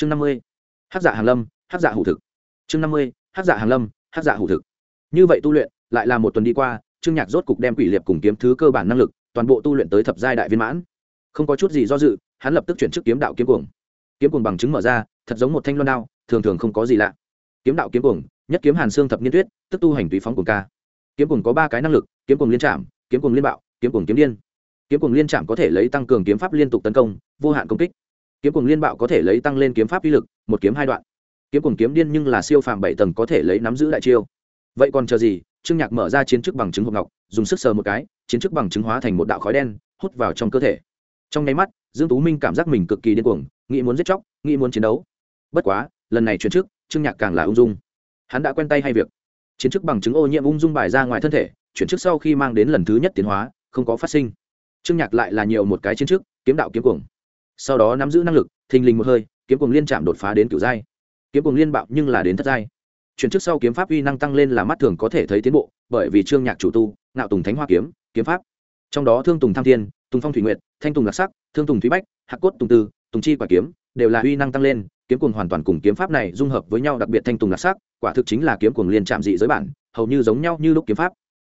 chương năm mươi. Hát dạ hàng lâm hát dạ hủ thực. Chương năm mươi. Hát dạ hàng lâm hát dạ hủ thực. Như vậy tu luyện, lại là một tuần đi qua, trương nhạc rốt cục đem quỷ liệt cùng kiếm thứ cơ bản năng lực, toàn bộ tu luyện tới thập giai đại viên mãn. Không có chút gì do dự, hắn lập tức chuyển chức kiếm đạo kiếm cuồng. Kiếm cuồng bằng chứng mở ra, thật giống một thanh loan đao, thường thường không có gì lạ. Kiếm đạo kiếm cuồng, nhất kiếm hàn xương thập niên tuyết, tức tu hành tùy phóng cuồng ca. Kiếm cuồng có ba cái năng lực, kiếm cuồng liên trạm kiếm cuồng liên bạo, kiếm cuồng kiếm điên. Kiếm cuồng liên trạm có thể lấy tăng cường kiếm pháp liên tục tấn công, vô hạn công kích kiếm cuồng liên bạo có thể lấy tăng lên kiếm pháp uy lực, một kiếm hai đoạn. Kiếm cuồng kiếm điên nhưng là siêu phàm bảy tầng có thể lấy nắm giữ đại chiêu. Vậy còn chờ gì? Trương nhạc mở ra chiến chức bằng chứng hộp ngọc, dùng sức sờ một cái, chiến chức bằng chứng hóa thành một đạo khói đen, hút vào trong cơ thể. Trong nháy mắt, dương tú minh cảm giác mình cực kỳ điên cuồng, nghĩ muốn giết chóc, nghĩ muốn chiến đấu. Bất quá, lần này chuyển chức, trương nhạc càng là ung dung. Hắn đã quen tay hay việc. Chiến chức bằng chứng ô nhiễm ung dung bài ra ngoài thân thể, chuyển chức sau khi mang đến lần thứ nhất tiến hóa, không có phát sinh. Trương nhạc lại là nhiều một cái chiến chức, kiếm đạo kiếm cuồng sau đó nắm giữ năng lực, thình lình một hơi, kiếm cuồng liên chạm đột phá đến cửu giai. Kiếm cuồng liên bạo nhưng là đến thất giai. Chuyển trước sau kiếm pháp uy năng tăng lên là mắt thường có thể thấy tiến bộ, bởi vì trương nhạc chủ tu, ngạo tùng thánh hoa kiếm kiếm pháp. Trong đó thương tùng tham thiên, tùng phong thủy nguyệt, thanh tùng lạc sắc, thương tùng thúy bách, hạc cốt tùng tư, tùng chi quả kiếm đều là uy năng tăng lên, kiếm cuồng hoàn toàn cùng kiếm pháp này dung hợp với nhau đặc biệt thanh tùng lạc sắc, quả thực chính là kiếm cuồng liên chạm dị giới bản, hầu như giống nhau như lúc kiếm pháp.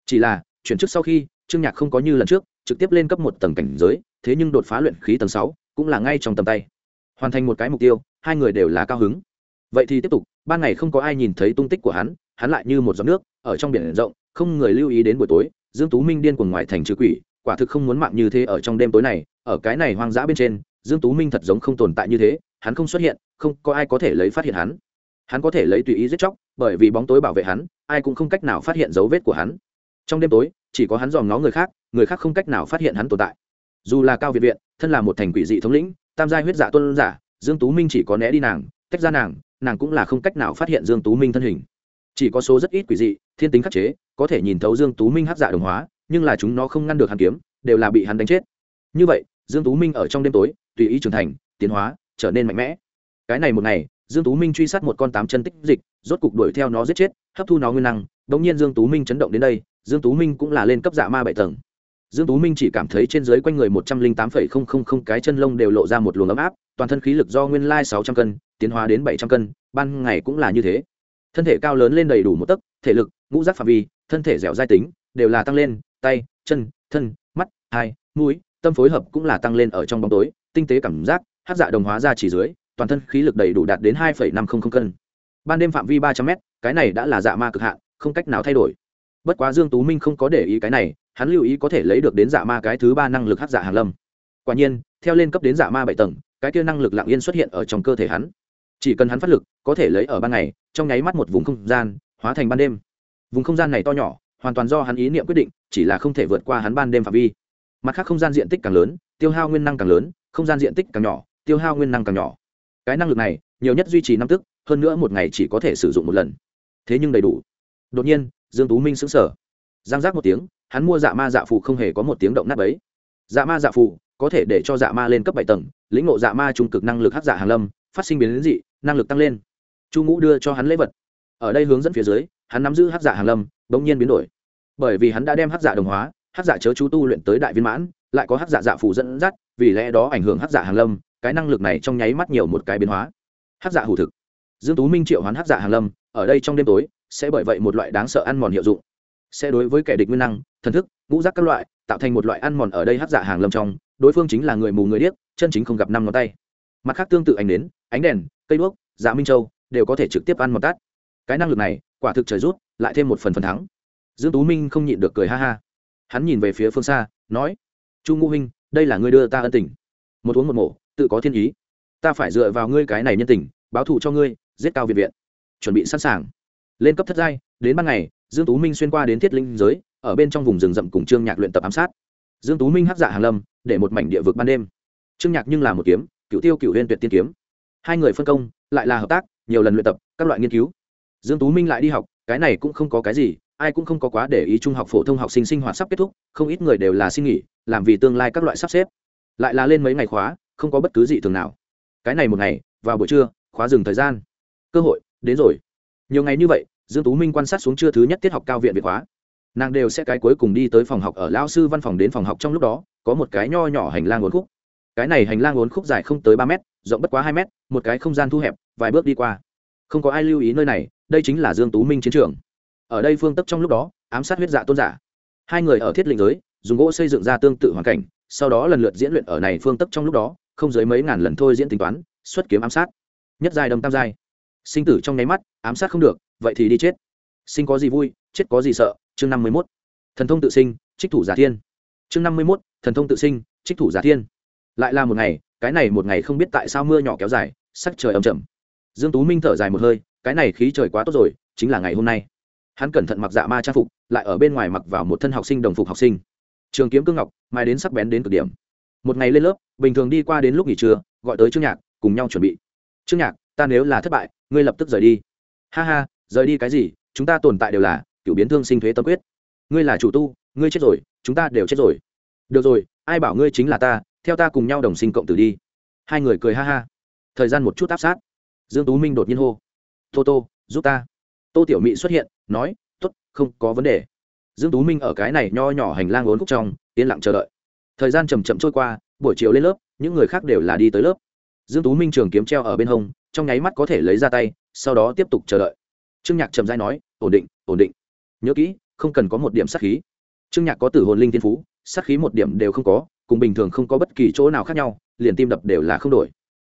Chỉ là, chuyển trước sau khi, trương nhạc không có như lần trước, trực tiếp lên cấp một tầng cảnh giới, thế nhưng đột phá luyện khí tầng sáu cũng là ngay trong tầm tay. Hoàn thành một cái mục tiêu, hai người đều là cao hứng. Vậy thì tiếp tục, ban ngày không có ai nhìn thấy tung tích của hắn hắn lại như một giọt nước, ở trong biển rộng, không người lưu ý đến buổi tối, dương tú minh điên cuồng ngoài thành trừ quỷ, quả thực không muốn mạng như thế ở trong đêm tối này, ở cái này hoang dã bên trên, dương tú minh thật giống không tồn tại như thế, hắn không xuất hiện, không có ai có thể lấy phát hiện hắn. Hắn có thể lấy tùy ý giết chóc, bởi vì bóng tối bảo vệ hắn, ai cũng không cách nào phát hiện dấu vết của hắn. Trong đêm tối, chỉ có hắn dòm ngó người khác người khác không cách nào phát hiện hắn tồn tại. Dù là cao việt viện thân là một thành quỷ dị thống lĩnh, tam giai huyết dạ tuân giả, dương tú minh chỉ có né đi nàng, tách ra nàng nàng cũng là không cách nào phát hiện dương tú minh thân hình. Chỉ có số rất ít quỷ dị, thiên tính khắc chế, có thể nhìn thấu dương tú minh hắc dạ đồng hóa, nhưng là chúng nó không ngăn được hắn kiếm, đều là bị hắn đánh chết. Như vậy, dương tú minh ở trong đêm tối, tùy ý trưởng thành, tiến hóa, trở nên mạnh mẽ. Cái này một ngày, dương tú minh truy sát một con tám chân tích dịch, rốt cục đuổi theo nó giết chết, hấp thu nó nguyên năng đống nhiên dương tú minh chấn động đến đây, dương tú minh cũng là lên cấp dạ ma bảy tầng dương tú minh chỉ cảm thấy trên dưới quanh người một trăm linh tám cái chân lông đều lộ ra một luồng ấm áp, toàn thân khí lực do nguyên lai sáu trăm cân, tiến hóa đến bảy trăm cân, ban ngày cũng là như thế. Thân thể cao lớn lên đầy đủ một tấc, thể lực, ngũ giác phạm vi, thân thể dẻo dai tính, đều là tăng lên, tay, chân, thân, mắt, hai, mũi, tâm phối hợp cũng là tăng lên ở trong bóng tối, tinh tế cảm giác, hát dạ đồng hóa ra chỉ dưới, toàn thân khí lực đầy đủ đạt đến hai năm trăm linh cân. Ban đêm phạm vi ba trăm m cái này đã là dạ ma cực hạn, không cách nào thay đổi. Bất quá dương tú minh không có để ý cái này hắn lưu ý có thể lấy được đến dạ ma cái thứ ba năng lực hát dạ hàn lâm. Quả nhiên, theo lên cấp đến dạ ma bảy tầng, cái kia năng lực lặng yên xuất hiện ở trong cơ thể hắn. Chỉ cần hắn phát lực, có thể lấy ở ban ngày, trong nháy mắt một vùng không gian, hóa thành ban đêm. Vùng không gian này to nhỏ, hoàn toàn do hắn ý niệm quyết định, chỉ là không thể vượt qua hắn ban đêm phạm vi. Mặt khác không gian diện tích càng lớn, tiêu hao nguyên năng càng lớn, không gian diện tích càng nhỏ, tiêu hao nguyên năng càng nhỏ. Cái năng lực này, nhiều nhất duy trì năm tức, hơn nữa một ngày chỉ có thể sử dụng một lần. Thế nhưng đầy đủ. Đột nhiên, dương tú minh sững sờ. Giang giác một tiếng hắn mua dạ ma dạ phù không hề có một tiếng động nát ấy dạ ma dạ phù có thể để cho dạ ma lên cấp bảy tầng, lĩnh ngộ dạ ma trung cực năng lực hắc dạ hàng lâm, phát sinh biến dị, năng lực tăng lên. Chu ngũ đưa cho hắn lễ vật. Ở đây hướng dẫn phía dưới, hắn nắm giữ hắc dạ hàng lâm, bỗng nhiên biến đổi. Bởi vì hắn đã đem hắc dạ đồng hóa, hắc dạ chớ chú tu luyện tới đại viên mãn, lại có hắc dạ dạ phù dẫn dắt, vì lẽ đó ảnh hưởng hắc dạ hàng lâm, cái năng lực này trong nháy mắt nhiều một cái biến hóa. Hắc dạ hủ thực. Dương tú minh triệu hoán hắc dạ hàng lâm, ở đây trong đêm tối, sẽ bởi vậy một loại đáng sợ ăn mòn hiệu dụng sẽ đối với kẻ địch nguyên năng, thần thức, ngũ giác các loại, tạo thành một loại ăn mòn ở đây hát dạ hàng lâm trong, đối phương chính là người mù người điếc, chân chính không gặp năm ngón tay. Mặt khác tương tự ánh đến ánh đèn, cây đuốc dạ minh châu đều có thể trực tiếp ăn mòn tát. Cái năng lực này, quả thực trời rút, lại thêm một phần phần thắng. Dương tú minh không nhịn được cười ha ha. Hắn nhìn về phía phương xa, nói, chu ngũ huynh, đây là ngươi đưa ta ân tình. Một uống một mổ, tự có thiên ý. Ta phải dựa vào ngươi cái này nhân tình, báo thù cho ngươi, giết cao việt viện. Chuẩn bị sẵn sàng. Lên cấp thất giai, đến ban ngày dương tú minh xuyên qua đến thiết linh giới, ở bên trong vùng rừng rậm cùng trương nhạc luyện tập ám sát. Dương tú minh hắc dạ hàng lâm, để một mảnh địa vực ban đêm. Trương nhạc nhưng là một kiếm, cựu tiêu cựu huyên tuyệt tiên kiếm. Hai người phân công, lại là hợp tác, nhiều lần luyện tập, các loại nghiên cứu. Dương tú minh lại đi học, cái này cũng không có cái gì, ai cũng không có quá để ý trung học phổ thông học sinh sinh hoạt sắp kết thúc, không ít người đều là xin nghỉ, làm vì tương lai các loại sắp xếp. Lại là lên mấy ngày khóa, không có bất cứ gì thường nào. Cái này một ngày, vào buổi trưa, khóa dừng thời gian. Cơ hội, đến rồi. Nhiều ngày như vậy dương tú minh quan sát xuống trưa thứ nhất tiết học cao viện việt hóa, nàng đều sẽ cái cuối cùng đi tới phòng học ở lao sư văn phòng đến phòng học trong lúc đó có một cái nho nhỏ hành lang uốn khúc. Cái này hành lang uốn khúc dài không tới ba mét rộng bất quá hai mét một cái không gian thu hẹp vài bước đi qua. Không có ai lưu ý nơi này đây chính là dương tú minh chiến trường. Ở đây phương tức trong lúc đó ám sát huyết dạ tôn giả. Hai người ở thiết lĩnh giới dùng gỗ xây dựng ra tương tự hoàn cảnh sau đó lần lượt diễn luyện ở này phương tức trong lúc đó không dưới mấy ngàn lần thôi diễn tính toán xuất kiếm ám sát. Nhất giai đâm tam giai sinh tử trong nháy mắt, ám sát không được, vậy thì đi chết. Sinh có gì vui, chết có gì sợ, chương năm mươi mốt. Thần thông tự sinh, trích thủ giả thiên. Chương năm mươi mốt, thần thông tự sinh, trích thủ giả thiên. Lại là một ngày, cái này một ngày không biết tại sao mưa nhỏ kéo dài, sắc trời âm chậm dương tú minh thở dài một hơi, cái này khí trời quá tốt rồi, chính là ngày hôm nay. Hắn cẩn thận mặc dạ ma trang phục, lại ở bên ngoài mặc vào một thân học sinh đồng phục học sinh. Trường kiếm cương ngọc, mai đến sắc bén đến cực điểm. Một ngày lên lớp, bình thường đi qua đến lúc nghỉ trưa, gọi tới trương nhạc, cùng nhau chuẩn bị. Trương nhạc ta nếu là thất bại, ngươi lập tức rời đi. Ha ha, rời đi cái gì? Chúng ta tồn tại đều là cựu biến thương sinh thuế tâm quyết. Ngươi là chủ tu, ngươi chết rồi, chúng ta đều chết rồi. Được rồi, ai bảo ngươi chính là ta, theo ta cùng nhau đồng sinh cộng tử đi. Hai người cười ha ha. Thời gian một chút áp sát. Dương tú minh đột nhiên hô. Tô tô, giúp ta. Tô tiểu mị xuất hiện, nói t ố t không có vấn đề. Dương tú minh ở cái này nho nhỏ hành lang ốn khúc trong, yên lặng chờ đợi. Thời gian chầm chậm trôi qua, buổi chiều lên lớp, những người khác đều là đi tới lớp. Dương tú minh trường kiếm treo ở bên hông trong nháy mắt có thể lấy ra tay, sau đó tiếp tục chờ đợi. Trương nhạc trầm dai nói, ổn định ổn định. Nhớ kỹ, không cần có một điểm sát khí. Trương nhạc có tử hồn linh thiên phú, sát khí một điểm đều không có, cùng bình thường không có bất kỳ chỗ nào khác nhau, liền tim đập đều là không đổi.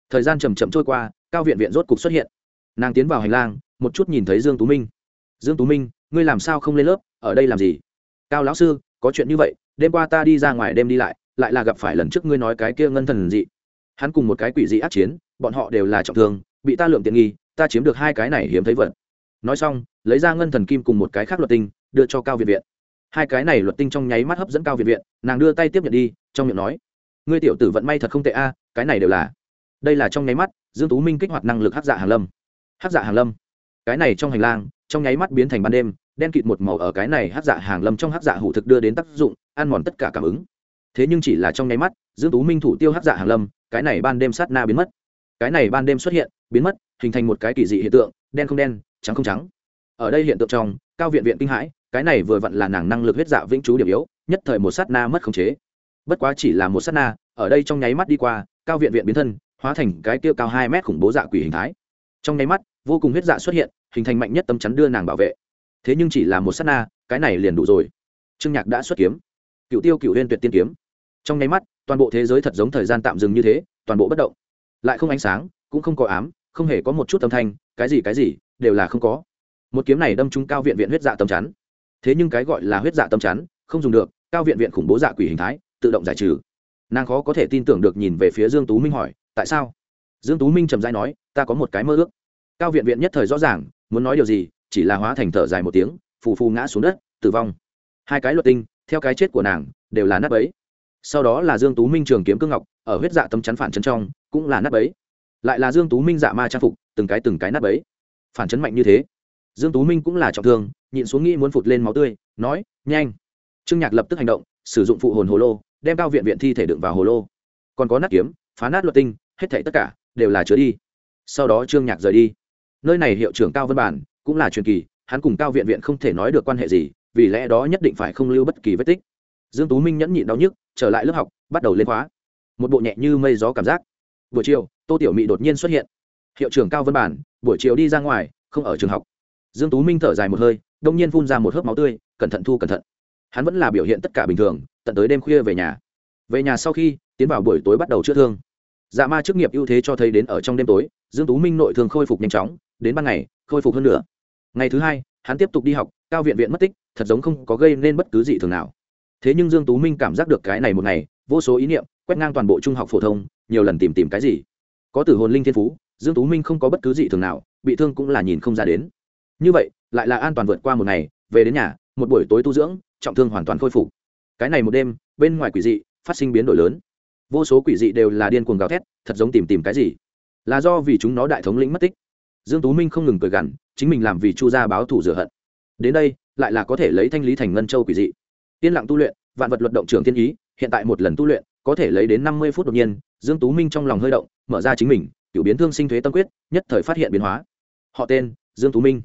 Thời gian chầm chậm trôi qua, cao viện viện rốt cục xuất hiện. Nàng tiến vào hành lang, một chút nhìn thấy dương tú minh. Dương tú minh, ngươi làm sao không lên lớp, ở đây làm gì? Cao lão sư, có chuyện như vậy, đêm qua ta đi ra ngoài đêm đi lại lại là gặp phải lần trước ngươi nói cái kia ngân thần dị. Hắn cùng một cái quỷ dị ác chiến, bọn họ đều là trọng thương bị ta lượm tiện nghi, ta chiếm được hai cái này hiếm thấy vật. Nói xong, lấy ra ngân thần kim cùng một cái khác luật tinh, đưa cho cao viện viện. Hai cái này luật tinh trong nháy mắt hấp dẫn cao viện viện, nàng đưa tay tiếp nhận đi, trong miệng nói, ngươi tiểu tử vận may thật không tệ a, cái này đều là. Đây là trong nháy mắt, dương tú minh kích hoạt năng lực hắc dạ hàng lâm. Hắc dạ hàng lâm. Cái này trong hành lang, trong nháy mắt biến thành ban đêm, đen kịt một màu ở cái này hắc dạ hàng lâm trong hắc dạ hủ thực đưa đến tác dụng, ăn mòn tất cả cảm ứng. Thế nhưng chỉ là trong nháy mắt, dương tú minh thủ tiêu hắc dạ hàng lâm, cái này ban đêm sát na biến mất cái này ban đêm xuất hiện, biến mất, hình thành một cái kỳ dị hiện tượng, đen không đen, trắng không trắng. Ở đây hiện tượng trong, cao viện viện kinh hãi, cái này vừa vặn là nàng năng lực huyết dạ vĩnh trú điểm yếu, nhất thời một sát na mất khống chế. Bất quá chỉ là một sát na, ở đây trong nháy mắt đi qua, cao viện viện biến thân, hóa thành cái tiêu cao hai mét khủng bố dạ quỷ hình thái. Trong nháy mắt, vô cùng huyết dạ xuất hiện, hình thành mạnh nhất tấm chắn đưa nàng bảo vệ. Thế nhưng chỉ là một sát na, cái này liền đủ rồi. Trương nhạc đã xuất kiếm. Cựu tiêu cựu huyên tuyệt tiên kiếm. Trong nháy mắt, toàn bộ thế giới thật giống thời gian tạm dừng như thế, toàn bộ bất động lại không ánh sáng, cũng không có ám, không hề có một chút âm thanh, cái gì cái gì, đều là không có. Một kiếm này đâm trúng cao viện viện huyết dạ tâm chắn. Thế nhưng cái gọi là huyết dạ tâm chắn, không dùng được, cao viện viện khủng bố dạ quỷ hình thái, tự động giải trừ. Nàng khó có thể tin tưởng được nhìn về phía dương tú minh hỏi, tại sao? Dương tú minh trầm dai nói, ta có một cái mơ ước. Cao viện viện nhất thời rõ ràng, muốn nói điều gì, chỉ là hóa thành thở dài một tiếng, phù phù ngã xuống đất, tử vong. Hai cái luật tinh, theo cái chết của nàng, đều là nắp ấy sau đó là dương tú minh trường kiếm cương ngọc, ở huyết dạ tấm chắn phản chấn trong, cũng là nắp ấy lại là dương tú minh dạ ma trang phục, từng cái từng cái nắp ấy phản chấn mạnh như thế. Dương tú minh cũng là trọng thương, nhịn xuống nghĩ muốn phụt lên máu tươi, nói, nhanh. Trương nhạc lập tức hành động, sử dụng phụ hồn hồ lô, đem cao viện viện thi thể đựng vào hồ lô. Còn có nát kiếm, phá nát luật tinh, hết thảy tất cả, đều là chứa đi. Sau đó trương nhạc rời đi. Nơi này hiệu trưởng cao văn bản, cũng là truyền kỳ, hắn cùng cao viện viện không thể nói được quan hệ gì, vì lẽ đó nhất định phải không lưu bất kỳ vết tích dương tú minh nhẫn nhịn đau nhức, trở lại lớp học, bắt đầu lên khóa. Một bộ nhẹ như mây gió cảm giác. Buổi chiều, tô tiểu mị đột nhiên xuất hiện. Hiệu trưởng cao văn bản, buổi chiều đi ra ngoài, không ở trường học. Dương tú minh thở dài một hơi, đông nhiên phun ra một hớp máu tươi, cẩn thận thu cẩn thận. Hắn vẫn là biểu hiện tất cả bình thường, tận tới đêm khuya về nhà. Về nhà sau khi, tiến vào buổi tối bắt đầu chữa thương. Dạ ma chức nghiệp ưu thế cho thấy đến ở trong đêm tối, dương tú minh nội thương khôi phục nhanh chóng, đến ban ngày, khôi phục hơn nữa. Ngày thứ hai, hắn tiếp tục đi học, cao viện viện mất tích, thật giống không có gây nên bất cứ gì thường nào thế nhưng dương tú minh cảm giác được cái này một ngày, vô số ý niệm, quét ngang toàn bộ trung học phổ thông, nhiều lần tìm tìm cái gì. Có tử hồn linh thiên phú, dương tú minh không có bất cứ gì thường nào, bị thương cũng là nhìn không ra đến. Như vậy, lại là an toàn vượt qua một ngày, về đến nhà, một buổi tối tu dưỡng, trọng thương hoàn toàn khôi phục. Cái này một đêm, bên ngoài quỷ dị, phát sinh biến đổi lớn. Vô số quỷ dị đều là điên cuồng gào thét, thật giống tìm tìm cái gì. Là do vì chúng nó đại thống lĩnh mất tích. Dương tú minh không ngừng cười gằn, chính mình làm vì chu gia báo thủ rửa hận. Đến đây, lại là có thể lấy thanh lý thành ngân châu quỷ dị yên lặng tu luyện, vạn vật luật động trường thiên ý, hiện tại một lần tu luyện, có thể lấy đến năm mươi phút đột nhiên, dương tú minh trong lòng hơi động, mở ra chính mình cựu biến thương sinh thuế tâm quyết, nhất thời phát hiện biến hóa. Họ tên, dương tú minh.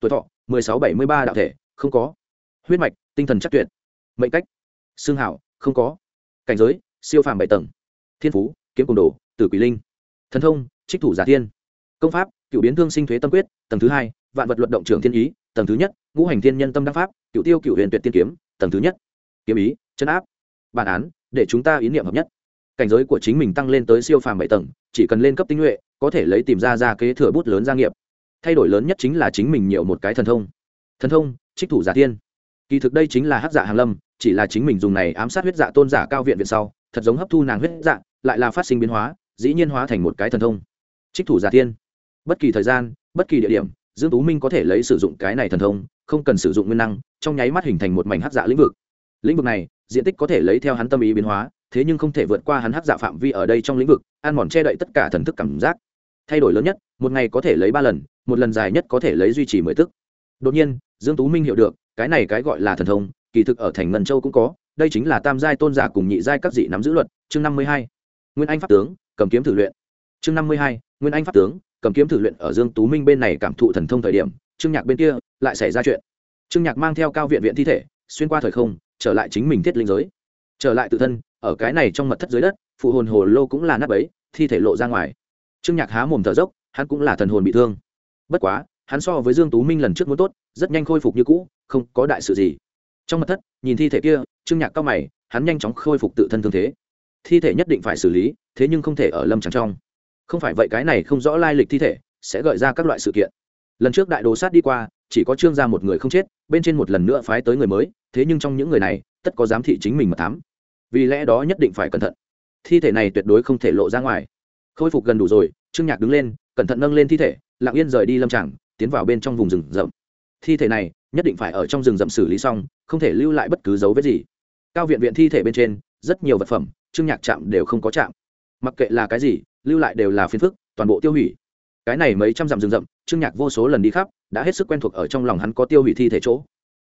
Tuổi thọ, mười sáu bảy mươi ba đạo thể, không có. Huyết mạch, tinh thần chắc tuyệt. Mệnh cách, xương hảo, không có. Cảnh giới, siêu phàm bảy tầng. Thiên phú, kiếm cùng đồ, tử quỷ linh. Thần thông, trích thủ giả thiên. Công pháp cựu biến thương sinh thuế tâm quyết, tầng thứ hai, vạn vật luận động trường thiên ý, tầng thứ nhất, ngũ hành thiên nhân tâm đắc pháp cựu tiêu cựu huyền tuyệt tiên kiếm tầng thứ nhất. Kiếm ý, chân áp, bản án, để chúng ta ý niệm hợp nhất. Cảnh giới của chính mình tăng lên tới siêu phàm bảy tầng, chỉ cần lên cấp tinh nhuệ, có thể lấy tìm ra ra kế thừa bút lớn gia nghiệp. Thay đổi lớn nhất chính là chính mình nhiều một cái thần thông. Thần thông, trích thủ giả tiên. Kỳ thực đây chính là hắc dạ hàng lâm, chỉ là chính mình dùng này ám sát huyết dạ tôn giả cao viện viện sau, thật giống hấp thu nàng huyết dạ lại là phát sinh biến hóa, dĩ nhiên hóa thành một cái thần thông. Trích thủ giả tiên. Bất kỳ thời gian, bất kỳ địa điểm dương tú minh có thể lấy sử dụng cái này thần thông, không cần sử dụng nguyên năng, trong nháy mắt hình thành một mảnh hắc dạ lĩnh vực. Lĩnh vực này, diện tích có thể lấy theo hắn tâm ý biến hóa, thế nhưng không thể vượt qua hắn hắc dạ phạm vi ở đây trong lĩnh vực, ăn mòn che đậy tất cả thần thức cảm giác. Thay đổi lớn nhất, một ngày có thể lấy ba lần, một lần dài nhất có thể lấy duy trì mười tức. Đột nhiên, dương tú minh hiểu được, cái này cái gọi là thần thông, kỳ thực ở thành ngân châu cũng có, đây chính là tam giai tôn giả cùng nhị giai các dị nắm giữ luật, chương năm mươi hai. Nguyên anh pháp tướng, cầm kiếm thử luyện. Chương năm mươi hai, nguyên anh pháp tướng cầm kiếm thử luyện ở dương tú minh bên này cảm thụ thần thông thời điểm, trương nhạc bên kia lại xảy ra chuyện. Trương nhạc mang theo cao viện viện thi thể, xuyên qua thời không, trở lại chính mình thiết linh giới. Trở lại tự thân, ở cái này trong mật thất dưới đất, phụ hồn hồ lô cũng là nắp ấy thi thể lộ ra ngoài. Trương nhạc há mồm thở dốc, hắn cũng là thần hồn bị thương. Bất quá, hắn so với dương tú minh lần trước muốn tốt, rất nhanh khôi phục như cũ, không có đại sự gì. Trong mật thất, nhìn thi thể kia, trương nhạc cao mày, hắn nhanh chóng khôi phục tự thân thương thế. Thi thể nhất định phải xử lý, thế nhưng không thể ở lâm chẳng trong không phải vậy cái này không rõ lai lịch thi thể, sẽ gợi ra các loại sự kiện. Lần trước đại đồ sát đi qua, chỉ có trương gia một người không chết, bên trên một lần nữa phái tới người mới, thế nhưng trong những người này, tất có giám thị chính mình mà thám. Vì lẽ đó nhất định phải cẩn thận. Thi thể này tuyệt đối không thể lộ ra ngoài. Khôi phục gần đủ rồi, trương nhạc đứng lên, cẩn thận nâng lên thi thể, lặng yên rời đi lâm tràng, tiến vào bên trong vùng rừng rậm. Thi thể này, nhất định phải ở trong rừng rậm xử lý xong, không thể lưu lại bất cứ dấu vết gì. Cao viện viện thi thể bên trên, rất nhiều vật phẩm, trương nhạc chạm đều không có chạm. Mặc kệ là cái gì lưu lại đều là phiền phức, toàn bộ tiêu hủy. Cái này mấy trăm dặm rừng rậm, trương nhạc vô số lần đi khắp, đã hết sức quen thuộc ở trong lòng hắn có tiêu hủy thi thể chỗ.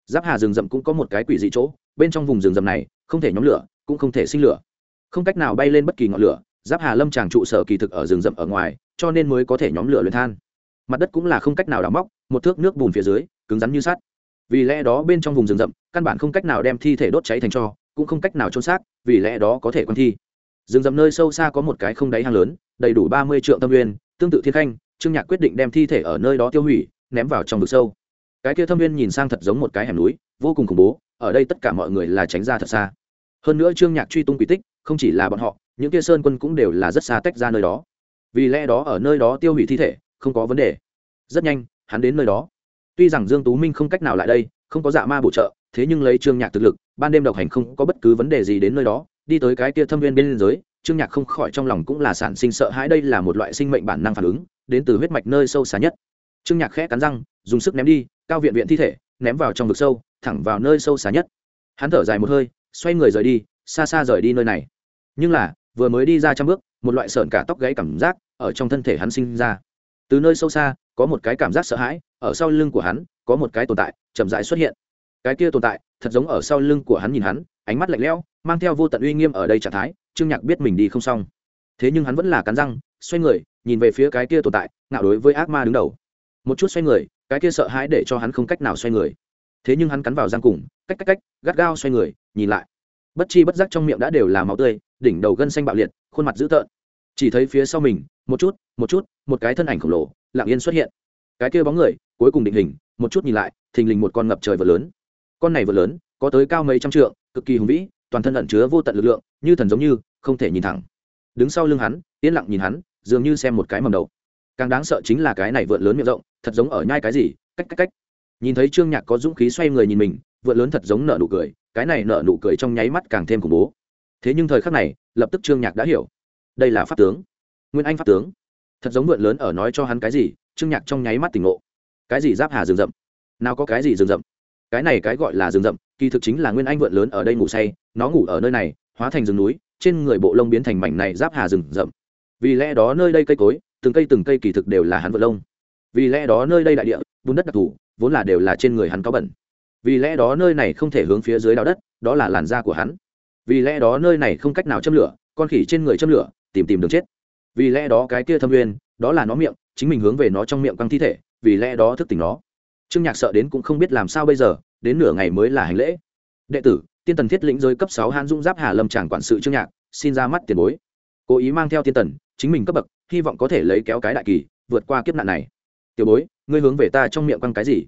Giáp hà rừng rậm cũng có một cái quỷ dị chỗ, bên trong vùng rừng rậm này, không thể nhóm lửa, cũng không thể sinh lửa. Không cách nào bay lên bất kỳ ngọn lửa, giáp hà lâm tràng trụ sở kỳ thực ở rừng rậm ở ngoài, cho nên mới có thể nhóm lửa luyện than. Mặt đất cũng là không cách nào đào móc, một thước nước bùn phía dưới, cứng rắn như sắt. Vì lẽ đó bên trong vùng rừng rậm, căn bản không cách nào đem thi thể đốt cháy thành cho, cũng không cách nào trôn xác, vì lẽ đó có thể quan thi rừng rậm nơi sâu xa có một cái không đáy hang lớn, đầy đủ ba mươi triệu tâm nguyên, tương tự thiên khanh, trương nhạc quyết định đem thi thể ở nơi đó tiêu hủy, ném vào trong vực sâu. Cái kia thâm viên nhìn sang thật giống một cái hẻm núi, vô cùng khủng bố, ở đây tất cả mọi người là tránh ra thật xa. Hơn nữa trương nhạc truy tung quỷ tích, không chỉ là bọn họ, những kia sơn quân cũng đều là rất xa tách ra nơi đó. Vì lẽ đó ở nơi đó tiêu hủy thi thể, không có vấn đề. Rất nhanh, hắn đến nơi đó. Tuy rằng dương tú minh không cách nào lại đây, không có dạ ma bổ trợ, thế nhưng lấy trương nhạc thực lực, ban đêm độc hành không có bất cứ vấn đề gì đến nơi đó đi tới cái kia thâm viên bên giới, trương nhạc không khỏi trong lòng cũng là sản sinh sợ hãi đây là một loại sinh mệnh bản năng phản ứng, đến từ huyết mạch nơi sâu xa nhất. Trương nhạc khẽ cắn răng, dùng sức ném đi, cao viện viện thi thể, ném vào trong vực sâu, thẳng vào nơi sâu xa nhất. Hắn thở dài một hơi, xoay người rời đi, xa xa rời đi nơi này. Nhưng là, vừa mới đi ra trăm bước, một loại sợn cả tóc gáy cảm giác ở trong thân thể hắn sinh ra. Từ nơi sâu xa, có một cái cảm giác sợ hãi, ở sau lưng của hắn, có một cái tồn tại chậm rãi xuất hiện. Cái kia tồn tại, thật giống ở sau lưng của hắn nhìn hắn, ánh mắt lạnh lẽo mang theo vô tận uy nghiêm ở đây trạng thái, trương nhạc biết mình đi không xong. Thế nhưng hắn vẫn là cắn răng, xoay người, nhìn về phía cái kia tồn tại, ngạo đối với ác ma đứng đầu. Một chút xoay người, cái kia sợ hãi để cho hắn không cách nào xoay người. Thế nhưng hắn cắn vào răng cùng, cách cách cách, gắt gao xoay người, nhìn lại. Bất chi bất giác trong miệng đã đều là máu tươi, đỉnh đầu gân xanh bạo liệt, khuôn mặt dữ tợn. Chỉ thấy phía sau mình, một chút một chút, một cái thân ảnh khổng lồ, lặng yên xuất hiện. Cái kia bóng người, cuối cùng định hình, một chút nhìn lại, thình lình một con ngập trời vừa lớn. Con này vừa lớn, có tới cao mấy trăm trượng, cực kỳ hùng vĩ toàn thân ẩn chứa vô tận lực lượng, như thần giống như, không thể nhìn thẳng. Đứng sau lưng hắn, yên lặng nhìn hắn, dường như xem một cái mầm đầu. Càng đáng sợ chính là cái này vượn lớn miệng rộng, thật giống ở nhai cái gì, cách cách cách. Nhìn thấy trương nhạc có dũng khí xoay người nhìn mình, vượn lớn thật giống nợ nụ cười, cái này nợ nụ cười trong nháy mắt càng thêm khủng bố. Thế nhưng thời khắc này, lập tức trương nhạc đã hiểu. Đây là pháp tướng. Nguyên anh pháp tướng. Thật giống vượn lớn ở nói cho hắn cái gì, trương nhạc trong nháy mắt tỉnh ngộ. Cái gì giáp hà rừng rậm? Nào có cái gì rừng rậm? Cái này cái gọi là rừng rậm kỳ thực chính là nguyên anh vượn lớn ở đây ngủ say, nó ngủ ở nơi này, hóa thành rừng núi, trên người bộ lông biến thành mảnh này giáp hà rừng rậm. Vì lẽ đó nơi đây cây cối, từng cây từng cây kỳ thực đều là hắn vượn lông. Vì lẽ đó nơi đây đại địa, bùn đất đặc thù, vốn là đều là trên người hắn có bẩn. Vì lẽ đó nơi này không thể hướng phía dưới đào đất, đó là làn da của hắn. Vì lẽ đó nơi này không cách nào châm lửa, con khỉ trên người châm lửa, tìm tìm đường chết. Vì lẽ đó cái kia thâm nguyên, đó là nó miệng, chính mình hướng về nó trong miệng căng thi thể, vì lẽ đó thức tỉnh nó. Trương nhạc sợ đến cũng không biết làm sao bây giờ đến nửa ngày mới là hành lễ. Đệ tử, tiên tần thiết lĩnh giới cấp sáu hàn dung giáp hà lâm tràng quản sự trương nhạc, xin ra mắt tiền bối. Cố ý mang theo tiên tần, chính mình cấp bậc, hy vọng có thể lấy kéo cái đại kỳ, vượt qua kiếp nạn này. Tiểu bối, ngươi hướng về ta trong miệng quăng cái gì?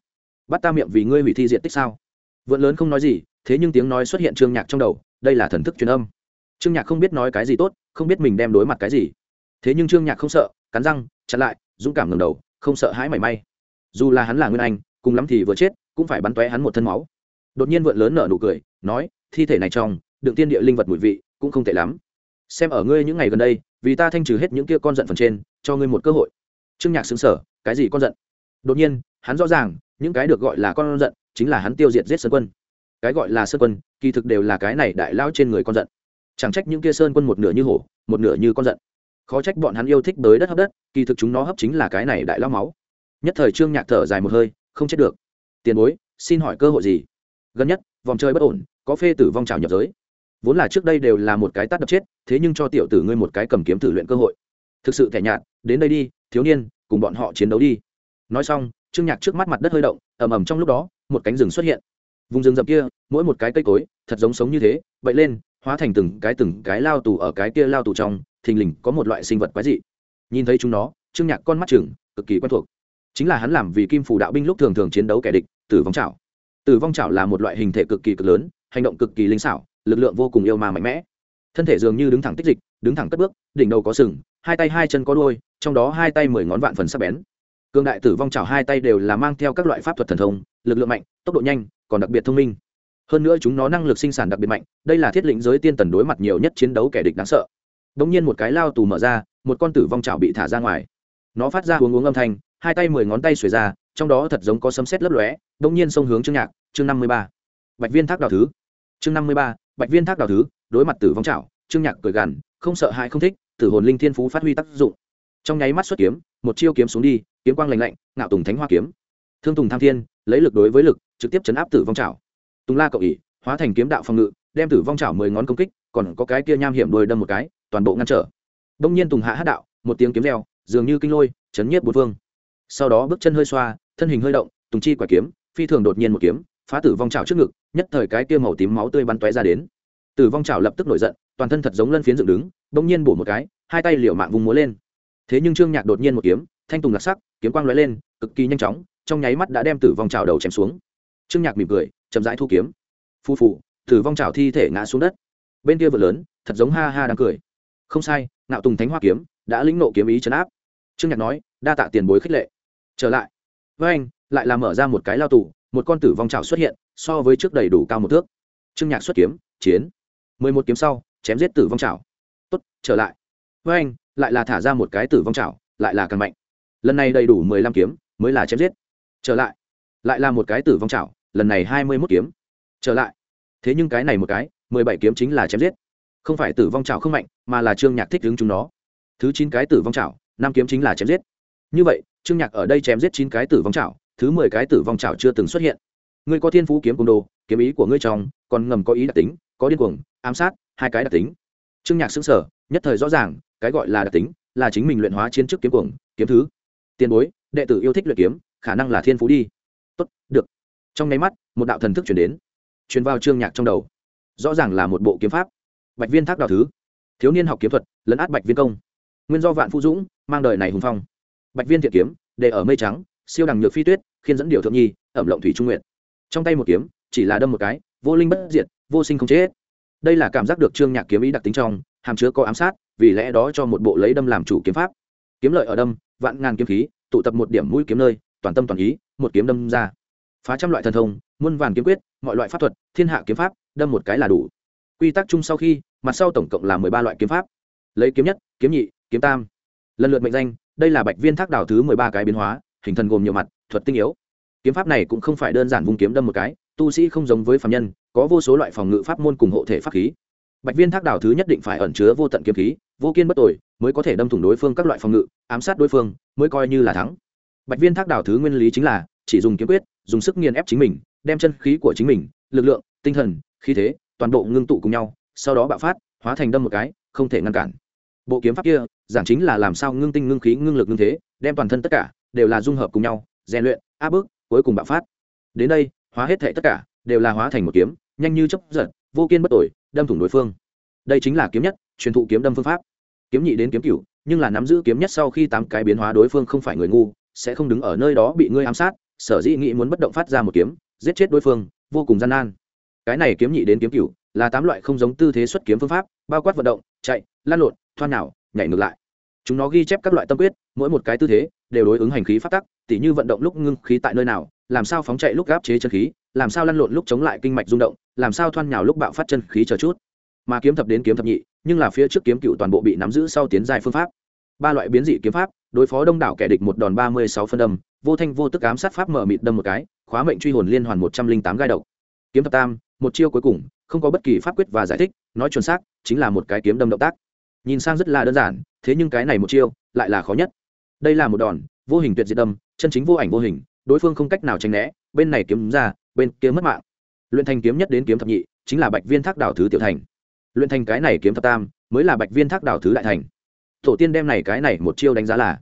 Bắt ta miệng vì ngươi hủy thi diện tích sao? Vượn lớn không nói gì, thế nhưng tiếng nói xuất hiện trương nhạc trong đầu, đây là thần thức truyền âm. Trương nhạc không biết nói cái gì tốt, không biết mình đem đối mặt cái gì. Thế nhưng trương nhạc không sợ, cắn răng, chặn lại, dũng cảm ngầm đầu, không sợ hãi mảy may. Dù là hắn là nguyên anh, cùng lắm thì vừa chết cũng phải bắn tóe hắn một thân máu. Đột nhiên vượn lớn nở nụ cười, nói, thi thể này trong, đựng tiên địa linh vật mùi vị, cũng không tệ lắm. Xem ở ngươi những ngày gần đây, vì ta thanh trừ hết những kia con giận phần trên, cho ngươi một cơ hội. Trương nhạc xứng sở cái gì con giận? Đột nhiên, hắn rõ ràng, những cái được gọi là con giận, chính là hắn tiêu diệt giết sơn quân. Cái gọi là sơn quân, kỳ thực đều là cái này đại lao trên người con giận. Chẳng trách những kia sơn quân một nửa như hổ, một nửa như con giận. Khó trách bọn hắn yêu thích bới đất hấp đất, kỳ thực chúng nó hấp chính là cái này đại lao máu. Nhất thời trương nhạc thở dài một hơi, không chết được tiền bối, xin hỏi cơ hội gì? Gần nhất, vòng chơi bất ổn, có phê tử vong trào nhập giới. Vốn là trước đây đều là một cái tắt đập chết, thế nhưng cho tiểu tử ngươi một cái cầm kiếm thử luyện cơ hội. Thực sự thẻ nhạt, đến đây đi, thiếu niên, cùng bọn họ chiến đấu đi. Nói xong, trương nhạc trước mắt mặt đất hơi động, ầm ầm trong lúc đó, một cánh rừng xuất hiện. Vùng rừng rậm kia, mỗi một cái cây cối, thật giống sống như thế vậy lên, hóa thành từng cái từng cái lao tù ở cái kia lao tù trong, thình lình có một loại sinh vật quái dị. Nhìn thấy chúng nó, trương nhạc con mắt chừng cực kỳ quen thuộc chính là hắn làm vì kim phủ đạo binh lúc thường thường chiến đấu kẻ địch, tử vong chảo. Tử vong chảo là một loại hình thể cực kỳ cực lớn, hành động cực kỳ linh xảo, lực lượng vô cùng yêu mà mạnh mẽ. Thân thể dường như đứng thẳng tích dịch, đứng thẳng cất bước, đỉnh đầu có sừng, hai tay hai chân có đuôi, trong đó hai tay mười ngón vạn phần sắc bén. Cương đại tử vong chảo hai tay đều là mang theo các loại pháp thuật thần thông, lực lượng mạnh, tốc độ nhanh, còn đặc biệt thông minh. Hơn nữa chúng nó năng lực sinh sản đặc biệt mạnh, đây là thiết lĩnh giới tiên tần đối mặt nhiều nhất chiến đấu kẻ địch đáng sợ. Đ ỗ n g nhiên một cái lao tù mở ra, một con tử vong chảo bị thả ra ngoài. Nó phát ra uống uống âm thanh hai tay mười ngón tay xuề ra, trong đó thật giống có sấm sét lấp lóe đông nhiên sông hướng trương nhạc, chương năm mươi ba. Bạch viên thác đào thứ. Chương năm mươi ba, bạch viên thác đào thứ, đối mặt tử vong chảo trương nhạc cười gằn, không sợ hãi không thích, tử hồn linh thiên phú phát huy tác dụng. Trong nháy mắt xuất kiếm, một chiêu kiếm xuống đi, kiếm quang lành lạnh, ngạo tùng thánh hoa kiếm. Thương tùng tham thiên, lấy lực đối với lực, trực tiếp chấn áp tử vong trào tùng la cậu ỉ hóa thành kiếm đạo phòng ngự, đem tử vong trào mười ngón công kích, còn có cái kia nham hiểm đôi đâm một cái, toàn bộ ngăn trở. Đông nhiên tùng hạ hát đạo, một tiếng kiếm reo, dường như kinh lôi, chấn nhiếp bốn phương sau đó bước chân hơi xoa, thân hình hơi động, tùng chi quả kiếm, phi thường đột nhiên một kiếm, phá tử vong trào trước ngực, nhất thời cái kia màu tím máu tươi bắn tóe ra đến. Tử vong trào lập tức nổi giận, toàn thân thật giống lân phiến dựng đứng đông nhiên bổ một cái, hai tay liều mạng vùng múa lên. Thế nhưng trương nhạc đột nhiên một kiếm, thanh tùng lạc sắc, kiếm quang lóe lên, cực kỳ nhanh chóng, trong nháy mắt đã đem tử vong trào đầu chém xuống. Trương nhạc mỉm cười, chậm rãi thu kiếm. Phu phụ tử vong trào thi thể ngã xuống đất. Bên kia vợ lớn, thật giống ha ha đang cười. Không sai nạo tùng thánh hoa kiếm, đã lĩnh nộ kiếm ý chấn áp. Trương nhạc nói, đa tạ tiền bối khích lệ trở lại. Với anh, lại là mở ra một cái lao tù, một con tử vong trào xuất hiện, so với trước đầy đủ cao một thước. Trương nhạc xuất kiếm, chiến. Mười một kiếm sau, chém giết tử vong trào tốt, trở lại. Với anh, lại là thả ra một cái tử vong trào lại là càng mạnh. Lần này đầy đủ mười lăm kiếm, mới là chém giết. Trở lại. Lại là một cái tử vong chảo lần này hai mươi mốt kiếm. Trở lại. Thế nhưng cái này một cái, mười bảy kiếm chính là chém giết. Không phải tử vong chảo không mạnh, mà là trương nhạc thích đứng chúng nó. Thứ chín cái tử vong chảo năm kiếm chính là chém giết. Như vậy trương nhạc ở đây chém giết chín cái tử vong chảo, thứ mười cái tử vong chảo chưa từng xuất hiện. Ngươi có thiên phú kiếm cung đồ, kiếm ý của ngươi trong, còn ngầm có ý đặc tính, có điên cuồng, ám sát, hai cái đặc tính. Trương nhạc xứng sở nhất thời rõ ràng, cái gọi là đặc tính, là chính mình luyện hóa chiến chức kiếm cuồng, kiếm thứ. Tiền bối, đệ tử yêu thích luyện kiếm, khả năng là thiên phú đi. Tốt, được. Trong nháy mắt, một đạo thần thức chuyển đến, truyền vào trương nhạc trong đầu. Rõ ràng là một bộ kiếm pháp. Bạch viên thác đạo thứ. Thiếu niên học kiếm thuật, lấn át bạch viên công. Nguyên do vạn phu dũng, mang đời này hùng phong bạch viên thiện kiếm, để ở mây trắng, siêu đằng nhược phi tuyết, khiên dẫn điều thượng nhi, ẩm lộng thủy trung nguyện trong tay một kiếm, chỉ là đâm một cái, vô linh bất diệt, vô sinh không chết. Đây là cảm giác được trương nhạc kiếm ý đặc tính trong, hàm chứa có ám sát, vì lẽ đó cho một bộ lấy đâm làm chủ kiếm pháp. Kiếm lợi ở đâm, vạn ngàn kiếm khí, tụ tập một điểm mũi kiếm nơi, toàn tâm toàn ý, một kiếm đâm ra. Phá trăm loại thần thông, muôn vàn kiếm quyết, mọi loại pháp thuật, thiên hạ kiếm pháp, đâm một cái là đủ. Quy tắc chung sau khi, mặt sau tổng cộng là mười ba loại kiếm pháp. Lấy kiếm nhất, kiếm nhị, kiếm tam. Lần lượt mệnh danh đây là bạch viên thác đảo thứ mười ba cái biến hóa, hình thần gồm nhiều mặt, thuật tinh yếu. Kiếm pháp này cũng không phải đơn giản vung kiếm đâm một cái, tu sĩ không giống với phạm nhân, có vô số loại phòng ngự pháp môn cùng hộ thể pháp khí. Bạch viên thác đảo thứ nhất định phải ẩn chứa vô tận kiếm khí, vô kiên bất tội mới có thể đâm thủng đối phương các loại phòng ngự, ám sát đối phương, mới coi như là thắng. Bạch viên thác đảo thứ nguyên lý chính là, chỉ dùng kiếm quyết, dùng sức nghiền ép chính mình, đem chân khí của chính mình, lực lượng, tinh thần, khí thế, toàn bộ ngưng tụ cùng nhau, sau đó bạo phát, hóa thành đâm một cái, không thể ngăn cản bộ kiếm pháp kia, giảng chính là làm sao ngưng tinh ngưng khí, ngưng lực ngưng thế, đem toàn thân tất cả đều là dung hợp cùng nhau, rèn luyện, áp bức, cuối cùng bạo phát. Đến đây, hóa hết thể tất cả đều là hóa thành một kiếm, nhanh như chấp giật, vô kiên bất tội, đâm thủng đối phương. Đây chính là kiếm nhất, truyền thụ kiếm đâm phương pháp. Kiếm nhị đến kiếm cửu, nhưng là nắm giữ kiếm nhất sau khi tám cái biến hóa đối phương không phải người ngu, sẽ không đứng ở nơi đó bị ngươi ám sát, sở dĩ nghĩ muốn bất động phát ra một kiếm, giết chết đối phương, vô cùng gian nan. Cái này kiếm nhị đến kiếm cửu là tám loại không giống tư thế xuất kiếm phương pháp, bao quát vận động, chạy, lăn lộn thoan nào, nhảy ngược lại. Chúng nó ghi chép các loại tâm quyết, mỗi một cái tư thế, đều đối ứng hành khí phát tắc, tỉ như vận động lúc ngưng khí tại nơi nào, làm sao phóng chạy lúc gáp chế chân khí, làm sao lăn lộn lúc chống lại kinh mạch rung động, làm sao thoan nhào lúc bạo phát chân khí chờ chút. Mà kiếm thập đến kiếm thập nhị, nhưng là phía trước kiếm cựu toàn bộ bị nắm giữ sau tiến dài phương pháp. Ba loại biến dị kiếm pháp, đối phó đông đảo kẻ địch một đòn ba mươi sáu phân đâm, vô thanh vô tức ám sát pháp mở mịt đâm một cái, khóa mệnh truy hồn liên hoàn một trăm linh tám gai độc. Kiếm thập tam, một chiêu cuối cùng, không có bất kỳ pháp quyết và giải thích, nói chuẩn xác, chính là một cái kiếm đâm động tác nhìn sang rất là đơn giản, thế nhưng cái này một chiêu, lại là khó nhất. Đây là một đòn, vô hình tuyệt diệt đâm chân chính vô ảnh vô hình, đối phương không cách nào tránh né, bên này kiếm ra, bên kia mất mạng. Luyện thành kiếm nhất đến kiếm thập nhị, chính là bạch viên thác đảo thứ tiểu thành. Luyện thành cái này kiếm thập tam, mới là bạch viên thác đảo thứ đại thành. Tổ tiên đem này cái này một chiêu đánh giá là,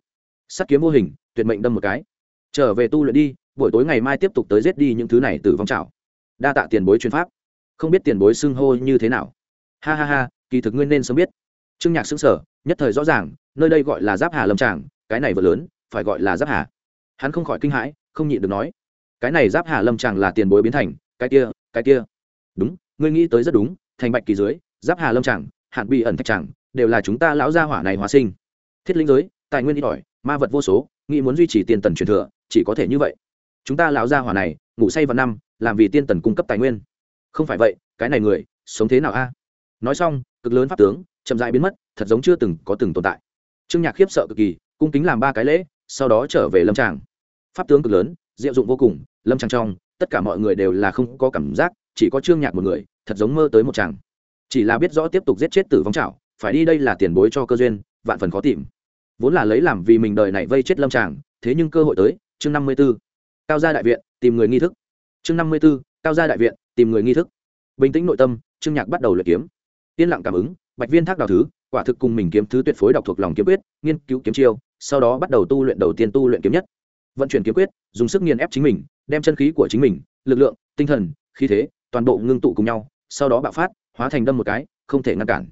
sắt kiếm vô hình, tuyệt mệnh đâm một cái. Trở về tu luyện đi, buổi tối ngày mai tiếp tục tới giết đi những thứ này từ vong trào đa tạ tiền bối chuyên pháp. Không biết tiền bối xưng hô như thế nào. Ha ha ha, kỳ thực nguyên nên sớm biết trương nhạc xứng sở nhất thời rõ ràng, nơi đây gọi là giáp hà lâm tràng, cái này vừa lớn, phải gọi là giáp hà. Hắn không khỏi kinh hãi, không nhịn được nói, cái này giáp hà lâm tràng là tiền bối biến thành, cái kia cái kia. Đúng, ngươi nghĩ tới rất đúng, thành bạch kỳ dưới, giáp hà lâm tràng, hạn bị ẩn thạch tràng, đều là chúng ta lão gia hỏa này hóa sinh. Thiết lĩnh giới, tài nguyên ít ỏi, ma vật vô số, nghĩ muốn duy trì tiền tần truyền thừa, chỉ có thể như vậy. Chúng ta lão gia hỏa này, ngủ say vào năm, làm vì tiên tần cung cấp tài nguyên. Không phải vậy, cái này người, sống thế nào a? Nói xong cực lớn pháp tướng, chậm dại biến mất, thật giống chưa từng có từng tồn tại. Trương nhạc khiếp sợ cực kỳ, cung kính làm ba cái lễ, sau đó trở về lâm tràng. Pháp tướng cực lớn, diệu dụng vô cùng, lâm tràng trong, tất cả mọi người đều là không có cảm giác, chỉ có trương nhạc một người, thật giống mơ tới một chàng chỉ là biết rõ tiếp tục giết chết tử vong trảo, phải đi đây là tiền bối cho cơ duyên, vạn phần khó tìm. Vốn là lấy làm vì mình đời này vây chết lâm tràng, thế nhưng cơ hội tới, chương năm mươi b ố cao gia đại viện, tìm người nghi thức. Chương năm mươi b ố cao gia đại viện, tìm người nghi thức. Bình tĩnh nội tâm, trương nhạc bắt đầu luyện kiếm yên lặng cảm ứng, bạch viên thác đào thứ, quả thực cùng mình kiếm thứ tuyệt phối đọc thuộc lòng kiếm quyết, nghiên cứu kiếm chiêu, sau đó bắt đầu tu luyện đầu tiên tu luyện kiếm nhất. Vận chuyển kiếm quyết, dùng sức nghiền ép chính mình, đem chân khí của chính mình, lực lượng, tinh thần, khí thế, toàn bộ ngưng tụ cùng nhau, sau đó bạo phát, hóa thành đâm một cái, không thể ngăn cản.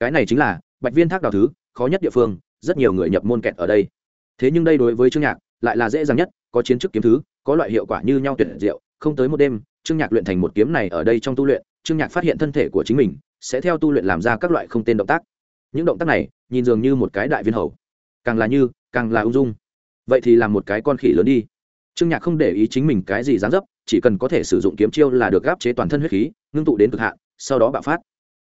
Cái này chính là bạch viên thác đào thứ, khó nhất địa phương, rất nhiều người nhập môn kẹt ở đây. Thế nhưng đây đối với trương nhạc, lại là dễ dàng nhất, có chiến chức kiếm thứ, có loại hiệu quả như nhau tuyệt diệu, không tới một đêm, trương nhạc luyện thành một kiếm này ở đây trong tu luyện, trương nhạc phát hiện thân thể của chính mình sẽ theo tu luyện làm ra các loại không tên động tác. Những động tác này, nhìn dường như một cái đại viên hầu. Càng là như, càng là ung dung. Vậy thì làm một cái con khỉ lớn đi. Trương nhạc không để ý chính mình cái gì dán dấp, chỉ cần có thể sử dụng kiếm chiêu là được gáp chế toàn thân huyết khí, ngưng tụ đến cực hạn, sau đó bạo phát.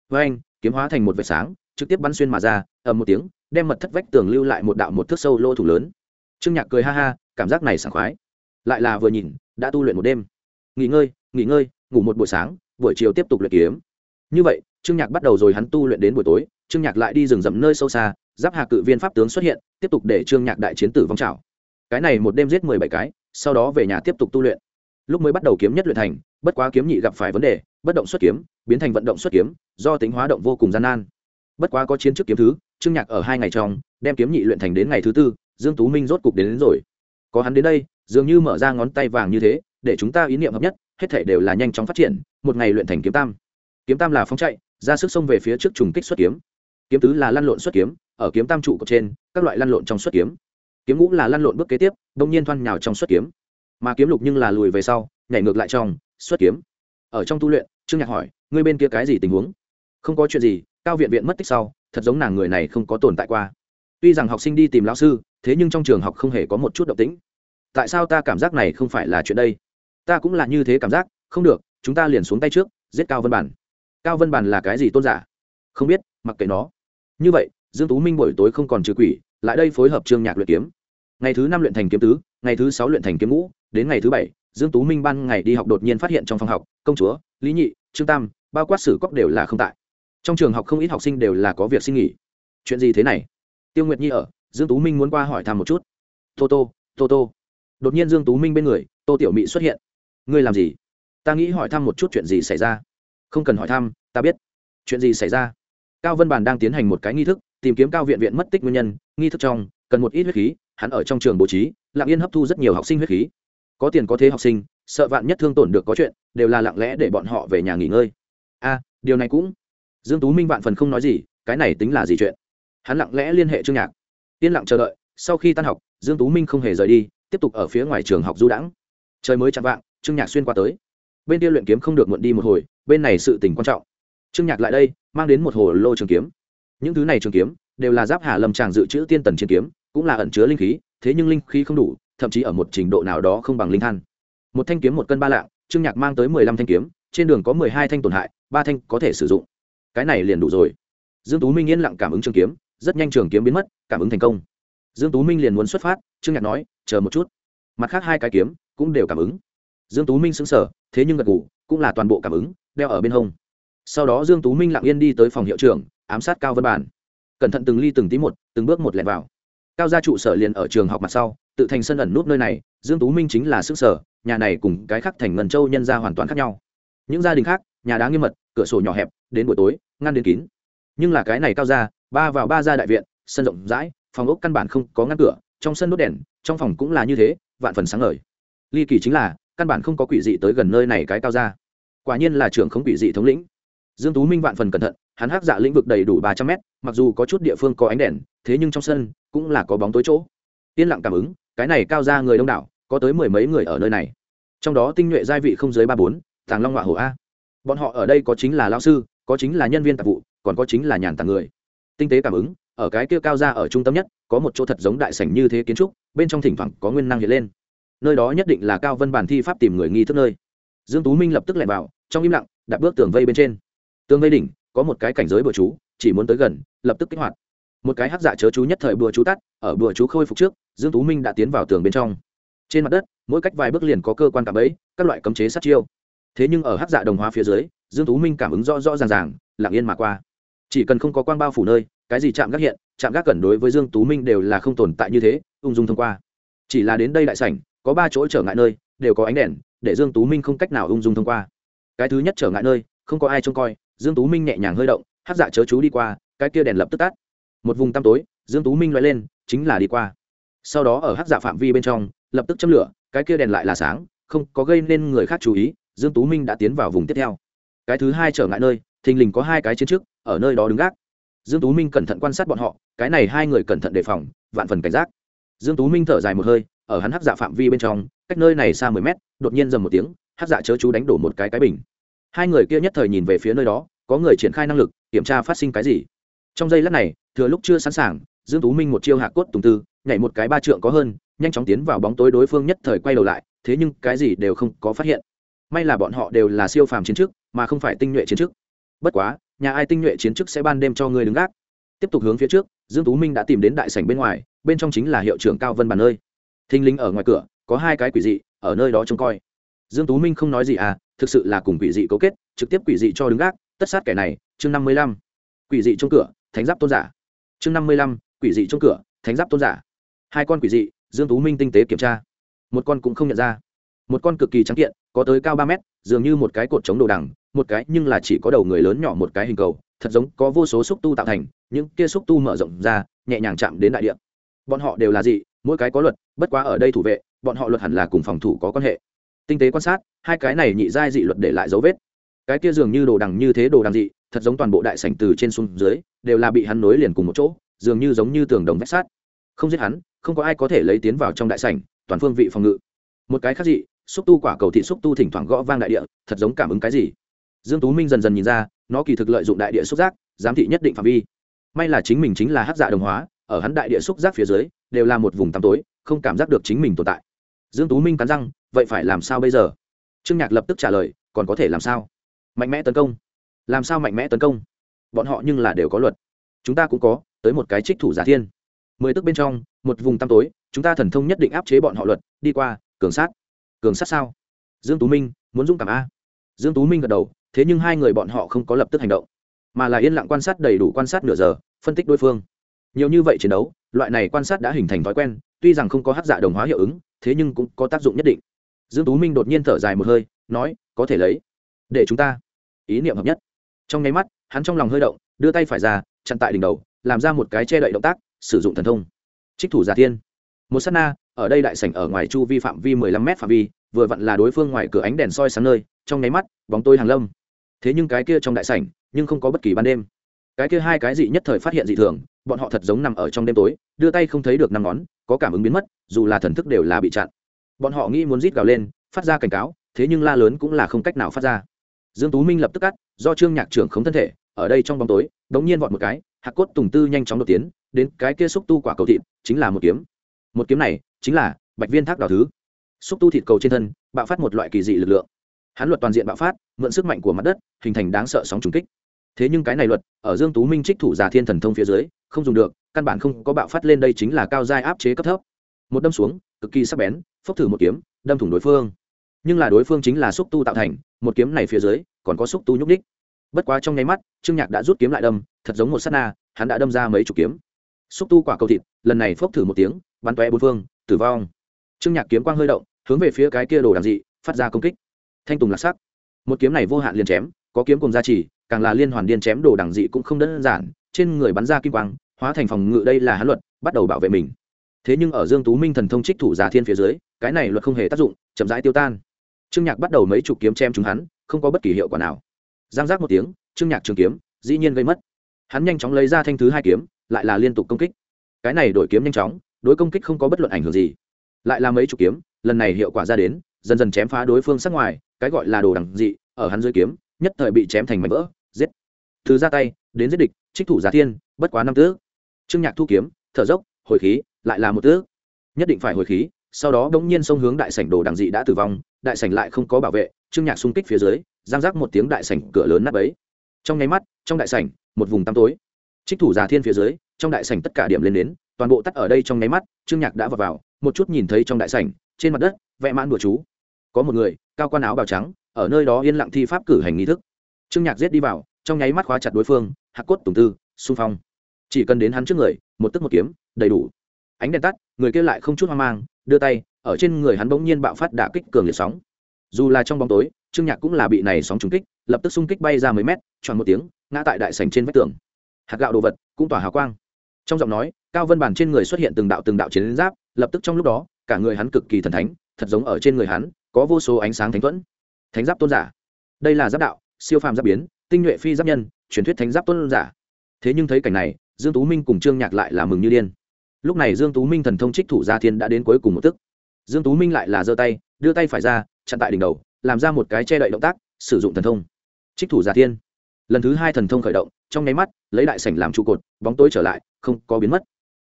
Với anh, kiếm hóa thành một vệt sáng, trực tiếp bắn xuyên mà ra, ầm một tiếng, đem mật thất vách tường lưu lại một đạo một thước sâu lô thủ lớn. Trương nhạc cười ha ha, cảm giác này sảng khoái. Lại là vừa nhìn, đã tu luyện một đêm. Nghỉ ngơi nghỉ ngơi, ngủ một buổi sáng, buổi chiều tiếp tục luyện kiếm. Như vậy trương nhạc bắt đầu rồi hắn tu luyện đến buổi tối trương nhạc lại đi rừng rậm nơi sâu xa giáp hạ cự viên pháp tướng xuất hiện tiếp tục để trương nhạc đại chiến tử vong trào cái này một đêm giết mười bảy cái sau đó về nhà tiếp tục tu luyện. Lúc mới bắt đầu kiếm nhất luyện thành bất quá kiếm nhị gặp phải vấn đề bất động xuất kiếm biến thành vận động xuất kiếm do tính hóa động vô cùng gian nan. Bất quá có chiến trước kiếm thứ trương nhạc ở hai ngày trong đem kiếm nhị luyện thành đến ngày thứ tư dương tú minh rốt cục đến, đến rồi. Có hắn đến đây dường như mở ra ngón tay vàng như thế để chúng ta ý niệm hợp nhất hết thể đều là nhanh chóng phát triển một ngày luyện thành kiếm tam. Kiếm tam là phóng chạy ra sức xông về phía trước trùng kích xuất kiếm. Kiếm tứ là lăn lộn xuất kiếm, ở kiếm tam trụ cột trên, các loại lăn lộn trong xuất kiếm. Kiếm ngũ là lăn lộn bước kế tiếp, đông nhiên thoăn nhào trong xuất kiếm. Mà kiếm lục nhưng là lùi về sau, nhảy ngược lại trong, xuất kiếm. Ở trong tu luyện, trương nhạc hỏi, ngươi bên kia cái gì tình huống? Không có chuyện gì, cao viện viện mất tích sau, thật giống nàng người này không có tồn tại qua. Tuy rằng học sinh đi tìm lão sư, thế nhưng trong trường học không hề có một chút động tĩnh. Tại sao ta cảm giác này không phải là chuyện đây? Ta cũng là như thế cảm giác, không được, chúng ta liền xuống tay trước, giết cao văn bản cao vân bản là cái gì tôn giả? Không biết, mặc kệ nó. Như vậy, dương tú minh buổi tối không còn trừ quỷ, lại đây phối hợp trương nhạc luyện kiếm. Ngày thứ năm luyện thành kiếm tứ, ngày thứ sáu luyện thành kiếm ngũ, đến ngày thứ bảy, dương tú minh ban ngày đi học đột nhiên phát hiện trong phòng học, công chúa, lý nhị, trương tam bao quát sử cóc đều là không tại. Trong trường học không ít học sinh đều là có việc xin nghỉ. Chuyện gì thế này? Tiêu nguyệt nhi ở, dương tú minh muốn qua hỏi thăm một chút. Tô tô tô tô. Đột nhiên dương tú minh bên người, tô tiểu mỹ xuất hiện. Ngươi làm gì? Ta nghĩ hỏi thăm một chút chuyện gì xảy ra không cần hỏi thăm, ta biết. Chuyện gì xảy ra? Cao vân bàn đang tiến hành một cái nghi thức, tìm kiếm cao viện viện mất tích nguyên nhân. Nghi thức trong, cần một ít huyết khí, hắn ở trong trường bố trí, lặng yên hấp thu rất nhiều học sinh huyết khí. Có tiền có thế học sinh, sợ vạn nhất thương tổn được có chuyện, đều là lặng lẽ để bọn họ về nhà nghỉ ngơi. A, điều này cũng dương tú minh vạn phần không nói gì, cái này tính là gì chuyện? Hắn lặng lẽ liên hệ trương nhạc. Yên lặng chờ đợi, sau khi tan học, dương tú minh không hề rời đi, tiếp tục ở phía ngoài trường học du đãng. Trời mới chạm vạng, trương nhạc xuyên qua tới. Bên kia luyện kiếm không được muộn đi một hồi bên này sự tình quan trọng. Trương nhạc lại đây, mang đến một hồ lô trường kiếm. Những thứ này trường kiếm đều là giáp hà lâm tràng dự trữ tiên tần chiến kiếm, cũng là ẩn chứa linh khí, thế nhưng linh khí không đủ, thậm chí ở một trình độ nào đó không bằng linh than. Một thanh kiếm một cân ba lạng, trương nhạc mang tới mười lăm thanh kiếm, trên đường có mười hai thanh tổn hại, ba thanh có thể sử dụng. Cái này liền đủ rồi. Dương tú minh yên lặng cảm ứng trường kiếm, rất nhanh trường kiếm biến mất, cảm ứng thành công. Dương tú minh liền muốn xuất phát, trương nhạc nói, chờ một chút. Mặt khác hai cái kiếm cũng đều cảm ứng. Dương tú minh sững sờ, thế nhưng gật gù cũng là toàn bộ cảm ứng, đeo ở bên hông. Sau đó dương tú minh lặng yên đi tới phòng hiệu trưởng, ám sát cao Văn bản. Cẩn thận từng ly từng tí một, từng bước một lẹn vào. Cao gia trụ sở liền ở trường học mặt sau, tự thành sân ẩn nút nơi này, dương tú minh chính là sức sở, nhà này cùng cái khác thành ngân châu nhân gia hoàn toàn khác nhau. Những gia đình khác, nhà đá nghiêm mật, cửa sổ nhỏ hẹp, đến buổi tối, ngăn đến kín. Nhưng là cái này cao gia, ba vào ba gia đại viện, sân rộng rãi, phòng ốc căn bản không có ngăn cửa, trong sân đốt đèn, trong phòng cũng là như thế, vạn phần sáng ngời. Ly kỳ chính là căn bản không có quỷ dị tới gần nơi này cái cao gia quả nhiên là trưởng không quỷ dị thống lĩnh. Dương tú minh vạn phần cẩn thận, hắn hắc dạ lĩnh vực đầy đủ ba trăm mét, mặc dù có chút địa phương có ánh đèn, thế nhưng trong sân cũng là có bóng tối chỗ. Yên lặng cảm ứng, cái này cao ra người đông đảo, có tới mười mấy người ở nơi này. Trong đó tinh nhuệ gia vị không dưới ba bốn, tàng long họa hổ a. Bọn họ ở đây có chính là lao sư, có chính là nhân viên tạp vụ, còn có chính là nhàn tàng người. Tinh tế cảm ứng, ở cái kia cao ra ở trung tâm nhất, có một chỗ thật giống đại sảnh như thế kiến trúc, bên trong thỉnh thoảng có nguyên năng hiện lên nơi đó nhất định là cao vân bản thi pháp tìm người nghi thức nơi. Dương tú minh lập tức lẻn vào, trong im lặng, đặt bước tường vây bên trên. Tường vây đỉnh, có một cái cảnh giới bừa chú, chỉ muốn tới gần, lập tức kích hoạt. Một cái hắc dạ chớ chú nhất thời bừa chú tắt, ở bừa chú khôi phục trước, dương tú minh đã tiến vào tường bên trong. Trên mặt đất, mỗi cách vài bước liền có cơ quan cảm ấy các loại cấm chế sát chiêu. Thế nhưng ở hắc dạ đồng hóa phía dưới, dương tú minh cảm ứng rõ rõ ràng ràng, lặng yên mà qua. Chỉ cần không có quang bao phủ nơi, cái gì chạm gác hiện, chạm gác cẩn đối với dương tú minh đều là không tồn tại như thế, ung dung thông qua. Chỉ là đến đây đại sảnh có ba chỗ trở ngại nơi, đều có ánh đèn, để dương tú minh không cách nào ung dung thông qua. Cái thứ nhất trở ngại nơi, không có ai trông coi, dương tú minh nhẹ nhàng hơi động hát dạ chớ chú đi qua, cái kia đèn lập tức tắt. Một vùng tăm tối, dương tú minh loại lên, chính là đi qua. Sau đó ở hát dạ phạm vi bên trong, lập tức châm lửa, cái kia đèn lại là sáng, không có gây nên người khác chú ý, dương tú minh đã tiến vào vùng tiếp theo. Cái thứ hai trở ngại nơi, thình lình có hai cái chiến trước, ở nơi đó đứng gác. Dương tú minh cẩn thận quan sát bọn họ, cái này hai người cẩn thận đề phòng, vạn phần cảnh giác. Dương tú minh thở dài một hơi ở hắn hắc dạ phạm vi bên trong, cách nơi này xa 10 mét, đột nhiên dầm một tiếng, hắc dạ chớ chú đánh đổ một cái cái bình. Hai người kia nhất thời nhìn về phía nơi đó, có người triển khai năng lực, kiểm tra phát sinh cái gì. Trong giây lát này, thừa lúc chưa sẵn sàng, dương tú minh một chiêu hạ cốt tùng tư, nhảy một cái ba trượng có hơn, nhanh chóng tiến vào bóng tối đối phương nhất thời quay đầu lại, thế nhưng cái gì đều không có phát hiện. May là bọn họ đều là siêu phàm chiến chức mà không phải tinh nhuệ chiến chức bất quá, nhà ai tinh nhuệ chiến chức sẽ ban đêm cho người đứng gác. Tiếp tục hướng phía trước, dương tú minh đã tìm đến đại sảnh bên ngoài, bên trong chính là hiệu trưởng cao vân bàn nơi thinh linh ở ngoài cửa, có hai cái quỷ dị, ở nơi đó trông coi. Dương tú minh không nói gì à thực sự là cùng quỷ dị cấu kết, trực tiếp quỷ dị cho đứng gác, tất sát kẻ này, chương năm mươi lăm. Quỷ dị trong cửa, thánh giáp tôn giả. Chương năm mươi lăm, quỷ dị trong cửa, thánh giáp tôn giả. Hai con quỷ dị, dương tú minh tinh tế kiểm tra. Một con cũng không nhận ra. Một con cực kỳ trắng kiện, có tới cao ba mét, dường như một cái cột chống đồ đằng, một cái nhưng là chỉ có đầu người lớn nhỏ một cái hình cầu, thật giống có vô số xúc tu tạo thành, những kia xúc tu mở rộng ra, nhẹ nhàng chạm đến đại địa. Bọn họ đều là dị mỗi cái có luật, bất quá ở đây thủ vệ, bọn họ luật hẳn là cùng phòng thủ có quan hệ. Tinh tế quan sát, hai cái này nhị giai dị luật để lại dấu vết. Cái kia dường như đồ đằng như thế đồ đằng dị, thật giống toàn bộ đại sảnh từ trên xuống dưới, đều là bị hắn nối liền cùng một chỗ, dường như giống như tường đồng vách sát không giết hắn, không có ai có thể lấy tiến vào trong đại sảnh, toàn phương vị phòng ngự. Một cái khác dị, xúc tu quả cầu thị xúc tu thỉnh thoảng gõ vang đại địa, thật giống cảm ứng cái gì. Dương tú minh dần dần nhìn ra, nó kỳ thực lợi dụng đại địa xúc giác, giám thị nhất định phạm vi. May là chính mình chính là hắc dạ đồng hóa, ở hắn đại địa xúc giác phía dưới đều là một vùng tăm tối, không cảm giác được chính mình tồn tại. Dương tú minh cắn răng, vậy phải làm sao bây giờ? Trương nhạc lập tức trả lời, còn có thể làm sao? Mạnh mẽ tấn công. Làm sao mạnh mẽ tấn công? Bọn họ nhưng là đều có luật. Chúng ta cũng có, tới một cái trích thủ giả thiên. Mười tức bên trong, một vùng tăm tối, chúng ta thần thông nhất định áp chế bọn họ luật, đi qua, cường sát. Cường sát sao? Dương tú minh, muốn dũng cảm a? Dương tú minh gật đầu, thế nhưng hai người bọn họ không có lập tức hành động, mà là yên lặng quan sát đầy đủ quan sát nửa giờ, phân tích đối phương nhiều như vậy chiến đấu, loại này quan sát đã hình thành thói quen, tuy rằng không có hát dạ đồng hóa hiệu ứng, thế nhưng cũng có tác dụng nhất định. Dương tú minh đột nhiên thở dài một hơi, nói, có thể lấy. Để chúng ta. Ý niệm hợp nhất. Trong nháy mắt, hắn trong lòng hơi động, đưa tay phải ra, chặn tại đỉnh đầu, làm ra một cái che đậy động tác, sử dụng thần thông. Trích thủ giả thiên. Một sát na, ở đây đại sảnh ở ngoài chu vi phạm vi 15 mét phạm vi, vừa vặn là đối phương ngoài cửa ánh đèn soi sáng nơi, trong nháy mắt, bóng tôi hàng lâm. Thế nhưng cái kia trong đại sảnh, nhưng không có bất kỳ ban đêm. Cái kia hai cái dị nhất thời phát hiện dị thường bọn họ thật giống nằm ở trong đêm tối, đưa tay không thấy được năm ngón, có cảm ứng biến mất, dù là thần thức đều là bị chặn. Bọn họ nghĩ muốn rít gào lên, phát ra cảnh cáo, thế nhưng la lớn cũng là không cách nào phát ra. Dương tú minh lập tức cắt, do trương nhạc trưởng không thân thể, ở đây trong bóng tối, đống nhiên vọt một cái hạc cốt tùng tư nhanh chóng đột tiến, đến cái kia xúc tu quả cầu thịt, chính là một kiếm. Một kiếm này, chính là bạch viên thác đào thứ. Xúc tu thịt cầu trên thân, bạo phát một loại kỳ dị lực lượng. Hắn luật toàn diện bạo phát, mượn sức mạnh của mặt đất, hình thành đáng sợ sóng trùng kích thế nhưng cái này luật, ở dương tú minh trích thủ giả thiên thần thông phía dưới, không dùng được, căn bản không có bạo phát lên đây chính là cao giai áp chế cấp thấp. Một đâm xuống, cực kỳ sắc bén, phốc thử một kiếm, đâm thủng đối phương. Nhưng là đối phương chính là xúc tu tạo thành, một kiếm này phía dưới, còn có xúc tu nhúc đích bất quá trong nháy mắt, trương nhạc đã rút kiếm lại đâm, thật giống một sát na, hắn đã đâm ra mấy chục kiếm. Xúc tu quả cầu thịt, lần này phốc thử một tiếng, bắn tóe bốn phương, tử vong. Trương nhạc kiếm quang hơi động, hướng về phía cái kia đồ đằng dị, phát ra công kích. Thanh tùng lạc sắc. Một kiếm này vô hạn liền chém, có kiếm cùng gia trì càng là liên hoàn điên chém đồ đằng dị cũng không đơn giản, trên người bắn ra kim quang, hóa thành phòng ngự đây là hắn luật, bắt đầu bảo vệ mình. Thế nhưng ở dương tú minh thần thông trích thủ giả thiên phía dưới, cái này luật không hề tác dụng, chậm rãi tiêu tan. Trương nhạc bắt đầu mấy chục kiếm chém chúng hắn, không có bất kỳ hiệu quả nào. Giang giác một tiếng, trương nhạc trường kiếm, dĩ nhiên gây mất. Hắn nhanh chóng lấy ra thanh thứ hai kiếm, lại là liên tục công kích. Cái này đổi kiếm nhanh chóng, đối công kích không có bất luận ảnh hưởng gì. Lại là mấy chục kiếm, lần này hiệu quả ra đến, dần dần chém phá đối phương sát ngoài, cái gọi là đồ đằng dị, ở hắn dưới kiếm, nhất thời bị chém thành mảnh vỡ giết. Thứ ra tay, đến giết địch, trích thủ giả thiên, bất quá năm tước. Trương nhạc thu kiếm, thở dốc, hồi khí, lại là một tước. Nhất định phải hồi khí, sau đó đống nhiên xông hướng đại sảnh đồ đằng dị đã tử vong, đại sảnh lại không có bảo vệ, trương nhạc xung kích phía dưới, giang giác một tiếng đại sảnh cửa lớn nắp ấy trong nháy mắt, trong đại sảnh, một vùng tăm tối. Trích thủ giả thiên phía dưới, trong đại sảnh tất cả điểm lên đến, toàn bộ tắt ở đây trong nháy mắt, trương nhạc đã vào vào, một chút nhìn thấy trong đại sảnh, trên mặt đất, vẽ mãn bùa chú. Có một người, cao quan áo bào trắng, ở nơi đó yên lặng thi pháp cử hành nghi thức trương nhạc giết đi vào, trong nháy mắt khóa chặt đối phương hạc cốt tùng tư, xung phong. Chỉ cần đến hắn trước người, một tức một kiếm, đầy đủ. Ánh đèn tắt, người kia lại không chút hoang mang, đưa tay, ở trên người hắn bỗng nhiên bạo phát đả kích cường liệt sóng. Dù là trong bóng tối, trương nhạc cũng là bị này sóng trúng kích, lập tức xung kích bay ra mấy mét tròn một tiếng, ngã tại đại sành trên vách tường. Hạt gạo đồ vật cũng tỏa hào quang. Trong giọng nói, cao vân bản trên người xuất hiện từng đạo từng đạo chiến giáp, lập tức trong lúc đó, cả người hắn cực kỳ thần thánh, thật giống ở trên người hắn, có vô số ánh sáng thánh thuẫn. Thánh giáp tôn giả. Đây là giáp đạo siêu phàm giáp biến, tinh nhuệ phi giáp nhân, truyền thuyết thánh giáp tôn giả. Thế nhưng thấy cảnh này, dương tú minh cùng trương nhạc lại là mừng như điên. Lúc này dương tú minh thần thông trích thủ gia thiên đã đến cuối cùng một tức. Dương tú minh lại là giơ tay, đưa tay phải ra, chặn tại đỉnh đầu, làm ra một cái che đậy động tác, sử dụng thần thông. Trích thủ gia thiên. Lần thứ hai thần thông khởi động, trong nháy mắt, lấy đại sảnh làm trụ cột, bóng tối trở lại, không có biến mất.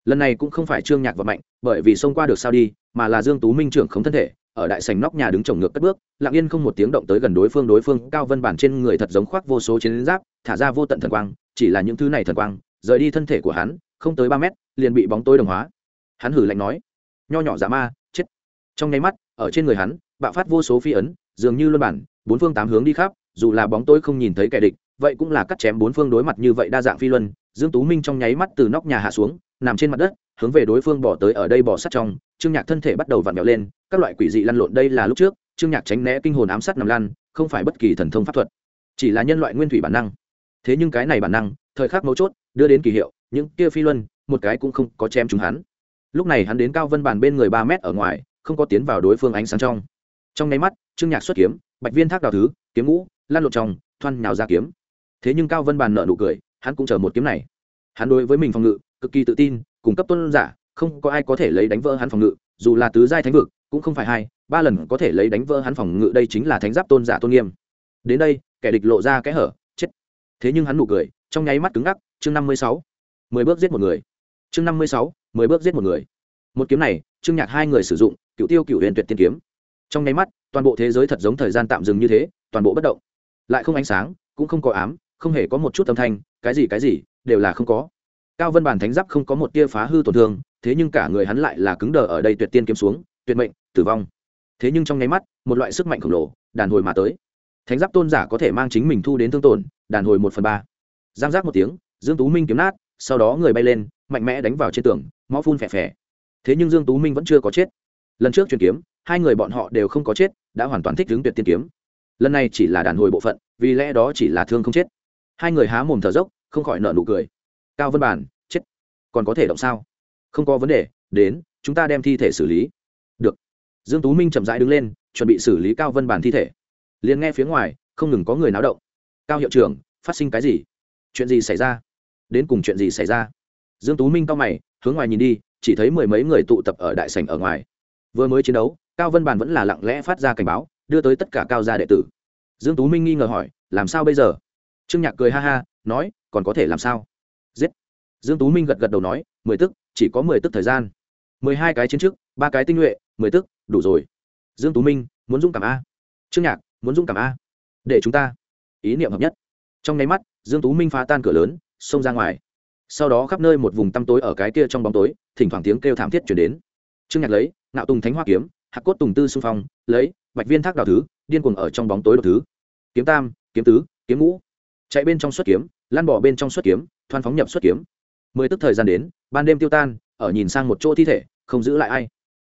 Lần này cũng không phải trương nhạc và mạnh bởi vì xông qua được sao đi, mà là dương tú minh trưởng không thân thể ở đại sảnh nóc nhà đứng trồng ngược cất bước, lặng yên không một tiếng động tới gần đối phương đối phương cao vân bản trên người thật giống khoác vô số chiến giáp, thả ra vô tận thần quang, chỉ là những thứ này thần quang, rời đi thân thể của hắn, không tới ba mét, liền bị bóng tối đồng hóa. Hắn hử lạnh nói, nho nhỏ giả ma, chết. Trong nháy mắt, ở trên người hắn, bạo phát vô số phi ấn, dường như luân bản, bốn phương tám hướng đi khắp, dù là bóng tối không nhìn thấy kẻ địch, vậy cũng là cắt chém bốn phương đối mặt như vậy đa dạng phi luân. Dương tú minh trong nháy mắt từ nóc nhà hạ xuống, nằm trên mặt đất, hướng về đối phương bỏ tới ở đây bỏ sát trong, trương nhạc thân thể bắt đầu vặn vẹo lên các loại quỷ dị lăn lộn đây là lúc trước, trương nhạc tránh né kinh hồn ám sát nằm lăn, không phải bất kỳ thần thông pháp thuật, chỉ là nhân loại nguyên thủy bản năng. Thế nhưng cái này bản năng, thời khắc mấu chốt, đưa đến kỳ hiệu, những kia phi luân, một cái cũng không có chém chúng hắn. Lúc này hắn đến cao vân bàn bên người ba mét ở ngoài, không có tiến vào đối phương ánh sáng trong. Trong nháy mắt, trương nhạc xuất kiếm, bạch viên thác đào thứ, kiếm ngũ lan lộn trong thoăn nhào ra kiếm. Thế nhưng cao vân bàn nợ nụ cười, hắn cũng chờ một kiếm này. Hắn đối với mình phòng ngự, cực kỳ tự tin cung cấp tôn giả, không có ai có thể lấy đánh vỡ hắn phòng ngự, dù là tứ giai thánh vực cũng không phải hai, ba lần có thể lấy đánh vỡ hắn phòng ngự đây chính là thánh giáp tôn giả tôn nghiêm. Đến đây, kẻ địch lộ ra kẽ hở, chết. Thế nhưng hắn nụ cười, trong nháy mắt cứng ngắc, chương năm mươi sáu, mười bước giết một người. Chương năm mươi sáu, mười bước giết một người. Một kiếm này, trương nhạc hai người sử dụng, cựu tiêu cựu huyền tuyệt tiên kiếm. Trong nháy mắt, toàn bộ thế giới thật giống thời gian tạm dừng như thế, toàn bộ bất động. Lại không ánh sáng, cũng không có ám, không hề có một chút âm thanh, cái gì cái gì, đều là không có. Cao vân bản thánh giáp không có một tia phá hư tổn thương, thế nhưng cả người hắn lại là cứng đờ ở đây tuyệt tiên kiếm xuống tuyệt mệnh, tử vong. Thế nhưng trong nháy mắt, một loại sức mạnh khổng lồ, đàn hồi mà tới. Thánh giáp tôn giả có thể mang chính mình thu đến thương tổn, đàn hồi một phần ba. Giang giác một tiếng, dương tú minh kiếm nát, sau đó người bay lên, mạnh mẽ đánh vào trên tường, máu phun phè phè. Thế nhưng dương tú minh vẫn chưa có chết. Lần trước truyền kiếm, hai người bọn họ đều không có chết, đã hoàn toàn thích hướng tuyệt tiên kiếm. Lần này chỉ là đàn hồi bộ phận, vì lẽ đó chỉ là thương không chết. Hai người há mồm thở dốc, không khỏi nợ nụ cười. Cao vân bản, chết. Còn có thể động sao? Không có vấn đề, đến, chúng ta đem thi thể xử lý dương tú minh chậm rãi đứng lên, chuẩn bị xử lý cao vân bản thi thể. Liền nghe phía ngoài, không ngừng có người náo động. Cao hiệu trưởng, phát sinh cái gì? Chuyện gì xảy ra? Đến cùng chuyện gì xảy ra? Dương tú minh cao mày, hướng ngoài nhìn đi, chỉ thấy mười mấy người tụ tập ở đại sảnh ở ngoài. Vừa mới chiến đấu, cao vân bàn vẫn là lặng lẽ phát ra cảnh báo, đưa tới tất cả cao gia đệ tử. Dương tú minh nghi ngờ hỏi, làm sao bây giờ? Trương nhạc cười ha ha, nói, còn có thể làm sao? Giết. Dương tú minh gật gật đầu nói, mười tức, chỉ có mười tức thời gian. Mười hai cái chiến trước, ba cái tinh nhuệ, mười tức đủ rồi. Dương tú minh, muốn dũng cảm a. Trương nhạc, muốn dũng cảm a. Để chúng ta. Ý niệm hợp nhất. Trong nháy mắt, dương tú minh phá tan cửa lớn, xông ra ngoài. Sau đó khắp nơi một vùng tăm tối ở cái kia trong bóng tối, thỉnh thoảng tiếng kêu thảm thiết chuyển đến. Trương nhạc lấy nạo tùng thánh hoa kiếm, hạc cốt tùng tư xung phong, lấy, bạch viên thác đào thứ, điên cuồng ở trong bóng tối đ thứ. Kiếm tam, kiếm tứ, kiếm ngũ. Chạy bên trong xuất kiếm lan bỏ bên trong xuất kiếm, thoan phóng nhập xuất kiếm. Mười tức thời gian đến, ban đêm tiêu tan, ở nhìn sang một chỗ thi thể, không giữ lại ai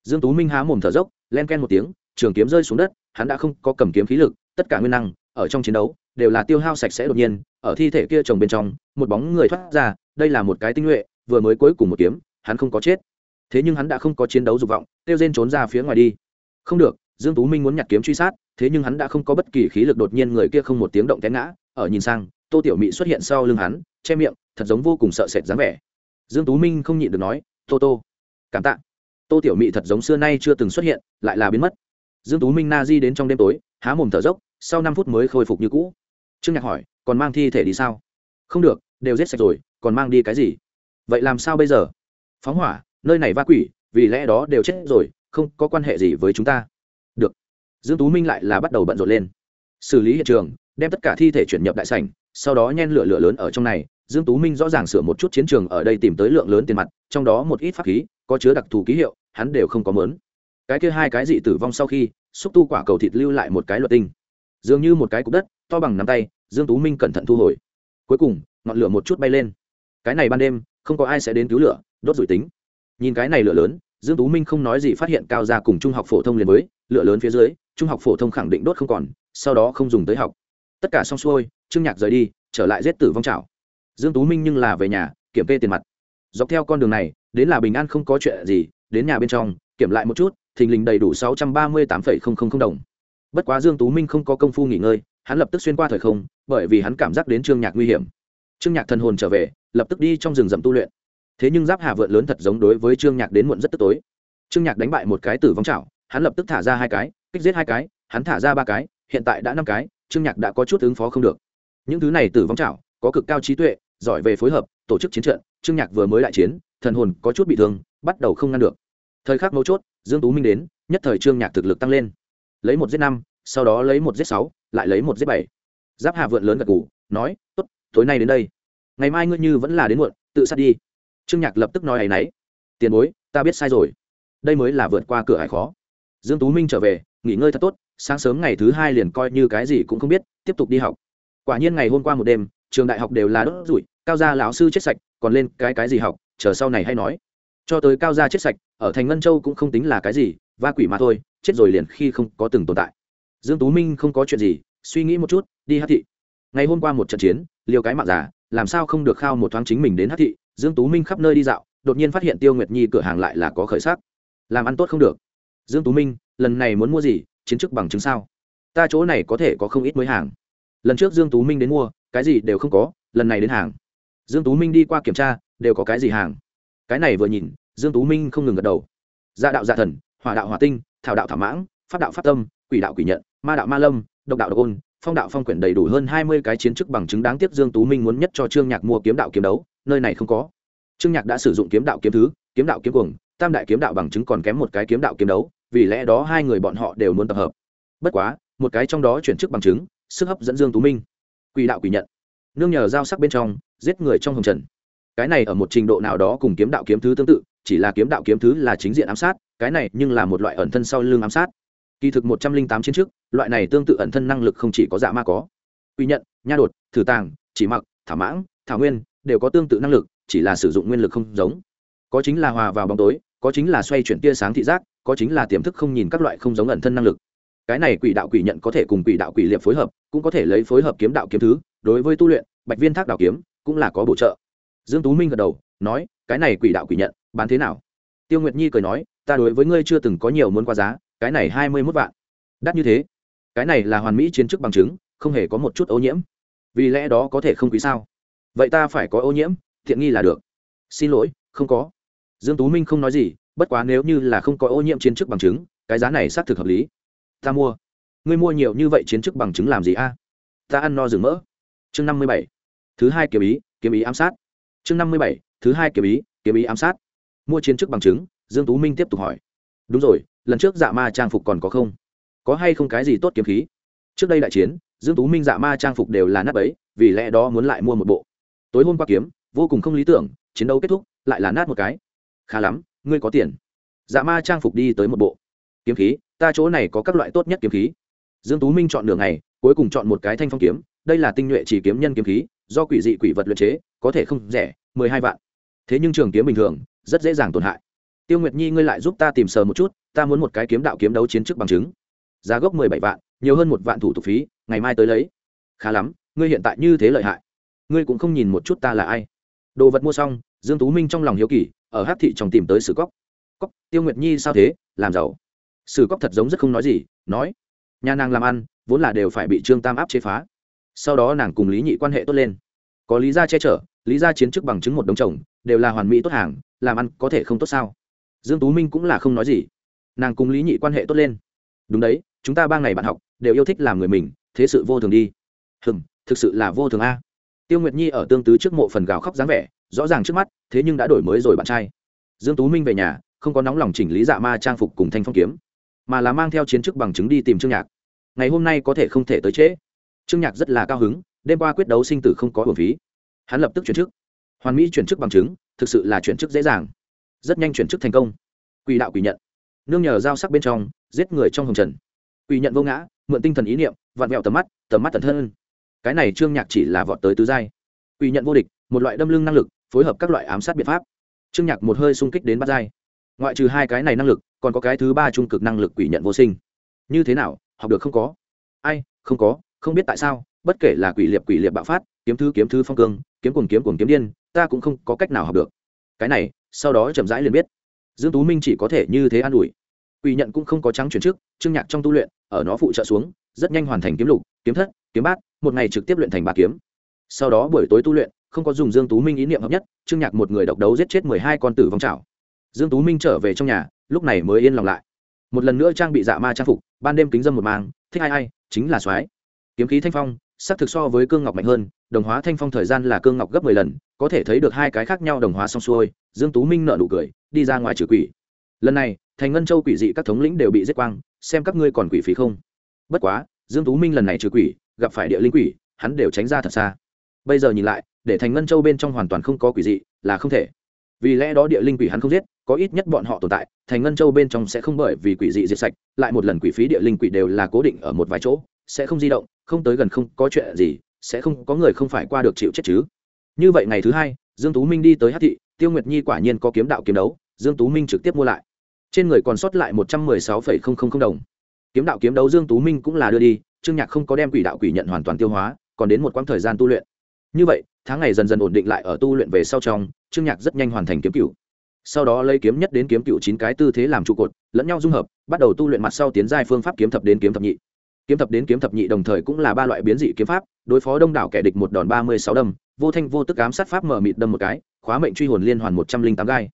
dương tú minh há mồm thở dốc, len ken một tiếng, trường kiếm rơi xuống đất, hắn đã không có cầm kiếm khí lực, tất cả nguyên năng ở trong chiến đấu đều là tiêu hao sạch sẽ đột nhiên, ở thi thể kia trồng bên trong, một bóng người thoát ra, đây là một cái tinh nhuệ, vừa mới cuối cùng một kiếm, hắn không có chết. Thế nhưng hắn đã không có chiến đấu dục vọng, tiêu rên trốn ra phía ngoài đi. Không được, dương tú minh muốn nhặt kiếm truy sát, thế nhưng hắn đã không có bất kỳ khí lực đột nhiên người kia không một tiếng động té ngã, ở nhìn sang, tô tiểu mị xuất hiện sau lưng hắn, che miệng, thật giống vô cùng sợ sệt dáng vẻ. Dương tú minh không nhịn được nói, tô tô, cảm tạ tô tiểu mị thật giống xưa nay chưa từng xuất hiện, lại là biến mất. Dương tú minh na di đến trong đêm tối, há mồm thở dốc, sau năm phút mới khôi phục như cũ. Trương nhạc hỏi, còn mang thi thể đi sao? Không được, đều giết sạch rồi, còn mang đi cái gì? Vậy làm sao bây giờ? Phóng hỏa, nơi này va quỷ, vì lẽ đó đều chết rồi, không có quan hệ gì với chúng ta. Được. Dương tú minh lại là bắt đầu bận rộn lên. Xử lý hiện trường, đem tất cả thi thể chuyển nhập đại sảnh, sau đó nhen lửa lửa lớn ở trong này dương tú minh rõ ràng sửa một chút chiến trường ở đây tìm tới lượng lớn tiền mặt, trong đó một ít pháp khí, có chứa đặc thù ký hiệu, hắn đều không có mớn. Cái kia hai cái dị tử vong sau khi, xúc tu quả cầu thịt lưu lại một cái luật tinh. Dường như một cái cục đất, to bằng nắm tay, dương tú minh cẩn thận thu hồi. Cuối cùng, ngọn lửa một chút bay lên. Cái này ban đêm, không có ai sẽ đến cứu lửa, đốt rủi tính. Nhìn cái này lửa lớn, dương tú minh không nói gì phát hiện cao gia cùng trung học phổ thông liền với lửa lớn phía dưới, trung học phổ thông khẳng định đốt không còn, sau đó không dùng tới học. Tất cả xong xuôi, trương nhạc rời đi, trở lại giết tử vong trào dương tú minh nhưng là về nhà, kiểm kê tiền mặt. Dọc theo con đường này, đến là bình an không có chuyện gì, đến nhà bên trong, kiểm lại một chút, thình lình đầy đủ sáu trăm ba mươi tám đồng. Bất quá dương tú minh không có công phu nghỉ ngơi, hắn lập tức xuyên qua thời không, bởi vì hắn cảm giác đến trương nhạc nguy hiểm. Trương nhạc thần hồn trở về, lập tức đi trong rừng rậm tu luyện. Thế nhưng giáp hà vượn lớn thật giống đối với trương nhạc đến muộn rất tức tối. Trương nhạc đánh bại một cái tử vong chảo, hắn lập tức thả ra hai cái, kích giết hai cái, hắn thả ra ba cái, hiện tại đã năm cái, trương nhạc đã có chút ứng phó không được. Những thứ này tử vong chảo có cực cao trí tuệ, giỏi về phối hợp, tổ chức chiến trận, trương nhạc vừa mới đại chiến, thần hồn có chút bị thương, bắt đầu không ngăn được. Thời khắc mấu chốt, dương tú minh đến, nhất thời trương nhạc thực lực tăng lên. Lấy một giết năm, sau đó lấy một giết sáu, lại lấy một giết bảy. Giáp hà vượn lớn gật gù, nói, tốt, tối nay đến đây. Ngày mai ngươi như vẫn là đến muộn, tự sát đi. Trương nhạc lập tức nói ấy nấy. Tiền bối, ta biết sai rồi. Đây mới là vượt qua cửa hải khó. Dương tú minh trở về, nghỉ ngơi thật tốt, sáng sớm ngày thứ hai liền coi như cái gì cũng không biết, tiếp tục đi học. Quả nhiên ngày hôm qua một đêm trường đại học đều là đốt rủi, cao gia lão sư chết sạch, còn lên cái cái gì học, chờ sau này hay nói. Cho tới cao gia chết sạch, ở thành ngân châu cũng không tính là cái gì, va quỷ mà thôi, chết rồi liền khi không có từng tồn tại. Dương tú minh không có chuyện gì, suy nghĩ một chút, đi hát thị. Ngày hôm qua một trận chiến liều cái mạng giả làm sao không được khao một thoáng chính mình đến hát thị, dương tú minh khắp nơi đi dạo, đột nhiên phát hiện tiêu nguyệt nhi cửa hàng lại là có khởi sắc. Làm ăn tốt không được. Dương tú minh, lần này muốn mua gì, chiến chức bằng chứng sao? Ta chỗ này có thể có không ít mới hàng lần trước dương tú minh đến mua, cái gì đều không có, lần này đến hàng. Dương tú minh đi qua kiểm tra, đều có cái gì hàng. Cái này vừa nhìn, dương tú minh không ngừng gật đầu. Dạ đạo dạ thần, hỏa đạo hỏa tinh, thảo đạo thảo mãng, pháp đạo pháp tâm, quỷ đạo quỷ nhận, ma đạo ma lâm, độc đạo độc ôn, phong đạo phong quyển đầy đủ hơn hai mươi cái chiến chức bằng chứng đáng tiếc dương tú minh muốn nhất cho trương nhạc mua kiếm đạo kiếm đấu, nơi này không có. Trương nhạc đã sử dụng kiếm đạo kiếm thứ, kiếm đạo kiếm cuồng, tam đại kiếm đạo bằng chứng còn kém một cái kiếm đạo kiếm đấu, vì lẽ đó hai người bọn họ đều muốn tập hợp. Bất quá, một cái trong đó chuyển chức bằng chứng sức hấp dẫn dương tú minh. Quỷ đạo quỷ nhận. Nương nhờ giao sắc bên trong, giết người trong hồng trần. Cái này ở một trình độ nào đó cùng kiếm đạo kiếm thứ tương tự, chỉ là kiếm đạo kiếm thứ là chính diện ám sát, cái này nhưng là một loại ẩn thân sau lưng ám sát. Kỳ thực một trăm linh tám chiến trước, loại này tương tự ẩn thân năng lực không chỉ có dạ ma có. Quy nhận, nha đột, thử tàng, chỉ mặc thả mãng, thảo nguyên, đều có tương tự năng lực, chỉ là sử dụng nguyên lực không giống. Có chính là hòa vào bóng tối, có chính là xoay chuyển tia sáng thị giác, có chính là tiềm thức không nhìn các loại không giống ẩn thân năng lực cái này quỷ đạo quỷ nhận có thể cùng quỷ đạo quỷ liệp phối hợp, cũng có thể lấy phối hợp kiếm đạo kiếm thứ. Đối với tu luyện, bạch viên thác đạo kiếm cũng là có bổ trợ. Dương tú minh gật đầu, nói, cái này quỷ đạo quỷ nhận, bán thế nào? Tiêu nguyệt nhi cười nói, ta đối với ngươi chưa từng có nhiều muốn qua giá, cái này hai mươi mốt vạn. Đắt như thế, cái này là hoàn mỹ chiến chức bằng chứng, không hề có một chút ô nhiễm. Vì lẽ đó có thể không quý sao? Vậy ta phải có ô nhiễm, thiện nghi là được. Xin lỗi, không có. Dương tú minh không nói gì, bất quá nếu như là không có ô nhiễm chiến chức bằng chứng, cái giá này xác thực hợp lý ta mua. Ngươi mua nhiều như vậy chiến chức bằng chứng làm gì a? Ta ăn no rừng mỡ. Chương năm mươi bảy. Thứ hai kiếm ý kiếm ý ám sát. Chương năm mươi bảy. Thứ hai kiếm ý kiếm ý ám sát. Mua chiến chức bằng chứng, dương tú minh tiếp tục hỏi. Đúng rồi, lần trước dạ ma trang phục còn có không? Có hay không cái gì tốt kiếm khí? Trước đây đại chiến, dương tú minh dạ ma trang phục đều là nát ấy vì lẽ đó muốn lại mua một bộ. Tối hôm qua kiếm, vô cùng không lý tưởng, chiến đấu kết thúc, lại là nát một cái. Khá lắm, ngươi có tiền. Dạ ma trang phục đi tới một bộ kiếm khí ta chỗ này có các loại tốt nhất kiếm khí. Dương tú minh chọn đường này, cuối cùng chọn một cái thanh phong kiếm đây là tinh nhuệ chỉ kiếm nhân kiếm khí do quỷ dị quỷ vật luyện chế có thể không rẻ mười hai vạn. Thế nhưng trường kiếm bình thường rất dễ dàng tổn hại. Tiêu nguyệt nhi ngươi lại giúp ta tìm sờ một chút ta muốn một cái kiếm đạo kiếm đấu chiến chức bằng chứng. Giá gốc mười bảy vạn nhiều hơn một vạn thủ tục phí ngày mai tới lấy. Khá lắm ngươi hiện tại như thế lợi hại. Ngươi cũng không nhìn một chút ta là ai. Đồ vật mua xong dương tú minh trong lòng hiếu kỳ ở hát thị trong tìm tới sử cóc cóc tiêu nguyệt nhi sao thế làm giàu sử cóc thật giống rất không nói gì, nói, nhà nàng làm ăn, vốn là đều phải bị trương tam áp chế phá. Sau đó nàng cùng lý nhị quan hệ tốt lên. Có lý gia che chở, lý gia chiến chức bằng chứng một đồng chồng, đều là hoàn mỹ tốt hàng, làm ăn có thể không tốt sao? Dương tú minh cũng là không nói gì. Nàng cùng lý nhị quan hệ tốt lên. Đúng đấy, chúng ta ba ngày bạn học, đều yêu thích làm người mình, thế sự vô thường đi. Hừm, thực sự là vô thường a. Tiêu nguyệt nhi ở tương tứ trước mộ phần gào khóc dáng vẻ, rõ ràng trước mắt, thế nhưng đã đổi mới rồi bạn trai. Dương tú minh về nhà, không có nóng lòng chỉnh lý dạ ma trang phục cùng thanh phong kiếm mà là mang theo chiến chức bằng chứng đi tìm trương nhạc. Ngày hôm nay có thể không thể tới trễ. Trương nhạc rất là cao hứng, đêm qua quyết đấu sinh tử không có hồn phí. Hắn lập tức chuyển chức. Hoàn mỹ chuyển chức bằng chứng, thực sự là chuyển chức dễ dàng. Rất nhanh chuyển chức thành công. Quỷ đạo quỷ nhận. Nương nhờ giao sắc bên trong, giết người trong hồng trần. Quỷ nhận vô ngã, mượn tinh thần ý niệm, vặn vẹo tầm mắt tầm mắt tần thân. Cái này trương nhạc chỉ là vọt tới tứ giai. Quỷ nhận vô địch, một loại đâm lưng năng lực, phối hợp các loại ám sát biện pháp. Trương nhạc một hơi xung kích đến bát giai ngoại trừ hai cái này năng lực, còn có cái thứ ba trung cực năng lực quỷ nhận vô sinh. Như thế nào, học được không có? Ai, không có, không biết tại sao, bất kể là quỷ liệp quỷ liệp bạo phát, kiếm thứ kiếm thứ phong cương, kiếm cuồng kiếm cuồng kiếm điên, ta cũng không có cách nào học được. Cái này, sau đó chậm rãi liền biết. Dương tú minh chỉ có thể như thế an ủi. Quỷ nhận cũng không có trắng chuyển trước, trương nhạc trong tu luyện, ở nó phụ trợ xuống, rất nhanh hoàn thành kiếm lục, kiếm thất, kiếm bát, một ngày trực tiếp luyện thành ba kiếm. Sau đó buổi tối tu luyện, không có dùng dương tú minh ý niệm hợp nhất, trương nhạc một người độc đấu giết chết mười hai con tử vong chảo dương tú minh trở về trong nhà, lúc này mới yên lòng lại. Một lần nữa trang bị dạ ma trang phục, ban đêm kính dâm một mang thích ai ai, chính là soái. Kiếm khí thanh phong, sắc thực so với cương ngọc mạnh hơn, đồng hóa thanh phong thời gian là cương ngọc gấp mười lần, có thể thấy được hai cái khác nhau đồng hóa xong xuôi, dương tú minh nợ nụ cười, đi ra ngoài trừ quỷ. Lần này, thành ngân châu quỷ dị các thống lĩnh đều bị giết quang, xem các ngươi còn quỷ phí không. Bất quá, dương tú minh lần này trừ quỷ, gặp phải địa linh quỷ, hắn đều tránh ra thật xa. Bây giờ nhìn lại, để thành ngân châu bên trong hoàn toàn không có quỷ dị, là không thể vì lẽ đó địa linh quỷ hắn không giết, có ít nhất bọn họ tồn tại, thành ngân châu bên trong sẽ không bởi vì quỷ dị diệt sạch, lại một lần quỷ phí địa linh quỷ đều là cố định ở một vài chỗ, sẽ không di động, không tới gần không có chuyện gì, sẽ không, có người không phải qua được chịu chết chứ. Như vậy ngày thứ hai, dương tú minh đi tới hát thị, tiêu nguyệt nhi quả nhiên có kiếm đạo kiếm đấu, dương tú minh trực tiếp mua lại. Trên người còn sót lại một trăm mười sáu phẩy không không không đồng. Kiếm đạo kiếm đấu dương tú minh cũng là đưa đi, trương nhạc không có đem quỷ đạo quỷ nhận hoàn toàn tiêu hóa, còn đến một quãng thời gian tu luyện. Như vậy tháng ngày dần dần ổn định lại ở tu luyện về sau trong, trương nhạc rất nhanh hoàn thành kiếm cựu sau đó lấy kiếm nhất đến kiếm cựu chín cái tư thế làm trụ cột, lẫn nhau dung hợp, bắt đầu tu luyện mặt sau tiến giai phương pháp kiếm thập đến kiếm thập nhị. Kiếm thập đến kiếm thập nhị đồng thời cũng là ba loại biến dị kiếm pháp, đối phó đông đảo kẻ địch một đòn ba mươi sáu đâm, vô thanh vô tức ám sát pháp mở mịt đâm một cái, khóa mệnh truy hồn liên hoàn một trăm linh tám gai.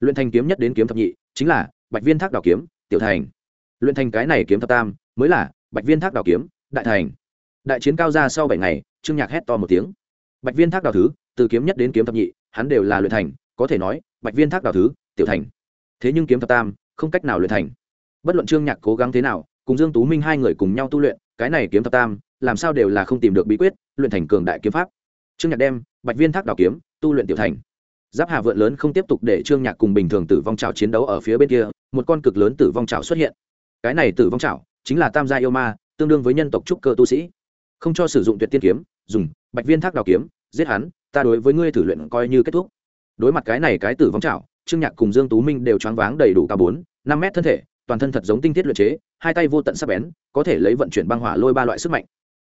Luyện thành kiếm nhất đến kiếm thập nhị, chính là bạch viên thác đảo kiếm, tiểu thành. Luyện thành cái này kiếm thập tam, mới là bạch viên thác đảo kiếm, đại thành. Đại chiến cao ra sau bảy ngày, trương nhạc hét to một tiếng bạch viên thác Đào thứ, từ kiếm nhất đến kiếm thập nhị, hắn đều là luyện thành, có thể nói, bạch viên thác Đào thứ, tiểu thành. Thế nhưng kiếm thập tam, không cách nào luyện thành. Bất luận trương nhạc cố gắng thế nào, cùng dương tú minh hai người cùng nhau tu luyện, cái này kiếm thập tam, làm sao đều là không tìm được bí quyết, luyện thành cường đại kiếm pháp. Trương nhạc đem bạch viên thác đào kiếm, tu luyện tiểu thành. Giáp hà vượn lớn không tiếp tục để trương nhạc cùng bình thường tử vong trào chiến đấu ở phía bên kia, một con cực lớn tử vong trào xuất hiện. Cái này tử vong trào chính là tam gia yêu ma, tương đương với nhân tộc trúc cơ tu sĩ. Không cho sử dụng tuyệt tiên kiếm, dùng bạch viên thác đào kiếm giết hắn, ta đối với ngươi thử luyện coi như kết thúc. Đối mặt cái này cái tử vong trào trương nhạc cùng dương tú minh đều choáng váng đầy đủ cao bốn, năm mét thân thể, toàn thân thật giống tinh thiết luyện chế, hai tay vô tận sắc bén, có thể lấy vận chuyển băng hỏa lôi ba loại sức mạnh.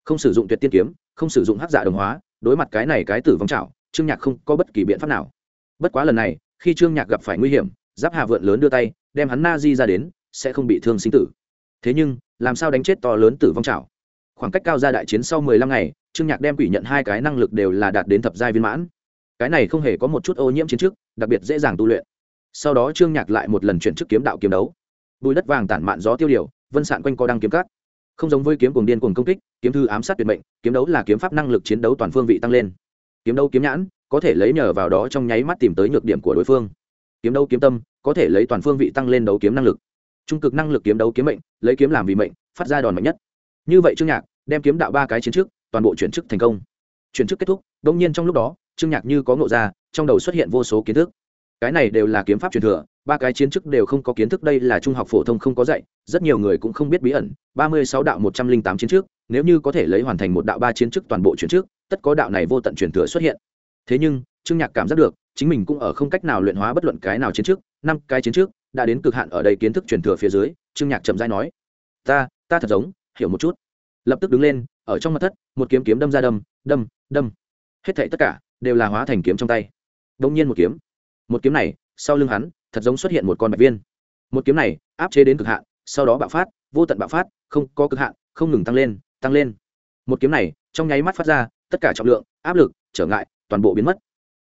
Không sử dụng tuyệt tiên kiếm, không sử dụng hắc giả đồng hóa, đối mặt cái này cái tử vong trào trương nhạc không có bất kỳ biện pháp nào. Bất quá lần này, khi trương nhạc gặp phải nguy hiểm, giáp hà vượn lớn đưa tay, đem hắn na di ra đến, sẽ không bị thương sinh tử. Thế nhưng, làm sao đánh chết to lớn tử vong trào khoảng cách cao gia đại chiến sau mười lăm ngày, trương nhạc đem quỷ nhận hai cái năng lực đều là đạt đến thập giai viên mãn. Cái này không hề có một chút ô nhiễm chiến trước, đặc biệt dễ dàng tu luyện. Sau đó trương nhạc lại một lần chuyển chức kiếm đạo kiếm đấu. Bùi đất vàng tản mạn gió tiêu điều, vân sạn quanh co đăng kiếm cát không giống với kiếm cuồng điên cuồng công kích, kiếm thư ám sát tuyệt mệnh, kiếm đấu là kiếm pháp năng lực chiến đấu toàn phương vị tăng lên. Kiếm đấu kiếm nhãn, có thể lấy nhờ vào đó trong nháy mắt tìm tới nhược điểm của đối phương. Kiếm đấu kiếm tâm, có thể lấy toàn phương vị tăng lên đấu kiếm năng lực. Trung cực năng lực kiếm đấu kiếm mệnh, lấy kiếm làm vì mệnh, phát ra đòn mạnh nhất như vậy trương nhạc đem kiếm đạo ba cái chiến trước, toàn bộ chuyển chức thành công. Chuyển chức kết thúc đông nhiên trong lúc đó, trương nhạc như có ngộ ra, trong đầu xuất hiện vô số kiến thức. Cái này đều là kiếm pháp truyền thừa, ba cái chiến chức đều không có kiến thức, đây là trung học phổ thông không có dạy, rất nhiều người cũng không biết bí ẩn. Ba mươi sáu đạo một trăm linh tám chiến trước, nếu như có thể lấy hoàn thành một đạo ba chiến chức toàn bộ chuyển trước, tất có đạo này vô tận truyền thừa xuất hiện. Thế nhưng, trương nhạc cảm giác được, chính mình cũng ở không cách nào luyện hóa bất luận cái nào chiến trước, năm cái chiến trước, đã đến cực hạn ở đây kiến thức truyền thừa phía dưới, trương nhạc chậm dai nói, ta ta thật giống hiểu một chút. Lập tức đứng lên, ở trong mặt thất, một kiếm kiếm đâm ra đâm đâm đâm. Hết thảy tất cả đều là hóa thành kiếm trong tay. Đông nhiên một kiếm. Một kiếm này, sau lưng hắn, thật giống xuất hiện một con bạch viên. Một kiếm này, áp chế đến cực hạn, sau đó bạo phát, vô tận bạo phát, không có cực hạn, không ngừng tăng lên tăng lên. Một kiếm này, trong nháy mắt phát ra, tất cả trọng lượng, áp lực, trở ngại, toàn bộ biến mất.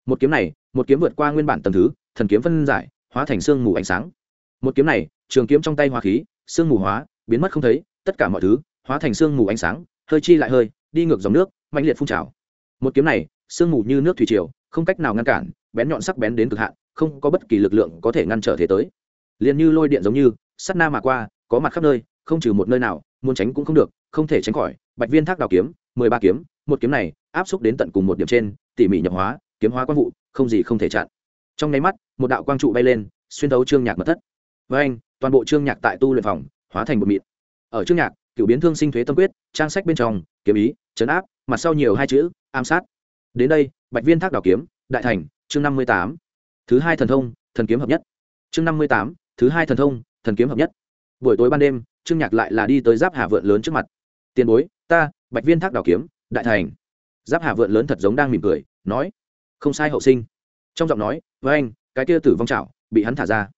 Một kiếm này, một kiếm vượt qua nguyên bản tầng thứ, thần kiếm phân giải, hóa thành sương mù ánh sáng. Một kiếm này, trường kiếm trong tay hóa khí, sương mù hóa, biến mất không thấy tất cả mọi thứ hóa thành sương mù ánh sáng, hơi chi lại hơi, đi ngược dòng nước mạnh liệt phun trào. Một kiếm này, sương mù như nước thủy triều, không cách nào ngăn cản, bén nhọn sắc bén đến cực hạn, không có bất kỳ lực lượng có thể ngăn trở thế tới. Liền như lôi điện giống như sắt na mà qua, có mặt khắp nơi, không trừ một nơi nào, muốn tránh cũng không được, không thể tránh khỏi. Bạch viên thác đào kiếm, mười ba kiếm, một kiếm này, áp xúc đến tận cùng một điểm trên, tỉ mỉ nhập hóa, kiếm hóa quang vụ, không gì không thể chặn. Trong nháy mắt, một đạo quang trụ bay lên, xuyên thấu trương nhạc mật thất. Với anh, toàn bộ trương nhạc tại tu luyện phòng, hóa thành một mịn ở trước nhạc cựu biến thương sinh thuế tâm quyết, trang sách bên trong, kiếm ý, chấn áp, mặt sau nhiều hai chữ, ám sát. Đến đây, bạch viên thác đào kiếm, đại thành, chương năm mươi tám. Thứ hai thần thông, thần kiếm hợp nhất. Chương năm mươi tám, thứ hai thần thông, thần kiếm hợp nhất. Buổi tối ban đêm trương nhạc lại là đi tới giáp hà vượn lớn trước mặt. Tiền bối, ta, bạch viên thác đào kiếm, đại thành. Giáp hà vượn lớn thật giống đang mỉm cười, nói, không sai hậu sinh. Trong giọng nói, với anh, cái kia tử vong chảo bị hắn thả ra.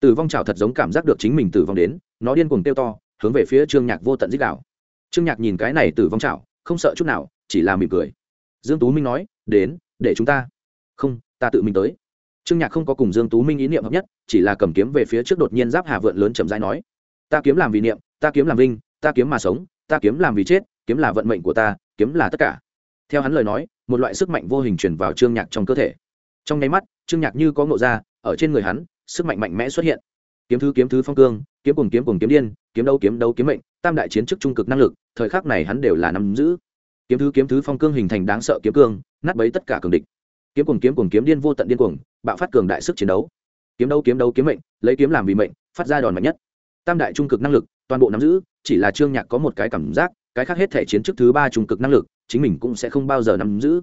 Tử vong chảo thật giống cảm giác được chính mình tử vong đến, nó điên cuồng tiêu to hướng về phía trương nhạc vô tận dích đạo. Trương nhạc nhìn cái này từ vong chảo, không sợ chút nào, chỉ là mỉm cười. Dương tú minh nói, đến, để chúng ta. Không, ta tự mình tới. Trương nhạc không có cùng dương tú minh ý niệm hợp nhất, chỉ là cầm kiếm về phía trước đột nhiên giáp hà vượn lớn chậm rãi nói, ta kiếm làm vì niệm, ta kiếm làm vinh, ta kiếm mà sống, ta kiếm làm vì chết, kiếm là vận mệnh của ta, kiếm là tất cả. Theo hắn lời nói, một loại sức mạnh vô hình truyền vào trương nhạc trong cơ thể. Trong nháy mắt, trương nhạc như có ngộ ra, ở trên người hắn, sức mạnh mạnh mẽ xuất hiện kiếm thứ kiếm thứ phong cương, kiếm cùng kiếm cùng kiếm điên, kiếm đấu kiếm đấu kiếm mệnh, tam đại chiến chức trung cực năng lực, thời khắc này hắn đều là nắm giữ. Kiếm thứ kiếm thứ phong cương hình thành đáng sợ kiếm cương, nát bấy tất cả cường địch. Kiếm cùng kiếm cùng kiếm điên vô tận điên cuồng, bạo phát cường đại sức chiến đấu. Kiếm đấu kiếm đấu kiếm mệnh, lấy kiếm làm vì mệnh, phát ra đòn mạnh nhất. Tam đại trung cực năng lực, toàn bộ nắm giữ, chỉ là trương nhạc có một cái cảm giác, cái khác hết thể chiến chức thứ ba trung cực năng lực, chính mình cũng sẽ không bao giờ nắm giữ.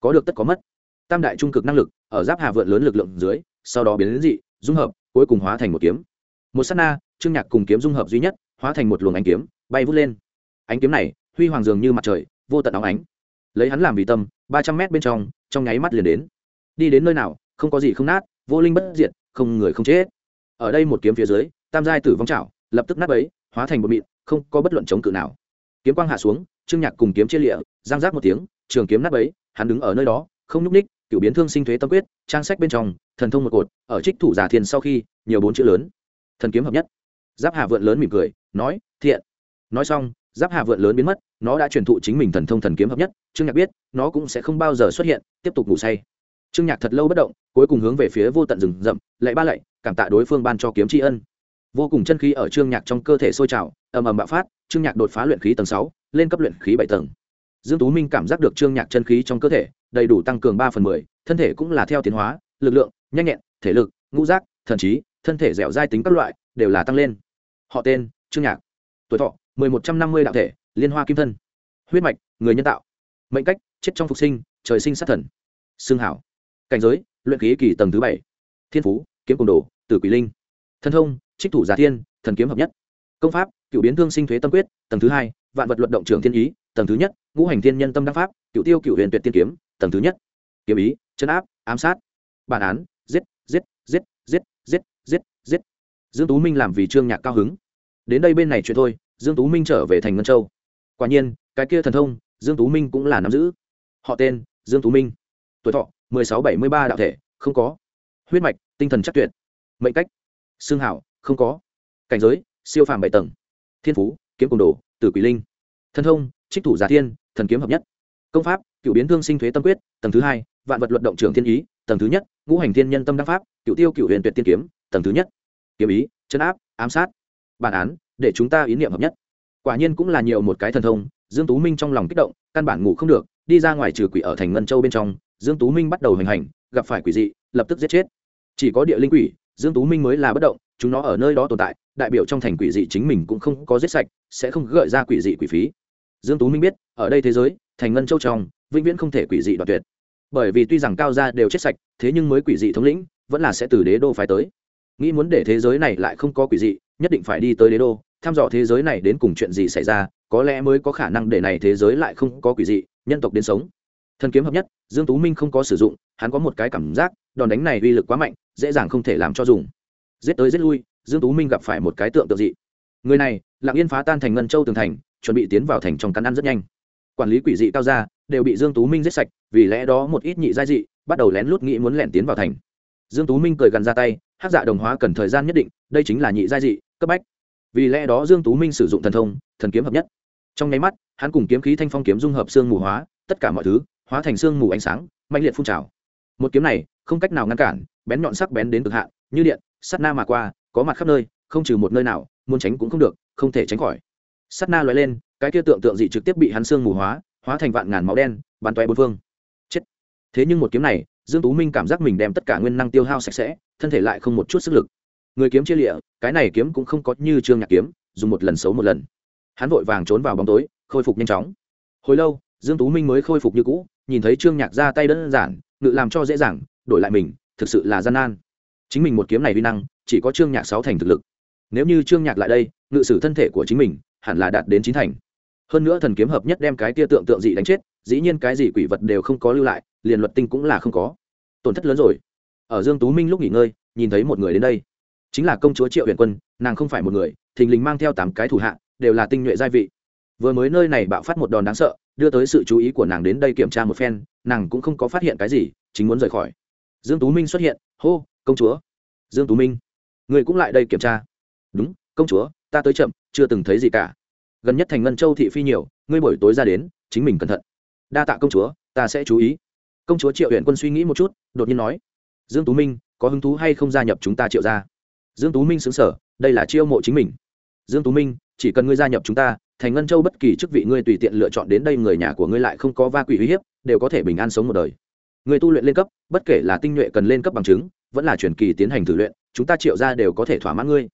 Có được tất có mất. Tam đại trung cực năng lực, ở giáp hà vượn lớn lực lượng dưới, sau đó biến đến dị, dung hợp cuối cùng hóa thành một kiếm. Một s á t na, trương nhạc cùng kiếm dung hợp duy nhất, hóa thành một luồng ánh kiếm, bay vút lên. Ánh kiếm này, huy hoàng dường như mặt trời, vô tận óng ánh. Lấy hắn làm vì tâm, ba trăm mét bên trong trong nháy mắt liền đến. Đi đến nơi nào, không có gì không nát, vô linh bất diệt, không người không chết. Ở đây một kiếm phía dưới, tam giai tử vong trảo lập tức nát ấy hóa thành một mịn, không có bất luận chống cự nào. Kiếm quang hạ xuống, trương nhạc cùng kiếm chia lịa giang giác một tiếng, trường kiếm nát ấy hắn đứng ở nơi đó, không nhúc ních cựu biến thương sinh thuế tâm quyết, trang sách bên trong, thần thông một cột, ở trích thủ giả thiền sau khi, nhiều bốn chữ lớn. Thần kiếm hợp nhất. Giáp hà vượn lớn mỉm cười, nói, thiện. Nói xong, giáp hà vượn lớn biến mất, nó đã truyền thụ chính mình thần thông thần kiếm hợp nhất, trương nhạc biết, nó cũng sẽ không bao giờ xuất hiện, tiếp tục ngủ say. Trương nhạc thật lâu bất động, cuối cùng hướng về phía vô tận rừng rậm, lạy ba lạy, cảm tạ đối phương ban cho kiếm tri ân. Vô cùng chân khí ở trương nhạc trong cơ thể sôi trào, ầm ầm bạo phát, trương nhạc đột phá luyện khí tầng sáu, lên cấp luyện khí bảy tầng. Dương tú minh cảm giác được trương nhạc chân khí trong cơ thể đầy đủ tăng cường ba phần mười, thân thể cũng là theo tiến hóa, lực lượng, nhanh nhẹn, thể lực, ngũ giác, thần trí, thân thể dẻo dai tính các loại, đều là tăng lên. Họ tên, trương nhạc. Tuổi thọ, mười một trăm năm mươi đạo thể, liên hoa kim thân. Huyết mạch, người nhân tạo. Mệnh cách, chết trong phục sinh, trời sinh sát thần. Xương hảo. Cảnh giới, luyện khí kỳ tầng thứ bảy. Thiên phú, kiếm cùng đồ, tử quỷ linh. Thân thông, trích thủ giả thiên, thần kiếm hợp nhất. Công pháp, cựu biến thương sinh thuế tâm quyết, tầng thứ hai, vạn vật luận động trưởng thiên ý, tầng thứ nhất, ngũ hành thiên nhân tâm đắc pháp, cựu tiêu cựu huyền tuyệt tiên kiếm tầng thứ nhất. Kiếm ý, chấn áp, ám sát. Bản án, giết giết giết giết giết giết giết. Dương tú minh làm vì trương nhạc cao hứng. Đến đây bên này chuyện thôi, dương tú minh trở về thành ngân châu. Quả nhiên, cái kia thần thông, dương tú minh cũng là nắm giữ. Họ tên, dương tú minh. Tuổi thọ, mười sáu bảy mươi ba đạo thể, không có. Huyết mạch, tinh thần chắc tuyệt. Mệnh cách, xương hảo, không có. Cảnh giới, siêu phàm bảy tầng. Thiên phú, kiếm cùng đồ, tử quỷ linh. Thân thông, trích thủ giả thiên, thần kiếm hợp nhất. Công pháp cựu biến thương sinh thuế tâm quyết, tầng thứ hai, vạn vật luận động trường thiên ý, tầng thứ nhất, ngũ hành thiên nhân tâm đăng pháp, cựu tiêu cựu huyền tuyệt tiên kiếm, tầng thứ nhất, kiếm ý, chấn áp, ám sát. Bản án, để chúng ta ý niệm hợp nhất. Quả nhiên cũng là nhiều một cái thần thông, dương tú minh trong lòng kích động, căn bản ngủ không được, đi ra ngoài trừ quỷ ở thành ngân châu bên trong, dương tú minh bắt đầu hành hành, gặp phải quỷ dị, lập tức giết chết. Chỉ có địa linh quỷ, dương tú minh mới là bất động, chúng nó ở nơi đó tồn tại, đại biểu trong thành quỷ dị chính mình cũng không có giết sạch, sẽ không gợi ra quỷ dị quỷ phí. Dương tú minh biết, ở đây thế giới, thành ngân châu trong vĩnh viễn không thể quỷ dị đoạt tuyệt. Bởi vì tuy rằng cao gia đều chết sạch, thế nhưng mới quỷ dị thống lĩnh, vẫn là sẽ từ đế đô phái tới. Nghĩ muốn để thế giới này lại không có quỷ dị, nhất định phải đi tới đế đô, thăm dò thế giới này đến cùng chuyện gì xảy ra, có lẽ mới có khả năng để này thế giới lại không có quỷ dị, nhân tộc đến sống. Thần kiếm hợp nhất, dương tú minh không có sử dụng, hắn có một cái cảm giác, đòn đánh này uy lực quá mạnh, dễ dàng không thể làm cho dùng. Giết tới giết lui, dương tú minh gặp phải một cái tượng tượng dị. Người này, lặng yên phá tan thành ngân châu tường thành, chuẩn bị tiến vào thành trong cắn ăn rất nhanh. Quản lý quỷ dị cao gia đều bị dương tú minh giết sạch, vì lẽ đó một ít nhị giai dị bắt đầu lén lút nghĩ muốn lẻn tiến vào thành. Dương tú minh cười gần ra tay hát dạ đồng hóa cần thời gian nhất định, đây chính là nhị giai dị, cấp bách. Vì lẽ đó dương tú minh sử dụng thần thông, thần kiếm hợp nhất. Trong nháy mắt, hắn cùng kiếm khí thanh phong kiếm dung hợp xương mù hóa, tất cả mọi thứ hóa thành xương mù ánh sáng mạnh liệt phun trào. Một kiếm này không cách nào ngăn cản, bén nhọn sắc bén đến cực hạn, như điện sắt na mà qua, có mặt khắp nơi, không trừ một nơi nào, muốn tránh cũng không được, không thể tránh khỏi. Sắt na lóe lên, cái kia tượng tượng dị trực tiếp bị hắn xương mù hóa hóa thành vạn ngàn máu đen, bắn toe bốn phương. Chết. Thế nhưng một kiếm này, dương tú minh cảm giác mình đem tất cả nguyên năng tiêu hao sạch sẽ, thân thể lại không một chút sức lực. Người kiếm chia lịa, cái này kiếm cũng không có như trương nhạc kiếm, dùng một lần xấu một lần. Hắn vội vàng trốn vào bóng tối, khôi phục nhanh chóng. Hồi lâu, dương tú minh mới khôi phục như cũ, nhìn thấy trương nhạc ra tay đơn giản, ngự làm cho dễ dàng, đổi lại mình, thực sự là gian nan. Chính mình một kiếm này vi năng, chỉ có trương nhạc sáu thành thực lực. Nếu như trương nhạc lại đây, ngự sử thân thể của chính mình, hẳn là đạt đến chín thành hơn nữa thần kiếm hợp nhất đem cái tia tượng tượng dị đánh chết, dĩ nhiên cái gì quỷ vật đều không có lưu lại, liền luật tinh cũng là không có. Tổn thất lớn rồi. Ở dương tú minh lúc nghỉ ngơi, nhìn thấy một người đến đây. Chính là công chúa triệu huyền quân, nàng không phải một người, thình lình mang theo tám cái thủ hạ, đều là tinh nhuệ gia vị. Vừa mới nơi này bạo phát một đòn đáng sợ, đưa tới sự chú ý của nàng đến đây kiểm tra một phen, nàng cũng không có phát hiện cái gì, chính muốn rời khỏi. Dương tú minh xuất hiện, hô, công chúa. Dương tú minh, người cũng lại đây kiểm tra. Đúng, công chúa, ta tới chậm, chưa từng thấy gì cả gần nhất thành ngân châu thị phi nhiều, ngươi buổi tối ra đến, chính mình cẩn thận. Đa tạ công chúa, ta sẽ chú ý. Công chúa triệu huyện quân suy nghĩ một chút, đột nhiên nói, dương tú minh, có hứng thú hay không gia nhập chúng ta triệu ra dương tú minh xứng sở đây là chiêu mộ chính mình. Dương tú minh, chỉ cần ngươi gia nhập chúng ta, thành ngân châu bất kỳ chức vị ngươi tùy tiện lựa chọn đến đây người nhà của ngươi lại không có va quỷ uy hiếp, đều có thể bình an sống một đời. Người tu luyện lên cấp, bất kể là tinh nhuệ cần lên cấp bằng chứng, vẫn là truyền kỳ tiến hành thử luyện, chúng ta triệu ra đều có thể thỏa mãn ngươi.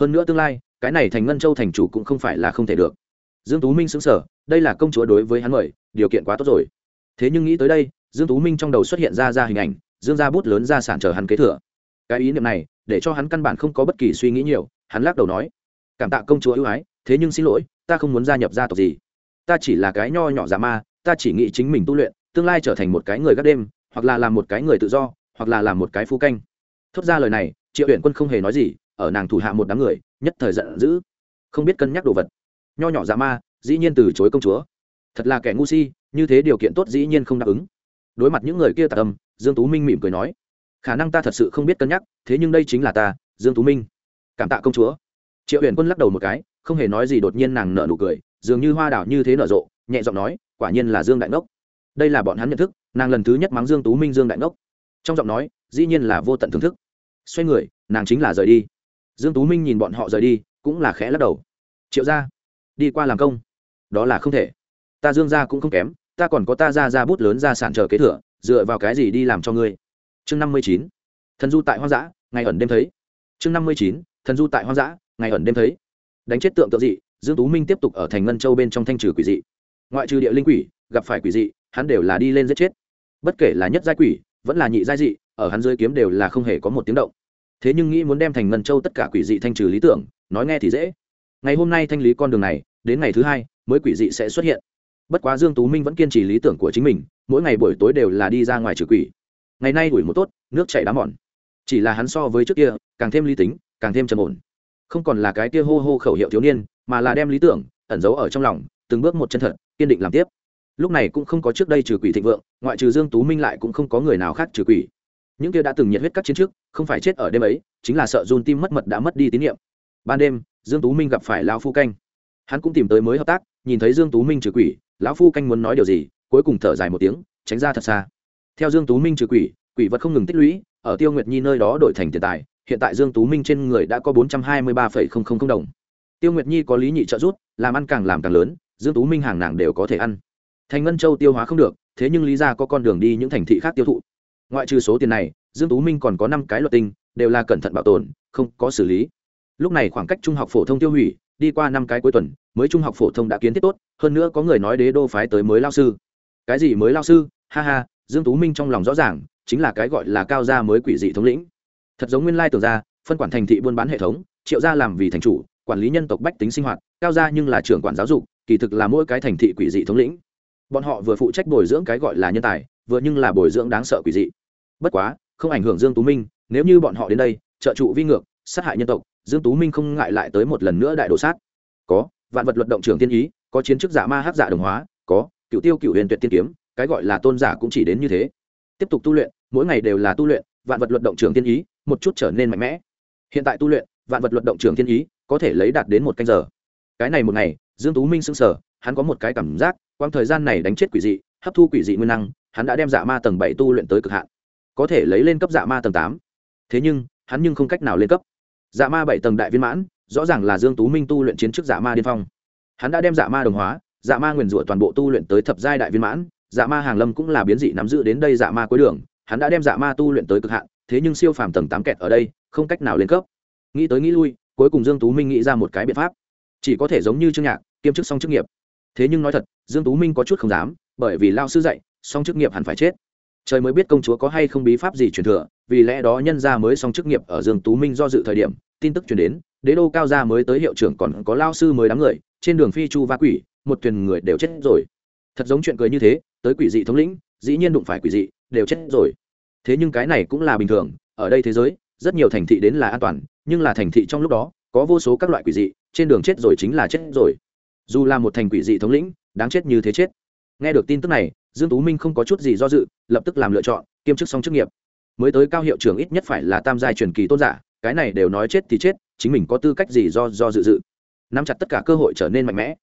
Hơn nữa tương lai cái này thành ngân châu thành chủ cũng không phải là không thể được. Dương tú minh xứng sở đây là công chúa đối với hắn mời, điều kiện quá tốt rồi. Thế nhưng nghĩ tới đây, dương tú minh trong đầu xuất hiện ra ra hình ảnh, dương gia bút lớn ra sản chờ hắn kế thừa. Cái ý niệm này, để cho hắn căn bản không có bất kỳ suy nghĩ nhiều, hắn lắc đầu nói, cảm tạ công chúa ưu ái, thế nhưng xin lỗi, ta không muốn gia nhập gia tộc gì. Ta chỉ là cái nho nhỏ giả ma, ta chỉ nghĩ chính mình tu luyện, tương lai trở thành một cái người gác đêm, hoặc là làm một cái người tự do, hoặc là làm một cái phu canh. Thốt ra lời này, triệu huyện quân không hề nói gì, ở nàng thủ hạ một đám người nhất thời giận dữ, không biết cân nhắc đồ vật. Nho nhỏ giả ma, dĩ nhiên từ chối công chúa. Thật là kẻ ngu si, như thế điều kiện tốt dĩ nhiên không đáp ứng. Đối mặt những người kia tạ tâm dương tú minh mỉm cười nói, khả năng ta thật sự không biết cân nhắc, thế nhưng đây chính là ta, dương tú minh. Cảm tạ công chúa. Triệu huyền quân lắc đầu một cái, không hề nói gì đột nhiên nàng nở nụ cười, dường như hoa đảo như thế nở rộ, nhẹ giọng nói, quả nhiên là dương đại ngốc. Đây là bọn hắn nhận thức, nàng lần thứ nhất mắng dương tú minh dương đại ngốc. Trong giọng nói, dĩ nhiên là vô tận thưởng thức. Xoay người, nàng chính là rời đi dương tú minh nhìn bọn họ rời đi, cũng là khẽ lắc đầu. Triệu ra đi qua làm công. Đó là không thể. Ta dương ra cũng không kém, ta còn có ta ra ra bút lớn ra sản chờ kế thừa, dựa vào cái gì đi làm cho ngươi? Chương năm mươi chín, thần du tại hoang dã, ngày ẩn đêm thấy. Chương năm mươi chín, thần du tại hoang dã, ngày ẩn đêm thấy. Đánh chết tượng tượng dị, dương tú minh tiếp tục ở thành ngân châu bên trong thanh trừ quỷ dị. Ngoại trừ địa linh quỷ, gặp phải quỷ dị, hắn đều là đi lên giết chết. Bất kể là nhất giai quỷ, vẫn là nhị giai dị, ở hắn dưới kiếm đều là không hề có một tiếng động thế nhưng nghĩ muốn đem thành ngân châu tất cả quỷ dị thanh trừ lý tưởng, nói nghe thì dễ. Ngày hôm nay thanh lý con đường này, đến ngày thứ hai, mới quỷ dị sẽ xuất hiện. Bất quá dương tú minh vẫn kiên trì lý tưởng của chính mình, mỗi ngày buổi tối đều là đi ra ngoài trừ quỷ. Ngày nay đuổi một tốt, nước chảy đá mòn. Chỉ là hắn so với trước kia, càng thêm lý tính, càng thêm trầm ổn. Không còn là cái kia hô hô khẩu hiệu thiếu niên, mà là đem lý tưởng, ẩn giấu ở trong lòng, từng bước một chân thật, kiên định làm tiếp. Lúc này cũng không có trước đây trừ quỷ thịnh vượng, ngoại trừ dương tú minh lại cũng không có người nào khác trừ quỷ những kia đã từng nhiệt huyết các chiến trước, không phải chết ở đêm ấy, chính là sợ run tim mất mật đã mất đi tín nhiệm. Ban đêm, dương tú minh gặp phải lão phu canh. Hắn cũng tìm tới mới hợp tác, nhìn thấy dương tú minh trừ quỷ, lão phu canh muốn nói điều gì, cuối cùng thở dài một tiếng, tránh ra thật xa. Theo dương tú minh trừ quỷ quỷ vật không ngừng tích lũy, ở tiêu nguyệt nhi nơi đó đổi thành tiền tài, hiện tại dương tú minh trên người đã có bốn trăm hai mươi ba đồng. Tiêu nguyệt nhi có lý nhị trợ giúp, làm ăn càng làm càng lớn, dương tú minh hàng nàng đều có thể ăn. Thành ngân châu tiêu hóa không được, thế nhưng lý ra có con đường đi những thành thị khác tiêu thụ ngoại trừ số tiền này, dương tú minh còn có năm cái luật tinh, đều là cẩn thận bảo tồn, không có xử lý. Lúc này khoảng cách trung học phổ thông tiêu hủy, đi qua năm cái cuối tuần, mới trung học phổ thông đã kiến thiết tốt, hơn nữa có người nói đế đô phái tới mới lao sư. Cái gì mới lao sư? Ha ha, dương tú minh trong lòng rõ ràng, chính là cái gọi là cao gia mới quỷ dị thống lĩnh. Thật giống nguyên lai tưởng ra, phân quản thành thị buôn bán hệ thống, triệu gia làm vì thành chủ, quản lý nhân tộc bách tính sinh hoạt, cao gia nhưng là trưởng quản giáo dục, kỳ thực là mỗi cái thành thị quỷ dị thống lĩnh. Bọn họ vừa phụ trách bồi dưỡng cái gọi là nhân tài, vừa nhưng là bồi dưỡng đáng sợ quỷ dị bất quá, không ảnh hưởng dương tú minh, nếu như bọn họ đến đây, trợ trụ vi ngược, sát hại nhân tộc, dương tú minh không ngại lại tới một lần nữa đại đồ sát. Có, vạn vật luật động trưởng tiên ý, có chiến chức giả ma hắc giả đồng hóa, có, cựu tiêu cựu huyền tuyệt tiên kiếm, cái gọi là tôn giả cũng chỉ đến như thế. Tiếp tục tu luyện, mỗi ngày đều là tu luyện, vạn vật luật động trưởng tiên ý, một chút trở nên mạnh mẽ. Hiện tại tu luyện, vạn vật luật động trưởng tiên ý, có thể lấy đạt đến một canh giờ. Cái này một ngày, dương tú minh sững sờ, hắn có một cái cảm giác quang thời gian này đánh chết quỷ dị, hấp thu quỷ dị nguyên năng, hắn đã đem giả ma tầng bảy tu luyện tới cực hạn có thể lấy lên cấp dạ ma tầng tám. Thế nhưng, hắn nhưng không cách nào lên cấp. Dạ ma bảy tầng đại viên mãn, rõ ràng là dương tú minh tu luyện chiến trước dạ ma điên phong. Hắn đã đem dạ ma đồng hóa dạ ma nguyền rủa toàn bộ tu luyện tới thập giai đại viên mãn dạ ma hàng lâm cũng là biến dị nắm giữ đến đây dạ ma cuối đường. Hắn đã đem dạ ma tu luyện tới cực hạn, thế nhưng siêu phàm tầng tám kẹt ở đây, không cách nào lên cấp. Nghĩ tới nghĩ lui, cuối cùng dương tú minh nghĩ ra một cái biện pháp. Chỉ có thể giống như trương nhạc, kiêm chức song chức nghiệp. Thế nhưng nói thật, dương tú minh có chút không dám, bởi vì lao sư dạy, song chức nghiệp hẳn phải chết trời mới biết công chúa có hay không bí pháp gì truyền thừa, vì lẽ đó nhân gia mới xong chức nghiệp ở dương tú minh do dự thời điểm, tin tức truyền đến, đế đô cao gia mới tới hiệu trưởng còn có lao sư mới đám người, trên đường phi chu va quỷ, một thuyền người đều chết rồi. Thật giống chuyện cười như thế, tới quỷ dị thống lĩnh, dĩ nhiên đụng phải quỷ dị, đều chết rồi. Thế nhưng cái này cũng là bình thường, ở đây thế giới, rất nhiều thành thị đến là an toàn, nhưng là thành thị trong lúc đó, có vô số các loại quỷ dị, trên đường chết rồi chính là chết rồi. Dù là một thành quỷ dị thống lĩnh, đáng chết như thế chết. Nghe được tin tức này dương tú minh không có chút gì do dự, lập tức làm lựa chọn, kiêm chức xong chức nghiệp. Mới tới cao hiệu trưởng ít nhất phải là tam giai truyền kỳ tôn giả, cái này đều nói chết thì chết, chính mình có tư cách gì do do dự dự. Nắm chặt tất cả cơ hội trở nên mạnh mẽ,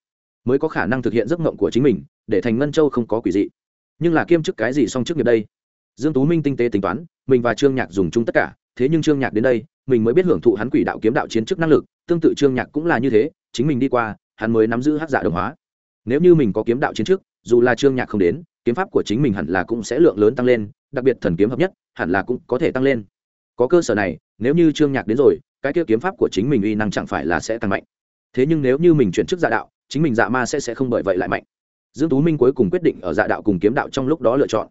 mới có khả năng thực hiện giấc mộng của chính mình, để thành ngân châu không có quỷ dị. Nhưng là kiêm chức cái gì xong chức nghiệp đây? Dương tú minh tinh tế tính toán, mình và trương nhạc dùng chung tất cả, thế nhưng trương nhạc đến đây, mình mới biết hưởng thụ hắn quỷ đạo kiếm đạo chiến chức năng lực, tương tự trương nhạc cũng là như thế, chính mình đi qua, hắn mới nắm giữ hắc giả đồng hóa. Nếu như mình có kiếm đạo chiến chức, dù là trương nhạc không đến kiếm pháp của chính mình hẳn là cũng sẽ lượng lớn tăng lên, đặc biệt thần kiếm hợp nhất, hẳn là cũng có thể tăng lên. Có cơ sở này, nếu như trương nhạc đến rồi, cái kia kiếm pháp của chính mình uy năng chẳng phải là sẽ tăng mạnh. Thế nhưng nếu như mình chuyển chức dạ đạo, chính mình dạ ma sẽ sẽ không bởi vậy lại mạnh. Dương tú minh cuối cùng quyết định ở dạ đạo cùng kiếm đạo trong lúc đó lựa chọn.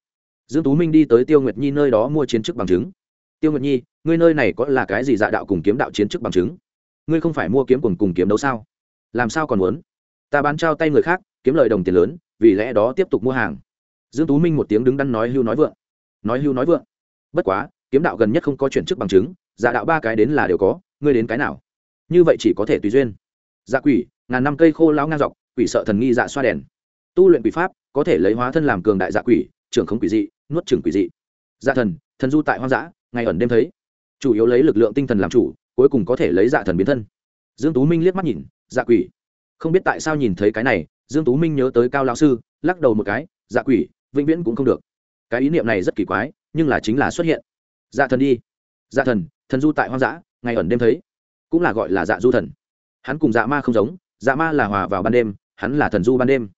Dương tú minh đi tới tiêu nguyệt nhi nơi đó mua chiến chức bằng chứng. Tiêu nguyệt nhi, ngươi nơi này có là cái gì dạ đạo cùng kiếm đạo chiến chức bằng chứng? Ngươi không phải mua kiếm cùng cùng kiếm đấu sao? Làm sao còn muốn? Ta bán trao tay người khác, kiếm lời đồng tiền lớn, vì lẽ đó tiếp tục mua hàng dương tú minh một tiếng đứng đắn nói hưu nói vượng. Nói hưu nói vượng. Bất quá, kiếm đạo gần nhất không có chuyển chức bằng chứng giả đạo ba cái đến là đều có, ngươi đến cái nào? Như vậy chỉ có thể tùy duyên. Dạ quỷ, ngàn năm cây khô lão ngang dọc, quỷ sợ thần nghi dạ xoa đèn. Tu luyện quỷ pháp, có thể lấy hóa thân làm cường đại dạ quỷ, trưởng không quỷ dị, nuốt trưởng quỷ dị. Dạ thần thần du tại hoang dã, ngày ẩn đêm thấy. Chủ yếu lấy lực lượng tinh thần làm chủ, cuối cùng có thể lấy dạ thần biến thân. Dương tú minh liếc mắt nhìn dạ quỷ. Không biết tại sao nhìn thấy cái này, dương tú minh nhớ tới cao lão sư, lắc đầu một cái dạ quỷ vĩnh viễn cũng không được. Cái ý niệm này rất kỳ quái, nhưng là chính là xuất hiện. Dạ thần đi. Dạ thần thần du tại hoang dã, ngày ẩn đêm thấy. Cũng là gọi là dạ du thần. Hắn cùng dạ ma không giống dạ ma là hòa vào ban đêm, hắn là thần du ban đêm.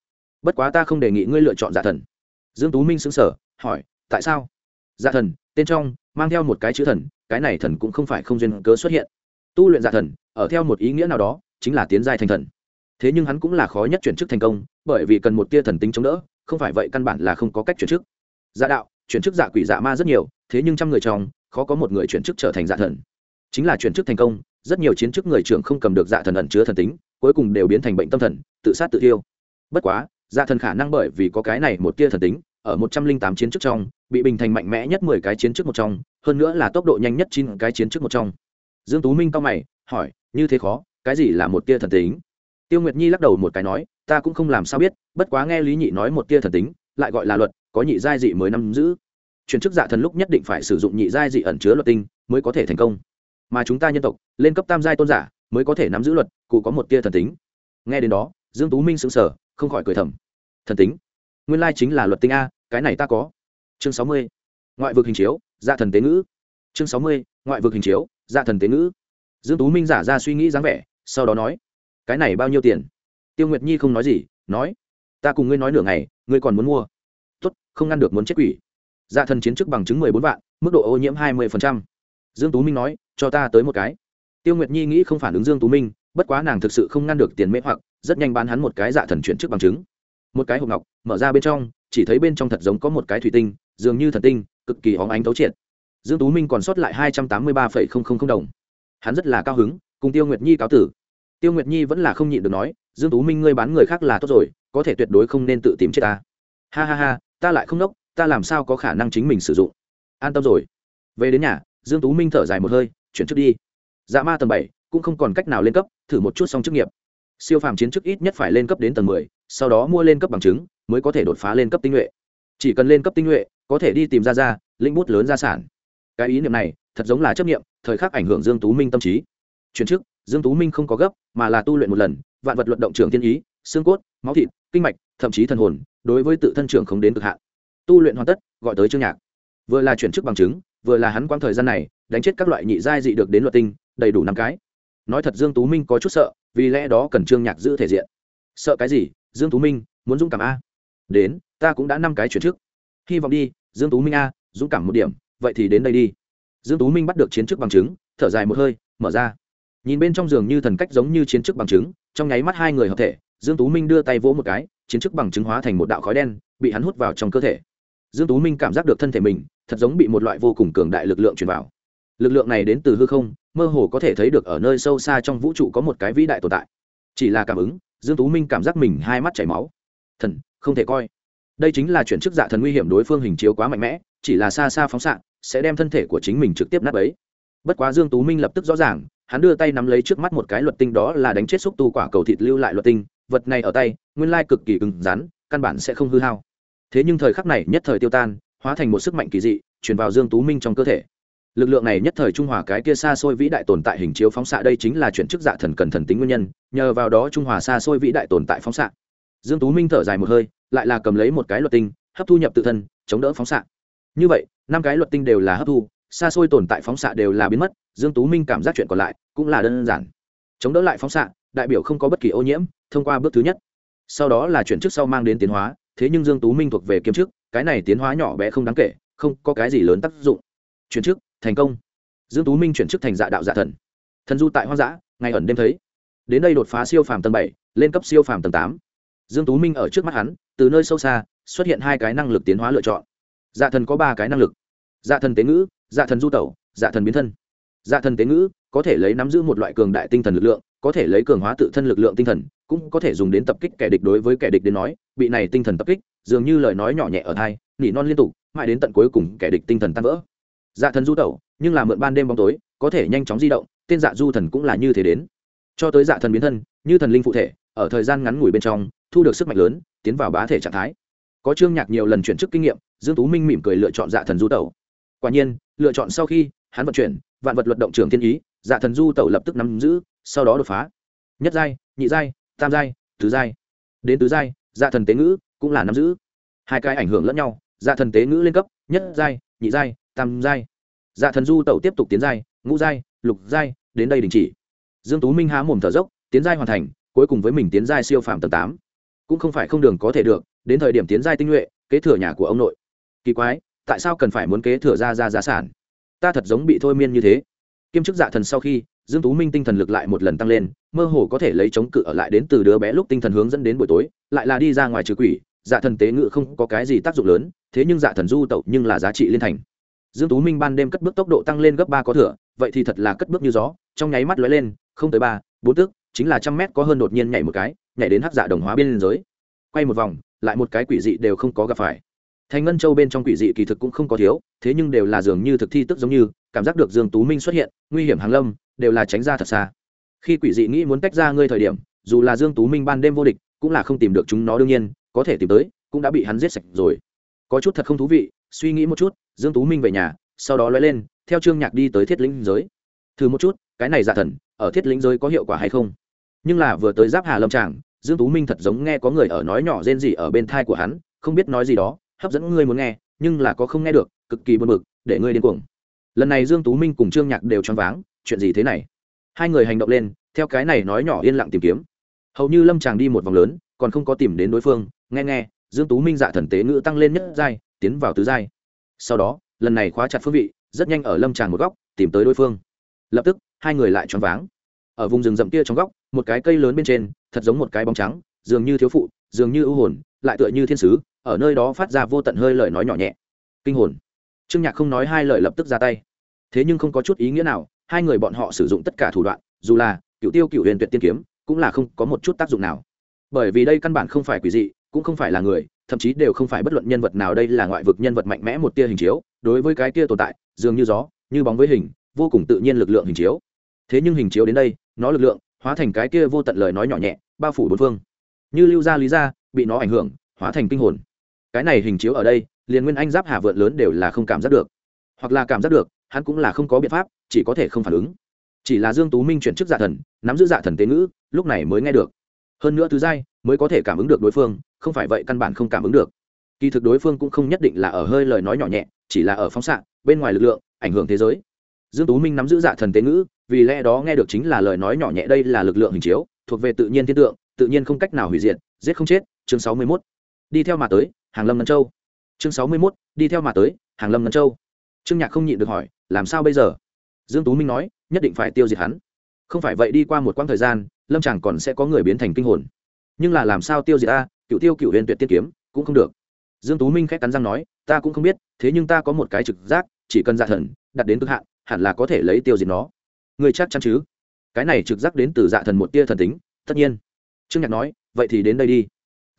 Bất quá ta không đề nghị ngươi lựa chọn dạ thần. Dương tú minh sững sờ, hỏi, tại sao? Dạ thần, tên trong, mang theo một cái chữ thần, cái này thần cũng không phải không duyên cớ xuất hiện. Tu luyện dạ thần, ở theo một ý nghĩa nào đó, chính là tiến giai thành thần. Thế nhưng hắn cũng là khó nhất chuyển chức thành công, bởi vì cần một tia thần tính chống đỡ không phải vậy căn bản là không có cách chuyển chức. Dạ đạo, chuyển chức dạ quỷ dạ ma rất nhiều, thế nhưng trăm người trong, khó có một người chuyển chức trở thành dạ thần. Chính là chuyển chức thành công, rất nhiều chiến chức người trưởng không cầm được dạ thần ẩn chứa thần tính, cuối cùng đều biến thành bệnh tâm thần, tự sát tự tiêu bất quá dạ thần khả năng bởi vì có cái này một tia thần tính, ở một trăm linh tám chiến chức trong, bị bình thành mạnh mẽ nhất mười cái chiến chức một trong, hơn nữa là tốc độ nhanh nhất chín cái chiến chức một trong. Dương tú minh cao mày, hỏi, như thế khó, cái gì là một tia thần tính? Tiêu nguyệt nhi lắc đầu một cái nói, ta cũng không làm sao biết, bất quá nghe lý nhị nói một tia thần tính, lại gọi là luật, có nhị giai dị mới nắm giữ. Chuyển chức dạ thần lúc nhất định phải sử dụng nhị giai dị ẩn chứa luật tinh, mới có thể thành công. Mà chúng ta nhân tộc, lên cấp tam giai tôn giả, mới có thể nắm giữ luật, cụ có một tia thần tính. Nghe đến đó, dương tú minh sững sờ, không khỏi cười thầm. Thần tính? Nguyên lai chính là luật tinh a, cái này ta có. Chương sáu mươi, ngoại vực hình chiếu dạ thần tế ngữ. Chương sáu mươi, ngoại vực hình chiếu dạ thần tế ngữ. Dương tú minh giả ra suy nghĩ dáng vẻ, sau đó nói cái này bao nhiêu tiền? Tiêu nguyệt nhi không nói gì, nói, ta cùng ngươi nói nửa ngày, ngươi còn muốn mua. Tốt, không ngăn được muốn chết quỷ. Dạ thần chiến chức bằng chứng mười bốn vạn, mức độ ô nhiễm hai mươi phần trăm. dương tú minh nói, cho ta tới một cái. Tiêu nguyệt nhi nghĩ không phản ứng dương tú minh, bất quá nàng thực sự không ngăn được tiền mê hoặc, rất nhanh bán hắn một cái dạ thần chuyển chức bằng chứng. Một cái hộp ngọc, mở ra bên trong, chỉ thấy bên trong thật giống có một cái thủy tinh, dường như thần tinh, cực kỳ óng ánh tấu triệt. Dương tú minh còn sót lại hai trăm tám mươi ba đồng. Hắn rất là cao hứng, cùng tiêu nguyệt nhi cáo tử tiêu nguyệt nhi vẫn là không nhịn được nói, dương tú minh ngươi bán người khác là tốt rồi, có thể tuyệt đối không nên tự tìm chết ta. Ha ha ha, ta lại không nốc ta làm sao có khả năng chính mình sử dụng? An tâm rồi. Về đến nhà, dương tú minh thở dài một hơi, chuyển chức đi. Dạ ma tầng bảy, cũng không còn cách nào lên cấp, thử một chút xong chức nghiệp. Siêu phàm chiến chức ít nhất phải lên cấp đến tầng mười, sau đó mua lên cấp bằng chứng, mới có thể đột phá lên cấp tinh nhuệ. Chỉ cần lên cấp tinh nhuệ, có thể đi tìm ra ra linh bút lớn gia sản. Cái ý niệm này, thật giống là chấp niệm thời khắc ảnh hưởng dương tú minh tâm trí. Chuyển chức dương tú minh không có gấp, mà là tu luyện một lần, vạn vật luận động trưởng tiên ý, xương cốt, máu thịt, kinh mạch, thậm chí thần hồn, đối với tự thân trưởng không đến cực hạn. Tu luyện hoàn tất, gọi tới trương nhạc. Vừa là chuyển chức bằng chứng, vừa là hắn quãng thời gian này, đánh chết các loại nhị giai dị được đến luật tinh, đầy đủ năm cái. Nói thật dương tú minh có chút sợ, vì lẽ đó cần trương nhạc giữ thể diện. Sợ cái gì? Dương tú minh, muốn dũng cảm a. Đến, ta cũng đã năm cái chuyển chức. Hy vọng đi, dương tú minh a, dũng cảm một điểm, vậy thì đến đây đi. Dương tú minh bắt được chiến chức bằng chứng, thở dài một hơi, mở ra nhìn bên trong giường như thần cách giống như chiến chức bằng chứng, trong nháy mắt hai người hợp thể, dương tú minh đưa tay vỗ một cái, chiến chức bằng chứng hóa thành một đạo khói đen, bị hắn hút vào trong cơ thể. Dương tú minh cảm giác được thân thể mình, thật giống bị một loại vô cùng cường đại lực lượng truyền vào. Lực lượng này đến từ hư không, mơ hồ có thể thấy được ở nơi sâu xa trong vũ trụ có một cái vĩ đại tồn tại. Chỉ là cảm ứng, dương tú minh cảm giác mình hai mắt chảy máu. Thần, không thể coi. Đây chính là chuyển chức dạ thần nguy hiểm đối phương hình chiếu quá mạnh mẽ, chỉ là xa xa phóng xạ, sẽ đem thân thể của chính mình trực tiếp nát ấy bất quá dương tú minh lập tức rõ ràng, hắn đưa tay nắm lấy trước mắt một cái luật tinh đó là đánh chết xúc tu quả cầu thịt lưu lại luật tinh, vật này ở tay, nguyên lai cực kỳ cứng rắn, căn bản sẽ không hư hao. Thế nhưng thời khắc này nhất thời tiêu tan, hóa thành một sức mạnh kỳ dị, truyền vào dương tú minh trong cơ thể. Lực lượng này nhất thời trung hòa cái kia xa xôi vĩ đại tồn tại hình chiếu phóng xạ, đây chính là chuyển chức dạ thần cần thần tính nguyên nhân, nhờ vào đó trung hòa xa xôi vĩ đại tồn tại phóng xạ. Dương tú minh thở dài một hơi, lại là cầm lấy một cái luật tinh, hấp thu nhập tự thân, chống đỡ phóng xạ. Như vậy, năm cái luật tinh đều là hấp thu xa xôi tồn tại phóng xạ đều là biến mất, dương tú minh cảm giác chuyện còn lại cũng là đơn giản. Chống đỡ lại phóng xạ, đại biểu không có bất kỳ ô nhiễm, thông qua bước thứ nhất. Sau đó là chuyển chức sau mang đến tiến hóa, thế nhưng dương tú minh thuộc về kiếm chức, cái này tiến hóa nhỏ bé không đáng kể, không có cái gì lớn tác dụng. Chuyển chức, thành công. Dương tú minh chuyển chức thành dạ đạo dạ thần. Thần du tại hoang dã, ngày ẩn đêm thấy. Đến đây đột phá siêu phàm tầng bảy, lên cấp siêu phàm tầng tám. Dương tú minh ở trước mắt hắn, từ nơi sâu xa, xuất hiện hai cái năng lực tiến hóa lựa chọn. Dạ thần có ba cái năng lực. Dạ thần tế ngữ dạ thần du tẩu dạ thần biến thân. Dạ thần tế ngữ, có thể lấy nắm giữ một loại cường đại tinh thần lực lượng, có thể lấy cường hóa tự thân lực lượng tinh thần, cũng có thể dùng đến tập kích kẻ địch đối với kẻ địch đến nói, bị này tinh thần tập kích, dường như lời nói nhỏ nhẹ ở thai, nỉ non liên tục, mãi đến tận cuối cùng kẻ địch tinh thần tan vỡ. Dạ thần du tẩu, nhưng là mượn ban đêm bóng tối, có thể nhanh chóng di động, tên dạ du thần cũng là như thế đến. Cho tới dạ thần biến thân, như thần linh phụ thể, ở thời gian ngắn ngủi bên trong, thu được sức mạnh lớn, tiến vào bá thể trạng thái. Có trương nhạc nhiều lần chuyển chức kinh nghiệm, dương tú minh mỉm cười lựa chọn dạ thần du tẩu quả nhiên, lựa chọn sau khi, hắn vận chuyển, vạn vật luật động trường thiên ý dạ thần du tẩu lập tức nắm giữ, sau đó đột phá. Nhất giai, nhị giai, tam giai, tứ giai. Đến tứ giai dạ thần tế ngữ cũng là nắm giữ. Hai cái ảnh hưởng lẫn nhau dạ thần tế ngữ lên cấp, nhất giai, nhị giai, tam giai. Dạ thần du tẩu tiếp tục tiến giai, ngũ giai, lục giai, đến đây đình chỉ. Dương tú minh há mồm thở dốc, tiến giai hoàn thành, cuối cùng với mình tiến giai siêu phàm tầng tám. Cũng không phải không đường có thể được, đến thời điểm tiến giai tinh nhuệ, kế thừa nhà của ông nội. Kỳ quái tại sao cần phải muốn kế thừa ra ra giá sản? Ta thật giống bị thôi miên như thế. Kiêm chức dạ thần sau khi, dương tú minh tinh thần lực lại một lần tăng lên, mơ hồ có thể lấy chống cự ở lại đến từ đứa bé lúc tinh thần hướng dẫn đến buổi tối, lại là đi ra ngoài trừ quỷ dạ thần tế ngự không có cái gì tác dụng lớn, thế nhưng dạ thần du tẩu nhưng là giá trị liên thành. Dương tú minh ban đêm cất bước tốc độ tăng lên gấp ba có thừa, vậy thì thật là cất bước như gió, trong nháy mắt lóe lên, không tới ba, bốn tức, chính là trăm mét có hơn đột nhiên nhảy một cái, nhảy đến hắc dạ đồng hóa bên giới. Quay một vòng, lại một cái quỷ dị đều không có gặp phải thành ngân châu bên trong quỷ dị kỳ thực cũng không có thiếu, thế nhưng đều là dường như thực thi tức giống như, cảm giác được dương tú minh xuất hiện, nguy hiểm hàng lâm, đều là tránh ra thật xa. Khi quỷ dị nghĩ muốn tách ra ngươi thời điểm, dù là dương tú minh ban đêm vô địch, cũng là không tìm được chúng nó đương nhiên, có thể tìm tới, cũng đã bị hắn giết sạch rồi. Có chút thật không thú vị, suy nghĩ một chút, dương tú minh về nhà, sau đó lóe lên, theo trương nhạc đi tới thiết lĩnh giới. Thử một chút, cái này giả thần, ở thiết lĩnh giới có hiệu quả hay không? Nhưng là vừa tới giáp hà lâm tràng, dương tú minh thật giống nghe có người ở nói nhỏ rên gì ở bên thai của hắn, không biết nói gì đó hấp dẫn ngươi muốn nghe, nhưng là có không nghe được, cực kỳ buồn bực, để ngươi điên cuồng. Lần này dương tú minh cùng trương nhạc đều choáng váng, chuyện gì thế này? Hai người hành động lên, theo cái này nói nhỏ yên lặng tìm kiếm. Hầu như lâm tràng đi một vòng lớn, còn không có tìm đến đối phương, nghe nghe, dương tú minh dạ thần tế ngữ tăng lên nhất giai, tiến vào tứ giai. Sau đó, lần này khóa chặt phương vị, rất nhanh ở lâm tràng một góc, tìm tới đối phương. Lập tức, hai người lại choáng váng. Ở vùng rừng rậm kia trong góc, một cái cây lớn bên trên, thật giống một cái bóng trắng, dường như thiếu phụ, dường như ưu hồn lại tựa như thiên sứ, ở nơi đó phát ra vô tận hơi lời nói nhỏ nhẹ. Kinh hồn. Trương nhạc không nói hai lời lập tức ra tay. Thế nhưng không có chút ý nghĩa nào, hai người bọn họ sử dụng tất cả thủ đoạn, dù là cựu tiêu cựu huyền tuyệt tiên kiếm, cũng là không có một chút tác dụng nào. Bởi vì đây căn bản không phải quỷ dị, cũng không phải là người, thậm chí đều không phải bất luận nhân vật nào đây là ngoại vực nhân vật mạnh mẽ một tia hình chiếu, đối với cái tia tồn tại, dường như gió, như bóng với hình, vô cùng tự nhiên lực lượng hình chiếu. Thế nhưng hình chiếu đến đây, nó lực lượng, hóa thành cái kia vô tận lời nói nhỏ nhẹ, bao phủ bốn phương. Như lưu gia lý gia bị nó ảnh hưởng, hóa thành kinh hồn. Cái này hình chiếu ở đây, liền nguyên anh giáp hà vượt lớn đều là không cảm giác được. Hoặc là cảm giác được, hắn cũng là không có biện pháp, chỉ có thể không phản ứng. Chỉ là dương tú minh chuyển chức dạ thần, nắm giữ dạ thần tế ngữ, lúc này mới nghe được. Hơn nữa thứ giai, mới có thể cảm ứng được đối phương, không phải vậy căn bản không cảm ứng được. Kỳ thực đối phương cũng không nhất định là ở hơi lời nói nhỏ nhẹ, chỉ là ở phóng xạ, bên ngoài lực lượng, ảnh hưởng thế giới. Dương tú minh nắm giữ dạ thần tế ngữ, vì lẽ đó nghe được chính là lời nói nhỏ nhẹ đây là lực lượng hình chiếu, thuộc về tự nhiên thiên tượng, tự nhiên không cách nào hủy diệt, giết không chết chương 61. đi theo mà tới hàng lâm ngân châu. chương 61, đi theo mà tới hàng lâm ngân châu. Trương nhạc không nhịn được hỏi làm sao bây giờ? Dương tú minh nói nhất định phải tiêu diệt hắn. Không phải vậy đi qua một quãng thời gian lâm chẳng còn sẽ có người biến thành kinh hồn. Nhưng là làm sao tiêu diệt a cựu tiêu cựu huyền tuyệt tiên kiếm cũng không được. Dương tú minh khét cắn răng nói ta cũng không biết thế nhưng ta có một cái trực giác chỉ cần dạ thần đặt đến cực hạn hẳn là có thể lấy tiêu diệt nó. Người chắc chắn chứ? Cái này trực giác đến từ dạ thần một tia thần tính tất nhiên. Trương nhạc nói vậy thì đến đây đi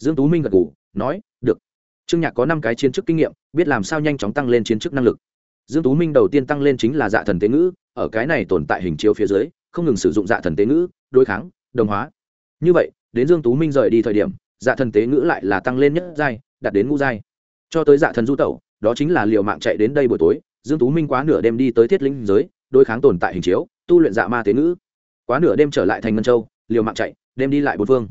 dương tú minh gật gù, nói, được. Trương nhạc có năm cái chiến chức kinh nghiệm, biết làm sao nhanh chóng tăng lên chiến chức năng lực. Dương tú minh đầu tiên tăng lên chính là dạ thần tế ngữ, ở cái này tồn tại hình chiếu phía dưới, không ngừng sử dụng dạ thần tế ngữ, đối kháng, đồng hóa. Như vậy, đến dương tú minh rời đi thời điểm dạ thần tế ngữ lại là tăng lên nhất giai, đạt đến ngũ giai. Cho tới dạ thần du tẩu, đó chính là liều mạng chạy đến đây buổi tối, dương tú minh quá nửa đêm đi tới thiết linh giới, đối kháng tồn tại hình chiếu, tu luyện dạ ma tế ngữ. Quá nửa đêm trở lại thành ngân châu, liều mạng chạy, đêm đi lại bốn phương.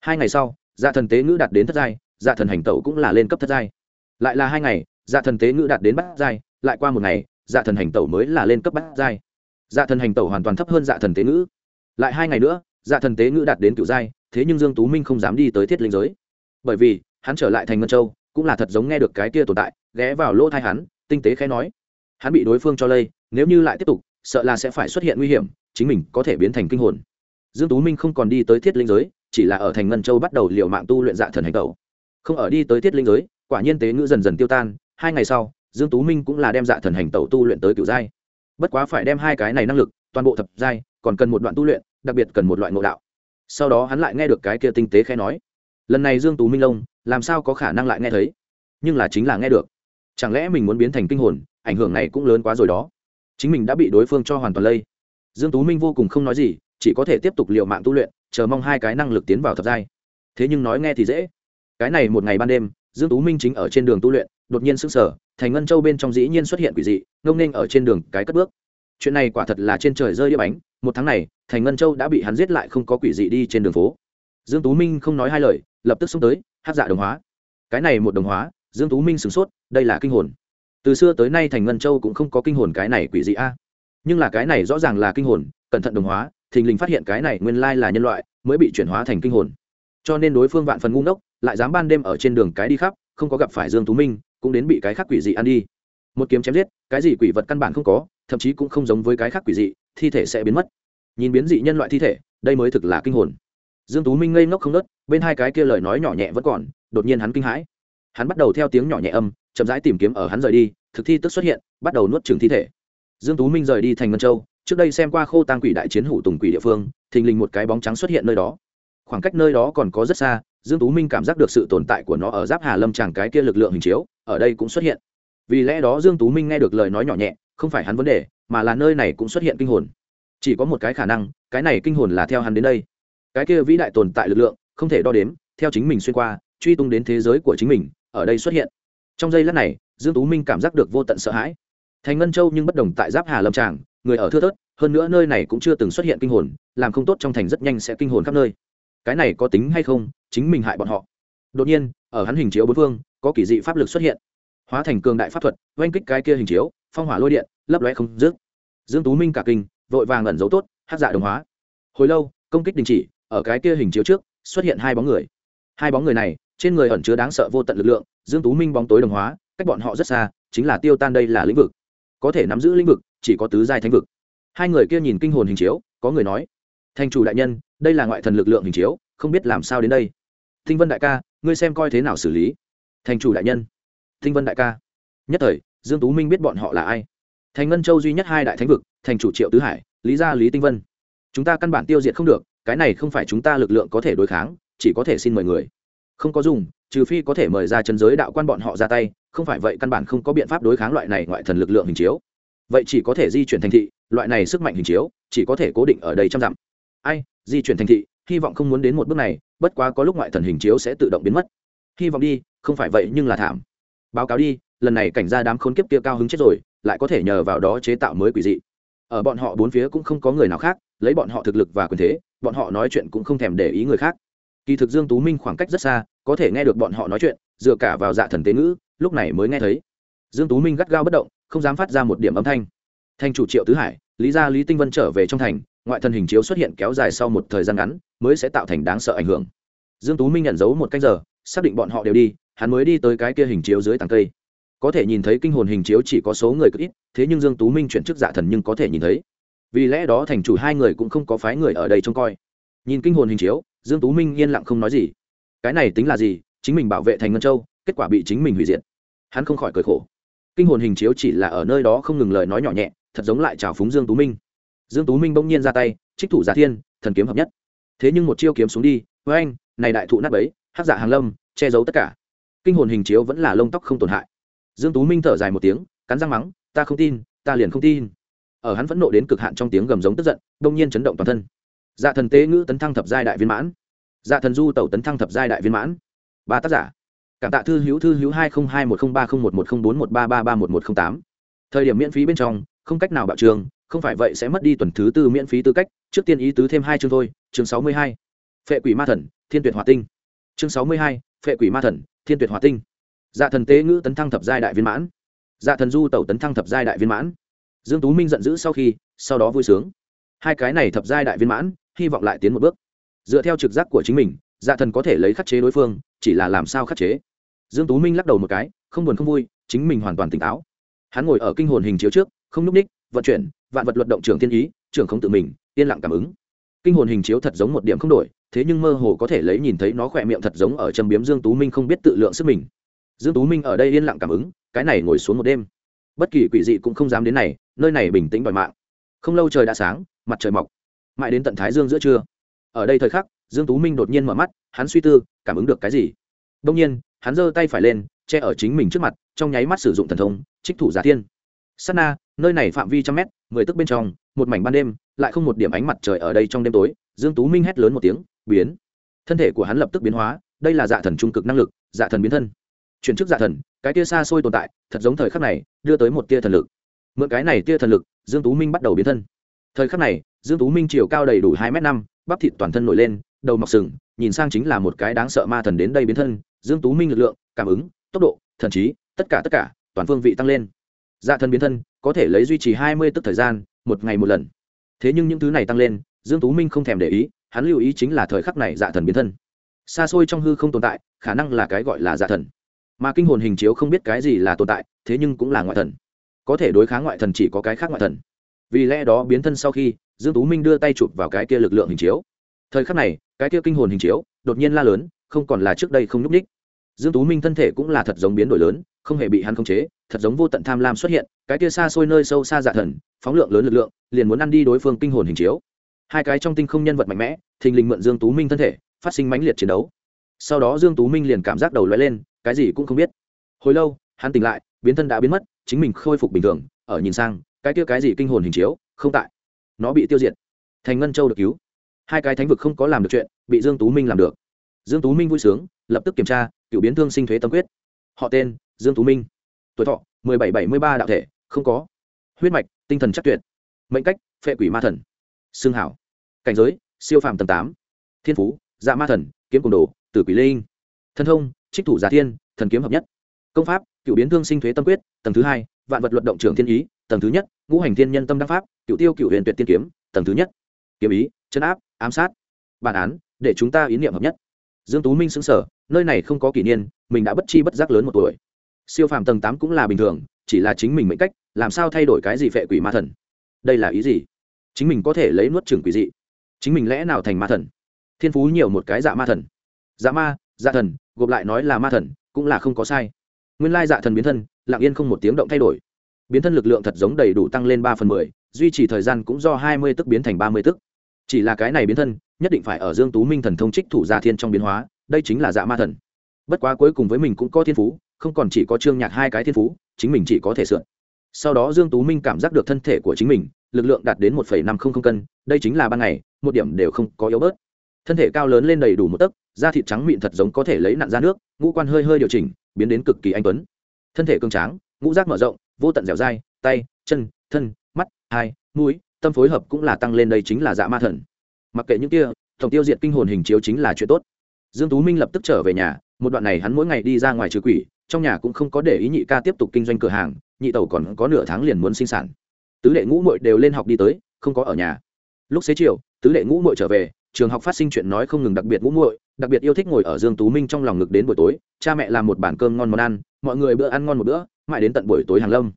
Hai ngày sau dạ thần tế ngữ đạt đến thất giai dạ thần hành tẩu cũng là lên cấp thất giai. Lại là hai ngày dạ thần tế ngữ đạt đến bát giai, lại qua một ngày dạ thần hành tẩu mới là lên cấp bát giai. Dạ thần hành tẩu hoàn toàn thấp hơn dạ thần tế ngữ. Lại hai ngày nữa dạ thần tế ngữ đạt đến cựu giai, thế nhưng dương tú minh không dám đi tới thiết linh giới. Bởi vì, hắn trở lại thành ngân châu, cũng là thật giống nghe được cái kia tồn tại, ghé vào lỗ thai hắn, tinh tế khẽ nói. Hắn bị đối phương cho lây, nếu như lại tiếp tục, sợ là sẽ phải xuất hiện nguy hiểm, chính mình có thể biến thành kinh hồn. Dương tú minh không còn đi tới thiết linh giới chỉ là ở thành ngân châu bắt đầu liệu mạng tu luyện dạ thần hành tẩu. Không ở đi tới Tiết linh giới, quả nhiên tế ngữ dần dần tiêu tan, hai ngày sau, dương tú minh cũng là đem dạ thần hành tẩu tu luyện tới cựu giai. Bất quá phải đem hai cái này năng lực, toàn bộ thập giai, còn cần một đoạn tu luyện, đặc biệt cần một loại ngộ đạo. Sau đó hắn lại nghe được cái kia tinh tế khẽ nói. Lần này dương tú minh lông làm sao có khả năng lại nghe thấy? Nhưng là chính là nghe được. Chẳng lẽ mình muốn biến thành kinh hồn, ảnh hưởng này cũng lớn quá rồi đó. Chính mình đã bị đối phương cho hoàn toàn lây. Dương tú minh vô cùng không nói gì, chỉ có thể tiếp tục liệu mạng tu luyện chờ mong hai cái năng lực tiến vào thập giai. Thế nhưng nói nghe thì dễ. Cái này một ngày ban đêm, dương tú minh chính ở trên đường tu luyện, đột nhiên sững sờ, thành ngân châu bên trong dĩ nhiên xuất hiện quỷ dị, ngông nên ở trên đường cái cất bước. Chuyện này quả thật là trên trời rơi đĩa bánh, một tháng này, thành ngân châu đã bị hắn giết lại không có quỷ dị đi trên đường phố. Dương tú minh không nói hai lời, lập tức xông tới, hát dạ đồng hóa. Cái này một đồng hóa, dương tú minh sửng sốt, đây là kinh hồn. Từ xưa tới nay thành ngân châu cũng không có kinh hồn cái này quỷ dị a. Nhưng là cái này rõ ràng là kinh hồn, cẩn thận đồng hóa thình lình phát hiện cái này nguyên lai là nhân loại, mới bị chuyển hóa thành kinh hồn. Cho nên đối phương vạn phần ngu ngốc, lại dám ban đêm ở trên đường cái đi khắp, không có gặp phải dương tú minh, cũng đến bị cái khác quỷ dị ăn đi. Một kiếm chém giết, cái gì quỷ vật căn bản không có, thậm chí cũng không giống với cái khác quỷ dị, thi thể sẽ biến mất. Nhìn biến dị nhân loại thi thể, đây mới thực là kinh hồn. Dương tú minh ngây ngốc không nớt, bên hai cái kia lời nói nhỏ nhẹ vẫn còn, đột nhiên hắn kinh hãi. Hắn bắt đầu theo tiếng nhỏ nhẹ âm, chậm rãi tìm kiếm ở hắn rời đi, thực thi tức xuất hiện, bắt đầu nuốt chửng thi thể. Dương tú minh rời đi thành ngân châu trước đây xem qua khô tang quỷ đại chiến hủ tùng quỷ địa phương, thình lình một cái bóng trắng xuất hiện nơi đó. Khoảng cách nơi đó còn có rất xa, dương tú minh cảm giác được sự tồn tại của nó ở giáp hà lâm tràng cái kia lực lượng hình chiếu, ở đây cũng xuất hiện. Vì lẽ đó dương tú minh nghe được lời nói nhỏ nhẹ, không phải hắn vấn đề, mà là nơi này cũng xuất hiện kinh hồn. Chỉ có một cái khả năng, cái này kinh hồn là theo hắn đến đây. Cái kia vĩ đại tồn tại lực lượng, không thể đo đếm, theo chính mình xuyên qua, truy tung đến thế giới của chính mình, ở đây xuất hiện. Trong giây lát này, dương tú minh cảm giác được vô tận sợ hãi. Thành ngân châu nhưng bất đồng tại giáp hà lâm tràng người ở thưa thớt, hơn nữa nơi này cũng chưa từng xuất hiện kinh hồn, làm không tốt trong thành rất nhanh sẽ kinh hồn khắp nơi. Cái này có tính hay không, chính mình hại bọn họ. Đột nhiên, ở hắn hình chiếu bốn phương, có kỳ dị pháp lực xuất hiện. Hóa thành cường đại pháp thuật, oanh kích cái kia hình chiếu, phong hỏa lôi điện, lấp lóe không dứt. Dương tú minh cả kinh, vội vàng ẩn giấu tốt, hát dạ đồng hóa. Hồi lâu, công kích đình chỉ, ở cái kia hình chiếu trước, xuất hiện hai bóng người. Hai bóng người này, trên người ẩn chứa đáng sợ vô tận lực lượng, dương tú minh bóng tối đồng hóa, cách bọn họ rất xa, chính là tiêu tan đây là lĩnh vực. Có thể nắm giữ lĩnh vực chỉ có tứ giai thánh vực. Hai người kia nhìn kinh hồn hình chiếu, có người nói thành chủ đại nhân, đây là ngoại thần lực lượng hình chiếu, không biết làm sao đến đây. Thinh vân đại ca, ngươi xem coi thế nào xử lý. Thành chủ đại nhân. Thinh vân đại ca. Nhất thời, dương tú minh biết bọn họ là ai? Thành ngân châu duy nhất hai đại thánh vực, thành chủ triệu tứ hải, lý gia lý tinh vân. Chúng ta căn bản tiêu diệt không được, cái này không phải chúng ta lực lượng có thể đối kháng, chỉ có thể xin mời người. Không có dùng, trừ phi có thể mời ra chân giới đạo quan bọn họ ra tay, không phải vậy căn bản không có biện pháp đối kháng loại này ngoại thần lực lượng hình chiếu vậy chỉ có thể di chuyển thành thị, loại này sức mạnh hình chiếu, chỉ có thể cố định ở đây trăm dặm. Ai, di chuyển thành thị, hy vọng không muốn đến một bước này, bất quá có lúc ngoại thần hình chiếu sẽ tự động biến mất. Hy vọng đi, không phải vậy nhưng là thảm. Báo cáo đi, lần này cảnh gia đám khốn kiếp kia cao hứng chết rồi, lại có thể nhờ vào đó chế tạo mới quỷ dị. Ở bọn họ bốn phía cũng không có người nào khác, lấy bọn họ thực lực và quyền thế, bọn họ nói chuyện cũng không thèm để ý người khác. Kỳ thực dương tú minh khoảng cách rất xa, có thể nghe được bọn họ nói chuyện, dựa cả vào dạ thần tế ngữ, lúc này mới nghe thấy. Dương tú minh gắt gao bất động không dám phát ra một điểm âm thanh. Thanh chủ triệu tứ hải, lý gia lý tinh vân trở về trong thành, ngoại thần hình chiếu xuất hiện kéo dài sau một thời gian ngắn, mới sẽ tạo thành đáng sợ ảnh hưởng. Dương tú minh nhận dấu một cách giờ, xác định bọn họ đều đi, hắn mới đi tới cái kia hình chiếu dưới tầng cây. Có thể nhìn thấy kinh hồn hình chiếu chỉ có số người cực ít, thế nhưng dương tú minh chuyển chức dạ thần nhưng có thể nhìn thấy. Vì lẽ đó thành chủ hai người cũng không có phái người ở đây trông coi. Nhìn kinh hồn hình chiếu, dương tú minh yên lặng không nói gì. Cái này tính là gì? Chính mình bảo vệ thành ngân châu, kết quả bị chính mình hủy diệt. Hắn không khỏi cười khổ kinh hồn hình chiếu chỉ là ở nơi đó không ngừng lời nói nhỏ nhẹ, thật giống lại chào phúng dương tú minh. Dương tú minh bỗng nhiên ra tay, trích thủ giả thiên, thần kiếm hợp nhất. Thế nhưng một chiêu kiếm xuống đi, với anh, này đại thụ nát bấy, hắc giả hàng lâm, che giấu tất cả. Kinh hồn hình chiếu vẫn là lông tóc không tổn hại. Dương tú minh thở dài một tiếng, cắn răng mắng, ta không tin, ta liền không tin. Ở hắn phẫn nộ đến cực hạn trong tiếng gầm giống tức giận đông nhiên chấn động toàn thân. Dạ thần tế ngữ tấn thăng thập giai đại viên mãn. Dạ thần du tẩu tấn thăng thập giai đại viên mãn. Ba tác giả cảm tạ thư hữu thư hữu hai không hai một không ba không một một không bốn một ba ba ba một một không tám. Thời điểm miễn phí bên trong, không cách nào bạo trường, không phải vậy sẽ mất đi tuần thứ tư miễn phí tư cách. Trước tiên ý tứ thêm hai chương thôi, chương sáu mươi hai. Phệ quỷ ma thần, thiên tuyệt hòa tinh. Chương sáu mươi hai, phệ quỷ ma thần, thiên tuyệt hòa tinh. Dạ thần tế ngữ tấn thăng thập giai đại viên mãn. Dạ thần du tẩu tấn thăng thập giai đại viên mãn. Dương tú minh giận dữ sau khi, sau đó vui sướng. Hai cái này thập giai đại viên mãn, hy vọng lại tiến một bước. Dựa theo trực giác của chính mình dạ thần có thể lấy khắc chế đối phương, chỉ là làm sao khắc chế dương tú minh lắc đầu một cái, không buồn không vui, chính mình hoàn toàn tỉnh táo. Hắn ngồi ở kinh hồn hình chiếu trước, không núp ních, vận chuyển, vạn vật luật động trưởng thiên ý, trưởng không tự mình, yên lặng cảm ứng. Kinh hồn hình chiếu thật giống một điểm không đổi, thế nhưng mơ hồ có thể lấy nhìn thấy nó khỏe miệng thật giống ở châm biếm dương tú minh không biết tự lượng sức mình. Dương tú minh ở đây yên lặng cảm ứng, cái này ngồi xuống một đêm. Bất kỳ quỷ dị cũng không dám đến này, nơi này bình tĩnh đòi mạng. Không lâu trời đã sáng, mặt trời mọc. Mãi đến tận thái dương giữa trưa. Ở đây thời khắc, dương tú minh đột nhiên mở mắt, hắn suy tư, cảm ứng được cái gì? Đông nhiên, hắn giơ tay phải lên, che ở chính mình trước mặt, trong nháy mắt sử dụng thần thông, trích thủ giả thiên. Sát na, nơi này phạm vi trăm mét, mười tức bên trong, một mảnh ban đêm, lại không một điểm ánh mặt trời ở đây trong đêm tối, dương tú minh hét lớn một tiếng, biến. Thân thể của hắn lập tức biến hóa, đây là dạ thần trung cực năng lực dạ thần biến thân. Chuyển chức dạ thần, cái tia xa xôi tồn tại, thật giống thời khắc này, đưa tới một tia thần lực. Mượn cái này tia thần lực, dương tú minh bắt đầu biến thân. Thời khắc này, dương tú minh chiều cao đầy đủ hai m năm, bắp thịt toàn thân nổi lên, đầu mọc sừng nhìn sang chính là một cái đáng sợ ma thần đến đây biến thân, dương tú minh lực lượng, cảm ứng, tốc độ, thần trí, tất cả tất cả, toàn phương vị tăng lên. Dạ thần biến thân, có thể lấy duy trì hai mươi tức thời gian, một ngày một lần. Thế nhưng những thứ này tăng lên, dương tú minh không thèm để ý, hắn lưu ý chính là thời khắc này dạ thần biến thân. Xa xôi trong hư không tồn tại, khả năng là cái gọi là dạ thần. Mà kinh hồn hình chiếu không biết cái gì là tồn tại, thế nhưng cũng là ngoại thần. Có thể đối kháng ngoại thần chỉ có cái khác ngoại thần. Vì lẽ đó biến thân sau khi, dương tú minh đưa tay chụp vào cái kia lực lượng hình chiếu. Thời khắc này cái kia kinh hồn hình chiếu, đột nhiên la lớn, không còn là trước đây không nhúc ních dương tú minh thân thể cũng là thật giống biến đổi lớn, không hề bị hắn khống chế, thật giống vô tận tham lam xuất hiện, cái kia xa xôi nơi sâu xa dạ thần, phóng lượng lớn lực lượng, liền muốn ăn đi đối phương kinh hồn hình chiếu. Hai cái trong tinh không nhân vật mạnh mẽ, thình lình mượn dương tú minh thân thể, phát sinh mãnh liệt chiến đấu. Sau đó dương tú minh liền cảm giác đầu lóe lên, cái gì cũng không biết. Hồi lâu, hắn tỉnh lại, biến thân đã biến mất, chính mình khôi phục bình thường, ở nhìn sang, cái kia cái gì kinh hồn hình chiếu, không tại. Nó bị tiêu diệt. Thành ngân châu được cứu hai cái thánh vực không có làm được chuyện, bị dương tú minh làm được. Dương tú minh vui sướng, lập tức kiểm tra, cựu biến thương sinh thuế tâm quyết. Họ tên, dương tú minh. Tuổi thọ 1773 đạo thể, không có. Huyết mạch, tinh thần chắc tuyệt. Mệnh cách, phệ quỷ ma thần. Xương hảo. Cảnh giới, siêu phàm tầng tám. Thiên phú dạ ma thần, kiếm cùng đồ, tử quỷ linh. Thân thông, trích thủ giả thiên, thần kiếm hợp nhất. Công pháp, cựu biến thương sinh thuế tâm quyết, tầng thứ hai, vạn vật luận động trưởng thiên ý, tầng thứ nhất, ngũ hành thiên nhân tâm đắc pháp, cựu tiêu cựu huyền tuyệt tiên kiếm, tầng thứ nhất kiếm ý chấn áp, ám sát. Bản án, để chúng ta ý niệm hợp nhất. Dương tú minh xứng sở nơi này không có kỷ niên, mình đã bất chi bất giác lớn một tuổi. Siêu phàm tầng tám cũng là bình thường, chỉ là chính mình mệnh cách, làm sao thay đổi cái gì phệ quỷ ma thần? Đây là ý gì? Chính mình có thể lấy nuốt trưởng quỷ dị. Chính mình lẽ nào thành ma thần? Thiên phú nhiều một cái dạ ma thần. Dạ ma dạ thần, gộp lại nói là ma thần, cũng là không có sai. Nguyên lai dạ thần biến thân, lặng yên không một tiếng động thay đổi. Biến thân lực lượng thật giống đầy đủ tăng lên ba phần mười, duy trì thời gian cũng do hai mươi tức biến thành ba mươi tức chỉ là cái này biến thân, nhất định phải ở dương tú minh thần thông trích thủ Giả thiên trong biến hóa, đây chính là dạ ma thần. Bất quá cuối cùng với mình cũng có thiên phú, không còn chỉ có trương nhạc hai cái thiên phú, chính mình chỉ có thể sượn. Sau đó dương tú minh cảm giác được thân thể của chính mình, lực lượng đạt đến một năm trăm linh cân, đây chính là ban ngày, một điểm đều không có yếu bớt. Thân thể cao lớn lên đầy đủ một tấc, da thịt trắng mịn thật giống có thể lấy nặn ra nước, ngũ quan hơi hơi điều chỉnh, biến đến cực kỳ anh tuấn. Thân thể cường tráng, ngũ rác mở rộng, vô tận dẻo dai, tay, chân, thân, mắt, hai, mũi tâm phối hợp cũng là tăng lên đây chính là dạ ma thần. Mặc kệ những kia, tổng tiêu diệt kinh hồn hình chiếu chính là chuyện tốt. Dương tú minh lập tức trở về nhà, một đoạn này hắn mỗi ngày đi ra ngoài trừ quỷ, trong nhà cũng không có để ý nhị ca tiếp tục kinh doanh cửa hàng, nhị tẩu còn có nửa tháng liền muốn sinh sản. Tứ đệ ngũ muội đều lên học đi tới, không có ở nhà. Lúc xế chiều, tứ đệ ngũ muội trở về, trường học phát sinh chuyện nói không ngừng đặc biệt ngũ muội, đặc biệt yêu thích ngồi ở dương tú minh trong lòng ngực đến buổi tối, cha mẹ làm một bàn cơm ngon món ăn, mọi người bữa ăn ngon một bữa, mãi đến tận buổi tối hàng lâm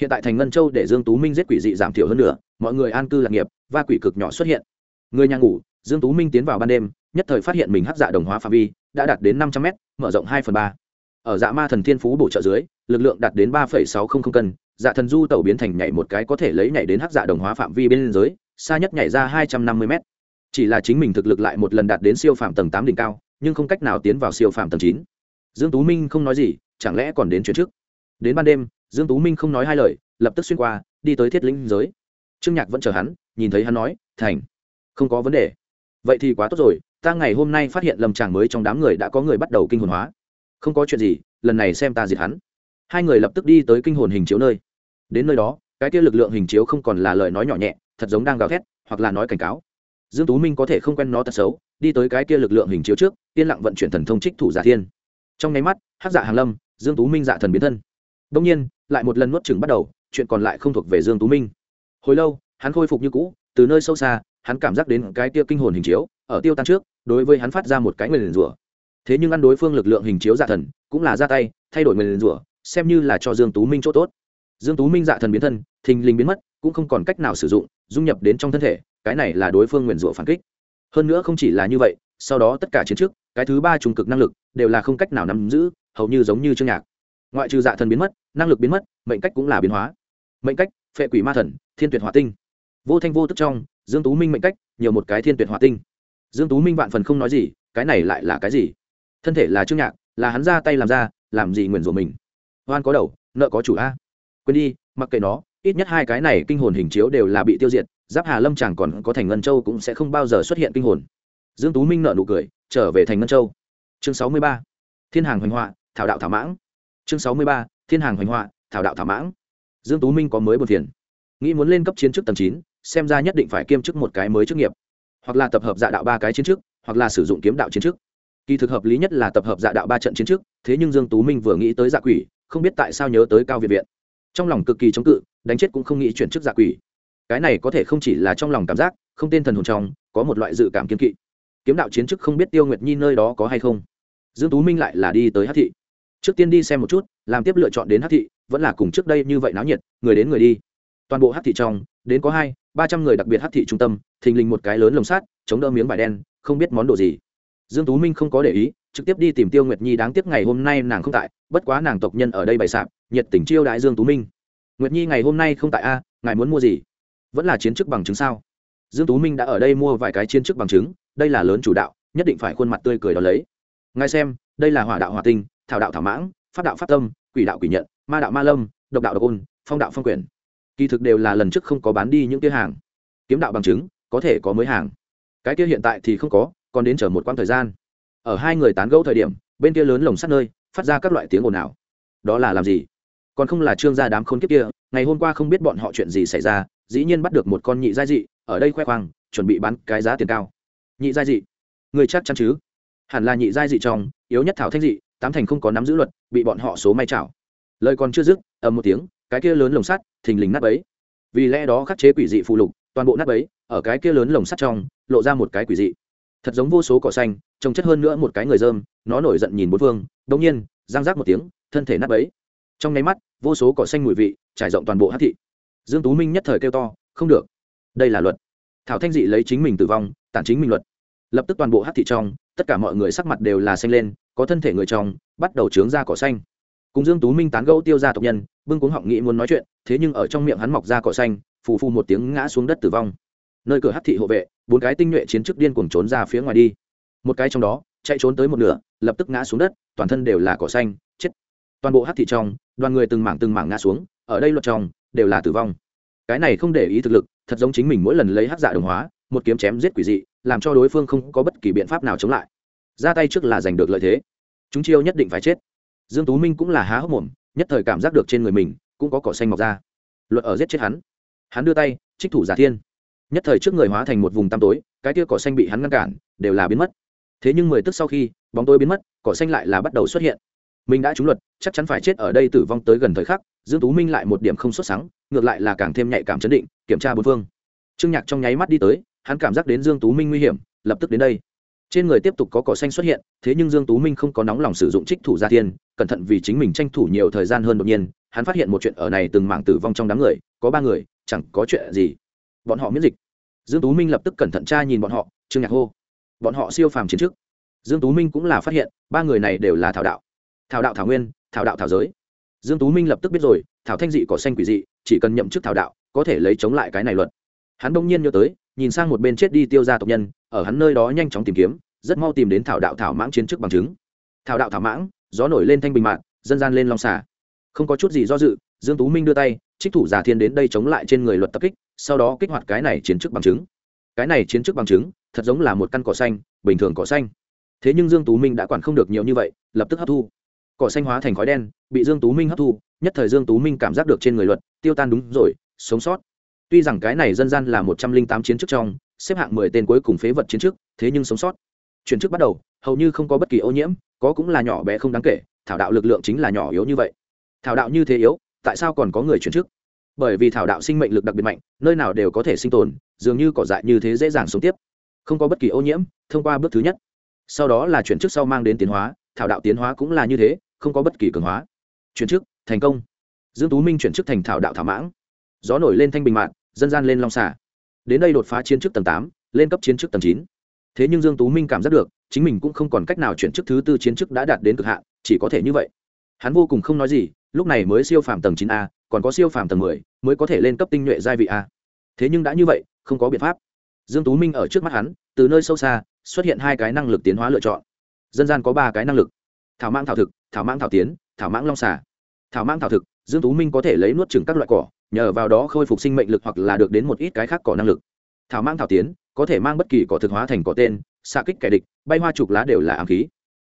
hiện tại thành ngân châu để dương tú minh giết quỷ dị giảm thiểu hơn nữa, mọi người an cư lạc nghiệp và quỷ cực nhỏ xuất hiện. Người nhà ngủ, dương tú minh tiến vào ban đêm, nhất thời phát hiện mình hắc dạ đồng hóa phạm vi, đã đạt đến năm trăm m mở rộng hai phần ba. Ở dạ ma thần thiên phú bổ trợ dưới, lực lượng đạt đến ba sáu trăm linh cân dạ thần du tẩu biến thành nhảy một cái có thể lấy nhảy đến hắc dạ đồng hóa phạm vi bên dưới, xa nhất nhảy ra hai trăm năm mươi m chỉ là chính mình thực lực lại một lần đạt đến siêu phạm tầng tám đỉnh cao, nhưng không cách nào tiến vào siêu phạm tầng chín. Dương tú minh không nói gì, chẳng lẽ còn đến chuyến trước? Đến ban đêm dương tú minh không nói hai lời, lập tức xuyên qua, đi tới thiết lĩnh giới. Trương nhạc vẫn chờ hắn, nhìn thấy hắn nói, thành, không có vấn đề. Vậy thì quá tốt rồi, ta ngày hôm nay phát hiện lầm tràng mới trong đám người đã có người bắt đầu kinh hồn hóa. Không có chuyện gì, lần này xem ta diệt hắn. Hai người lập tức đi tới kinh hồn hình chiếu nơi. Đến nơi đó, cái kia lực lượng hình chiếu không còn là lời nói nhỏ nhẹ, thật giống đang gào thét, hoặc là nói cảnh cáo. Dương tú minh có thể không quen nó tật xấu, đi tới cái kia lực lượng hình chiếu trước, yên lặng vận chuyển thần thông trích thủ giả thiên. Trong nháy mắt, hắc dạ hàng lâm, dương tú minh dạ thần biến thân đông nhiên, lại một lần nuốt chửng bắt đầu, chuyện còn lại không thuộc về dương tú minh. Hồi lâu, hắn khôi phục như cũ, từ nơi sâu xa, hắn cảm giác đến cái kia kinh hồn hình chiếu, ở tiêu tan trước, đối với hắn phát ra một cái nguyền rủa. Thế nhưng ăn đối phương lực lượng hình chiếu dạ thần, cũng là ra tay, thay đổi nguyền rủa, xem như là cho dương tú minh chỗ tốt. Dương tú minh dạ thần biến thân, thình lình biến mất, cũng không còn cách nào sử dụng, dung nhập đến trong thân thể, cái này là đối phương nguyền rủa phản kích. Hơn nữa không chỉ là như vậy, sau đó tất cả chiến trước, cái thứ ba trùng cực năng lực, đều là không cách nào nắm giữ, hầu như giống như chương nhạc. Ngoại trừ dạ thần biến mất năng lực biến mất, mệnh cách cũng là biến hóa. Mệnh cách, phệ quỷ ma thần, thiên tuyệt hỏa tinh. Vô thanh vô tức trong, dương tú minh mệnh cách, nhiều một cái thiên tuyệt hỏa tinh. Dương tú minh vạn phần không nói gì, cái này lại là cái gì? Thân thể là trương nhạc, là hắn ra tay làm ra, làm gì nguyền rủa mình? Hoan có đầu, nợ có chủ a. Quên đi, mặc kệ nó, ít nhất hai cái này kinh hồn hình chiếu đều là bị tiêu diệt, giáp hà lâm chàng còn có thành ngân châu cũng sẽ không bao giờ xuất hiện kinh hồn. Dương tú minh nợ nụ cười, trở về thành ngân châu. Chương sáu mươi ba, thiên hàng hoành họa, thảo đạo thảo mãng. Chương sáu mươi ba thiên hàng hoành họa thảo đạo thảo mãng. Dương tú minh có mới một phiền. Nghĩ muốn lên cấp chiến chức tầng chín xem ra nhất định phải kiêm chức một cái mới chức nghiệp. Hoặc là tập hợp dạ đạo ba cái chiến chức hoặc là sử dụng kiếm đạo chiến chức. Kỳ thực hợp lý nhất là tập hợp dạ đạo ba trận chiến trước, thế nhưng dương tú minh vừa nghĩ tới dạ quỷ không biết tại sao nhớ tới cao việt viện. Trong lòng cực kỳ chống cự đánh chết cũng không nghĩ chuyển chức dạ quỷ. Cái này có thể không chỉ là trong lòng cảm giác không tên thần hồn trong có một loại dự cảm kiên kỵ. Kiếm đạo chiến chức không biết tiêu nguyệt nhi nơi đó có hay không. Dương tú minh lại là đi tới hát thị. Trước tiên đi xem một chút làm tiếp lựa chọn đến hát thị, vẫn là cùng trước đây như vậy náo nhiệt, người đến người đi. Toàn bộ hát thị trong, đến có hai, ba trăm người đặc biệt hát thị trung tâm, thình lình một cái lớn lồng sát chống đỡ miếng vải đen, không biết món đồ gì. Dương tú minh không có để ý, trực tiếp đi tìm tiêu nguyệt nhi đáng tiếc ngày hôm nay nàng không tại, bất quá nàng tộc nhân ở đây bày sạp, nhiệt tình chiêu đại dương tú minh. Nguyệt nhi ngày hôm nay không tại a, ngài muốn mua gì? Vẫn là chiến chức bằng chứng sao? Dương tú minh đã ở đây mua vài cái chiến chức bằng chứng, đây là lớn chủ đạo, nhất định phải khuôn mặt tươi cười đó lấy. Ngài xem, đây là hỏa đạo hỏa tinh, thảo đạo thảo mãng pháp đạo pháp tâm, quỷ đạo quỷ nhận, ma đạo ma lâm, độc đạo độc ôn, phong đạo phong quyển kỳ thực đều là lần trước không có bán đi những kia hàng. Kiếm đạo bằng chứng, có thể có mới hàng. Cái kia hiện tại thì không có, còn đến chờ một quãng thời gian. Ở hai người tán gẫu thời điểm, bên kia lớn lồng sắt nơi, phát ra các loại tiếng ồn ào. Đó là làm gì? Còn không là trương gia đám khôn kiếp kia, ngày hôm qua không biết bọn họ chuyện gì xảy ra, dĩ nhiên bắt được một con nhị giai dị, ở đây khoe khoang, chuẩn bị bán cái giá tiền cao. Nhị giai dị? Người chắc chắn chứ? Hẳn là nhị giai dị trong, yếu nhất thảo thanh dị tám thành không có nắm giữ luật, bị bọn họ số may chảo. Lời còn chưa dứt, ầm một tiếng, cái kia lớn lồng sắt, thình lình nát ấy vì lẽ đó khắc chế quỷ dị phụ lục, toàn bộ nát ấy ở cái kia lớn lồng sắt trong, lộ ra một cái quỷ dị. Thật giống vô số cỏ xanh, trông chất hơn nữa một cái người dơm, nó nổi giận nhìn bốn phương đ nhiên giang rác một tiếng, thân thể nát ấy trong nháy mắt, vô số cỏ xanh mùi vị, trải rộng toàn bộ hát thị. Dương tú minh nhất thời kêu to, không được. Đây là luật. Thảo thanh dị lấy chính mình tử vong, tản chính mình luật. Lập tức toàn bộ hát thị trong, tất cả mọi người sắc mặt đều là xanh lên có thân thể người trong, bắt đầu trướng ra cỏ xanh. Cùng dương tú minh tán gẫu tiêu ra tộc nhân bưng cuống họng nghĩ muốn nói chuyện, thế nhưng ở trong miệng hắn mọc ra cỏ xanh, phù phù một tiếng ngã xuống đất tử vong. Nơi cửa Hắc thị hộ vệ, bốn cái tinh nhuệ chiến chức điên cuồng trốn ra phía ngoài đi. Một cái trong đó, chạy trốn tới một nửa, lập tức ngã xuống đất, toàn thân đều là cỏ xanh, chết. Toàn bộ Hắc thị trong, đoàn người từng mảng từng mảng ngã xuống, ở đây luật trong, đều là tử vong. Cái này không để ý thực lực, thật giống chính mình mỗi lần lấy hắc dạ đồng hóa, một kiếm chém giết quỷ dị, làm cho đối phương không có bất kỳ biện pháp nào chống lại ra tay trước là giành được lợi thế. Chúng chiêu nhất định phải chết. Dương tú minh cũng là há hốc mồm, nhất thời cảm giác được trên người mình cũng có cỏ xanh mọc ra. Luật ở giết chết hắn. Hắn đưa tay, trích thủ giả thiên. Nhất thời trước người hóa thành một vùng tăm tối, cái kia cỏ xanh bị hắn ngăn cản, đều là biến mất. Thế nhưng mười tức sau khi, bóng tối biến mất, cỏ xanh lại là bắt đầu xuất hiện. Mình đã trúng luật, chắc chắn phải chết ở đây tử vong tới gần thời khắc, dương tú minh lại một điểm không xuất sáng ngược lại là càng thêm nhạy cảm chấn định, kiểm tra bốn phương. Trương nhạc trong nháy mắt đi tới, hắn cảm giác đến dương tú minh nguy hiểm, lập tức đến đây trên người tiếp tục có cỏ xanh xuất hiện, thế nhưng dương tú minh không có nóng lòng sử dụng trích thủ gia tiên, cẩn thận vì chính mình tranh thủ nhiều thời gian hơn đột nhiên, hắn phát hiện một chuyện ở này từng mảng tử vong trong đám người, có ba người, chẳng có chuyện gì. Bọn họ miễn dịch. Dương tú minh lập tức cẩn thận tra nhìn bọn họ, trương nhạc hô. Bọn họ siêu phàm chiến trước. Dương tú minh cũng là phát hiện, ba người này đều là thảo đạo. Thảo đạo thảo nguyên, thảo đạo thảo giới. Dương tú minh lập tức biết rồi, thảo thanh dị cỏ xanh quỷ dị, chỉ cần nhậm chức thảo đạo, có thể lấy chống lại cái này luật hắn đông nhiên nhớ tới, nhìn sang một bên chết đi tiêu ra tộc nhân, ở hắn nơi đó nhanh chóng tìm kiếm, rất mau tìm đến thảo đạo thảo mãng chiến chức bằng chứng. Thảo đạo thảo mãng, gió nổi lên thanh bình mạng dân gian lên long xả không có chút gì do dự, dương tú minh đưa tay, trích thủ giả thiên đến đây chống lại trên người luật tập kích, sau đó kích hoạt cái này chiến chức bằng chứng. Cái này chiến chức bằng chứng, thật giống là một căn cỏ xanh, bình thường cỏ xanh. Thế nhưng dương tú minh đã quản không được nhiều như vậy, lập tức hấp thu. Cỏ xanh hóa thành khói đen, bị dương tú minh hấp thu, nhất thời dương tú minh cảm giác được trên người luật tiêu tan đúng rồi, sống sót tuy rằng cái này dân gian là một trăm linh tám chiến chức trong, xếp hạng mười tên cuối cùng phế vật chiến chức thế nhưng sống sót. Chuyển chức bắt đầu, hầu như không có bất kỳ ô nhiễm, có cũng là nhỏ bé không đáng kể, thảo đạo lực lượng chính là nhỏ yếu như vậy. Thảo đạo như thế yếu, tại sao còn có người chuyển chức bởi vì thảo đạo sinh mệnh lực đặc biệt mạnh, nơi nào đều có thể sinh tồn, dường như cỏ dại như thế dễ dàng sống tiếp. Không có bất kỳ ô nhiễm, thông qua bước thứ nhất. Sau đó là chuyển chức sau mang đến tiến hóa, thảo đạo tiến hóa cũng là như thế, không có bất kỳ cường hóa. Chuyển chức thành công. Dương tú minh chuyển chức thành thảo đạo thảo mãng. Gió nổi lên thanh bình mạng dân gian lên long xả đến đây đột phá chiến chức tầng tám, lên cấp chiến chức tầng chín. Thế nhưng dương tú minh cảm giác được, chính mình cũng không còn cách nào chuyển chức thứ tư chiến chức đã đạt đến cực hạn, chỉ có thể như vậy. Hắn vô cùng không nói gì, lúc này mới siêu phàm tầng chín a, còn có siêu phàm tầng mười, mới có thể lên cấp tinh nhuệ giai vị a. Thế nhưng đã như vậy, không có biện pháp. Dương tú minh ở trước mắt hắn, từ nơi sâu xa, xuất hiện hai cái năng lực tiến hóa lựa chọn. Dân gian có ba cái năng lực. Thảo mãng thảo thực, thảo mãng thảo tiến, thảo mãng long xà. Thảo mãng thảo thực, dương tú minh có thể lấy nuốt chừng các loại cỏ nhờ vào đó khôi phục sinh mệnh lực hoặc là được đến một ít cái khác cỏ năng lực. Thảo mang thảo tiến, có thể mang bất kỳ cỏ thực hóa thành cỏ tên, xạ kích kẻ địch, bay hoa chụp lá đều là ám khí.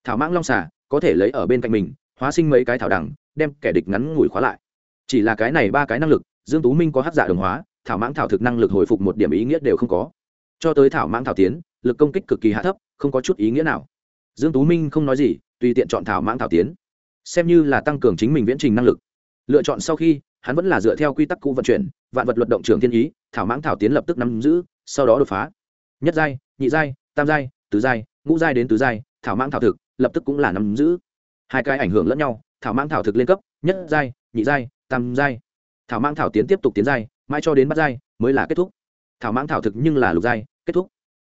Thảo mang long xà, có thể lấy ở bên cạnh mình, hóa sinh mấy cái thảo đẳng đem kẻ địch ngắn ngủi khóa lại. Chỉ là cái này ba cái năng lực, dương tú minh có hát giả dạ đồng hóa, thảo mãng thảo thực năng lực hồi phục một điểm ý nghĩa đều không có. Cho tới thảo mãng thảo tiến, lực công kích cực kỳ hạ thấp, không có chút ý nghĩa nào. Dương tú minh không nói gì, tùy tiện chọn thảo mãng thảo tiến. Xem như là tăng cường chính mình viễn trình năng lực. Lựa chọn sau khi hắn vẫn là dựa theo quy tắc cũ vận chuyển, vạn vật luật động trường thiên ý, thảo mãng thảo tiến lập tức nắm giữ, sau đó đột phá. Nhất giai, nhị giai, tam giai, tứ giai, ngũ giai đến tứ giai, thảo mãng thảo thực, lập tức cũng là nắm giữ. Hai cái ảnh hưởng lẫn nhau, thảo mãng thảo thực lên cấp, nhất giai, nhị giai, tam giai. Thảo mãng thảo tiến tiếp tục tiến giai, mãi cho đến bắt giai, mới là kết thúc. Thảo mãng thảo thực nhưng là lục giai, kết thúc.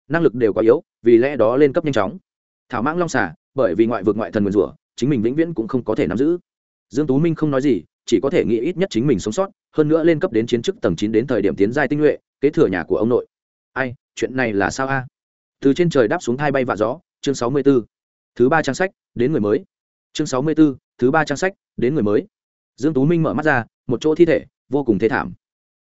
Năng lực đều quá yếu, vì lẽ đó lên cấp nhanh chóng. Thảo mãng long xả bởi vì ngoại vực ngoại thần nguyền rủa, chính mình vĩnh viễn cũng không có thể nắm giữ. Dương tú minh không nói gì chỉ có thể nghĩ ít nhất chính mình sống sót hơn nữa lên cấp đến chiến chức tầng chín đến thời điểm tiến giai tinh nhuệ kế thừa nhà của ông nội. Ai chuyện này là sao a? Từ trên trời đáp xuống thai bay vạ gió chương sáu mươi 64. thứ ba trang sách đến người mới. Chương sáu mươi 64, thứ ba trang sách đến người mới. Dương tú minh mở mắt ra một chỗ thi thể vô cùng thê thảm.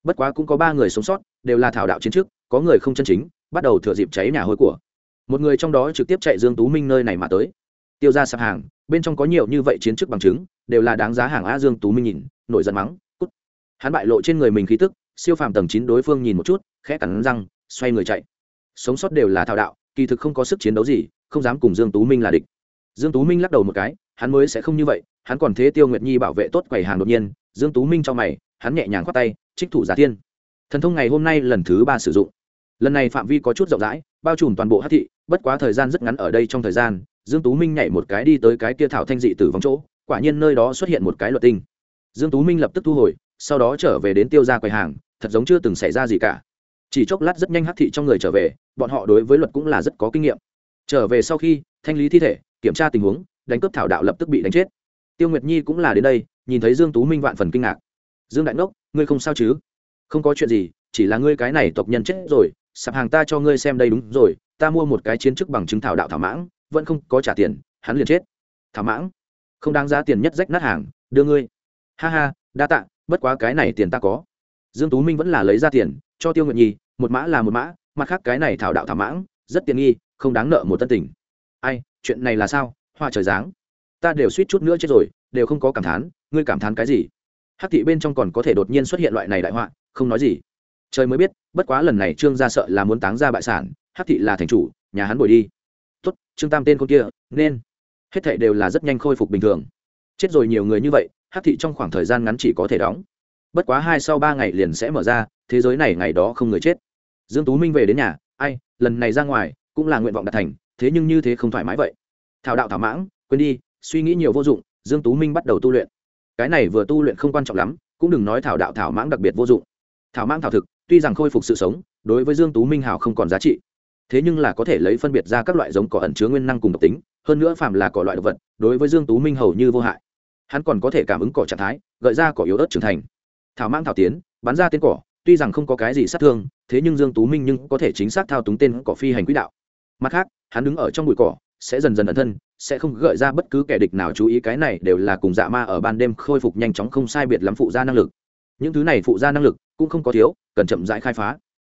Bất quá cũng có ba người sống sót đều là thảo đạo chiến trước có người không chân chính bắt đầu thừa dịp cháy nhà hôi của. Một người trong đó trực tiếp chạy dương tú minh nơi này mà tới. Tiêu ra sạp hàng bên trong có nhiều như vậy chiến chức bằng chứng, đều là đáng giá hàng a dương tú minh nhìn, nổi giận mắng, cút. Hắn bại lộ trên người mình khí tức, siêu phàm tầng chín đối phương nhìn một chút, khẽ cắn răng, xoay người chạy. Sống sót đều là thao đạo, kỳ thực không có sức chiến đấu gì, không dám cùng dương tú minh là địch. Dương tú minh lắc đầu một cái, hắn mới sẽ không như vậy, hắn còn thế tiêu nguyệt nhi bảo vệ tốt quầy hàng đột nhiên, dương tú minh cho mày, hắn nhẹ nhàng khoát tay, trích thủ giả tiên. Thần thông ngày hôm nay lần thứ ba sử dụng. Lần này phạm vi có chút rộng rãi, bao trùm toàn bộ hát thị, bất quá thời gian rất ngắn ở đây trong thời gian dương tú minh nhảy một cái đi tới cái kia thảo thanh dị tử vong chỗ, quả nhiên nơi đó xuất hiện một cái luật tinh. Dương tú minh lập tức thu hồi, sau đó trở về đến tiêu ra quầy hàng, thật giống chưa từng xảy ra gì cả. Chỉ chốc lát rất nhanh hắc thị trong người trở về, bọn họ đối với luật cũng là rất có kinh nghiệm. Trở về sau khi, thanh lý thi thể, kiểm tra tình huống, đánh cướp thảo đạo lập tức bị đánh chết. Tiêu nguyệt nhi cũng là đến đây, nhìn thấy dương tú minh vạn phần kinh ngạc. Dương đại ngốc, ngươi không sao chứ? Không có chuyện gì, chỉ là ngươi cái này tộc nhân chết rồi, sạp hàng ta cho ngươi xem đây đúng rồi, ta mua một cái chiến chức bằng chứng thảo đạo thảo mãng vẫn không có trả tiền, hắn liền chết. Thảo mãng, không đáng giá tiền nhất rách nát hàng, đưa ngươi. Ha ha, đa tạ, bất quá cái này tiền ta có. Dương tú minh vẫn là lấy ra tiền, cho tiêu nguyệt nhi, một mã là một mã, mặt khác cái này thảo đạo thảo mãng, rất tiện nghi, không đáng nợ một tân tình. Ai, chuyện này là sao? Hoa trời dáng ta đều suýt chút nữa chết rồi, đều không có cảm thán, ngươi cảm thán cái gì? Hắc thị bên trong còn có thể đột nhiên xuất hiện loại này đại họa, không nói gì. Trời mới biết, bất quá lần này trương gia sợ là muốn táng ra bại sản, hắc thị là thành chủ, nhà hắn bồi đi tốt, trương tam tên con kia, nên. Hết thảy đều là rất nhanh khôi phục bình thường. Chết rồi nhiều người như vậy hát thị trong khoảng thời gian ngắn chỉ có thể đóng. Bất quá hai sau ba ngày liền sẽ mở ra, thế giới này ngày đó không người chết. Dương tú minh về đến nhà, ai, lần này ra ngoài, cũng là nguyện vọng đạt thành, thế nhưng như thế không thoải mái vậy. Thảo đạo thảo mãng, quên đi, suy nghĩ nhiều vô dụng, dương tú minh bắt đầu tu luyện. Cái này vừa tu luyện không quan trọng lắm, cũng đừng nói thảo đạo thảo mãng đặc biệt vô dụng. Thảo mãng thảo thực, tuy rằng khôi phục sự sống, đối với dương tú minh hào không còn giá trị thế nhưng là có thể lấy phân biệt ra các loại giống cỏ ẩn chứa nguyên năng cùng độc tính, hơn nữa phàm là cỏ loại động vật, đối với dương tú minh hầu như vô hại. Hắn còn có thể cảm ứng cỏ trạng thái, gợi ra cỏ yếu ớt trưởng thành. Thảo mang thảo tiến, bắn ra tên cỏ, tuy rằng không có cái gì sát thương, thế nhưng dương tú minh nhưng có thể chính xác thao túng tên cỏ phi hành quỹ đạo. Mặt khác, hắn đứng ở trong bụi cỏ, sẽ dần dần ẩn thân, sẽ không gợi ra bất cứ kẻ địch nào chú ý, cái này đều là cùng dạ ma ở ban đêm khôi phục nhanh chóng không sai biệt lắm phụ gia năng lực. Những thứ này phụ gia năng lực cũng không có thiếu, cần chậm rãi khai phá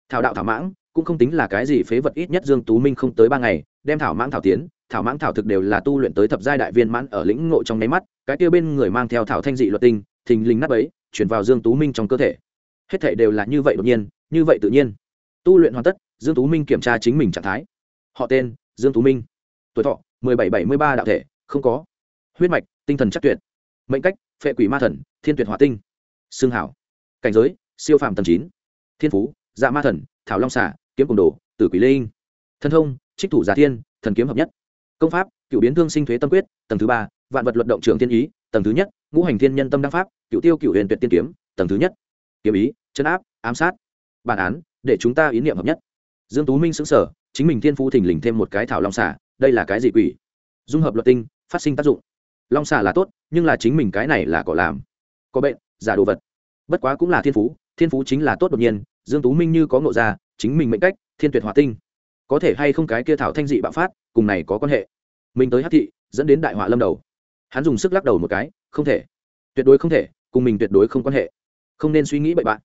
thảo đạo thảo mãng cũng không tính là cái gì phế vật ít nhất dương tú minh không tới ba ngày, đem thảo mãng thảo tiến, thảo mãng thảo thực đều là tu luyện tới thập giai đại viên mãn ở lĩnh ngộ trong nháy mắt, cái kia bên người mang theo thảo thanh dị luật tinh, thình lình nát ấy chuyển vào dương tú minh trong cơ thể. Hết thảy đều là như vậy đột nhiên, như vậy tự nhiên. Tu luyện hoàn tất, dương tú minh kiểm tra chính mình trạng thái. Họ tên, dương tú minh. Tuổi thọ, mười bảy bảy mươi ba đạo thể, không có. Huyết mạch, tinh thần chắc tuyệt. Mệnh cách, phệ quỷ ma thần, thiên tuyệt hỏa tinh. Xương hảo. Cảnh giới, siêu phàm tầng chín. Thiên phú dạ ma thần, thảo long xả kiếm cùng đồ, tử quỷ linh. Thân thông, trích thủ giả thiên, thần kiếm hợp nhất. Công pháp, cựu biến thương sinh thuế tâm quyết, tầng thứ ba, vạn vật luận động trường thiên ý, tầng thứ nhất, ngũ hành thiên nhân tâm đăng pháp, cựu tiêu cựu huyền tuyệt tiên kiếm, tầng thứ nhất. Kiếm ý chấn áp, ám sát. Bản án, để chúng ta ý niệm hợp nhất. Dương tú minh xứng sở chính mình thiên phú thình lình thêm một cái thảo long xả đây là cái gì quỷ? Dung hợp luật tinh, phát sinh tác dụng. Long xả là tốt, nhưng là chính mình cái này là có làm. Có bệnh, giả đồ vật. Bất quá cũng là thiên phú thiên phú chính là tốt đột nhiên dương tú minh như có ngộ ra, chính mình mệnh cách, thiên tuyệt hỏa tinh. Có thể hay không cái kia thảo thanh dị bạo phát, cùng này có quan hệ? Mình tới hát thị, dẫn đến đại họa lâm đầu. Hắn dùng sức lắc đầu một cái, không thể. Tuyệt đối không thể, cùng mình tuyệt đối không quan hệ. Không nên suy nghĩ bậy bạn.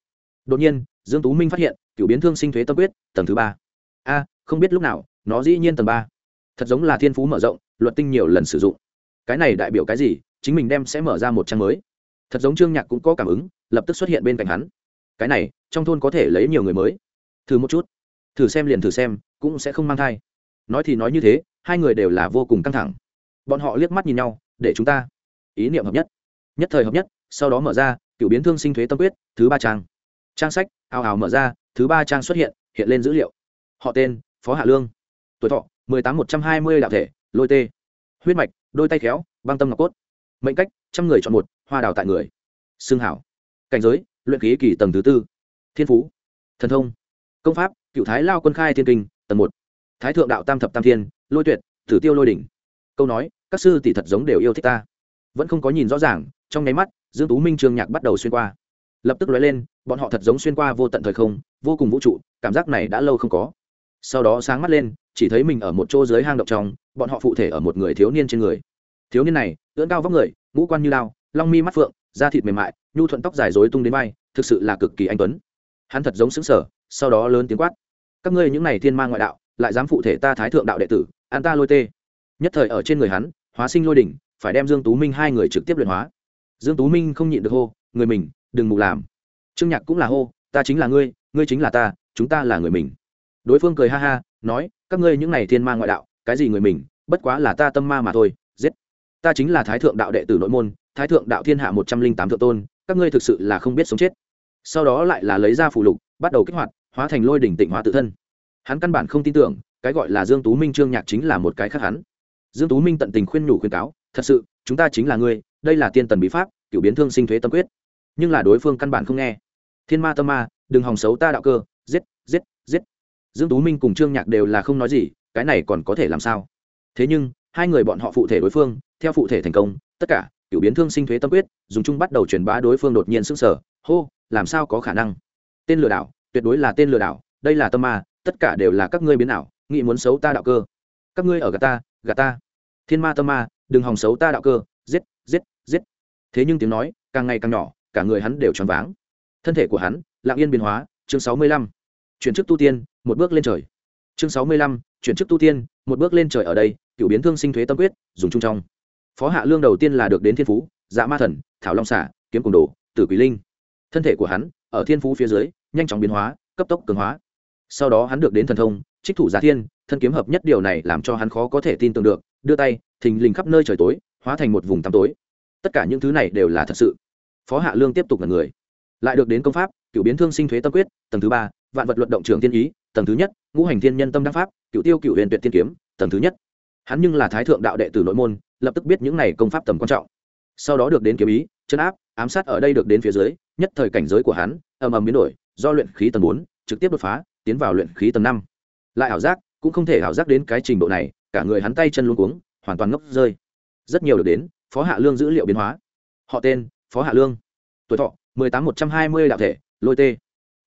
Đột nhiên, dương tú minh phát hiện cựu biến thương sinh thuế tâm quyết, tầng thứ ba. A, không biết lúc nào, nó dĩ nhiên tầng ba. Thật giống là thiên phú mở rộng, luật tinh nhiều lần sử dụng. Cái này đại biểu cái gì? Chính mình đem sẽ mở ra một trang mới. Thật giống trương nhạc cũng có cảm ứng, lập tức xuất hiện bên cạnh hắn cái này, trong thôn có thể lấy nhiều người mới. Thử một chút. Thử xem liền thử xem, cũng sẽ không mang thai. Nói thì nói như thế, hai người đều là vô cùng căng thẳng. Bọn họ liếc mắt nhìn nhau, để chúng ta. Ý niệm hợp nhất. Nhất thời hợp nhất, sau đó mở ra, cựu biến thương sinh thuế tâm quyết, thứ ba trang. Trang sách ào ào mở ra, thứ ba trang xuất hiện hiện lên dữ liệu. Họ tên, phó hạ lương. Tuổi thọ, mười tám một trăm hai mươi đạo thể, lôi tê. Huyết mạch, đôi tay khéo, băng tâm ngọc cốt. Mệnh cách, trăm người chọn một, hoa đào tại người. Xương hảo. Cảnh giới luyện khí kỳ tầng thứ tư, thiên phú, thần thông, công pháp, cựu thái lao quân khai thiên kinh, tầng một, thái thượng đạo tam thập tam thiên, lôi tuyệt thử tiêu lôi đỉnh. Câu nói, các sư tỷ thật giống đều yêu thích ta. Vẫn không có nhìn rõ ràng, trong nháy mắt, dương tú minh trường nhạc bắt đầu xuyên qua. Lập tức lóe lên, bọn họ thật giống xuyên qua vô tận thời không, vô cùng vũ trụ, cảm giác này đã lâu không có. Sau đó sáng mắt lên, chỉ thấy mình ở một chỗ dưới hang động trong, bọn họ phụ thể ở một người thiếu niên trên người. Thiếu niên này, ưỡn cao vóc người, ngũ quan như lao long mi mắt phượng, da thịt mềm mại, nhu thuận tóc dài dối tung đến vai, thực sự là cực kỳ anh tuấn. Hắn thật giống xứng sở sau đó lớn tiếng quát. Các ngươi những này thiên ma ngoại đạo, lại dám phụ thể ta thái thượng đạo đệ tử, an ta lôi tê. Nhất thời ở trên người hắn, hóa sinh lôi đỉnh, phải đem dương tú minh hai người trực tiếp luyện hóa. Dương tú minh không nhịn được hô, người mình, đừng mù làm. Trương nhạc cũng là hô, ta chính là ngươi ngươi chính là ta, chúng ta là người mình. Đối phương cười ha ha, nói, các ngươi những này thiên ma ngoại đạo, cái gì người mình, bất quá là ta tâm ma mà thôi, giết. Ta chính là thái thượng đạo đệ tử nội môn thái thượng đạo thiên hạ một trăm linh tám thượng tôn, các ngươi thực sự là không biết sống chết. Sau đó lại là lấy ra phù lục, bắt đầu kích hoạt, hóa thành lôi đỉnh tịnh hóa tự thân. Hắn căn bản không tin tưởng, cái gọi là dương tú minh trương nhạc chính là một cái khác hắn. Dương tú minh tận tình khuyên nhủ khuyên cáo, thật sự, chúng ta chính là ngươi, đây là tiên tần bí pháp cựu biến thương sinh thuế tâm quyết. Nhưng là đối phương căn bản không nghe. Thiên ma tâm ma, đừng hòng xấu ta đạo cơ, giết giết giết. Dương tú minh cùng trương nhạc đều là không nói gì, cái này còn có thể làm sao? Thế nhưng, hai người bọn họ phụ thể đối phương, theo phụ thể thành công, tất cả cựu biến thương sinh thuế tâm quyết, dùng chung bắt đầu truyền bá đối phương đột nhiên sững sờ. Hô, làm sao có khả năng? Tên lừa đảo, tuyệt đối là tên lừa đảo, đây là tâm ma, tất cả đều là các ngươi biến ảo, nghĩ muốn xấu ta đạo cơ. Các ngươi ở gà ta gà ta. Thiên ma tâm ma, đừng hòng xấu ta đạo cơ, giết giết giết. Thế nhưng tiếng nói, càng ngày càng nhỏ, cả người hắn đều tròn váng. Thân thể của hắn lạng yên biến hóa, chương sáu mươi lăm. Chuyển chức tu tiên, một bước lên trời. Chương sáu mươi lăm, chuyển chức tu tiên, một bước lên trời ở đây, cựu biến thương sinh thuế tâm quyết, dùng chung trong phó hạ lương đầu tiên là được đến thiên phú dạ ma thần, thảo long xả kiếm cùng đồ, tử quý linh. Thân thể của hắn, ở thiên phú phía dưới, nhanh chóng biến hóa, cấp tốc cường hóa. Sau đó hắn được đến thần thông, trích thủ giả thiên, thân kiếm hợp nhất điều này làm cho hắn khó có thể tin tưởng được, đưa tay, thình lình khắp nơi trời tối, hóa thành một vùng tăm tối. Tất cả những thứ này đều là thật sự. Phó hạ lương tiếp tục là người. Lại được đến công pháp cựu biến thương sinh thuế tâm quyết, tầng thứ ba, vạn vật luận động trường tiên ý, tầng thứ nhất, ngũ hành thiên nhân tâm đắc pháp cựu tiêu cựu huyền tuyệt tiên kiếm, tầng thứ nhất. Hắn nhưng là thái thượng đạo đệ tử nội môn lập tức biết những này công pháp tầm quan trọng. Sau đó được đến kiếm ý, chân áp, ám sát ở đây được đến phía dưới, nhất thời cảnh giới của hắn ầm ầm biến đổi, do luyện khí tầng bốn, trực tiếp đột phá, tiến vào luyện khí tầng năm. Lại ảo giác, cũng không thể ảo giác đến cái trình độ này, cả người hắn tay chân luôn cuống, hoàn toàn ngốc rơi. Rất nhiều được đến, phó hạ lương dữ liệu biến hóa. Họ tên, phó hạ lương. Tuổi thọ, mười tám một trăm hai mươi đạo thể, lôi tê.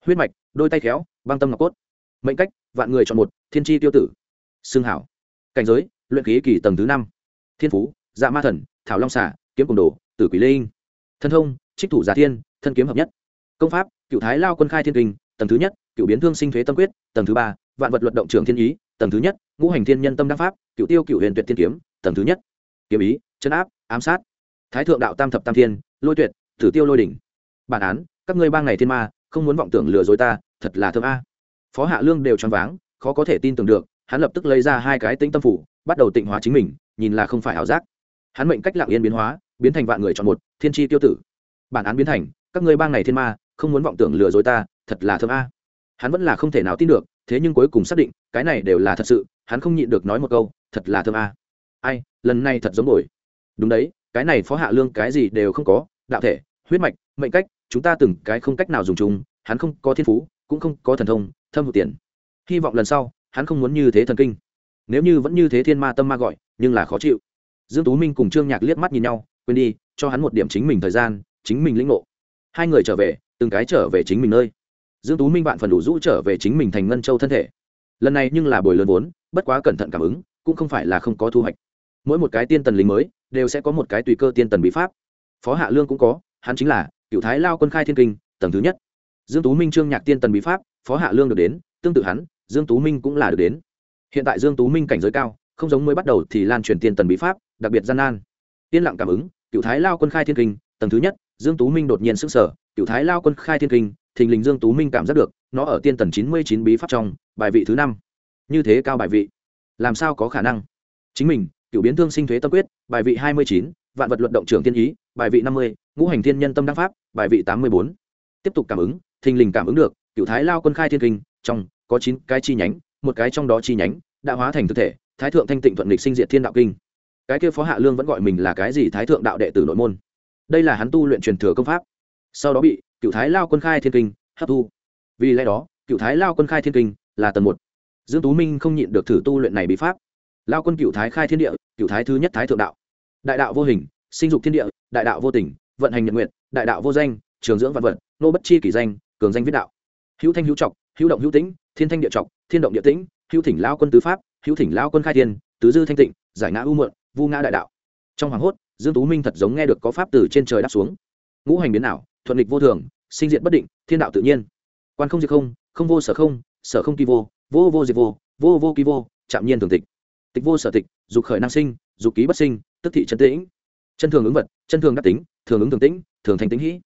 Huyết mạch, đôi tay khéo, băng tâm ngọc cốt. Mệnh cách, vạn người chọn một, thiên tri tiêu tử. Xương hảo. Cảnh giới, luyện khí kỳ tầng thứ năm thiên phú dạ ma thần, thảo long xả kiếm cùng đồ, tử quý linh thân thông, trích thủ giả thiên, thân kiếm hợp nhất. Công pháp, cựu thái lao quân khai thiên kinh, tầng thứ nhất, cựu biến thương sinh thuế tâm quyết, tầng thứ ba, vạn vật luận động trường thiên ý, tầng thứ nhất, ngũ hành thiên nhân tâm đăng pháp, cựu tiêu cựu huyền tuyệt thiên kiếm, tầng thứ nhất. Kiếm ý chấn áp, ám sát. Thái thượng đạo tam thập tam thiên, lôi tuyệt Thử tiêu lôi đỉnh. Bản án, các ngươi bang này thiên ma, không muốn vọng tưởng lừa dối ta, thật là thơm a. Phó hạ lương đều choáng váng, khó có thể tin tưởng được, hắn lập tức lấy ra hai cái tĩnh tâm phủ, bắt đầu tịnh hóa chính mình nhìn là không phải ảo giác. Hắn mệnh cách lặng yên biến hóa, biến thành vạn người chọn một, thiên tri tiêu tử. Bản án biến thành, các ngươi bang này thiên ma, không muốn vọng tưởng lừa dối ta, thật là thơm a. Hắn vẫn là không thể nào tin được, thế nhưng cuối cùng xác định, cái này đều là thật sự, hắn không nhịn được nói một câu, thật là thơm a. Ai, lần này thật giống rồi đúng đấy, cái này phó hạ lương cái gì đều không có, đạo thể, huyết mạch, mệnh cách, chúng ta từng cái không cách nào dùng chung, hắn không có thiên phú, cũng không có thần thông, thâm hụt tiền. Hy vọng lần sau, hắn không muốn như thế thần kinh. Nếu như vẫn như thế thiên ma tâm ma gọi nhưng là khó chịu. Dương tú minh cùng trương nhạc liếc mắt nhìn nhau, quên đi, cho hắn một điểm chính mình thời gian, chính mình lĩnh ngộ. Hai người trở về, từng cái trở về chính mình nơi. Dương tú minh bạn phần đủ rũ trở về chính mình thành ngân châu thân thể. Lần này nhưng là bồi lớn vốn, bất quá cẩn thận cảm ứng, cũng không phải là không có thu hoạch. Mỗi một cái tiên tần lính mới, đều sẽ có một cái tùy cơ tiên tần bí pháp. Phó hạ lương cũng có, hắn chính là cựu thái lao quân khai thiên kinh, tầng thứ nhất. Dương tú minh, trương nhạc tiên tần bí pháp, phó hạ lương được đến, tương tự hắn, dương tú minh cũng là được đến. Hiện tại dương tú minh cảnh giới cao không giống mới bắt đầu thì lan truyền tiên tần bí pháp, đặc biệt gian nan. Tiên lặng cảm ứng, cựu thái lao quân khai thiên kinh, tầng thứ nhất, dương tú minh đột nhiên sức sở cựu thái lao quân khai thiên kinh, thình lình dương tú minh cảm giác được, nó ở tiên tần chín mươi chín bí pháp trong, bài vị thứ năm. Như thế cao bài vị, làm sao có khả năng? Chính mình, cựu biến thương sinh thuế tâm quyết, bài vị hai mươi chín, vạn vật luận động trưởng tiên ý, bài vị năm mươi, ngũ hành thiên nhân tâm đăng pháp, bài vị tám mươi bốn. Tiếp tục cảm ứng, thình lình cảm ứng được, cựu thái lao quân khai thiên kinh, trong, có chín cái chi nhánh, một cái trong đó chi nhánh, đã hóa thành thực thể thái thượng thanh tịnh thuận lịch sinh diệt thiên đạo kinh. Cái kia phó hạ lương vẫn gọi mình là cái gì thái thượng đạo đệ tử nội môn? Đây là hắn tu luyện truyền thừa công pháp. Sau đó bị cựu thái lao quân khai thiên kinh hấp thu. Vì lẽ đó, cựu thái lao quân khai thiên kinh là tầng một. Dương tú minh không nhịn được thử tu luyện này bí pháp. Lao quân cựu thái khai thiên địa, cựu thái thứ nhất thái thượng đạo. Đại đạo vô hình, sinh dục thiên địa, đại đạo vô tình, vận hành nhật nguyện, đại đạo vô danh, trường dưỡng vạn vật, nô bất chi kỷ danh, cường danh viết đạo. Hữu thanh hữu trọc, hữu động hữu tĩnh, thiên thanh địa trọc, thiên động địa tĩnh, hữu thỉnh lao quân tứ pháp hữu thỉnh lao quân khai thiên, tứ dư thanh tịnh, giải ngã ưu mượn vu ngã đại đạo. Trong hoàng hốt, dương tú minh thật giống nghe được có pháp từ trên trời đáp xuống. Ngũ hành biến ảo, thuận lịch vô thường, sinh diện bất định, thiên đạo tự nhiên. Quan không diệt không không vô sở không sở không kỳ vô vô vô diệt vô vô vô kỳ vô, chạm nhiên thường tịch. Tịch vô sở tịch, dục khởi năng sinh, dục ký bất sinh, tức thị chân tĩnh. Chân thường ứng vật, chân thường đắc tính, thường ứng thường tĩnh, thường thành tĩnh hĩ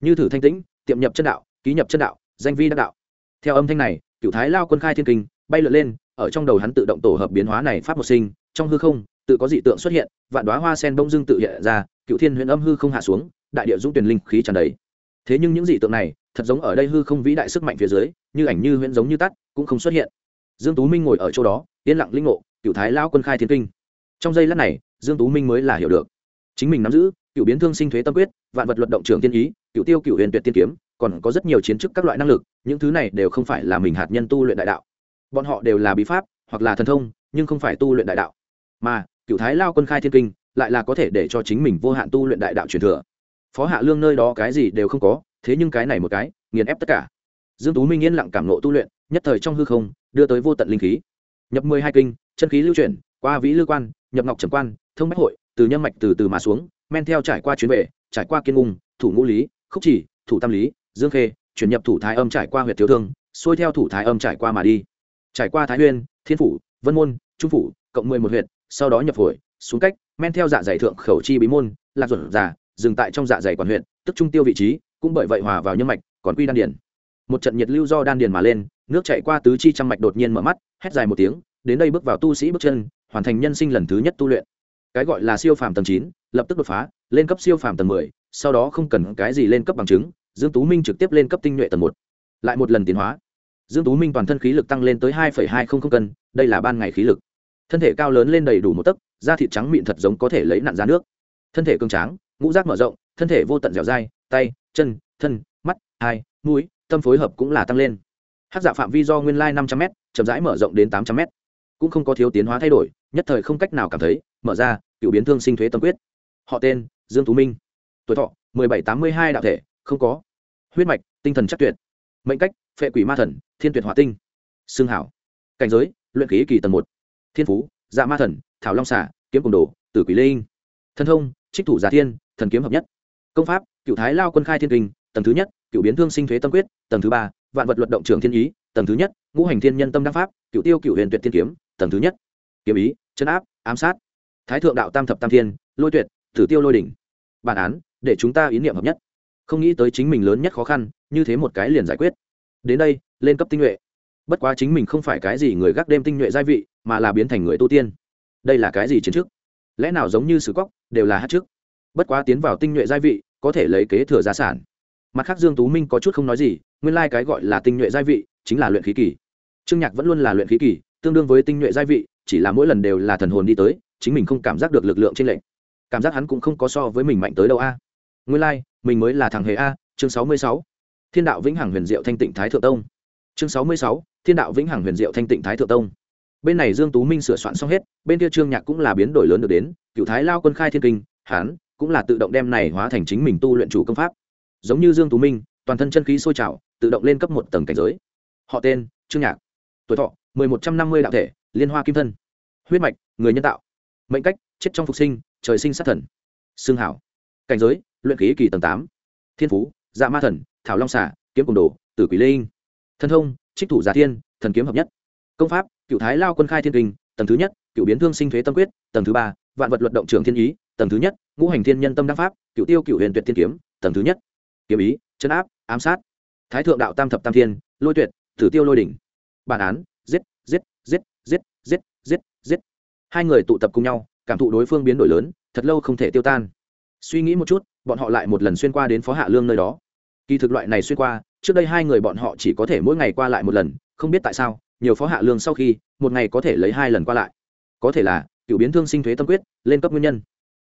như thử thanh tĩnh, tiệm nhập chân đạo, ký nhập chân đạo, danh vi đắc đạo. Theo âm thanh này cựu thái lao quân khai thiên kinh, bay lượn lên ở trong đầu hắn tự động tổ hợp biến hóa này pháp một sinh, trong hư không, tự có dị tượng xuất hiện, vạn đoá hoa sen bông dưng tự hiện ra, cựu thiên huyện âm hư không hạ xuống, đại địa dũng tuyển linh khí tràn đầy. Thế nhưng những dị tượng này, thật giống ở đây hư không vĩ đại sức mạnh phía dưới, như ảnh như huyễn giống như tắt, cũng không xuất hiện. Dương tú minh ngồi ở chỗ đó, yên lặng linh ngộ, cựu thái lao quân khai thiên kinh. Trong giây lát này, dương tú minh mới là hiểu được. Chính mình nắm giữ, cựu biến thương sinh thuế tâm quyết, vạn vật luật động trường tiên ý, cựu tiêu cựu huyền tuyệt tiên kiếm, còn có rất nhiều chiến chức các loại năng lực, những thứ này đều không phải là mình hạt nhân tu luyện đại đạo bọn họ đều là bí pháp, hoặc là thần thông, nhưng không phải tu luyện đại đạo. Mà, cựu thái lao quân khai thiên kinh, lại là có thể để cho chính mình vô hạn tu luyện đại đạo truyền thừa. Phó hạ lương nơi đó cái gì đều không có, thế nhưng cái này một cái, nghiền ép tất cả. Dương tú minh yên lặng cảm nộ tu luyện, nhất thời trong hư không, đưa tới vô tận linh khí. Nhập mười hai kinh, chân khí lưu chuyển, qua vĩ lưu quan, nhập ngọc trầm quan, thông bách hội, từ nhân mạch từ từ mà xuống, men theo trải qua chuyến về, trải qua kiên ung thủ ngũ lý, khúc chỉ, thủ tam lý, dương khê, chuyển nhập thủ thái âm trải qua huyệt thiếu thương, xuôi theo thủ thái âm trải qua mà đi trải qua thái nguyên, thiên phủ, vân môn, trung phủ, cộng mười một huyện sau đó nhập phổi xuống cách, men theo dạ dày thượng khẩu chi bí môn, lạc ruột giả dừng tại trong dạ dày quản huyện tức trung tiêu vị trí, cũng bởi vậy hòa vào nhân mạch, còn quy đan điển một trận nhiệt lưu do đan điền mà lên, nước chạy qua tứ chi trăm mạch đột nhiên mở mắt, hét dài một tiếng, đến đây bước vào tu sĩ bước chân, hoàn thành nhân sinh lần thứ nhất tu luyện. Cái gọi là siêu phàm tầng chín, lập tức đột phá, lên cấp siêu phàm tầng mười, sau đó không cần cái gì lên cấp bằng chứng, dương tú minh trực tiếp lên cấp tinh nhuệ tầng một. Lại một lần tiến hóa dương tú minh toàn thân khí lực tăng lên tới hai hai không không cân, đây là ban ngày khí lực. Thân thể cao lớn lên đầy đủ một tấc, da thịt trắng mịn thật giống có thể lấy nặn ra nước. Thân thể cường tráng, ngũ rác mở rộng, thân thể vô tận dẻo dai, tay, chân, thân, mắt, hai, mũi, tâm phối hợp cũng là tăng lên. Hát dạ phạm vi do nguyên lai năm trăm m chậm rãi mở rộng đến tám trăm m cũng không có thiếu tiến hóa thay đổi, nhất thời không cách nào cảm thấy, mở ra, cựu biến thương sinh thuế tâm quyết. Họ tên, dương tú minh. Tuổi thọ, mười bảy tám mươi hai đạo thể, không có. Huyết mạch, tinh thần chắc tuyệt. Mệnh cách phệ quỷ ma thần, thiên tuyệt hỏa tinh. Xương hảo. Cảnh giới, luyện khí kỳ tầng một. Thiên phú dạ ma thần, thảo long xả kiếm cùng đồ, tử quỷ linh. Thân thông, trích thủ giả thiên, thần kiếm hợp nhất. Công pháp, cựu thái lao quân khai thiên kinh, tầng thứ nhất, cựu biến thương sinh thuế tâm quyết, tầng thứ ba, vạn vật luật động trường thiên ý, tầng thứ nhất, ngũ hành thiên nhân tâm đăng pháp, cựu tiêu cựu huyền tuyệt thiên kiếm, tầng thứ nhất. Kiếm ý chấn áp, ám sát. Thái thượng đạo tam thập tam thiên, lôi tuyệt tử tiêu lôi đỉnh. Bản án, để chúng ta ý niệm hợp nhất. Không nghĩ tới chính mình lớn nhất khó khăn, như thế một cái liền giải quyết đến đây, lên cấp tinh nhuệ. Bất quá chính mình không phải cái gì người gác đêm tinh nhuệ gia vị, mà là biến thành người tu tiên. Đây là cái gì chiến trước? Lẽ nào giống như sử cóc, đều là hát trước? Bất quá tiến vào tinh nhuệ gia vị, có thể lấy kế thừa gia sản. Mặt khác dương tú minh có chút không nói gì, nguyên lai cái gọi là tinh nhuệ gia vị, chính là luyện khí kỳ. Trương nhạc vẫn luôn là luyện khí kỳ, tương đương với tinh nhuệ gia vị, chỉ là mỗi lần đều là thần hồn đi tới, chính mình không cảm giác được lực lượng trên lệnh cảm giác hắn cũng không có so với mình mạnh tới đâu a. Nguyên lai, mình mới là thằng hề a, chương sáu mươi sáu thiên đạo vĩnh hằng huyền diệu thanh tịnh thái thượng tông. Chương sáu mươi sáu, thiên đạo vĩnh hằng huyền diệu thanh tịnh thái thượng tông. Bên này dương tú minh sửa soạn xong hết, bên kia trương nhạc cũng là biến đổi lớn được đến cựu thái lao quân khai thiên kinh hán cũng là tự động đem này hóa thành chính mình tu luyện chủ công pháp. Giống như dương tú minh, toàn thân chân khí sôi trào, tự động lên cấp một tầng cảnh giới. Họ tên, trương nhạc. Tuổi thọ, mười một trăm năm mươi đạo thể, liên hoa kim thân. Huyết mạch, người nhân tạo. Mệnh cách, chết trong phục sinh, trời sinh sát thần. Xương hảo. Cảnh giới, luyện khí kỳ tầng tám. Thiên phú dạ ma thần thảo long xả kiếm cùng đồ, tử quỷ linh. Thân thông, trích thủ giả thiên, thần kiếm hợp nhất. Công pháp, cựu thái lao quân khai thiên kinh, tầng thứ nhất, cựu biến thương sinh thuế tâm quyết, tầng thứ ba, vạn vật luật động trường thiên ý, tầng thứ nhất, ngũ hành thiên nhân tâm đắc pháp, cựu tiêu cựu huyền tuyệt thiên kiếm, tầng thứ nhất. Kiếm ý chấn áp, ám sát. Thái thượng đạo tam thập tam thiên, lôi tuyệt, tử tiêu lôi đỉnh. Bản án, giết giết giết giết giết giết giết. Hai người tụ tập cùng nhau, cảm thụ đối phương biến đổi lớn, thật lâu không thể tiêu tan. Suy nghĩ một chút, bọn họ lại một lần xuyên qua đến phó hạ lương nơi đó kỳ thực loại này xuyên qua, trước đây hai người bọn họ chỉ có thể mỗi ngày qua lại một lần, không biết tại sao, nhiều phó hạ lương sau khi, một ngày có thể lấy hai lần qua lại. Có thể là, cựu biến thương sinh thuế tâm quyết, lên cấp nguyên nhân.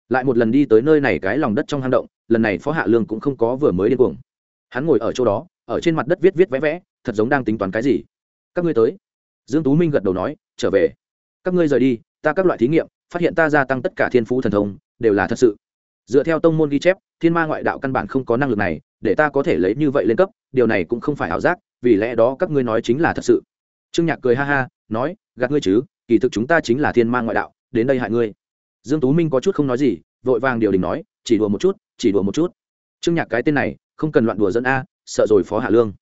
Lại một lần đi tới nơi này cái lòng đất trong hang động, lần này phó hạ lương cũng không có vừa mới điên cuồng. Hắn ngồi ở chỗ đó, ở trên mặt đất viết viết vẽ vẽ, thật giống đang tính toán cái gì. Các ngươi tới. Dương tú minh gật đầu nói, trở về. Các ngươi rời đi, ta các loại thí nghiệm, phát hiện ta gia tăng tất cả thiên phú thần thông, đều là thật sự. Dựa theo tông môn ghi chép thiên ma ngoại đạo căn bản không có năng lực này, để ta có thể lấy như vậy lên cấp, điều này cũng không phải ảo giác, vì lẽ đó các ngươi nói chính là thật sự. Trương nhạc cười ha ha, nói, gạt ngươi chứ, kỳ thực chúng ta chính là thiên ma ngoại đạo, đến đây hại ngươi. Dương tú minh có chút không nói gì, vội vàng điều đình nói, chỉ đùa một chút, chỉ đùa một chút. Trương nhạc cái tên này, không cần loạn đùa dẫn a, sợ rồi phó hạ lương.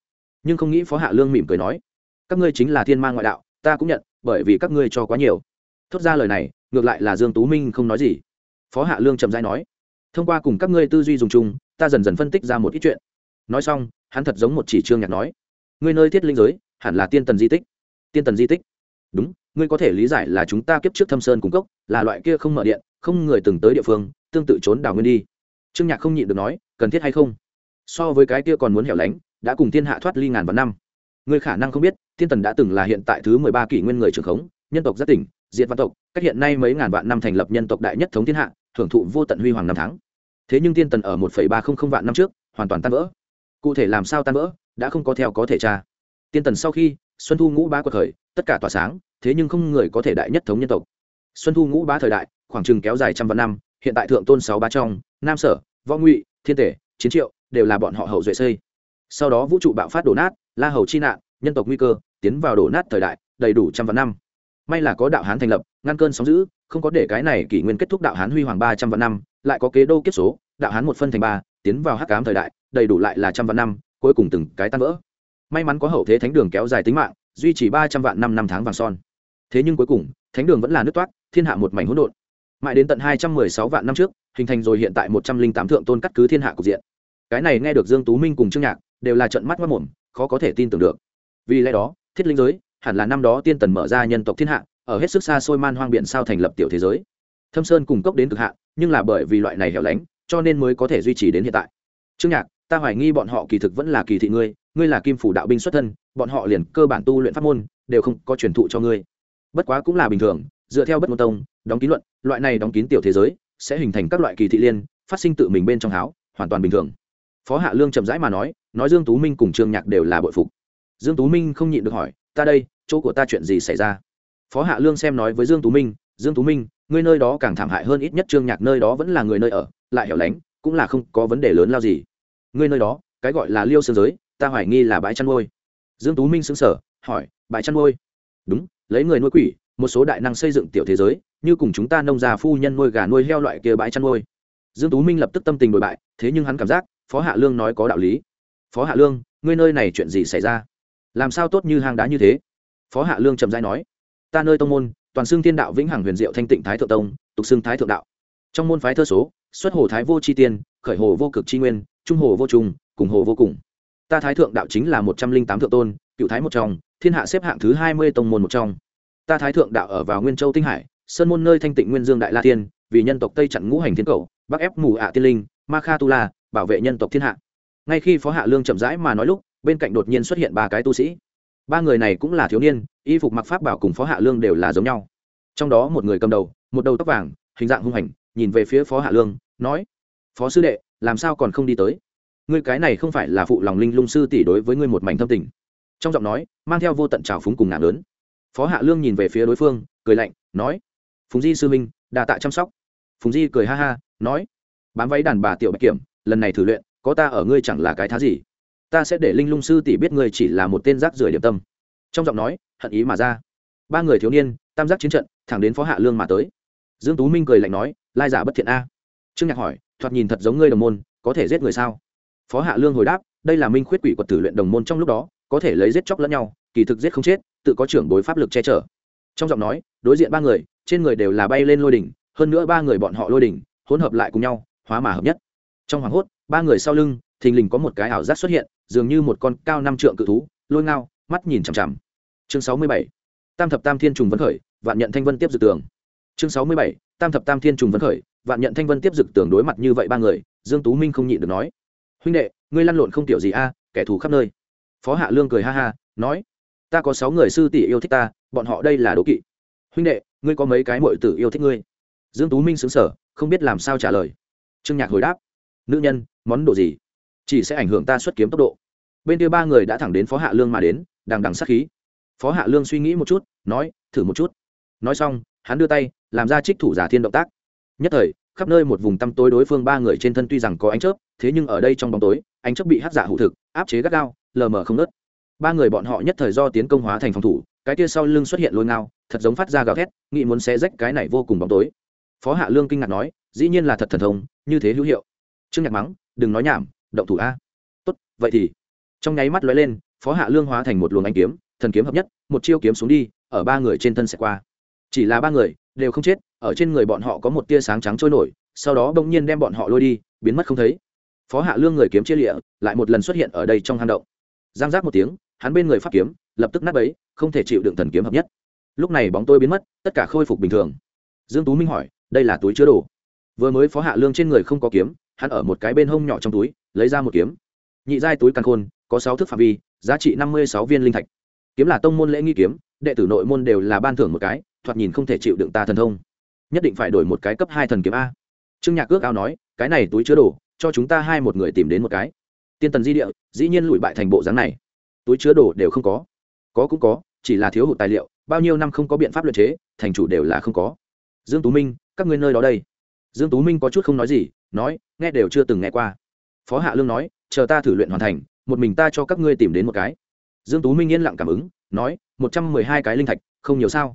Nhưng không nghĩ phó hạ lương mỉm cười nói, các ngươi chính là thiên ma ngoại đạo, ta cũng nhận, bởi vì các ngươi cho quá nhiều. Thốt ra lời này, ngược lại là dương tú minh không nói gì. Phó hạ lương trầm rãi nói thông qua cùng các ngươi tư duy dùng chung, ta dần dần phân tích ra một ít chuyện. Nói xong, hắn thật giống một chỉ trương nhạc nói, ngươi nơi thiết linh giới, hẳn là tiên tần di tích. Tiên tần di tích? Đúng, ngươi có thể lý giải là chúng ta kiếp trước thâm sơn cung cốc, là loại kia không mở điện, không người từng tới địa phương, tương tự trốn đào nguyên đi. Trương nhạc không nhịn được nói, cần thiết hay không? So với cái kia còn muốn hẻo lánh, đã cùng thiên hạ thoát ly ngàn vạn năm. Ngươi khả năng không biết, thiên tần đã từng là hiện tại thứ mười ba kỷ nguyên người trưởng khống, nhân tộc rất tỉnh, diệt văn tộc, cách hiện nay mấy ngàn vạn năm thành lập nhân tộc đại nhất thống thiên hạ hưởng thụ vô tận huy hoàng năm tháng. Thế nhưng tiên tần ở một ba không không vạn năm trước, hoàn toàn tan vỡ. Cụ thể làm sao tan vỡ, đã không có theo có thể tra. Tiên tần sau khi, xuân thu ngũ bá quật khởi, tất cả tỏa sáng, thế nhưng không người có thể đại nhất thống nhân tộc. Xuân thu ngũ bá thời đại, khoảng chừng kéo dài trăm vạn năm, hiện tại thượng tôn sáu bá trong, nam sở, võ ngụy, thiên tể, chiến triệu, đều là bọn họ hậu duệ xây. Sau đó vũ trụ bạo phát đổ nát, la hầu chi nạn, nhân tộc nguy cơ, tiến vào đổ nát thời đại, đầy đủ trăm vạn năm may là có đạo hán thành lập, ngăn cơn sóng giữ không có để cái này kỷ nguyên kết thúc đạo hán huy hoàng ba trăm vạn năm, lại có kế đô kiếp số, đạo hán một phân thành ba, tiến vào hắc cám thời đại, đầy đủ lại là trăm vạn năm, cuối cùng từng cái tan vỡ. May mắn có hậu thế thánh đường kéo dài tính mạng, duy trì ba trăm vạn năm năm tháng vàng son. Thế nhưng cuối cùng, thánh đường vẫn là nước toát thiên hạ một mảnh hỗn độn. Mãi đến tận hai trăm mười sáu vạn năm trước, hình thành rồi hiện tại một trăm linh tám thượng tôn cắt cứ thiên hạ cục diện. Cái này nghe được dương tú minh cùng trương nhạc, đều là trận mắt mất mồm, khó có thể tin tưởng được. Vì lẽ đó, thiết linh giới hẳn là năm đó tiên tần mở ra nhân tộc thiên hạ ở hết sức xa xôi man hoang biển sao thành lập tiểu thế giới. Thâm sơn cùng cấp đến cực hạ, nhưng là bởi vì loại này hẻo lánh cho nên mới có thể duy trì đến hiện tại. Trương nhạc ta hoài nghi bọn họ kỳ thực vẫn là kỳ thị ngươi ngươi là kim phủ đạo binh xuất thân bọn họ liền cơ bản tu luyện pháp môn đều không có truyền thụ cho ngươi. Bất quá cũng là bình thường dựa theo bất môn tông đóng kín luận loại này đóng kín tiểu thế giới sẽ hình thành các loại kỳ thị liên phát sinh tự mình bên trong háo hoàn toàn bình thường. Phó hạ lương chậm rãi mà nói nói dương tú minh cùng trương nhạc đều là bội phục. Dương tú minh không nhịn được hỏi ta đây chỗ của ta chuyện gì xảy ra? Phó hạ lương xem nói với dương tú minh, dương tú minh, ngươi nơi đó càng thảm hại hơn ít nhất trương nhạc nơi đó vẫn là người nơi ở, lại hẻo lánh, cũng là không có vấn đề lớn lao gì. Ngươi nơi đó, cái gọi là liêu sơn giới, ta hoài nghi là bãi chăn nuôi. Dương tú minh sững sờ, hỏi, bãi chăn nuôi? Đúng, lấy người nuôi quỷ, một số đại năng xây dựng tiểu thế giới, như cùng chúng ta nông gia phu nhân nuôi gà nuôi heo loại kia bãi chăn nuôi. Dương tú minh lập tức tâm tình đổi bại, thế nhưng hắn cảm giác, phó hạ lương nói có đạo lý. Phó hạ lương, ngươi nơi này chuyện gì xảy ra? Làm sao tốt như hang đá như thế? Phó hạ lương trầm giai nói, ta nơi tông môn, toàn xưng thiên đạo vĩnh hằng huyền diệu thanh tịnh thái thượng tông, tục xưng thái thượng đạo. Trong môn phái thơ số, xuất hồ thái vô chi tiên, khởi hồ vô cực chi nguyên, trung hồ vô trùng, cùng hồ vô cùng. Ta thái thượng đạo chính là một trăm linh tám thượng tôn, cựu thái một trong, thiên hạ xếp hạng thứ hai mươi tông môn một trong. Ta thái thượng đạo ở vào nguyên châu tinh hải, sơn môn nơi thanh tịnh nguyên dương đại la tiên, vì nhân tộc tây chặn ngũ hành thiên cầu, bắc ép mù ạ tiên linh, ma kha tu la, bảo vệ nhân tộc thiên hạ. Ngay khi phó hạ lương chậm rãi mà nói lúc, bên cạnh đột nhiên xuất hiện ba cái tu sĩ ba người này cũng là thiếu niên, y phục mặc pháp bảo cùng phó hạ lương đều là giống nhau. Trong đó một người cầm đầu, một đầu tóc vàng, hình dạng hung hành, nhìn về phía phó hạ lương, nói, phó sư đệ, làm sao còn không đi tới? Ngươi cái này không phải là phụ lòng linh lung sư tỷ đối với ngươi một mảnh thâm tình. Trong giọng nói, mang theo vô tận trào phúng cùng ngạn lớn. Phó hạ lương nhìn về phía đối phương, cười lạnh, nói, phùng di sư minh đà tạ chăm sóc. Phùng di cười ha ha, nói, bám váy đàn bà tiểu bạch kiểm, lần này thử luyện, có ta ở ngươi chẳng là cái thá gì ta sẽ để linh lung sư tỷ biết người chỉ là một tên rác rưởi điểm tâm. Trong giọng nói, hận ý mà ra. Ba người thiếu niên, tam giác chiến trận, thẳng đến phó hạ lương mà tới. Dương tú minh cười lạnh nói, lai giả bất thiện a. Trương nhạc hỏi, thoạt nhìn thật giống ngươi đồng môn, có thể giết người sao? Phó hạ lương hồi đáp, đây là minh khuyết quỷ quật tử luyện đồng môn trong lúc đó, có thể lấy giết chóc lẫn nhau, kỳ thực giết không chết, tự có trưởng đối pháp lực che chở. Trong giọng nói, đối diện ba người, trên người đều là bay lên lôi đỉnh, hơn nữa ba người bọn họ lôi đỉnh, hỗn hợp lại cùng nhau, hóa mà hợp nhất. Trong hoàng hốt, ba người sau lưng, thình lình có một cái ảo giác xuất hiện dường như một con cao năm trượng cự thú, lôi ngao, mắt nhìn chằm chằm. Chương sáu mươi bảy. Tam thập tam thiên trùng vấn khởi, vạn nhận thanh vân tiếp dực tường. Chương sáu mươi bảy. Tam thập tam thiên trùng vấn khởi, vạn nhận thanh vân tiếp dực tường đối mặt như vậy ba người, dương tú minh không nhịn được nói. Huynh đệ, ngươi lăn lộn không tiểu gì a, kẻ thù khắp nơi. Phó hạ lương cười ha ha, nói. Ta có sáu người sư tỷ yêu thích ta, bọn họ đây là đố kỵ. Huynh đệ, ngươi có mấy cái muội tử yêu thích ngươi? Dương tú minh sững sờ, không biết làm sao trả lời. Trương nhạc hồi đáp. Nữ nhân, món đồ gì? Chỉ sẽ ảnh hưởng ta xuất kiếm tốc độ. Bên kia ba người đã thẳng đến phó hạ lương mà đến, đằng đằng sát khí. Phó hạ lương suy nghĩ một chút, nói, thử một chút. Nói xong, hắn đưa tay, làm ra trích thủ giả thiên động tác. Nhất thời, khắp nơi một vùng tăm tối đối phương ba người trên thân tuy rằng có ánh chớp, thế nhưng ở đây trong bóng tối, ánh chớp bị hát giả hụ thực, áp chế gắt gao, lờ mờ không nớt ba người bọn họ nhất thời do tiến công hóa thành phòng thủ, cái kia sau lưng xuất hiện lôi ngao, thật giống phát ra gào thét, nghĩ muốn xé rách cái này vô cùng bóng tối. Phó hạ lương kinh ngạc nói, dĩ nhiên là thật thần thông, như thế hữu hiệu. Trương nhạc mắng, đừng nói nhảm động thủ a. Tốt, vậy thì, trong nháy mắt lóe lên, phó hạ lương hóa thành một luồng ánh kiếm, thần kiếm hợp nhất, một chiêu kiếm xuống đi, ở ba người trên thân sẽ qua. Chỉ là ba người, đều không chết, ở trên người bọn họ có một tia sáng trắng trôi nổi, sau đó bỗng nhiên đem bọn họ lôi đi, biến mất không thấy. Phó hạ lương người kiếm chia lịa, lại một lần xuất hiện ở đây trong hang động. Giang giác một tiếng, hắn bên người phát kiếm, lập tức nát bấy, không thể chịu đựng thần kiếm hợp nhất. Lúc này bóng tôi biến mất, tất cả khôi phục bình thường. Dương tú minh hỏi, đây là túi chứa đồ. Vừa mới phó hạ lương trên người không có kiếm, hắn ở một cái bên hông nhỏ trong túi lấy ra một kiếm. Nhị giai túi căn khôn, có sáu thước phạm vi, giá trị năm mươi sáu viên linh thạch. Kiếm là tông môn lễ nghi kiếm, đệ tử nội môn đều là ban thưởng một cái, thoạt nhìn không thể chịu đựng ta thần thông. Nhất định phải đổi một cái cấp hai thần kiếm a. Trương nhạc ước ao nói, cái này túi chứa đồ, cho chúng ta hai một người tìm đến một cái. Tiên tần di địa, dĩ nhiên lùi bại thành bộ dáng này. Túi chứa đồ đều không có. Có cũng có, chỉ là thiếu hụt tài liệu, bao nhiêu năm không có biện pháp luyện chế, thành chủ đều là không có. Dương tú minh, các ngươi nơi đó đây. Dương tú minh có chút không nói gì, nói, nghe đều chưa từng nghe qua phó hạ lương nói, chờ ta thử luyện hoàn thành, một mình ta cho các ngươi tìm đến một cái. Dương tú minh yên lặng cảm ứng, nói, một trăm mười hai cái linh thạch, không nhiều sao?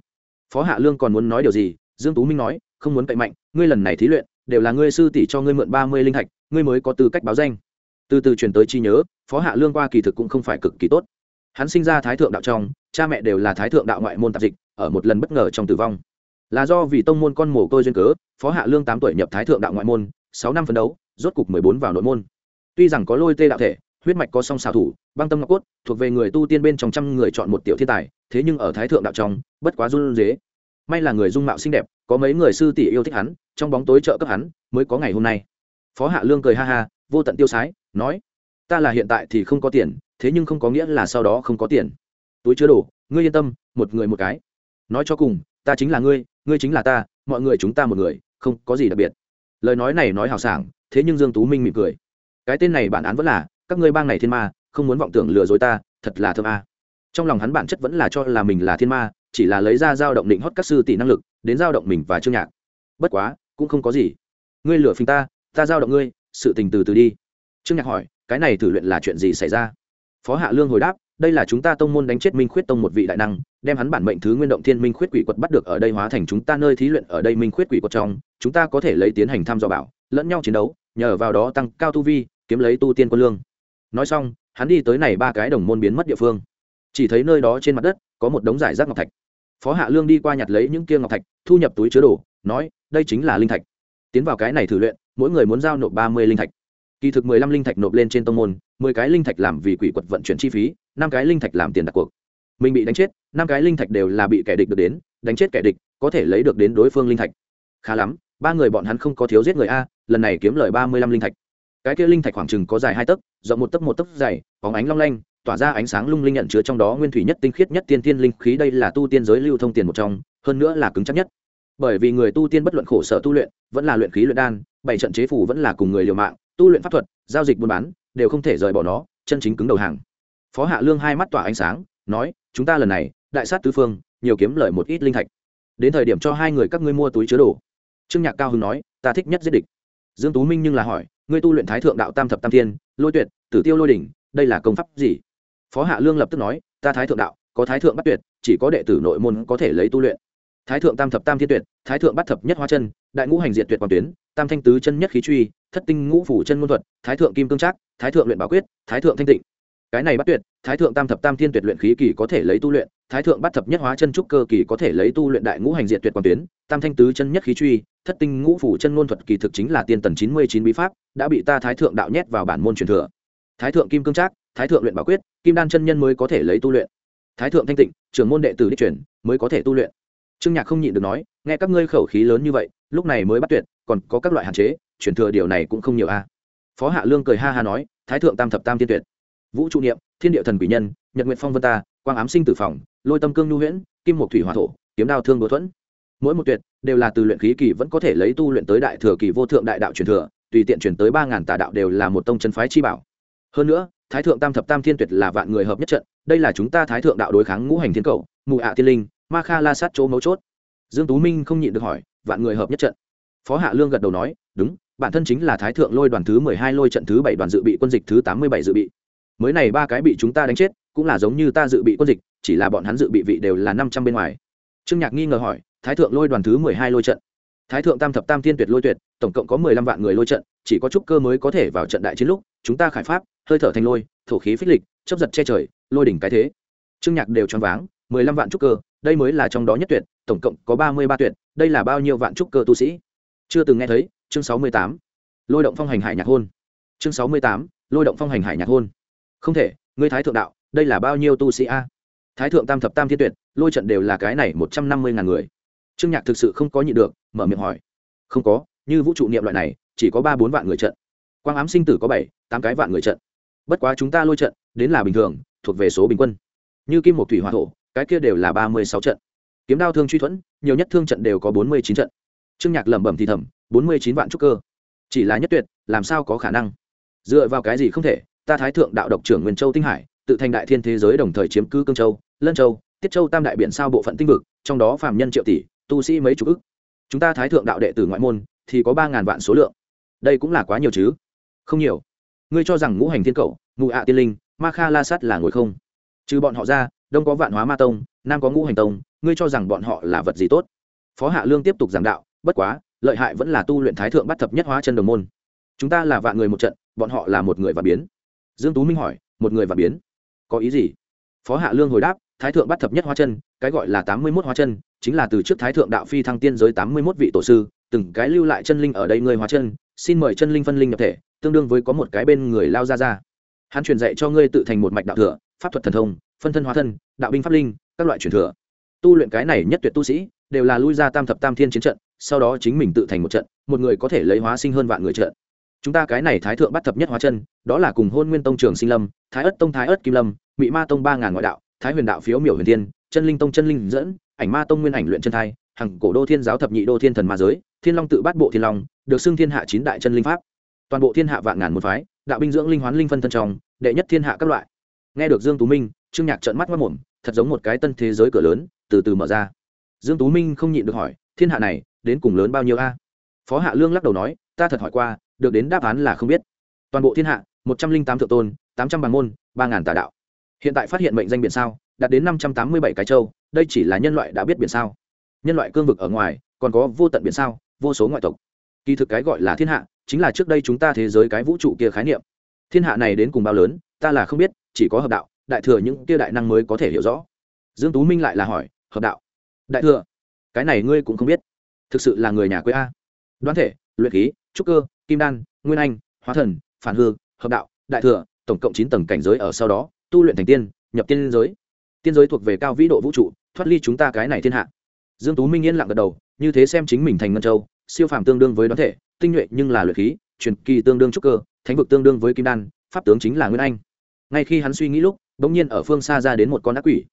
Phó hạ lương còn muốn nói điều gì? Dương tú minh nói, không muốn cậy mạnh, ngươi lần này thí luyện, đều là ngươi sư tỷ cho ngươi mượn ba mươi linh thạch, ngươi mới có tư cách báo danh. Từ từ truyền tới chi nhớ, phó hạ lương qua kỳ thực cũng không phải cực kỳ tốt. Hắn sinh ra thái thượng đạo trong, cha mẹ đều là thái thượng đạo ngoại môn tạp dịch, ở một lần bất ngờ trong tử vong. Là do vì tông môn con mồ côi duyên cớ, phó hạ lương tám tuổi nhập thái thượng đạo ngoại môn, sáu năm phấn đấu, rốt cục mười bốn vào nội môn tuy rằng có lôi tê đạo thể, huyết mạch có song xào thủ, băng tâm ngọc cốt, thuộc về người tu tiên bên trong trăm người chọn một tiểu thiên tài, thế nhưng ở thái thượng đạo trong, bất quá run dế may là người dung mạo xinh đẹp, có mấy người sư tỷ yêu thích hắn, trong bóng tối trợ cấp hắn, mới có ngày hôm nay. Phó hạ lương cười ha ha, vô tận tiêu sái, nói, ta là hiện tại thì không có tiền, thế nhưng không có nghĩa là sau đó không có tiền. Túi chứa đồ, ngươi yên tâm, một người một cái. Nói cho cùng, ta chính là ngươi ngươi chính là ta, mọi người chúng ta một người, không có gì đặc biệt. Lời nói này nói hào sảng, thế nhưng dương tú minh mỉm cười cái tên này bản án vẫn là, các ngươi bang này thiên ma, không muốn vọng tưởng lừa dối ta, thật là thơm a. Trong lòng hắn bản chất vẫn là cho là mình là thiên ma, chỉ là lấy ra dao động định hót các sư tỷ năng lực, đến dao động mình và trương nhạc. Bất quá, cũng không có gì. Ngươi lừa phình ta ta dao động ngươi, sự tình từ từ đi. Trương nhạc hỏi, cái này thử luyện là chuyện gì xảy ra? Phó hạ lương hồi đáp, đây là chúng ta tông môn đánh chết minh khuyết tông một vị đại năng, đem hắn bản mệnh thứ nguyên động thiên minh khuyết quỷ quật bắt được ở đây hóa thành chúng ta nơi thí luyện ở đây minh khuyết quỷ quật trong, chúng ta có thể lấy tiến hành thăm dò bảo, lẫn nhau chiến đấu, nhờ vào đó tăng cao tu vi kiếm lấy tu tiên quân lương. Nói xong, hắn đi tới này ba cái đồng môn biến mất địa phương. Chỉ thấy nơi đó trên mặt đất có một đống giải rác ngọc thạch. Phó hạ lương đi qua nhặt lấy những kia ngọc thạch, thu nhập túi chứa đồ, nói, đây chính là linh thạch. Tiến vào cái này thử luyện, mỗi người muốn giao nộp ba mươi linh thạch. Kỳ thực mười lăm linh thạch nộp lên trên tông môn, mười cái linh thạch làm vì quỷ quật vận chuyển chi phí, năm cái linh thạch làm tiền đặt cuộc. Mình bị đánh chết, năm cái linh thạch đều là bị kẻ địch được đến, đánh chết kẻ địch, có thể lấy được đến đối phương linh thạch. Khá lắm, ba người bọn hắn không có thiếu giết người a, lần này kiếm lời ba mươi lăm linh thạch cái kia linh thạch khoảng chừng có dài hai tấc, rộng một tấc một tấc dày, bóng ánh long lanh, tỏa ra ánh sáng lung linh nhận chứa trong đó nguyên thủy nhất tinh khiết nhất tiên tiên linh khí, đây là tu tiên giới lưu thông tiền một trong, hơn nữa là cứng chắc nhất. Bởi vì người tu tiên bất luận khổ sở tu luyện, vẫn là luyện khí luyện đan, bảy trận chế phủ vẫn là cùng người liều mạng, tu luyện pháp thuật, giao dịch buôn bán, đều không thể rời bỏ nó, chân chính cứng đầu hàng. Phó hạ lương hai mắt tỏa ánh sáng, nói, chúng ta lần này, đại sát tứ phương, nhiều kiếm lời một ít linh thạch. Đến thời điểm cho hai người các ngươi mua túi chứa đồ. Trương nhạc cao hưng nói, ta thích nhất giết địch. Dương tú minh nhưng là hỏi ngươi tu luyện thái thượng đạo tam thập tam thiên, lôi tuyệt, tử tiêu lôi đỉnh, đây là công pháp gì? Phó hạ lương lập tức nói, ta thái thượng đạo, có thái thượng bắt tuyệt, chỉ có đệ tử nội môn có thể lấy tu luyện. Thái thượng tam thập tam thiên tuyệt, thái thượng bắt thập nhất hoa chân, đại ngũ hành diện tuyệt quang tuyến, tam thanh tứ chân nhất khí truy, thất tinh ngũ phủ chân môn thuật, thái thượng kim cương trác, thái thượng luyện bảo quyết, thái thượng thanh tịnh cái này bắt tuyệt, thái thượng tam thập tam thiên tuyệt luyện khí kỳ có thể lấy tu luyện, thái thượng bắt thập nhất hóa chân trúc cơ kỳ có thể lấy tu luyện đại ngũ hành diện tuyệt quang tuyến, tam thanh tứ chân nhất khí truy, thất tinh ngũ phủ chân ngôn thuật kỳ thực chính là tiên tần chín mươi chín bí pháp, đã bị ta thái thượng đạo nhét vào bản môn truyền thừa. Thái thượng kim cương trác, thái thượng luyện bảo quyết, kim đan chân nhân mới có thể lấy tu luyện. Thái thượng thanh tịnh, trưởng môn đệ tử đích truyền mới có thể tu luyện. Trương nhạc không nhịn được nói, nghe các ngươi khẩu khí lớn như vậy, lúc này mới bắt tuyệt, còn có các loại hạn chế, truyền thừa điều này cũng không nhiều a. Phó hạ lương cười ha ha nói, thái thượng tam thập tam tiên tuyệt vũ trụ niệm, thiên địa thần quỷ nhân, nhật nguyện phong vân ta, quang ám sinh tử phòng, lôi tâm cương nhu huyễn, kim một thủy hòa thổ, kiếm đao thương đỗ thuẫn. Mỗi một tuyệt đều là từ luyện khí kỳ vẫn có thể lấy tu luyện tới đại thừa kỳ vô thượng đại đạo truyền thừa, tùy tiện chuyển tới ba ngàn tà đạo đều là một tông chân phái chi bảo. Hơn nữa, thái thượng tam thập tam thiên tuyệt là vạn người hợp nhất trận, đây là chúng ta thái thượng đạo đối kháng ngũ hành thiên cầu, mụ ạ tiên linh, ma kha la sát chỗ mấu chốt. Dương tú minh không nhịn được hỏi, vạn người hợp nhất trận. Phó hạ lương gật đầu nói, đúng, bản thân chính là thái thượng lôi đoàn thứ mười hai lôi trận thứ bảy đoàn dự bị, quân dịch thứ tám mươi bảy dự bị mới này ba cái bị chúng ta đánh chết, cũng là giống như ta dự bị quân dịch, chỉ là bọn hắn dự bị vị đều là năm trăm bên ngoài. Trương nhạc nghi ngờ hỏi, thái thượng lôi đoàn thứ mười hai lôi trận. Thái thượng tam thập tam thiên tuyệt lôi tuyệt, tổng cộng có mười lăm vạn người lôi trận, chỉ có trúc cơ mới có thể vào trận đại chiến lúc, chúng ta khải pháp, hơi thở thành lôi, thổ khí phích lịch chấp giật che trời, lôi đỉnh cái thế. Trương nhạc đều choáng váng, mười lăm vạn trúc cơ, đây mới là trong đó nhất tuyệt, tổng cộng có ba mươi ba tuyệt, đây là bao nhiêu vạn trúc cơ tu sĩ? Chưa từng nghe thấy, chương sáu mươi tám. Lôi động phong hành hải nhạc hôn. Chương sáu mươi tám, lôi động phong hành hải nhạc hôn không thể, ngươi thái thượng đạo, đây là bao nhiêu tu sĩ a? Thái thượng tam thập tam thiên tuyệt, lôi trận đều là cái này một trăm năm mươi ngàn người. Trương nhạc thực sự không có nhị được, mở miệng hỏi. Không có, như vũ trụ niệm loại này, chỉ có ba bốn vạn người trận. Quang ám sinh tử có bảy, tám cái vạn người trận. Bất quá chúng ta lôi trận, đến là bình thường, thuộc về số bình quân. Như kim một thủy hòa thổ, cái kia đều là ba mươi sáu trận. Kiếm đao thương truy thuẫn, nhiều nhất thương trận đều có bốn mươi chín trận. Trương nhạc lẩm bẩm thì thầm, bốn mươi chín vạn trúc cơ. Chỉ là nhất tuyệt, làm sao có khả năng? Dựa vào cái gì không thể ta thái thượng đạo độc trưởng nguyên châu tinh hải, tự thành đại thiên thế giới đồng thời chiếm cứ cương châu, lân châu, tiết châu tam đại biện sao bộ phận tinh vực, trong đó phạm nhân triệu tỷ, tu sĩ mấy chục ức. Chúng ta thái thượng đạo đệ tử ngoại môn, thì có ba ngàn vạn số lượng. Đây cũng là quá nhiều chứ? Không nhiều. Ngươi cho rằng ngũ hành thiên cầu ngụ ạ tiên linh, ma kha la sắt là ngồi không? Trừ bọn họ ra, đông có vạn hóa ma tông, nam có ngũ hành tông, ngươi cho rằng bọn họ là vật gì tốt? Phó hạ lương tiếp tục giảng đạo, bất quá, lợi hại vẫn là tu luyện thái thượng bắt thập nhất hóa chân đồng môn. Chúng ta là vạn người một trận, bọn họ là một người và biến dương tú minh hỏi, một người và biến, có ý gì? Phó hạ lương hồi đáp, thái thượng bắt thập nhất hóa chân, cái gọi là tám mươi mốt hóa chân, chính là từ trước thái thượng đạo phi thăng tiên giới tám mươi mốt vị tổ sư, từng cái lưu lại chân linh ở đây người hóa chân, xin mời chân linh phân linh nhập thể, tương đương với có một cái bên người lao ra ra. Hắn truyền dạy cho ngươi tự thành một mạch đạo thừa, pháp thuật thần thông, phân thân hóa thân, đạo binh pháp linh, các loại truyền thừa. Tu luyện cái này nhất tuyệt tu sĩ, đều là lui ra tam thập tam thiên chiến trận, sau đó chính mình tự thành một trận, một người có thể lấy hóa sinh hơn vạn người trận chúng ta cái này thái thượng bắt thập nhất hóa chân, đó là cùng hôn nguyên tông trường sinh lâm, thái ất tông, thái ất kim lâm mỹ ma tông ba ngàn ngoại đạo, thái huyền đạo phiếu miểu huyền thiên, chân linh tông, chân linh dẫn, ảnh ma tông nguyên ảnh luyện chân thai, hằng cổ đô thiên giáo thập nhị đô thiên thần ma giới, thiên long tự bát bộ thiên long, được xưng thiên hạ chín đại chân linh pháp. Toàn bộ thiên hạ vạn ngàn một phái, đạo binh dưỡng linh hoán linh phân thân trong, đệ nhất thiên hạ các loại. Nghe được dương tú minh, trương nhạc trợn mắt mất mồm, thật giống một cái tân thế giới cửa lớn, từ từ mở ra. Dương tú minh không nhịn được hỏi, thiên hạ này, đến cùng lớn bao nhiêu a? Phó hạ lương lắc đầu nói, ta thật hỏi qua được đến đáp án là không biết. Toàn bộ thiên hạ, một trăm linh tám thượng tôn, tám trăm bằng môn, ba ngàn tà đạo. Hiện tại phát hiện mệnh danh biển sao, đạt đến năm trăm tám mươi bảy cái châu, đây chỉ là nhân loại đã biết biển sao. Nhân loại cương vực ở ngoài, còn có vô tận biển sao, vô số ngoại tộc. Kỳ thực cái gọi là thiên hạ, chính là trước đây chúng ta thế giới cái vũ trụ kia khái niệm. Thiên hạ này đến cùng bao lớn, ta là không biết, chỉ có hợp đạo, đại thừa những kia đại năng mới có thể hiểu rõ. Dương tú minh lại là hỏi, hợp đạo? Đại thừa? Cái này ngươi cũng không biết. Thực sự là người nhà quê a. Đoán thể, luyện khí, trúc cơ kim đan, nguyên anh, hóa thần, phản hư, hợp đạo, đại thừa, tổng cộng chín tầng cảnh giới ở sau đó, tu luyện thành tiên, nhập tiên giới. Tiên giới thuộc về cao vĩ độ vũ trụ, thoát ly chúng ta cái này thiên hạ. Dương tú minh yên lặng gật đầu, như thế xem chính mình thành ngân châu, siêu phàm tương đương với đoán thể, tinh nhuệ nhưng là luyện khí, truyền kỳ tương đương trúc cơ, thánh vực tương đương với kim đan, pháp tướng chính là nguyên anh. Ngay khi hắn suy nghĩ lúc, bỗng nhiên ở phương xa ra đến một con ác quỷ.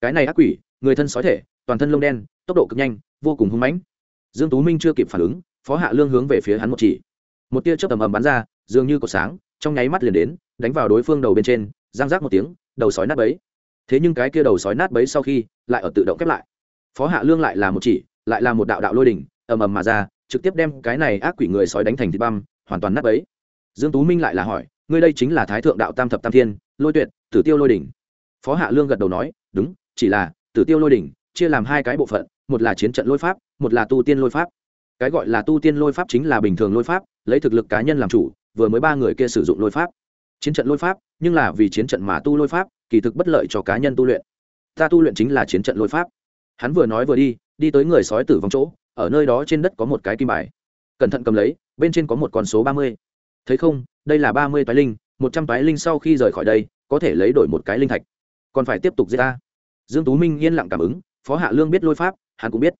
Cái này ác quỷ, người thân sói thể, toàn thân lông đen, tốc độ cực nhanh, vô cùng hung mãnh. Dương tú minh chưa kịp phản ứng, phó hạ lương hướng về phía hắn một chỉ một tia chớp ầm ầm bắn ra, dường như cột sáng, trong nháy mắt liền đến, đánh vào đối phương đầu bên trên giang rác một tiếng, đầu sói nát bấy. Thế nhưng cái kia đầu sói nát bấy sau khi, lại ở tự động khép lại. Phó hạ lương lại là một chỉ, lại là một đạo đạo lôi đỉnh, ầm ầm mà ra, trực tiếp đem cái này ác quỷ người sói đánh thành thịt băm, hoàn toàn nát bấy. Dương tú minh lại là hỏi, ngươi đây chính là thái thượng đạo tam thập tam thiên, lôi tuyệt, tử tiêu lôi đỉnh? Phó hạ lương gật đầu nói, đúng, chỉ là tử tiêu lôi đỉnh chia làm hai cái bộ phận, một là chiến trận lôi pháp, một là tu tiên lôi pháp cái gọi là tu tiên lôi pháp chính là bình thường lôi pháp, lấy thực lực cá nhân làm chủ, vừa mới ba người kia sử dụng lôi pháp. Chiến trận lôi pháp, nhưng là vì chiến trận mà tu lôi pháp, kỳ thực bất lợi cho cá nhân tu luyện. Ta tu luyện chính là chiến trận lôi pháp. Hắn vừa nói vừa đi đi tới người sói tử vong chỗ, ở nơi đó trên đất có một cái kim bài. Cẩn thận cầm lấy, bên trên có một con số ba mươi. Thấy không, đây là ba mươi toái linh, một trăm toái linh sau khi rời khỏi đây, có thể lấy đổi một cái linh thạch. Còn phải tiếp tục giết ta. Dương tú minh yên lặng cảm ứng, phó hạ lương biết lôi pháp, hắn cũng biết.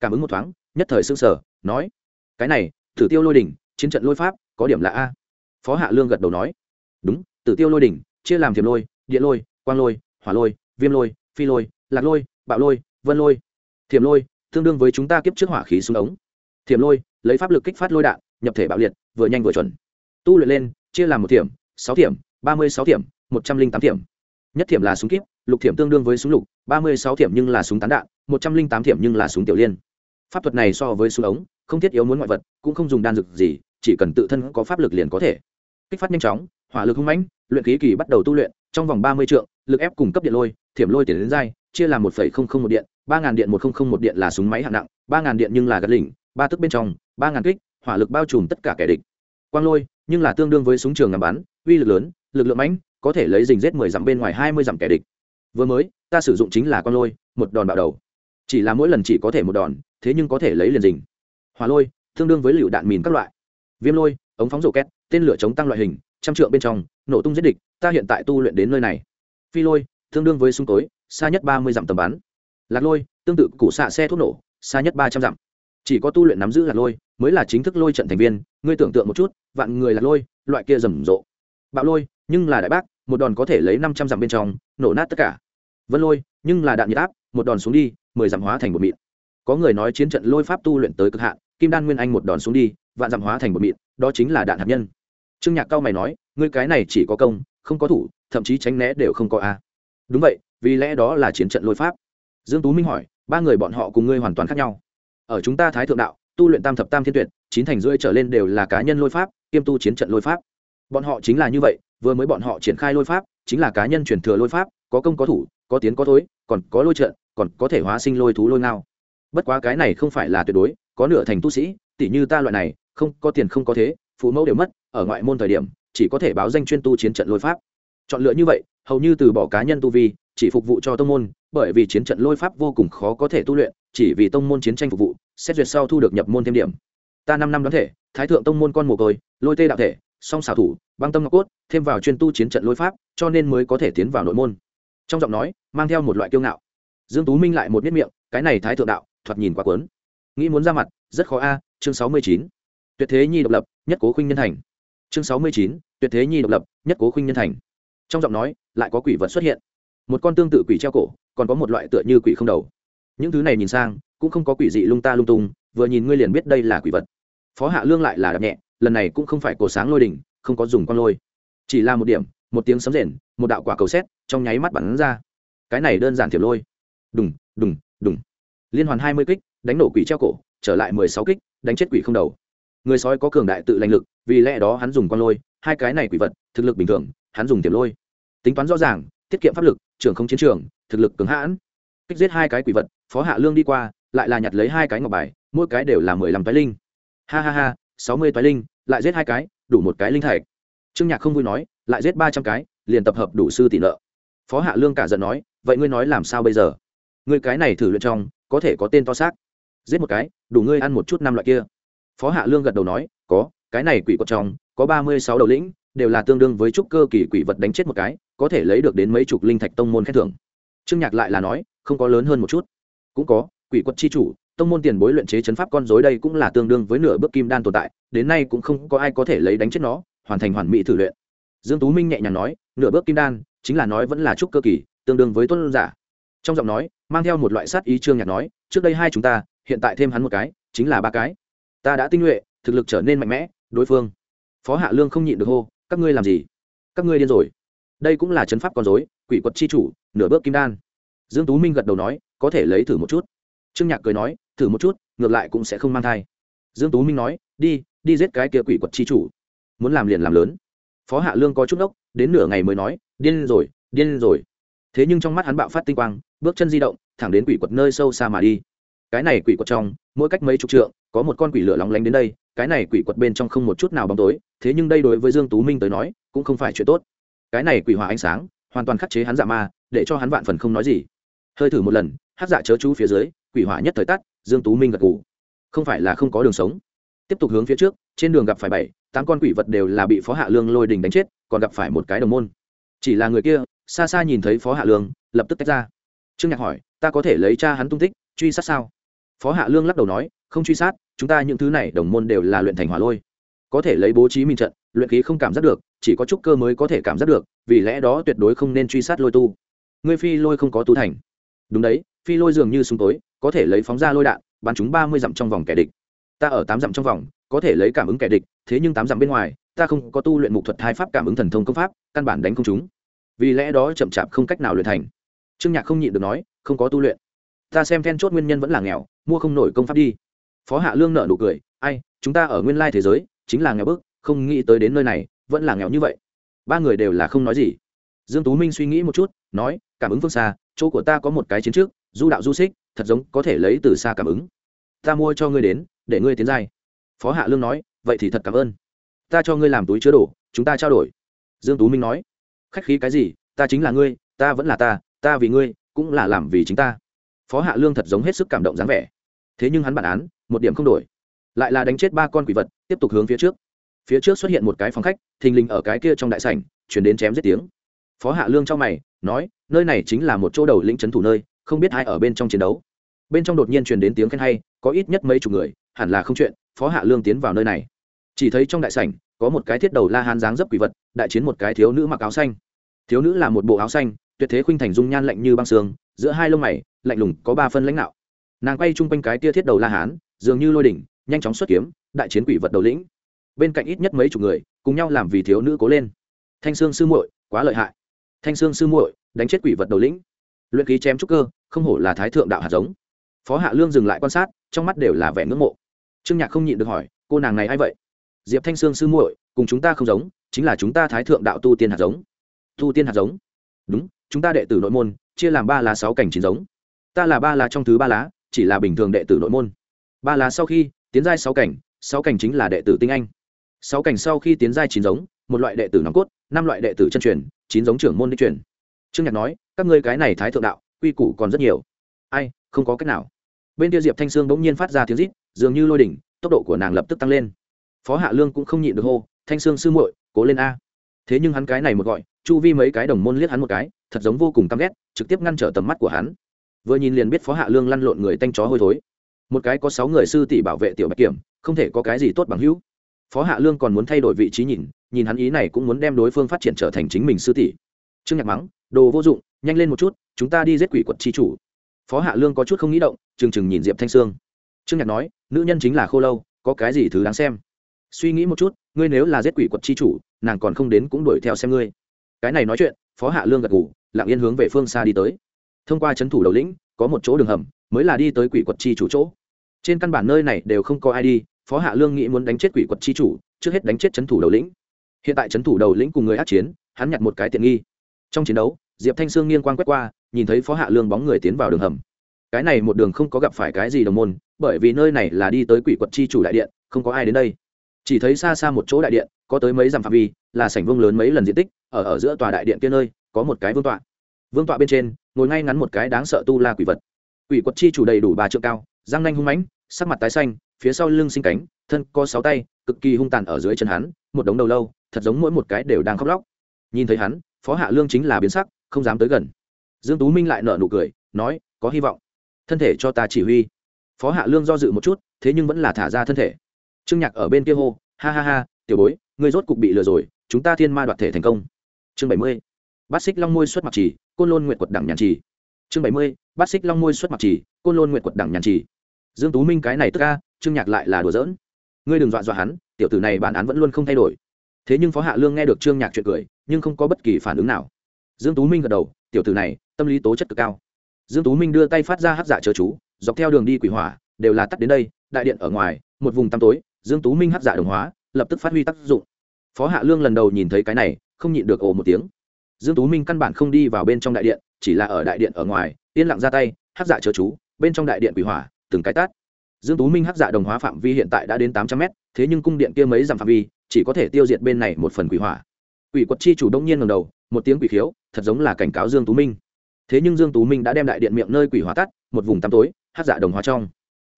Cảm ứng một thoáng nhất thời sương sờ, nói cái này tử tiêu lôi đỉnh chiến trận lôi pháp có điểm là a. Phó hạ lương gật đầu nói đúng tử tiêu lôi đỉnh chia làm thiềm lôi điện lôi quang lôi hỏa lôi viêm lôi phi lôi lạc lôi bạo lôi vân lôi. Thiềm lôi tương đương với chúng ta kiếp trước hỏa khí xuống ống. Thiềm lôi lấy pháp lực kích phát lôi đạn nhập thể bạo liệt vừa nhanh vừa chuẩn. Tu luyện lên chia làm một thiểm sáu thiểm ba mươi sáu thiểm một trăm linh tám thiểm. Nhất thiểm là súng kíp lục thiểm tương đương với súng lục ba mươi sáu thiểm nhưng là súng tán đạn một trăm linh tám thiểm nhưng là súng tiểu liên pháp thuật này so với súng ống, không thiết yếu muốn ngoại vật, cũng không dùng đan dược gì, chỉ cần tự thân có pháp lực liền có thể. Kích phát nhanh chóng, hỏa lực hung mãnh, luyện khí kỳ bắt đầu tu luyện, trong vòng ba mươi trượng, lực ép cung cấp điện lôi, thiểm lôi tiền đến dai, chia làm một phẩy không không một điện, ba ngàn điện một không không một điện là súng máy hạng nặng, ba ngàn điện nhưng là gạt lỉnh, ba tức bên trong, ba ngàn kích, hỏa lực bao trùm tất cả kẻ địch. Quang lôi, nhưng là tương đương với súng trường ngắm bắn, uy lực lớn, lực lượng mãnh, có thể lấy dình giết mười dặm bên ngoài hai mươi dặm kẻ địch. Vừa mới, ta sử dụng chính là con lôi, một đòn bạo đầu. Chỉ là mỗi lần chỉ có thể một đòn thế nhưng có thể lấy liền dình. Hỏa lôi, tương đương với lựu đạn mìn các loại. Viêm lôi, ống phóng rổ két tên lửa chống tăng loại hình, trăm trượng bên trong, nổ tung giết địch, ta hiện tại tu luyện đến nơi này. Phi lôi, tương đương với súng tối, xa nhất ba mươi dặm tầm bắn. Lạc lôi, tương tự củ xạ xe thuốc nổ, xa nhất ba trăm dặm. Chỉ có tu luyện nắm giữ lạc lôi, mới là chính thức lôi trận thành viên, ngươi tưởng tượng một chút, vạn người lạc lôi, loại kia rầm rộ. Bạo lôi, nhưng là đại bác, một đòn có thể lấy năm trăm dặm bên trong, nổ nát tất cả. Vân lôi, nhưng là đạn nhiệt áp, một đòn xuống đi, mười dặm hóa thành một mịn có người nói chiến trận lôi pháp tu luyện tới cực hạn, kim đan nguyên anh một đòn xuống đi, vạn dặm hóa thành một mịn, đó chính là đạn hạt nhân. Trương nhạc cao mày nói, ngươi cái này chỉ có công, không có thủ, thậm chí tránh né đều không có a. Đúng vậy, vì lẽ đó là chiến trận lôi pháp. Dương tú minh hỏi, ba người bọn họ cùng ngươi hoàn toàn khác nhau. Ở chúng ta thái thượng đạo, tu luyện tam thập tam thiên tuyệt, chín thành rưỡi trở lên đều là cá nhân lôi pháp, kiêm tu chiến trận lôi pháp. Bọn họ chính là như vậy, vừa mới bọn họ triển khai lôi pháp, chính là cá nhân truyền thừa lôi pháp, có công có thủ, có tiến có thối, còn có lôi trận, còn có thể hóa sinh lôi thú lôi ngao bất quá cái này không phải là tuyệt đối, có nửa thành tu sĩ tỷ như ta loại này, không, có tiền không có thế, phụ mẫu đều mất, ở ngoại môn thời điểm, chỉ có thể báo danh chuyên tu chiến trận lôi pháp. Chọn lựa như vậy, hầu như từ bỏ cá nhân tu vi, chỉ phục vụ cho tông môn, bởi vì chiến trận lôi pháp vô cùng khó có thể tu luyện, chỉ vì tông môn chiến tranh phục vụ, xét duyệt sau thu được nhập môn thêm điểm. Ta năm năm đoán thể, thái thượng tông môn con mồ côi, lôi tê đạo thể, song xảo thủ, băng tâm ngọc cốt, thêm vào chuyên tu chiến trận lôi pháp, cho nên mới có thể tiến vào nội môn. Trong giọng nói, mang theo một loại kiêu ngạo. Dương tú minh lại một miết miệng, cái này thái thượng đạo thoạt nhìn quá quấn nghĩ muốn ra mặt, rất khó a, chương sáu mươi chín. Tuyệt thế nhi độc lập, nhất cố khuynh nhân thành. Chương sáu mươi chín, tuyệt thế nhi độc lập, nhất cố khuynh nhân thành. Trong giọng nói, lại có quỷ vật xuất hiện. Một con tương tự quỷ treo cổ, còn có một loại tựa như quỷ không đầu. Những thứ này nhìn sang, cũng không có quỷ dị lung ta lung tung, vừa nhìn ngươi liền biết đây là quỷ vật. Phó hạ lương lại là đạp nhẹ, lần này cũng không phải cổ sáng lôi đỉnh, không có dùng con lôi. Chỉ là một điểm, một tiếng sấm rền, một đạo quả cầu xét trong nháy mắt bắn ra. Cái này đơn giản thiểu lôi. Đùng đùng đùng liên hoàn hai mươi kích, đánh nổ quỷ treo cổ, trở lại mười sáu kích, đánh chết quỷ không đầu. Người sói có cường đại tự lãnh lực, vì lẽ đó hắn dùng con lôi, hai cái này quỷ vật, thực lực bình thường, hắn dùng tiềm lôi. Tính toán rõ ràng, tiết kiệm pháp lực, trưởng không chiến trường, thực lực cứng hãn. Kích giết hai cái quỷ vật, phó hạ lương đi qua, lại là nhặt lấy hai cái ngọc bài, mỗi cái đều là mười lăm toái linh. Ha ha ha, sáu mươi toái linh, lại giết hai cái, đủ một cái linh thạch trương nhạc không vui nói, lại giết ba trăm cái, liền tập hợp đủ sư tỷ nợ. Phó hạ lương cả giận nói, vậy ngươi nói làm sao bây giờ? Ngươi cái này thử luyện trong có thể có tên to xác. Giết một cái, đủ ngươi ăn một chút năm loại kia. Phó hạ lương gật đầu nói, có, cái này quỷ quật trong, có ba mươi sáu đầu lĩnh, đều là tương đương với trúc cơ kỳ quỷ vật đánh chết một cái, có thể lấy được đến mấy chục linh thạch tông môn khen thưởng. Trương nhạc lại là nói, không có lớn hơn một chút. Cũng có, quỷ quật chi chủ, tông môn tiền bối luyện chế chấn pháp con dối đây cũng là tương đương với nửa bước kim đan tồn tại, đến nay cũng không có ai có thể lấy đánh chết nó, hoàn thành hoàn mỹ thử luyện. Dương tú minh nhẹ nhàng nói, nửa bước kim đan, chính là nói vẫn là trúc cơ kỳ, tương đương với tuân giả. Trong giọng nói mang theo một loại sát ý trương nhạc nói, trước đây hai chúng ta, hiện tại thêm hắn một cái, chính là ba cái. Ta đã tinh nhuệ, thực lực trở nên mạnh mẽ, đối phương. Phó hạ lương không nhịn được hô, các ngươi làm gì? Các ngươi điên rồi. Đây cũng là chấn pháp con dối quỷ quật chi chủ, nửa bước kim đan. Dương tú minh gật đầu nói, có thể lấy thử một chút. Trương nhạc cười nói, thử một chút, ngược lại cũng sẽ không mang thai. Dương tú minh nói, đi đi giết cái kia quỷ quật chi chủ. Muốn làm liền làm lớn. Phó hạ lương có chút ốc đến nửa ngày mới nói, điên rồi điên rồi. Thế nhưng trong mắt hắn bạo phát tinh quang bước chân di động, thẳng đến quỷ quật nơi sâu xa mà đi. Cái này quỷ quật trong, mỗi cách mấy chục trượng, có một con quỷ lửa lóng lánh đến đây, cái này quỷ quật bên trong không một chút nào bóng tối, thế nhưng đây đối với dương tú minh tới nói, cũng không phải chuyện tốt. Cái này quỷ hỏa ánh sáng, hoàn toàn khắc chế hắn dạ ma, để cho hắn vạn phần không nói gì. Hơi thử một lần, hát dạ chớ chú phía dưới, quỷ hỏa nhất thời tắt, dương tú minh gật gù. Không phải là không có đường sống. Tiếp tục hướng phía trước, trên đường gặp phải bảy, tám con quỷ vật đều là bị phó hạ lương lôi đình đánh chết, còn gặp phải một cái đồng môn. Chỉ là người kia, xa xa nhìn thấy phó hạ lương, lập tức tách ra trương nhạc hỏi, ta có thể lấy cha hắn tung tích, truy sát sao? Phó hạ lương lắc đầu nói, không truy sát, chúng ta những thứ này đồng môn đều là luyện thành hỏa lôi. Có thể lấy bố trí minh trận, luyện khí không cảm giác được, chỉ có trúc cơ mới có thể cảm giác được, vì lẽ đó tuyệt đối không nên truy sát lôi tu. Ngươi phi lôi không có tu thành. Đúng đấy, phi lôi dường như súng tối, có thể lấy phóng ra lôi đạn, bắn chúng ba mươi dặm trong vòng kẻ địch. Ta ở tám dặm trong vòng, có thể lấy cảm ứng kẻ địch, thế nhưng tám dặm bên ngoài, ta không có tu luyện mục thuật hai pháp cảm ứng thần thông công pháp, căn bản đánh không chúng. Vì lẽ đó chậm chạp không cách nào luyện thành trương nhạc không nhịn được nói, không có tu luyện. Ta xem then chốt nguyên nhân vẫn là nghèo, mua không nổi công pháp đi. Phó hạ lương nợ nụ cười, ai, chúng ta ở nguyên lai thế giới, chính là nghèo bức, không nghĩ tới đến nơi này, vẫn là nghèo như vậy. Ba người đều là không nói gì. Dương tú minh suy nghĩ một chút, nói, cảm ứng phương xa, chỗ của ta có một cái chiến trước, du đạo du xích, thật giống có thể lấy từ xa cảm ứng. Ta mua cho ngươi đến, để ngươi tiến giai. Phó hạ lương nói, vậy thì thật cảm ơn. Ta cho ngươi làm túi chứa đồ, chúng ta trao đổi. Dương tú minh nói, khách khí cái gì, ta chính là ngươi, ta vẫn là ta ta vì ngươi, cũng là làm vì chính ta. Phó hạ lương thật giống hết sức cảm động dáng vẻ. Thế nhưng hắn bản án, một điểm không đổi. Lại là đánh chết ba con quỷ vật, tiếp tục hướng phía trước. Phía trước xuất hiện một cái phòng khách, thình lình ở cái kia trong đại sảnh, chuyển đến chém giết tiếng. Phó hạ lương cho mày, nói, nơi này chính là một chỗ đầu lĩnh trấn thủ nơi, không biết ai ở bên trong chiến đấu. Bên trong đột nhiên truyền đến tiếng khen hay, có ít nhất mấy chục người, hẳn là không chuyện, phó hạ lương tiến vào nơi này. Chỉ thấy trong đại sảnh, có một cái thiết đầu la hán dáng dấp quỷ vật, đại chiến một cái thiếu nữ mặc áo xanh. Thiếu nữ là một bộ áo xanh tuyệt thế khuynh thành dung nhan lạnh như băng sương giữa hai lông mày, lạnh lùng, có ba phân lãnh đạo nàng quay chung quanh cái tia thiết đầu la hán, dường như lôi đỉnh, nhanh chóng xuất kiếm, đại chiến quỷ vật đầu lĩnh. Bên cạnh ít nhất mấy chục người, cùng nhau làm vì thiếu nữ cố lên. Thanh sương sư muội, quá lợi hại. Thanh sương sư muội, đánh chết quỷ vật đầu lĩnh. Luyện khí chém trúc cơ, không hổ là thái thượng đạo hạt giống. Phó hạ lương dừng lại quan sát, trong mắt đều là vẻ ngưỡng mộ. Trương nhạc không nhịn được hỏi, cô nàng này a i vậy? Diệp thanh sương sư muội, cùng chúng ta không giống, chính là chúng ta thái thượng đạo tu tiên hạt giống. Tu tiên hạt giống? Đúng chúng ta đệ tử nội môn, chia làm ba lá sáu cảnh chín giống. Ta là ba lá trong thứ ba lá, chỉ là bình thường đệ tử nội môn. Ba lá sau khi tiến giai sáu cảnh sáu cảnh chính là đệ tử tinh anh. Sáu cảnh sau khi tiến giai chín giống, một loại đệ tử nòng cốt, năm loại đệ tử chân truyền, chín giống trưởng môn đi truyền. Trương nhạc nói, các ngươi cái này thái thượng đạo, quy củ còn rất nhiều. Ai, không có cách nào. Bên kia diệp thanh sương bỗng nhiên phát ra tiếng rít, dường như lôi đỉnh, tốc độ của nàng lập tức tăng lên. Phó hạ lương cũng không nhịn được hô, thanh sương sư muội, cố lên a. Thế nhưng hắn cái này một gọi, chu vi mấy cái đồng môn liếc hắn một cái thật giống vô cùng căm ghét, trực tiếp ngăn trở tầm mắt của hắn. Vừa nhìn liền biết phó hạ lương lăn lộn người tanh chó hôi thối. Một cái có sáu người sư tỷ bảo vệ tiểu bạch kiểm, không thể có cái gì tốt bằng hữu. Phó hạ lương còn muốn thay đổi vị trí nhìn nhìn hắn ý này cũng muốn đem đối phương phát triển trở thành chính mình sư tỷ. Trương nhạc mắng, đồ vô dụng, nhanh lên một chút, chúng ta đi giết quỷ quật chi chủ. Phó hạ lương có chút không nghĩ động chừng chừng nhìn diệp thanh sương. Trương nhạc nói, nữ nhân chính là khô lâu, có cái gì thứ đáng xem? Suy nghĩ một chút, ngươi nếu là giết quỷ quật chi chủ, nàng còn không đến cũng đuổi theo xem ngươi. Cái này nói chuyện, phó hạ lương gật ngủ lặng yên hướng về phương xa đi tới. Thông qua c h ấ n thủ đầu lĩnh, có một chỗ đường hầm, mới là đi tới quỷ quật chi chủ chỗ. Trên căn bản nơi này đều không có ai đi, phó hạ lương nghĩ muốn đánh chết quỷ quật chi chủ, trước hết đánh chết c h ấ n thủ đầu lĩnh. Hiện tại c h ấ n thủ đầu lĩnh cùng người át chiến, hắn nhặt một cái tiện nghi. Trong chiến đấu, diệp thanh sương nghiêng quang quét qua, nhìn thấy phó hạ lương bóng người tiến vào đường hầm. Cái này một đường không có gặp phải cái gì đồng môn, bởi vì nơi này là đi tới quỷ quật chi chủ đại điện, không có ai đến đây. Chỉ thấy xa xa một chỗ đại điện, có tới mấy dặm phạm vi, là sảnh vương lớn mấy lần diện tích, ở ở giữa tòa đại điện kia nơi có một cái vương tọa. Vương tọa bên trên, ngồi ngay ngắn một cái đáng sợ tu la quỷ vật. Quỷ quật chi chủ đầy đủ ba trượng cao, răng nanh hung mãnh, sắc mặt tái xanh, phía sau lưng sinh cánh, thân có sáu tay, cực kỳ hung tàn ở dưới chân hắn, một đống đầu lâu, thật giống mỗi một cái đều đang khóc lóc. Nhìn thấy hắn, phó hạ lương chính là biến sắc, không dám tới gần. Dương tú minh lại nở nụ cười, nói, có hy vọng. Thân thể cho ta chỉ huy. Phó hạ lương do dự một chút, thế nhưng vẫn là thả ra thân thể. Trương nhạc ở bên kia hô, ha ha ha, tiểu bối, ngươi rốt cục bị lừa rồi, chúng ta thiên ma đoạt thể thành công. Chương bảy mươi bát xích long môi xuất mặc chỉ côn lôn nguyện quật đẳng nhàn trì. Chương bảy mươi, bát xích long môi xuất mặc trì, côn lôn nguyện quật đẳng nhàn trì. Dương tú minh cái này tức ca, trương nhạc lại là đùa giỡn. Ngươi đừng dọa dọa hắn, tiểu tử này bản án vẫn luôn không thay đổi. Thế nhưng phó hạ lương nghe được trương nhạc chuyện cười, nhưng không có bất kỳ phản ứng nào. Dương tú minh gật đầu, tiểu tử này, tâm lý tố chất cực cao. Dương tú minh đưa tay phát ra hát giả dạ chớ chú, dọc theo đường đi quỷ hỏa, đều là tắt đến đây, đại điện ở ngoài, một vùng tăm tối, dương tú minh hát giả dạ đồng hóa, lập tức phát huy tác dụng. Phó hạ lương lần đầu nhìn thấy cái này, không nhịn được ồ một tiếng dương tú minh căn bản không đi vào bên trong đại điện, chỉ là ở đại điện ở ngoài, yên lặng ra tay hát dạ chớ chú, bên trong đại điện quỷ hỏa, từng cái tát. Dương tú minh hát dạ đồng hóa phạm vi hiện tại đã đến tám trăm mét, thế nhưng cung điện kia mấy dặm phạm vi, chỉ có thể tiêu diệt bên này một phần quỷ hỏa. Quỷ quật chi chủ đông nhiên ngầm đầu, một tiếng quỷ khiếu, thật giống là cảnh cáo dương tú minh. Thế nhưng dương tú minh đã đem đại điện miệng nơi quỷ hỏa tắt, một vùng tăm tối hát dạ đồng hóa trong.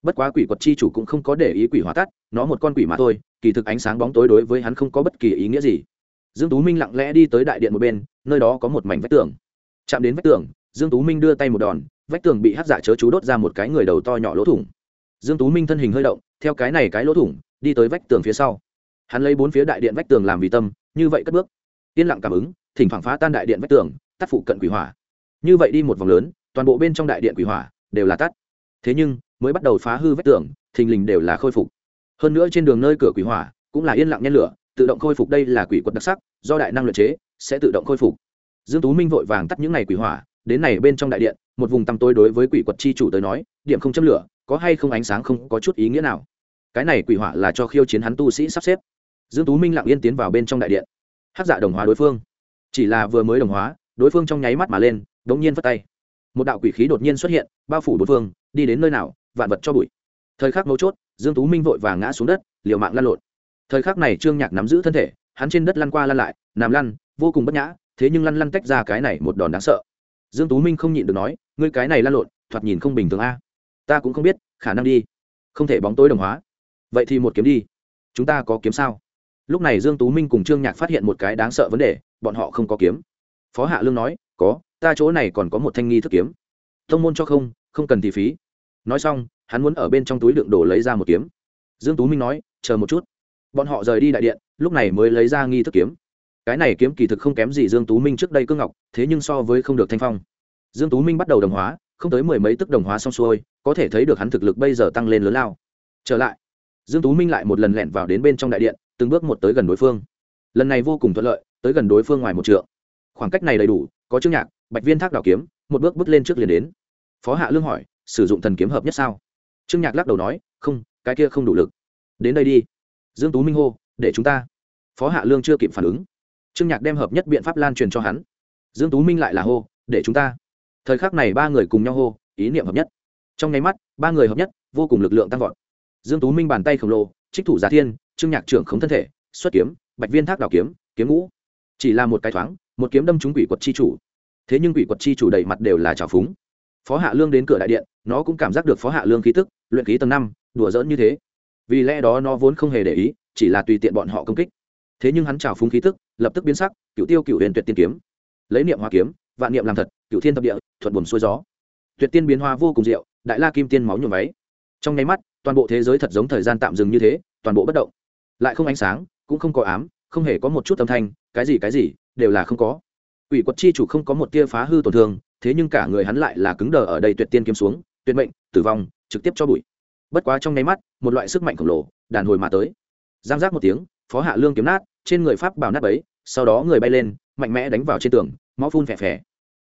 Bất quá quỷ quật chi chủ cũng không có để ý quỷ hỏa tắt, nó một con quỷ mà thôi, kỳ thực ánh sáng bóng tối đối với hắn không có bất kỳ ý nghĩa gì dương tú minh lặng lẽ đi tới đại điện một bên, nơi đó có một mảnh vách tường. Chạm đến vách tường, dương tú minh đưa tay một đòn, vách tường bị hát giả chớ chú đốt ra một cái người đầu to nhỏ lỗ thủng. Dương tú minh thân hình hơi động, theo cái này cái lỗ thủng, đi tới vách tường phía sau. Hắn lấy bốn phía đại điện vách tường làm vì tâm, như vậy cất bước. Yên lặng cảm ứng, thỉnh thoảng phá tan đại điện vách tường, tắt phụ cận quỷ hỏa. Như vậy đi một vòng lớn, toàn bộ bên trong đại điện quỷ hỏa đều là tắt. Thế nhưng, mới bắt đầu phá hư vách tường, thình lình đều là khôi phục. Hơn nữa trên đường nơi cửa quỷ hỏa cũng là yên lặng nhen lửa tự động khôi phục đây là quỷ quật đặc sắc, do đại năng luyện chế, sẽ tự động khôi phục. Dương tú minh vội vàng tắt những ngày quỷ hỏa, đến này bên trong đại điện, một vùng tăm tối đối với quỷ quật chi chủ tới nói, điểm không châm lửa, có hay không ánh sáng không có chút ý nghĩa nào. Cái này quỷ hỏa là cho khiêu chiến hắn tu sĩ sắp xếp. Dương tú minh lặng yên tiến vào bên trong đại điện. Hắc dạ đồng hóa đối phương. Chỉ là vừa mới đồng hóa, đối phương trong nháy mắt mà lên đống nhiên vất tay. Một đạo quỷ khí đột nhiên xuất hiện, bao phủ đối phương, đi đến nơi nào, vạn vật cho bụi. Thời khắc mấu chốt, dương tú minh vội vàng ngã xuống đất, liều mạng lăn lộn thời khắc này trương nhạc nắm giữ thân thể, hắn trên đất lăn qua lăn lại nằm lăn, vô cùng bất nhã, thế nhưng lăn lăn tách ra cái này một đòn đáng sợ. Dương tú minh không nhịn được nói, ngươi cái này lăn lộn, thoạt nhìn không bình thường a. Ta cũng không biết, khả năng đi. Không thể bóng tối đồng hóa. Vậy thì một kiếm đi. Chúng ta có kiếm sao? Lúc này dương tú minh cùng trương nhạc phát hiện một cái đáng sợ vấn đề, bọn họ không có kiếm. Phó hạ lương nói, có, ta chỗ này còn có một thanh nghi thức kiếm. Thông môn cho không không cần thì phí. Nói xong, hắn muốn ở bên trong túi đựng đồ lấy ra một kiếm. Dương tú minh nói, chờ một chút bọn họ rời đi đại điện, lúc này mới lấy ra nghi thức kiếm. Cái này kiếm kỳ thực không kém gì dương tú minh trước đây cương ngọc, thế nhưng so với không được thanh phong. Dương tú minh bắt đầu đồng hóa, không tới mười mấy tức đồng hóa xong xuôi, có thể thấy được hắn thực lực bây giờ tăng lên lớn lao. Trở lại, dương tú minh lại một lần lẹn vào đến bên trong đại điện, từng bước một tới gần đối phương. Lần này vô cùng thuận lợi, tới gần đối phương ngoài một trượng. Khoảng cách này đầy đủ, có chương nhạc, bạch viên thác đảo kiếm, một bước bước lên trước liền đến. Phó hạ lương hỏi, sử dụng thần kiếm hợp nhất sao? Trương nhạc lắc đầu nói, không, cái kia không đủ lực. Đến đây đi dương tú minh hô, để chúng ta. Phó hạ lương chưa kịp phản ứng. Trương nhạc đem hợp nhất biện pháp lan truyền cho hắn. Dương tú minh lại là hô, để chúng ta. Thời khắc này ba người cùng nhau hô, ý niệm hợp nhất. Trong nháy mắt, ba người hợp nhất, vô cùng lực lượng tăng vọt. Dương tú minh bàn tay khổng lồ, trích thủ giả thiên, trương nhạc trưởng khống thân thể, xuất kiếm, bạch viên thác đảo kiếm kiếm ngũ. Chỉ là một cái thoáng, một kiếm đâm trúng quỷ quật chi chủ. Thế nhưng quỷ quật chi chủ đầy mặt đều là trào phúng. Phó hạ lương đến cửa đại điện, nó cũng cảm giác được phó hạ lương khí tức, luyện khí tầng năm, đùa dỡn như thế vì lẽ đó nó vốn không hề để ý, chỉ là tùy tiện bọn họ công kích. Thế nhưng hắn trào phúng khí tức, lập tức biến sắc cựu tiêu cựu huyền tuyệt tiên kiếm. Lấy niệm hoa kiếm, vạn niệm làm thật cựu thiên thập địa, thuận buồn xuôi gió. Tuyệt tiên biến hoa vô cùng diệu, đại la kim tiên máu nhuộm váy. Trong nháy mắt, toàn bộ thế giới thật giống thời gian tạm dừng như thế, toàn bộ bất động. Lại không ánh sáng, cũng không có ám, không hề có một chút âm thanh, cái gì cái gì, đều là không có. Ủy quật chi chủ không có một tia phá hư tổn thương, thế nhưng cả người hắn lại là cứng đờ ở đây tuyệt tiên kiếm xuống, tuyệt mệnh, tử vong, trực tiếp cho bụi. Bất quá trong nháy mắt một loại sức mạnh khổng lồ, đàn hồi mà tới. Giang giác một tiếng, phó hạ lương kiếm nát, trên người pháp bào nát ấy sau đó người bay lên, mạnh mẽ đánh vào trên tường, máu phun phè phè.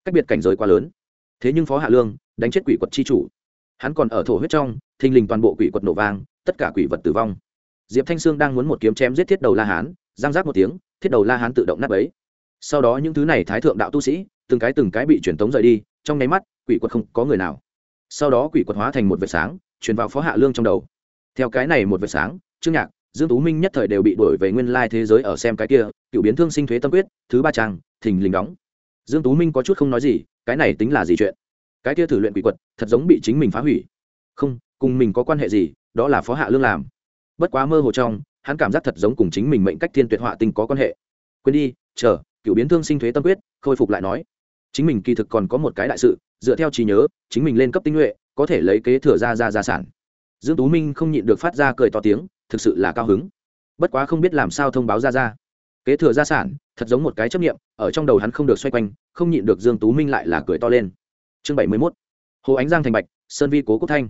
Cách biệt cảnh giới quá lớn. Thế nhưng phó hạ lương đánh chết quỷ quật chi chủ. Hắn còn ở thổ huyết trong, thình lình toàn bộ quỷ quật nổ vang, tất cả quỷ vật tử vong. Diệp thanh sương đang muốn một kiếm chém giết thiết đầu la hán, giang giác một tiếng, thiết đầu la hán tự động nát ấy sau đó những thứ này thái thượng đạo tu sĩ, từng cái từng cái bị truyền tống rời đi, trong nháy mắt, quỷ quật không có người nào. Sau đó quỷ quật hóa thành một vệt sáng, truyền vào phó hạ lương trong đầu theo cái này một vệt sáng, trương nhạc, dương tú minh nhất thời đều bị đổi về nguyên lai thế giới ở xem cái kia, cựu biến thương sinh thuế tâm quyết, thứ ba trang, thình lình đóng. Dương tú minh có chút không nói gì, cái này tính là gì chuyện? Cái kia thử luyện quỷ quật, thật giống bị chính mình phá hủy. Không, cùng mình có quan hệ gì, đó là phó hạ lương làm. Bất quá mơ hồ trong, hắn cảm giác thật giống cùng chính mình mệnh cách thiên tuyệt họa tinh có quan hệ. Quên đi, chờ, cựu biến thương sinh thuế tâm quyết, khôi phục lại nói. Chính mình kỳ thực còn có một cái đại sự, dựa theo trí nhớ, chính mình lên cấp tinh nhuệ, có thể lấy kế thừa ra ra gia sản dương tú minh không nhịn được phát ra cười to tiếng, thực sự là cao hứng. Bất quá không biết làm sao thông báo ra ra. Kế thừa gia sản, thật giống một cái chấp nghiệm ở trong đầu hắn không được xoay quanh, không nhịn được dương tú minh lại là cười to lên. Chương 71. hồ ánh giang thành bạch, sơn vi cố quốc thanh.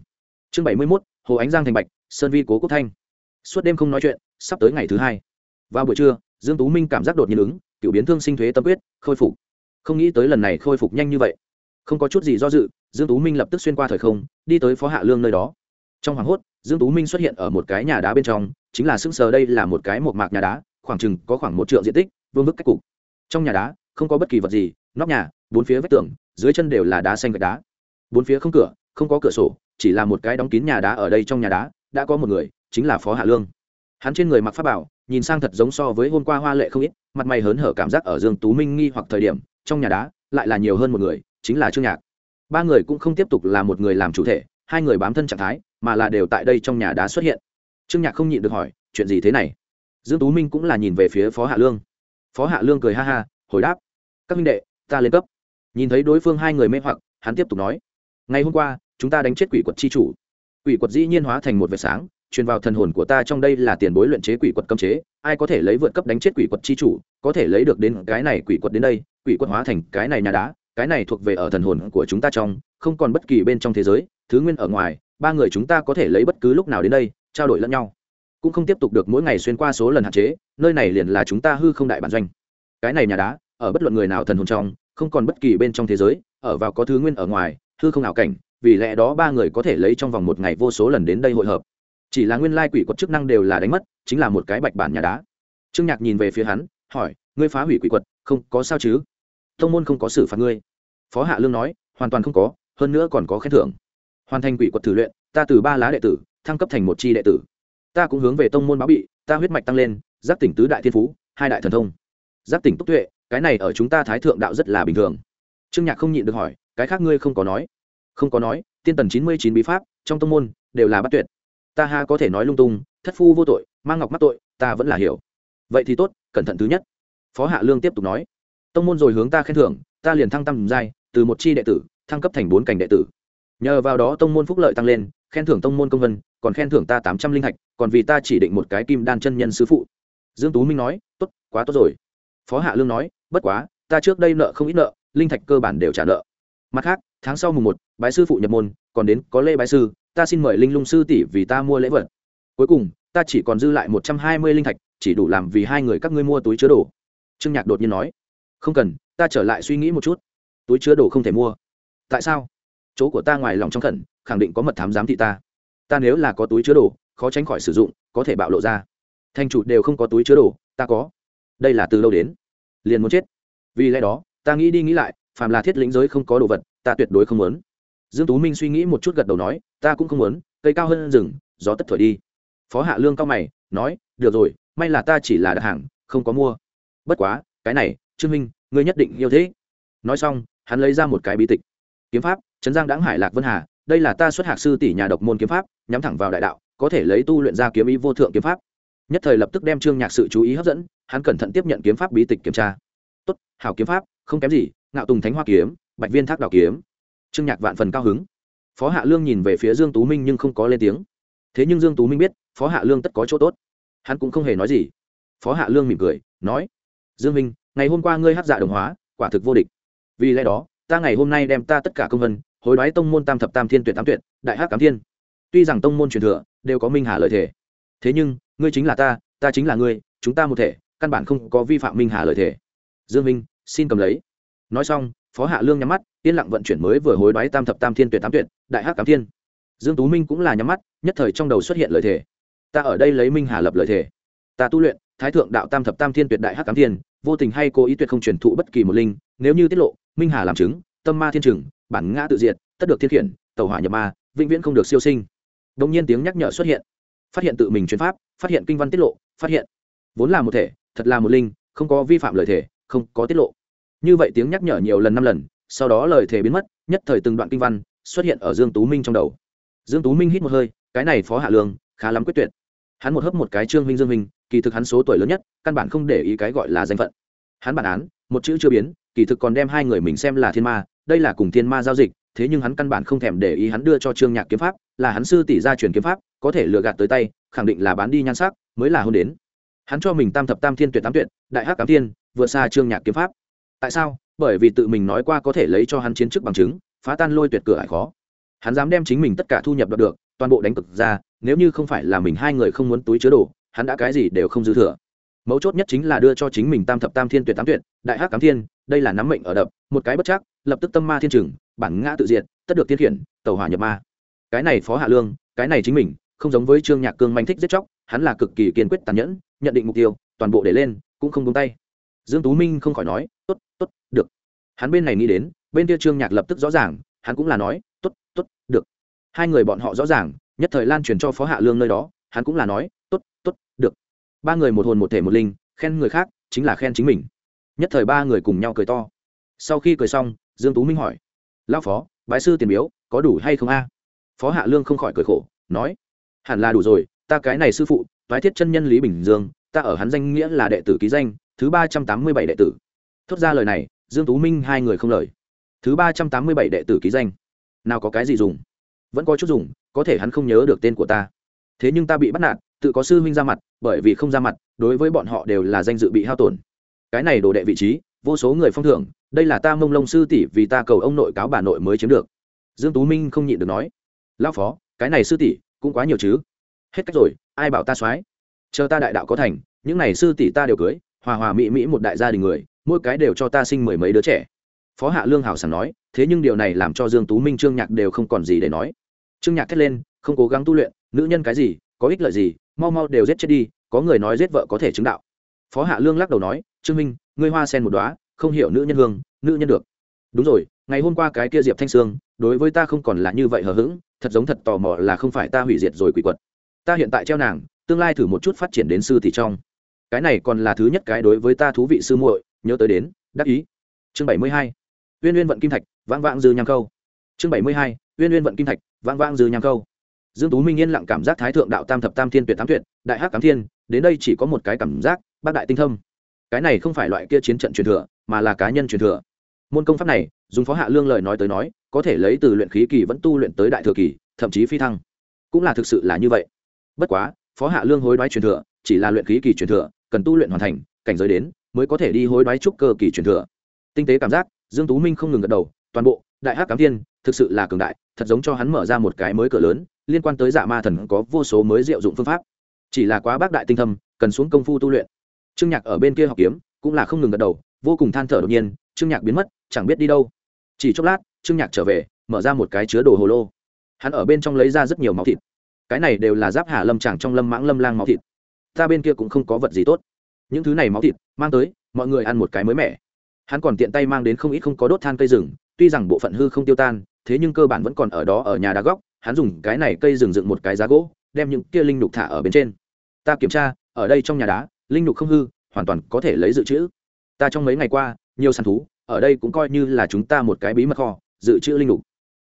Chương 71. hồ ánh giang thành bạch, sơn vi cố quốc thanh. Suốt đêm không nói chuyện, sắp tới ngày thứ hai. Vào buổi trưa, dương tú minh cảm giác đột nhiên ứng, cựu biến thương sinh thuế tâm quyết, khôi phục. Không nghĩ tới lần này khôi phục nhanh như vậy. Không có chút gì do dự, dương tú minh lập tức xuyên qua thời không, đi tới phó hạ lương nơi đó trong hoàng hốt, dương tú minh xuất hiện ở một cái nhà đá bên trong, chính là sững sờ đây là một cái một mạc nhà đá, khoảng chừng có khoảng một triệu diện tích, vương vức cách cục. Trong nhà đá, không có bất kỳ vật gì, nóc nhà, bốn phía vách tường, dưới chân đều là đá xanh gạch đá. Bốn phía không cửa, không có cửa sổ, chỉ là một cái đóng kín nhà đá ở đây trong nhà đá, đã có một người, chính là phó hạ lương. Hắn trên người mặc pháp bảo, nhìn sang thật giống so với hôm qua hoa lệ không ít, mặt mày hớn hở cảm giác ở dương tú minh nghi hoặc thời điểm, trong nhà đá, lại là nhiều hơn một người, chính là trương nhạc. Ba người cũng không tiếp tục là một người làm chủ thể hai người bám thân trạng thái, mà là đều tại đây trong nhà đá xuất hiện. Trương nhạc không nhịn được hỏi, chuyện gì thế này? Dương tú minh cũng là nhìn về phía phó hạ lương. Phó hạ lương cười ha ha, hồi đáp, các minh đệ, ta lên cấp. Nhìn thấy đối phương hai người mê hoặc, hắn tiếp tục nói, ngày hôm qua, chúng ta đánh chết quỷ quật chi chủ. Quỷ quật dĩ nhiên hóa thành một vệt sáng, truyền vào thần hồn của ta trong đây là tiền bối luyện chế quỷ quật cấm chế. Ai có thể lấy vượt cấp đánh chết quỷ quật chi chủ, có thể lấy được đến cái này quỷ quật đến đây, quỷ quật hóa thành cái này nhà đá, cái này thuộc về ở thần hồn của chúng ta trong, không còn bất kỳ bên trong thế giới thứ nguyên ở ngoài, ba người chúng ta có thể lấy bất cứ lúc nào đến đây, trao đổi lẫn nhau. Cũng không tiếp tục được mỗi ngày xuyên qua số lần hạn chế, nơi này liền là chúng ta hư không đại bản doanh. Cái này nhà đá, ở bất luận người nào thần hồn trong, không còn bất kỳ bên trong thế giới, ở vào có thứ nguyên ở ngoài, hư không ảo cảnh, vì lẽ đó ba người có thể lấy trong vòng một ngày vô số lần đến đây hội hợp. Chỉ là nguyên lai quỷ quật chức năng đều là đánh mất, chính là một cái bạch bản nhà đá. Trương nhạc nhìn về phía hắn, hỏi, ngươi phá hủy quỷ quật, không có sao chứ? Thông môn không có xử phạt ngươi. Phó hạ lương nói, hoàn toàn không có, hơn nữa còn có khen thưởng hoàn thành quỷ quật thử luyện, ta từ ba lá đệ tử, thăng cấp thành một chi đệ tử. Ta cũng hướng về tông môn báo bị, ta huyết mạch tăng lên giác tỉnh tứ đại thiên phú, hai đại thần thông. Giác tỉnh túc tuệ, cái này ở chúng ta thái thượng đạo rất là bình thường. Trương nhạc không nhịn được hỏi, cái khác ngươi không có nói? Không có nói, tiên tần chín mươi chín bí pháp, trong tông môn, đều là bắt tuyệt. Ta ha có thể nói lung tung, thất phu vô tội, mang ngọc mắc tội, ta vẫn là hiểu. Vậy thì tốt, cẩn thận thứ nhất. Phó hạ lương tiếp tục nói, tông môn rồi hướng ta khen thưởng, ta liền thăng tam giai, từ một chi đệ tử, thăng cấp thành bốn cảnh đệ tử nhờ vào đó tông môn phúc lợi tăng lên, khen thưởng tông môn công vân, còn khen thưởng ta tám trăm linh hạch, còn vì ta chỉ định một cái kim đan chân nhân sứ phụ. Dương tú minh nói, tốt, quá tốt rồi. Phó hạ lương nói, bất quá, ta trước đây nợ không ít nợ, linh thạch cơ bản đều trả nợ. Mặt khác, tháng sau mùng một, bái sư phụ nhập môn, còn đến có lễ bái sư, ta xin mời linh lung sư tỷ vì ta mua lễ vật. Cuối cùng, ta chỉ còn dư lại một trăm hai mươi linh thạch, chỉ đủ làm vì hai người các ngươi mua túi chứa đồ. Trương nhạc đột nhiên nói, không cần, ta trở lại suy nghĩ một chút. Túi chứa đồ không thể mua. Tại sao? Chỗ của ta ngoài lòng trong khẩn, khẳng định có mật thám giám thị ta. Ta nếu là có túi chứa đồ, khó tránh khỏi sử dụng, có thể bạo lộ ra. Thành chủ đều không có túi chứa đồ, ta có. Đây là từ lâu đến? Liền muốn chết. Vì lẽ đó, ta nghĩ đi nghĩ lại, phàm là thiết lĩnh giới không có đồ vật, ta tuyệt đối không muốn. Dương tú minh suy nghĩ một chút gật đầu nói, ta cũng không muốn, cây cao hơn rừng, gió tất thổi đi. Phó hạ lương cao mày, nói, được rồi, may là ta chỉ là đặt hàng, không có mua. Bất quá, cái này, trương minh, ngươi nhất định yêu thế nói xong, hắn lấy ra một cái bí tịch. Kiếm pháp trấn giang đãng hải lạc vân hà, đây là ta xuất hạc sư tỷ nhà độc môn kiếm pháp, nhắm thẳng vào đại đạo, có thể lấy tu luyện ra kiếm ý vô thượng kiếm pháp. Nhất thời lập tức đem trương nhạc sự chú ý hấp dẫn, hắn cẩn thận tiếp nhận kiếm pháp bí tịch kiểm tra. Tốt, hảo kiếm pháp, không kém gì, ngạo tùng thánh hoa kiếm, bạch viên thác đạo kiếm. Trương nhạc vạn phần cao hứng. Phó hạ lương nhìn về phía dương tú minh nhưng không có lên tiếng. Thế nhưng dương tú minh biết, phó hạ lương tất có chỗ tốt. Hắn cũng không hề nói gì. Phó hạ lương mỉm cười, nói, dương minh, ngày hôm qua ngươi hát dạ đồng hóa, quả thực vô địch. Vì lẽ đó, ta ngày hôm nay đem ta tất cả công vân hối đoái tông môn tam thập tam thiên tuyệt tám tuyệt, đại hát cám thiên. Tuy rằng tông môn truyền thừa đều có minh hà lợi thể thế nhưng, ngươi chính là ta ta chính là ngươi, chúng ta một thể, căn bản không có vi phạm minh hà lợi thể dương minh, xin cầm lấy. Nói xong, phó hạ lương nhắm mắt, yên lặng vận chuyển mới vừa hối đoái tam thập tam thiên tuyệt tám tuyệt, đại hắc cám thiên. Dương tú minh cũng là nhắm mắt, nhất thời trong đầu xuất hiện lợi thể ta ở đây lấy minh hà lập lợi thể ta tu luyện, thái thượng đạo tam thập tam thiên tuyệt đại hắc cám thiên, vô tình hay cố ý tuyệt không truyền thụ bất kỳ một linh, nếu như tiết lộ, minh hà làm chứng, tâm ma thiên trừng bản ngã tự diệt, tất được thiên khiển, tàu hỏa nhập ma, vĩnh viễn không được siêu sinh. Đông nhiên tiếng nhắc nhở xuất hiện. Phát hiện tự mình chuyên pháp, phát hiện kinh văn tiết lộ, phát hiện. Vốn là một thể, thật là một linh, không có vi phạm lời thể, không có tiết lộ. Như vậy tiếng nhắc nhở nhiều lần năm lần, sau đó lời thể biến mất, nhất thời từng đoạn kinh văn xuất hiện ở dương tú minh trong đầu. Dương tú minh hít một hơi, cái này phó hạ lương, khá lắm quyết tuyệt. Hắn một hớp một cái trương minh dương minh, kỳ thực hắn số tuổi lớn nhất, căn bản không để ý cái gọi là danh phận. Hắn bản án, một chữ chưa biến, kỳ thực còn đem hai người mình xem là thiên ma đây là cùng thiên ma giao dịch, thế nhưng hắn căn bản không thèm để ý hắn đưa cho trương nhạc kiếm pháp, là hắn sư tỷ gia truyền kiếm pháp, có thể lừa gạt tới tay, khẳng định là bán đi nhan sắc, mới là hôn đến. Hắn cho mình tam thập tam thiên tuyệt tám tuyệt, đại hắc cám thiên, vượt xa trương nhạc kiếm pháp. Tại sao? Bởi vì tự mình nói qua có thể lấy cho hắn chiến chức bằng chứng, phá tan lôi tuyệt cửa hải khó. Hắn dám đem chính mình tất cả thu nhập được, toàn bộ đánh cực ra, nếu như không phải là mình hai người không muốn túi chứa đồ, hắn đã cái gì đều không dư thừa mấu chốt nhất chính là đưa cho chính mình tam thập tam thiên tuyệt tám tuyệt, đại hắc cám thiên, đây là nắm mệnh ở đập, một cái bất chắc, lập tức tâm ma thiên trừng, bản ngã tự diệt, tất được thiên khiển tàu hỏa nhập ma. Cái này phó hạ lương, cái này chính mình, không giống với trương nhạc cương manh thích giết chóc, hắn là cực kỳ kiên quyết tàn nhẫn, nhận định mục tiêu, toàn bộ để lên, cũng không buông tay. Dương tú minh không khỏi nói, tốt tốt, được. Hắn bên này nghĩ đến, bên kia trương nhạc lập tức rõ ràng, hắn cũng là nói, tốt tốt, được. Hai người bọn họ rõ ràng, nhất thời lan truyền cho phó hạ lương nơi đó, hắn cũng là nói, tốt tốt, được ba người một hồn một thể một linh, khen người khác chính là khen chính mình. Nhất thời ba người cùng nhau cười to. Sau khi cười xong, dương tú minh hỏi, lão phó, bái sư tiền biếu, có đủ hay không a? Phó hạ lương không khỏi cười khổ, nói, hẳn là đủ rồi, ta cái này sư phụ, toái thiết chân nhân lý bình dương, ta ở hắn danh nghĩa là đệ tử ký danh, thứ ba trăm tám mươi bảy đệ tử. Thốt ra lời này, dương tú minh hai người không lời. Thứ ba trăm tám mươi bảy đệ tử ký danh, nào có cái gì dùng? Vẫn có chút dùng, có thể hắn không nhớ được tên của ta. Thế nhưng ta bị bắt nạt tự có sư huynh ra mặt, bởi vì không ra mặt, đối với bọn họ đều là danh dự bị hao tổn. Cái này đồ đệ vị trí, vô số người phong thưởng, đây là ta mông lông sư tỷ vì ta cầu ông nội cáo bà nội mới chiếm được. Dương tú minh không nhịn được nói, lão phó, cái này sư tỷ cũng quá nhiều chứ? Hết cách rồi, ai bảo ta soái? Chờ ta đại đạo có thành, những này sư tỷ ta đều cưới, hòa hòa mỹ mỹ một đại gia đình người, mỗi cái đều cho ta sinh mười mấy đứa trẻ. Phó hạ lương hảo sảng nói, thế nhưng điều này làm cho dương tú minh, trương nhạc đều không còn gì để nói. Trương nhạc thét lên, không cố gắng tu luyện, nữ nhân cái gì, có ích lợi gì mau mau đều giết chết đi, có người nói giết vợ có thể chứng đạo. Phó hạ lương lắc đầu nói, trương minh, ngươi hoa sen một đóa, không hiểu nữ nhân hương, nữ nhân được. Đúng rồi, ngày hôm qua cái kia diệp thanh sương, đối với ta không còn là như vậy hờ hững, thật giống thật tò mò là không phải ta hủy diệt rồi quỷ quật. Ta hiện tại treo nàng, tương lai thử một chút phát triển đến sư tỷ trong. Cái này còn là thứ nhất cái đối với ta thú vị sư muội, nhớ tới đến, đắc ý. Chương bảy mươi hai. Uyên uyên vận kim thạch, vãng vãng dư nham câu. Chương bảy mươi hai. Uyên uyên vận kim thạch, vãng vãng dư nham câu dương tú minh yên lặng cảm giác thái thượng đạo tam thập tam thiên tuyệt tám tuyệt, đại hắc cám thiên, đến đây chỉ có một cái cảm giác, bác đại tinh thâm. Cái này không phải loại kia chiến trận truyền thừa, mà là cá nhân truyền thừa. Môn công pháp này, dùng phó hạ lương lời nói tới nói, có thể lấy từ luyện khí kỳ vẫn tu luyện tới đại thừa kỳ, thậm chí phi thăng. Cũng là thực sự là như vậy. Bất quá, phó hạ lương hối đoái truyền thừa, chỉ là luyện khí kỳ truyền thừa, cần tu luyện hoàn thành, cảnh giới đến, mới có thể đi hối đoái trúc cơ kỳ truyền thừa. Tinh tế cảm giác, dương tú minh không ngừng gật đầu, toàn bộ đại hắc cám thiên, thực sự là cường đại, thật giống cho hắn mở ra một cái mới cửa lớn liên quan tới dạ ma thần có vô số mới diệu dụng phương pháp. Chỉ là quá bác đại tinh thâm, cần xuống công phu tu luyện. Trương nhạc ở bên kia học kiếm, cũng là không ngừng gật đầu, vô cùng than thở đột nhiên, trương nhạc biến mất, chẳng biết đi đâu. Chỉ chốc lát, trương nhạc trở về, mở ra một cái chứa đồ hồ lô. Hắn ở bên trong lấy ra rất nhiều máu thịt. Cái này đều là giáp hà lâm tràng trong lâm mãng lâm lang máu thịt. Ta bên kia cũng không có vật gì tốt. Những thứ này máu thịt, mang tới, mọi người ăn một cái mới mẻ. Hắn còn tiện tay mang đến không ít không có đốt than cây rừng, tuy rằng bộ phận hư không tiêu tan, thế nhưng cơ bản vẫn còn ở đó ở nhà đá góc hắn dùng cái này cây rừng dựng một cái giá gỗ, đem những kia linh nục thả ở bên trên. Ta kiểm tra, ở đây trong nhà đá, linh nục không hư, hoàn toàn có thể lấy dự trữ. Ta trong mấy ngày qua, nhiều săn thú, ở đây cũng coi như là chúng ta một cái bí mật kho, dự trữ linh nục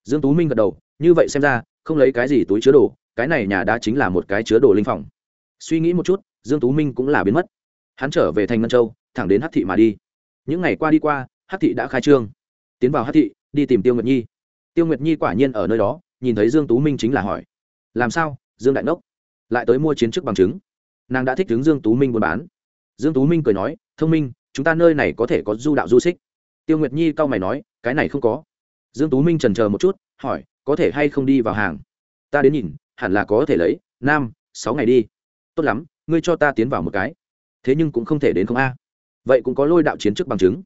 dương tú minh gật đầu, như vậy xem ra, không lấy cái gì túi chứa đồ, cái này nhà đá chính là một cái chứa đồ linh phòng. Suy nghĩ một chút, dương tú minh cũng là biến mất. Hắn trở về thành ngân châu, thẳng đến hắc thị mà đi. Những ngày qua đi qua, hắc thị đã khai trương. Tiến vào hắc thị, đi tìm tiêu nguyệt nhi. Tiêu nguyệt nhi quả nhiên ở nơi đó nhìn thấy dương tú minh chính là hỏi, làm sao, dương đại Nốc? Lại tới mua chiến chức bằng chứng? Nàng đã thích đứng dương tú minh buôn bán. Dương tú minh cười nói, thông minh, chúng ta nơi này có thể có du đạo du xích. Tiêu nguyệt nhi cau mày nói, cái này không có. Dương tú minh trần chờ một chút, hỏi, có thể hay không đi vào hàng? Ta đến nhìn, hẳn là có thể lấy, Nam, sáu ngày đi. Tốt lắm, ngươi cho ta tiến vào một cái. Thế nhưng cũng không thể đến không a. Vậy cũng có lôi đạo chiến chức bằng chứng.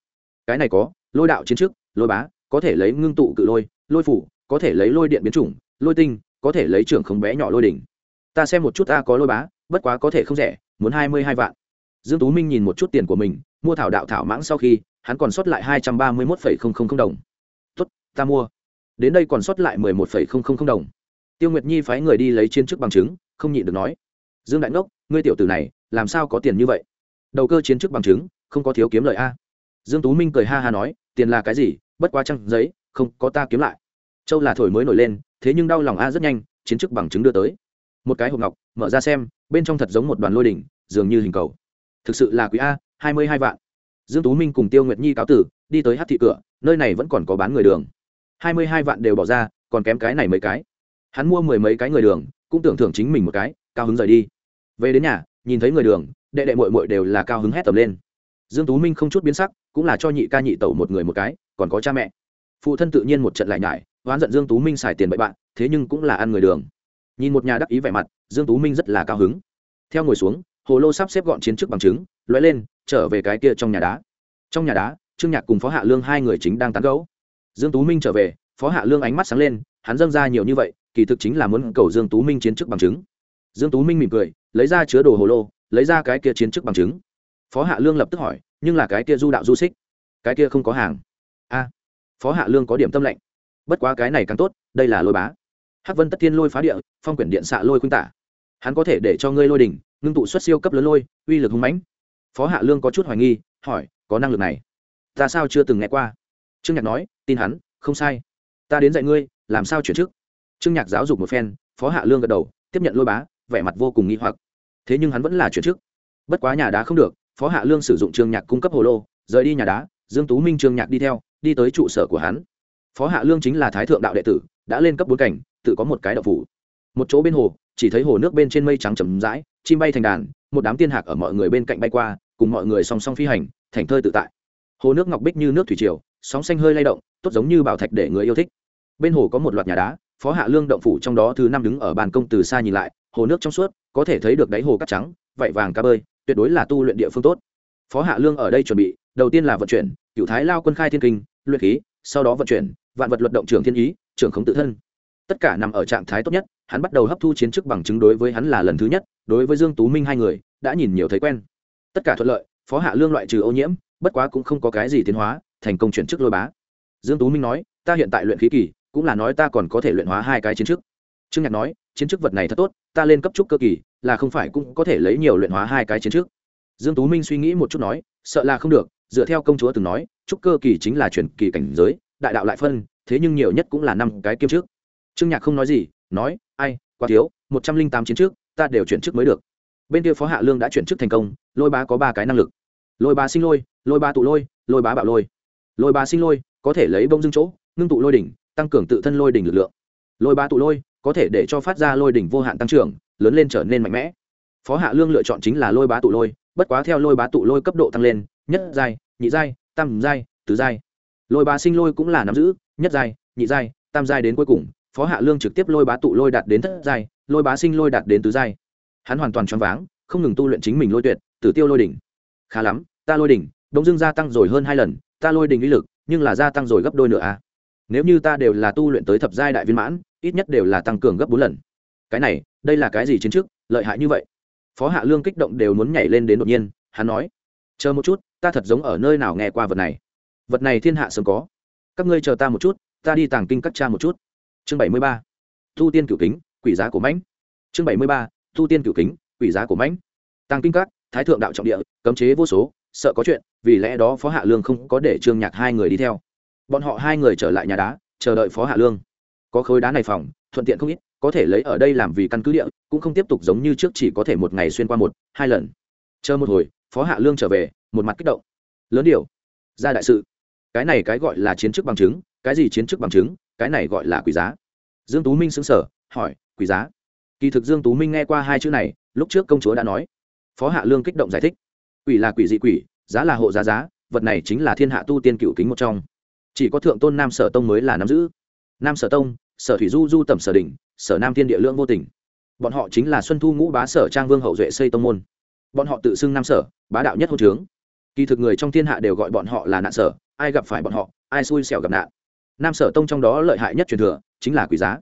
Cái này có, lôi đạo chiến chức, lôi bá, có thể lấy ngưng tụ cự lôi lôi phủ có thể lấy lôi điện biến chủng, lôi tinh, có thể lấy trưởng không bé nhỏ lôi đỉnh. Ta xem một chút ta có lôi bá, bất quá có thể không rẻ, muốn hai mươi hai vạn. Dương tú minh nhìn một chút tiền của mình, mua thảo đạo thảo mãng sau khi, hắn còn sót lại hai trăm ba mươi một đồng. Tốt, ta mua. Đến đây còn sót lại mười một đồng. Tiêu nguyệt nhi phái người đi lấy chiến chức bằng chứng, không nhịn được nói. Dương đại ngốc, ngươi tiểu tử này, làm sao có tiền như vậy? Đầu cơ chiến chức bằng chứng, không có thiếu kiếm lời a. Dương tú minh cười ha ha nói, tiền là cái gì, bất quá trăng giấy, không có ta kiếm lại châu là thổi mới nổi lên, thế nhưng đau lòng a rất nhanh, chiến chức bằng chứng đưa tới. Một cái hộp ngọc, mở ra xem, bên trong thật giống một đoàn lôi đỉnh, dường như hình cầu. Thực sự là quý a, hai mươi hai vạn. Dương tú minh cùng tiêu nguyệt nhi cáo tử, đi tới hát thị cửa, nơi này vẫn còn có bán người đường. hai mươi hai vạn đều bỏ ra, còn kém cái này mấy cái. Hắn mua mười mấy cái người đường, cũng tưởng thưởng chính mình một cái, cao hứng rời đi. Về đến nhà, nhìn thấy người đường, đệ đệ mội mội đều là cao hứng hét tầm lên. Dương tú minh không chút biến sắc, cũng là cho nhị ca nhị tẩu một người một cái, còn có cha mẹ. Phụ thân tự nhiên một trận lại nhải oán giận dương tú minh xài tiền bậy bạn, thế nhưng cũng là ăn người đường. Nhìn một nhà đắc ý vẻ mặt, dương tú minh rất là cao hứng. Theo ngồi xuống, hồ lô sắp xếp gọn chiến trước bằng chứng, lóe lên, trở về cái kia trong nhà đá. Trong nhà đá, trương nhạc cùng phó hạ lương hai người chính đang tán gẫu. Dương tú minh trở về, phó hạ lương ánh mắt sáng lên, hắn dâng ra nhiều như vậy, kỳ thực chính là muốn cầu dương tú minh chiến chức bằng chứng. Dương tú minh mỉm cười, lấy ra chứa đồ hồ lô, lấy ra cái kia chiến chức bằng chứng. Phó hạ lương lập tức hỏi, nhưng là cái kia du đạo du xích? Cái kia không có hàng. A. Phó hạ lương có điểm tâm lệnh bất quá cái này càng tốt, đây là lôi bá. Hắc vân tất thiên lôi phá địa, phong quyển điện xạ lôi khuynh tả. Hắn có thể để cho ngươi lôi đỉnh, ngưng tụ xuất siêu cấp lớn lôi, uy lực hung mãnh. Phó hạ lương có chút hoài nghi, hỏi, có năng lực này? Ta sao chưa từng nghe qua? Trương nhạc nói, tin hắn, không sai. Ta đến dạy ngươi, làm sao chuyển chức? Trương nhạc giáo dục một phen, phó hạ lương gật đầu, tiếp nhận lôi bá, vẻ mặt vô cùng nghi hoặc. Thế nhưng hắn vẫn là chuyển chức. Bất quá nhà đá không được, phó hạ lương sử dụng trương nhạc cung cấp hồ lô, rời đi nhà đá, dương tú minh trương nhạc đi theo, đi tới trụ sở của hắn phó hạ lương chính là thái thượng đạo đệ tử, đã lên cấp bốn cảnh, tự có một cái đạo phủ. Một chỗ bên hồ, chỉ thấy hồ nước bên trên mây trắng chầm rãi, chim bay thành đàn, một đám tiên hạc ở mọi người bên cạnh bay qua, cùng mọi người song song phi hành, thành thơi tự tại. Hồ nước ngọc bích như nước thủy triều, sóng xanh hơi lay động, tốt giống như bảo thạch để người yêu thích. Bên hồ có một loạt nhà đá, phó hạ lương động phủ trong đó thứ năm đứng ở bàn công từ xa nhìn lại, hồ nước trong suốt, có thể thấy được đáy hồ cát trắng vạy vàng cá bơi, tuyệt đối là tu luyện địa phương tốt. Phó hạ lương ở đây chuẩn bị, đầu tiên là vận chuyển, cựu thái lao quân khai thiên kinh, luyện khí, sau đó vận chuyển vạn vật luật động trưởng thiên ý, trưởng khống tự thân. Tất cả nằm ở trạng thái tốt nhất, hắn bắt đầu hấp thu chiến chức bằng chứng đối với hắn là lần thứ nhất, đối với dương tú minh hai người, đã nhìn nhiều thấy quen. Tất cả thuận lợi, phó hạ lương loại trừ ô nhiễm, bất quá cũng không có cái gì tiến hóa, thành công chuyển chức lôi bá. Dương tú minh nói, ta hiện tại luyện khí kỳ, cũng là nói ta còn có thể luyện hóa hai cái chiến chức. Trương nhạc nói, chiến chức vật này thật tốt, ta lên cấp trúc cơ kỳ, là không phải cũng có thể lấy nhiều luyện hóa hai cái chiến chức. Dương tú minh suy nghĩ một chút nói, sợ là không được. Dựa theo công chúa từng nói, trúc cơ kỳ chính là chuyển kỳ cảnh giới đại đạo lại phân, thế nhưng nhiều nhất cũng là năm cái kiêm trước. Trương nhạc không nói gì, nói, ai, quá thiếu, một trăm linh tám chiến trước, ta đều chuyển chức mới được. Bên kia phó hạ lương đã chuyển chức thành công, lôi bá có ba cái năng lực. Lôi bá sinh lôi lôi bá tụ lôi lôi bá bạo lôi. Lôi bá sinh lôi, có thể lấy bông dưng chỗ, ngưng tụ lôi đỉnh, tăng cường tự thân lôi đỉnh lực lượng. Lôi bá tụ lôi, có thể để cho phát ra lôi đỉnh vô hạn tăng trưởng, lớn lên trở nên mạnh mẽ. Phó hạ lương lựa chọn chính là lôi bá tụ lôi, bất quá theo lôi bá tụ lôi cấp độ tăng lên, nhất giai, nhị giai, tam giai, tứ giai lôi bá sinh lôi cũng là nắm giữ, nhất giai, nhị giai, tam giai đến cuối cùng, phó hạ lương trực tiếp lôi bá tụ lôi đạt đến thất giai, lôi bá sinh lôi đạt đến tứ giai. Hắn hoàn toàn choáng váng, không ngừng tu luyện chính mình lôi tuyệt, tử tiêu lôi đỉnh. Khá lắm, ta lôi đỉnh, đông dương gia tăng rồi hơn hai lần, ta lôi đỉnh uy lực, nhưng là gia tăng rồi gấp đôi nữa à. Nếu như ta đều là tu luyện tới thập giai đại viên mãn, ít nhất đều là tăng cường gấp bốn lần. Cái này, đây là cái gì chiến trước, lợi hại như vậy? Phó hạ lương kích động đều muốn nhảy lên đến đột nhiên, hắn nói, chờ một chút, ta thật giống ở nơi nào nghe qua vật này vật này thiên hạ sớm có. Các ngươi chờ ta một chút, ta đi tàng kinh cắt cha một chút. Chương bảy mươi ba. Thu tiên cửu kính, quỷ giá của mãnh. Chương bảy mươi ba. Thu tiên cửu kính, quỷ giá của mãnh. Tàng kinh các, thái thượng đạo trọng địa, cấm chế vô số, sợ có chuyện, vì lẽ đó phó hạ lương không có để trương nhạc hai người đi theo. Bọn họ hai người trở lại nhà đá, chờ đợi phó hạ lương. Có khối đá này phòng, thuận tiện không ít, có thể lấy ở đây làm vì căn cứ địa, cũng không tiếp tục giống như trước chỉ có thể một ngày xuyên qua một, hai lần. Chờ một hồi, phó hạ lương trở về, một mặt kích động. Lớn điều. Ra đại sự cái này cái gọi là chiến chức bằng chứng, cái gì chiến chức bằng chứng, cái này gọi là quỷ giá. Dương tú minh xứng sở hỏi, quỷ giá? Kỳ thực dương tú minh nghe qua hai chữ này, lúc trước công chúa đã nói. Phó hạ lương kích động giải thích. Quỷ là quỷ dị quỷ, giá là hộ giá giá, vật này chính là thiên hạ tu tiên cựu kính một trong. Chỉ có thượng tôn nam sở tông mới là nắm giữ. Nam sở tông, sở thủy du du tẩm sở đỉnh, sở nam thiên địa lượng vô tình. Bọn họ chính là xuân thu ngũ bá sở trang vương hậu duệ xây tông môn. Bọn họ tự xưng nam sở, bá đạo nhất hôn trướng. Kỳ thực người trong thiên hạ đều gọi bọn họ là nạn sở ai gặp phải bọn họ, ai xui xẻo gặp nạn. Nam sở tông trong đó lợi hại nhất truyền thừa chính là quỷ giá.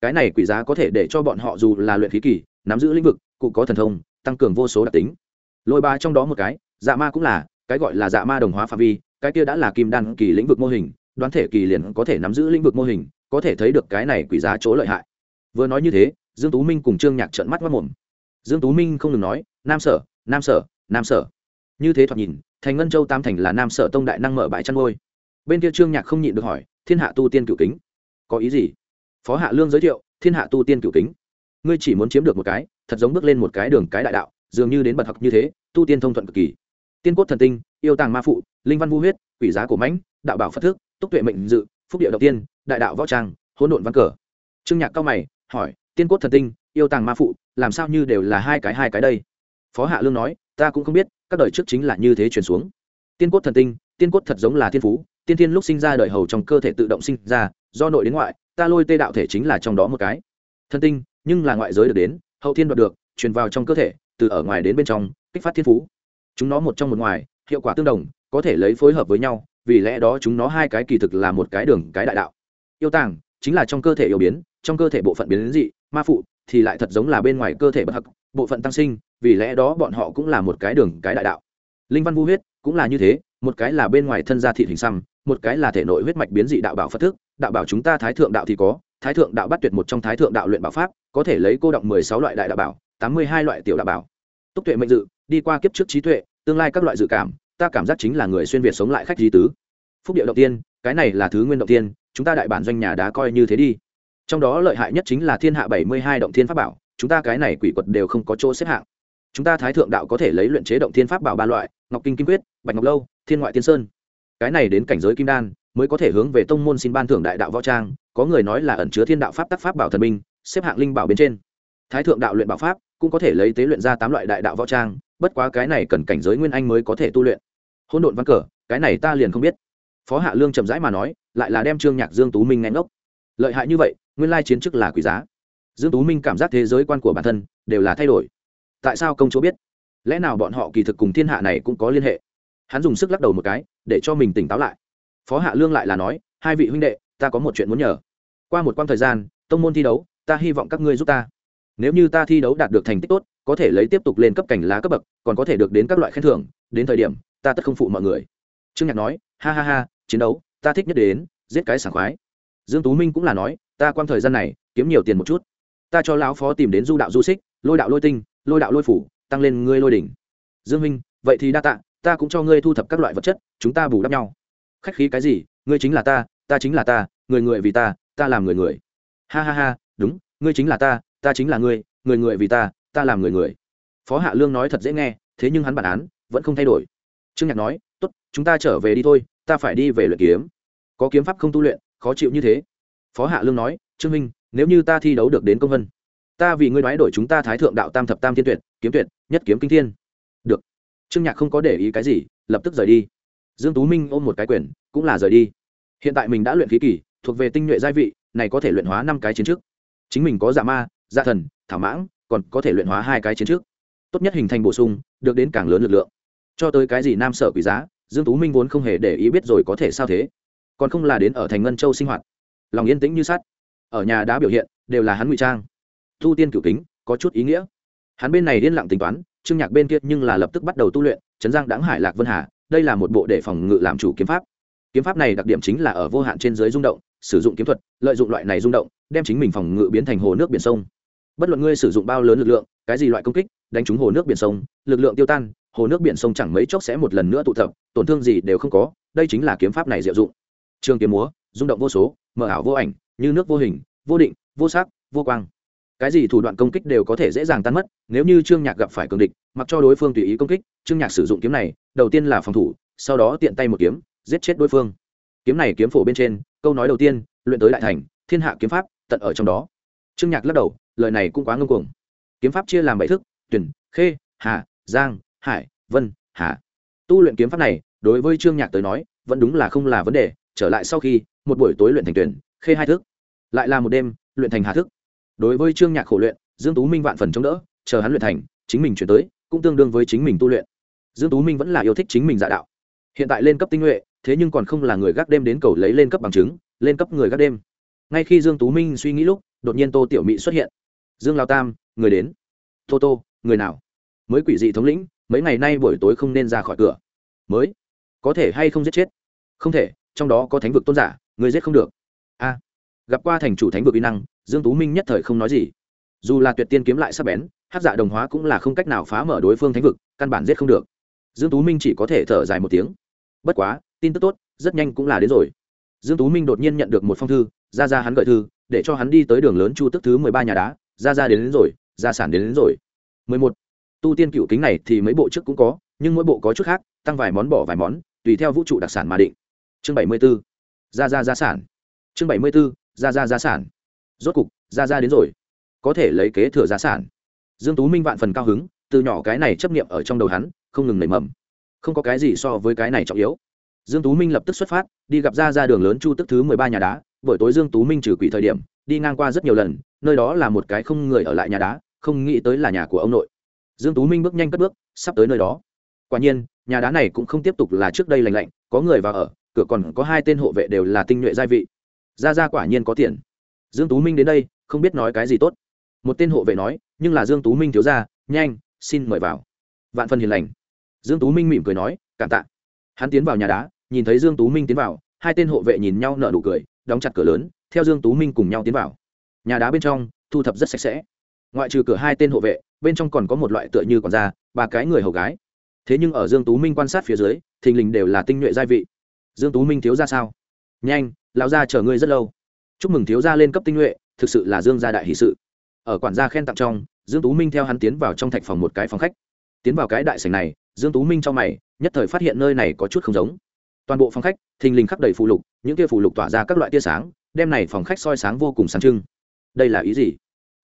Cái này quỷ giá có thể để cho bọn họ dù là luyện khí kỳ, nắm giữ lĩnh vực, cụ có thần thông, tăng cường vô số đặc tính. Lôi ba trong đó một cái dạ ma cũng là, cái gọi là dạ ma đồng hóa phạm vi, cái kia đã là kim đan kỳ lĩnh vực mô hình, đoán thể kỳ liền có thể nắm giữ lĩnh vực mô hình, có thể thấy được cái này quỷ giá chỗ lợi hại. Vừa nói như thế, dương tú minh cùng trương nhạc trợn mắt mất mồm dương tú minh không ngừng nói, nam sở nam sở nam sở như thế thoạt nhìn, thành ngân châu tam thành là nam sở tông đại năng mở bãi chăn ngôi bên kia trương nhạc không nhịn được hỏi, thiên hạ tu tiên cửu kính, có ý gì? Phó hạ lương giới thiệu, thiên hạ tu tiên cửu kính, ngươi chỉ muốn chiếm được một cái, thật giống bước lên một cái đường cái đại đạo, dường như đến bật học như thế, tu tiên thông thuận cực kỳ. Tiên cốt thần tinh, yêu tàng ma phụ, linh văn vu huyết, quỷ giá cổ mãnh, đạo bảo phất thức, túc tuệ mệnh dự, phúc địa đầu tiên, đại đạo võ trang, hỗn độn văn cờ. Trương nhạc cao mày, hỏi, tiên cốt thần tinh, yêu tàng ma phụ, làm sao như đều là hai cái hai cái đây? Phó hạ lương nói, ta cũng không biết các đời trước chính là như thế truyền xuống. Tiên cốt thần tinh, tiên cốt thật giống là thiên phú, tiên thiên lúc sinh ra đời hầu trong cơ thể tự động sinh ra, do nội đến ngoại, ta lôi tê đạo thể chính là trong đó một cái. Thần tinh, nhưng là ngoại giới được đến, hậu thiên đoạt được, truyền vào trong cơ thể, từ ở ngoài đến bên trong, kích phát thiên phú. Chúng nó một trong một ngoài, hiệu quả tương đồng, có thể lấy phối hợp với nhau, vì lẽ đó chúng nó hai cái kỳ thực là một cái đường, cái đại đạo. Yêu tàng, chính là trong cơ thể yêu biến, trong cơ thể bộ phận biến dị, ma phụ, thì lại thật giống là bên ngoài cơ thể bất hắc, bộ phận tăng sinh vì lẽ đó bọn họ cũng là một cái đường, cái đại đạo. Linh văn vu huyết cũng là như thế, một cái là bên ngoài thân gia thị hình xăm, một cái là thể nội huyết mạch biến dị đạo bảo phật thức. Đạo bảo chúng ta thái thượng đạo thì có, thái thượng đạo bắt tuyệt một trong thái thượng đạo luyện bảo pháp, có thể lấy cô động mười sáu loại đại đạo bảo, tám mươi hai loại tiểu đạo bảo. Túc tuệ mệnh dự, đi qua kiếp trước trí tuệ, tương lai các loại dự cảm, ta cảm giác chính là người xuyên việt sống lại khách di tứ. Phúc điệu đầu tiên, cái này là thứ nguyên đầu tiên, chúng ta đại bản doanh nhà đá coi như thế đi. Trong đó lợi hại nhất chính là thiên hạ bảy mươi hai động thiên pháp bảo, chúng ta cái này quỷ quật đều không có chỗ xếp hạng chúng ta thái thượng đạo có thể lấy luyện chế động thiên pháp bảo ba loại, ngọc kinh kim quyết, bạch ngọc lâu, thiên ngoại tiên sơn. Cái này đến cảnh giới kim đan, mới có thể hướng về tông môn xin ban thưởng đại đạo võ trang, có người nói là ẩn chứa thiên đạo pháp tác pháp bảo thần minh, xếp hạng linh bảo bên trên. Thái thượng đạo luyện bảo pháp, cũng có thể lấy tế luyện ra tám loại đại đạo võ trang, bất quá cái này cần cảnh giới nguyên anh mới có thể tu luyện. Hôn độn văn cờ, cái này ta liền không biết. Phó hạ lương chậm rãi mà nói, lại là đem trương nhạc dương tú minh nghe ngốc. Lợi hại như vậy, nguyên lai chiến chức là quý giá. Dương tú minh cảm giác thế giới quan của bản thân đều là thay đổi tại sao công chúa biết? Lẽ nào bọn họ kỳ thực cùng thiên hạ này cũng có liên hệ? Hắn dùng sức lắc đầu một cái, để cho mình tỉnh táo lại. Phó hạ lương lại là nói, hai vị huynh đệ, ta có một chuyện muốn nhờ. Qua một quãng thời gian, tông môn thi đấu, ta hy vọng các ngươi giúp ta. Nếu như ta thi đấu đạt được thành tích tốt, có thể lấy tiếp tục lên cấp cảnh lá cấp bậc, còn có thể được đến các loại khen thưởng, đến thời điểm, ta tất không phụ mọi người. Trương nhạc nói, ha ha ha, chiến đấu, ta thích nhất đến, giết cái sảng khoái. Dương tú minh cũng là nói, ta quang thời gian này, kiếm nhiều tiền một chút. Ta cho lão phó tìm đến du đạo du xích, lôi đạo lôi tinh lôi đạo lôi phủ, tăng lên ngươi lôi đỉnh. Dương minh vậy thì đa tạ, ta cũng cho ngươi thu thập các loại vật chất, chúng ta bù đắp nhau. Khách khí cái gì, ngươi chính là ta ta chính là ta, người người vì ta ta làm người người. Ha ha ha, đúng, ngươi chính là ta ta chính là ngươi, người người vì ta ta làm người người. Phó hạ lương nói thật dễ nghe, thế nhưng hắn bản án vẫn không thay đổi. Trương nhạc nói, tốt, chúng ta trở về đi thôi, ta phải đi về luyện kiếm. Có kiếm pháp không tu luyện, khó chịu như thế. Phó hạ lương nói, trương minh nếu như ta thi đấu được đến công vân ta vì ngươi đoái đổi chúng ta thái thượng đạo tam thập tam thiên tuyệt, kiếm tuyệt, nhất kiếm kinh thiên. Được. Trương nhạc không có để ý cái gì, lập tức rời đi. Dương tú minh ôm một cái quyền, cũng là rời đi. Hiện tại mình đã luyện khí kỳ, thuộc về tinh nhuệ giai vị, này có thể luyện hóa năm cái chiến trước. Chính mình có dạ ma dạ thần, thảo mãng, còn có thể luyện hóa hai cái chiến trước. Tốt nhất hình thành bổ sung, được đến càng lớn lực lượng. Cho tới cái gì nam sở quý giá, dương tú minh vốn không hề để ý biết rồi có thể sao thế. Còn không là đến ở thành ngân châu sinh hoạt. Lòng yên tĩnh như sắt. Ở nhà đã biểu hiện, đều là hắn ngụy trang tu tiên cửu kính, có chút ý nghĩa. Hắn bên này điên lặng tính toán, trương nhạc bên kia nhưng là lập tức bắt đầu tu luyện chấn giang đáng hải lạc vân hà, đây là một bộ để phòng ngự làm chủ kiếm pháp. Kiếm pháp này đặc điểm chính là ở vô hạn trên dưới rung động, sử dụng kiếm thuật, lợi dụng loại này rung động, đem chính mình phòng ngự biến thành hồ nước biển sông. Bất luận ngươi sử dụng bao lớn lực lượng, cái gì loại công kích, đánh trúng hồ nước biển sông, lực lượng tiêu tan, hồ nước biển sông chẳng mấy chốc sẽ một lần nữa tụ tập, tổn thương gì đều không có, đây chính là kiếm pháp này diệu dụng. Trường kiếm múa, rung động vô số mở ảo vô ảnh, như nước vô hình, vô định, vô sắc, vô quang cái gì thủ đoạn công kích đều có thể dễ dàng tan mất, nếu như trương nhạc gặp phải cường địch, mặc cho đối phương tùy ý công kích, trương nhạc sử dụng kiếm này, đầu tiên là phòng thủ, sau đó tiện tay một kiếm, giết chết đối phương. Kiếm này kiếm phổ bên trên, câu nói đầu tiên, luyện tới đại thành, thiên hạ kiếm pháp, tận ở trong đó. Trương nhạc lắc đầu, lời này cũng quá ngưng cuồng. Kiếm pháp chia làm bảy thức, tuyển, khê, hà, giang, hải, vân, hà. Tu luyện kiếm pháp này, đối với trương nhạc tới nói, vẫn đúng là không là vấn đề, trở lại sau khi, một buổi tối luyện thành tuyển, khê hai thức. Lại là một đêm, luyện thành hà thức đối với trương nhạc khổ luyện, dương tú minh vạn phần chống đỡ, chờ hắn luyện thành, chính mình chuyển tới, cũng tương đương với chính mình tu luyện. Dương tú minh vẫn là yêu thích chính mình dạ đạo. Hiện tại lên cấp tinh nhuệ, thế nhưng còn không là người gác đêm đến cầu lấy lên cấp bằng chứng, lên cấp người gác đêm. Ngay khi dương tú minh suy nghĩ lúc, đột nhiên tô tiểu mỹ xuất hiện. Dương lao tam, người đến. Tô tô, người nào? Mới quỷ dị thống lĩnh, mấy ngày nay buổi tối không nên ra khỏi cửa. Mới? Có thể hay không giết chết? Không thể, trong đó có thánh vực tôn giả, người giết không được. A, gặp qua thành chủ thánh vực uy năng dương tú minh nhất thời không nói gì. Dù là tuyệt tiên kiếm lại sắp bén hát dạ đồng hóa cũng là không cách nào phá mở đối phương thánh vực căn bản giết không được. Dương tú minh chỉ có thể thở dài một tiếng. Bất quá tin tức tốt rất nhanh cũng là đến rồi. Dương tú minh đột nhiên nhận được một phong thư ra ra hắn gửi thư để cho hắn đi tới đường lớn chu tức thứ mười ba nhà đá ra ra đến, đến rồi gia sản đến, đến rồi. mười một. Tu tiên cựu kính này thì mấy bộ trước cũng có nhưng mỗi bộ có chút khác tăng vài món bỏ vài món tùy theo vũ trụ đặc sản mà định. Chương bảy mươi 74. gia gia gia sản. Chương bảy mươi 74. gia gia gia sản rốt cục gia gia đến rồi. Có thể lấy kế thừa gia sản. Dương tú minh vạn phần cao hứng, từ nhỏ cái này chấp niệm ở trong đầu hắn, không ngừng nảy mầm. Không có cái gì so với cái này trọng yếu. Dương tú minh lập tức xuất phát, đi gặp ra ra đường lớn chu tức thứ mười ba nhà đá. Buổi tối dương tú minh trừ quỷ thời điểm, đi ngang qua rất nhiều lần, nơi đó là một cái không người ở lại nhà đá, không nghĩ tới là nhà của ông nội. Dương tú minh bước nhanh cất bước, sắp tới nơi đó. Quả nhiên, nhà đá này cũng không tiếp tục là trước đây lành lạnh, có người vào ở, cửa còn có hai tên hộ vệ đều là tinh nhuệ gia vị. Ra ra quả nhiên có tiền dương tú minh đến đây, không biết nói cái gì tốt. Một tên hộ vệ nói, nhưng là dương tú minh thiếu ra nhanh, xin mời vào. Vạn phần hiền lành. Dương tú minh mỉm cười nói, cảm tạ. Hắn tiến vào nhà đá, nhìn thấy dương tú minh tiến vào, hai tên hộ vệ nhìn nhau nở nụ cười, đóng chặt cửa lớn, theo dương tú minh cùng nhau tiến vào. Nhà đá bên trong, thu thập rất sạch sẽ. Ngoại trừ cửa hai tên hộ vệ, bên trong còn có một loại tựa như còn ra ba cái người hầu gái. Thế nhưng ở dương tú minh quan sát phía dưới, thình lình đều là tinh nhuệ gia vị. Dương tú minh thiếu ra sao? Nhanh, lão gia chờ ngươi rất lâu chúc mừng thiếu gia lên cấp tinh nhuệ, thực sự là dương gia đại hỷ sự. Ở quản gia khen tặng trong, dương tú minh theo hắn tiến vào trong thạch phòng một cái phòng khách. Tiến vào cái đại sảnh này, dương tú minh trong mày, nhất thời phát hiện nơi này có chút không giống. Toàn bộ phòng khách, thình lình khắc đầy phụ lục, những tia phụ lục tỏa ra các loại tia sáng đem này phòng khách soi sáng vô cùng sáng trưng. Đây là ý gì?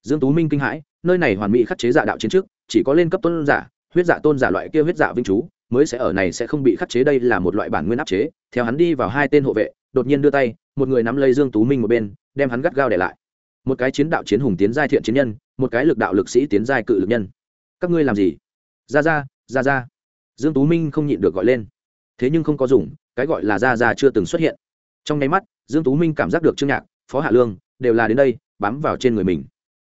Dương tú minh kinh hãi, nơi này hoàn mỹ khắc chế giả đạo chiến trước, chỉ có lên cấp tôn giả, huyết giả tôn giả loại kia huyết dạ giả vinh chú, mới sẽ ở này sẽ không bị khắc chế đây là một loại bản nguyên áp chế. Theo hắn đi vào hai tên hộ vệ, đột nhiên đưa tay một người nắm lấy dương tú minh một bên, đem hắn gắt gao để lại. Một cái chiến đạo chiến hùng tiến giai thiện chiến nhân, một cái lực đạo lực sĩ tiến giai cự lực nhân. Các ngươi làm gì? Ra ra ra ra. Dương tú minh không nhịn được gọi lên. Thế nhưng không có dùng, cái gọi là ra ra chưa từng xuất hiện. Trong nháy mắt, dương tú minh cảm giác được trương nhạc, phó hạ lương đều là đến đây, bám vào trên người mình.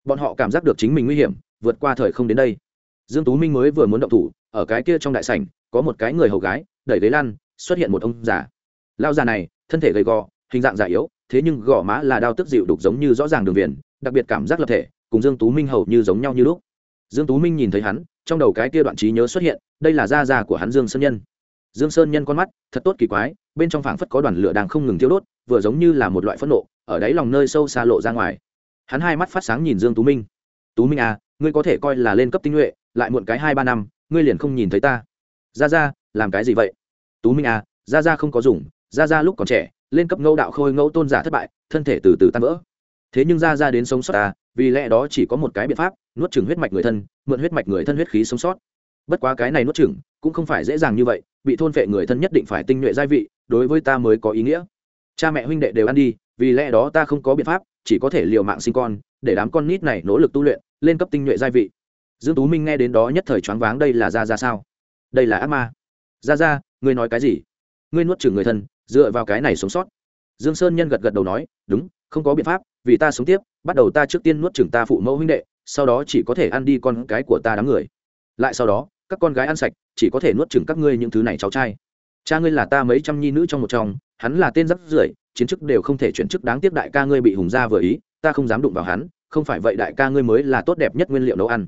Bọn họ cảm giác được chính mình nguy hiểm, vượt qua thời không đến đây. Dương tú minh mới vừa muốn động thủ, ở cái kia trong đại sảnh, có một cái người hầu gái, đẩy ghế lăn, xuất hiện một ông già. Lao già này, thân thể gầy gò hình dạng già yếu, thế nhưng gò má là đao tức dịu đục giống như rõ ràng đường viền, đặc biệt cảm giác lập thể, cùng dương tú minh hầu như giống nhau như lúc. Dương tú minh nhìn thấy hắn, trong đầu cái kia đoạn trí nhớ xuất hiện, đây là gia già của hắn dương sơn nhân. Dương sơn nhân con mắt, thật tốt kỳ quái, bên trong phảng phất có đoàn lửa đang không ngừng thiêu đốt, vừa giống như là một loại phẫn nộ, ở đáy lòng nơi sâu xa lộ ra ngoài. Hắn hai mắt phát sáng nhìn dương tú minh. Tú minh à ngươi có thể coi là lên cấp tinh nhuệ, lại muộn cái hai ba năm, ngươi liền không nhìn thấy ta. Ra ra làm cái gì vậy? Tú minh à ra ra không có dùng ra ra lúc còn trẻ lên cấp ngẫu đạo khôi ngẫu tôn giả thất bại, thân thể từ từ tan vỡ. Thế nhưng ra ra đến sống sót ta, vì lẽ đó chỉ có một cái biện pháp, nuốt chừng huyết mạch người thân, mượn huyết mạch người thân huyết khí sống sót. Bất quá cái này nuốt chừng cũng không phải dễ dàng như vậy, bị thôn vệ người thân nhất định phải tinh nhuệ gia vị, đối với ta mới có ý nghĩa. Cha mẹ huynh đệ đều ăn đi, vì lẽ đó ta không có biện pháp, chỉ có thể liều mạng sinh con, để đám con nít này nỗ lực tu luyện, lên cấp tinh nhuệ gia vị. Dương tú minh nghe đến đó nhất thời choáng váng, đây là ra ra sao? Đây là ác ma. Ra ra, ngươi nói cái gì? Ngươi nuốt chửng người thân dựa vào cái này sống sót. Dương sơn nhân gật gật đầu nói, đúng, không có biện pháp, vì ta sống tiếp, bắt đầu ta trước tiên nuốt chửng ta phụ mẫu huynh đệ, sau đó chỉ có thể ăn đi con cái của ta đám người. Lại sau đó, các con gái ăn sạch, chỉ có thể nuốt chửng các ngươi những thứ này cháu trai. Cha ngươi là ta mấy trăm nhi nữ trong một trong hắn là tên rắc rưởi, chiến chức đều không thể chuyển chức đáng tiếc đại ca ngươi bị hùng gia vừa ý, ta không dám đụng vào hắn, không phải vậy đại ca ngươi mới là tốt đẹp nhất nguyên liệu nấu ăn.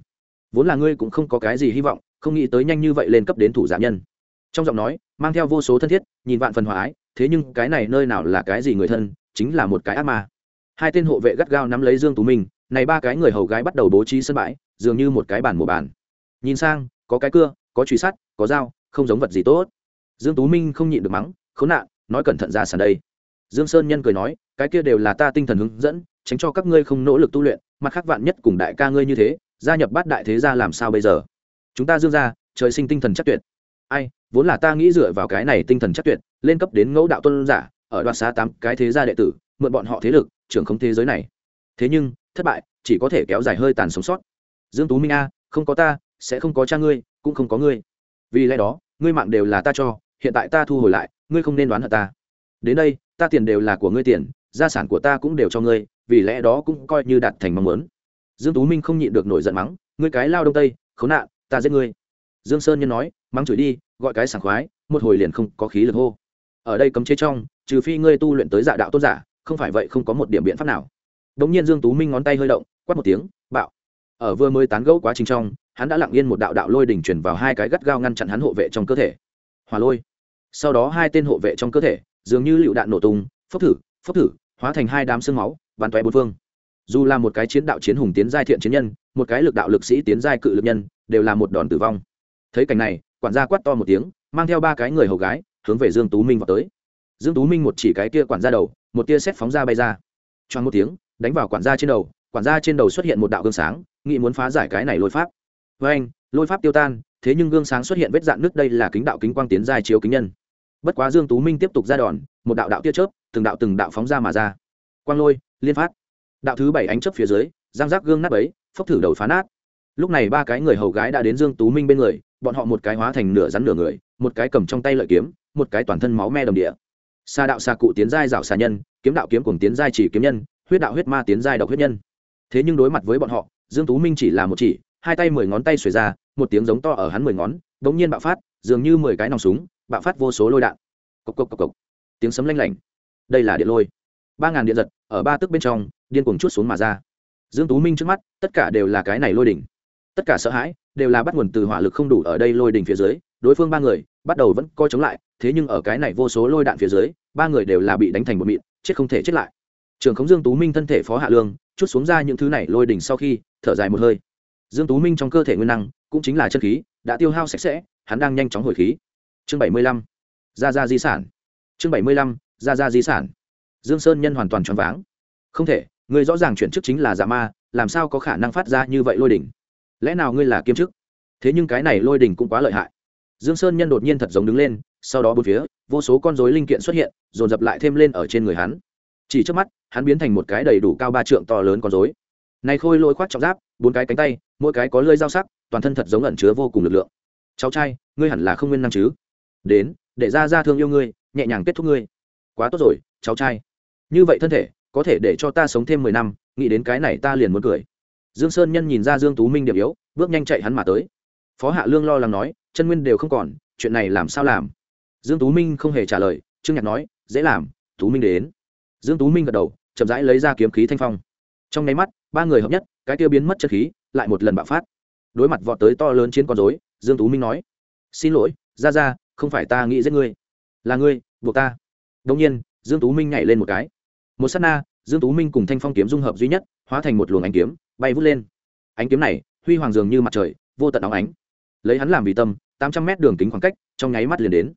Vốn là ngươi cũng không có cái gì hy vọng, không nghĩ tới nhanh như vậy lên cấp đến thủ giả nhân. Trong giọng nói, mang theo vô số thân thiết, nhìn vạn phần hòa ái thế nhưng cái này nơi nào là cái gì người thân, chính là một cái ác ma. Hai tên hộ vệ gắt gao nắm lấy dương tú minh, này ba cái người hầu gái bắt đầu bố trí sân bãi, dường như một cái bàn mùa bàn. Nhìn sang, có cái cưa, có truy sắt, có dao, không giống vật gì tốt. Dương tú minh không nhịn được mắng, khốn nạn, nói cẩn thận ra sàn đây. Dương sơn nhân cười nói, cái kia đều là ta tinh thần hướng dẫn, tránh cho các ngươi không nỗ lực tu luyện, mặt khác vạn nhất cùng đại ca ngươi như thế, gia nhập bát đại thế gia làm sao bây giờ? Chúng ta dương gia, trời sinh tinh thần chắc tuyệt ai, vốn là ta nghĩ dựa vào cái này tinh thần chắc tuyệt, lên cấp đến ngẫu đạo tôn giả, ở đoạt xá tám cái thế gia đệ tử, mượn bọn họ thế lực, trưởng không thế giới này. Thế nhưng, thất bại, chỉ có thể kéo dài hơi tàn sống sót. Dương tú minh a, không có ta, sẽ không có cha ngươi, cũng không có ngươi. Vì lẽ đó, ngươi mạng đều là ta cho, hiện tại ta thu hồi lại, ngươi không nên đoán hận ta. Đến đây, ta tiền đều là của ngươi tiền, gia sản của ta cũng đều cho ngươi, vì lẽ đó cũng coi như đạt thành mong muốn. Dương tú minh không nhịn được nổi giận mắng, ngươi cái lao đông tây, khốn nạn, ta giết ngươi. Dương sơn nhân nói mắng chửi đi, gọi cái sảng khoái, một hồi liền không có khí lực hô. Ở đây cấm chế trong, trừ phi ngươi tu luyện tới dạ đạo tôn giả, không phải vậy không có một điểm biện pháp nào. Đống nhiên dương tú minh ngón tay hơi động, quát một tiếng, bạo. Ở vừa mới tán gẫu quá trình trong, hắn đã lặng yên một đạo đạo lôi đỉnh chuyển vào hai cái gắt gao ngăn chặn hắn hộ vệ trong cơ thể. Hỏa lôi. Sau đó hai tên hộ vệ trong cơ thể, dường như lựu đạn nổ tung, phốc thử phốc thử, hóa thành hai đám xương máu, bắn tóe bốn phương. Dù là một cái chiến đạo chiến hùng tiến giai thiện chiến nhân, một cái lực đạo lực sĩ tiến giai cự lực nhân, đều là một đòn tử vong. Thấy cảnh này quản gia quát to một tiếng, mang theo ba cái người hầu gái, hướng về dương tú minh vào tới. Dương tú minh một chỉ cái kia quản gia đầu, một tia xét phóng ra bay ra. Choáng một tiếng, đánh vào quản gia trên đầu, quản gia trên đầu xuất hiện một đạo gương sáng, nghĩ muốn phá giải cái này lôi pháp. Với anh, lôi pháp tiêu tan, thế nhưng gương sáng xuất hiện vết dạn nước đây là kính đạo kính quang tiến giai chiếu kính nhân. Bất quá dương tú minh tiếp tục ra đòn, một đạo đạo tia chớp, từng đạo từng đạo phóng ra mà ra. Quang lôi, liên phát. Đạo thứ bảy ánh chớp phía dưới giang giác gương nát ấy phốc thử đầu phá nát lúc này ba cái người hầu gái đã đến dương tú minh bên người, bọn họ một cái hóa thành nửa rắn nửa người, một cái cầm trong tay lợi kiếm, một cái toàn thân máu me đồng địa. Xa đạo xa cụ tiến giai rảo xà nhân, kiếm đạo kiếm cùng tiến giai chỉ kiếm nhân, huyết đạo huyết ma tiến giai độc huyết nhân. Thế nhưng đối mặt với bọn họ, dương tú minh chỉ là một chỉ, hai tay mười ngón tay xuề ra, một tiếng giống to ở hắn mười ngón đống nhiên bạo phát, dường như mười cái nòng súng, bạo phát vô số lôi đạn. Cộc cộc cộc cộc. Tiếng sấm lanh lảnh. Đây là điện lôi. Ba ngàn điện giật, ở ba tức bên trong, điên cuồng chút xuống mà ra. Dương tú minh trước mắt, tất cả đều là cái này lôi đỉnh tất cả sợ hãi đều là bắt nguồn từ hỏa lực không đủ ở đây lôi đỉnh phía dưới, đối phương ba người bắt đầu vẫn coi chống lại, thế nhưng ở cái này vô số lôi đạn phía dưới, ba người đều là bị đánh thành một mịn, chết không thể chết lại. Trường khống dương tú minh thân thể phó hạ lương, chút xuống ra những thứ này lôi đỉnh sau khi thở dài một hơi. Dương tú minh trong cơ thể nguyên năng cũng chính là chân khí, đã tiêu hao sạch sẽ, hắn đang nhanh chóng hồi khí. Chương bảy mươi lăm, gia gia di sản. Chương bảy mươi lăm, gia gia di sản. Dương sơn nhân hoàn toàn choáng váng. Không thể, người rõ ràng chuyển chức chính là giả ma, làm sao có khả năng phát ra như vậy lôi đỉnh? Lẽ nào ngươi là kiêm chức? Thế nhưng cái này lôi đình cũng quá lợi hại. Dương sơn nhân đột nhiên thật giống đứng lên, sau đó bốn phía, vô số con rối linh kiện xuất hiện, dồn dập lại thêm lên ở trên người hắn. Chỉ trước mắt, hắn biến thành một cái đầy đủ cao ba trượng to lớn con rối. Này khôi lôi khoác trọng giáp, bốn cái cánh tay, mỗi cái có lưỡi dao sắc, toàn thân thật giống ẩn chứa vô cùng lực lượng. Cháu trai, ngươi hẳn là không nguyên năng chứ? Đến, để ra ra thương yêu ngươi, nhẹ nhàng kết thúc ngươi. Quá tốt rồi, cháu trai. Như vậy thân thể, có thể để cho ta sống thêm mười năm, nghĩ đến cái này ta liền muốn cười dương sơn nhân nhìn ra dương tú minh điểm yếu, bước nhanh chạy hắn mà tới. Phó hạ lương lo lắng nói, chân nguyên đều không còn, chuyện này làm sao làm? Dương tú minh không hề trả lời, trương nhạc nói, dễ làm, tú minh đến. Dương tú minh gật đầu, chậm rãi lấy ra kiếm khí thanh phong. Trong nháy mắt, ba người hợp nhất, cái tiêu biến mất chất khí, lại một lần bạo phát. Đối mặt vọt tới to lớn chiến con rối, dương tú minh nói, xin lỗi, ra ra, không phải ta nghĩ giết ngươi, là ngươi, buộc ta. Đông nhiên, dương tú minh nhảy lên một cái. Một sát na, dương tú minh cùng thanh phong kiếm dung hợp duy nhất, hóa thành một luồng ánh kiếm bay vút lên. Ánh kiếm này, huy hoàng dường như mặt trời, vô tận óng ánh. Lấy hắn làm vì tâm, tám trăm mét đường kính khoảng cách, trong nháy mắt liền đến.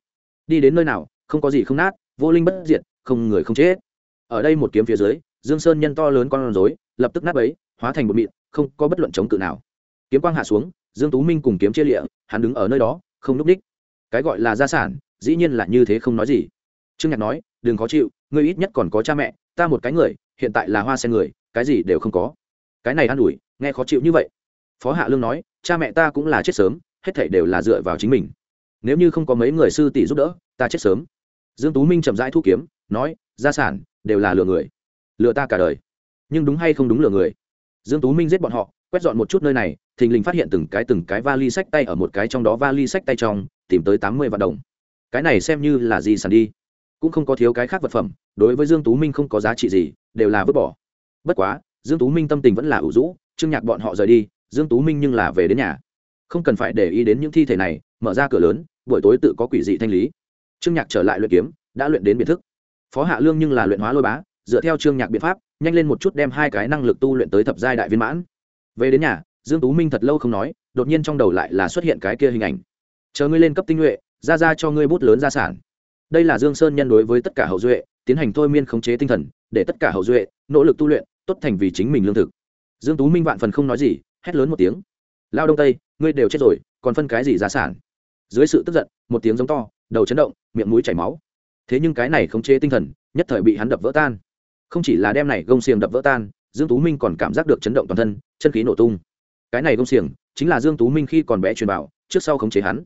Đi đến nơi nào, không có gì không nát, vô linh bất diệt, không người không chết. Ở đây một kiếm phía dưới, dương sơn nhân to lớn con rối, lập tức nát ấy hóa thành một mịn, không có bất luận chống cự nào. Kiếm quang hạ xuống, dương tú minh cùng kiếm chia lịa, hắn đứng ở nơi đó, không núp đích. Cái gọi là gia sản, dĩ nhiên là như thế không nói gì. Trương nhạc nói, đừng khó chịu, ngươi ít nhất còn có cha mẹ, ta một cái người, hiện tại là hoa sen người, cái gì đều không có cái này an ủi, nghe khó chịu như vậy. Phó hạ lương nói, cha mẹ ta cũng là chết sớm, hết thảy đều là dựa vào chính mình. Nếu như không có mấy người sư tỷ giúp đỡ, ta chết sớm. Dương tú minh chậm rãi thu kiếm, nói, gia sản, đều là lừa người. Lừa ta cả đời. Nhưng đúng hay không đúng lừa người? Dương tú minh giết bọn họ, quét dọn một chút nơi này, thình lình phát hiện từng cái từng cái vali sách tay ở một cái trong đó vali sách tay trong, tìm tới tám mươi vạn đồng. Cái này xem như là gì sản đi? Cũng không có thiếu cái khác vật phẩm, đối với dương tú minh không có giá trị gì, đều là vứt bỏ. Bất quá dương tú minh tâm tình vẫn là ủ rũ, trương nhạc bọn họ rời đi, dương tú minh nhưng là về đến nhà. Không cần phải để ý đến những thi thể này, mở ra cửa lớn, buổi tối tự có quỷ dị thanh lý. Trương nhạc trở lại luyện kiếm, đã luyện đến biệt thức. Phó hạ lương nhưng là luyện hóa lôi bá, dựa theo trương nhạc biện pháp, nhanh lên một chút đem hai cái năng lực tu luyện tới thập giai đại viên mãn. Về đến nhà, dương tú minh thật lâu không nói, đột nhiên trong đầu lại là xuất hiện cái kia hình ảnh. Chờ ngươi lên cấp tinh nhuệ, ra ra cho ngươi bút lớn gia sản. Đây là dương sơn nhân đối với tất cả hậu duệ, tiến hành thôi miên khống chế tinh thần, để tất cả hậu duệ nỗ lực tu luyện tốt thành vì chính mình lương thực. Dương tú minh vạn phần không nói gì, hét lớn một tiếng. Lao đông tây, ngươi đều chết rồi, còn phân cái gì gia sản? Dưới sự tức giận, một tiếng giống to, đầu chấn động, miệng mũi chảy máu. Thế nhưng cái này khống chế tinh thần, nhất thời bị hắn đập vỡ tan. Không chỉ là đem này gông xiềng đập vỡ tan, dương tú minh còn cảm giác được chấn động toàn thân, chân khí nổ tung. Cái này gông xiềng, chính là dương tú minh khi còn bé truyền bảo, trước sau khống chế hắn.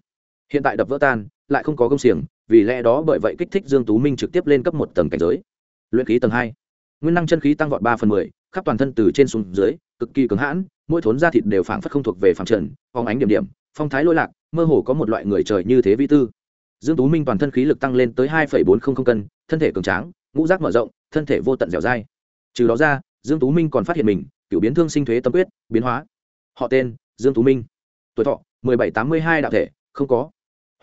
Hiện tại đập vỡ tan, lại không có gông xiềng, vì lẽ đó bởi vậy kích thích dương tú minh trực tiếp lên cấp một tầng cảnh giới. Luyện khí tầng hai nguyên năng chân khí tăng vọt ba phần mười, khắp toàn thân từ trên xuống dưới, cực kỳ cứng hãn, mỗi thốn da thịt đều phảng phất không thuộc về phàm trần, phóng ánh điểm điểm, phong thái lôi lạc, mơ hồ có một loại người trời như thế vi tư. Dương tú minh toàn thân khí lực tăng lên tới hai bốn trăm linh cân, thân thể cường tráng, ngũ giác mở rộng, thân thể vô tận dẻo dai. Trừ đó ra, dương tú minh còn phát hiện mình cựu biến thương sinh thuế tâm quyết, biến hóa. Họ tên, dương tú minh. Tuổi thọ, mười bảy tám mươi hai đạo thể, không có.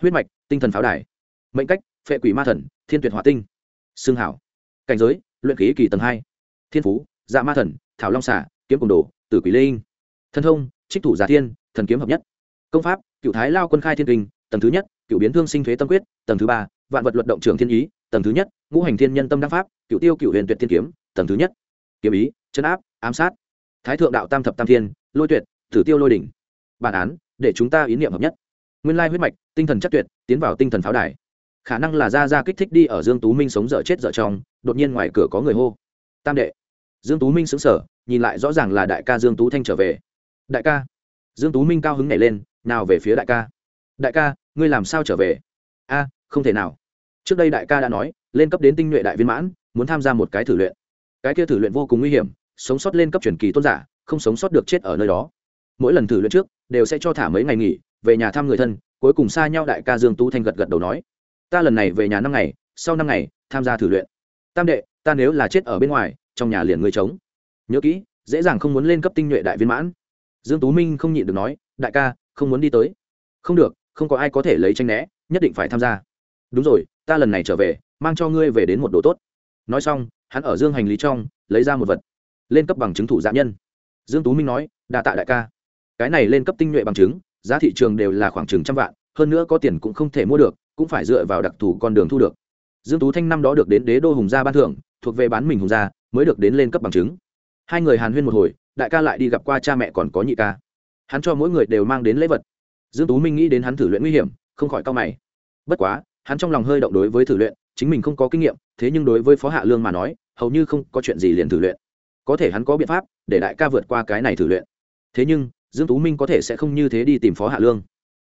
Huyết mạch, tinh thần pháo đài. Mệnh cách, phệ quỷ ma thần, thiên tuyệt hỏa tinh. Xương hảo. Cảnh giới luyện khí kỳ tầng hai, thiên phú dạ ma thần, thảo long xả kiếm cùng đồ, tử quỷ linh thân thông, trích thủ giả thiên, thần kiếm hợp nhất. Công pháp cựu thái lao quân khai thiên kinh, tầng thứ nhất cựu biến thương sinh thuế tâm quyết, tầng thứ ba, vạn vật luật động trưởng thiên ý, tầng thứ nhất, ngũ hành thiên nhân tâm đăng pháp cựu tiêu cựu huyền tuyệt thiên kiếm, tầng thứ nhất. Kiếm ý chấn áp, ám sát. Thái thượng đạo tam thập tam thiên, lôi tuyệt thử tiêu lôi đỉnh. Bản án, để chúng ta ý niệm hợp nhất. Nguyên lai huyết mạch, tinh thần chắc tuyệt, tiến vào tinh thần pháo đài. Khả năng là ra ra kích thích đi ở dương tú minh sống dở chết dở trong đột nhiên ngoài cửa có người hô. Tam đệ. Dương tú minh sững sờ, nhìn lại rõ ràng là đại ca dương tú thanh trở về. Đại ca. Dương tú minh cao hứng nhảy lên, nào về phía đại ca. Đại ca, ngươi làm sao trở về? A, không thể nào. Trước đây đại ca đã nói, lên cấp đến tinh nhuệ đại viên mãn, muốn tham gia một cái thử luyện. Cái kia thử luyện vô cùng nguy hiểm, sống sót lên cấp truyền kỳ tôn giả, không sống sót được chết ở nơi đó. Mỗi lần thử luyện trước, đều sẽ cho thả mấy ngày nghỉ, về nhà thăm người thân, cuối cùng xa nhau đại ca dương tú thanh gật gật đầu nói, ta lần này về nhà năm ngày, sau năm ngày, tham gia thử luyện tam đệ, ta nếu là chết ở bên ngoài, trong nhà liền ngươi trống. Nhớ kỹ, dễ dàng không muốn lên cấp tinh nhuệ đại viên mãn. Dương tú minh không nhịn được nói, đại ca, không muốn đi tới. Không được, không có ai có thể lấy tranh né, nhất định phải tham gia. Đúng rồi, ta lần này trở về, mang cho ngươi về đến một đồ tốt. Nói xong, hắn ở dương hành lý trong, lấy ra một vật. Lên cấp bằng chứng thủ dạ nhân. Dương tú minh nói, đà tạ đại ca. Cái này lên cấp tinh nhuệ bằng chứng, giá thị trường đều là khoảng chừng trăm vạn, hơn nữa có tiền cũng không thể mua được, cũng phải dựa vào đặc thù con đường thu được dương tú thanh năm đó được đến đế đô hùng gia ban thưởng, thuộc về bán mình hùng gia, mới được đến lên cấp bằng chứng. Hai người hàn huyên một hồi, đại ca lại đi gặp qua cha mẹ còn có nhị ca. Hắn cho mỗi người đều mang đến lễ vật. Dương tú minh nghĩ đến hắn thử luyện nguy hiểm, không khỏi cao mày. Bất quá, hắn trong lòng hơi động đối với thử luyện, chính mình không có kinh nghiệm, thế nhưng đối với phó hạ lương mà nói, hầu như không có chuyện gì liền thử luyện. Có thể hắn có biện pháp để đại ca vượt qua cái này thử luyện. Thế nhưng, dương tú minh có thể sẽ không như thế đi tìm phó hạ lương.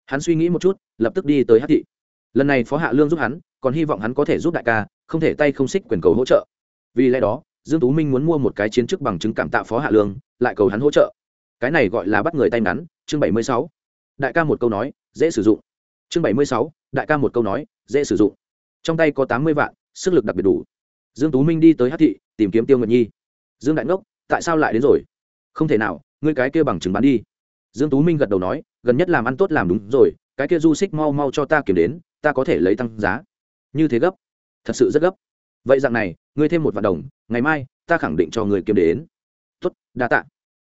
Hắn suy nghĩ một chút, lập tức đi tới hát thị. Lần này phó hạ lương giúp hắn còn hy vọng hắn có thể giúp đại ca không thể tay không xích quyền cầu hỗ trợ. Vì lẽ đó dương tú minh muốn mua một cái chiến chức bằng chứng cảm tạ phó hạ lương lại cầu hắn hỗ trợ. Cái này gọi là bắt người tay ngắn chương 76. đại ca một câu nói dễ sử dụng. Chương 76, đại ca một câu nói dễ sử dụng. Trong tay có tám mươi vạn sức lực đặc biệt đủ. Dương tú minh đi tới hát thị tìm kiếm tiêu nguyệt nhi. Dương đại ngốc tại sao lại đến rồi? Không thể nào ngươi cái kia bằng chứng bán đi. Dương tú minh gật đầu nói gần nhất làm ăn tốt làm đúng rồi cái kia du xích mau mau cho ta kiểm đến ta có thể lấy tăng giá như thế gấp. Thật sự rất gấp. Vậy dạng này, ngươi thêm một vạn đồng, ngày mai, ta khẳng định cho người kiếm đến. Tuất đa tạ.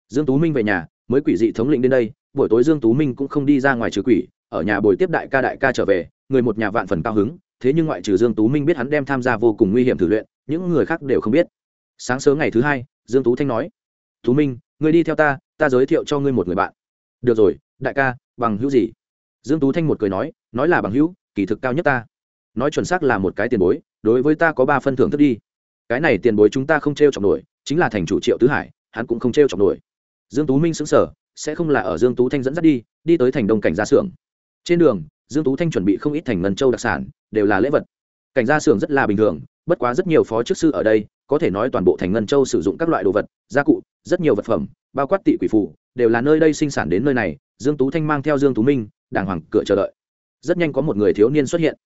Dương tú minh về nhà, mới quỷ dị thống lĩnh đến đây, buổi tối dương tú minh cũng không đi ra ngoài trừ quỷ, ở nhà buổi tiếp đại ca đại ca trở về, người một nhà vạn phần cao hứng, thế nhưng ngoại trừ dương tú minh biết hắn đem tham gia vô cùng nguy hiểm thử luyện, những người khác đều không biết. Sáng sớm ngày thứ hai, dương tú thanh nói, tú minh, ngươi đi theo ta ta giới thiệu cho ngươi một người bạn. Được rồi, đại ca, bằng hữu gì? Dương tú thanh một cười nói nói là bằng hữu, kỳ thực cao nhất ta nói chuẩn xác là một cái tiền bối, đối với ta có ba phân thưởng thức đi. Cái này tiền bối chúng ta không t r e o trọng nổi, chính là thành chủ triệu tứ hải, hắn cũng không t r e o trọng nổi. Dương tú minh xứng sở sẽ không là ở dương tú thanh dẫn dắt đi đi tới thành đông cảnh gia xưởng. Trên đường, dương tú thanh chuẩn bị không ít thành ngân châu đặc sản, đều là lễ vật. Cảnh gia xưởng rất là bình thường, bất quá rất nhiều phó chức sư ở đây, có thể nói toàn bộ thành ngân châu sử dụng các loại đồ vật, gia cụ, rất nhiều vật phẩm, bao quát tị quỷ phủ đều là nơi đây sinh sản đến nơi này, dương tú thanh mang theo dương tú minh, đàng hoàng, cửa chờ đợi. Rất nhanh có một người thiếu niên xuất hiện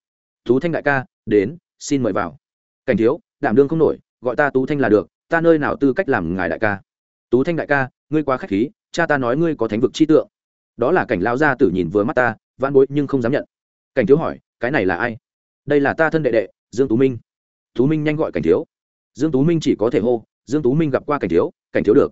tú thanh đại ca, đến, xin mời vào. Cảnh thiếu, đảm đương không nổi, gọi ta tú thanh là được, ta nơi nào tư cách làm ngài đại ca? Tú thanh đại ca, ngươi quá k h á c h khí, cha ta nói ngươi có thánh vực chi tượng. Đó là cảnh lao gia tử nhìn vừa mắt ta, vãn bối nhưng không dám nhận. Cảnh thiếu hỏi, cái này là ai? Đây là ta thân đệ đệ, dương tú minh. Tú minh nhanh gọi cảnh thiếu. Dương tú minh chỉ có thể hô, dương tú minh gặp qua cảnh thiếu cảnh thiếu được.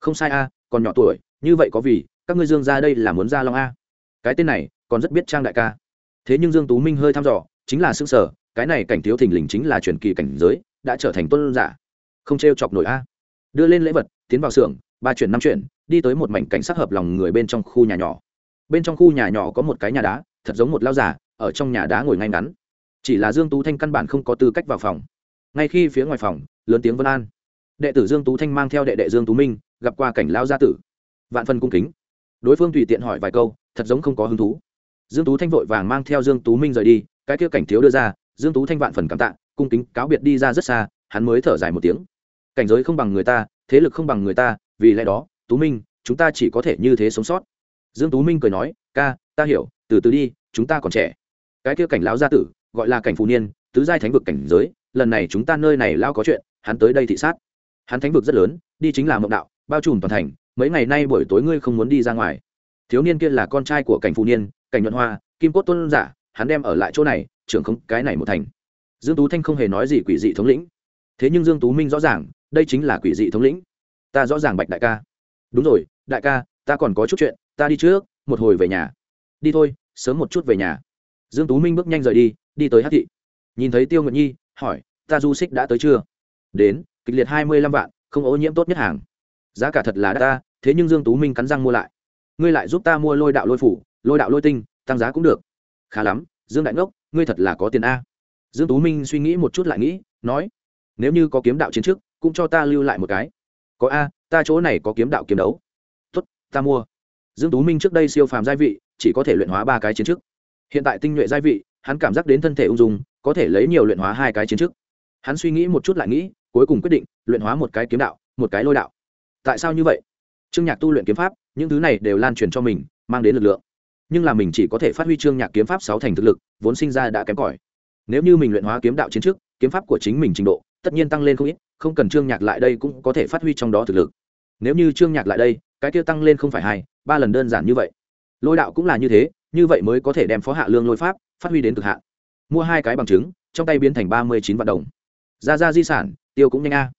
Không sai a, còn nhỏ tuổi, như vậy có vì, các ngươi dương ra đây là muốn ra long a. Cái tên này, còn rất biết trang đại ca. Thế nhưng dương tú minh hơi thăm dò chính là xương sở, cái này cảnh thiếu thình lình chính là truyền kỳ cảnh giới, đã trở thành tuân giả. Không t chọc nổi a. Đưa lên lễ vật, tiến vào xưởng, ba chuyển năm chuyển, đi tới một mảnh cảnh sắc hợp lòng người bên trong khu nhà nhỏ. Bên trong khu nhà nhỏ có một cái nhà đá, thật giống một lao giả, ở trong nhà đá ngồi ngay ngắn. Chỉ là dương tú thanh căn bản không có tư cách vào phòng. Ngay khi phía ngoài phòng, lớn tiếng vân an. Đệ tử dương tú thanh mang theo đệ đệ dương tú minh, gặp qua cảnh lao gia tử. Vạn phân cung kính. Đối phương tùy tiện hỏi vài câu, thật giống không có hứng thú. Dương tú thanh vội vàng mang theo dương tú minh rời đi cái kia cảnh thiếu đưa ra, dương tú thanh vạn phần cảm tạ, cung kính cáo biệt đi ra rất xa, hắn mới thở dài một tiếng. Cảnh giới không bằng người ta, thế lực không bằng người ta, vì lẽ đó, tú minh, chúng ta chỉ có thể như thế sống sót. Dương tú minh cười nói, ca, ta hiểu, từ từ đi, chúng ta còn trẻ. Cái kia cảnh lão gia tử, gọi là cảnh phù niên, tứ giai thánh vực cảnh giới, lần này chúng ta nơi này lao có chuyện, hắn tới đây thị sát. Hắn thánh vực rất lớn, đi chính là mộng đạo, bao trùm toàn thành, mấy ngày nay buổi tối ngươi không muốn đi ra ngoài. Thiếu niên kia là con trai của cảnh phù niên, cảnh nhuận hoa, kim cốt tôn giả hắn đem ở lại chỗ này, trưởng không, cái này một thành. Dương tú thanh không hề nói gì quỷ dị thống lĩnh. Thế nhưng dương tú minh rõ ràng, đây chính là quỷ dị thống lĩnh. Ta rõ ràng bạch đại ca. Đúng rồi, đại ca, ta còn có chút chuyện, ta đi trước, một hồi về nhà. Đi thôi, sớm một chút về nhà. Dương tú minh bước nhanh rời đi đi tới hát thị. Nhìn thấy tiêu nguyệt nhi, hỏi, ta du xích đã tới chưa? Đến, kịch liệt hai mươi lăm vạn, không ô nhiễm tốt nhất hàng. Giá cả thật là đắt ta, thế nhưng dương tú minh cắn răng mua lại. Ngươi lại giúp ta mua lôi đạo lôi phủ, lôi đạo lôi tinh, tăng giá cũng được khá lắm, dương đại ngốc, ngươi thật là có tiền a. Dương tú minh suy nghĩ một chút lại nghĩ, nói, nếu như có kiếm đạo chiến trước, cũng cho ta lưu lại một cái. Có a, ta chỗ này có kiếm đạo kiếm đấu. Tốt, ta mua. Dương tú minh trước đây siêu phàm gia vị, chỉ có thể luyện hóa ba cái chiến trước. Hiện tại tinh nhuệ gia vị, hắn cảm giác đến thân thể ung dung, có thể lấy nhiều luyện hóa hai cái chiến trước. Hắn suy nghĩ một chút lại nghĩ, cuối cùng quyết định luyện hóa một cái kiếm đạo, một cái lôi đạo. Tại sao như vậy? Trương nhạc tu luyện kiếm pháp, những thứ này đều lan truyền cho mình, mang đến lực lượng nhưng là mình chỉ có thể phát huy trương nhạc kiếm pháp sáu thành thực lực, vốn sinh ra đã kém cỏi. Nếu như mình luyện hóa kiếm đạo chiến trước, kiếm pháp của chính mình trình độ, tất nhiên tăng lên không ít, không cần trương nhạc lại đây cũng có thể phát huy trong đó thực lực. Nếu như trương nhạc lại đây, cái kia tăng lên không phải hai, ba lần đơn giản như vậy. Lôi đạo cũng là như thế, như vậy mới có thể đem phó hạ lương lôi pháp, phát huy đến cực hạn. Mua hai cái bằng chứng, trong tay biến thành ba mươi chín vạn đồng. Ra ra di sản, tiêu cũng nhanh a.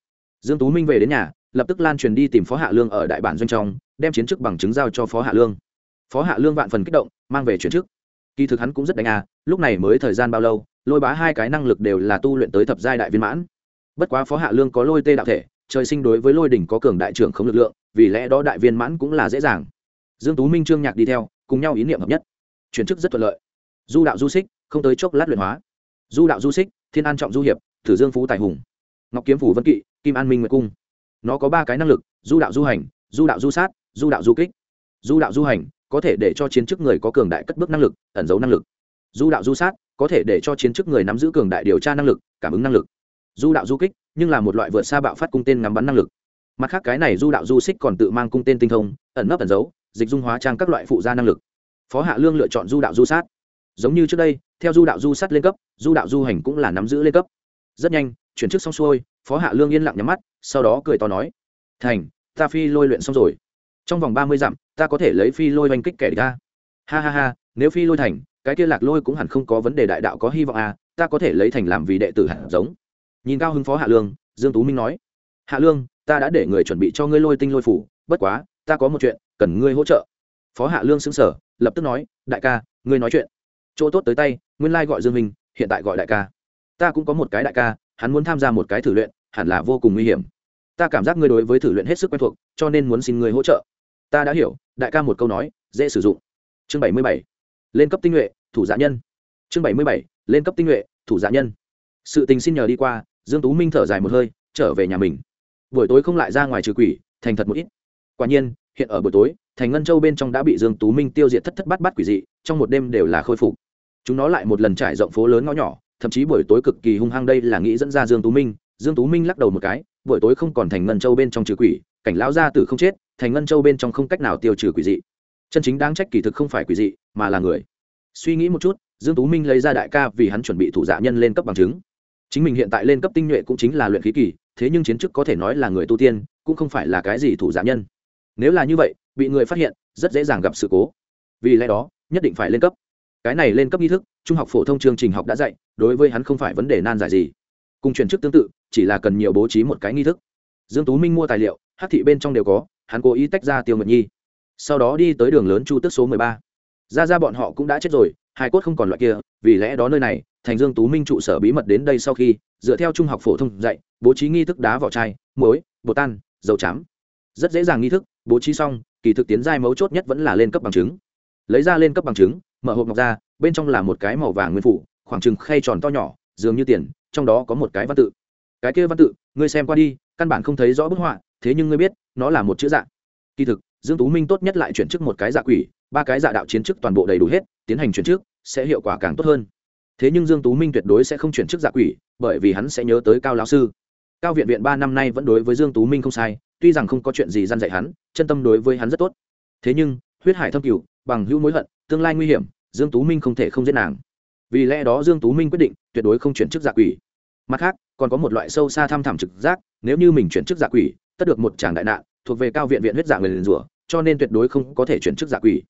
Dương tú minh về đến nhà, lập tức lan truyền đi tìm phó hạ lương ở đại bản doanh trong, đem chiến chức bằng chứng giao cho phó hạ lương phó hạ lương vạn phần kích động, mang về chuyển chức. Kỳ thực hắn cũng rất đánh à lúc này mới thời gian bao lâu, lôi bá hai cái năng lực đều là tu luyện tới thập giai đại viên mãn. Bất quá phó hạ lương có lôi tê đạo thể, trời sinh đối với lôi đỉnh có cường đại trưởng không lực lượng, vì lẽ đó đại viên mãn cũng là dễ dàng. Dương tú minh, trương nhạc đi theo, cùng nhau ý niệm hợp nhất. Chuyển chức rất thuận lợi. Du đạo du xích, không tới chốc lát luyện hóa. Du đạo du xích, thiên an trọng du hiệp, thử dương phú tài hùng. Ngọc kiếm phủ vân kỵ, kim an minh nguyệt cung. Nó có ba cái năng lực, du đạo du hành, du đạo du sát, du đạo du kích. Du đạo du hành có thể để cho chiến chức người có cường đại cất bước năng lực, ẩn giấu năng lực. Du đạo du sát, có thể để cho chiến chức người nắm giữ cường đại điều tra năng lực, cảm ứng năng lực. Du đạo du kích, nhưng là một loại vượt xa bạo phát cung tên ngắm bắn năng lực. Mặt khác cái này du đạo du xích còn tự mang cung tên tinh thông, ẩn nấp ẩn giấu, dịch dung hóa trang các loại phụ gia năng lực. Phó hạ lương lựa chọn du đạo du sát. Giống như trước đây, theo du đạo du sát lên cấp du đạo du hành cũng là nắm giữ lên cấp. Rất nhanh, chuyển chức xong xuôi, phó hạ lương yên lặng nhắm mắt, sau đó cười to nói, thành, ta phi lôi luyện xong rồi trong vòng ba mươi dặm, ta có thể lấy phi lôi oanh kích kẻ địch ta. Ha ha ha, nếu phi lôi thành, cái kia lạc lôi cũng hẳn không có vấn đề đại đạo có hy vọng à ta có thể lấy thành làm vì đệ tử hạt giống. Nhìn cao hưng phó hạ lương, dương tú minh nói, hạ lương, ta đã để người chuẩn bị cho ngươi lôi tinh lôi phủ, bất quá, ta có một chuyện cần ngươi hỗ trợ. Phó hạ lương xứng sở lập tức nói, đại ca, ngươi nói chuyện. Chỗ tốt tới tay, nguyên lai gọi dương minh, hiện tại gọi đại ca. Ta cũng có một cái đại ca, hắn muốn tham gia một cái thử luyện, hẳn là vô cùng nguy hiểm. Ta cảm giác ngươi đối với thử luyện hết sức quen thuộc, cho nên muốn xin ngươi hỗ trợ ta đã hiểu, đại ca một câu nói, dễ sử dụng. Chương bảy mươi bảy, lên cấp tinh nhuệ, thủ giả nhân. Chương bảy mươi bảy, lên cấp tinh nhuệ, thủ giả nhân. Sự tình xin nhờ đi qua, dương tú minh thở dài một hơi, trở về nhà mình. Buổi tối không lại ra ngoài trừ quỷ, thành thật một ít. Quả nhiên, hiện ở buổi tối, thành ngân châu bên trong đã bị dương tú minh tiêu diệt thất thất bát bát quỷ dị, trong một đêm đều là khôi phục. Chúng nó lại một lần trải rộng phố lớn ngõ nhỏ, thậm chí buổi tối cực kỳ hung hăng đây là nghĩ dẫn ra dương tú minh. Dương tú minh lắc đầu một cái, buổi tối không còn thành ngân châu bên trong trừ quỷ, cảnh lão gia tử không chết thành ngân châu bên trong không cách nào tiêu trừ quỷ dị. Chân chính đáng trách kỳ thực không phải quỷ dị, mà là người. Suy nghĩ một chút, dương tú minh lấy ra đại ca vì hắn chuẩn bị thủ dạ nhân lên cấp bằng chứng. Chính mình hiện tại lên cấp tinh nhuệ cũng chính là luyện khí kỳ, thế nhưng chiến chức có thể nói là người tu tiên, cũng không phải là cái gì thủ dạ nhân. Nếu là như vậy, bị người phát hiện, rất dễ dàng gặp sự cố. Vì lẽ đó, nhất định phải lên cấp. Cái này lên cấp nghi thức, trung học phổ thông chương trình học đã dạy, đối với hắn không phải vấn đề nan giải gì. Cùng chuyển chức tương tự, chỉ là cần nhiều bố trí một cái nghi thức. Dương tú minh mua tài liệu, hát thị bên trong đều có hắn cố ý tách ra tiêu nguyệt nhi. Sau đó đi tới đường lớn chu tức số 13. ra ra bọn họ cũng đã chết rồi hai cốt không còn loại kia vì lẽ đó nơi này thành dương tú minh trụ sở bí mật đến đây sau khi dựa theo trung học phổ thông dạy bố trí nghi thức đá vỏ chai muối bột tan dầu chám. Rất dễ dàng nghi thức bố trí xong kỳ thực tiến giai mấu chốt nhất vẫn là lên cấp bằng chứng. Lấy ra lên cấp bằng chứng mở hộp ngọc ra bên trong là một cái màu vàng nguyên phủ, khoảng chừng khay tròn to nhỏ dường như tiền trong đó có một cái văn tự. Cái kia văn tự ngươi xem qua đi căn bản không thấy rõ bức họa thế nhưng ngươi biết nó là một chữ dạng kỳ thực, dương tú minh tốt nhất lại chuyển chức một cái dạ quỷ, ba cái dạ đạo chiến chức toàn bộ đầy đủ hết, tiến hành chuyển chức, sẽ hiệu quả càng tốt hơn. Thế nhưng dương tú minh tuyệt đối sẽ không chuyển chức dạ quỷ, bởi vì hắn sẽ nhớ tới cao lão sư. Cao viện viện ba năm nay vẫn đối với dương tú minh không sai, tuy rằng không có chuyện gì gian dạy hắn, chân tâm đối với hắn rất tốt. Thế nhưng, huyết hải thâm cửu, bằng hữu mối hận, tương lai nguy hiểm, dương tú minh không thể không giết nàng. Vì lẽ đó dương tú minh quyết định tuyệt đối không chuyển chức dạ quỷ. Mặt khác, còn có một loại sâu xa tham thẳm trực giác, nếu như mình chuyển chức dạ quỷ, tất được một tràng đại nạn thuộc về cao viện viện huyết dạng người liền rủa, cho nên tuyệt đối không có thể chuyển chức giả quỷ.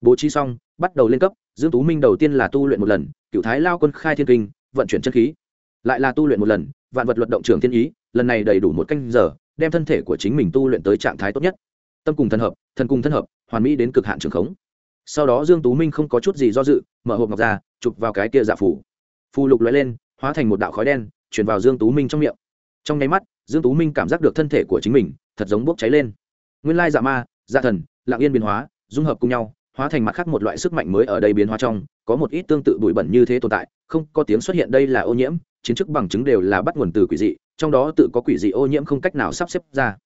Bố trí xong, bắt đầu lên cấp, dương tú minh đầu tiên là tu luyện một lần, cựu thái lao quân khai thiên kinh, vận chuyển chân khí. Lại là tu luyện một lần, vạn vật luận động trường thiên ý, lần này đầy đủ một canh giờ, đem thân thể của chính mình tu luyện tới trạng thái tốt nhất. Tâm cùng thân hợp thân cùng thân hợp, hoàn mỹ đến cực hạn trường khống. Sau đó dương tú minh không có chút gì do dự, mở hộp ngọc ra, chụp vào cái kia dạ giả phủ phù lục lóe lên, hóa thành một đạo khói đen, chuyển vào dương tú minh trong miệng. Trong nháy mắt, dương tú minh cảm giác được thân thể của chính mình thật giống bốc cháy lên. Nguyên lai dạ ma dạ thần, lặng yên biến hóa, dung hợp cùng nhau, hóa thành mặt khác một loại sức mạnh mới ở đây biến hóa trong, có một ít tương tự bụi bẩn như thế tồn tại, không có tiếng xuất hiện đây là ô nhiễm, chiến chức bằng chứng đều là bắt nguồn từ quỷ dị, trong đó tự có quỷ dị ô nhiễm không cách nào sắp xếp ra.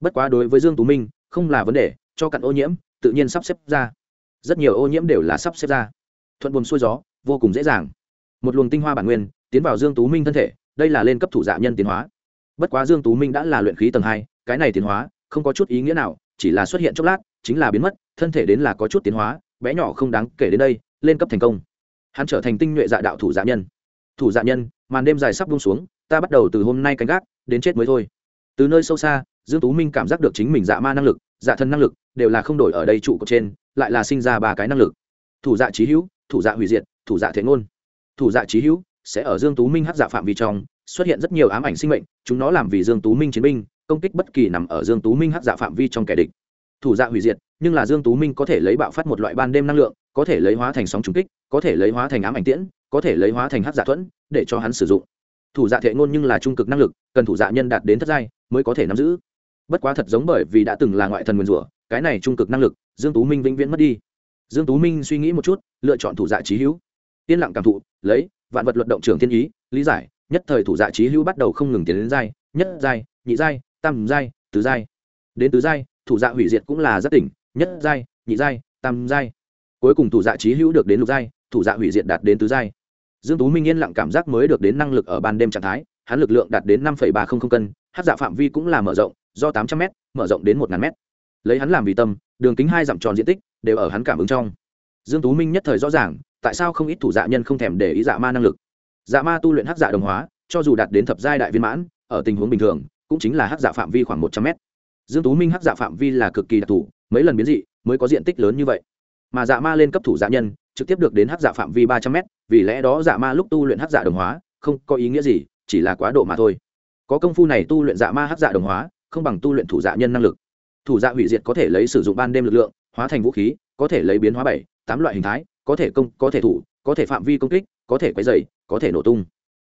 Bất quá đối với dương tú minh, không là vấn đề, cho cặn ô nhiễm, tự nhiên sắp xếp ra. Rất nhiều ô nhiễm đều là sắp xếp ra. Thuận buồm xuôi gió, vô cùng dễ dàng. Một luồng tinh hoa bản nguyên, tiến vào dương tú minh thân thể, đây là lên cấp thủ dạ nhân tiến hóa. Bất quá dương tú minh đã là luyện khí tầng hai cái này tiến hóa không có chút ý nghĩa nào, chỉ là xuất hiện chốc lát, chính là biến mất, thân thể đến là có chút tiến hóa, bé nhỏ không đáng kể đến đây, lên cấp thành công. Hắn trở thành tinh nhuệ dạ đạo thủ dạ nhân. Thủ dạ nhân, màn đêm dài sắp buông xuống, ta bắt đầu từ hôm nay canh gác, đến chết mới thôi. Từ nơi sâu xa, dương tú minh cảm giác được chính mình dạ ma năng lực dạ thân năng lực, đều là không đổi ở đây trụ cột trên, lại là sinh ra ba cái năng lực. Thủ dạ trí hữu, thủ dạ hủy diệt, thủ dạ thế ngôn. Thủ dạ trí hữu sẽ ở dương tú minh hắc dạ phạm vi trong, xuất hiện rất nhiều ám ảnh sinh mệnh, chúng nó làm vì dương tú minh chiến binh công kích bất kỳ nằm ở dương tú minh hắc dạ phạm vi trong kẻ địch. Thủ dạ hủy diệt, nhưng là dương tú minh có thể lấy bạo phát một loại ban đêm năng lượng, có thể lấy hóa thành sóng trùng kích, có thể lấy hóa thành ám ảnh tiễn, có thể lấy hóa thành hắc dạ thuẫn để cho hắn sử dụng. Thủ dạ thệ ngôn nhưng là trung cực năng lực, cần thủ dạ nhân đạt đến thất giai mới có thể nắm giữ. Bất quá thật giống bởi vì đã từng là ngoại thần nguyên rủa, cái này trung cực năng lực, dương tú minh vĩnh viễn mất đi. Dương tú minh suy nghĩ một chút, lựa chọn thủ dạ trí hữu. Yên lặng cảm thụ, lấy, vạn vật luật động trưởng thiên ý, lý giải, nhất thời thủ dạ trí hữu bắt đầu không ngừng tiến đến giai, nhất giai, nhị giai tam giai, tứ giai. Đến tứ giai, thủ dạ hủy diệt cũng là rất tỉnh, nhất giai, nhị giai, tam giai. Cuối cùng thủ dạ trí hữu được đến lục giai, thủ dạ hủy diệt đạt đến tứ giai. Dương tú minh yên lặng cảm giác mới được đến năng lực ở ban đêm trạng thái, hắn lực lượng đạt đến năm ba trăm linh cân, hát dạ phạm vi cũng là mở rộng, do tám trăm m mở rộng đến một m lấy hắn làm vì tâm, đường kính hai dặm tròn diện tích, đều ở hắn cảm ứng trong. Dương tú minh nhất thời rõ ràng, tại sao không ít thủ dạ nhân không thèm để ý dạ ma năng lực. Dạ ma tu luyện hắc dạ đồng hóa, cho dù đạt đến thập giai đại viên mãn, ở tình huống bình thường cũng chính là hắc dạ phạm vi khoảng một trăm mét. Dương tú minh hắc dạ phạm vi là cực kỳ đặc thù, mấy lần biến dị mới có diện tích lớn như vậy. Mà dạ ma lên cấp thủ dạ nhân, trực tiếp được đến hắc dạ phạm vi ba trăm mét, vì lẽ đó dạ ma lúc tu luyện hắc dạ đồng hóa, không có ý nghĩa gì, chỉ là quá độ mà thôi. Có công phu này tu luyện dạ ma hắc dạ đồng hóa, không bằng tu luyện thủ dạ nhân năng lực. Thủ dạ hủy diệt có thể lấy sử dụng ban đêm lực lượng, hóa thành vũ khí, có thể lấy biến hóa bảy, tám loại hình thái, có thể công, có thể thủ, có thể phạm vi công kích, có thể quấy dày có thể nổ tung.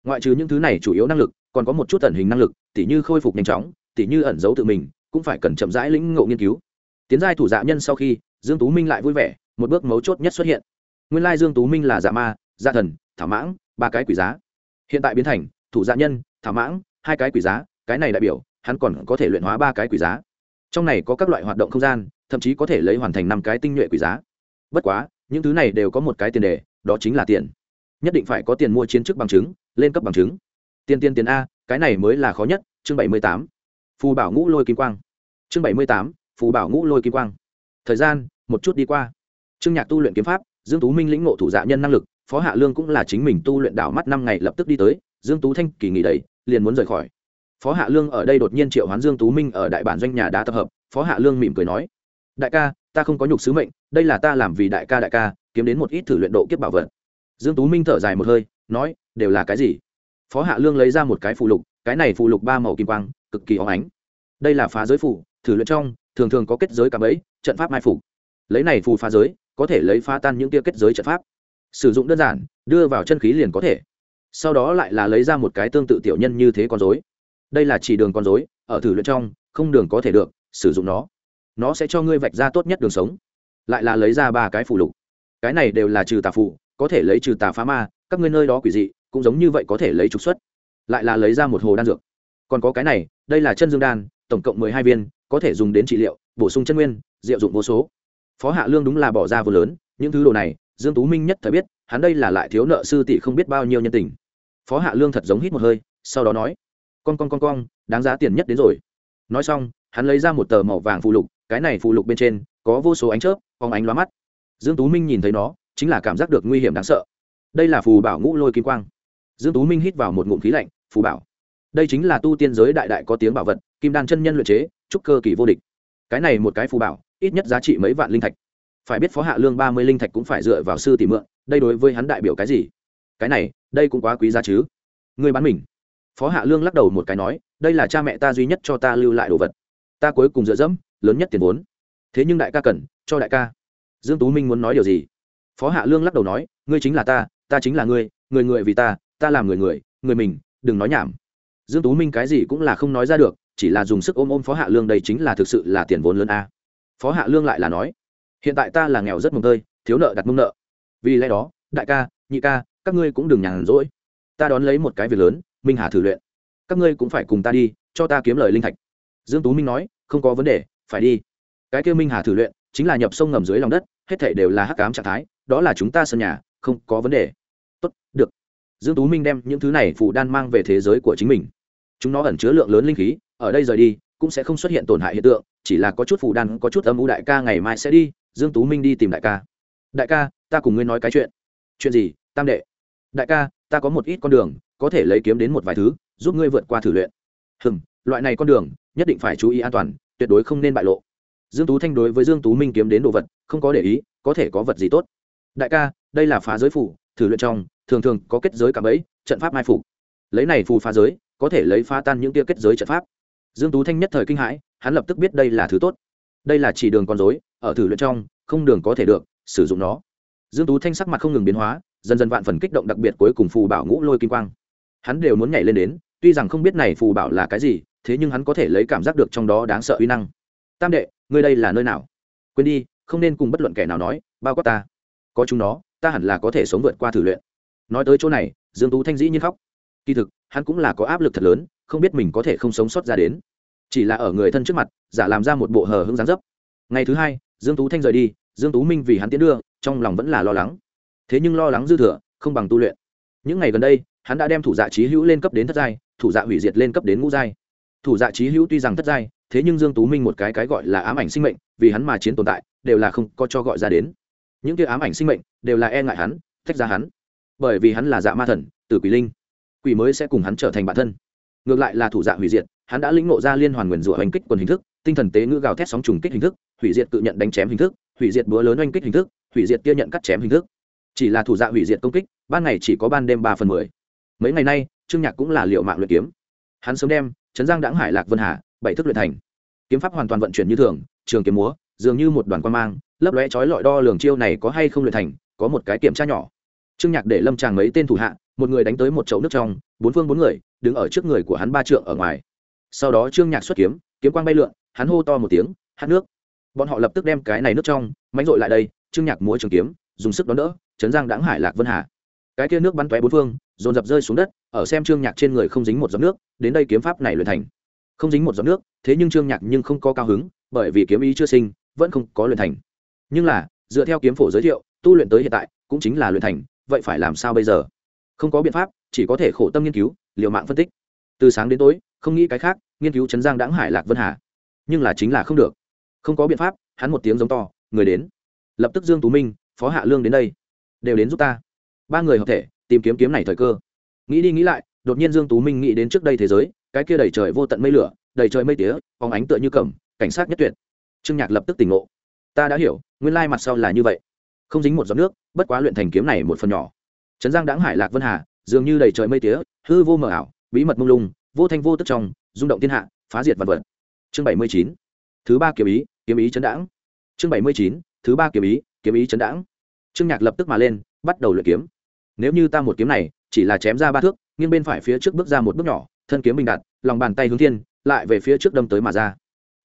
Ngoại trừ những thứ này chủ yếu năng lực còn có một chút tẩn hình năng lực, tỉ như khôi phục nhanh chóng, tỉ như ẩn giấu tự mình, cũng phải cần chậm rãi lĩnh ngộ nghiên cứu. Tiến giai thủ dạ nhân sau khi, dương tú minh lại vui vẻ, một bước mấu chốt nhất xuất hiện. Nguyên lai dương tú minh là dạ ma dạ thần, thảo mãng, ba cái quỷ giá. Hiện tại biến thành, thủ dạ nhân, thảo mãng, hai cái quỷ giá, cái này đại biểu, hắn còn có thể luyện hóa ba cái quỷ giá. Trong này có các loại hoạt động không gian, thậm chí có thể lấy hoàn thành năm cái tinh nhuệ quỷ giá. Bất quá, những thứ này đều có một cái tiền đề, đó chính là tiền. Nhất định phải có tiền mua chiến chức bằng chứng, lên cấp bằng chứng. Tiên tiên tiền a, cái này mới là khó nhất, chương bảy mươi tám. Phù bảo ngũ lôi kim quang. Chương bảy mươi tám, phù bảo ngũ lôi kim quang. Thời gian, một chút đi qua. Trương nhạc tu luyện kiếm pháp, dương tú minh lĩnh ngộ thủ dạ nhân năng lực, phó hạ lương cũng là chính mình tu luyện đảo mắt năm ngày lập tức đi tới, dương tú thanh kỳ nghỉ đầy, liền muốn rời khỏi. Phó hạ lương ở đây đột nhiên triệu hoán dương tú minh ở đại bản doanh nhà đá tập hợp, phó hạ lương mỉm cười nói, đại ca, ta không có nhục sứ mệnh, đây là ta làm vì đại ca đại ca, kiếm đến một ít thử luyện độ kiếp bảo vật. Dương tú minh thở dài một hơi, nói, đều là cái gì? Phó hạ lương lấy ra một cái phụ lục, cái này phụ lục ba màu kim quang, cực kỳ óng ánh. Đây là phá giới phù, thử luyện trong, thường thường có kết giới cả bẫy, trận pháp mai phục. Lấy này phù phá giới, có thể lấy phá tan những tia kết giới trận pháp. Sử dụng đơn giản, đưa vào chân khí liền có thể. Sau đó lại là lấy ra một cái tương tự tiểu nhân như thế con dối đây là chỉ đường con dối ở thử luyện trong, không đường có thể được, sử dụng nó. Nó sẽ cho ngươi vạch ra tốt nhất đường sống. Lại là lấy ra ba cái phù lục. Cái này đều là trừ tà phù, có thể lấy trừ tà phá ma, các ngươi nơi đó quỷ dị cũng giống như vậy có thể lấy trục xuất, lại là lấy ra một hồ đan dược. Còn có cái này, đây là chân dương đan, tổng cộng mười hai viên, có thể dùng đến trị liệu, bổ sung chân nguyên, diệu dụng vô số. Phó hạ lương đúng là bỏ ra vừa lớn, những thứ đồ này, dương tú minh nhất thời biết, hắn đây là lại thiếu nợ sư tỷ không biết bao nhiêu nhân tình. Phó hạ lương thật giống hít một hơi, sau đó nói, con con con con, đáng giá tiền nhất đến rồi. Nói xong, hắn lấy ra một tờ màu vàng phụ lục, cái này phụ lục bên trên có vô số ánh chớp, phóng ánh lóa mắt. Dương tú minh nhìn thấy nó, chính là cảm giác được nguy hiểm đáng sợ. Đây là phù bảo ngũ lôi kim quang dương tú minh hít vào một ngụm khí lạnh, phù bảo. Đây chính là tu tiên giới đại đại có tiếng bảo vật, kim đan chân nhân luyện chế, trúc cơ kỳ vô địch. Cái này một cái phù bảo, ít nhất giá trị mấy vạn linh thạch. Phải biết phó hạ lương ba mươi linh thạch cũng phải dựa vào sư tỷ mượn, đây đối với hắn đại biểu cái gì? Cái này, đây cũng quá quý giá chứ. Người bán mình. Phó hạ lương lắc đầu một cái nói, đây là cha mẹ ta duy nhất cho ta lưu lại đồ vật. Ta cuối cùng dựa dẫm, lớn nhất tiền vốn. Thế nhưng đại ca cần, cho đại ca. Dương tú minh muốn nói điều gì? Phó hạ lương lắc đầu nói, ngươi chính là ta ta chính là ngươi, người người vì ta ta làm người người người mình, đừng nói nhảm. Dương tú minh cái gì cũng là không nói ra được, chỉ là dùng sức ôm ôm phó hạ lương đây chính là thực sự là tiền vốn lớn a. Phó hạ lương lại là nói, hiện tại ta là nghèo rất mồng tơi, thiếu nợ đặt mông nợ. Vì lẽ đó, đại ca, nhị ca, các ngươi cũng đừng nhàn rỗi. Ta đón lấy một cái việc lớn, minh hà thử luyện. Các ngươi cũng phải cùng ta đi, cho ta kiếm lời linh thạch. Dương tú minh nói, không có vấn đề, phải đi. Cái kêu minh hà thử luyện, chính là nhập sông ngầm dưới lòng đất, hết thảy đều là hắc ám trạng thái, đó là chúng ta sân nhà, không có vấn đề dương tú minh đem những thứ này phụ đan mang về thế giới của chính mình. Chúng nó ẩn chứa lượng lớn linh khí, ở đây rời đi, cũng sẽ không xuất hiện tổn hại hiện tượng, chỉ là có chút phụ đan, có chút âm u đại ca ngày mai sẽ đi, dương tú minh đi tìm đại ca. Đại ca, ta cùng ngươi nói cái chuyện. Chuyện gì, tam đệ? Đại ca, ta có một ít con đường, có thể lấy kiếm đến một vài thứ, giúp ngươi vượt qua thử luyện. Hừm, loại này con đường, nhất định phải chú ý an toàn, tuyệt đối không nên bại lộ. Dương tú thanh đối với dương tú minh kiếm đến đồ vật, không có để ý, có thể có vật gì tốt. Đại ca, đây là phá giới phủ, thử luyện trong thường thường có kết giới cả bẫy trận pháp mai phục. Lấy này phù phá giới, có thể lấy phá tan những tia kết giới trận pháp. Dương tú thanh nhất thời kinh hãi, hắn lập tức biết đây là thứ tốt. Đây là chỉ đường con rối, ở thử luyện trong, không đường có thể được, sử dụng nó. Dương tú thanh sắc mặt không ngừng biến hóa, dần dần vạn phần kích động đặc biệt cuối cùng phù bảo ngũ lôi kim quang. Hắn đều muốn nhảy lên đến, tuy rằng không biết này phù bảo là cái gì, thế nhưng hắn có thể lấy cảm giác được trong đó đáng sợ uy năng. Tam đệ, ngươi đây là nơi nào? Quên đi, không nên cùng bất luận kẻ nào nói, bao quát ta. Có chúng nó, ta hẳn là có thể sống vượt qua thử luyện nói tới chỗ này, dương tú thanh dĩ nhiên khóc. Kỳ thực, hắn cũng là có áp lực thật lớn, không biết mình có thể không sống sót ra đến. Chỉ là ở người thân trước mặt, giả làm ra một bộ hờ hững dáng dấp. Ngày thứ hai, dương tú thanh rời đi, dương tú minh vì hắn tiến đưa, trong lòng vẫn là lo lắng. Thế nhưng lo lắng dư thừa, không bằng tu luyện. Những ngày gần đây, hắn đã đem thủ dạ trí hữu lên cấp đến thất giai, thủ dạ hủy diệt lên cấp đến ngũ giai. Thủ dạ trí hữu tuy rằng thất giai, thế nhưng dương tú minh một cái cái gọi là ám ảnh sinh mệnh, vì hắn mà chiến tồn tại, đều là không có cho gọi ra đến. Những kia ám ảnh sinh mệnh, đều là e ngại hắn, thách ra hắn bởi vì hắn là dạ ma thần, tử quỷ linh. Quỷ mới sẽ cùng hắn trở thành bản thân. Ngược lại là thủ dạ hủy diệt, hắn đã lĩnh ngộ ra liên hoàn nguyền rủa oanh kích quần hình thức, tinh thần tế ngữ gào thét sóng trùng kích hình thức, hủy diệt tự nhận đánh chém hình thức, hủy diệt búa lớn oanh kích hình thức, hủy diệt tia nhận cắt chém hình thức. Chỉ là thủ dạ hủy diệt công kích, ban ngày chỉ có ban đêm ba phần mười. Mấy ngày nay, trương nhạc cũng là liệu mạng luyện kiếm. Hắn sớm đem chấn giang đãng hải lạc vân hà, bảy thức luyện thành. Kiếm pháp hoàn toàn vận chuyển như thường, trường kiếm múa, dường như một đoàn quan mang, lấp lóe chói lọi đo lường chiêu này có hay không luyện thành, có một cái kiểm tra nhỏ trương nhạc để lâm tràng mấy tên thủ hạ, một người đánh tới một chậu nước trong, bốn phương bốn người, đứng ở trước người của hắn ba trượng ở ngoài. Sau đó trương nhạc xuất kiếm kiếm quang bay lượn, hắn hô to một tiếng hát nước! Bọn họ lập tức đem cái này nước trong, mánh dội lại đây, trương nhạc múa trường kiếm, dùng sức đón đỡ, chấn giang đãng hải lạc vân hà. Cái kia nước bắn tóe bốn phương, dồn dập rơi xuống đất, ở xem trương nhạc trên người không dính một giọt nước, đến đây kiếm pháp này luyện thành. Không dính một giọt nước, thế nhưng trương nhạc nhưng không có cao hứng, bởi vì kiếm ý chưa sinh, vẫn không có luyện thành. Nhưng là, dựa theo kiếm phổ giới thiệu, tu luyện tới hiện tại, cũng chính là luyện thành vậy phải làm sao bây giờ? Không có biện pháp, chỉ có thể khổ tâm nghiên cứu, liều mạng phân tích. Từ sáng đến tối, không nghĩ cái khác, nghiên cứu chấn giang đãng hải lạc vân hà. Nhưng là chính là không được. Không có biện pháp, hắn một tiếng giống to, người đến. Lập tức dương tú minh, phó hạ lương đến đây. Đều đến giúp ta. Ba người hợp thể, tìm kiếm kiếm này thời cơ. Nghĩ đi nghĩ lại, đột nhiên dương tú minh nghĩ đến trước đây thế giới, cái kia đầy trời vô tận mây lửa, đầy trời mây tía phóng ánh tựa như cẩm cảnh sát nhất tuyệt. Trương nhạc lập tức tỉnh ngộ. Ta đã hiểu, nguyên lai mặt sau là như vậy không dính một giọt nước, bất quá luyện thành kiếm này một phần nhỏ. Trấn giang đãng hải lạc vân hà, dường như đầy trời mây tía, hư vô mờ ảo, bí mật mông lung, vô thanh vô tức trong, rung động thiên hạ, phá diệt vật vật. Chương bảy mươi chín, thứ ba kiếm ý kiếm ý chấn đãng. Chương bảy mươi chín, thứ ba kiếm ý kiếm ý chấn đãng. Trương nhạc lập tức mà lên, bắt đầu luyện kiếm. Nếu như ta một kiếm này, chỉ là chém ra ba thước, nghiêng bên phải phía trước bước ra một bước nhỏ, thân kiếm bình đặt lòng bàn tay hướng thiên, lại về phía trước đâm tới mà ra.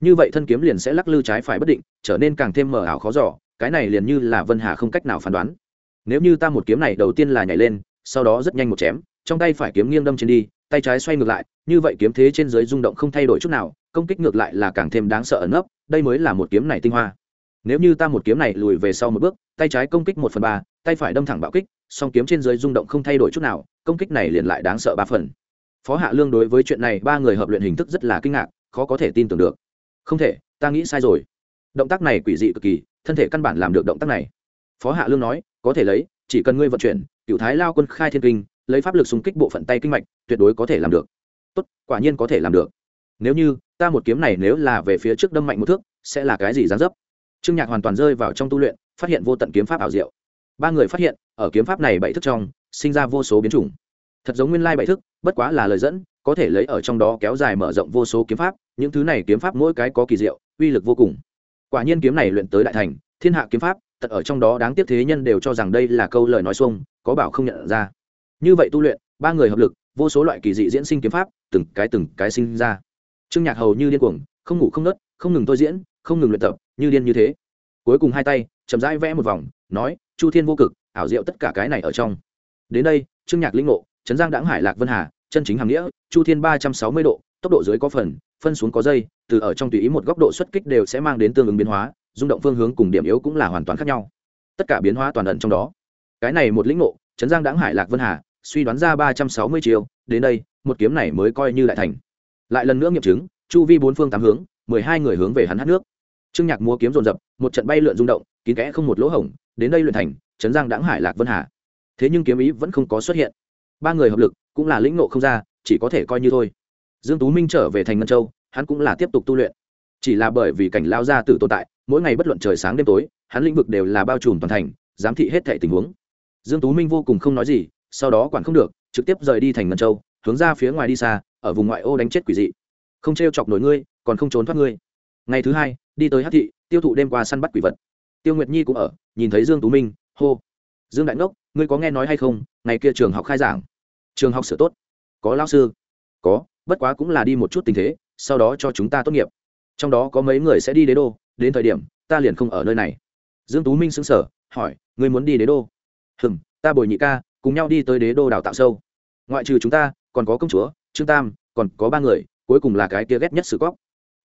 Như vậy thân kiếm liền sẽ lắc lư trái phải bất định, trở nên càng thêm mờ ảo khó giỏ cái này liền như là vân hà không cách nào phán đoán. Nếu như ta một kiếm này đầu tiên là nhảy lên, sau đó rất nhanh một chém, trong tay phải kiếm nghiêng đâm trên đi, tay trái xoay ngược lại, như vậy kiếm thế trên dưới rung động không thay đổi chút nào, công kích ngược lại là càng thêm đáng sợ ẩn ấp đây mới là một kiếm này tinh hoa. Nếu như ta một kiếm này lùi về sau một bước, tay trái công kích một phần ba, tay phải đâm thẳng bạo kích, song kiếm trên dưới rung động không thay đổi chút nào, công kích này liền lại đáng sợ ba phần. Phó hạ lương đối với chuyện này ba người hợp luyện hình thức rất là kinh ngạc, khó có thể tin tưởng được. Không thể, ta nghĩ sai rồi. Động tác này quỷ dị cực kỳ thân thể căn bản làm được động tác này. Phó hạ lương nói, có thể lấy, chỉ cần ngươi vận chuyển, cựu thái lao quân khai thiên kinh, lấy pháp lực xung kích bộ phận tay kinh mạch, tuyệt đối có thể làm được. Tốt, quả nhiên có thể làm được. Nếu như, ta một kiếm này nếu là về phía trước đâm mạnh một thước, sẽ là cái gì dán dấp? Trương nhạc hoàn toàn rơi vào trong tu luyện, phát hiện vô tận kiếm pháp ảo diệu. Ba người phát hiện, ở kiếm pháp này bảy thức trong, sinh ra vô số biến chủng. Thật giống nguyên lai bảy thức, bất quá là lời dẫn, có thể lấy ở trong đó kéo dài mở rộng vô số kiếm pháp, những thứ này kiếm pháp mỗi cái có kỳ diệu, uy lực vô cùng quả nhiên kiếm này luyện tới đại thành, thiên hạ kiếm pháp tật ở trong đó đáng tiếc thế nhân đều cho rằng đây là câu lời nói xuông, có bảo không nhận ra. Như vậy tu luyện, ba người hợp lực, vô số loại kỳ dị diễn sinh kiếm pháp, từng cái từng cái sinh ra. Trương nhạc hầu như điên cuồng, không ngủ không nớt, không ngừng tôi diễn, không ngừng luyện tập, như điên như thế. Cuối cùng hai tay, chậm rãi vẽ một vòng, nói, chu thiên vô cực, ảo diệu tất cả cái này ở trong. Đến đây, trương nhạc linh ngộ, trấn giang đãng hải lạc vân hà, chân chính hàm nghĩa, chu thiên ba trăm sáu mươi độ tốc độ dưới có phần, phân xuống có dây, từ ở trong tùy ý một góc độ xuất kích đều sẽ mang đến tương ứng biến hóa, rung động phương hướng cùng điểm yếu cũng là hoàn toàn khác nhau. Tất cả biến hóa toàn ẩn trong đó. Cái này một lĩnh ngộ, trấn giang đãng hải lạc vân hà, suy đoán ra ba trăm sáu mươi chiều đến đây, một kiếm này mới coi như lại thành. Lại lần nữa nghiệm chứng, chu vi bốn phương tám hướng, mười hai người hướng về hắn hát nước. Trương nhạc múa kiếm rồn rập một trận bay lượn rung động, kín kẽ không một lỗ hổng, đến đây luyện thành, trấn giang đãng hải lạc vân hà. Thế nhưng kiếm ý vẫn không có xuất hiện. Ba người hợp lực, cũng là lĩnh nộ không ra, chỉ có thể coi như thôi dương tú minh trở về thành ngân châu, hắn cũng là tiếp tục tu luyện. Chỉ là bởi vì cảnh lao gia tử tồn tại, mỗi ngày bất luận trời sáng đêm tối, hắn lĩnh vực đều là bao trùm toàn thành, giám thị hết thảy tình huống. Dương tú minh vô cùng không nói gì, sau đó quản không được, trực tiếp rời đi thành ngân châu, hướng ra phía ngoài đi xa, ở vùng ngoại ô đánh chết quỷ dị. Không trêu chọc nổi ngươi, còn không trốn thoát ngươi. Ngày thứ hai, đi tới hát thị, tiêu thụ đêm qua săn bắt quỷ vật. Tiêu nguyệt nhi cũng ở, nhìn thấy dương tú minh, hô. Dương đại ngốc, ngươi có nghe nói hay không, ngày kia trường học khai giảng. Trường học sửa tốt. Có lao sư. Có bất quá cũng là đi một chút tình thế, sau đó cho chúng ta tốt nghiệp. Trong đó có mấy người sẽ đi đế đô, đến thời điểm, ta liền không ở nơi này. Dương tú minh xứng sở hỏi, ngươi muốn đi đế đô? Hừm, ta bồi nhị ca, cùng nhau đi tới đế đô đào tạo sâu. Ngoại trừ chúng ta, còn có công chúa, trương tam, còn có ba người, cuối cùng là cái kia ghét nhất sự cóc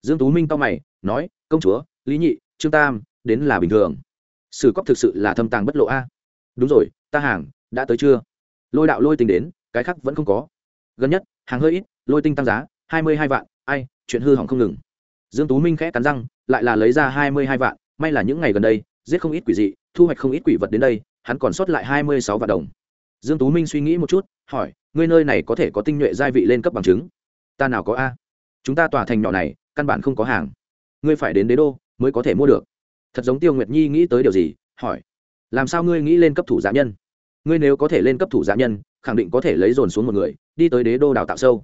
dương tú minh to mày, nói, công chúa, lý nhị, trương tam, đến là bình thường. Sử cóc thực sự là thâm tàng bất lộ a. Đúng rồi, ta hàng, đã tới chưa? Lôi đạo lôi tình đến, cái khác vẫn không có. Gần nhất, hàng hơi ít lôi tinh tăng giá, hai mươi hai vạn, ai, chuyện hư hỏng không ngừng. Dương tú minh khẽ cắn răng, lại là lấy ra hai mươi hai vạn, may là những ngày gần đây, giết không ít quỷ dị, thu hoạch không ít quỷ vật đến đây, hắn còn sót lại hai mươi sáu vạn đồng. Dương tú minh suy nghĩ một chút, hỏi, ngươi nơi này có thể có tinh nhuệ gia vị lên cấp bằng chứng? Ta nào có a? Chúng ta tòa thành nhỏ này, căn bản không có hàng. Ngươi phải đến đế đô, mới có thể mua được. Thật giống tiêu nguyệt nhi nghĩ tới điều gì, hỏi, làm sao ngươi nghĩ lên cấp thủ giả nhân? Ngươi nếu có thể lên cấp thủ giả nhân, khẳng định có thể lấy dồn xuống một người, đi tới đế đô đào tạo sâu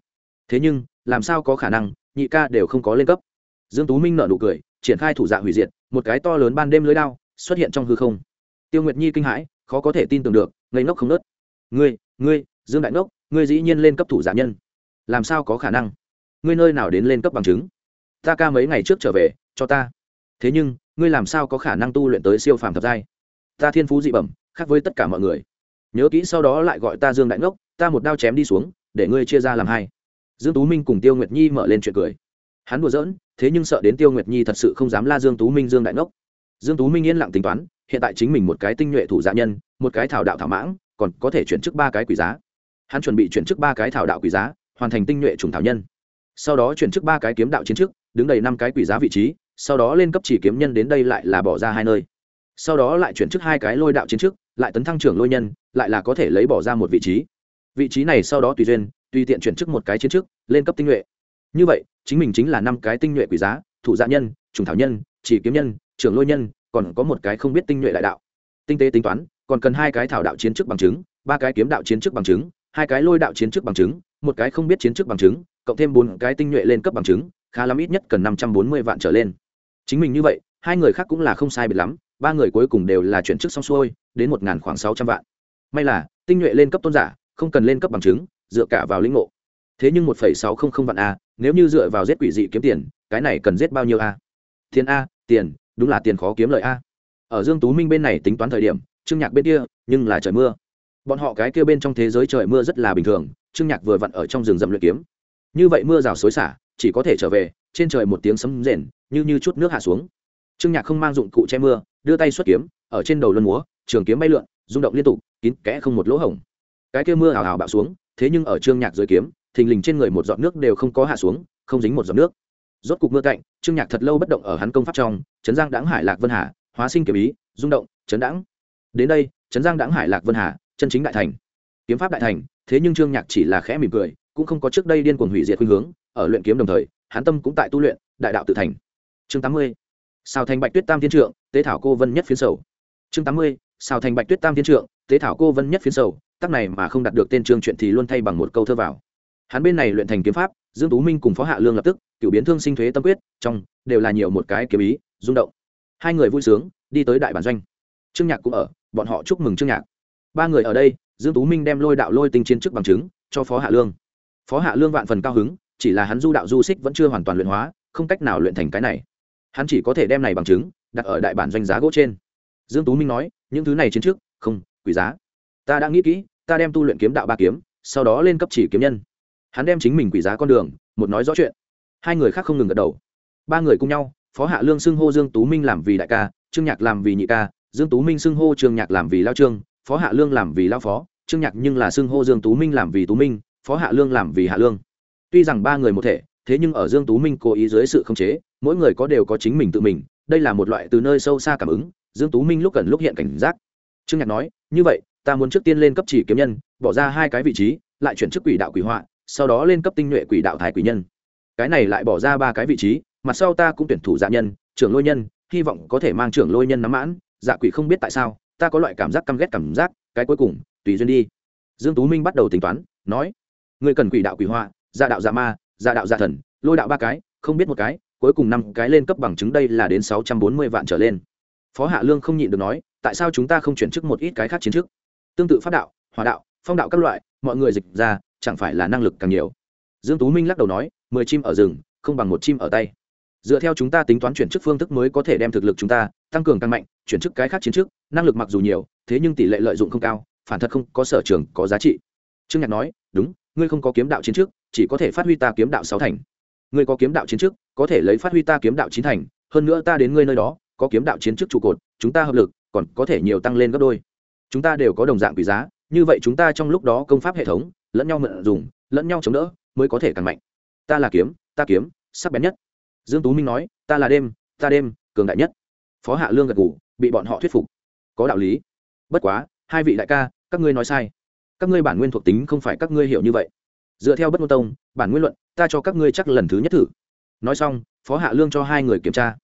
thế nhưng, làm sao có khả năng, nhị ca đều không có lên cấp? Dương tú minh nở nụ cười, triển khai thủ dạ hủy diệt, một cái to lớn ban đêm lưới đao xuất hiện trong hư không. Tiêu nguyệt nhi kinh hãi, khó có thể tin tưởng được, ngây ngốc không nớt ngươi ngươi, dương đại ngốc, ngươi dĩ nhiên lên cấp thủ giả nhân. Làm sao có khả năng? Ngươi nơi nào đến lên cấp bằng chứng? Ta ca mấy ngày trước trở về, cho ta. Thế nhưng, ngươi làm sao có khả năng tu luyện tới siêu phàm thập giai? Ta thiên phú dị bẩm, khác với tất cả mọi người. Nhớ kỹ sau đó lại gọi ta dương đại ngốc, ta một đao chém đi xuống, để ngươi chia ra làm hai dương tú minh cùng tiêu nguyệt nhi mở lên chuyện cười. Hắn đùa giỡn, thế nhưng sợ đến tiêu nguyệt nhi thật sự không dám la dương tú minh dương đại ngốc. Dương tú minh yên lặng tính toán, hiện tại chính mình một cái tinh nhuệ thủ dạ nhân, một cái thảo đạo thảo mãng, còn có thể chuyển chức ba cái quỷ giá. Hắn chuẩn bị chuyển chức ba cái thảo đạo quỷ giá, hoàn thành tinh nhuệ trùng thảo nhân. Sau đó chuyển chức ba cái kiếm đạo chiến chức, đứng đầy năm cái quỷ giá vị trí, sau đó lên cấp chỉ kiếm nhân đến đây lại là bỏ ra hai nơi. Sau đó lại chuyển chức hai cái lôi đạo chiến chức, lại tấn thăng trưởng lôi nhân, lại là có thể lấy bỏ ra một vị trí. Vị trí này sau đó tùy duyên tùy tiện chuyển chức một cái chiến chức, lên cấp tinh nhuệ. Như vậy, chính mình chính là năm cái tinh nhuệ quý giá, thủ dạ nhân, trùng thảo nhân, chỉ kiếm nhân, trưởng lôi nhân, còn có một cái không biết tinh nhuệ đại đạo. Tinh tế tính toán, còn cần hai cái thảo đạo chiến chức bằng chứng, ba cái kiếm đạo chiến chức bằng chứng, hai cái lôi đạo chiến chức bằng chứng, một cái không biết chiến chức bằng chứng, cộng thêm bốn cái tinh nhuệ lên cấp bằng chứng, khá lắm ít nhất cần năm trăm bốn mươi vạn trở lên. Chính mình như vậy, hai người khác cũng là không sai biệt lắm, ba người cuối cùng đều là chuyển chức xong xuôi, đến một ngàn khoảng sáu trăm vạn. May là, tinh nhuệ lên cấp tôn giả, không cần lên cấp bằng chứng dựa cả vào lĩnh ngộ. Thế nhưng một phẩy sáu không không vạn a, nếu như dựa vào giết quỷ dị kiếm tiền, cái này cần giết bao nhiêu a? Tiền a, tiền, đúng là tiền khó kiếm lợi a. Ở dương tú minh bên này tính toán thời điểm, trương nhạc bên kia, nhưng là trời mưa. Bọn họ cái kia bên trong thế giới trời mưa rất là bình thường, trương nhạc vừa vặn ở trong rừng rậm luyện kiếm. Như vậy mưa rào xối xả, chỉ có thể trở về, trên trời một tiếng sấm rền, như như chút nước hạ xuống. Trương nhạc không mang dụng cụ che mưa, đưa tay xuất kiếm, ở trên đầu luân múa, trường kiếm bay lượn, rung động liên tục, kín kẽ không một lỗ hổng. Cái kia mưa hào hào bạo xuống thế nhưng ở trương nhạc dưới kiếm, thình lình trên người một giọt nước đều không có hạ xuống, không dính một giọt nước. Rốt cục mưa cạnh, trương nhạc thật lâu bất động ở hắn công pháp trong, trấn giang đáng hải lạc vân hà, hóa sinh kiểu ý, rung động trấn đãng. Đến đây, trấn giang đáng hải lạc vân hà, chân chính đại thành. Kiếm pháp đại thành, thế nhưng trương nhạc chỉ là khẽ mỉm cười, cũng không có trước đây điên cuồng hủy diệt khuynh hướng, ở luyện kiếm đồng thời, hắn tâm cũng tại tu luyện, đại đạo tự thành. Chương tám mươi sao thành bạch tuyết tam thiên trượng, tế thảo cô vân nhất phiến sầu. Chương tám mươi sao thành bạch tuyết tam thiên trượng, tế thảo cô vân nhất phiến sầu tắc này mà không đạt được tên trương chuyện thì luôn thay bằng một câu thơ vào. Hắn bên này luyện thành kiếm pháp, dương tú minh cùng phó hạ lương lập tức cựu biến thương sinh thuế tâm quyết, trong, đều là nhiều một cái kiếm ý, rung động. Hai người vui sướng, đi tới đại bản doanh. Trương nhạc cũng ở, bọn họ chúc mừng trương nhạc. Ba người ở đây, dương tú minh đem lôi đạo lôi tinh chiến chức bằng chứng, cho phó hạ lương. Phó hạ lương vạn phần cao hứng, chỉ là hắn du đạo du xích vẫn chưa hoàn toàn luyện hóa, không cách nào luyện thành cái này. Hắn chỉ có thể đem này bằng chứng, đặt ở đại bản doanh giá gỗ trên. Dương tú minh nói, những thứ này chiến trước không, quý giá ta đã nghĩ kỹ, ta đem tu luyện kiếm đạo ba kiếm, sau đó lên cấp chỉ kiếm nhân. Hắn đem chính mình quỷ giá con đường, một nói rõ chuyện. Hai người khác không ngừng gật đầu. Ba người cùng nhau, phó hạ lương xưng hô dương tú minh làm vì đại ca, trương nhạc làm vì nhị ca, dương tú minh xưng hô trương nhạc làm vì lao trương, phó hạ lương làm vì lao phó, trương nhạc nhưng là xưng hô dương tú minh làm vì tú minh, phó hạ lương làm vì hạ lương. Tuy rằng ba người một thể, thế nhưng ở dương tú minh cố ý dưới sự khống chế, mỗi người có đều có chính mình tự mình, đây là một loại từ nơi sâu xa cảm ứng, dương tú minh lúc cần lúc hiện cảnh giác. Trương nhạc nói, như vậy ta muốn trước tiên lên cấp chỉ kiếm nhân, bỏ ra hai cái vị trí, lại chuyển chức quỷ đạo quỷ họa, sau đó lên cấp tinh nhuệ quỷ đạo thái quỷ nhân. Cái này lại bỏ ra ba cái vị trí mặt sau ta cũng tuyển thủ dạ nhân, trưởng lôi nhân, hy vọng có thể mang trưởng lôi nhân nắm mãn. Dạ quỷ không biết tại sao, ta có loại cảm giác căm ghét cảm giác, cái cuối cùng, tùy duyên đi. Dương tú minh bắt đầu tính toán, nói người cần quỷ đạo quỷ họa dạ đạo dạ ma dạ đạo dạ thần, lôi đạo ba cái, không biết một cái, cuối cùng năm cái lên cấp bằng chứng đây là đến sáu trăm bốn mươi vạn trở lên. Phó hạ lương không nhịn được nói, tại sao chúng ta không chuyển chức một ít cái khác chiến chức? Tương tự pháp đạo hòa đạo, phong đạo các loại, mọi người dịch ra, chẳng phải là năng lực càng nhiều. Dương tú minh lắc đầu nói, mười chim ở rừng, không bằng một chim ở tay. Dựa theo chúng ta tính toán chuyển chức phương thức mới có thể đem thực lực chúng ta tăng cường càng mạnh, chuyển chức cái khác chiến chức, năng lực mặc dù nhiều, thế nhưng tỷ lệ lợi dụng không cao, phản thật không có sở trường, có giá trị. Trương nhạc nói, đúng, ngươi không có kiếm đạo chiến chức, chỉ có thể phát huy ta kiếm đạo sáu thành. Ngươi có kiếm đạo chiến chức, có thể lấy phát huy ta kiếm đạo chín thành, hơn nữa ta đến ngươi nơi đó, có kiếm đạo chiến chức trụ cột, chúng ta hợp lực, còn có thể nhiều tăng lên gấp đôi chúng ta đều có đồng dạng quý giá, như vậy chúng ta trong lúc đó công pháp hệ thống, lẫn nhau mượn dùng, lẫn nhau chống đỡ, mới có thể càng mạnh. Ta là kiếm, ta kiếm, sắc bén nhất. Dương tú minh nói, ta là đêm, ta đêm, cường đại nhất. Phó hạ lương gật gù, bị bọn họ thuyết phục. Có đạo lý. Bất quá, hai vị đại ca, các ngươi nói sai. Các ngươi bản nguyên thuộc tính không phải các ngươi hiểu như vậy. Dựa theo bất ngôn tông, bản nguyên luận, ta cho các ngươi chắc lần thứ nhất thử. Nói xong, phó hạ lương cho hai người kiểm tra.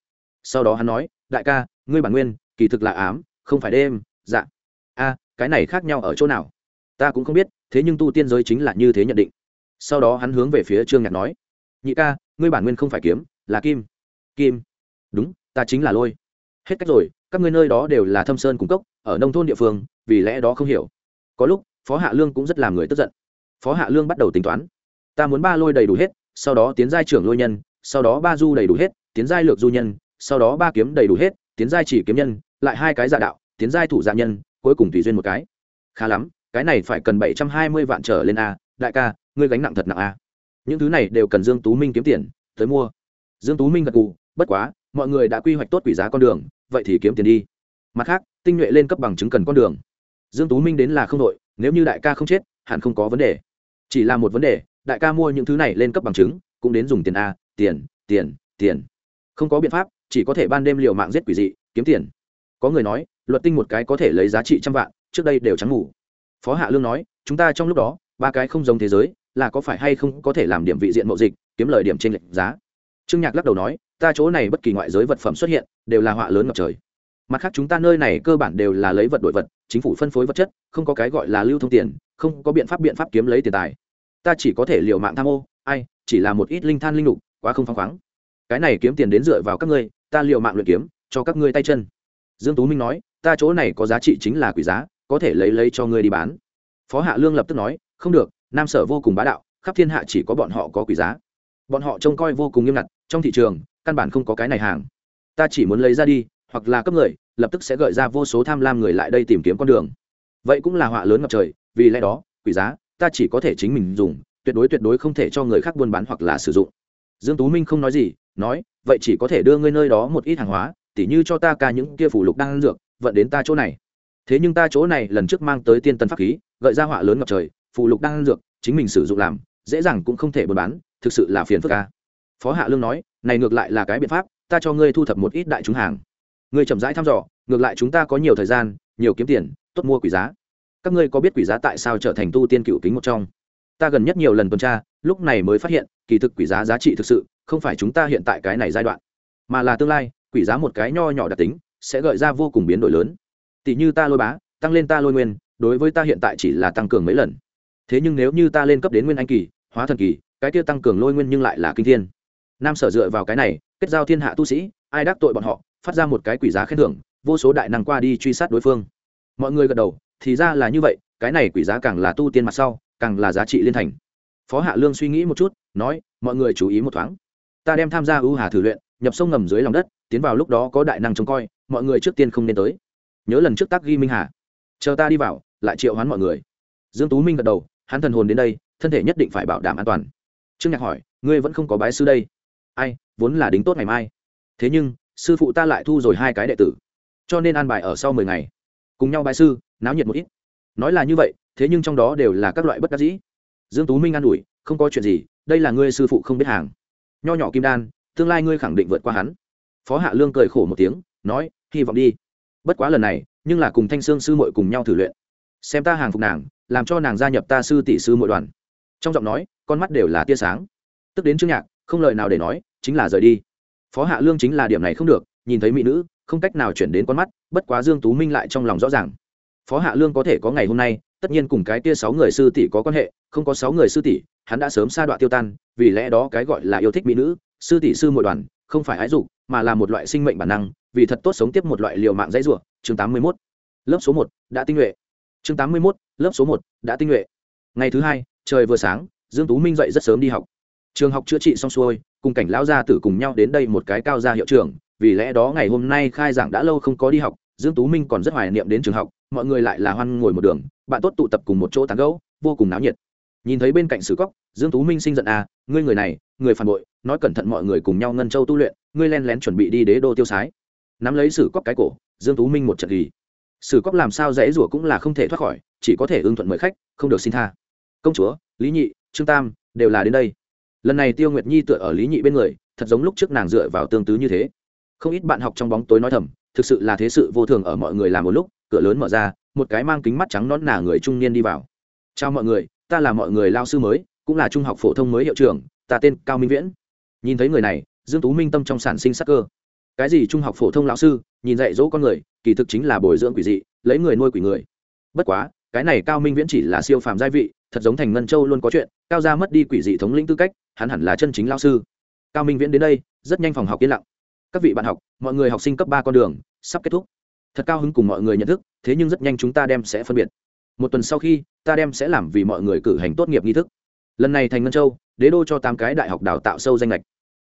Sau đó hắn nói, đại ca, ngươi bản nguyên kỳ thực là ám, không phải đêm dạ a, cái này khác nhau ở chỗ nào? Ta cũng không biết, thế nhưng tu tiên giới chính là như thế nhận định. Sau đó hắn hướng về phía trương nhạc nói, nhị ca, ngươi bản nguyên không phải kiếm, là kim. Kim? Đúng, ta chính là lôi. Hết cách rồi, các ngươi nơi đó đều là thâm sơn cung cốc, ở nông thôn địa phương, vì lẽ đó không hiểu. Có lúc, phó hạ lương cũng rất làm người tức giận. Phó hạ lương bắt đầu tính toán, ta muốn ba lôi đầy đủ hết, sau đó tiến giai trưởng lôi nhân, sau đó ba du đầy đủ hết, tiến giai lược du nhân, sau đó ba kiếm đầy đủ hết, tiến giai chỉ kiếm nhân, lại hai cái giả đạo, tiến giai thủ giả nhân cuối cùng tùy duyên một cái. Khá lắm, cái này phải cần bảy trăm hai mươi vạn trở lên a, đại ca, ngươi gánh nặng thật nặng a. Những thứ này đều cần dương tú minh kiếm tiền, tới mua. Dương tú minh gật cù bất quá, mọi người đã quy hoạch tốt quỷ giá con đường, vậy thì kiếm tiền đi. Mặt khác, tinh nhuệ lên cấp bằng chứng cần con đường. Dương tú minh đến là không đội, nếu như đại ca không chết, hẳn không có vấn đề. Chỉ là một vấn đề, đại ca mua những thứ này lên cấp bằng chứng, cũng đến dùng tiền a, tiền tiền tiền. Không có biện pháp, chỉ có thể ban đêm liều mạng giết quỷ dị, kiếm tiền. Có người nói luật tinh một cái có thể lấy giá trị trăm vạn, trước đây đều trắng ngủ. Phó hạ lương nói, chúng ta trong lúc đó, ba cái không giống thế giới, là có phải hay không có thể làm điểm vị diện mậu dịch, kiếm lời điểm trên lệnh giá. Trương nhạc lắc đầu nói, ta chỗ này bất kỳ ngoại giới vật phẩm xuất hiện, đều là họa lớn ngập trời. Mặt khác chúng ta nơi này cơ bản đều là lấy vật đổi vật, chính phủ phân phối vật chất, không có cái gọi là lưu thông tiền, không có biện pháp biện pháp kiếm lấy tiền tài. Ta chỉ có thể liều mạng tham ô, ai, chỉ là một ít linh than linh lục, quá không phăng khoáng. Cái này kiếm tiền đến dựa vào các ngươi, ta liều mạng luyện kiếm, cho các ngươi tay chân. Dương tú minh nói ta chỗ này có giá trị chính là quỷ giá, có thể lấy lấy cho ngươi đi bán. Phó hạ lương lập tức nói, không được, nam sở vô cùng bá đạo, khắp thiên hạ chỉ có bọn họ có quỷ giá. Bọn họ trông coi vô cùng nghiêm ngặt, trong thị trường, căn bản không có cái này hàng. Ta chỉ muốn lấy ra đi, hoặc là cấp người, lập tức sẽ gợi ra vô số tham lam người lại đây tìm kiếm con đường. Vậy cũng là họa lớn ngập trời, vì lẽ đó, quỷ giá, ta chỉ có thể chính mình dùng, tuyệt đối tuyệt đối không thể cho người khác buôn bán hoặc là sử dụng. Dương tú minh không nói gì, nói, vậy chỉ có thể đưa ngươi nơi đó một ít hàng hóa, tỉ như cho ta ca những kia phủ lục đang dược vận đến ta chỗ này. Thế nhưng ta chỗ này lần trước mang tới tiên tân pháp khí, gợi ra họa lớn ngập trời, phụ lục đang dược, chính mình sử dụng làm, dễ dàng cũng không thể buôn bán, thực sự là phiền phức ca phó hạ lương nói, này ngược lại là cái biện pháp, ta cho ngươi thu thập một ít đại chúng hàng. Ngươi chậm rãi thăm dò, ngược lại chúng ta có nhiều thời gian, nhiều kiếm tiền, tốt mua quỷ giá. Các ngươi có biết quỷ giá tại sao trở thành tu tiên cựu kính một trong? Ta gần nhất nhiều lần tuần tra, lúc này mới phát hiện, kỳ thực quỷ giá giá trị thực sự, không phải chúng ta hiện tại cái này giai đoạn, mà là tương lai, quỷ giá một cái nho nhỏ đặc tính sẽ gợi ra vô cùng biến đổi lớn. Tỷ như ta lôi bá, tăng lên ta lôi nguyên, đối với ta hiện tại chỉ là tăng cường mấy lần. Thế nhưng nếu như ta lên cấp đến nguyên anh kỳ, hóa thần kỳ, cái kia tăng cường lôi nguyên nhưng lại là kinh thiên. Nam sở dựa vào cái này, kết giao thiên hạ tu sĩ, ai đắc tội bọn họ, phát ra một cái quỷ giá khen thưởng, vô số đại năng qua đi truy sát đối phương. Mọi người gật đầu, thì ra là như vậy, cái này quỷ giá càng là tu tiên mặt sau, càng là giá trị liên thành. Phó hạ lương suy nghĩ một chút, nói, mọi người chú ý một thoáng. Ta đem tham gia ưu hà thử luyện, nhập sông ngầm dưới lòng đất, tiến vào lúc đó có đại năng trông coi mọi người trước tiên không nên tới. Nhớ lần trước tác ghi minh hà. Chờ ta đi vào, lại triệu hoán mọi người. Dương tú minh gật đầu, hắn thần hồn đến đây, thân thể nhất định phải bảo đảm an toàn. Trương nhạc hỏi, ngươi vẫn không có bái sư đây? Ai, vốn là đính tốt ngày mai. Thế nhưng, sư phụ ta lại thu rồi hai cái đệ tử, cho nên an bài ở sau mười ngày. Cùng nhau bái sư, náo nhiệt một ít. Nói là như vậy, thế nhưng trong đó đều là các loại bất đắc dĩ. Dương tú minh an ủi, không có chuyện gì, đây là ngươi sư phụ không biết hàng. Nho nhỏ kim đan, tương lai ngươi khẳng định vượt qua hắn. Phó hạ lương cười khổ một tiếng, nói hy vọng đi. Bất quá lần này, nhưng là cùng thanh sương sư muội cùng nhau thử luyện. Xem ta hàng phục nàng, làm cho nàng gia nhập ta sư tỷ sư muội đoàn. Trong giọng nói, con mắt đều là tia sáng. Tức đến trương nhạc, không lời nào để nói, chính là rời đi. Phó hạ lương chính là điểm này không được, nhìn thấy mỹ nữ, không cách nào chuyển đến con mắt, bất quá dương tú minh lại trong lòng rõ ràng. Phó hạ lương có thể có ngày hôm nay, tất nhiên cùng cái tia sáu người sư tỷ có quan hệ, không có sáu người sư tỷ, hắn đã sớm sa đoạn tiêu tan, vì lẽ đó cái gọi là yêu thích mỹ nữ, sư tỷ sư muội đoàn, không phải ái dục mà là một loại sinh mệnh bản năng vì thật tốt sống tiếp một loại liều mạng dãy rủa. Chương 81. lớp số một đã tinh nhuệ. Chương 81, lớp số một đã tinh nhuệ. Ngày thứ hai trời vừa sáng dương tú minh dậy rất sớm đi học. Trường học chữa trị xong xuôi cùng cảnh lão gia tử cùng nhau đến đây một cái cao gia hiệu trưởng vì lẽ đó ngày hôm nay khai giảng đã lâu không có đi học dương tú minh còn rất hoài niệm đến trường học mọi người lại là hoan ngồi một đường bạn tốt tụ tập cùng một chỗ tán gẫu vô cùng náo nhiệt nhìn thấy bên cạnh sử cốc, dương tú minh sinh giận à ngươi người này, người phản bội, nói cẩn thận mọi người cùng nhau ngân châu tu luyện, ngươi len lén chuẩn bị đi đế đô tiêu sái. Nắm lấy sử cốc cái cổ, dương tú minh một trận gì sử cốc làm sao dễ rủa cũng là không thể thoát khỏi, chỉ có thể ưng thuận mời khách, không được xin tha. Công chúa, lý nhị, trương tam, đều là đến đây. Lần này tiêu nguyệt nhi tựa ở lý nhị bên người, thật giống lúc trước nàng dựa vào tương tứ như thế. Không ít bạn học trong bóng tối nói thầm, thực sự là thế sự vô thường ở mọi người làm một lúc, cửa lớn mở ra, một cái mang kính mắt trắng nón nà người trung niên đi vào. Chào mọi người ta là mọi người lao sư mới, cũng là trung học phổ thông mới hiệu trưởng, ta tên cao minh viễn. Nhìn thấy người này, dương tú minh tâm trong sản sinh sắc cơ. Cái gì trung học phổ thông lão sư, nhìn dạy dỗ con người, kỳ thực chính là bồi dưỡng quỷ dị, lấy người nuôi quỷ người. Bất quá, cái này cao minh viễn chỉ là siêu phàm gia vị, thật giống thành ngân châu luôn có chuyện, cao gia mất đi quỷ dị thống lĩnh tư cách, hắn hẳn là chân chính lao sư. Cao minh viễn đến đây, rất nhanh phòng học yên lặng. Các vị bạn học, mọi người học sinh cấp ba con đường, sắp kết thúc. Thật cao hứng cùng mọi người nhận thức, thế nhưng rất nhanh chúng ta đem sẽ phân biệt một tuần sau khi, ta đem sẽ làm vì mọi người cử hành tốt nghiệp nghi thức. Lần này thành ngân châu, đế đô cho tám cái đại học đào tạo sâu danh lệch.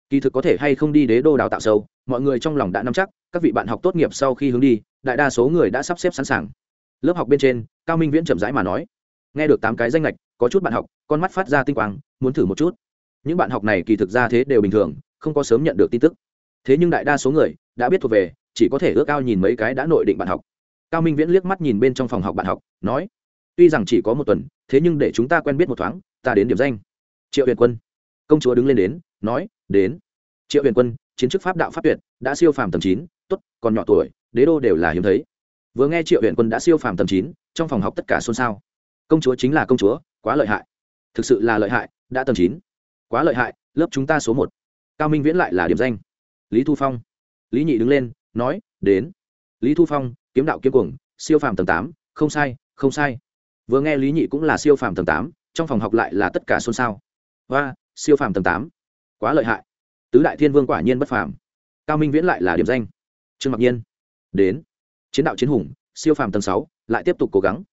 Kỳ thực có thể hay không đi đế đô đào tạo sâu, mọi người trong lòng đã nắm chắc, các vị bạn học tốt nghiệp sau khi hướng đi, đại đa số người đã sắp xếp sẵn sàng. Lớp học bên trên, cao minh viễn chậm rãi mà nói, nghe được tám cái danh lệch, có chút bạn học, con mắt phát ra tinh quang, muốn thử một chút. Những bạn học này kỳ thực ra thế đều bình thường, không có sớm nhận được tin tức. Thế nhưng đại đa số người đã biết thuộc về, chỉ có thể ước ao nhìn mấy cái đã nội định bạn học. Cao minh viễn liếc mắt nhìn bên trong phòng học bạn học, nói tuy rằng chỉ có một tuần, thế nhưng để chúng ta quen biết một thoáng, ta đến điểm danh. Triệu huyền quân. Công chúa đứng lên đến, nói, đến. Triệu huyền quân, chiến chức pháp đạo pháp tuyệt, đã siêu phàm tầm chín, tốt, còn nhỏ tuổi, đế đô đều là hiếm thấy. Vừa nghe triệu huyền quân đã siêu phàm tầm chín, trong phòng học tất cả xôn xao. Công chúa chính là công chúa, quá lợi hại. Thực sự là lợi hại, đã tầm chín. Quá lợi hại, lớp chúng ta số một. Cao minh viễn lại là điểm danh. Lý thu phong. Lý nhị đứng lên, nói, đến. Lý thu phong, kiếm đạo kiếm cuồng, siêu phàm tầng tám, không sai không sai vừa nghe lý nhị cũng là siêu phàm tầng tám, trong phòng học lại là tất cả xôn xao. Và siêu phàm tầng tám. Quá lợi hại. Tứ đại thiên vương quả nhiên bất phàm. Cao minh viễn lại là điểm danh. Trương mặc nhiên. Đến. Chiến đạo chiến hùng, siêu phàm tầng sáu, lại tiếp tục cố gắng.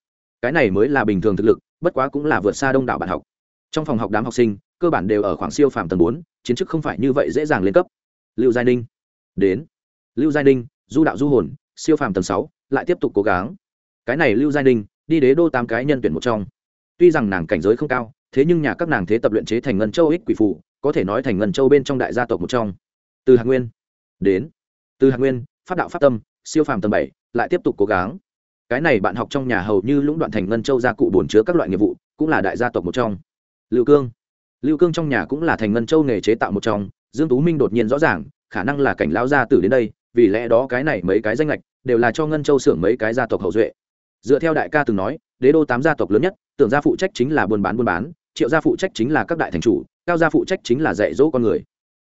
Cái này mới là bình thường thực lực, bất quá cũng là vượt xa đông đảo bạn học. Trong phòng học đám học sinh, cơ bản đều ở khoảng siêu phàm tầng bốn, chiến chức không phải như vậy dễ dàng lên cấp. Lưu giai ninh. Đến. Lưu giai ninh, du đạo du hồn, siêu phàm tầng sáu, lại tiếp tục cố gắng. Cái này lưu giai ninh đi đế đô tám cái nhân tuyển một trong. Tuy rằng nàng cảnh giới không cao, thế nhưng nhà các nàng thế tập luyện chế thành ngân châu ích quỷ phụ có thể nói thành ngân châu bên trong đại gia tộc một trong. Từ hạc nguyên đến từ hạc nguyên phát đạo phát tâm, siêu phàm tầng bảy, lại tiếp tục cố gắng. Cái này bạn học trong nhà hầu như lũng đoạn thành ngân châu gia cụ bồn chứa các loại nghiệp vụ, cũng là đại gia tộc một trong. Lưu cương lưu cương trong nhà cũng là thành ngân châu nghề chế tạo một trong, dương tú minh đột nhiên rõ ràng, khả năng là cảnh lão gia tử đến đây, vì lẽ đó cái này mấy cái danh lệch đều là cho ngân châu xưởng mấy cái gia tộc hậu duệ dựa theo đại ca từng nói, đế đô tám gia tộc lớn nhất, tưởng gia phụ trách chính là buôn bán buôn bán, triệu gia phụ trách chính là các đại thành chủ, cao gia phụ trách chính là dạy dỗ con người.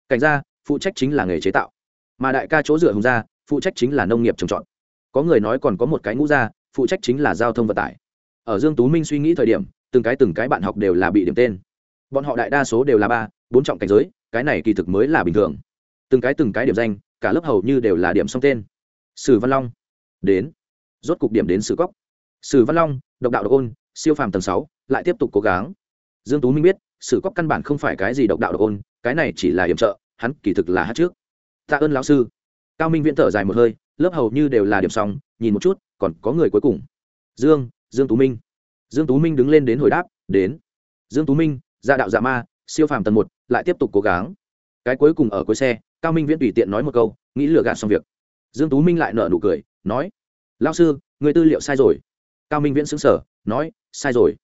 Cảnh gia, phụ trách chính là nghề chế tạo. Mà đại ca chỗ dựa hùng gia, phụ trách chính là nông nghiệp trồng trọt. Có người nói còn có một cái ngũ gia, phụ trách chính là giao thông vận tải. Ở dương tú minh suy nghĩ thời điểm, từng cái từng cái bạn học đều là bị điểm tên. Bọn họ đại đa số đều là ba, bốn trọng cảnh giới, cái này kỳ thực mới là bình thường. Từng cái từng cái điểm danh, cả lớp hầu như đều là điểm song tên. Sử văn long. Đến. Rốt cục điểm đến sử cóc sử văn long, độc đạo độc ôn, siêu phàm tầng sáu, lại tiếp tục cố gắng. Dương tú minh biết, sử cóc căn bản không phải cái gì độc đạo độc ôn, cái này chỉ là điểm trợ, hắn kỳ thực là hát trước. Tạ ơn lão sư. Cao minh viễn thở dài một hơi, lớp hầu như đều là điểm xong, nhìn một chút, còn có người cuối cùng. Dương dương tú minh. Dương tú minh đứng lên đến hồi đáp, đến. Dương tú minh gia đạo dạ ma, siêu phàm tầng một, lại tiếp tục cố gắng. Cái cuối cùng ở cuối xe, cao minh viễn tùy tiện nói một câu, nghĩ lừa gạt xong việc. Dương tú minh lại nở nụ cười, nói lao sư, người tư liệu sai rồi cao minh viễn xứng sở nói, sai rồi,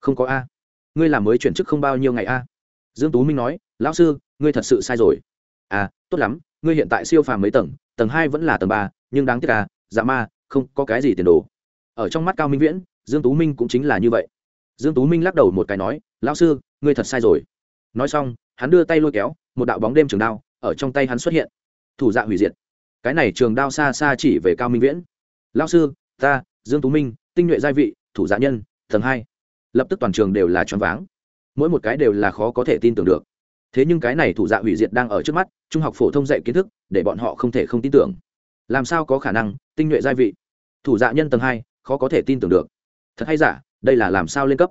không có a. Ngươi làm mới chuyển chức không bao nhiêu ngày a. Dương tú minh nói, lão sư, ngươi thật sự sai rồi. À tốt lắm, ngươi hiện tại siêu phàm mấy tầng tầng hai vẫn là tầng ba, nhưng đáng tiếc à dạ ma, không có cái gì tiền đồ. Ở trong mắt cao minh viễn, dương tú minh cũng chính là như vậy. Dương tú minh lắc đầu một cái nói, lão sư, ngươi thật sai rồi. Nói xong, hắn đưa tay lôi kéo, một đạo bóng đêm trường đao, ở trong tay hắn xuất hiện. Thủ dạ hủy diệt. Cái này trường đao xa xa chỉ về cao minh viễn. Lão sư, ta, dương tú minh tinh nhuệ giai vị, thủ dạ nhân, tầng hai. Lập tức toàn trường đều là choáng váng. Mỗi một cái đều là khó có thể tin tưởng được. Thế nhưng cái này thủ dạ hủy diệt đang ở trước mắt, trung học phổ thông dạy kiến thức, để bọn họ không thể không tin tưởng. Làm sao có khả năng, tinh nhuệ giai vị, thủ dạ nhân tầng hai, khó có thể tin tưởng được. Thật hay giả, đây là làm sao lên cấp?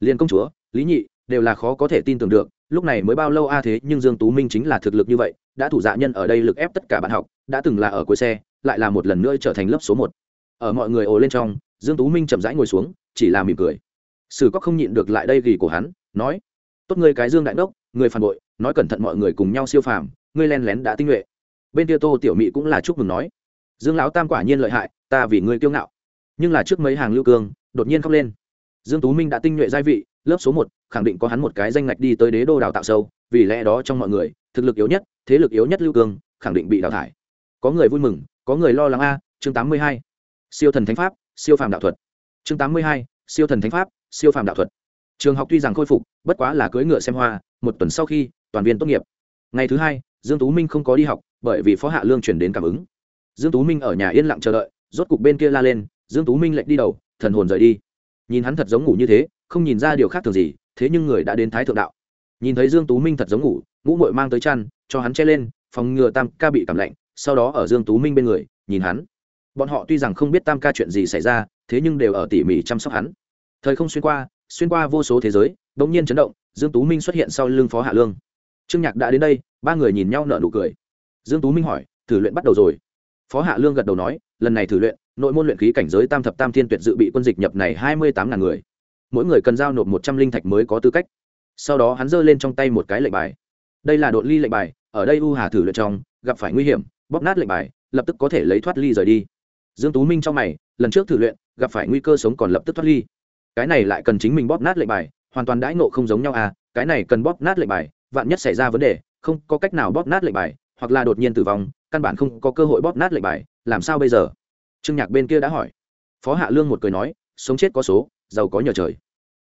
Liên công chúa, lý nhị, đều là khó có thể tin tưởng được, lúc này mới bao lâu a à thế, nhưng dương tú minh chính là thực lực như vậy, đã thủ dạ nhân ở đây lực ép tất cả bạn học, đã từng là ở cuối xe, lại là một lần nữa trở thành lớp số một. Ở mọi người ồ lên trong dương tú minh chậm rãi ngồi xuống, chỉ là mỉm cười. Sử có không nhịn được lại đây gỉ của hắn, nói, tốt ngươi cái dương đại đốc, người phản bội, nói cẩn thận mọi người cùng nhau siêu phàm, ngươi len lén đã tinh nhuệ. Bên kia tô tiểu mỹ cũng là chúc mừng nói, dương lão tam quả nhiên lợi hại, ta vì ngươi kiêu ngạo. Nhưng là trước mấy hàng lưu cương, đột nhiên khóc lên. Dương tú minh đã tinh nhuệ giai vị, lớp số một, khẳng định có hắn một cái danh ngạch đi tới đế đô đào tạo sâu, vì lẽ đó trong mọi người, thực lực yếu nhất, thế lực yếu nhất lưu cương, khẳng định bị đào thải. Có người vui mừng, có người lo lắng a, chương 82. siêu thần thánh pháp siêu phàm đạo thuật. Chương 82. siêu thần thánh pháp, siêu phàm đạo thuật. Trường học tuy rằng khôi phục, bất quá là cưỡi ngựa xem hoa, một tuần sau khi, toàn viên tốt nghiệp. Ngày thứ hai, dương tú minh không có đi học, bởi vì phó hạ lương chuyển đến cảm ứng. Dương tú minh ở nhà yên lặng chờ đợi, rốt cục bên kia la lên, dương tú minh lệnh đi đầu, thần hồn rời đi. Nhìn hắn thật giống ngủ như thế, không nhìn ra điều khác thường gì, thế nhưng người đã đến thái thượng đạo. Nhìn thấy dương tú minh thật giống ngủ, ngũ muội mang tới chăn, cho hắn che lên, phòng ngừa tam ca bị cảm lạnh, sau đó ở dương tú minh bên người, nhìn hắn bọn họ tuy rằng không biết tam ca chuyện gì xảy ra, thế nhưng đều ở tỉ mỉ chăm sóc hắn. Thời không xuyên qua xuyên qua vô số thế giới, bỗng nhiên chấn động, dương tú minh xuất hiện sau lưng phó hạ lương. Trương nhạc đã đến đây, ba người nhìn nhau nở nụ cười. Dương tú minh hỏi, thử luyện bắt đầu rồi. Phó hạ lương gật đầu nói, lần này thử luyện, nội môn luyện khí cảnh giới tam thập tam thiên tuyệt dự bị quân dịch nhập này hai mươi tám ngàn người. Mỗi người cần giao nộp một trăm linh thạch mới có tư cách. Sau đó hắn giơ lên trong tay một cái lệnh bài. Đây là đội ly lệnh bài, ở đây u hà thử luyện trong, gặp phải nguy hiểm, bóp nát lệnh bài, lập tức có thể lấy thoát ly rời đi dương tú minh trong mày, lần trước thử luyện, gặp phải nguy cơ sống còn lập tức thoát ly. Cái này lại cần chính mình bóp nát lệnh bài, hoàn toàn đãi ngộ không giống nhau à cái này cần bóp nát lệnh bài, vạn nhất xảy ra vấn đề, không có cách nào bóp nát lệnh bài, hoặc là đột nhiên tử vong, căn bản không có cơ hội bóp nát lệnh bài, làm sao bây giờ? Trương nhạc bên kia đã hỏi. Phó hạ lương một cười nói, sống chết có số, giàu có nhờ trời.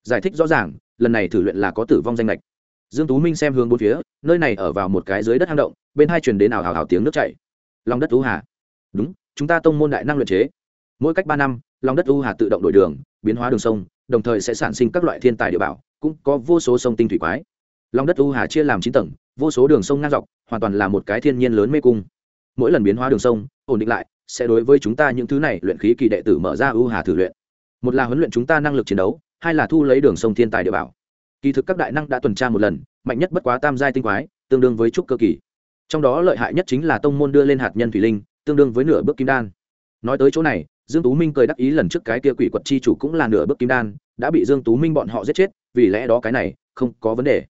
Giải thích rõ ràng, lần này thử luyện là có tử vong danh lệch dương tú minh xem hướng bốn phía, nơi này ở vào một cái dưới đất hang động, bên hai truyền đến ảo hào hào tiếng nước chảy. Lòng đất tú hà. Đúng chúng ta tông môn đại năng luyện chế. Mỗi cách ba năm, lòng đất u hà tự động đổi đường, biến hóa đường sông, đồng thời sẽ sản sinh các loại thiên tài địa bảo, cũng có vô số sông tinh thủy quái. Lòng đất u hà chia làm chín tầng, vô số đường sông ngang dọc, hoàn toàn là một cái thiên nhiên lớn mê cung. Mỗi lần biến hóa đường sông, ổn định lại, sẽ đối với chúng ta những thứ này luyện khí kỳ đệ tử mở ra u hà thử luyện. Một là huấn luyện chúng ta năng lực chiến đấu, hai là thu lấy đường sông thiên tài địa bảo. Kỳ thực các đại năng đã tuần tra một lần, mạnh nhất bất quá tam giai tinh quái, tương đương với trúc cơ kỳ. Trong đó lợi hại nhất chính là tông môn đưa lên hạt nhân thủy linh tương đương với nửa bước kim đan. Nói tới chỗ này, dương tú minh cười đắc ý lần trước cái kia quỷ quật chi chủ cũng là nửa bước kim đan, đã bị dương tú minh bọn họ giết chết, vì lẽ đó cái này, không có vấn đề.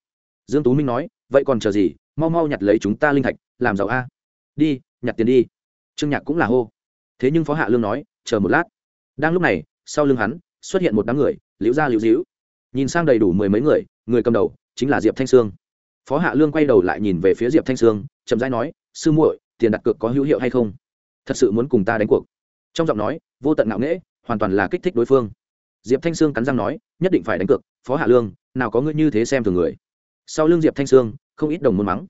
Dương tú minh nói, vậy còn chờ gì? Mau mau nhặt lấy chúng ta linh thạch, làm giàu a. Đi, nhặt tiền đi. Trương nhạc cũng là hô. Thế nhưng phó hạ lương nói, chờ một lát. Đang lúc này, sau lưng hắn, xuất hiện một đám người, liễu ra liễu dĩu nhìn sang đầy đủ mười mấy người người cầm đầu chính là diệp thanh sương. Phó hạ lương quay đầu lại nhìn về phía diệp thanh sương, chậm rãi nói, sư muội, tiền đặt cược có hữu hiệu hay không? Thật sự muốn cùng ta đánh cuộc. Trong giọng nói, vô tận ngạo nghễ, hoàn toàn là kích thích đối phương. Diệp thanh sương cắn răng nói, nhất định phải đánh cược, phó hạ lương, nào có ngươi như thế xem thường người. Sau lưng diệp thanh sương, không ít đồng môn mắng.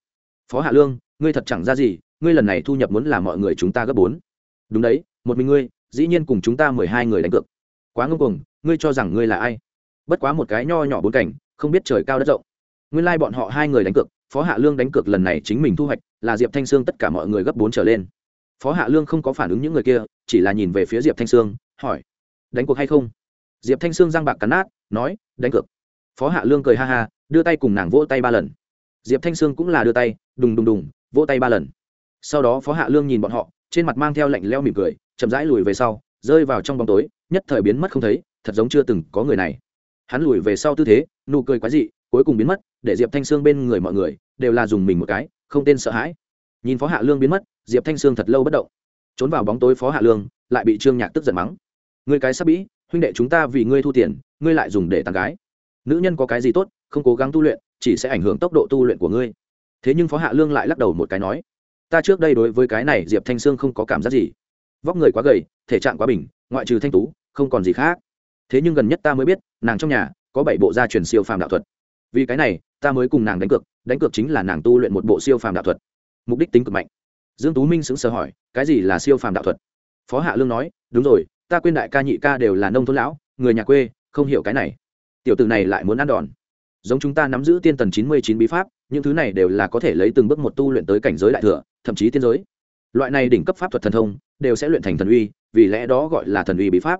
Phó hạ lương, ngươi thật chẳng ra gì, ngươi lần này thu nhập muốn làm mọi người chúng ta gấp bốn. Đúng đấy, một mình ngươi, dĩ nhiên cùng chúng ta mười hai người đánh cược. Quá ngông cuồng, ngươi cho rằng ngươi là ai? Bất quá một cái nho nhỏ bốn cảnh, không biết trời cao đất rộng. Nguyên lai、like、bọn họ hai người đánh cược, phó hạ lương đánh cược lần này chính mình thu hoạch, là diệp thanh sương tất cả mọi người gấp bốn trở lên phó hạ lương không có phản ứng những người kia, chỉ là nhìn về phía diệp thanh sương, hỏi, đánh cuộc hay không? Diệp thanh sương răng bạc cắn nát, nói, đánh cược. Phó hạ lương cười ha ha, đưa tay cùng nàng vỗ tay ba lần. Diệp thanh sương cũng là đưa tay, đùng đùng đùng, vỗ tay ba lần. Sau đó phó hạ lương nhìn bọn họ, trên mặt mang theo lạnh leo mỉm cười, chậm rãi lùi về sau, rơi vào trong bóng tối, nhất thời biến mất không thấy, thật giống chưa từng có người này. Hắn lùi về sau tư thế, nụ cười quái dị, cuối cùng biến mất, để diệp thanh sương bên người mọi người, đều là dùng mình một cái, không tên sợ hãi. Nhìn phó hạ lương biến mất diệp thanh sương thật lâu bất động. Trốn vào bóng tối phó hạ lương, lại bị trương nhạc tức giận mắng. Người cái sắp bĩ, huynh đệ chúng ta vì ngươi thu tiền, ngươi lại dùng để tàn gái. Nữ nhân có cái gì tốt, không cố gắng tu luyện, chỉ sẽ ảnh hưởng tốc độ tu luyện của ngươi. Thế nhưng phó hạ lương lại lắc đầu một cái nói, ta trước đây đối với cái này diệp thanh sương không có cảm giác gì. Vóc người quá gầy, thể trạng quá bình, ngoại trừ thanh tú, không còn gì khác. Thế nhưng gần nhất ta mới biết, nàng trong nhà có bảy bộ gia truyền siêu phàm đạo thuật. Vì cái này, ta mới cùng nàng đánh cược đánh cược chính là nàng tu luyện một bộ siêu phàm đạo thuật. Mục đích tính cực mạnh dương tú minh sững sờ hỏi, cái gì là siêu phàm đạo thuật? Phó hạ lương nói, đúng rồi, ta quên đại ca nhị ca đều là nông thôn lão, người nhà quê, không hiểu cái này. Tiểu tử này lại muốn ăn đòn. Giống chúng ta nắm giữ tiên tần chín mươi chín bí pháp, những thứ này đều là có thể lấy từng bước một tu luyện tới cảnh giới đại thừa, thậm chí tiên giới. Loại này đỉnh cấp pháp thuật thần thông, đều sẽ luyện thành thần uy, vì lẽ đó gọi là thần uy bí pháp.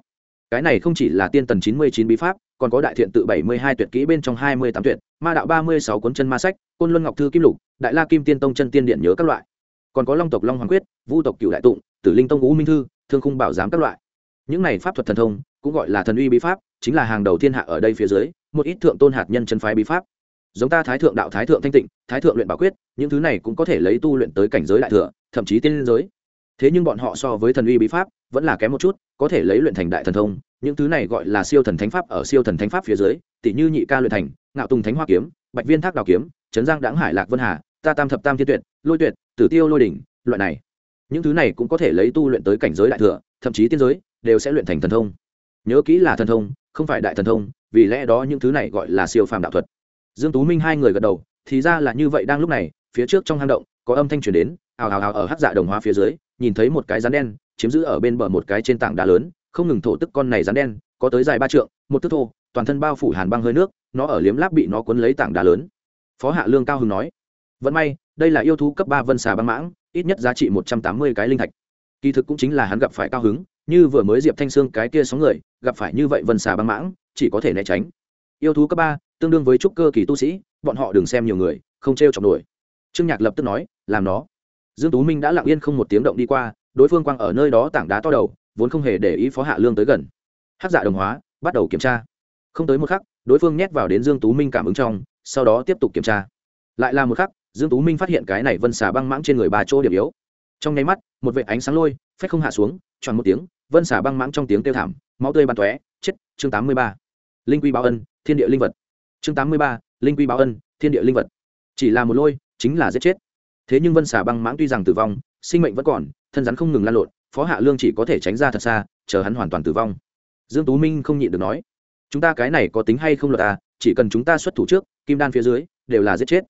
Cái này không chỉ là tiên tần chín mươi chín bí pháp, còn có đại thiện tự bảy mươi hai tuyệt kỹ bên trong hai mươi tám tuyệt, ma đạo ba mươi sáu cuốn chân ma sách, côn luân ngọc thư kim lục, đại la kim tiên tông chân tiên điện nhớ các loại còn có long tộc long hoàng quyết, vu tộc cựu đại tụng, tử linh tông ngũ minh thư, thương khung bảo giám các loại. Những này pháp thuật thần thông, cũng gọi là thần uy bí pháp, chính là hàng đầu thiên hạ ở đây phía dưới, một ít thượng tôn hạt nhân chân phái bí pháp. Giống ta thái thượng đạo thái thượng thanh tịnh, thái thượng luyện bảo quyết, những thứ này cũng có thể lấy tu luyện tới cảnh giới đại thừa, thậm chí tiên giới. Thế nhưng bọn họ so với thần uy bí pháp, vẫn là kém một chút, có thể lấy luyện thành đại thần thông, những thứ này gọi là siêu thần thánh pháp ở siêu thần thánh pháp phía dưới, tỷ như nhị ca luyện thành, ngạo tùng thánh hoa kiếm, bạch viên thác đào kiếm, trấn giang đãng hải lạc vân hà, ta tam thập tam thiên tuyệt, lôi tuyệt tử tiêu lôi đỉnh, loại này. Những thứ này cũng có thể lấy tu luyện tới cảnh giới đại thừa, thậm chí tiên giới, đều sẽ luyện thành thần thông. Nhớ kỹ là thần thông, không phải đại thần thông, vì lẽ đó những thứ này gọi là siêu phàm đạo thuật. Dương tú minh hai người gật đầu, thì ra là như vậy đang lúc này, phía trước trong hang động, có âm thanh truyền đến, ào ào ào ở hắc dạ đồng hóa phía dưới, nhìn thấy một cái rắn đen, chiếm giữ ở bên bờ một cái trên tảng đá lớn, không ngừng thổ tức con này rắn đen, có tới dài ba trượng, một thước thô, toàn thân bao phủ hàn băng hơi nước, nó ở liếm láp bị nó cuốn lấy tảng đá lớn. Phó hạ lương cao hưng nói vẫn may đây là yêu thú cấp ba vân xà băng mãng, ít nhất giá trị một trăm tám mươi cái linh thạch. Kỳ thực cũng chính là hắn gặp phải cao hứng, như vừa mới diệp thanh sương cái kia sóng người, gặp phải như vậy vân xà băng mãng, chỉ có thể né tránh. Yêu thú cấp ba, tương đương với trúc cơ kỳ tu sĩ, bọn họ đừng xem nhiều người, không t r e o chọc nổi. Trương nhạc lập tức nói, làm nó. Dương tú minh đã lặng yên không một tiếng động đi qua, đối phương quang ở nơi đó tảng đá to đầu, vốn không hề để ý phó hạ lương tới gần. Hát dạ đồng hóa, bắt đầu kiểm tra. Không tới một khắc, đối phương nhét vào đến dương tú minh cảm ứng trong, sau đó tiếp tục kiểm tra. Lại là một khắc dương tú minh phát hiện cái này vân xà băng mãng trên người ba chỗ điểm yếu. Trong nháy mắt, một vệ ánh sáng lôi, phách không hạ xuống tròn một tiếng, vân xà băng mãng trong tiếng kêu thảm, máu tươi bắn tóe, chết, chương tám mươi ba. Linh quy báo ân, thiên địa linh vật. Chương tám mươi ba, linh quy báo ân, thiên địa linh vật. Chỉ là một lôi, chính là giết chết. Thế nhưng vân xà băng mãng tuy rằng tử vong, sinh mệnh vẫn còn, thân rắn không ngừng lan lộn, phó hạ lương chỉ có thể tránh ra thật xa, chờ hắn hoàn toàn tử vong. Dương tú minh không nhịn được nói, chúng ta cái này có tính hay không luật à chỉ cần chúng ta xuất thủ trước, kim đan phía dưới, đều là giết chết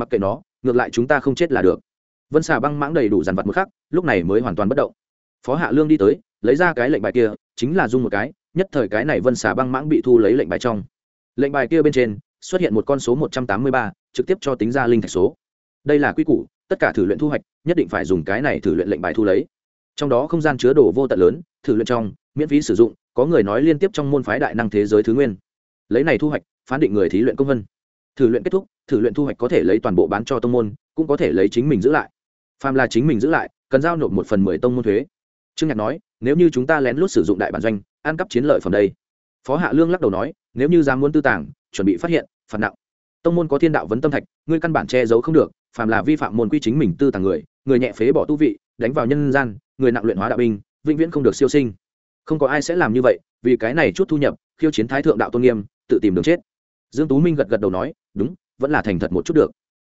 mặc kệ nó, ngược lại chúng ta không chết là được. Vân xà băng mãng đầy đủ dàn vật một khắc, lúc này mới hoàn toàn bất động. Phó hạ lương đi tới, lấy ra cái lệnh bài kia, chính là dung một cái, nhất thời cái này vân xà băng mãng bị thu lấy lệnh bài trong. Lệnh bài kia bên trên, xuất hiện một con số một trăm tám mươi ba, trực tiếp cho tính ra linh thạch số. Đây là quy củ, tất cả thử luyện thu hoạch, nhất định phải dùng cái này thử luyện lệnh bài thu lấy. Trong đó không gian chứa đồ vô tận lớn, thử luyện trong, miễn phí sử dụng, có người nói liên tiếp trong môn phái đại năng thế giới thứ nguyên. Lấy này thu hoạch, phán định người thí luyện công vân thử luyện kết thúc, thử luyện thu hoạch có thể lấy toàn bộ bán cho tông môn, cũng có thể lấy chính mình giữ lại. Phàm là chính mình giữ lại, cần giao nộp một phần mười tông môn thuế. Trương nhạc nói, nếu như chúng ta lén lút sử dụng đại bản doanh, ăn cắp chiến lợi phẩm đây. Phó hạ lương lắc đầu nói, nếu như dám muốn tư tàng, chuẩn bị phát hiện, phạt nặng. Tông môn có thiên đạo vấn tâm thạch, ngươi căn bản che giấu không được, phàm là vi phạm môn quy chính mình tư tàng người người nhẹ phế bỏ tu vị, đánh vào nhân gian, người nặng luyện hóa đạo binh, vĩnh viễn không được siêu sinh. Không có ai sẽ làm như vậy, vì cái này chút thu nhập, khiêu chiến thái thượng đạo tôn nghiêm, tự tìm đường chết dương tú minh gật gật đầu nói, đúng, vẫn là thành thật một chút được.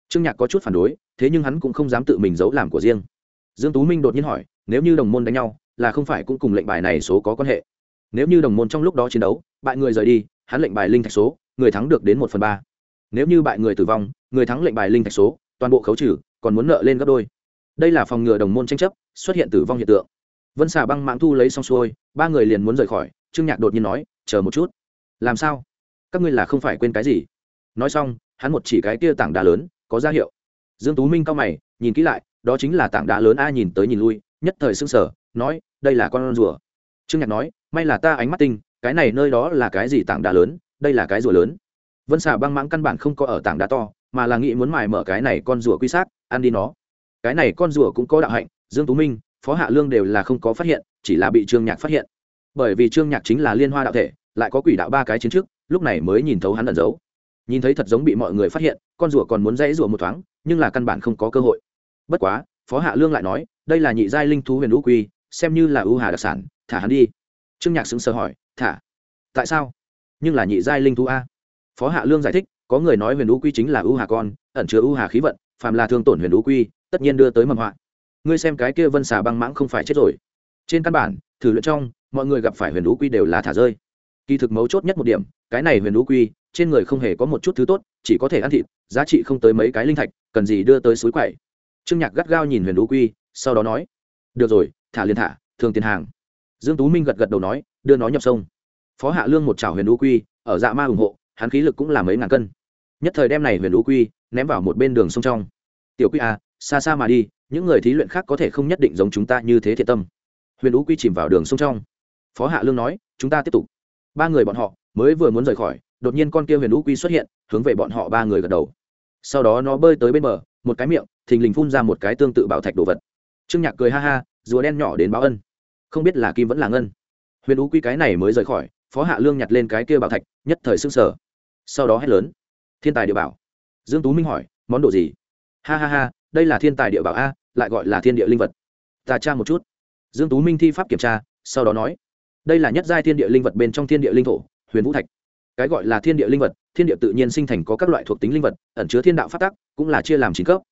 Trương nhạc có chút phản đối, thế nhưng hắn cũng không dám tự mình giấu làm của riêng. Dương tú minh đột nhiên hỏi, nếu như đồng môn đánh nhau, là không phải cũng cùng lệnh bài này số có quan hệ? Nếu như đồng môn trong lúc đó chiến đấu, bại người rời đi, hắn lệnh bài linh thạch số, người thắng được đến một phần ba. Nếu như bại người tử vong, người thắng lệnh bài linh thạch số, toàn bộ khấu trừ, còn muốn nợ lên gấp đôi. Đây là phòng ngừa đồng môn tranh chấp, xuất hiện tử vong hiện tượng. Vân xà băng mạng thu lấy xong xuôi, ba người liền muốn rời khỏi, trương nhạc đột nhiên nói, chờ một chút. Làm sao? Các ngươi là không phải quên cái gì. Nói xong, hắn một chỉ cái kia tảng đá lớn, có ra hiệu. Dương tú minh cao mày, nhìn kỹ lại, đó chính là tảng đá lớn a nhìn tới nhìn lui, nhất thời sưng sở nói, đây là con rùa. Trương nhạc nói, may là ta ánh mắt tinh, cái này nơi đó là cái gì tảng đá lớn, đây là cái rùa lớn. Vân xà băng mãng căn bản không có ở tảng đá to, mà là nghĩ muốn mài mở cái này con rùa quy sát ăn đi nó. Cái này con rùa cũng có đạo hạnh, dương tú minh, phó hạ lương đều là không có phát hiện, chỉ là bị trương nhạc phát hiện. Bởi vì trương nhạc chính là liên hoa đạo thể, lại có quỷ đạo ba cái chiến trước lúc này mới nhìn thấu hắn ẩn giấu. Nhìn thấy thật giống bị mọi người phát hiện, con rùa còn muốn dãy rùa một thoáng, nhưng là căn bản không có cơ hội. Bất quá, phó hạ lương lại nói, đây là nhị giai linh thú huyền lũ quy, xem như là ưu hà đặc sản, thả hắn đi. Trương nhạc xứng sờ hỏi, thả? Tại sao? Nhưng là nhị giai linh thú a? Phó hạ lương giải thích, có người nói huyền lũ quy chính là ưu hà con, ẩn chứa ưu hà khí vận, phàm là thương tổn huyền lũ quy, tất nhiên đưa tới mầm họa. Ngươi xem cái kia vân xà băng mãng không phải chết rồi. Trên căn bản, thử luyện trong, mọi người gặp phải huyền lũ quy đều là thả rơi kỳ thực mấu chốt nhất một điểm cái này huyền lũ quy trên người không hề có một chút thứ tốt chỉ có thể ăn thịt giá trị không tới mấy cái linh thạch cần gì đưa tới suối quậy trương nhạc gắt gao nhìn huyền lũ quy sau đó nói được rồi thả liền thả thường tiền hàng. Dương tú minh gật gật đầu nói đưa nó nhập sông. Phó hạ lương một chảo huyền lũ quy ở dạ ma ủng hộ hắn khí lực cũng là mấy ngàn cân. Nhất thời đem này huyền lũ quy ném vào một bên đường sông trong. Tiểu quy a à, xa xa mà đi những người thí luyện khác có thể không nhất định giống chúng ta như thế thiện tâm. Huyền lũ quy chìm vào đường sông trong. Phó hạ lương nói chúng ta tiếp tục ba người bọn họ mới vừa muốn rời khỏi, đột nhiên con kia huyền lũ quy xuất hiện, hướng về bọn họ ba người gật đầu. Sau đó nó bơi tới bên bờ, một cái miệng, thình lình phun ra một cái tương tự bảo thạch đồ vật. Trương nhạc cười ha ha, rùa đen nhỏ đến báo ân. Không biết là kim vẫn là ngân. Huyền lũ quy cái này mới rời khỏi, phó hạ lương nhặt lên cái kia bảo thạch, nhất thời sưng sở sau đó hét lớn. Thiên tài địa bảo. Dương tú minh hỏi, món đồ gì? Ha ha ha, đây là thiên tài địa bảo a, lại gọi là thiên địa linh vật. Ta tra một chút. Dương tú minh thi pháp kiểm tra, sau đó nói đây là nhất giai thiên địa linh vật bên trong thiên địa linh thổ, huyền vũ thạch. Cái gọi là thiên địa linh vật, thiên địa tự nhiên sinh thành có các loại thuộc tính linh vật, ẩn chứa thiên đạo phát tắc, cũng là chia làm chín cấp.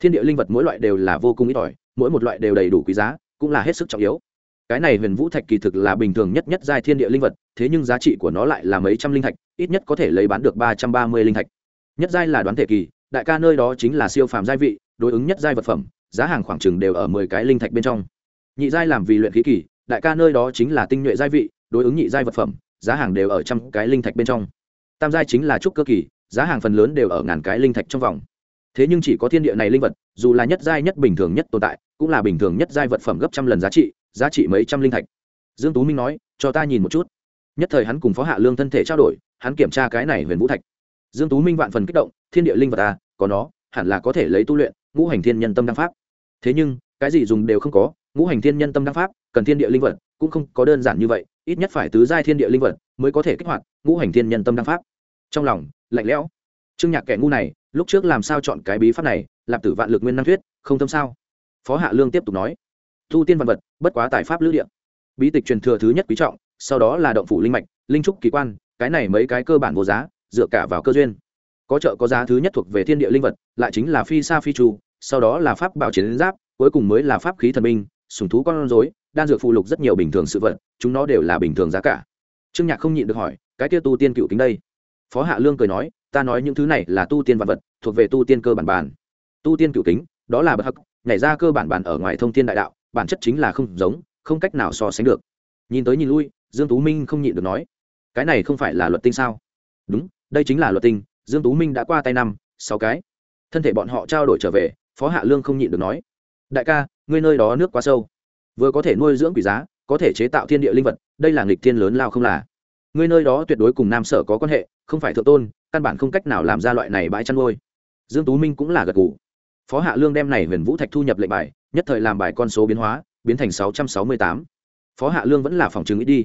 Thiên địa linh vật mỗi loại đều là vô cùng ít ỏi, mỗi một loại đều đầy đủ quý giá, cũng là hết sức trọng yếu. Cái này huyền vũ thạch kỳ thực là bình thường nhất nhất giai thiên địa linh vật, thế nhưng giá trị của nó lại là mấy trăm linh thạch, ít nhất có thể lấy bán được ba trăm ba mươi linh thạch. Nhất giai là đoán thể kỳ, đại ca nơi đó chính là siêu phàm giai vị, đối ứng nhất giai vật phẩm, giá hàng khoảng chừng đều ở mười cái linh thạch bên trong. Nhị giai làm vì luyện khí kỳ đại ca nơi đó chính là tinh nhuệ giai vị, đối ứng nhị giai vật phẩm, giá hàng đều ở trăm cái linh thạch bên trong. Tam giai chính là trúc cơ kỳ, giá hàng phần lớn đều ở ngàn cái linh thạch trong vòng. Thế nhưng chỉ có thiên địa này linh vật, dù là nhất giai nhất bình thường nhất tồn tại, cũng là bình thường nhất giai vật phẩm gấp trăm lần giá trị giá trị mấy trăm linh thạch. Dương tú minh nói, cho ta nhìn một chút. Nhất thời hắn cùng phó hạ lương thân thể trao đổi, hắn kiểm tra cái này huyền vũ thạch. Dương tú minh vạn phần kích động, thiên địa linh vật ta có nó, hẳn là có thể lấy tu luyện, ngũ hành thiên nhân tâm đăng pháp. Thế nhưng, cái gì dùng đều không có, ngũ hành thiên nhân tâm đăng pháp cần thiên địa linh vật, cũng không có đơn giản như vậy, ít nhất phải tứ giai thiên địa linh vật mới có thể kích hoạt ngũ hành thiên nhân tâm đăng pháp. Trong lòng, lạnh lẽo. Trương nhạc kẻ ngu này, lúc trước làm sao chọn cái bí pháp này, lạp tử vạn lực nguyên năng thuyết, không tâm sao? Phó hạ lương tiếp tục nói. Thu tiên văn vật, bất quá tài pháp lữ địa bí tịch truyền thừa thứ nhất quý trọng, sau đó là động phủ linh mạch, linh trúc kỳ quan, cái này mấy cái cơ bản vô giá, dựa cả vào cơ duyên. Có chợ có giá thứ nhất thuộc về thiên địa linh vật, lại chính là phi sa phi trù, sau đó là pháp bảo chiến giáp, cuối cùng mới là pháp khí thần minh sùng thú con rối đan dược phụ lục rất nhiều bình thường sự vật, chúng nó đều là bình thường giá cả. Trương nhạc không nhịn được hỏi, cái kia tu tiên cựu kính đây? Phó hạ lương cười nói, ta nói những thứ này là tu tiên vật vật, thuộc về tu tiên cơ bản bản. Tu tiên cựu kính, đó là bậc hắc, nhảy ra cơ bản bản ở ngoài thông thiên đại đạo, bản chất chính là không giống, không cách nào so sánh được. Nhìn tới nhìn lui, dương tú minh không nhịn được nói, cái này không phải là luật tinh sao? Đúng, đây chính là luật tinh, dương tú minh đã qua tay năm, sáu cái. Thân thể bọn họ trao đổi trở về, phó hạ lương không nhịn được nói, đại ca, ngươi nơi đó nước quá sâu vừa có thể nuôi dưỡng quỷ giá, có thể chế tạo thiên địa linh vật, đây là nghịch thiên lớn lao không là. Ngươi nơi đó tuyệt đối cùng nam sở có quan hệ, không phải thượng tôn, căn bản không cách nào làm ra loại này bãi chăn nuôi. Dương tú minh cũng là gật gù. Phó hạ lương đem này huyền vũ thạch thu nhập lệnh bài, nhất thời làm bài con số biến hóa, biến thành sáu trăm sáu mươi tám. Phó hạ lương vẫn là phòng chứng ít đi.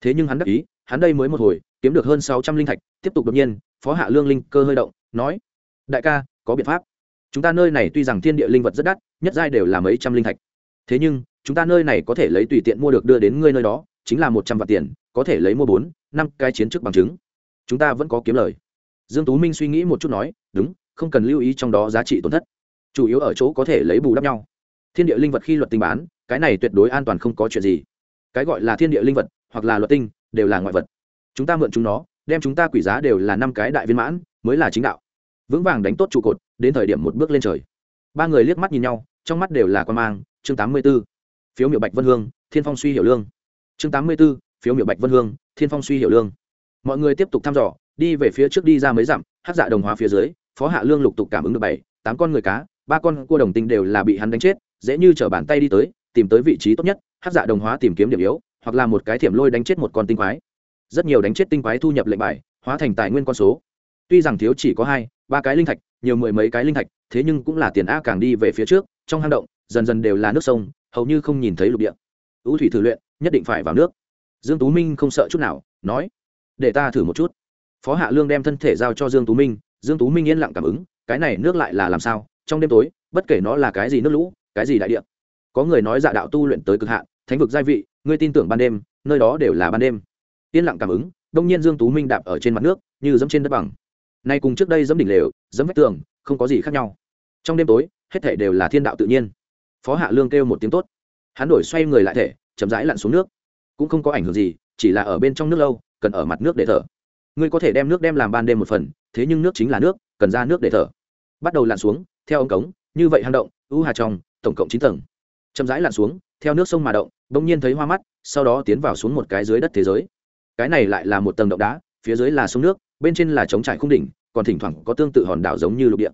Thế nhưng hắn đắc ý, hắn đây mới một hồi, kiếm được hơn sáu trăm linh thạch, tiếp tục đột nhiên, phó hạ lương linh cơ hơi động, nói, đại ca, có biện pháp. Chúng ta nơi này tuy rằng thiên địa linh vật rất đắt, nhất giai đều là mấy trăm linh thạch. Thế nhưng chúng ta nơi này có thể lấy tùy tiện mua được đưa đến ngươi nơi đó, chính là một trăm vạn tiền, có thể lấy mua bốn, năm cái chiến chức bằng chứng. Chúng ta vẫn có kiếm lời. Dương tú minh suy nghĩ một chút nói, đúng, không cần lưu ý trong đó giá trị tổn thất. Chủ yếu ở chỗ có thể lấy bù đắp nhau. Thiên địa linh vật khi luật tinh bán, cái này tuyệt đối an toàn không có chuyện gì. Cái gọi là thiên địa linh vật, hoặc là luật tinh, đều là ngoại vật. Chúng ta mượn chúng nó, đem chúng ta quỷ giá đều là năm cái đại viên mãn, mới là chính đạo. Vững vàng đánh tốt trụ cột, đến thời điểm một bước lên trời. Ba người liếc mắt nhìn nhau, trong mắt đều là quan mang, chương tám mươi 84 phiếu miệu bạch vân hương thiên phong suy hiểu lương. Chương tám mươi 84, phiếu miệu bạch vân hương thiên phong suy hiểu lương. Mọi người tiếp tục thăm dò đi về phía trước đi ra mấy dặm hát dạ đồng hóa phía dưới phó hạ lương lục tục cảm ứng được bảy tám con người cá ba con cua đồng tinh đều là bị hắn đánh chết dễ như chở bàn tay đi tới tìm tới vị trí tốt nhất hát dạ đồng hóa tìm kiếm điểm yếu hoặc là một cái thiểm lôi đánh chết một con tinh quái. Rất nhiều đánh chết tinh quái thu nhập lệnh bài hóa thành tài nguyên con số. Tuy rằng thiếu chỉ có hai ba cái linh thạch nhiều mười mấy cái linh thạch thế nhưng cũng là tiền a càng đi về phía trước trong hang động dần dần đều là nước sông hầu như không nhìn thấy lục địa. Ưu thủy thử luyện, nhất định phải vào nước. Dương tú minh không sợ chút nào, nói, để ta thử một chút. Phó hạ lương đem thân thể giao cho dương tú minh, dương tú minh yên lặng cảm ứng, cái này nước lại là làm sao? Trong đêm tối, bất kể nó là cái gì nước lũ, cái gì đại địa. Có người nói dạ đạo tu luyện tới cực hạn, thánh vực giai vị, ngươi tin tưởng ban đêm, nơi đó đều là ban đêm. Yên lặng cảm ứng, đông nhiên dương tú minh đạp ở trên mặt nước, như dẫm trên đất bằng. Nay cùng trước đây dẫm đỉnh lều, dẫm vách tường, không có gì khác nhau. Trong đêm tối, hết thể đều là thiên đạo tự nhiên phó hạ lương kêu một tiếng tốt. Hắn đổi xoay người lại thể, chậm rãi lặn xuống nước. Cũng không có ảnh hưởng gì, chỉ là ở bên trong nước lâu, cần ở mặt nước để thở. Ngươi có thể đem nước đem làm ban đêm một phần, thế nhưng nước chính là nước, cần ra nước để thở. Bắt đầu lặn xuống, theo ống cống, như vậy hang động, u hà trong, tổng cộng chín tầng. Chậm rãi lặn xuống, theo nước sông mà động, bỗng nhiên thấy hoa mắt, sau đó tiến vào xuống một cái dưới đất thế giới. Cái này lại là một tầng động đá, phía dưới là sông nước, bên trên là trống trải khung đỉnh, còn thỉnh thoảng có tương tự hòn đảo giống như lục địa.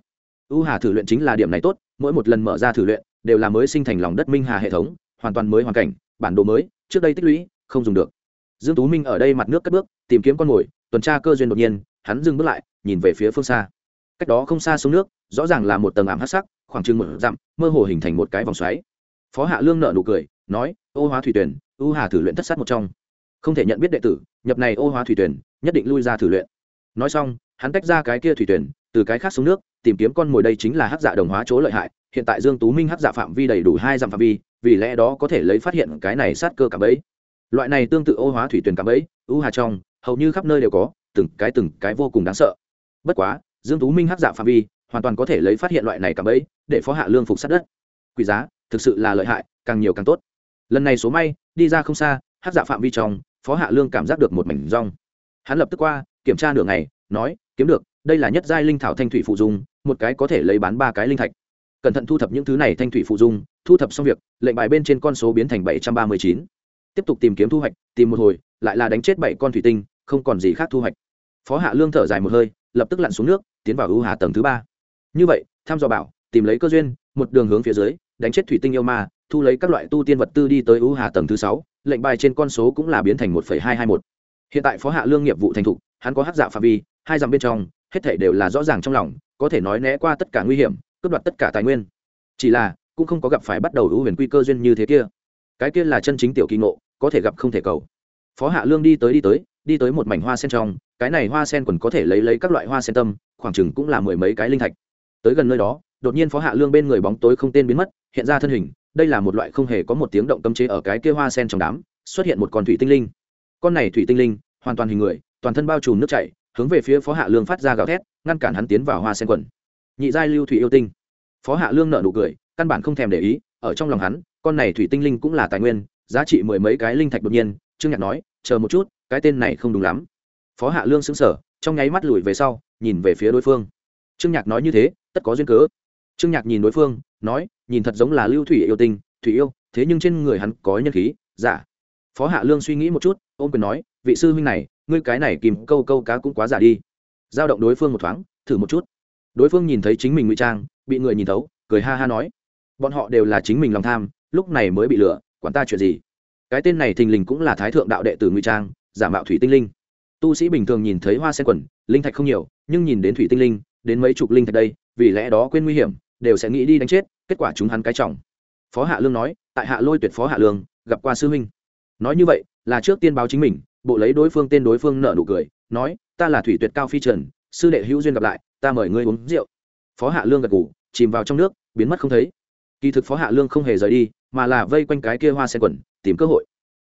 U hà thử luyện chính là điểm này tốt, mỗi một lần mở ra thử luyện đều là mới sinh thành lòng đất minh hà hệ thống, hoàn toàn mới hoàn cảnh, bản đồ mới, trước đây tích lũy, không dùng được. Dương tú minh ở đây mặt nước cất bước, tìm kiếm con mồi, tuần tra cơ duyên đột nhiên, hắn dừng bước lại, nhìn về phía phương xa. Cách đó không xa sông nước, rõ ràng là một tầng ảm hắc sắc, khoảng chừng một dặm, mơ hồ hình thành một cái vòng xoáy. Phó hạ lương nợ nụ cười, nói, ô hóa thủy tuyển, ưu hà thử luyện thất sát một trong. Không thể nhận biết đệ tử, nhập này ô hóa thủy tuyển, nhất định lui ra thử luyện. Nói xong, hắn tách ra cái kia thủy tuyển, từ cái khác xuống nước, tìm kiếm con mồi đây chính là hắc dạ đồng hóa chỗ lợi hại hiện tại dương tú minh hắc dạ phạm vi đầy đủ hai dặm phạm vi, vì lẽ đó có thể lấy phát hiện cái này sát cơ cả bấy loại này tương tự ô hóa thủy tuyển cả bấy u hà trong, hầu như khắp nơi đều có, từng cái từng cái vô cùng đáng sợ. Bất quá, dương tú minh hắc dạ phạm vi, hoàn toàn có thể lấy phát hiện loại này cả bấy để phó hạ lương phục sát đất. Quý giá, thực sự là lợi hại, càng nhiều càng tốt. Lần này số may, đi ra không xa, hắc dạ phạm vi trong, phó hạ lương cảm giác được một mảnh rong. Hắn lập tức qua, kiểm tra nửa ngày, nói, kiếm được, đây là nhất giai linh thảo thanh thủy phụ dung, một cái có thể lấy bán ba cái linh thạch cẩn thận thu thập những thứ này thanh thủy phụ dung, thu thập xong việc, lệnh bài bên trên con số biến thành bảy trăm ba mươi chín. Tiếp tục tìm kiếm thu hoạch, tìm một hồi, lại là đánh chết bảy con thủy tinh, không còn gì khác thu hoạch. Phó hạ lương thở dài một hơi, lập tức lặn xuống nước, tiến vào ưu hà tầng thứ ba. Như vậy, tham dò bảo, tìm lấy cơ duyên, một đường hướng phía dưới, đánh chết thủy tinh yêu ma, thu lấy các loại tu tiên vật tư đi tới ưu hà tầng thứ sáu, lệnh bài trên con số cũng là biến thành một hai trăm hai một. Hiện tại phó hạ lương nghiệp vụ thành thục, hắn có hát dạ phạm vi, hai dặm bên trong, hết thể đều là rõ ràng trong lòng, có thể nói né qua tất cả nguy hiểm cướp đoạt tất cả tài nguyên. Chỉ là, cũng không có gặp phải bắt đầu ưu huyền quy cơ duyên như thế kia. Cái kia là chân chính tiểu kỳ ngộ, có thể gặp không thể cầu. Phó hạ lương đi tới đi tới đi tới một mảnh hoa sen trong, cái này hoa sen quần có thể lấy lấy các loại hoa sen tâm, khoảng chừng cũng là mười mấy cái linh thạch. Tới gần nơi đó, đột nhiên phó hạ lương bên người bóng tối không tên biến mất, hiện ra thân hình, đây là một loại không hề có một tiếng động cấm chế ở cái kia hoa sen trong đám, xuất hiện một con thủy tinh linh. Con này thủy tinh linh, hoàn toàn hình người, toàn thân bao trùm nước chảy, hướng về phía phó hạ lương phát ra gào thét, ngăn cản hắn tiến vào hoa sen quần. Nhị giai lưu thủy yêu tinh phó hạ lương nợ nụ cười, căn bản không thèm để ý, ở trong lòng hắn, con này thủy tinh linh cũng là tài nguyên, giá trị mười mấy cái linh thạch đột nhiên, trương nhạc nói, chờ một chút, cái tên này không đúng lắm. Phó hạ lương xứng sở trong nháy mắt lùi về sau, nhìn về phía đối phương. Trương nhạc nói như thế, tất có duyên cớ. Trương nhạc nhìn đối phương, nói, nhìn thật giống là lưu thủy yêu tinh, thủy yêu, thế nhưng trên người hắn có nhân khí. Giả phó hạ lương suy nghĩ một chút, ôm quyền nói, vị sư huynh này, ngươi cái này kìm câu câu cá cũng quá giả đi. Giao động đối phương một thoáng, thử một chút. Đối phương nhìn thấy chính mình ngụy trang bị người nhìn thấu, cười ha ha nói. Bọn họ đều là chính mình lòng tham, lúc này mới bị lừa, quản ta chuyện gì? Cái tên này thình lình cũng là thái thượng đạo đệ tử ngụy trang, giả mạo thủy tinh linh. Tu sĩ bình thường nhìn thấy hoa sen quần, linh thạch không nhiều, nhưng nhìn đến thủy tinh linh, đến mấy chục linh thạch đây, vì lẽ đó quên nguy hiểm, đều sẽ nghĩ đi đánh chết, kết quả chúng hắn cái trọng phó hạ lương nói, tại hạ lôi tuyệt phó hạ lương, gặp qua sư huynh. Nói như vậy, là trước tiên báo chính mình, bộ lấy đối phương tên đối phương nợ nụ cười, nói, ta là thủy tuyệt cao phi trần, sư đệ hữu duyên gặp lại, ta mời ngươi uống rượu phó hạ lương gật ngủ chìm vào trong nước, biến mất không thấy. Kỳ thực phó hạ lương không hề rời đi, mà là vây quanh cái kia hoa sen quần, tìm cơ hội.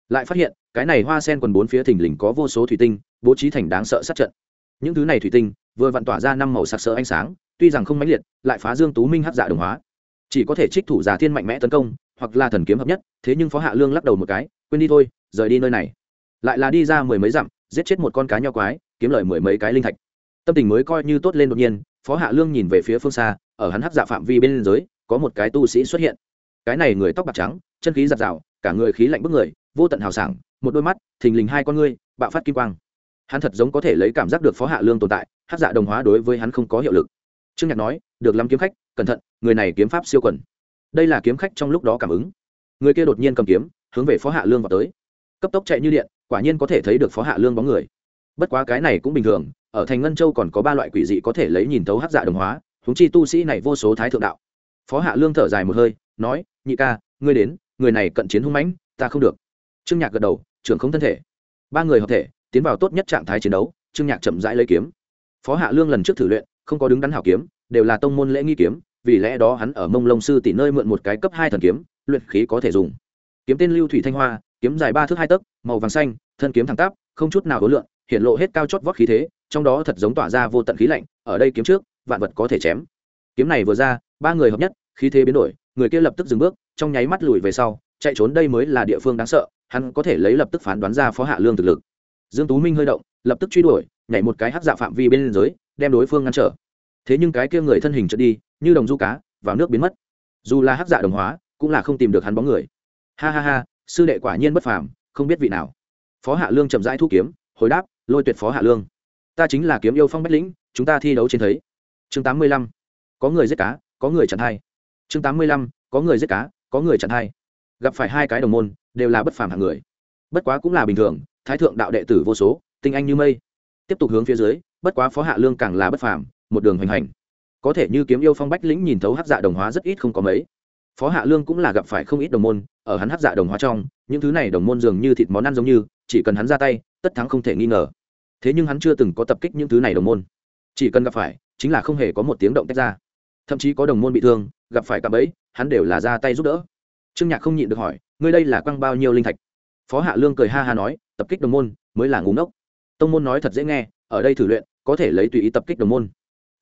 Lại phát hiện, cái này hoa sen quần bốn phía thình lình có vô số thủy tinh, bố trí thành đáng sợ sát trận. Những thứ này thủy tinh, vừa vặn tỏa ra năm màu sặc sỡ ánh sáng, tuy rằng không mãnh liệt, lại phá dương tú minh hắc dạ đồng hóa. Chỉ có thể trích thủ giả thiên mạnh mẽ tấn công, hoặc là thần kiếm hợp nhất, thế nhưng phó hạ lương lắc đầu một cái, quên đi thôi, rời đi nơi này. Lại là đi ra mười mấy dặm, giết chết một con cá nho quái, kiếm lời mười mấy cái linh thạch. Tâm tình mới coi như tốt lên đột nhiên phó hạ lương nhìn về phía phương xa, ở hắn hắc dạ phạm vi bên dưới, có một cái tu sĩ xuất hiện. Cái này người tóc bạc trắng, chân khí giặt rào, cả người khí lạnh bức người, vô tận hào sảng, một đôi mắt, thình lình hai con ngươi, bạo phát kim quang. Hắn thật giống có thể lấy cảm giác được phó hạ lương tồn tại hát dạ đồng hóa đối với hắn không có hiệu lực. Trương nhạc nói, được lắm kiếm khách, cẩn thận, người này kiếm pháp siêu quẩn đây là kiếm khách trong lúc đó cảm ứng. Người kia đột nhiên cầm kiếm, hướng về phó hạ lương vào tới. Cấp tốc chạy như điện, quả nhiên có thể thấy được phó hạ lương bóng người. Bất quá cái này cũng bình thường ở thành ngân châu còn có ba loại quỷ dị có thể lấy nhìn thấu hắc dạ đồng hóa húng chi tu sĩ này vô số thái thượng đạo. Phó hạ lương thở dài một hơi, nói, nhị ca, ngươi đến, người này cận chiến hung mãnh, ta không được. Trương nhạc gật đầu, trưởng không thân thể. Ba người hợp thể, tiến vào tốt nhất trạng thái chiến đấu, trương nhạc chậm rãi lấy kiếm. Phó hạ lương lần trước thử luyện, không có đứng đắn hảo kiếm, đều là tông môn lễ nghi kiếm, vì lẽ đó hắn ở mông lông sư tỷ nơi mượn một cái cấp hai thần kiếm, luyện khí có thể dùng. Kiếm tên lưu thủy thanh hoa, kiếm dài ba thước hai tấc, màu vàng xanh, thân kiếm thẳng tắp, không chút nào hối lượng hiện lộ hết cao chót vót khí thế, trong đó thật giống tỏa ra vô tận khí lạnh, ở đây kiếm trước, vạn vật có thể chém. Kiếm này vừa ra, ba người hợp nhất, khí thế biến đổi, người kia lập tức dừng bước, trong nháy mắt lùi về sau, chạy trốn đây mới là địa phương đáng sợ, hắn có thể lấy lập tức phán đoán ra phó hạ lương thực lực. Dương tú minh hơi động, lập tức truy đuổi, nhảy một cái hắc dạ phạm vi bên dưới, đem đối phương ngăn trở. Thế nhưng cái kia người thân hình trượt đi, như đồng du cá, vào nước biến mất. Dù là hắc dạ đồng hóa, cũng là không tìm được hắn bóng người. Ha ha ha, sư đệ quả nhiên bất phàm, không biết vị nào. Phó hạ lương chậm rãi thu kiếm, hồi đáp lôi tuyệt phó hạ lương. Ta chính là kiếm yêu phong bách lĩnh, chúng ta thi đấu trên thấy. Chương tám mươi lăm, có người giết cá, có người chặn hai chương tám mươi lăm, có người giết cá, có người chặn hai gặp phải hai cái đồng môn, đều là bất phàm hạng người. Bất quá cũng là bình thường, thái thượng đạo đệ tử vô số, tinh anh như mây. Tiếp tục hướng phía dưới, bất quá phó hạ lương càng là bất phàm, một đường hoành hành. Có thể như kiếm yêu phong bách lĩnh nhìn thấu hát dạ đồng hóa rất ít không có mấy. Phó hạ lương cũng là gặp phải không ít đồng môn, ở hắn hát dạ đồng hóa trong, những thứ này đồng môn dường như thịt món ăn giống như, chỉ cần hắn ra tay tất thắng không thể nghi ngờ. Thế nhưng hắn chưa từng có tập kích những thứ này đồng môn. Chỉ cần gặp phải, chính là không hề có một tiếng động tách ra. Thậm chí có đồng môn bị thương, gặp phải cạm ấy hắn đều là ra tay giúp đỡ. Trương nhạc không nhịn được hỏi, ngươi đây là quăng bao nhiêu linh thạch? Phó hạ lương cười ha ha nói, tập kích đồng môn, mới là ngúng ốc tông môn nói thật dễ nghe, ở đây thử luyện, có thể lấy tùy ý tập kích đồng môn.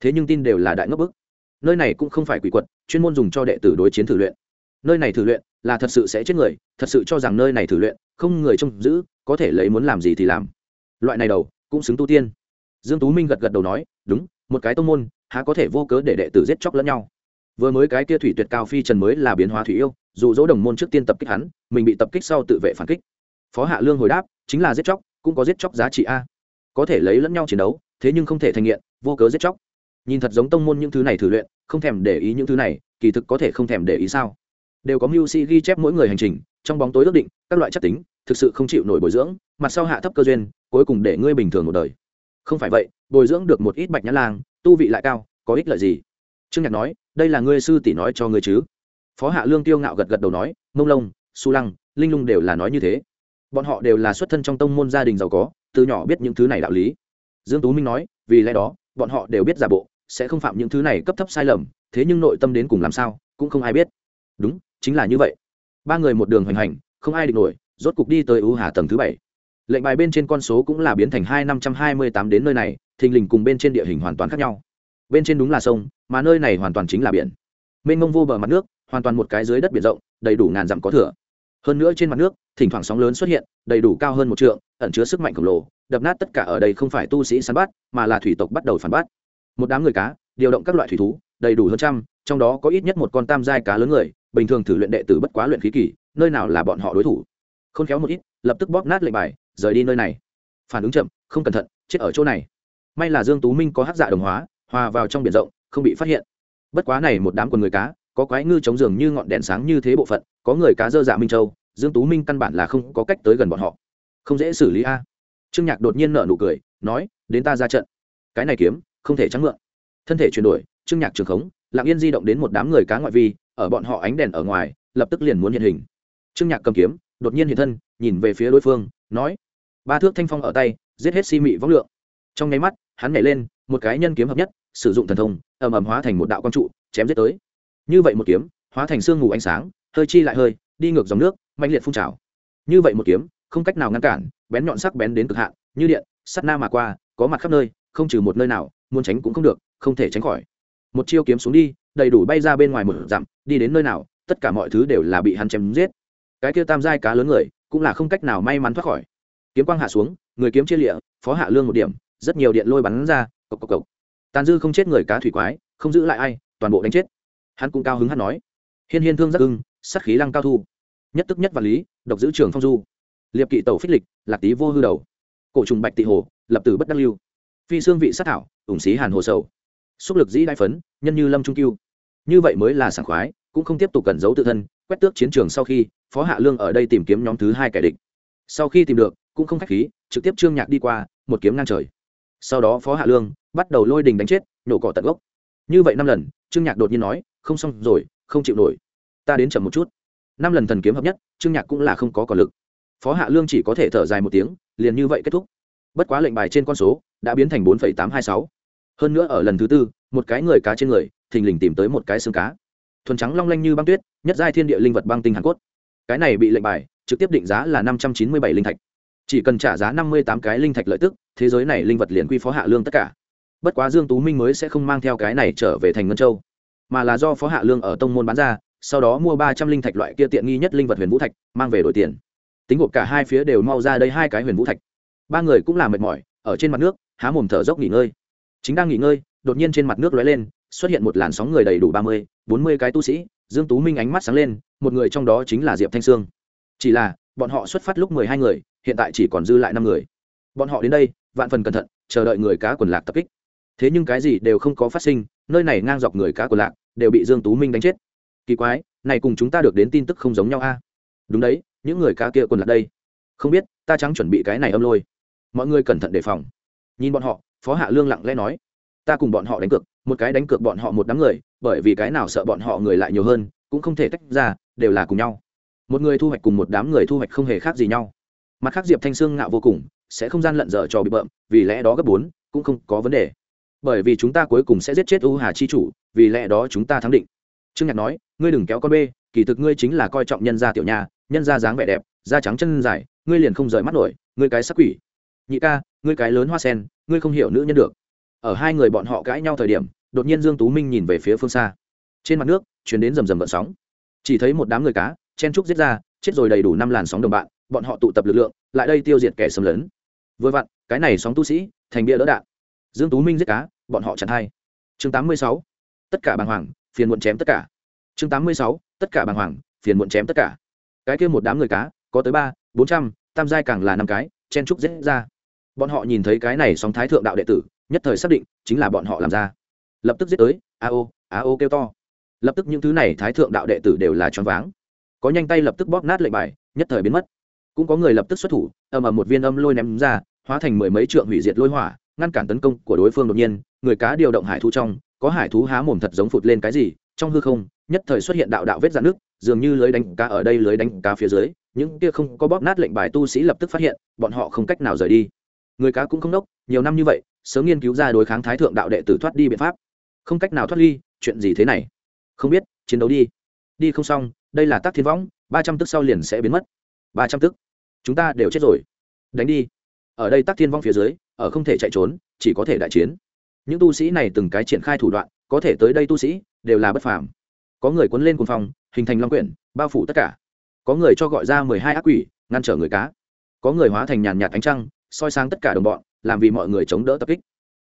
Thế nhưng tin đều là đại ngốc bức. Nơi này cũng không phải quỷ quật, chuyên môn dùng cho đệ tử đối chiến thử luyện. Nơi này thử luyện là thật sự sẽ chết người, thật sự cho rằng nơi này thử luyện, không người trông giữ, có thể lấy muốn làm gì thì làm. Loại này đầu, cũng xứng tu tiên. Dương tú minh gật gật đầu nói, đúng, một cái tông môn, há có thể vô cớ để đệ tử giết chóc lẫn nhau. Vừa mới cái kia thủy tuyệt cao phi trần mới là biến hóa thủy yêu, dù dỗ đồng môn trước tiên tập kích hắn, mình bị tập kích sau tự vệ phản kích. Phó hạ lương hồi đáp, chính là giết chóc, cũng có giết chóc giá trị a. Có thể lấy lẫn nhau chiến đấu, thế nhưng không thể thành nghiện, vô cớ giết chóc. Nhìn thật giống tông môn những thứ này thử luyện, không thèm để ý những thứ này, kỳ thực có thể không thèm để ý sao? Đều có mưu sĩ ghi chép mỗi người hành trình, trong bóng tối ước định, các loại chất tính, thực sự không chịu nổi bồi dưỡng, mặt sau hạ thấp cơ duyên, cuối cùng để ngươi bình thường một đời. Không phải vậy, bồi dưỡng được một ít bạch nhã lang, tu vị lại cao, có ích lợi gì? Trương nhạc nói, đây là ngươi sư tỷ nói cho ngươi chứ. Phó hạ lương tiêu ngạo gật gật đầu nói, mông lông su lăng, linh lung đều là nói như thế. Bọn họ đều là xuất thân trong tông môn gia đình giàu có, từ nhỏ biết những thứ này đạo lý. Dương tú minh nói, vì lẽ đó, bọn họ đều biết giả bộ, sẽ không phạm những thứ này cấp thấp sai lầm, thế nhưng nội tâm đến cùng làm sao, cũng không ai biết. Đúng chính là như vậy. Ba người một đường hoành hành, không ai địch nổi, rốt cục đi tới ưu hà tầng thứ bảy. Lệnh bài bên trên con số cũng là biến thành hai năm trăm hai mươi tám đến nơi này, thình lình cùng bên trên địa hình hoàn toàn khác nhau. Bên trên đúng là sông, mà nơi này hoàn toàn chính là biển. Mênh mông vô bờ mặt nước, hoàn toàn một cái dưới đất biển rộng, đầy đủ ngàn dặm có thừa. Hơn nữa trên mặt nước, thỉnh thoảng sóng lớn xuất hiện, đầy đủ cao hơn một trượng, ẩn chứa sức mạnh khổng lồ, đập nát tất cả ở đây không phải tu sĩ săn bắt, mà là thủy tộc bắt đầu phản bắt một đám người cá, điều động các loại thủy thú, đầy đủ hơn trăm, trong đó có ít nhất một con tam giai cá lớn người bình thường thử luyện đệ tử bất quá luyện khí kỳ, nơi nào là bọn họ đối thủ. Không khéo một ít, lập tức bóp nát lệnh bài, rời đi nơi này. Phản ứng chậm, không cẩn thận, chết ở chỗ này. May là dương tú minh có hắc dạ đồng hóa, hòa vào trong biển rộng, không bị phát hiện. Bất quá này một đám quần người cá, có quái ngư chống giường như ngọn đèn sáng như thế bộ phận, có người cá dơ dạ minh châu, dương tú minh căn bản là không có cách tới gần bọn họ. Không dễ xử lý a. Trương nhạc đột nhiên nở nụ cười, nói, đến ta ra trận. Cái này kiếm, không thể trắng mượn. Thân thể chuyển đổi, trương nhạc trường khống, lặng yên di động đến một đám người cá ngoại vi ở bọn họ ánh đèn ở ngoài, lập tức liền muốn hiện hình. Trương nhạc cầm kiếm, đột nhiên hiện thân, nhìn về phía đối phương, nói, ba thước thanh phong ở tay, giết hết si mị võng lượng. Trong nháy mắt, hắn nhảy lên, một cái nhân kiếm hợp nhất, sử dụng thần thông, ầm ầm hóa thành một đạo quang trụ, chém giết tới. Như vậy một kiếm, hóa thành sương mù ánh sáng, hơi chi lại hơi, đi ngược dòng nước mạnh liệt phun trào. Như vậy một kiếm, không cách nào ngăn cản, bén nhọn sắc bén đến cực hạn, như điện, sắt na mà qua, có mặt khắp nơi, không trừ một nơi nào, muốn tránh cũng không được, không thể tránh khỏi. Một chiêu kiếm xuống đi, đầy đủ bay ra bên ngoài một dặm đi đến nơi nào, tất cả mọi thứ đều là bị hắn chém giết. Cái kia tam giai cá lớn người, cũng là không cách nào may mắn thoát khỏi. Kiếm quang hạ xuống, người kiếm chia lịa, phó hạ lương một điểm, rất nhiều điện lôi bắn ra, cộc cộc cộc. Tàn dư không chết người cá thủy quái, không giữ lại ai, toàn bộ đánh chết. Hắn cũng cao hứng hát nói. Hiên hiên thương giác ưng sắc khí lăng cao thu. Nhất tức nhất và lý, độc giữ trường phong du. Liệp kỵ tàu phích lịch, lạc tý vô hư đầu. Cổ trùng bạch tị hồ, lập tử bất đắc lưu. Phi xương vị sát thảo, ủng xí hàn hồ sầu. Xúc lực dĩ đại phấn, nhân như lâm trung cưu như vậy mới là sảng khoái cũng không tiếp tục cẩn giấu tự thân, quét tước chiến trường sau khi, phó hạ lương ở đây tìm kiếm nhóm thứ hai kẻ địch. Sau khi tìm được, cũng không khách khí, trực tiếp trương nhạc đi qua, một kiếm ngang trời. Sau đó phó hạ lương bắt đầu lôi đình đánh chết, nổ cỏ tận gốc. Như vậy năm lần, trương nhạc đột nhiên nói, không xong rồi, không chịu nổi. Ta đến chậm một chút. Năm lần thần kiếm hợp nhất, trương nhạc cũng là không có còn lực. Phó hạ lương chỉ có thể thở dài một tiếng, liền như vậy kết thúc. Bất quá lệnh bài trên con số đã biến thành bốn tám trăm hai mươi sáu. Hơn nữa ở lần thứ tư, một cái người cá trên người, thình lình tìm tới một cái xương cá thuần trắng long lanh như băng tuyết, nhất giai thiên địa linh vật băng tinh hàn cốt. Cái này bị lệnh bài, trực tiếp định giá là năm trăm chín mươi bảy linh thạch. Chỉ cần trả giá năm mươi tám cái linh thạch lợi tức, thế giới này linh vật liền quy phó hạ lương tất cả. Bất quá dương tú minh mới sẽ không mang theo cái này trở về thành ngân châu, mà là do phó hạ lương ở tông môn bán ra, sau đó mua ba trăm linh thạch loại kia tiện nghi nhất linh vật huyền vũ thạch, mang về đổi tiền. Tính gộp cả hai phía đều mau ra đây hai cái huyền vũ thạch. Ba người cũng là mệt mỏi, ở trên mặt nước, há mồm thở dốc nghỉ ngơi. Chính đang nghỉ ngơi, đột nhiên trên mặt nước lóe lên xuất hiện một làn sóng người đầy đủ ba mươi, bốn mươi cái tu sĩ, dương tú minh ánh mắt sáng lên, một người trong đó chính là diệp thanh sương. Chỉ là, bọn họ xuất phát lúc mười hai người, hiện tại chỉ còn dư lại năm người. Bọn họ đến đây, vạn phần cẩn thận, chờ đợi người cá quần lạc tập kích. Thế nhưng cái gì đều không có phát sinh, nơi này ngang dọc người cá quần lạc đều bị dương tú minh đánh chết. Kỳ quái, này cùng chúng ta được đến tin tức không giống nhau a. Đúng đấy, những người cá kia quần lạc đây. Không biết, ta chẳng chuẩn bị cái này âm lôi. Mọi người cẩn thận đề phòng. Nhìn bọn họ, phó hạ lương lặng lẽ nói ta cùng bọn họ đánh cược, một cái đánh cược bọn họ một đám người, bởi vì cái nào sợ bọn họ người lại nhiều hơn, cũng không thể tách ra, đều là cùng nhau. Một người thu hoạch cùng một đám người thu hoạch không hề khác gì nhau. Mặt khác diệp thanh sương ngạo vô cùng, sẽ không gian lận dở cho bị bợm, vì lẽ đó gấp bốn, cũng không có vấn đề. Bởi vì chúng ta cuối cùng sẽ giết chết u hà chi chủ, vì lẽ đó chúng ta thắng định. Trương nhạc nói, ngươi đừng kéo con bê kỳ thực ngươi chính là coi trọng nhân gia tiểu nhà, nhân gia dáng vẻ đẹp, da trắng chân dài, ngươi liền không rời mắt nổi, ngươi cái sắc quỷ. Nhị ca, ngươi cái lớn hoa sen, ngươi không hiểu nữ nhân được ở hai người bọn họ cãi nhau thời điểm, đột nhiên dương tú minh nhìn về phía phương xa. Trên mặt nước chuyển đến rầm rầm vận sóng. Chỉ thấy một đám người cá, chen trúc giết ra, chết rồi đầy đủ năm làn sóng đồng bạn, bọn họ tụ tập lực lượng, lại đây tiêu diệt kẻ xâm lấn. Vừa vặn, cái này sóng tu sĩ, thành bia đỡ đạn. Dương tú minh giết cá, bọn họ chặn hai. Chương 86. tất cả bàng hoàng, phiền muộn chém tất cả. Chương 86. tất cả bàng hoàng, phiền muộn chém tất cả. Cái kia một đám người cá, có tới ba, bốn trăm, tam giai càng là năm cái, chen trúc giết ra. Bọn họ nhìn thấy cái này sóng thái thượng đạo đệ tử nhất thời xác định chính là bọn họ làm ra. Lập tức giết tới, a ô a ô kêu to. Lập tức những thứ này thái thượng đạo đệ tử đều là choáng váng. Có nhanh tay lập tức bóp nát lệnh bài, nhất thời biến mất. Cũng có người lập tức xuất thủ, ầm ầm một viên âm lôi ném ra, hóa thành mười mấy trượng hủy diệt lôi hỏa, ngăn cản tấn công của đối phương đột nhiên, người cá điều động hải thú trong, có hải thú há mồm thật giống phụt lên cái gì, trong hư không, nhất thời xuất hiện đạo đạo vết dạn nước dường như lưới đánh cá ở đây lưới đánh cá phía dưới, những kia không có bóp nát lệnh bài tu sĩ lập tức phát hiện, bọn họ không cách nào rời đi. Người cá cũng không đốc, nhiều năm như vậy sớm nghiên cứu ra đối kháng thái thượng đạo đệ tử thoát đi biện pháp. Không cách nào thoát ly, chuyện gì thế này? Không biết, chiến đấu đi. Đi không xong, đây là tác thiên võng, ba trăm tức sau liền sẽ biến mất. Ba trăm tức. Chúng ta đều chết rồi. Đánh đi. Ở đây tác thiên vong phía dưới, ở không thể chạy trốn, chỉ có thể đại chiến. Những tu sĩ này từng cái triển khai thủ đoạn, có thể tới đây tu sĩ, đều là bất phàm. Có người cuốn lên cùng phòng hình thành long quyển, bao phủ tất cả. Có người cho gọi ra mười hai ác quỷ, ngăn trở người cá. Có người hóa thành nhàn nhạt ánh trăng, soi sáng tất cả đồng bọn làm vì mọi người chống đỡ tập kích.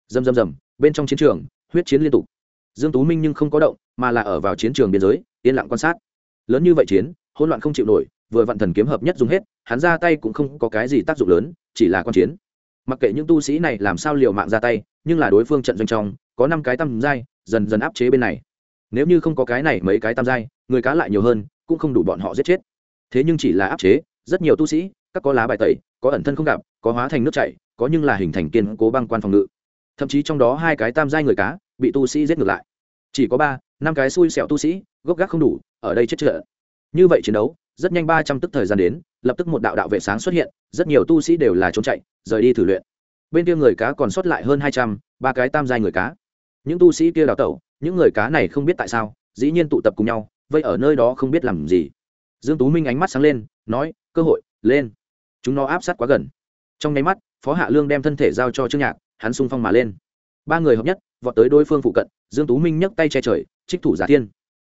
Dầm dầm dầm bên trong chiến trường, huyết chiến liên tục. Dương tú minh nhưng không có động, mà là ở vào chiến trường biên giới, yên lặng quan sát. Lớn như vậy chiến, hỗn loạn không chịu nổi, vừa vạn thần kiếm hợp nhất dùng hết, hắn ra tay cũng không có cái gì tác dụng lớn, chỉ là quan chiến. Mặc kệ những tu sĩ này làm sao liều mạng ra tay, nhưng là đối phương trận doanh trong, có năm cái tam giai, dần dần áp chế bên này. Nếu như không có cái này mấy cái tam giai, người cá lại nhiều hơn, cũng không đủ bọn họ giết chết. Thế nhưng chỉ là áp chế, rất nhiều tu sĩ, các có lá bài tẩy, có ẩn thân không gặp, có hóa thành nước chảy có nhưng là hình thành kiên cố băng quan phòng ngự. Thậm chí trong đó hai cái tam giai người cá bị tu sĩ giết ngược lại. Chỉ có ba, năm cái xui xẻo tu sĩ, gốc gác không đủ, ở đây chết trợ như vậy chiến đấu, rất nhanh ba trăm tức thời gian đến, lập tức một đạo đạo vệ sáng xuất hiện, rất nhiều tu sĩ đều là trốn chạy, rời đi thử luyện. Bên kia người cá còn sót lại hơn hai trăm, ba cái tam giai người cá. Những tu sĩ kia đào tẩu, những người cá này không biết tại sao, dĩ nhiên tụ tập cùng nhau, vậy ở nơi đó không biết làm gì. Dương tú minh ánh mắt sáng lên, nói, cơ hội, lên. Chúng nó áp sát quá gần. Trong nháy mắt phó hạ lương đem thân thể giao cho trương nhạc, hắn sung phong mà lên. Ba người hợp nhất, vọt tới đối phương phụ cận, dương tú minh nhấc tay che trời, trích thủ giả thiên.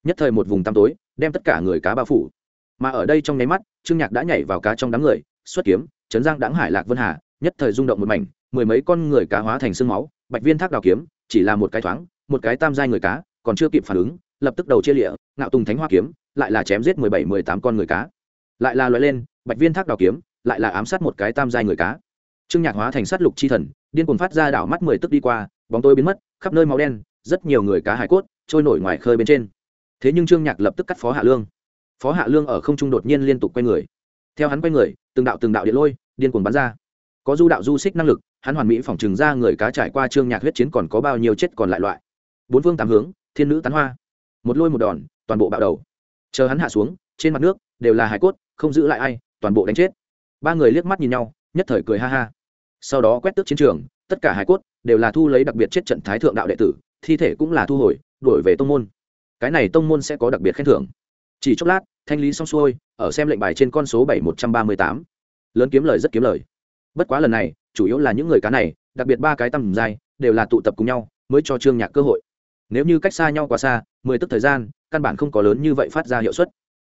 Nhất thời một vùng tăm tối, đem tất cả người cá bao phủ. Mà ở đây trong nháy mắt, trương nhạc đã nhảy vào cá trong đám người, xuất kiếm, chấn giang đáng hải lạc vân hà, nhất thời rung động một mảnh, mười mấy con người cá hóa thành xương máu, bạch viên thác đào kiếm, chỉ là một cái thoáng, một cái tam giai người cá, còn chưa kịp phản ứng, lập tức đầu chia lịa, ngạo tùng thánh hoa kiếm, lại là chém giết mười bảy, mười tám con người cá. Lại là loại lên, bạch viên thác đào kiếm, lại là ám sát một cái tam giai người cá trương nhạc hóa thành sát lục chi thần, điên cuồng phát ra đảo mắt mười tức đi qua, bóng tối biến mất, khắp nơi máu đen, rất nhiều người cá hải cốt trôi nổi ngoài khơi bên trên. Thế nhưng trương nhạc lập tức cắt phó hạ lương. Phó hạ lương ở không trung đột nhiên liên tục quay người. Theo hắn quay người, từng đạo từng đạo điện lôi, điên cuồng bắn ra. Có du đạo du xích năng lực, hắn hoàn mỹ phỏng trừng ra người cá trải qua trương nhạc huyết chiến còn có bao nhiêu chết còn lại loại. Bốn phương tám hướng, thiên nữ tán hoa. Một lôi một đòn, toàn bộ bạo đầu. Chờ hắn hạ xuống, trên mặt nước, đều là hải cốt, không giữ lại ai, toàn bộ đánh chết. Ba người liếc mắt nhìn nhau, nhất thời cười ha ha sau đó quét tước chiến trường, tất cả hải cốt đều là thu lấy đặc biệt chết trận thái thượng đạo đệ tử, thi thể cũng là thu hồi đổi về tông môn. Cái này tông môn sẽ có đặc biệt khen thưởng. Chỉ chốc lát, thanh lý xong xuôi, ở xem lệnh bài trên con số bảy một trăm ba mươi tám. Lớn kiếm lời rất kiếm lời. Bất quá lần này, chủ yếu là những người cá này, đặc biệt ba cái tầm dài, đều là tụ tập cùng nhau, mới cho trương nhạc cơ hội. Nếu như cách xa nhau quá xa, mười tức thời gian, căn bản không có lớn như vậy phát ra hiệu suất.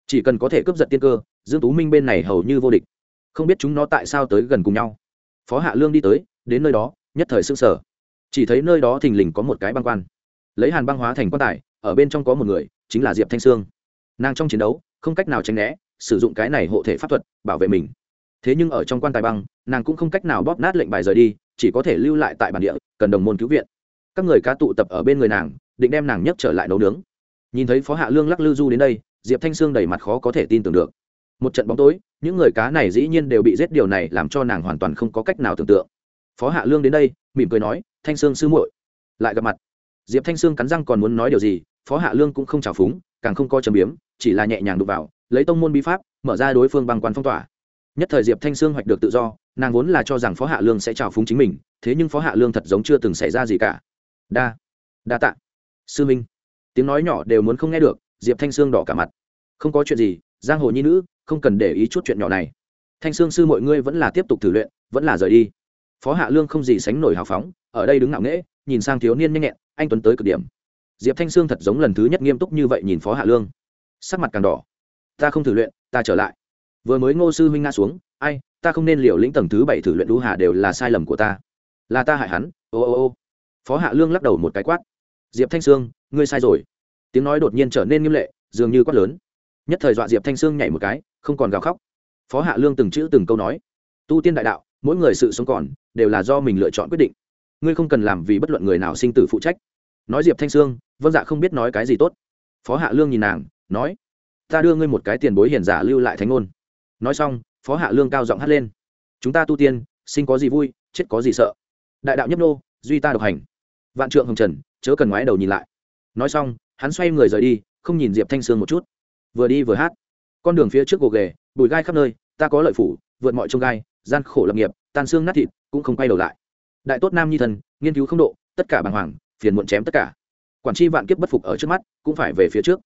Chỉ cần có thể cướp giật tiên cơ, dương tú minh bên này hầu như vô địch. Không biết chúng nó tại sao tới gần cùng nhau phó hạ lương đi tới, đến nơi đó, nhất thời sưng sở chỉ thấy nơi đó thình lình có một cái băng quan. Lấy hàn băng hóa thành quan tài, ở bên trong có một người, chính là diệp thanh sương. Nàng trong chiến đấu, không cách nào tránh né, sử dụng cái này hộ thể pháp thuật, bảo vệ mình. Thế nhưng ở trong quan tài băng, nàng cũng không cách nào bóp nát lệnh bài rời đi, chỉ có thể lưu lại tại bản địa, cần đồng môn cứu viện. Các người cá tụ tập ở bên người nàng, định đem nàng nhấc trở lại nấu nướng. Nhìn thấy phó hạ lương lắc lư du đến đây, diệp thanh sương đầy mặt khó có thể tin tưởng được một trận bóng tối, những người cá này dĩ nhiên đều bị giết điều này làm cho nàng hoàn toàn không có cách nào tưởng tượng. Phó hạ lương đến đây, mỉm cười nói, thanh sương sư muội. Lại gặp mặt. Diệp thanh sương cắn răng còn muốn nói điều gì, phó hạ lương cũng không trào phúng, càng không coi trầm biếm, chỉ là nhẹ nhàng đụng vào, lấy tông môn bi pháp, mở ra đối phương bằng quan phong tỏa. Nhất thời diệp thanh sương hoạch được tự do, nàng vốn là cho rằng phó hạ lương sẽ trào phúng chính mình, thế nhưng phó hạ lương thật giống chưa từng xảy ra gì cả. Đa đa tạ, sư minh. Tiếng nói nhỏ đều muốn không nghe được, diệp thanh sương đỏ cả mặt. Không có chuyện gì, giang hồ nhi nữ không cần để ý chút chuyện nhỏ này. Thanh sương sư mọi ngươi vẫn là tiếp tục thử luyện, vẫn là rời đi. Phó hạ lương không gì sánh nổi hào phóng, ở đây đứng ngạo nghễ, nhìn sang thiếu niên nhanh nhẹn, anh tuấn tới cực điểm. Diệp thanh sương thật giống lần thứ nhất nghiêm túc như vậy nhìn phó hạ lương. Sắc mặt càng đỏ. Ta không thử luyện, ta trở lại. Vừa mới ngô sư huynh nga xuống, ai, ta không nên liều lĩnh tầng thứ bảy thử luyện đu hà đều là sai lầm của ta. Là ta hại hắn, ô ô ô. Phó hạ lương lắc đầu một cái quát. Diệp thanh sương, ngươi sai rồi. Tiếng nói đột nhiên trở nên nghiêm lệ, dường như quát lớn. Nhất thời dọa diệp thanh sương nhảy một cái không còn gào khóc. Phó hạ lương từng chữ từng câu nói, tu tiên đại đạo, mỗi người sự sống còn, đều là do mình lựa chọn quyết định. Ngươi không cần làm vì bất luận người nào sinh tử phụ trách. Nói diệp thanh sương, vân dạ không biết nói cái gì tốt. Phó hạ lương nhìn nàng, nói, ta đưa ngươi một cái tiền bối hiền giả lưu lại thánh ngôn. Nói xong, phó hạ lương cao giọng hát lên, chúng ta tu tiên, sinh có gì vui, chết có gì sợ. Đại đạo nhấp nô, duy ta độc hành. Vạn trượng hồng trần, chớ cần ngoái đầu nhìn lại. Nói xong, hắn xoay người rời đi, không nhìn diệp thanh sương một chút. Vừa đi vừa hát con đường phía trước gồ ghề, bụi gai khắp nơi, ta có lợi phủ, vượt mọi trông gai, gian khổ lập nghiệp, tan xương nát thịt, cũng không quay đầu lại. Đại tốt nam nhi thần, nghiên cứu không độ, tất cả bàng hoàng, phiền muộn chém tất cả. Quản tri vạn kiếp bất phục ở trước mắt, cũng phải về phía trước.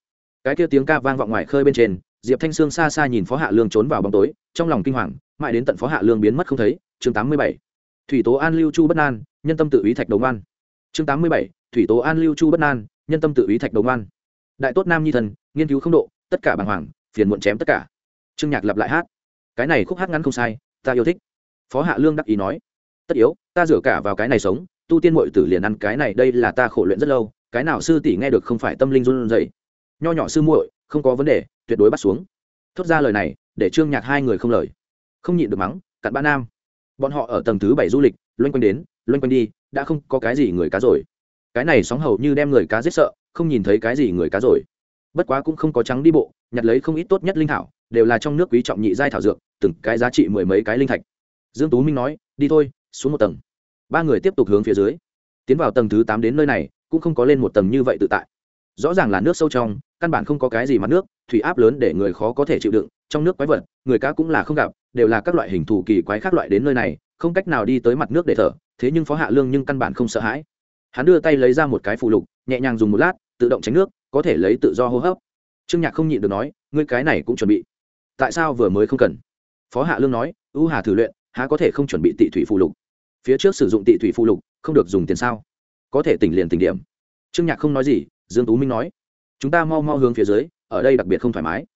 Cái kia tiếng ca vang vọng ngoài khơi bên trên, diệp thanh sương xa xa nhìn phó hạ lương trốn vào bóng tối, trong lòng kinh hoàng, mãi đến tận phó hạ lương biến mất không thấy, chương tám mươi bảy. Thủy tố an lưu chu bất an nhân tâm tự ý thạch đầu ngoan. Chương tám mươi bảy. Thủy tố an lưu chu bất an nhân tâm tự ý thạch đầu ngoan. Đại tốt nam nhi thần, nghiên cứu không độ, tất cả bàng hoàng phiền muộn chém tất cả. Trương nhạc lặp lại hát. Cái này khúc hát ngắn không sai, ta yêu thích. Phó hạ lương đắc ý nói. Tất yếu, ta rửa cả vào cái này sống, tu tiên mội tử liền ăn cái này, đây là ta khổ luyện rất lâu, cái nào sư tỷ nghe được không phải tâm linh run dậy nho nhỏ sư muội, không có vấn đề, tuyệt đối bắt xuống. Thốt ra lời này, để trương nhạc hai người không lời. Không nhịn được mắng, cặn ba nam. Bọn họ ở tầng thứ bảy du lịch, loanh quanh đến, loanh quanh đi, đã không có cái gì người cá rồi. Cái này sóng hầu như đem người cá giết sợ, không nhìn thấy cái gì người cá rồi bất quá cũng không có trắng đi bộ, nhặt lấy không ít tốt nhất linh thảo, đều là trong nước quý trọng nhị giai thảo dược, từng cái giá trị mười mấy cái linh thạch. Dương tú minh nói, đi thôi, xuống một tầng. Ba người tiếp tục hướng phía dưới. Tiến vào tầng thứ tám đến nơi này, cũng không có lên một tầng như vậy tự tại. Rõ ràng là nước sâu trong, căn bản không có cái gì mặt nước, thủy áp lớn để người khó có thể chịu đựng, trong nước quái vật, người cá cũng là không gặp, đều là các loại hình thù kỳ quái khác loại đến nơi này, không cách nào đi tới mặt nước để thở, thế nhưng phó hạ lương nhưng căn bản không sợ hãi. Hắn đưa tay lấy ra một cái phụ lục, nhẹ nhàng dùng một lát, tự động tránh nước có thể lấy tự do hô hấp. Trương nhạc không nhịn được nói, ngươi cái này cũng chuẩn bị. Tại sao vừa mới không cần? Phó hạ lương nói ưu hà thử luyện, há có thể không chuẩn bị tị thủy phụ lục? Phía trước sử dụng tị thủy phụ lục, không được dùng tiền sao? Có thể tỉnh liền tỉnh điểm. Trương nhạc không nói gì, dương tú minh nói, chúng ta mau mau hướng phía dưới, ở đây đặc biệt không thoải mái.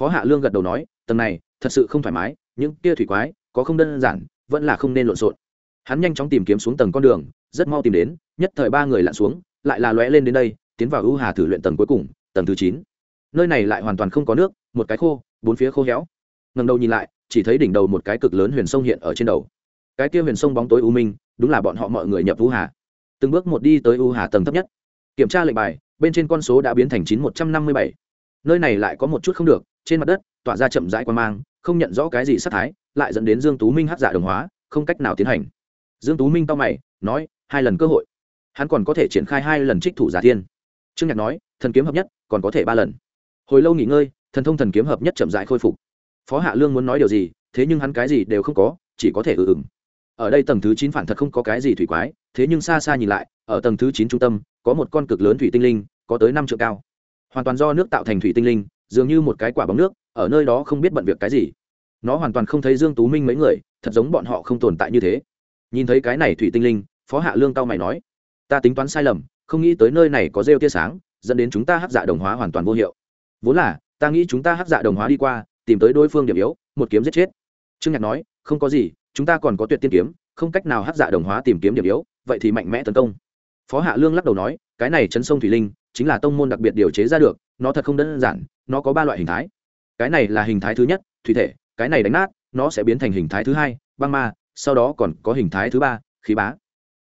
Phó hạ lương gật đầu nói, tầng này, thật sự không thoải mái, những kia thủy quái, có không đơn giản, vẫn là không nên lộn xộn. Hắn nhanh chóng tìm kiếm xuống tầng con đường, rất mau tìm đến, nhất thời ba người lặn xuống, lại là lóe lên đến đây tiến vào ưu hà thử luyện tầng cuối cùng, tầng thứ chín. Nơi này lại hoàn toàn không có nước, một cái khô, bốn phía khô héo. Ngầm đầu nhìn lại, chỉ thấy đỉnh đầu một cái cực lớn huyền sông hiện ở trên đầu. Cái kia huyền sông bóng tối u minh, đúng là bọn họ mọi người nhập u hà. Từng bước một đi tới u hà tầng thấp nhất. Kiểm tra lệnh bài, bên trên con số đã biến thành chín một trăm năm mươi bảy. Nơi này lại có một chút không được, trên mặt đất, tỏa ra chậm rãi quan mang, không nhận rõ cái gì sát thái, lại dẫn đến dương tú minh hát giả dạ đồng hóa, không cách nào tiến hành. Dương tú minh to mày, nói, hai lần cơ hội. Hắn còn có thể triển khai hai lần trích thủ giả thiên trương nhạc nói, thần kiếm hợp nhất, còn có thể ba lần. Hồi lâu nghỉ ngơi, thần thông thần kiếm hợp nhất chậm rãi khôi phục. Phó hạ lương muốn nói điều gì, thế nhưng hắn cái gì đều không có, chỉ có thể ừ ừng ở đây tầng thứ chín phản thật không có cái gì thủy quái, thế nhưng xa xa nhìn lại, ở tầng thứ chín trung tâm, có một con cực lớn thủy tinh linh, có tới năm triệu cao. Hoàn toàn do nước tạo thành thủy tinh linh, dường như một cái quả bóng nước, ở nơi đó không biết bận việc cái gì. Nó hoàn toàn không thấy dương tú minh mấy người, thật giống bọn họ không tồn tại như thế. Nhìn thấy cái này thủy tinh linh, phó hạ lương cao mày nói, ta tính toán sai lầm không nghĩ tới nơi này có rêu tia sáng, dẫn đến chúng ta hắc dạ đồng hóa hoàn toàn vô hiệu. Vốn là, ta nghĩ chúng ta hắc dạ đồng hóa đi qua, tìm tới đối phương điểm yếu, một kiếm giết chết. Trương nhạc nói, không có gì, chúng ta còn có tuyệt tiên kiếm, không cách nào hắc dạ đồng hóa tìm kiếm điểm yếu, vậy thì mạnh mẽ tấn công. Phó hạ lương lắc đầu nói, cái này chấn sông thủy linh, chính là tông môn đặc biệt điều chế ra được, nó thật không đơn giản, nó có ba loại hình thái. Cái này là hình thái thứ nhất, thủy thể, cái này đánh nát, nó sẽ biến thành hình thái thứ hai, băng ma, sau đó còn có hình thái thứ ba, khí bá.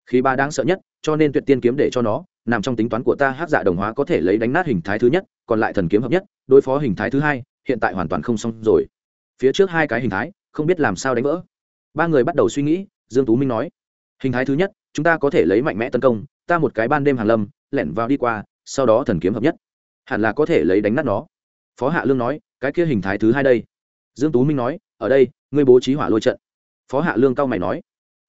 Khí bá đáng sợ nhất, cho nên tuyệt tiên kiếm để cho nó nằm trong tính toán của ta hát dạ đồng hóa có thể lấy đánh nát hình thái thứ nhất, còn lại thần kiếm hợp nhất, đối phó hình thái thứ hai, hiện tại hoàn toàn không xong rồi. Phía trước hai cái hình thái, không biết làm sao đánh vỡ. Ba người bắt đầu suy nghĩ, dương tú minh nói, hình thái thứ nhất, chúng ta có thể lấy mạnh mẽ tấn công, ta một cái ban đêm hàng lâm, lẻn vào đi qua, sau đó thần kiếm hợp nhất. Hẳn là có thể lấy đánh nát nó. Phó hạ lương nói, cái kia hình thái thứ hai đây. Dương tú minh nói, ở đây, ngươi bố trí hỏa lôi trận. Phó hạ lương cao mày nói,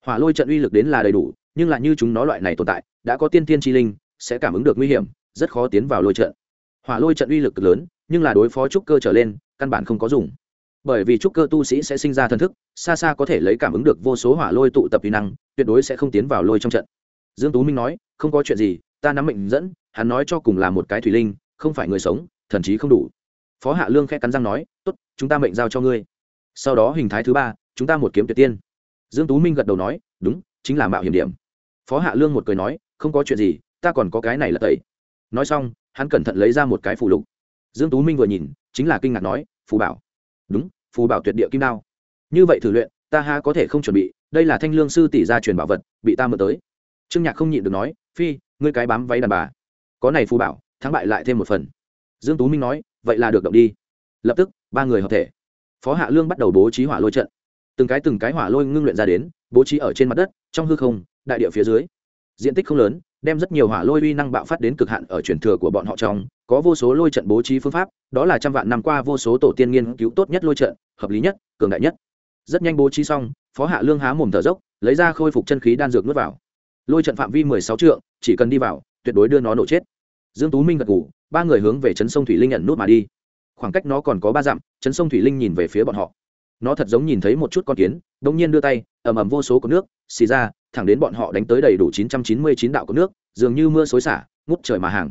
hỏa lôi trận uy lực đến là đầy đủ, nhưng lại như chúng nó loại này tồn tại, đã có tiên tiên chi linh sẽ cảm ứng được nguy hiểm, rất khó tiến vào lôi trận. Hỏa lôi trận uy lực cực lớn, nhưng là đối phó trúc cơ trở lên, căn bản không có dùng. Bởi vì trúc cơ tu sĩ sẽ sinh ra thần thức, xa xa có thể lấy cảm ứng được vô số hỏa lôi tụ tập kỹ năng, tuyệt đối sẽ không tiến vào lôi trong trận. Dương tú minh nói, không có chuyện gì, ta nắm mệnh dẫn, hắn nói cho cùng là một cái thủy linh, không phải người sống, thần trí không đủ. Phó hạ lương khẽ cắn răng nói, tốt, chúng ta mệnh giao cho ngươi. Sau đó hình thái thứ ba, chúng ta một kiếm tuyệt tiên. Dương tú minh gật đầu nói, đúng, chính là mạo hiểm điểm. Phó hạ lương một cười nói, không có chuyện gì ta còn có cái này là tẩy. Nói xong, hắn cẩn thận lấy ra một cái phù lục. Dương tú minh vừa nhìn, chính là kinh ngạc nói, phù bảo. Đúng, phù bảo tuyệt địa kim đao. Như vậy thử luyện, ta ha có thể không chuẩn bị, đây là thanh lương sư tỷ gia truyền bảo vật, bị ta mượn tới. Trương nhạc không nhịn được nói, phi, ngươi cái bám váy đàn bà, có này phù bảo, thắng bại lại thêm một phần. Dương tú minh nói, vậy là được động đi. Lập tức, ba người hợp thể. Phó hạ lương bắt đầu bố trí hỏa lôi trận. Từng cái từng cái hỏa lôi ngưng luyện ra đến, bố trí ở trên mặt đất, trong hư không, đại địa phía dưới. Diện tích không lớn đem rất nhiều hỏa lôi uy năng bạo phát đến cực hạn ở truyền thừa của bọn họ trong, có vô số lôi trận bố trí phương pháp, đó là trăm vạn năm qua vô số tổ tiên nghiên cứu tốt nhất lôi trận, hợp lý nhất, cường đại nhất. Rất nhanh bố trí xong, phó hạ lương há mồm thở dốc, lấy ra khôi phục chân khí đan dược nuốt vào. Lôi trận phạm vi mười sáu trượng, chỉ cần đi vào, tuyệt đối đưa nó nổ chết. Dương tú minh gật ngủ ba người hướng về chấn sông thủy linh nhận nút mà đi. Khoảng cách nó còn có ba dặm chấn sông thủy linh nhìn về phía bọn họ. Nó thật giống nhìn thấy một chút con kiến đống nhiên đưa tay, ầm ầm vô số cột nước, xì ra thẳng đến bọn họ đánh tới đầy đủ chín trăm chín mươi chín đạo của nước, dường như mưa xối xả, ngút trời mà hàng.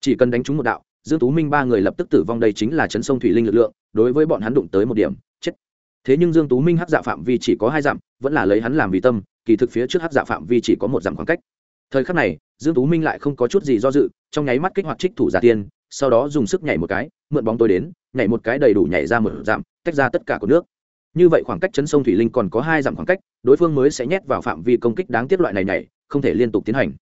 Chỉ cần đánh trúng một đạo, dương tú minh ba người lập tức tử vong đây chính là chấn sông thủy linh lực lượng, đối với bọn hắn đụng tới một điểm, chết. Thế nhưng dương tú minh hắc dạ phạm vi chỉ có hai dặm, vẫn là lấy hắn làm vì tâm, kỳ thực phía trước hắc dạ phạm vi chỉ có một dặm khoảng cách. Thời khắc này, dương tú minh lại không có chút gì do dự, trong nháy mắt kích hoạt trích thủ giả tiên, sau đó dùng sức nhảy một cái, mượn bóng tối đến, nhảy một cái đầy đủ nhảy ra một dặm, tách ra tất cả của nước như vậy khoảng cách chấn sông thủy linh còn có hai dặm khoảng cách, đối phương mới sẽ nhét vào phạm vi công kích đáng tiếc loại này nhảy, không thể liên tục tiến hành.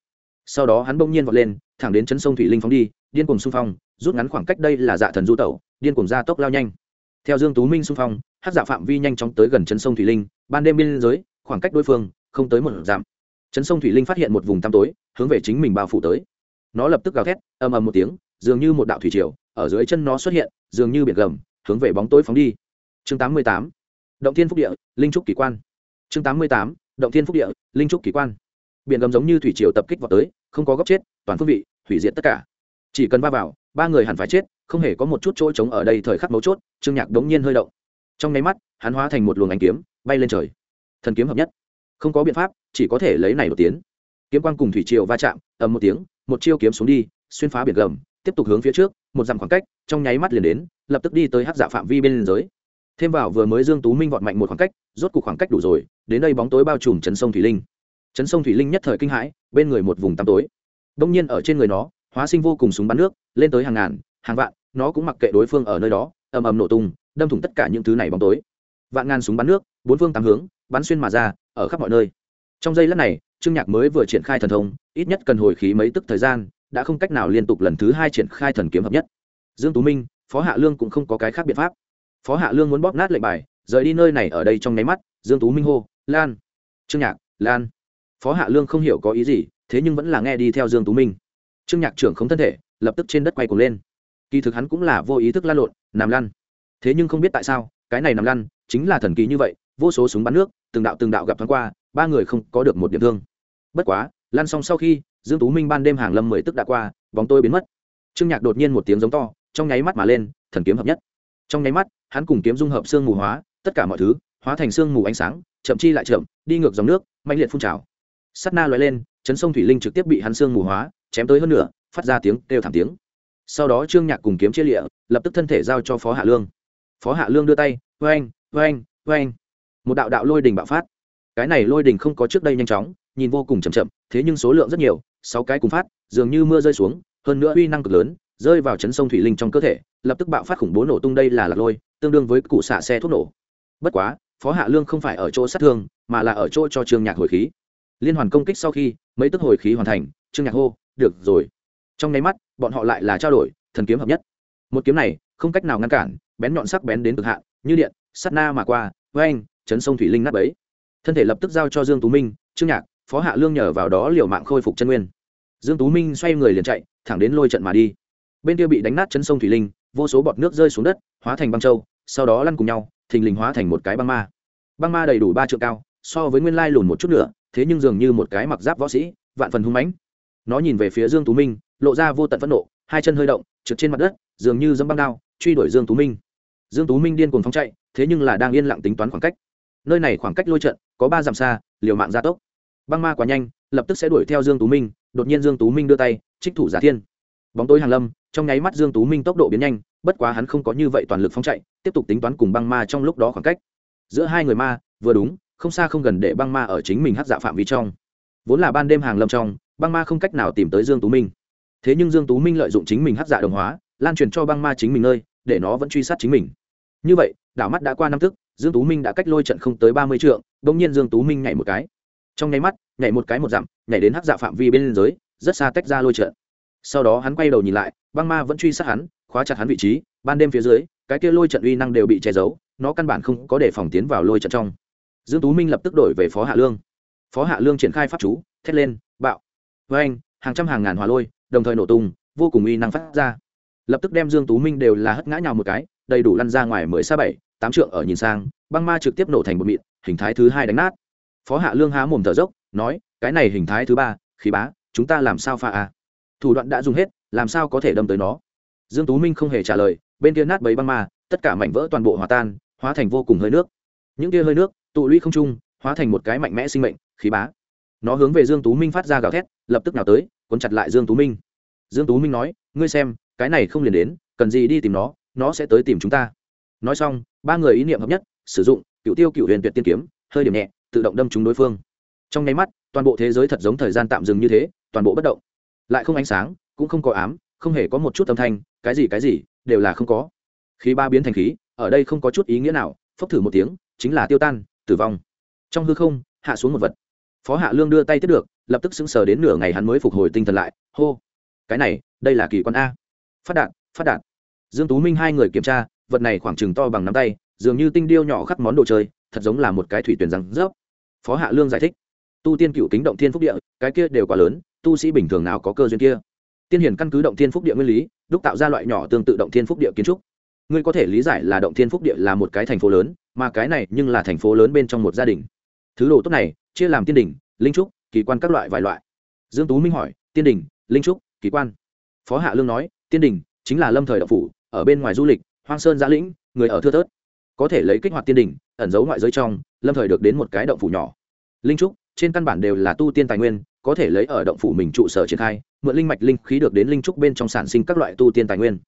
Sau đó hắn bỗng nhiên vọt lên, thẳng đến chấn sông thủy linh phóng đi, điên cùng xung phong, rút ngắn khoảng cách đây là dạ thần du tẩu, điên cùng gia tốc lao nhanh. Theo dương tú minh xung phong, hát dạ phạm vi nhanh chóng tới gần chấn sông thủy linh, ban đêm biên giới, khoảng cách đối phương không tới một dặm. Chấn sông thủy linh phát hiện một vùng tăm tối, hướng về chính mình bao phủ tới. Nó lập tức gào thét, ầm ầm một tiếng, dường như một đạo thủy triều, ở dưới chân nó xuất hiện, dường như biển gầm, hướng về bóng tối phóng đi. Chương 88 động thiên phúc địa, linh trúc kỳ quan. Chương 88. động thiên phúc địa, linh trúc kỳ quan. Biển gầm giống như thủy triều tập kích vào tới, không có góc chết, toàn phương vị, hủy diệt tất cả. Chỉ cần va vào, ba người hẳn phải chết, không hề có một chút chỗ trống ở đây thời khắc mấu chốt, trương nhạc đống nhiên hơi động. Trong nháy mắt, hắn hóa thành một luồng ánh kiếm, bay lên trời. Thần kiếm hợp nhất. Không có biện pháp, chỉ có thể lấy này một tiếng kiếm quang cùng thủy triều va chạm, ầm một tiếng, một chiêu kiếm xuống đi, xuyên phá biển gầm, tiếp tục hướng phía trước, một dặm khoảng cách, trong nháy mắt liền đến, lập tức đi tới hát dạ phạm vi bên liên giới thêm vào vừa mới dương tú minh vọt mạnh một khoảng cách, rốt cuộc khoảng cách đủ rồi, đến đây bóng tối bao trùm chấn sông thủy linh. Chấn sông thủy linh nhất thời kinh hãi, bên người một vùng tăm tối. Đông nhiên ở trên người nó, hóa sinh vô cùng súng bắn nước, lên tới hàng ngàn, hàng vạn, nó cũng mặc kệ đối phương ở nơi đó, ầm ầm nổ tung, đâm thủng tất cả những thứ này bóng tối. Vạn ngàn súng bắn nước, bốn phương tám hướng, bắn xuyên mà ra, ở khắp mọi nơi. Trong giây lát này, trương nhạc mới vừa triển khai thần thông, ít nhất cần hồi khí mấy tức thời gian, đã không cách nào liên tục lần thứ hai triển khai thần kiếm hợp nhất. Dương tú minh, phó hạ lương cũng không có cái khác biện pháp phó hạ lương muốn bóp nát lệnh bài, rời đi nơi này ở đây trong nháy mắt, dương tú minh hô, lan! Trương nhạc, lan! Phó hạ lương không hiểu có ý gì, thế nhưng vẫn là nghe đi theo dương tú minh. Trương nhạc trưởng không thân thể, lập tức trên đất quay cuồng lên. Kỳ thực hắn cũng là vô ý thức lan lộn nằm lăn thế nhưng không biết tại sao, cái này nằm lăn chính là thần kỳ như vậy, vô số súng bắn nước, từng đạo từng đạo gặp thoáng qua, ba người không có được một điểm thương. Bất quá, lăn xong sau khi, dương tú minh ban đêm hàng lâm mười tức đã qua, bóng tôi biến mất. Trương nhạc đột nhiên một tiếng giống to, trong nháy mắt mà lên, thần kiếm hợp nhất trong nháy mắt, hắn cùng kiếm dung hợp xương mù hóa, tất cả mọi thứ, hóa thành xương mù ánh sáng, chậm chi lại chậm, đi ngược dòng nước mạnh liệt phun trào. Sắt na loại lên, chấn sông thủy linh trực tiếp bị hắn xương mù hóa, chém tới hơn nửa, phát ra tiếng đều thảm tiếng. Sau đó trương nhạc cùng kiếm chia lịa, lập tức thân thể giao cho phó hạ lương. Phó hạ lương đưa tay oanh oanh oanh một đạo đạo lôi đình bạo phát. Cái này lôi đình không có trước đây nhanh chóng, nhìn vô cùng chậm chậm, thế nhưng số lượng rất nhiều, sáu cái cùng phát, dường như mưa rơi xuống, hơn nữa uy năng cực lớn rơi vào chấn sông thủy linh trong cơ thể, lập tức bạo phát khủng bố nổ tung đây là lạc lôi, tương đương với cụ xạ xe thuốc nổ. Bất quá, phó hạ lương không phải ở chỗ sát thương, mà là ở chỗ cho trương nhạc hồi khí. Liên hoàn công kích sau khi, mấy tức hồi khí hoàn thành, trương nhạc hô, được rồi. Trong nháy mắt, bọn họ lại là trao đổi, thần kiếm hợp nhất. Một kiếm này, không cách nào ngăn cản, bén nhọn sắc bén đến cực hạn, như điện, sắt na mà qua với anh chấn sông thủy linh nát bấy. Thân thể lập tức giao cho dương tú minh, trương nhạc, phó hạ lương nhờ vào đó liều mạng khôi phục chân nguyên. Dương tú minh xoay người liền chạy, thẳng đến lôi trận mà đi bên kia bị đánh nát chấn sông thủy linh, vô số bọt nước rơi xuống đất, hóa thành băng châu, sau đó lăn cùng nhau, thình lình hóa thành một cái băng ma. Băng ma đầy đủ ba trượng cao, so với nguyên lai lùn một chút nữa, thế nhưng dường như một cái mặc giáp võ sĩ, vạn phần hung mãnh. Nó nhìn về phía dương tú minh, lộ ra vô tận phẫn nộ, hai chân hơi động, trượt trên mặt đất, dường như dẫm băng đao, truy đuổi dương tú minh. Dương tú minh điên cuồng phóng chạy, thế nhưng là đang yên lặng tính toán khoảng cách. Nơi này khoảng cách lôi trận, có ba dặm xa, liều mạng gia tốc. Băng ma quá nhanh, lập tức sẽ đuổi theo dương tú minh, đột nhiên dương tú minh đưa tay, trích thủ giả thiên bóng tối hàng lâm, trong nháy mắt dương tú minh tốc độ biến nhanh, bất quá hắn không có như vậy toàn lực phóng chạy, tiếp tục tính toán cùng băng ma trong lúc đó khoảng cách. Giữa hai người ma, vừa đúng, không xa không gần để băng ma ở chính mình hát dạ phạm vi trong. Vốn là ban đêm hàng lâm trong, băng ma không cách nào tìm tới dương tú minh. Thế nhưng dương tú minh lợi dụng chính mình hát dạ đồng hóa, lan truyền cho băng ma chính mình nơi, để nó vẫn truy sát chính mình. Như vậy, đảo mắt đã qua năm tức, dương tú minh đã cách lôi trận không tới ba mươi trượng, bỗng nhiên dương tú minh nhảy một cái. Trong nháy mắt, nhảy một cái một dặm, nhảy đến hắc dạ phạm vi bên dưới, rất xa tách ra lôi trận sau đó hắn quay đầu nhìn lại, băng ma vẫn truy sát hắn, khóa chặt hắn vị trí, ban đêm phía dưới, cái kia lôi trận uy năng đều bị che giấu, nó căn bản không có để phòng tiến vào lôi trận trong. Dương tú minh lập tức đổi về phó hạ lương. Phó hạ lương triển khai pháp chú, thét lên, bạo. Với anh hàng trăm hàng ngàn hỏa lôi, đồng thời nổ tung, vô cùng uy năng phát ra. Lập tức đem dương tú minh đều là hất ngã nhào một cái, đầy đủ lăn ra ngoài mười xa bảy, tám trượng ở nhìn sang, băng ma trực tiếp nổ thành một mịn, hình thái thứ hai đánh nát. Phó hạ lương há mồm thở dốc, nói, cái này hình thái thứ ba, khí bá, chúng ta làm sao pha à? Thủ đoạn đã dùng hết, làm sao có thể đâm tới nó? Dương tú minh không hề trả lời, bên kia nát bấy băng ma, tất cả mảnh vỡ toàn bộ hòa tan, hóa thành vô cùng hơi nước. Những kia hơi nước, tụ lũy không trung, hóa thành một cái mạnh mẽ sinh mệnh, khí bá. Nó hướng về dương tú minh phát ra gào thét, lập tức nào tới, cuốn chặt lại dương tú minh. Dương tú minh nói, ngươi xem, cái này không liền đến, cần gì đi tìm nó nó sẽ tới tìm chúng ta. Nói xong, ba người ý niệm hợp nhất, sử dụng cựu tiêu cựu huyền tuyệt tiên kiếm, hơi điểm nhẹ, tự động đâm trúng đối phương. Trong nháy mắt, toàn bộ thế giới thật giống thời gian tạm dừng như thế, toàn bộ bất động lại không ánh sáng, cũng không có ám, không hề có một chút âm thanh, cái gì cái gì, đều là không có. Khí ba biến thành khí, ở đây không có chút ý nghĩa nào, phốc thử một tiếng, chính là tiêu tan, tử vong. Trong hư không, hạ xuống một vật. Phó hạ lương đưa tay tiếp được, lập tức sững sờ đến nửa ngày hắn mới phục hồi tinh thần lại, hô. Cái này, đây là kỳ quan a. Phát đạn phát đạn. Dương tú minh hai người kiểm tra, vật này khoảng chừng to bằng nắm tay, dường như tinh điêu nhỏ khắc món đồ chơi, thật giống là một cái thủy tuyển răng rớp. Phó hạ lương giải thích. Tu tiên cựu kính động thiên phúc địa, cái kia đều quá lớn tu sĩ bình thường nào có cơ duyên kia? Tiên hiển căn cứ động thiên phúc địa nguyên lý, đúc tạo ra loại nhỏ tương tự động thiên phúc địa kiến trúc. Ngươi có thể lý giải là động thiên phúc địa là một cái thành phố lớn, mà cái này nhưng là thành phố lớn bên trong một gia đình. Thứ đồ tốt này, chia làm tiên đỉnh linh trúc, kỳ quan các loại vài loại. Dương tú minh hỏi, tiên đỉnh linh trúc, kỳ quan? Phó hạ lương nói, tiên đỉnh chính là lâm thời động phủ, ở bên ngoài du lịch, hoang sơn giã lĩnh, người ở thưa thớt. Có thể lấy kích hoạt tiên đỉnh ẩn giấu ngoại giới trong, lâm thời được đến một cái động phủ nhỏ. Linh trúc, trên căn bản đều là tu tiên tài nguyên có thể lấy ở động phủ mình trụ sở triển khai, mượn linh mạch linh khí được đến linh trúc bên trong sản sinh các loại tu tiên tài nguyên.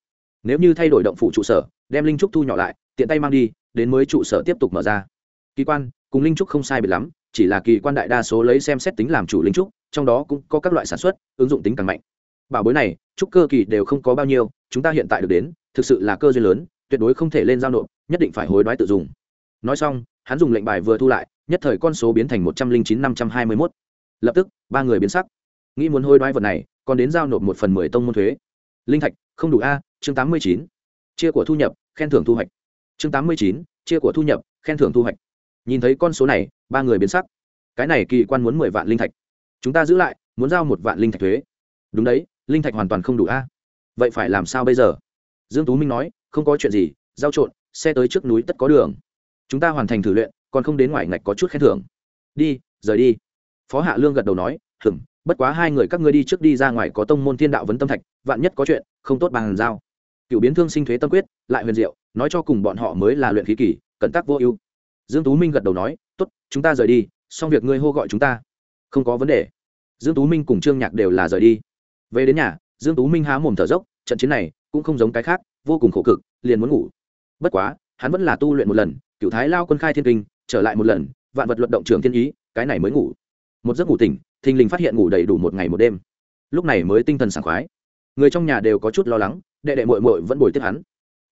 Nếu như thay đổi động phủ trụ sở, đem linh trúc thu nhỏ lại, tiện tay mang đi, đến mới trụ sở tiếp tục mở ra. Kỳ quan, cùng linh trúc không sai biệt lắm, chỉ là kỳ quan đại đa số lấy xem xét tính làm chủ linh trúc, trong đó cũng có các loại sản xuất, ứng dụng tính càng mạnh. Bảo bối này, trúc cơ kỳ đều không có bao nhiêu, chúng ta hiện tại được đến, thực sự là cơ duyên lớn, tuyệt đối không thể lên giao nộp, nhất định phải hối đoái tự dùng. Nói xong, hắn dùng lệnh bài vừa thu lại, nhất thời con số biến thành một trăm linh chín năm trăm hai mươi mốt lập tức, ba người biến sắc. Nghĩ muốn hôi đoái vật này, còn đến giao nộp một phần mười tông môn thuế. Linh thạch, không đủ a, chương tám mươi chín. Chia của thu nhập, khen thưởng thu hoạch. Chương tám mươi chín, chia của thu nhập, khen thưởng thu hoạch. Nhìn thấy con số này, ba người biến sắc. Cái này kỳ quan muốn mười vạn linh thạch. Chúng ta giữ lại, muốn giao một vạn linh thạch thuế. Đúng đấy, linh thạch hoàn toàn không đủ a. Vậy phải làm sao bây giờ? Dương tú minh nói, không có chuyện gì, giao trộn, xe tới trước núi tất có đường. Chúng ta hoàn thành thử luyện, còn không đến ngoài ngạch có chút khen thưởng. Đi, rời đi phó hạ lương gật đầu nói, hừm, bất quá hai người các ngươi đi trước đi ra ngoài có tông môn thiên đạo vấn tâm thạch, vạn nhất có chuyện, không tốt bằng giao. Cựu biến thương sinh thuế tâm quyết, lại huyền diệu, nói cho cùng bọn họ mới là luyện khí kỳ, cẩn tác vô ưu. Dương tú minh gật đầu nói, tốt, chúng ta rời đi, xong việc ngươi hô gọi chúng ta. Không có vấn đề. Dương tú minh cùng trương nhạc đều là rời đi. Về đến nhà, dương tú minh há mồm thở dốc, trận chiến này cũng không giống cái khác, vô cùng khổ cực, liền muốn ngủ. Bất quá, hắn vẫn là tu luyện một lần cựu thái lao quân khai thiên kinh, trở lại một lần, vạn vật luận động trường thiên ý, cái này mới ngủ một giấc ngủ tỉnh, thình lình phát hiện ngủ đầy đủ một ngày một đêm. Lúc này mới tinh thần sảng khoái. Người trong nhà đều có chút lo lắng, đệ đệ mội mội vẫn bồi tiếp hắn.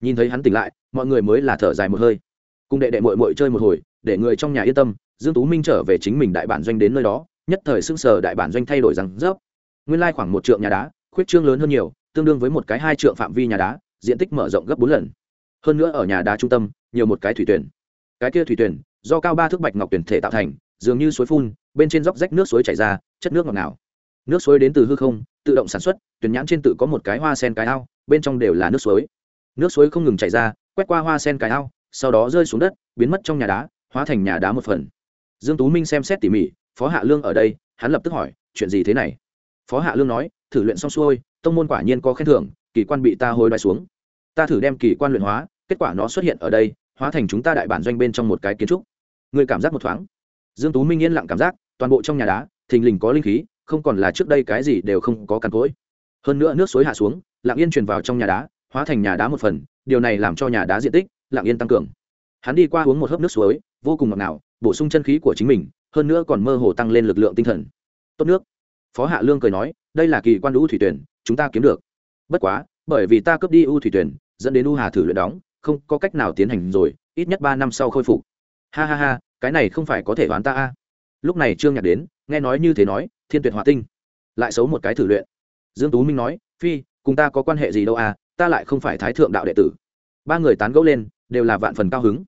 Nhìn thấy hắn tỉnh lại, mọi người mới là thở dài một hơi. Cùng đệ đệ mội mội chơi một hồi, để người trong nhà yên tâm, dương tú minh trở về chính mình đại bản doanh đến nơi đó, nhất thời xưng sờ đại bản doanh thay đổi rằng rớp nguyên lai khoảng một trượng nhà đá, khuyết trương lớn hơn nhiều, tương đương với một cái hai trượng phạm vi nhà đá, diện tích mở rộng gấp bốn lần. Hơn nữa ở nhà đá trung tâm, nhiều một cái thủy tuyển. Cái kia thủy tuyển, do cao ba thước bạch ngọc tuyển thể tạo thành, dường như suối phun bên trên dốc rách nước suối chảy ra, chất nước ngọt ngào. Nước suối đến từ hư không, tự động sản xuất, tuyển nhãn trên tự có một cái hoa sen cái ao, bên trong đều là nước suối. Nước suối không ngừng chảy ra, quét qua hoa sen cái ao, sau đó rơi xuống đất, biến mất trong nhà đá, hóa thành nhà đá một phần. Dương tú minh xem xét tỉ mỉ, phó hạ lương ở đây? Hắn lập tức hỏi, chuyện gì thế này? Phó hạ lương nói, thử luyện xong xuôi, tông môn quả nhiên có khen thưởng, kỳ quan bị ta hồi đoái xuống. Ta thử đem kỳ quan luyện hóa, kết quả nó xuất hiện ở đây, hóa thành chúng ta đại bản doanh bên trong một cái kiến trúc. Người cảm giác một thoáng. Dương tú minh yên lặng cảm giác toàn bộ trong nhà đá, thình lình có linh khí, không còn là trước đây cái gì đều không có cằn cỗi. Hơn nữa nước suối hạ xuống lặng yên truyền vào trong nhà đá, hóa thành nhà đá một phần, điều này làm cho nhà đá diện tích lặng yên tăng cường. Hắn đi qua uống một hớp nước suối, vô cùng ngọt ngào, bổ sung chân khí của chính mình, hơn nữa còn mơ hồ tăng lên lực lượng tinh thần. Tốt nước. Phó hạ lương cười nói, đây là kỳ quan U thủy tuyển, chúng ta kiếm được. Bất quá, bởi vì ta cướp đi u thủy tuyển, dẫn đến u hà thử luyện đóng, không có cách nào tiến hành rồi, ít nhất ba năm sau khôi phục. Ha ha ha, cái này không phải có thể đoán ta a lúc này trương nhạc đến, nghe nói như thế nói, thiên tuyệt hỏa tinh, lại xấu một cái thử luyện. Dương tú minh nói, phi, cùng ta có quan hệ gì đâu à ta lại không phải thái thượng đạo đệ tử. Ba người tán gẫu lên, đều là vạn phần cao hứng.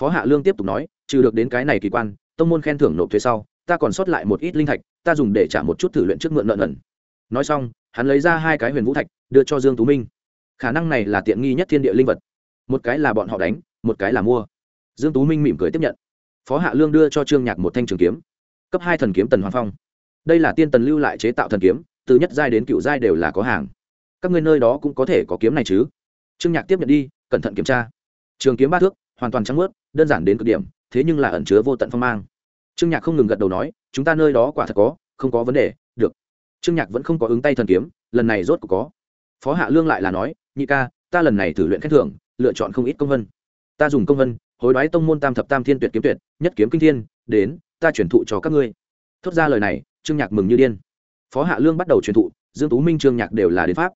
Phó hạ lương tiếp tục nói, trừ được đến cái này kỳ quan, tông môn khen thưởng nộp thuế sau, ta còn sót lại một ít linh thạch, ta dùng để trả một chút thử luyện trước mượn nợ ẩn nói xong, hắn lấy ra hai cái huyền vũ thạch, đưa cho dương tú minh. Khả năng này là tiện nghi nhất thiên địa linh vật. Một cái là bọn họ đánh, một cái là mua. Dương tú minh mỉm cười tiếp nhận. Phó hạ lương đưa cho trương nhạc một thanh trường kiếm cấp hai thần kiếm tần hoàng phong. Đây là tiên tần lưu lại chế tạo thần kiếm, từ nhất giai đến cựu giai đều là có hàng. Các ngươi nơi đó cũng có thể có kiếm này chứ? Trương nhạc tiếp nhận đi, cẩn thận kiểm tra. Trường kiếm ba thước, hoàn toàn trắng ướt đơn giản đến cực điểm, thế nhưng là ẩn chứa vô tận phong mang. Trương nhạc không ngừng gật đầu nói, chúng ta nơi đó quả thật có, không có vấn đề, được. Trương nhạc vẫn không có ứng tay thần kiếm, lần này rốt cuộc có. Phó hạ lương lại là nói, nhị ca, ta lần này thử luyện khen thưởng, lựa chọn không ít công vân. Ta dùng công vân, hối đoái tông môn tam thập tam thiên tuyệt kiếm tuyệt, nhất kiếm kinh thiên, đến ta chuyển thụ cho các ngươi. Thốt ra lời này, trương nhạc mừng như điên. Phó hạ lương bắt đầu truyền thụ, dương tú minh, trương nhạc đều là đến pháp.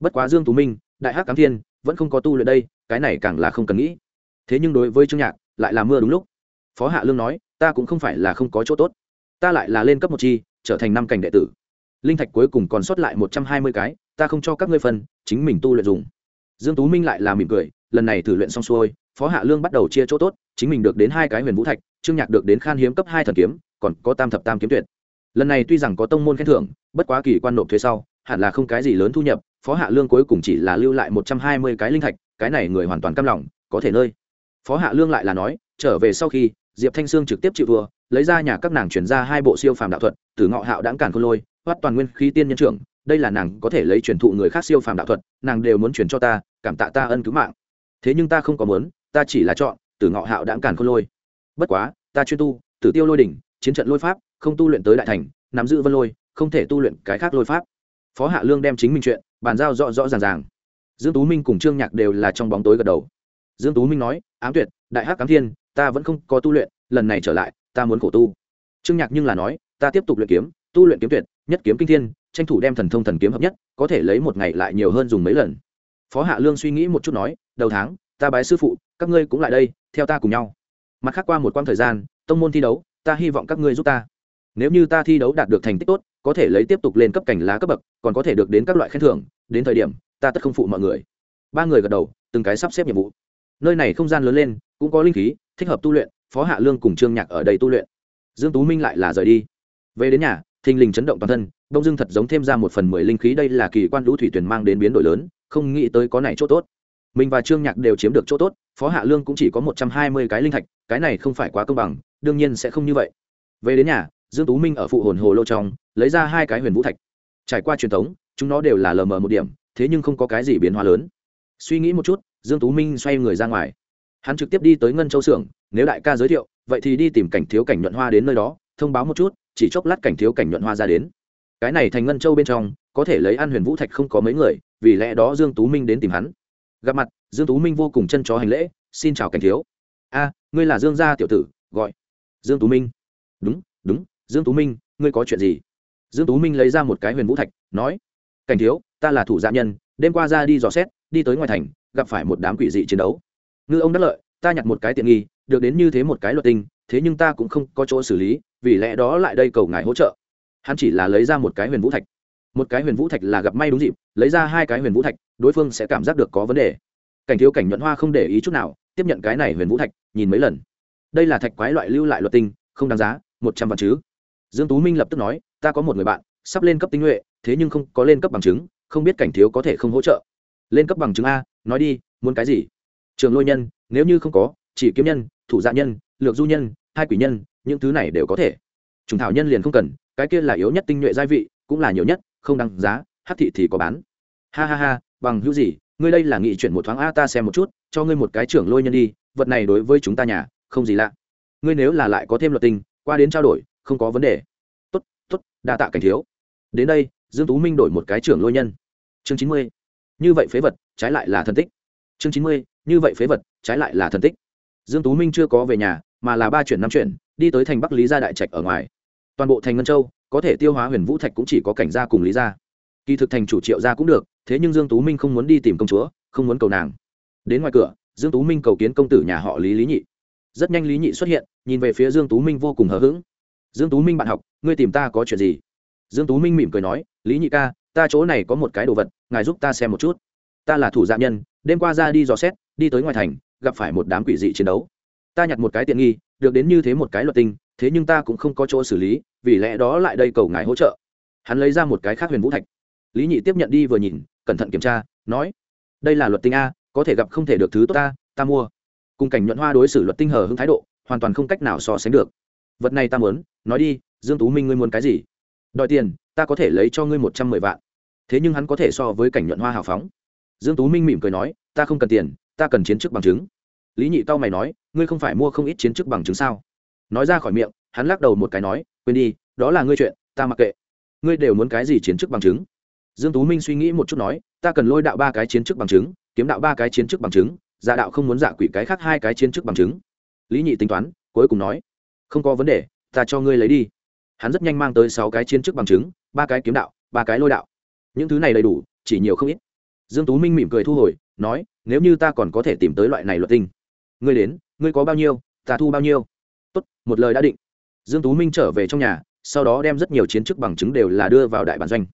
Bất quá dương tú minh, đại hắc cám thiên, vẫn không có tu luyện đây, cái này càng là không cần nghĩ. Thế nhưng đối với trương nhạc, lại là mưa đúng lúc. Phó hạ lương nói, ta cũng không phải là không có chỗ tốt. Ta lại là lên cấp một chi, trở thành năm cảnh đệ tử. Linh thạch cuối cùng còn sót lại một trăm hai mươi cái, ta không cho các ngươi phân, chính mình tu luyện dùng. Dương tú minh lại là mỉm cười, lần này thử luyện xong xuôi phó hạ lương bắt đầu chia chỗ tốt, chính mình được đến hai cái huyền vũ thạch, trương nhạc được đến khan hiếm cấp hai thần kiếm, còn có tam thập tam kiếm tuyệt. Lần này tuy rằng có tông môn khen thưởng, bất quá kỳ quan nộp thuế sau, hẳn là không cái gì lớn thu nhập, phó hạ lương cuối cùng chỉ là lưu lại một trăm hai mươi cái linh thạch, cái này người hoàn toàn căm lòng, có thể nơi. Phó hạ lương lại là nói, trở về sau khi, diệp thanh sương trực tiếp chịu thua, lấy ra nhà các nàng chuyển ra hai bộ siêu phàm đạo thuật từ ngọ hạo đãng cản khôn lôi hoắt toàn nguyên khí tiên nhân trưởng, đây là nàng có thể lấy truyền thụ người khác siêu phàm đạo thuật, nàng đều muốn truyền cho ta, cảm tạ ta ân cứu mạng. Thế nhưng ta không có muốn ta chỉ là chọn từ ngọ hạo đãng càn khôn lôi. Bất quá, ta chuyên tu, tử tiêu lôi đỉnh, chiến trận lôi pháp, không tu luyện tới đại thành, nắm giữ vân lôi, không thể tu luyện cái khác lôi pháp. Phó hạ lương đem chính mình chuyện, bàn giao rõ rõ ràng ràng. Dương tú minh cùng trương nhạc đều là trong bóng tối gật đầu. Dương tú minh nói, ám tuyệt, đại hắc cám thiên, ta vẫn không có tu luyện, lần này trở lại, ta muốn khổ tu. Trương nhạc nhưng là nói, ta tiếp tục luyện kiếm, tu luyện kiếm tuyệt, nhất kiếm kinh thiên, tranh thủ đem thần thông thần kiếm hợp nhất, có thể lấy một ngày lại nhiều hơn dùng mấy lần. Phó hạ lương suy nghĩ một chút nói, đầu tháng ta bái sư phụ, các ngươi cũng lại đây, theo ta cùng nhau. Mặt khác qua một quãng thời gian, tông môn thi đấu, ta hy vọng các ngươi giúp ta. Nếu như ta thi đấu đạt được thành tích tốt, có thể lấy tiếp tục lên cấp cảnh lá cấp bậc, còn có thể được đến các loại khen thưởng, đến thời điểm, ta tất không phụ mọi người. Ba người gật đầu, từng cái sắp xếp nhiệm vụ. Nơi này không gian lớn lên, cũng có linh khí, thích hợp tu luyện, phó hạ lương cùng trương nhạc ở đây tu luyện. Dương tú minh lại là rời đi. Về đến nhà, thình lình chấn động toàn thân, đông dương thật giống thêm ra một phần mười linh khí, đây là kỳ quan lũ thủy tuyển mang đến biến đổi lớn, không nghĩ tới có này chỗ tốt mình và trương nhạc đều chiếm được chỗ tốt, phó hạ lương cũng chỉ có một trăm hai mươi cái linh thạch, cái này không phải quá công bằng, đương nhiên sẽ không như vậy. Về đến nhà, dương tú minh ở phụ hồn hồ lô trong, lấy ra hai cái huyền vũ thạch. Trải qua truyền thống, chúng nó đều là lờ mờ một điểm, thế nhưng không có cái gì biến hóa lớn. Suy nghĩ một chút, dương tú minh xoay người ra ngoài. Hắn trực tiếp đi tới ngân châu xưởng, nếu đại ca giới thiệu, vậy thì đi tìm cảnh thiếu cảnh nhuận hoa đến nơi đó, thông báo một chút, chỉ chốc lát cảnh thiếu cảnh nhuận hoa ra đến. Cái này thành ngân châu bên trong, có thể lấy ăn huyền vũ thạch không có mấy người, vì lẽ đó dương tú minh đến tìm hắn gặp mặt, dương tú minh vô cùng chân chó hành lễ, xin chào cảnh thiếu. A, ngươi là dương gia tiểu tử, gọi dương tú minh. Đúng đúng, dương tú minh, ngươi có chuyện gì? Dương tú minh lấy ra một cái huyền vũ thạch, nói, cảnh thiếu, ta là thủ dạ nhân, đêm qua ra đi dò xét, đi tới ngoài thành, gặp phải một đám quỷ dị chiến đấu. Ngư ông đắc lợi, ta nhặt một cái tiện nghi, được đến như thế một cái luật tinh, thế nhưng ta cũng không có chỗ xử lý, vì lẽ đó lại đây cầu ngài hỗ trợ. Hắn chỉ là lấy ra một cái huyền vũ thạch một cái huyền vũ thạch là gặp may đúng dịp, lấy ra hai cái huyền vũ thạch, đối phương sẽ cảm giác được có vấn đề. Cảnh thiếu cảnh nhuận hoa không để ý chút nào, tiếp nhận cái này huyền vũ thạch, nhìn mấy lần. Đây là thạch quái loại lưu lại luật tinh, không đáng giá, một trăm vạn chứ. Dương tú minh lập tức nói, ta có một người bạn, sắp lên cấp tinh nhuệ, thế nhưng không có lên cấp bằng chứng, không biết cảnh thiếu có thể không hỗ trợ. Lên cấp bằng chứng a, nói đi, muốn cái gì? Trường lôi nhân, nếu như không có, chỉ kiếm nhân, thủ dạ nhân, lược du nhân, hai quỷ nhân, những thứ này đều có thể. Trùng thảo nhân liền không cần, cái kia là yếu nhất tinh nhuệ gia vị, cũng là nhiều nhất không đăng giá, hát thị thì có bán. Ha ha ha, bằng hữu gì, ngươi đây là nghị chuyển một thoáng a, ta xem một chút, cho ngươi một cái trưởng lôi nhân đi, vật này đối với chúng ta nhà, không gì lạ. Ngươi nếu là lại có thêm luật tình, qua đến trao đổi, không có vấn đề. Tốt tốt, đa tạ cảnh thiếu. Đến đây, dương tú minh đổi một cái trưởng lôi nhân. Chương chín mươi. Như vậy phế vật, trái lại là thần tích. Chương chín mươi, như vậy phế vật, trái lại là thần tích. Dương tú minh chưa có về nhà, mà là ba chuyển năm chuyển, đi tới thành bắc lý gia đại trạch ở ngoài. Toàn bộ thành ngân châu có thể tiêu hóa huyền vũ thạch cũng chỉ có cảnh gia cùng lý gia. Kỳ thực thành chủ triệu gia cũng được, thế nhưng dương tú minh không muốn đi tìm công chúa, không muốn cầu nàng. Đến ngoài cửa, dương tú minh cầu kiến công tử nhà họ lý lý nhị. Rất nhanh lý nhị xuất hiện, nhìn về phía dương tú minh vô cùng hờ hững. Dương tú minh bạn học, ngươi tìm ta có chuyện gì? Dương tú minh mỉm cười nói, lý nhị ca, ta chỗ này có một cái đồ vật, ngài giúp ta xem một chút. Ta là thủ dạ nhân, đêm qua ra đi dò xét, đi tới ngoài thành, gặp phải một đám quỷ dị chiến đấu. Ta nhặt một cái tiện nghi, được đến như thế một cái luật tinh thế nhưng ta cũng không có chỗ xử lý, vì lẽ đó lại đây cầu ngài hỗ trợ. Hắn lấy ra một cái khác huyền vũ thạch. Lý nhị tiếp nhận đi vừa nhìn, cẩn thận kiểm tra, nói, đây là luật tinh a, có thể gặp không thể được thứ tốt ta ta mua. Cùng cảnh nhuận hoa đối xử luật tinh hờ hưng thái độ, hoàn toàn không cách nào so sánh được. Vật này ta muốn, nói đi, dương tú minh ngươi muốn cái gì? Đòi tiền, ta có thể lấy cho ngươi một trăm mười vạn. Thế nhưng hắn có thể so với cảnh nhuận hoa hào phóng. Dương tú minh mỉm cười nói, ta không cần tiền, ta cần chiến chức bằng chứng. Lý nhị cao mày nói, ngươi không phải mua không ít chiến chức bằng chứng sao? Nói ra khỏi miệng, hắn lắc đầu một cái nói, quên đi, đó là ngươi chuyện, ta mặc kệ. Ngươi đều muốn cái gì chiến chức bằng chứng? Dương tú minh suy nghĩ một chút nói, ta cần lôi đạo ba cái chiến chức bằng chứng, kiếm đạo ba cái chiến chức bằng chứng giả đạo không muốn giả quỷ cái khác hai cái chiến chức bằng chứng. Lý nhị tính toán, cuối cùng nói, không có vấn đề, ta cho ngươi lấy đi. Hắn rất nhanh mang tới sáu cái chiến chức bằng chứng, ba cái kiếm đạo, ba cái lôi đạo. Những thứ này đầy đủ, chỉ nhiều không ít. Dương tú minh mỉm cười thu hồi, nói, nếu như ta còn có thể tìm tới loại này luật tinh ngươi đến, ngươi có bao nhiêu, ta thu bao nhiêu? Tốt, một lời đã định. Dương tú minh trở về trong nhà, sau đó đem rất nhiều chiến chức bằng chứng đều là đưa vào đại bản doanh.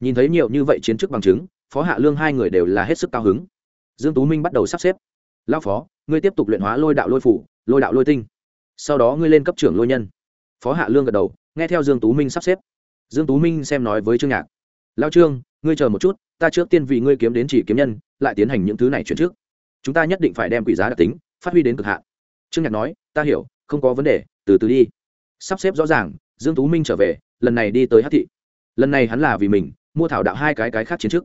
Nhìn thấy nhiều như vậy chiến chức bằng chứng, phó hạ lương hai người đều là hết sức cao hứng. Dương tú minh bắt đầu sắp xếp. Lao phó, ngươi tiếp tục luyện hóa lôi đạo lôi phủ, lôi đạo lôi tinh. Sau đó ngươi lên cấp trưởng lôi nhân. Phó hạ lương gật đầu, nghe theo dương tú minh sắp xếp. Dương tú minh xem nói với trương nhạc. Lao trương, ngươi chờ một chút, ta trước tiên vì ngươi kiếm đến chỉ kiếm nhân, lại tiến hành những thứ này chuyển trước. Chúng ta nhất định phải đem quỷ giá đặc tính, phát huy đến cực hạn. Trương nhạc nói, ta hiểu không có vấn đề, từ từ đi. Sắp xếp rõ ràng, dương tú minh trở về, lần này đi tới hát thị. Lần này hắn là vì mình, mua thảo đạo hai cái cái khác chiến chức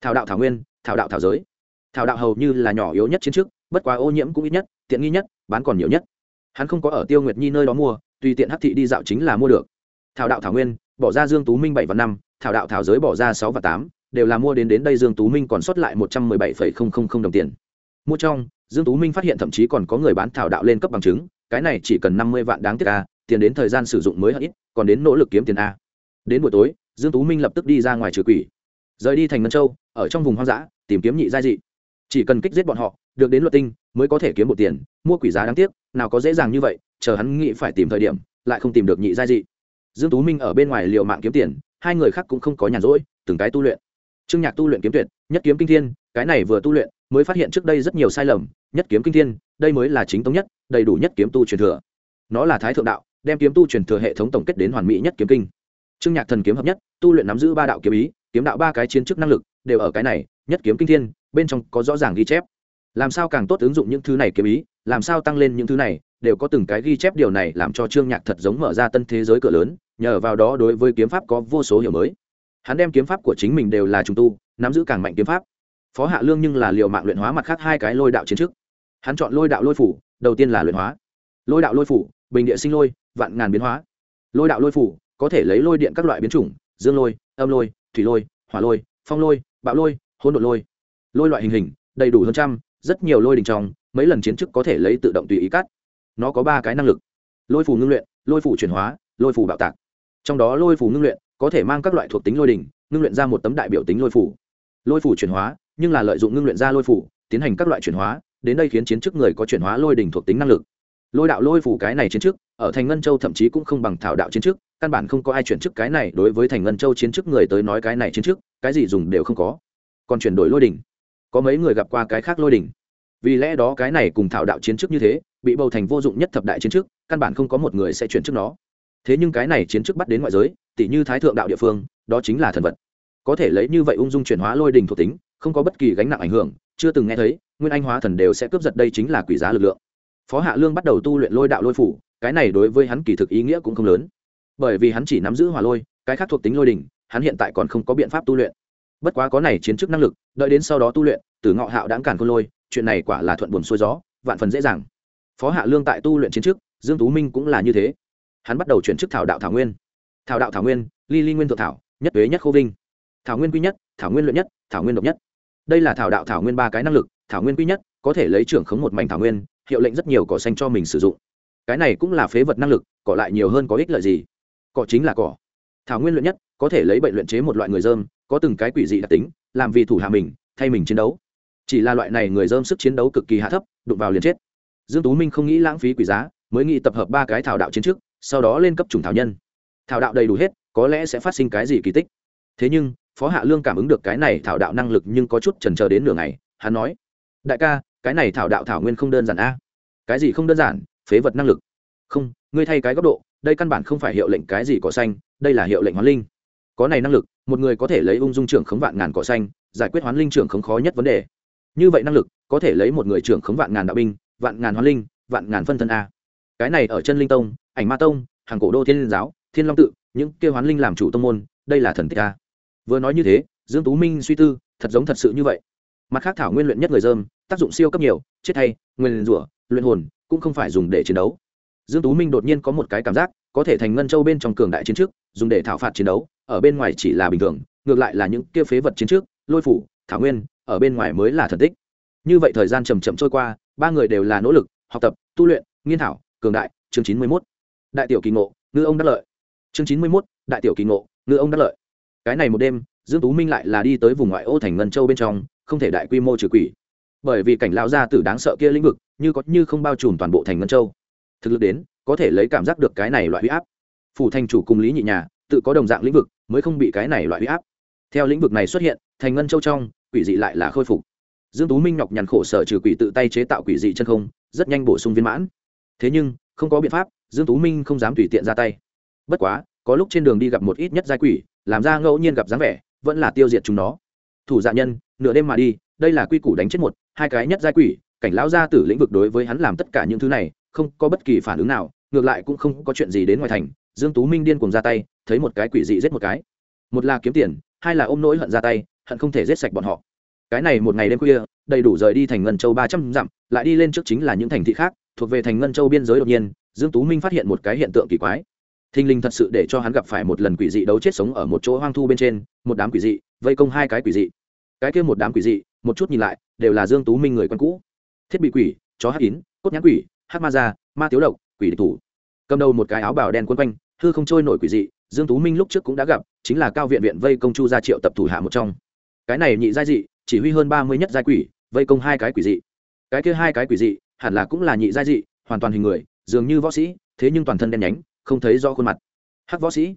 thảo đạo thảo nguyên, thảo đạo thảo giới. Thảo đạo hầu như là nhỏ yếu nhất chiến chức bất quá ô nhiễm cũng ít nhất, tiện nghi nhất, bán còn nhiều nhất. Hắn không có ở tiêu nguyệt nhi nơi đó mua, tùy tiện hát thị đi dạo chính là mua được. Thảo đạo thảo nguyên, bỏ ra dương tú minh bảy và năm, thảo đạo thảo giới bỏ ra sáu và tám, đều là mua đến đến đây dương tú minh còn sót lại một trăm mười bảy phẩy không không không đồng tiền. Mua trong, dương tú minh phát hiện thậm chí còn có người bán thảo đạo lên cấp bằng chứng cái này chỉ cần năm mươi vạn đáng tiếc a tiền đến thời gian sử dụng mới ít, còn đến nỗ lực kiếm tiền a đến buổi tối, dương tú minh lập tức đi ra ngoài trừ quỷ. Rời đi thành ngân châu, ở trong vùng hoang dã, tìm kiếm nhị gia dị. Chỉ cần kích giết bọn họ, được đến luật tinh, mới có thể kiếm một tiền, mua quỷ giá đáng tiếc, nào có dễ dàng như vậy, chờ hắn nghĩ phải tìm thời điểm, lại không tìm được nhị gia dị. Dương tú minh ở bên ngoài liều mạng kiếm tiền, hai người khác cũng không có nhàn rỗi, từng cái tu luyện. Trương nhạc tu luyện kiếm tuyệt nhất kiếm kinh thiên, cái này vừa tu luyện, mới phát hiện trước đây rất nhiều sai lầm. Nhất kiếm kinh thiên, đây mới là chính thống nhất, đầy đủ nhất kiếm tu truyền thừa. Nó là thái thượng đạo, đem kiếm tu truyền thừa hệ thống tổng kết đến hoàn mỹ nhất kiếm kinh. Trương nhạc thần kiếm hợp nhất, tu luyện nắm giữ ba đạo kiếm ý, kiếm đạo ba cái chiến chức năng lực, đều ở cái này, nhất kiếm kinh thiên, bên trong có rõ ràng ghi chép. Làm sao càng tốt ứng dụng những thứ này kiếm ý, làm sao tăng lên những thứ này, đều có từng cái ghi chép điều này làm cho trương nhạc thật giống mở ra tân thế giới cửa lớn, nhờ vào đó đối với kiếm pháp có vô số hiểu mới. Hắn đem kiếm pháp của chính mình đều là trùng tu nắm giữ càng mạnh kiếm pháp. Phó hạ lương nhưng là liệu mạng luyện hóa mặt khác hai cái lôi đạo chiến trước, hắn chọn lôi đạo lôi phủ đầu tiên là luyện hóa. Lôi đạo lôi phủ bình địa sinh lôi vạn ngàn biến hóa. Lôi đạo lôi phủ có thể lấy lôi điện các loại biến chủng dương lôi âm lôi thủy lôi hỏa lôi phong lôi bạo lôi hỗn độn lôi. Lôi loại hình hình đầy đủ hơn trăm rất nhiều lôi đình trong mấy lần chiến chức có thể lấy tự động tùy ý cắt. Nó có ba cái năng lực. Lôi phủ ngưng luyện lôi phủ chuyển hóa lôi phủ bạo tạc. Trong đó lôi phủ ngưng luyện có thể mang các loại thuộc tính lôi đình ngưng luyện ra một tấm đại biểu tính lôi phủ lôi phủ chuyển hóa, nhưng là lợi dụng ngưng luyện ra lôi phủ, tiến hành các loại chuyển hóa, đến đây khiến chiến chức người có chuyển hóa lôi đình thuộc tính năng lực. Lôi đạo lôi phủ cái này chiến chức, ở thành ngân châu thậm chí cũng không bằng thảo đạo chiến chức, căn bản không có ai chuyển chức cái này, đối với thành ngân châu chiến chức người tới nói cái này chiến chức, cái gì dùng đều không có. Còn chuyển đổi lôi đỉnh. Có mấy người gặp qua cái khác lôi đỉnh. Vì lẽ đó cái này cùng thảo đạo chiến chức như thế, bị bầu thành vô dụng nhất thập đại chiến chức, căn bản không có một người sẽ chuyển chức nó. Thế nhưng cái này chiến chức bắt đến ngoại giới tỷ như thái thượng đạo địa phương, đó chính là thần vật có thể lấy như vậy ung dung chuyển hóa lôi đình thuộc tính, không có bất kỳ gánh nặng ảnh hưởng, chưa từng nghe thấy, nguyên anh hóa thần đều sẽ cướp giật đây chính là quỷ giá lực lượng. Phó hạ lương bắt đầu tu luyện lôi đạo lôi phủ, cái này đối với hắn kỳ thực ý nghĩa cũng không lớn. Bởi vì hắn chỉ nắm giữ hỏa lôi, cái khác thuộc tính lôi đình, hắn hiện tại còn không có biện pháp tu luyện. Bất quá có này chiến chức năng lực, đợi đến sau đó tu luyện từ ngọ hạo đáng cản côn lôi, chuyện này quả là thuận buồn xuôi gió, vạn phần dễ dàng. Phó hạ lương tại tu luyện chiến chức, dương tú minh cũng là như thế. Hắn bắt đầu chuyển chức thảo đạo thảo nguyên. Thảo đạo thảo nguyên, ly ly nguyên thượng thảo, nhất tuế nhất khô vinh thảo nguyên quy nhất, thảo nguyên luyện nhất, thảo nguyên độc nhất. Đây là thảo đạo thảo nguyên ba cái năng lực, thảo nguyên quy nhất, có thể lấy trưởng khống một mảnh thảo nguyên, hiệu lệnh rất nhiều cỏ xanh cho mình sử dụng. Cái này cũng là phế vật năng lực, cỏ lại nhiều hơn có ích lợi gì? Cỏ chính là cỏ. Thảo nguyên luyện nhất, có thể lấy bệnh luyện chế một loại người dơm, có từng cái quỷ dị đặc tính, làm vì thủ hạ mình, thay mình chiến đấu. Chỉ là loại này người dơm sức chiến đấu cực kỳ hạ thấp, đụng vào liền chết. Dương tú minh không nghĩ lãng phí quỷ giá, mới nghĩ tập hợp ba cái thảo đạo chiến trước, sau đó lên cấp chủng thảo nhân. Thảo đạo đầy đủ hết, có lẽ sẽ phát sinh cái gì kỳ tích. Thế nhưng phó hạ lương cảm ứng được cái này thảo đạo năng lực nhưng có chút chần chờ đến nửa ngày, hắn nói, đại ca, cái này thảo đạo thảo nguyên không đơn giản a. Cái gì không đơn giản? Phế vật năng lực. Không, ngươi thay cái góc độ, đây căn bản không phải hiệu lệnh cái gì cỏ xanh, đây là hiệu lệnh hoán linh. Có này năng lực, một người có thể lấy ung dung trưởng khống vạn ngàn cỏ xanh, giải quyết hoán linh trưởng khống khó nhất vấn đề. Như vậy năng lực, có thể lấy một người trưởng khống vạn ngàn đạo binh, vạn ngàn hoán linh, vạn ngàn phân thân a. Cái này ở chân linh tông, ảnh ma tông, hàng cổ đô thiên linh giáo, thiên long tự, những kêu hoán linh làm chủ tông môn, đây là thần tích a vừa nói như thế dương tú minh suy tư thật giống thật sự như vậy. Mặt khác thảo nguyên luyện nhất người dơm tác dụng siêu cấp nhiều chết thay nguyên rủa luyện hồn cũng không phải dùng để chiến đấu. Dương tú minh đột nhiên có một cái cảm giác có thể thành ngân châu bên trong cường đại chiến trước dùng để thảo phạt chiến đấu ở bên ngoài chỉ là bình thường ngược lại là những kia phế vật chiến trước lôi phủ thảo nguyên ở bên ngoài mới là thần tích. Như vậy thời gian chậm chậm trôi qua ba người đều là nỗ lực học tập tu luyện nghiên thảo cường đại chương chín mươi 91. đại tiểu kỳ ngộ ngư ông đắc lợi. Chương chín mươi 91, đại tiểu kỳ ngộ ngư ông đắc lợi cái này một đêm, dương tú minh lại là đi tới vùng ngoại ô thành ngân châu bên trong, không thể đại quy mô trừ quỷ. Bởi vì cảnh lão gia tử đáng sợ kia lĩnh vực, như có như không bao trùm toàn bộ thành ngân châu. Thực lực đến, có thể lấy cảm giác được cái này loại huy áp. Phủ thành chủ cùng lý nhị nhà, tự có đồng dạng lĩnh vực, mới không bị cái này loại huy áp. Theo lĩnh vực này xuất hiện, thành ngân châu trong, quỷ dị lại là khôi phục. Dương tú minh nhọc nhằn khổ sở trừ quỷ tự tay chế tạo quỷ dị chân không, rất nhanh bổ sung viên mãn. Thế nhưng, không có biện pháp, dương tú minh không dám tùy tiện ra tay. Bất quá, có lúc trên đường đi gặp một ít nhất giai quỷ làm ra ngẫu nhiên gặp dáng vẻ, vẫn là tiêu diệt chúng nó. Thủ dạ nhân, nửa đêm mà đi, đây là quy củ đánh chết một, hai cái nhất giai quỷ, cảnh lão gia tử lĩnh vực đối với hắn làm tất cả những thứ này, không có bất kỳ phản ứng nào, ngược lại cũng không có chuyện gì đến ngoài thành. Dương tú minh điên cuồng ra tay, thấy một cái quỷ dị giết một cái. Một là kiếm tiền, hai là ôm nỗi hận ra tay, hận không thể giết sạch bọn họ. Cái này một ngày đêm khuya, đầy đủ rời đi thành ngân châu ba trăm dặm, lại đi lên trước chính là những thành thị khác, thuộc về thành ngân châu biên giới đột nhiên, dương tú minh phát hiện một cái hiện tượng kỳ quái thinh linh thật sự để cho hắn gặp phải một lần quỷ dị đấu chết sống ở một chỗ hoang thu bên trên một đám quỷ dị vây công hai cái quỷ dị. Cái kia một đám quỷ dị một chút nhìn lại đều là dương tú minh người quen cũ. Thiết bị quỷ chó hắc ín, cốt nhãn quỷ hắc ma gia ma tiếu độc quỷ địch thủ. Cầm đầu một cái áo bào đen quấn quanh hư không trôi nổi quỷ dị dương tú minh lúc trước cũng đã gặp chính là cao viện viện vây công chu gia triệu tập thủ hạ một trong. Cái này nhị giai dị chỉ huy hơn ba mươi nhất giai quỷ vây công hai cái quỷ dị. Cái kia hai cái quỷ dị hẳn là cũng là nhị giai dị hoàn toàn hình người dường như võ sĩ thế nhưng toàn thân đen nhánh không thấy do khuôn mặt. Hắc võ sĩ.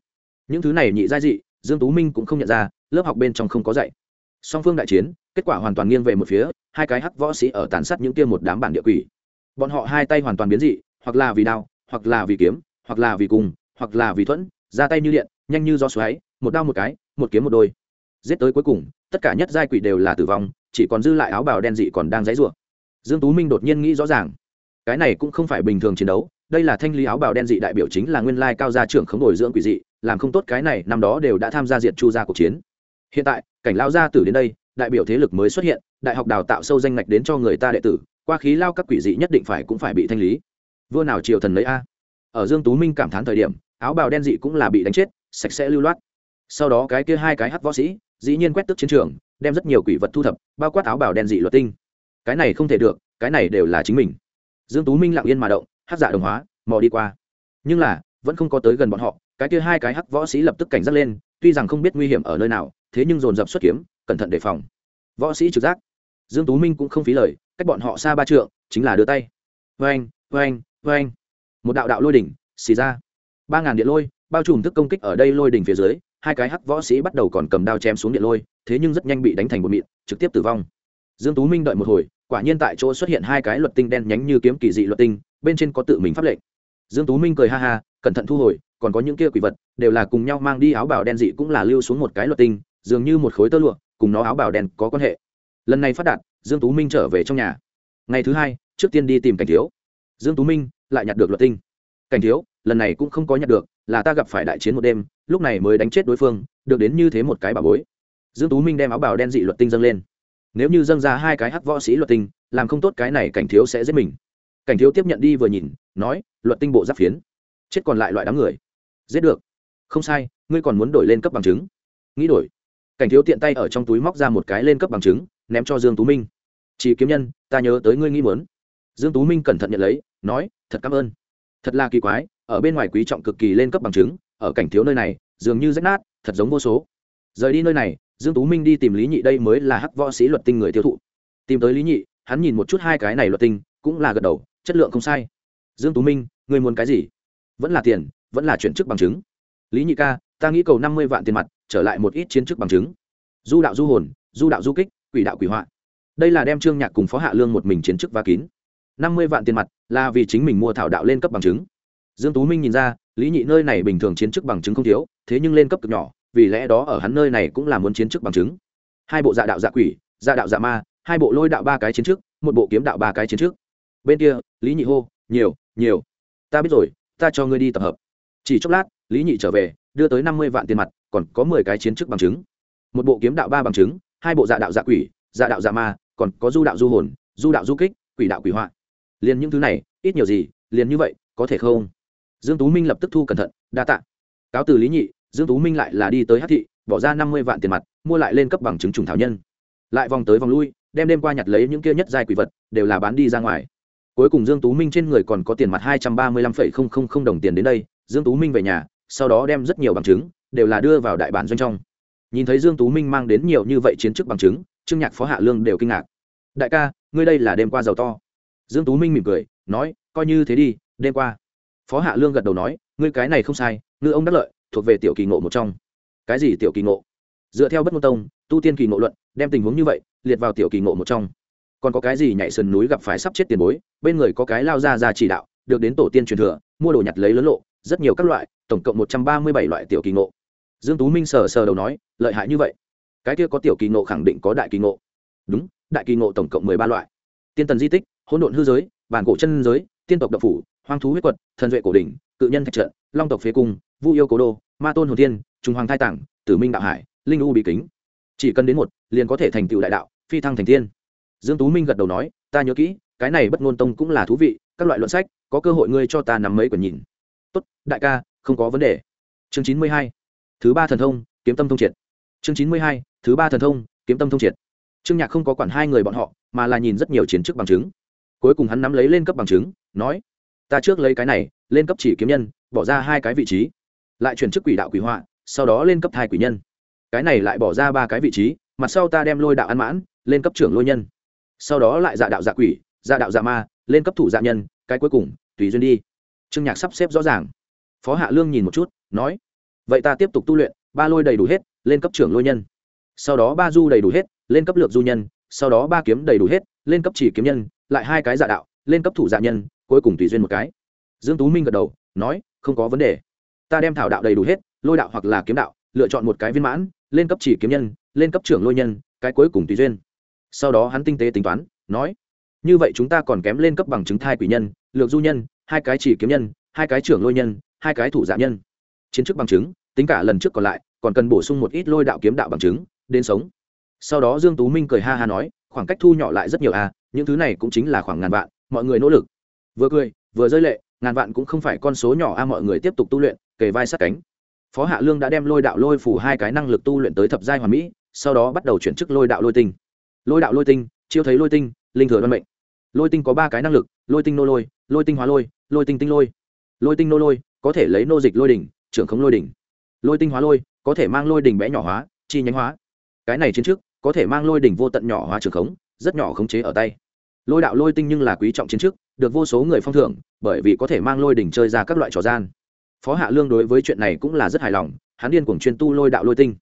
Những thứ này nhị giai dị, dương tú minh cũng không nhận ra, lớp học bên trong không có dạy. Song phương đại chiến, kết quả hoàn toàn nghiêng về một phía, hai cái hắc võ sĩ ở tàn sát những kia một đám bản địa quỷ. Bọn họ hai tay hoàn toàn biến dị, hoặc là vì đao, hoặc là vì kiếm, hoặc là vì cùng hoặc là vì thuẫn, ra tay như điện, nhanh như gió xoáy, một đao một cái, một kiếm một đôi. Giết tới cuối cùng, tất cả nhất giai quỷ đều là tử vong, chỉ còn dư lại áo bào đen dị còn đang dãy rủa dương tú minh đột nhiên nghĩ rõ ràng, cái này cũng không phải bình thường chiến đấu đây là thanh lý áo bào đen dị đại biểu chính là nguyên lai cao gia trưởng khống bồi dưỡng quỷ dị, làm không tốt cái này, năm đó đều đã tham gia diệt chu gia cuộc chiến. Hiện tại, cảnh lao gia tử đến đây, đại biểu thế lực mới xuất hiện, đại học đào tạo sâu danh ngạch đến cho người ta đệ tử, qua khí lao các quỷ dị nhất định phải cũng phải bị thanh lý. Vua nào triều thần lấy a. Ở dương tú minh cảm thán thời điểm, áo bào đen dị cũng là bị đánh chết, sạch sẽ lưu loát. Sau đó cái kia hai cái hắc võ sĩ, dĩ nhiên quét tức chiến trường, đem rất nhiều quỷ vật thu thập, bao quát áo bào đen dị luật tinh. Cái này không thể được, cái này đều là chính mình. Dương tú minh lặng yên mà động hắc dạ đồng hóa, mò đi qua. Nhưng là, vẫn không có tới gần bọn họ, cái kia hai cái hắc võ sĩ lập tức cảnh giác lên, tuy rằng không biết nguy hiểm ở nơi nào, thế nhưng dồn dập xuất kiếm, cẩn thận đề phòng. Võ sĩ trực giác. Dương tú minh cũng không phí lời, cách bọn họ xa ba trượng, chính là đưa tay. Vang vang vang một đạo đạo lôi đỉnh, xì ra. Ba ngàn điện lôi, bao trùm thức công kích ở đây lôi đỉnh phía dưới, hai cái hắc võ sĩ bắt đầu còn cầm đao chém xuống điện lôi, thế nhưng rất nhanh bị đánh thành một mịn, trực tiếp tử vong. Dương tú minh đợi một hồi, quả nhiên tại chỗ xuất hiện hai cái luật tinh đen nhánh như kiếm kỳ dị luật tinh bên trên có tự mình pháp lệnh. Dương tú minh cười ha ha, cẩn thận thu hồi, còn có những kia quỷ vật, đều là cùng nhau mang đi áo bào đen dị cũng là lưu xuống một cái luật tinh, dường như một khối tơ lụa, cùng nó áo bào đen có quan hệ. Lần này phát đạt, dương tú minh trở về trong nhà. Ngày thứ hai, trước tiên đi tìm cảnh thiếu. Dương tú minh lại nhặt được luật tinh. Cảnh thiếu, lần này cũng không có nhặt được, là ta gặp phải đại chiến một đêm, lúc này mới đánh chết đối phương, được đến như thế một cái bảo bối. Dương tú minh đem áo bào đen dị luật tinh dâng lên. Nếu như dâng ra hai cái hắc võ sĩ luật tinh, làm không tốt cái này cảnh thiếu sẽ giết mình cảnh thiếu tiếp nhận đi vừa nhìn, nói, luật tinh bộ giáp phiến. Chết còn lại loại đám người. Giết được. Không sai, ngươi còn muốn đổi lên cấp bằng chứng. Nghĩ đổi. Cảnh thiếu tiện tay ở trong túi móc ra một cái lên cấp bằng chứng, ném cho dương tú minh. Chỉ kiếm nhân, ta nhớ tới ngươi nghĩ muốn. Dương tú minh cẩn thận nhận lấy, nói, thật cảm ơn. Thật là kỳ quái, ở bên ngoài quý trọng cực kỳ lên cấp bằng chứng, ở cảnh thiếu nơi này, dường như rách nát, thật giống vô số. Rời đi nơi này, dương tú minh đi tìm lý nhị, đây mới là hắc võ sĩ luật tinh người tiêu thụ. Tìm tới lý nhị, hắn nhìn một chút hai cái này luật tinh, cũng là gật đầu chất lượng không sai. Dương tú minh, ngươi muốn cái gì? Vẫn là tiền, vẫn là chuyển chức bằng chứng. Lý nhị ca, ta nghĩ cầu năm mươi vạn tiền mặt, trở lại một ít chiến chức bằng chứng. Du đạo du hồn, du đạo du kích, quỷ đạo quỷ họa. Đây là đem trương nhạc cùng phó hạ lương một mình chiến chức và kín. năm mươi vạn tiền mặt là vì chính mình mua thảo đạo lên cấp bằng chứng. Dương tú minh nhìn ra, lý nhị nơi này bình thường chiến chức bằng chứng không thiếu, thế nhưng lên cấp cực nhỏ, vì lẽ đó ở hắn nơi này cũng là muốn chiến chức bằng chứng. Hai bộ dạ đạo dạ quỷ dạ đạo dạ ma, hai bộ lôi đạo ba cái chiến chức, một bộ kiếm đạo ba cái chiến chức bên kia, lý nhị hô, nhiều nhiều. Ta biết rồi, ta cho ngươi đi tập hợp. Chỉ chốc lát, lý nhị trở về, đưa tới năm mươi vạn tiền mặt, còn có mười cái chiến chức bằng chứng. Một bộ kiếm đạo ba bằng chứng, hai bộ dạ đạo dạ quỷ dạ đạo dạ ma, còn có du đạo du hồn, du đạo du kích, quỷ đạo quỷ họa. Liền những thứ này, ít nhiều gì, liền như vậy, có thể không? Dương tú minh lập tức thu cẩn thận, đa tạ. Cáo từ lý nhị, dương tú minh lại là đi tới hát thị, bỏ ra năm mươi vạn tiền mặt, mua lại lên cấp bằng chứng trùng thảo nhân. Lại vòng tới vòng lui, đem đêm qua nhặt lấy những kia nhất giai quỷ vật, đều là bán đi ra ngoài cuối cùng dương tú minh trên người còn có tiền mặt hai trăm ba mươi lăm phẩy không không không đồng tiền đến đây, dương tú minh về nhà, sau đó đem rất nhiều bằng chứng đều là đưa vào đại bản doanh trong. Nhìn thấy dương tú minh mang đến nhiều như vậy chiến chức bằng chứng, trương nhạc phó hạ lương đều kinh ngạc. Đại ca, ngươi đây là đêm qua giàu to. Dương tú minh mỉm cười, nói, coi như thế đi, đêm qua. Phó hạ lương gật đầu nói, ngươi cái này không sai, ngư ông đắc lợi, thuộc về tiểu kỳ ngộ một trong. Cái gì tiểu kỳ ngộ? Dựa theo bất môn tông, tu tiên kỳ ngộ luận, đem tình huống như vậy, liệt vào tiểu kỳ ngộ một trong còn có cái gì nhảy sườn núi gặp phải sắp chết tiền bối, bên người có cái lao ra ra chỉ đạo, được đến tổ tiên truyền thừa, mua đồ nhặt lấy lớn lộ, rất nhiều các loại, tổng cộng một trăm ba mươi bảy loại tiểu kỳ ngộ. Dương tú minh sờ sờ đầu nói, lợi hại như vậy. Cái kia có tiểu kỳ ngộ khẳng định có đại kỳ ngộ. Đúng, đại kỳ ngộ tổng cộng mười ba loại. Tiên tần di tích, hỗn độn hư giới, bản cổ chân giới, tiên tộc độc phủ, hoang thú huyết quật, thần duệ cổ đỉnh, cự nhân thạch trận, long tộc phế cung, vu yêu cố đô, ma tôn hồ tiên trung hoàng thai tảng, tử minh đạo hải, linh u bị kính. Chỉ cần đến một, liền có thể thành tựu đại đạo, phi thăng thành tiên dương tú minh gật đầu nói, ta nhớ kỹ, cái này bất ngôn tông cũng là thú vị, các loại luận sách, có cơ hội ngươi cho ta nắm mấy quyển nhìn. Tốt, đại ca, không có vấn đề. Chương chín mươi hai, thứ ba thần thông, kiếm tâm thông triệt. Chương chín mươi hai, thứ ba thần thông, kiếm tâm thông triệt. Trương nhạc không có quản hai người bọn họ, mà là nhìn rất nhiều chiến chức bằng chứng. Cuối cùng hắn nắm lấy lên cấp bằng chứng, nói, ta trước lấy cái này, lên cấp chỉ kiếm nhân, bỏ ra hai cái vị trí. Lại chuyển chức quỷ đạo quỷ họa, sau đó lên cấp thai quỷ nhân. Cái này lại bỏ ra ba cái vị trí, mặt sau ta đem lôi đạo ăn mãn, lên cấp trưởng lôi nhân sau đó lại dạ đạo dạ quỷ dạ đạo dạ ma, lên cấp thủ dạ nhân, cái cuối cùng, tùy duyên đi. Trương nhạc sắp xếp rõ ràng. Phó hạ lương nhìn một chút, nói, vậy ta tiếp tục tu luyện, ba lôi đầy đủ hết, lên cấp trưởng lôi nhân. Sau đó ba du đầy đủ hết, lên cấp lược du nhân, sau đó ba kiếm đầy đủ hết, lên cấp chỉ kiếm nhân, lại hai cái dạ đạo, lên cấp thủ dạ nhân, cuối cùng tùy duyên một cái. Dương tú minh gật đầu, nói, không có vấn đề. Ta đem thảo đạo đầy đủ hết, lôi đạo hoặc là kiếm đạo, lựa chọn một cái viên mãn, lên cấp chỉ kiếm nhân, lên cấp trưởng lôi nhân, cái cuối cùng tùy duyên sau đó hắn tinh tế tính toán, nói, như vậy chúng ta còn kém lên cấp bằng chứng thai quỷ nhân, lược du nhân, hai cái chỉ kiếm nhân, hai cái trưởng lôi nhân, hai cái thủ dạ nhân. Chiến chức bằng chứng, tính cả lần trước còn lại, còn cần bổ sung một ít lôi đạo kiếm đạo bằng chứng, đến sống. Sau đó dương tú minh cười ha ha nói, khoảng cách thu nhỏ lại rất nhiều à những thứ này cũng chính là khoảng ngàn vạn, mọi người nỗ lực. Vừa cười, vừa rơi lệ, ngàn vạn cũng không phải con số nhỏ a à mọi người tiếp tục tu luyện, kề vai sát cánh. Phó hạ lương đã đem lôi đạo lôi phủ hai cái năng lực tu luyện tới thập giai hoàn mỹ, sau đó bắt đầu chuyển chức lôi đạo lôi tinh lôi đạo lôi tinh, chiêu thấy lôi tinh, linh thừa đoan mệnh. Lôi tinh có ba cái năng lực, lôi tinh nô lôi lôi tinh hóa lôi lôi tinh tinh lôi. Lôi tinh nô lôi có thể lấy nô dịch lôi đỉnh, trưởng khống lôi đỉnh. Lôi tinh hóa lôi có thể mang lôi đỉnh bé nhỏ hóa, chi nhánh hóa. Cái này chiến trước có thể mang lôi đỉnh vô tận nhỏ hóa trưởng khống, rất nhỏ khống chế ở tay. Lôi đạo lôi tinh nhưng là quý trọng chiến trước được vô số người phong thưởng, bởi vì có thể mang lôi đỉnh chơi ra các loại trò gian. Phó hạ lương đối với chuyện này cũng là rất hài lòng, hắn điên cuồng chuyên tu lôi đạo lôi tinh.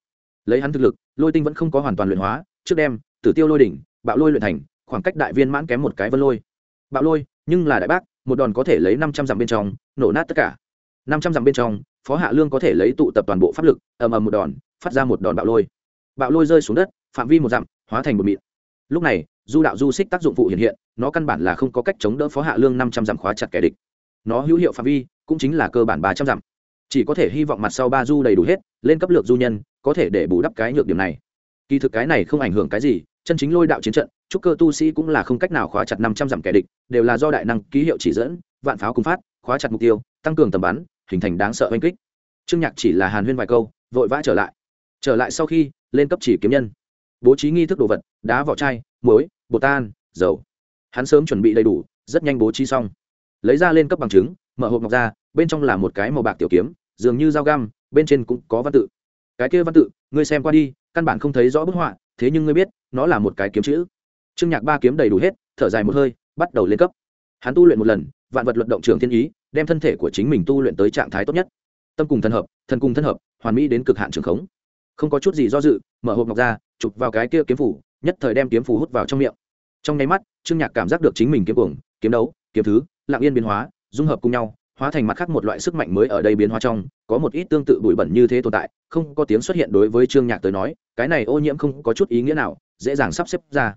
Lấy hắn thực lực, lôi tinh vẫn không có hoàn toàn luyện hóa, trước đêm tử tiêu lôi đỉnh, bạo lôi luyện thành, khoảng cách đại viên mãn kém một cái vân lôi. Bạo lôi, nhưng là đại bác, một đòn có thể lấy năm trăm dặm bên trong, nổ nát tất cả. Năm trăm dặm bên trong, phó hạ lương có thể lấy tụ tập toàn bộ pháp lực, ầm ầm một đòn, phát ra một đòn bạo lôi. Bạo lôi rơi xuống đất, phạm vi một dặm, hóa thành một mịn. Lúc này, du đạo du xích tác dụng phụ hiện hiện, nó căn bản là không có cách chống đỡ phó hạ lương năm trăm dặm khóa chặt kẻ địch. Nó hữu hiệu phạm vi, cũng chính là cơ bản ba trăm dặm. Chỉ có thể hy vọng mặt sau ba du đầy đủ hết, lên cấp lược du nhân, có thể để bù đắp cái nhược điểm này. Kỳ thực cái này không ảnh hưởng cái gì chân chính lôi đạo chiến trận, trúc cơ tu sĩ cũng là không cách nào khóa chặt năm trăm dặm kẻ địch, đều là do đại năng ký hiệu chỉ dẫn, vạn pháo cùng phát, khóa chặt mục tiêu, tăng cường tầm bắn, hình thành đáng sợ oanh kích. Trương nhạc chỉ là hàn huyên vài câu, vội vã trở lại. Trở lại sau khi, lên cấp chỉ kiếm nhân. Bố trí nghi thức đồ vật, đá, vỏ chai, muối, bột tan, dầu. Hắn sớm chuẩn bị đầy đủ, rất nhanh bố trí xong. Lấy ra lên cấp bằng chứng, mở hộp ngọc ra, bên trong là một cái màu bạc tiểu kiếm, dường như dao găm, bên trên cũng có văn tự. Cái kia văn tự, ngươi xem qua đi, căn bản không thấy rõ bức họa, thế nhưng ngươi biết nó là một cái kiếm chữ. Trương nhạc ba kiếm đầy đủ hết, thở dài một hơi, bắt đầu lên cấp. Hắn tu luyện một lần, vạn vật luận động trường thiên ý, đem thân thể của chính mình tu luyện tới trạng thái tốt nhất. Tâm cùng thân hợp thần cùng thân hợp, hoàn mỹ đến cực hạn trường khống. Không có chút gì do dự, mở hộp ngọc ra, chụp vào cái kia kiếm phủ, nhất thời đem kiếm phủ hút vào trong miệng. Trong nháy mắt, trương nhạc cảm giác được chính mình kiếm cuồng, kiếm đấu, kiếm thứ lạng yên biến hóa, dung hợp cùng nhau, hóa thành mặt khác một loại sức mạnh mới ở đây biến hóa trong, có một ít tương tự bụi bẩn như thế tồn tại, không có tiếng xuất hiện đối với trương nhạc tới nói, cái này ô nhiễm không có chút ý nghĩa nào dễ dàng sắp xếp ra.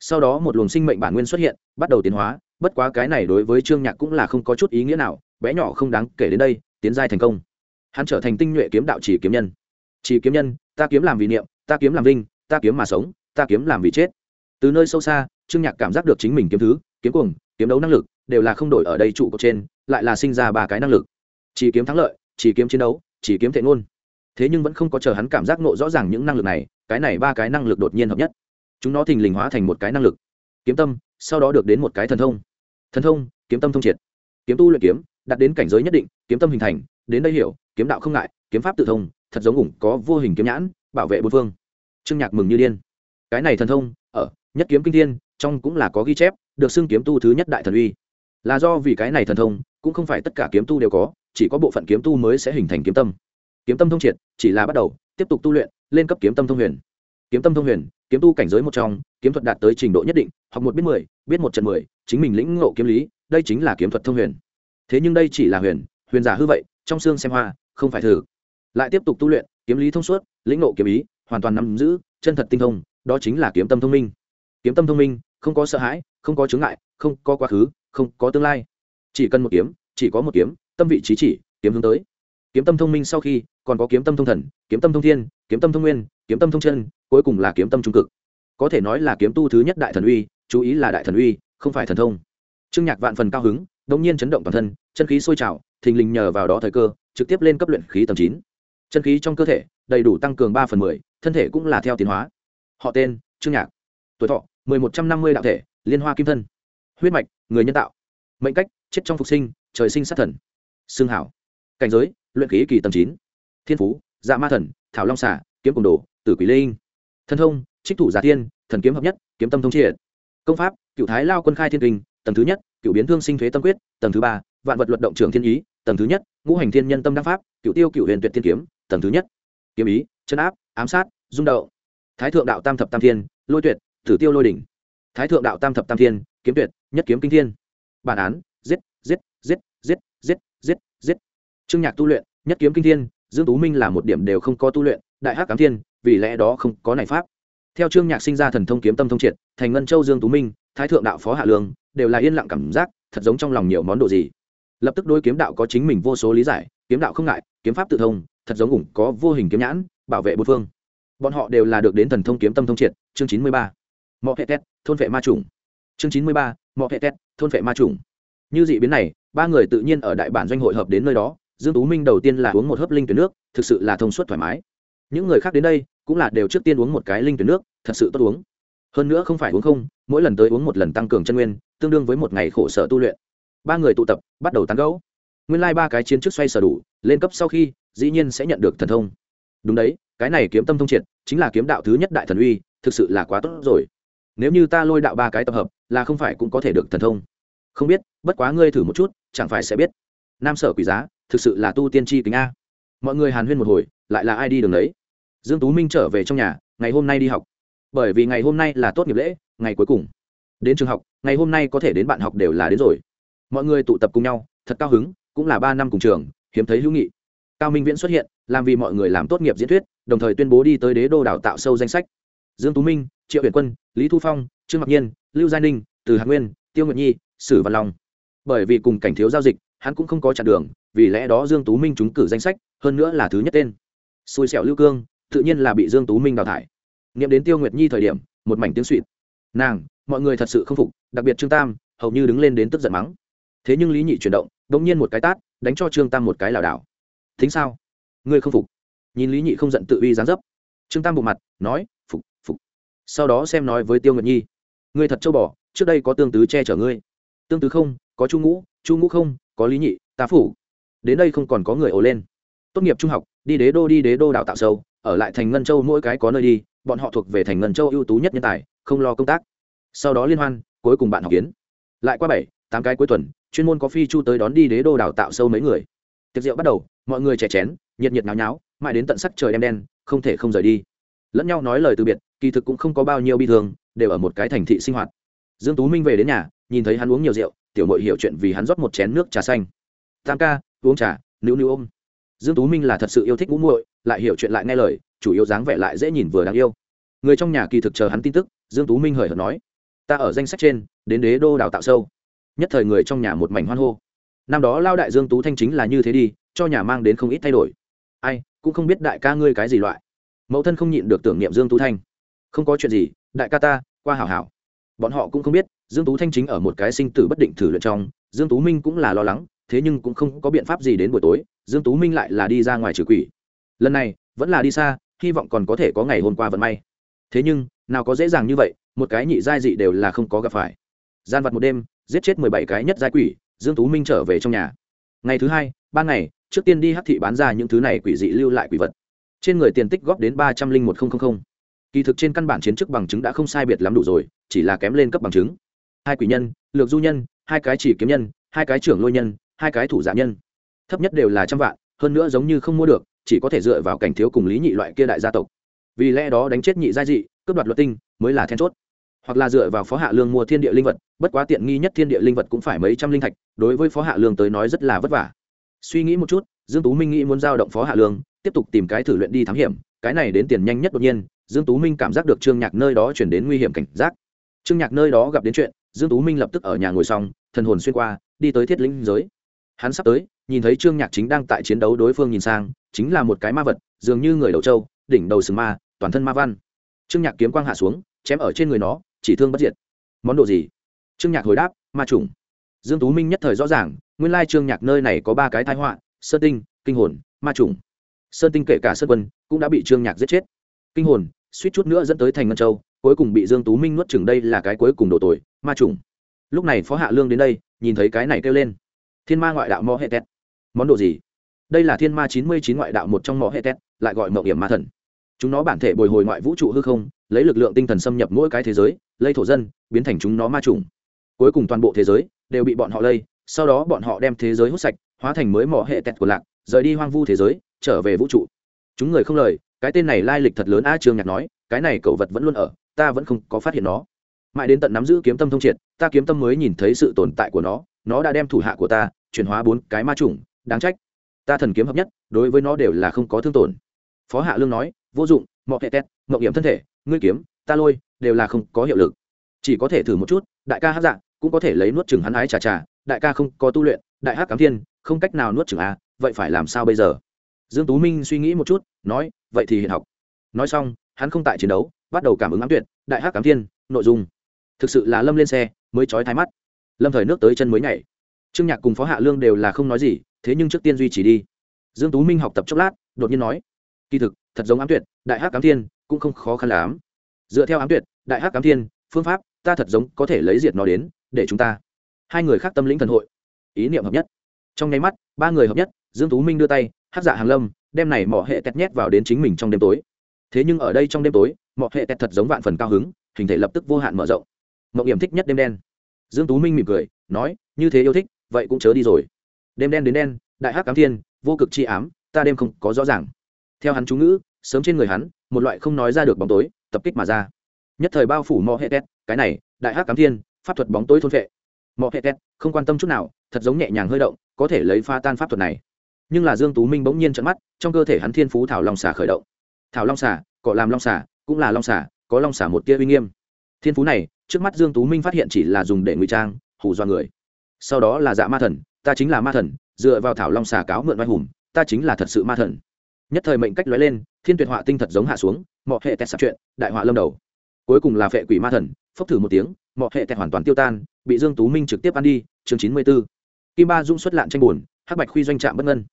Sau đó một luồng sinh mệnh bản nguyên xuất hiện bắt đầu tiến hóa bất quá cái này đối với trương nhạc cũng là không có chút ý nghĩa nào bé nhỏ không đáng kể đến đây tiến giai thành công. Hắn trở thành tinh nhuệ kiếm đạo chỉ kiếm nhân. Chỉ kiếm nhân ta kiếm làm vì niệm ta kiếm làm linh, ta kiếm mà sống ta kiếm làm vì chết. Từ nơi sâu xa trương nhạc cảm giác được chính mình kiếm thứ kiếm cuồng kiếm đấu năng lực đều là không đổi ở đây trụ cột trên lại là sinh ra ba cái năng lực. Chỉ kiếm thắng lợi chỉ kiếm chiến đấu chỉ kiếm thể ngôn. Thế nhưng vẫn không có chờ hắn cảm giác nộ rõ ràng những năng lực này cái này ba cái năng lực đột nhiên hợp nhất chúng nó thình lình hóa thành một cái năng lực. Kiếm tâm, sau đó được đến một cái thần thông. Thần thông, kiếm tâm thông triệt. Kiếm tu luyện kiếm, đạt đến cảnh giới nhất định, kiếm tâm hình thành, đến đây hiểu, kiếm đạo không ngại, kiếm pháp tự thông, thật giống ủng có vô hình kiếm nhãn, bảo vệ bốn phương. Trương nhạc mừng như điên. Cái này thần thông, ở, nhất kiếm kinh thiên, trong cũng là có ghi chép, được xưng kiếm tu thứ nhất đại thần uy. Là do vì cái này thần thông, cũng không phải tất cả kiếm tu đều có, chỉ có bộ phận kiếm tu mới sẽ hình thành kiếm tâm. Kiếm tâm thông triệt, chỉ là bắt đầu, tiếp tục tu luyện, lên cấp kiếm tâm thông huyền kiếm tâm thông huyền, kiếm tu cảnh giới một trong, kiếm thuật đạt tới trình độ nhất định, học một biết mười, biết một trận mười, chính mình lĩnh ngộ kiếm lý, đây chính là kiếm thuật thông huyền. Thế nhưng đây chỉ là huyền huyền giả hư vậy, trong xương xem hoa, không phải thử. Lại tiếp tục tu luyện, kiếm lý thông suốt, lĩnh ngộ kiếm ý, hoàn toàn nắm giữ, chân thật tinh thông, đó chính là kiếm tâm thông minh. Kiếm tâm thông minh, không có sợ hãi, không có chướng ngại, không có quá khứ, không có tương lai. Chỉ cần một kiếm, chỉ có một kiếm, tâm vị trí chỉ, kiếm hướng tới. Kiếm tâm thông minh sau khi, còn có kiếm tâm thông thần, kiếm tâm thông thiên, kiếm tâm thông nguyên, kiếm tâm thông chân cuối cùng là kiếm tâm trung cực. Có thể nói là kiếm tu thứ nhất đại thần uy, chú ý là đại thần uy, không phải thần thông. Trương nhạc vạn phần cao hứng, đống nhiên chấn động toàn thân, chân khí sôi trào, thình lình nhờ vào đó thời cơ, trực tiếp lên cấp luyện khí tầng chín. Chân khí trong cơ thể, đầy đủ tăng cường ba phần mười, thân thể cũng là theo tiến hóa. Họ tên, trương nhạc. Tuổi thọ, mười một trăm năm mươi đạo thể, liên hoa kim thân. Huyết mạch, người nhân tạo. Mệnh cách, chết trong phục sinh, trời sinh sát thần. Xương hảo. Cảnh giới, luyện khí kỳ tầng chín. Thiên phú dạ ma thần, thảo long xả kiếm cùng đồ, tử quỷ linh. Thần thông, trích thủ giả thiên thần kiếm hợp nhất, kiếm tâm thông triệt. Công pháp, cựu thái lao quân khai thiên kinh, tầng thứ nhất, cựu biến thương sinh thuế tâm quyết, tầng thứ ba, vạn vật luật động trường thiên ý, tầng thứ nhất, ngũ hành thiên nhân tâm đăng pháp, cựu tiêu cựu huyền tuyệt thiên kiếm, tầng thứ nhất. Kiếm ý, chân áp, ám sát dung đậu thái thượng đạo tam thập tam thiên, lôi tuyệt thử tiêu lôi đỉnh. Thái thượng đạo tam thập tam thiên, kiếm tuyệt, nhất kiếm kinh thiên. Bản án, giết giết giết giết giết giết giết. Trương nhạc tu luyện, nhất kiếm kinh thiên, dương tú minh là một điểm đều không có tu luyện, đại hắc cám thiên vì lẽ đó không có này pháp. Theo trương nhạc sinh ra thần thông kiếm tâm thông triệt, thành ngân châu dương tú minh, thái thượng đạo phó hạ lương, đều là yên lặng cảm giác, thật giống trong lòng nhiều món đồ gì. Lập tức đôi kiếm đạo có chính mình vô số lý giải, kiếm đạo không ngại, kiếm pháp tự thông, thật giống ủng có vô hình kiếm nhãn, bảo vệ bốn phương. Bọn họ đều là được đến thần thông kiếm tâm thông triệt, chương chín mươi ba. Mọ hệ tét thôn vệ ma trùng. Chương chín mươi ba, mọ hệ tét thôn vệ ma trùng. Như dị biến này, ba người tự nhiên ở đại bản doanh hội hợp đến nơi đó, dương tú minh đầu tiên là uống một hớp linh tuyển nước, thực sự là thông suốt thoải mái những người khác đến đây cũng là đều trước tiên uống một cái linh tuyển nước, thật sự tốt uống. Hơn nữa không phải uống không, mỗi lần tới uống một lần tăng cường chân nguyên, tương đương với một ngày khổ sở tu luyện. Ba người tụ tập, bắt đầu tán gẫu. Nguyên lai ba cái chiến trước xoay sở đủ, lên cấp sau khi, dĩ nhiên sẽ nhận được thần thông. Đúng đấy, cái này kiếm tâm thông triệt, chính là kiếm đạo thứ nhất đại thần uy, thực sự là quá tốt rồi. Nếu như ta lôi đạo ba cái tập hợp, là không phải cũng có thể được thần thông. Không biết, bất quá ngươi thử một chút, chẳng phải sẽ biết. Nam sở quỷ giá, thực sự là tu tiên tri kính a mọi người hàn huyên một hồi, lại là ai đi đường đấy? Dương tú minh trở về trong nhà, ngày hôm nay đi học. Bởi vì ngày hôm nay là tốt nghiệp lễ, ngày cuối cùng. Đến trường học, ngày hôm nay có thể đến bạn học đều là đến rồi. Mọi người tụ tập cùng nhau, thật cao hứng, cũng là ba năm cùng trường, hiếm thấy hữu nghị. Cao minh viễn xuất hiện, làm vì mọi người làm tốt nghiệp diễn thuyết, đồng thời tuyên bố đi tới đế đô đào tạo sâu danh sách. Dương tú minh, triệu huyền quân, lý thu phong, trương mặc nhiên, lưu Giai ninh, từ hạc nguyên, tiêu nguyệt nhi, sử văn long. Bởi vì cùng cảnh thiếu giao dịch, hắn cũng không có chặn đường, vì lẽ đó dương tú minh trúng cử danh sách hơn nữa là thứ nhất tên. Xui xẻo lưu cương, tự nhiên là bị dương tú minh đào thải. Nghiệm đến tiêu nguyệt nhi thời điểm, một mảnh tiếng suỵt. Nàng, mọi người thật sự không phục, đặc biệt trương tam, hầu như đứng lên đến tức giận mắng. Thế nhưng lý nhị chuyển động đ nhiên một cái tát, đánh cho trương tam một cái lảo đảo. Thính sao? Ngươi không phục. Nhìn lý nhị không giận tự uy dáng dấp. Trương tam bộ mặt, nói, phục phục. Sau đó xem nói với tiêu nguyệt nhi. Ngươi thật châu bò, trước đây có tương tứ che chở ngươi. Tương tứ không, có chu ngũ chu ngũ không, có lý nhị, ta phủ. Đến đây không còn có người ồ lên tốt nghiệp trung học, đi đế đô, đi đế đô đào tạo sâu, ở lại thành ngân châu mỗi cái có nơi đi, bọn họ thuộc về thành ngân châu ưu tú nhất nhân tài, không lo công tác. Sau đó liên hoan, cuối cùng bạn học kiến. Lại qua bảy, tám cái cuối tuần, chuyên môn có phi chu tới đón đi đế đô đào tạo sâu mấy người. Tiệc rượu bắt đầu, mọi người trẻ chén, nhiệt nhiệt náo nháo, mãi đến tận sắc trời đen đen, không thể không rời đi. Lẫn nhau nói lời từ biệt, kỳ thực cũng không có bao nhiêu bi thương, đều ở một cái thành thị sinh hoạt. Dương tú minh về đến nhà, nhìn thấy hắn uống nhiều rượu, tiểu mội hiểu chuyện vì hắn rót một chén nước trà xanh. Tam ca, uống trà nữu nữu ôm dương tú minh là thật sự yêu thích ngũ muội, lại hiểu chuyện lại nghe lời, chủ yếu dáng vẻ lại dễ nhìn vừa đáng yêu. Người trong nhà kỳ thực chờ hắn tin tức, dương tú minh hời hợt nói, ta ở danh sách trên, đến đế đô đào tạo sâu. Nhất thời người trong nhà một mảnh hoan hô. Năm đó lao đại dương tú thanh chính là như thế đi, cho nhà mang đến không ít thay đổi. Ai, cũng không biết đại ca ngươi cái gì loại. Mẫu thân không nhịn được tưởng niệm dương tú thanh. Không có chuyện gì, đại ca ta, qua hảo hảo. Bọn họ cũng không biết, dương tú thanh chính ở một cái sinh tử bất định thử luyện trong, dương tú minh cũng là lo lắng, thế nhưng cũng không có biện pháp gì đến buổi tối dương tú minh lại là đi ra ngoài trừ quỷ. Lần này, vẫn là đi xa, hy vọng còn có thể có ngày hôm qua vận may. Thế nhưng, nào có dễ dàng như vậy, một cái nhị giai dị đều là không có gặp phải. Gian vật một đêm, giết chết mười bảy cái nhất giai quỷ, dương tú minh trở về trong nhà. Ngày thứ hai, ban ngày, trước tiên đi hắc thị bán ra những thứ này quỷ dị lưu lại quỷ vật. Trên người tiền tích góp đến ba trăm linh một nghìn kỳ thực trên căn bản chiến chức bằng chứng đã không sai biệt lắm đủ rồi, chỉ là kém lên cấp bằng chứng. Hai quỷ nhân, lược du nhân, hai cái chỉ kiếm nhân, hai cái trưởng lôi nhân, hai cái thủ giả nhân thấp nhất đều là trăm vạn, hơn nữa giống như không mua được, chỉ có thể dựa vào cảnh thiếu cùng lý nhị loại kia đại gia tộc. Vì lẽ đó đánh chết nhị gia dị, cướp đoạt luật tinh, mới là then chốt. Hoặc là dựa vào phó hạ lương mua thiên địa linh vật, bất quá tiện nghi nhất thiên địa linh vật cũng phải mấy trăm linh thạch, đối với phó hạ lương tới nói rất là vất vả. Suy nghĩ một chút, dương tú minh nghĩ muốn giao động phó hạ lương, tiếp tục tìm cái thử luyện đi thám hiểm, cái này đến tiền nhanh nhất đột nhiên, dương tú minh cảm giác được trương nhạc nơi đó chuyển đến nguy hiểm cảnh giác. Trương nhạc nơi đó gặp đến chuyện, dương tú minh lập tức ở nhà ngồi xong, thần hồn xuyên qua, đi tới thiết lĩnh giới. Hắn sắp tới nhìn thấy trương nhạc chính đang tại chiến đấu đối phương nhìn sang, chính là một cái ma vật, dường như người đầu trâu, đỉnh đầu sừng ma, toàn thân ma văn. Trương nhạc kiếm quang hạ xuống, chém ở trên người nó, chỉ thương bất diệt. Món đồ gì? Trương nhạc hồi đáp, ma trùng. Dương tú minh nhất thời rõ ràng, nguyên lai trương nhạc nơi này có ba cái thái họa, sơn tinh, kinh hồn, ma trùng. Sơn tinh kể cả sơn quân, cũng đã bị trương nhạc giết chết. Kinh hồn, suýt chút nữa dẫn tới thành ngân châu, cuối cùng bị dương tú minh nuốt chừng đây là cái cuối cùng đổ tội, ma trùng. Lúc này phó hạ lương đến đây, nhìn thấy cái này kêu lên. Thiên ma ngoại đạo mõ hệ tẹt món đồ gì? Đây là thiên ma chín mươi chín ngoại đạo một trong mỏ hệ tét, lại gọi mậu hiểm ma thần. Chúng nó bản thể bồi hồi ngoại vũ trụ hư không, lấy lực lượng tinh thần xâm nhập mỗi cái thế giới, lây thổ dân, biến thành chúng nó ma trùng cuối cùng toàn bộ thế giới đều bị bọn họ lây, sau đó bọn họ đem thế giới hút sạch, hóa thành mới mỏ hệ tẹt của lạc, rời đi hoang vu thế giới, trở về vũ trụ. Chúng người không lời, cái tên này lai lịch thật lớn a trương nhạc nói, cái này cậu vật vẫn luôn ở, ta vẫn không có phát hiện nó. Mãi đến tận nắm giữ kiếm tâm thông triệt, ta kiếm tâm mới nhìn thấy sự tồn tại của nó nó đã đem thủ hạ của ta chuyển hóa bốn cái ma trùng đáng trách. Ta thần kiếm hợp nhất, đối với nó đều là không có thương tổn. Phó hạ lương nói, vô dụng mọi hệ tét mậu hiểm thân thể, ngươi kiếm, ta lôi, đều là không có hiệu lực. Chỉ có thể thử một chút, đại ca hát dạng cũng có thể lấy nuốt chừng hắn ái trà trà đại ca không có tu luyện, đại hát cám thiên, không cách nào nuốt chừng a, vậy phải làm sao bây giờ? Dương tú minh suy nghĩ một chút, nói, vậy thì hiện học. Nói xong, hắn không tại chiến đấu, bắt đầu cảm ứng ám tuyệt, đại hát cám thiên, nội dung. Thực sự là lâm lên xe, mới chói thái mắt. Lâm thời nước tới chân mới nhảy. Trương nhạc cùng phó hạ lương đều là không nói gì thế nhưng trước tiên duy trì đi. Dương tú minh học tập chốc lát, đột nhiên nói, kỳ thực, thật giống ám tuyệt, đại hắc cám thiên cũng không khó khăn lắm. Dựa theo ám tuyệt, đại hắc cám thiên, phương pháp, ta thật giống có thể lấy diệt nó đến, để chúng ta. Hai người khác tâm lĩnh thần hội, ý niệm hợp nhất. Trong nháy mắt, ba người hợp nhất, dương tú minh đưa tay hát dạ hàng lâm, đem này mỏ hệ tẹt nhét vào đến chính mình trong đêm tối. Thế nhưng ở đây trong đêm tối, mỏ hệ tẹt thật giống vạn phần cao hứng, hình thể lập tức vô hạn mở rộng. Mộng hiểm thích nhất đêm đen. Dương tú minh mỉm cười, nói, như thế yêu thích, vậy cũng chớ đi rồi đêm đen đến đen, đại hắc cám thiên, vô cực chi ám, ta đêm không có rõ ràng. Theo hắn chú ngữ, sớm trên người hắn, một loại không nói ra được bóng tối, tập kích mà ra. Nhất thời bao phủ mò hệ tét cái này, đại hắc cám thiên, pháp thuật bóng tối thôn vệ mò hệ tét không quan tâm chút nào, thật giống nhẹ nhàng hơi động, có thể lấy pha tan pháp thuật này. Nhưng là dương tú minh bỗng nhiên trận mắt, trong cơ thể hắn thiên phú thảo long xà khởi động. Thảo long xà cọ làm long xà, cũng là long xà, có long xà một tia uy nghiêm. Thiên phú này, trước mắt dương tú minh phát hiện chỉ là dùng để ngụy trang, hù do người sau đó là dạ ma thần ta chính là ma thần dựa vào thảo long xà cáo mượn vai hùng ta chính là thật sự ma thần. Nhất thời mệnh cách lóe lên thiên tuyệt họa tinh thật giống hạ xuống mọi hệ tẹt sạc chuyện đại họa lâm đầu. Cuối cùng là phệ quỷ ma thần phốc thử một tiếng mọi hệ tẹt hoàn toàn tiêu tan bị dương tú minh trực tiếp ăn đi chương chín mươi 94. kim ba dung xuất lạn tranh buồn hắc bạch khuy doanh trạm bất ngân.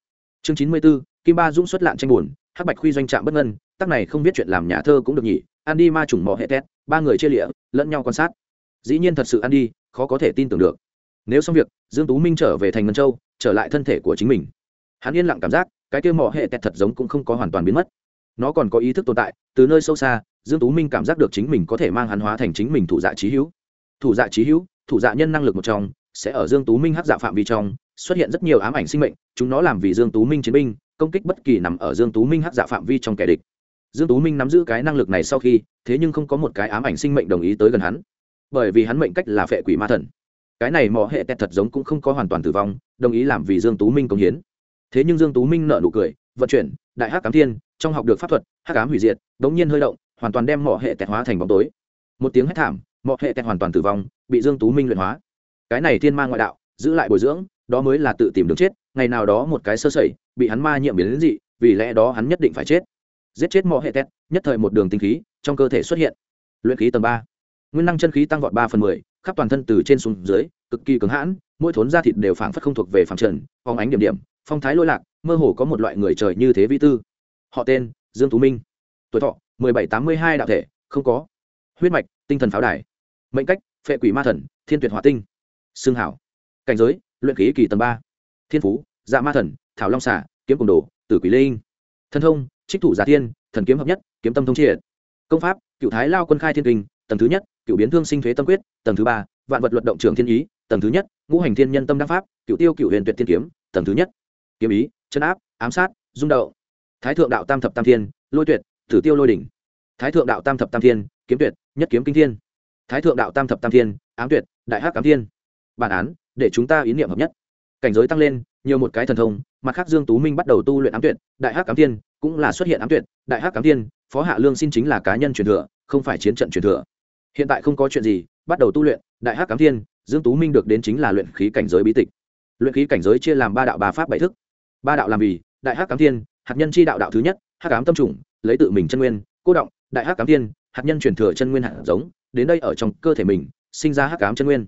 Chương chín mươi 94, kim ba dung xuất lạn tranh buồn hắc bạch khuy doanh trạm bất ngân tác này không biết chuyện làm nhà thơ cũng được nhỉ ăn đi ma trùng mỏ hệ tét ba người chia lịa lẫn nhau quan sát. Dĩ nhiên thật sự ăn đi khó có thể tin tưởng được nếu xong việc, dương tú minh trở về thành ngân châu, trở lại thân thể của chính mình. Hắn yên lặng cảm giác, cái kia mỏ hệ tẹt thật giống cũng không có hoàn toàn biến mất. Nó còn có ý thức tồn tại, từ nơi sâu xa, dương tú minh cảm giác được chính mình có thể mang hắn hóa thành chính mình thủ dạ trí hữu. Thủ dạ trí hữu, thủ dạ nhân năng lực một trong, sẽ ở dương tú minh hắc dạ phạm vi trong, xuất hiện rất nhiều ám ảnh sinh mệnh, chúng nó làm vì dương tú minh chiến binh, công kích bất kỳ nằm ở dương tú minh hắc dạ phạm vi trong kẻ địch. Dương tú minh nắm giữ cái năng lực này sau khi, thế nhưng không có một cái ám ảnh sinh mệnh đồng ý tới gần hắn. Bởi vì hắn mệnh cách là phệ quỷ ma thần cái này mỏ hệ tẹt thật giống cũng không có hoàn toàn tử vong, đồng ý làm vì dương tú minh công hiến. Thế nhưng dương tú minh nợ nụ cười, vận chuyển, đại hắc cám thiên, trong học được pháp thuật, hắc ám hủy diệt, đống nhiên hơi động, hoàn toàn đem mỏ hệ tẹt hóa thành bóng tối. Một tiếng hét thảm mỏ hệ tẹt hoàn toàn tử vong, bị dương tú minh luyện hóa. Cái này thiên ma ngoại đạo, giữ lại bồi dưỡng, đó mới là tự tìm đường chết, ngày nào đó một cái sơ sẩy, bị hắn ma nhiễm biến đến dị, vì lẽ đó hắn nhất định phải chết. Giết chết mỏ hệ tẹt, nhất thời một đường tinh khí, trong cơ thể xuất hiện. Luyện khí tầng ba. Nguyên năng chân khí tăng vọt ba phần mười khắp toàn thân từ trên xuống dưới, cực kỳ cứng hãn, mỗi thốn da thịt đều phảng phất không thuộc về phảng trần phóng ánh điểm điểm, phong thái lôi lạc, mơ hồ có một loại người trời như thế vi tư. Họ tên, dương tú minh. Tuổi thọ, mười bảy tám mươi hai đạo thể, không có. Huyết mạch, tinh thần pháo đài. Mệnh cách, phệ quỷ ma thần, thiên tuyệt hỏa tinh. Xương hảo. Cảnh giới, luyện khí kỳ tầng ba. Thiên phú dạ ma thần, thảo long xả kiếm cùng đồ, tử quỷ linh. Thân thông, trích thủ giả thiên, thần kiếm hợp nhất, kiếm tâm thông triệt. Công pháp, cựu thái lao quân khai thiên kinh, tầng thứ nhất cựu biến thương sinh thuế tâm quyết, tầng thứ ba, vạn vật luật động trường thiên ý, tầng thứ nhất, ngũ hành thiên nhân tâm đắc pháp, cựu tiêu cựu huyền tuyệt thiên kiếm, tầng thứ nhất. Kiếm ý, chân áp, ám sát dung đậu thái thượng đạo tam thập tam thiên, lôi tuyệt tử tiêu lôi đỉnh. Thái thượng đạo tam thập tam thiên, kiếm tuyệt, nhất kiếm kinh thiên. Thái thượng đạo tam thập tam thiên, ám tuyệt, đại hắc ám thiên. Bản án, để chúng ta ý niệm hợp nhất. Cảnh giới tăng lên, nhiều một cái thần thông, mặt khác dương tú minh bắt đầu tu luyện ám tuyệt, đại hắc ám thiên, cũng là xuất hiện ám tuyệt, đại hắc ám thiên, phó hạ lương xin chính là cá nhân truyền thừa, không phải chiến trận truyền thừa hiện tại không có chuyện gì, bắt đầu tu luyện, đại hắc Cám thiên, dương tú minh được đến chính là luyện khí cảnh giới bí tịch. Luyện khí cảnh giới chia làm ba đạo ba pháp bảy thức. Ba đạo làm vì, đại hắc Cám thiên, hạt nhân chi đạo đạo thứ nhất, hắc ám tâm trùng lấy tự mình chân nguyên, cô động, đại hắc Cám thiên, hạt nhân truyền thừa chân nguyên hạt giống, đến đây ở trong cơ thể mình, sinh ra hắc ám chân nguyên.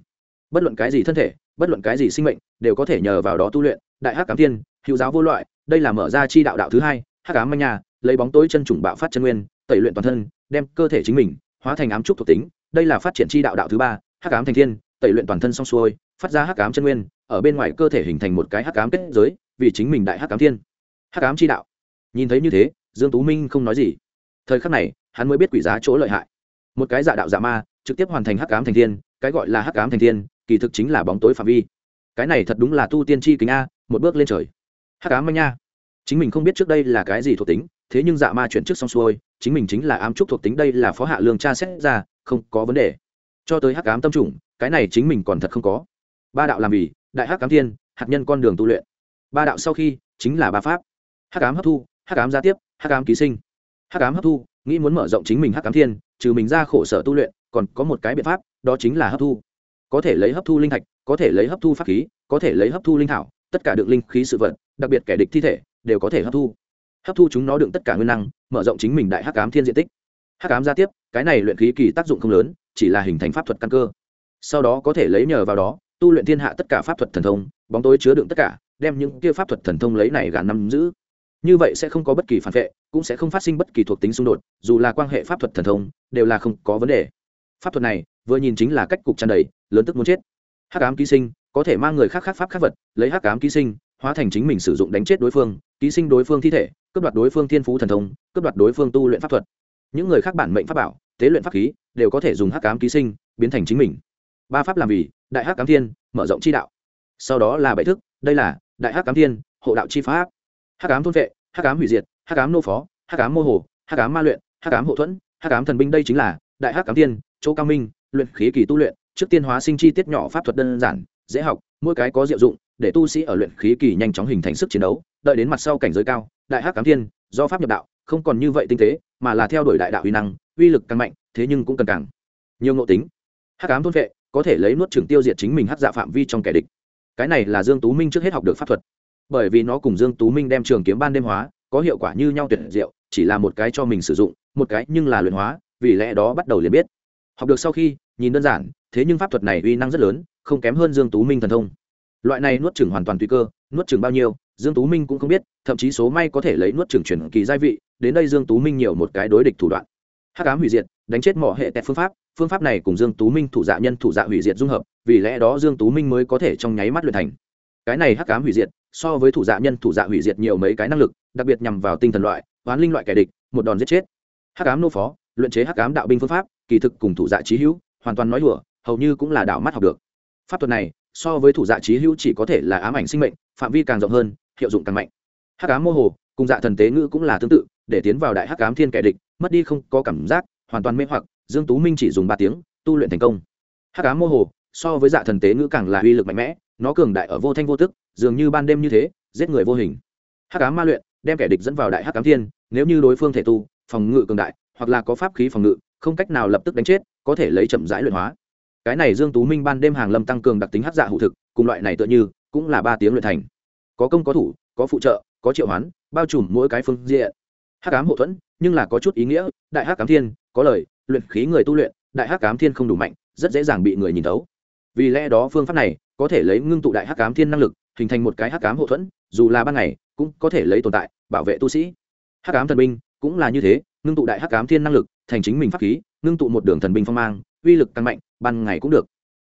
Bất luận cái gì thân thể, bất luận cái gì sinh mệnh, đều có thể nhờ vào đó tu luyện. Đại hắc Cám thiên, hữu giáo vô loại, đây là mở ra chi đạo đạo thứ hai, hắc ám manh nhà, lấy bóng tối chân trùng bạo phát chân nguyên, tẩy luyện toàn thân, đem cơ thể chính mình hóa thành ám trúc thuộc tính, đây là phát triển chi đạo đạo thứ ba, hắc ám thành thiên, tẩy luyện toàn thân xong xuôi, phát ra hắc ám chân nguyên, ở bên ngoài cơ thể hình thành một cái hắc ám kết giới, vì chính mình đại hắc ám thiên. Hắc ám chi đạo. Nhìn thấy như thế, dương tú minh không nói gì. Thời khắc này, hắn mới biết quỷ giá chỗ lợi hại. Một cái giả đạo giả ma, trực tiếp hoàn thành hắc ám thành thiên, cái gọi là hắc ám thành thiên, kỳ thực chính là bóng tối phạm vi. Cái này thật đúng là tu tiên chi kính a, một bước lên trời. Hắc ám manh nha. Chính mình không biết trước đây là cái gì thuộc tính, thế nhưng dạ ma chuyển trước xong xuôi chính mình chính là ám trúc thuộc tính đây là phó hạ lương tra xét ra, không có vấn đề. Cho tới hắc ám tâm trùng, cái này chính mình còn thật không có. Ba đạo làm vì, đại hắc ám thiên, hạt nhân con đường tu luyện. Ba đạo sau khi, chính là ba pháp. Hắc ám hấp thu, hắc ám gia tiếp, hắc ám ký sinh. Hắc ám hấp thu, nghĩ muốn mở rộng chính mình hắc ám thiên, trừ mình ra khổ sở tu luyện, còn có một cái biện pháp, đó chính là hấp thu. Có thể lấy hấp thu linh thạch, có thể lấy hấp thu pháp khí, có thể lấy hấp thu linh thảo, tất cả được linh khí sự vật, đặc biệt kẻ địch thi thể, đều có thể hấp thu hấp thu chúng nó đựng tất cả nguyên năng, mở rộng chính mình đại hắc ám thiên diện tích. Hắc ám gia tiếp, cái này luyện khí kỳ tác dụng không lớn, chỉ là hình thành pháp thuật căn cơ. Sau đó có thể lấy nhờ vào đó, tu luyện thiên hạ tất cả pháp thuật thần thông, bóng tối chứa đựng tất cả, đem những kia pháp thuật thần thông lấy này gắn nắm giữ. Như vậy sẽ không có bất kỳ phản vệ, cũng sẽ không phát sinh bất kỳ thuộc tính xung đột, dù là quan hệ pháp thuật thần thông, đều là không có vấn đề. Pháp thuật này, vừa nhìn chính là cách cục tràn đầy, lớn tức muốn chết. Hắc ám ký sinh, có thể mang người khác khác pháp khác vật, lấy hắc ám ký sinh, hóa thành chính mình sử dụng đánh chết đối phương, ký sinh đối phương thi thể cướp đoạt đối phương thiên phú thần thông cướp đoạt đối phương tu luyện pháp thuật những người khác bản mệnh pháp bảo tế luyện pháp khí đều có thể dùng hắc ám ký sinh biến thành chính mình ba pháp làm vì đại hắc ám thiên mở rộng chi đạo sau đó là bảy thức đây là đại hắc ám thiên hộ đạo chi pháp hắc ám thôn vệ hắc ám hủy diệt hắc ám nô phó hắc ám mô hồ hắc ám ma luyện hắc ám hộ thuẫn hắc ám thần binh đây chính là đại hắc ám thiên chỗ cao minh luyện khí kỳ tu luyện trước tiên hóa sinh chi tiết nhỏ pháp thuật đơn giản dễ học mỗi cái có diệu dụng, để tu sĩ ở luyện khí kỳ nhanh chóng hình thành sức chiến đấu, đợi đến mặt sau cảnh giới cao, đại hắc ám thiên, do pháp nhập đạo, không còn như vậy tinh tế, mà là theo đuổi đại đạo uy năng, uy lực càng mạnh, thế nhưng cũng cần càng nhiều ngộ tính. Hắc ám thôn vệ có thể lấy nuốt trường tiêu diệt chính mình hắc dạ phạm vi trong kẻ địch. Cái này là dương tú minh trước hết học được pháp thuật. Bởi vì nó cùng dương tú minh đem trường kiếm ban đêm hóa, có hiệu quả như nhau tuyệt diệu, chỉ là một cái cho mình sử dụng, một cái nhưng là luyện hóa, vì lẽ đó bắt đầu liền biết. Học được sau khi, nhìn đơn giản, thế nhưng pháp thuật này uy năng rất lớn không kém hơn dương tú minh thần thông. Loại này nuốt chửng hoàn toàn tùy cơ, nuốt chửng bao nhiêu, dương tú minh cũng không biết, thậm chí số may có thể lấy nuốt chửng chuyển kỳ gia vị, đến đây dương tú minh nhiều một cái đối địch thủ đoạn. Hắc ám hủy diệt, đánh chết mỏ hệ tẹt phương pháp phương pháp này cùng dương tú minh thủ dạ nhân thủ dạ hủy diệt dung hợp, vì lẽ đó dương tú minh mới có thể trong nháy mắt luyện thành. Cái này hắc ám hủy diệt, so với thủ dạ nhân thủ dạ hủy diệt nhiều mấy cái năng lực, đặc biệt nhằm vào tinh thần loại, oán linh loại kẻ địch, một đòn giết chết. Hắc ám nô phó, luyện chế hắc ám đạo binh phương pháp, kỳ thực cùng thủ dạ trí hữu, hoàn toàn nói đùa, hầu như cũng là đảo mắt học được pháp thuật này, so với thủ dạ trí hữu chỉ có thể là ám ảnh sinh mệnh, phạm vi càng rộng hơn, hiệu dụng càng mạnh. Hắc ám mô hồ, cùng dạ thần tế ngữ cũng là tương tự, để tiến vào đại hắc ám thiên kẻ địch, mất đi không có cảm giác, hoàn toàn mê hoặc, dương tú minh chỉ dùng ba tiếng, tu luyện thành công. Hắc ám mô hồ, so với dạ thần tế ngữ càng là uy lực mạnh mẽ, nó cường đại ở vô thanh vô tức, dường như ban đêm như thế, giết người vô hình. Hắc ám ma luyện, đem kẻ địch dẫn vào đại hắc ám thiên, nếu như đối phương thể tu, phòng ngự cường đại, hoặc là có pháp khí phòng ngự, không cách nào lập tức đánh chết, có thể lấy chậm rãi luyện hóa cái này dương tú minh ban đêm hàng lâm tăng cường đặc tính hắc dạ hữu thực, cùng loại này tựa như, cũng là ba tiếng luyện thành. Có công có thủ, có phụ trợ, có triệu hoán, bao trùm mỗi cái phương diện. Hắc ám hậu thuẫn, nhưng là có chút ý nghĩa, đại hắc ám thiên, có lời, luyện khí người tu luyện, đại hắc ám thiên không đủ mạnh, rất dễ dàng bị người nhìn thấu. Vì lẽ đó phương pháp này, có thể lấy ngưng tụ đại hắc ám thiên năng lực, hình thành một cái hắc ám hậu thuẫn, dù là ban ngày, cũng có thể lấy tồn tại, bảo vệ tu sĩ. Hắc ám thần binh, cũng là như thế, ngưng tụ đại hắc ám thiên năng lực, thành chính mình pháp khí, ngưng tụ một đường thần binh phong mang, uy lực càng mạnh ban ngày cũng được.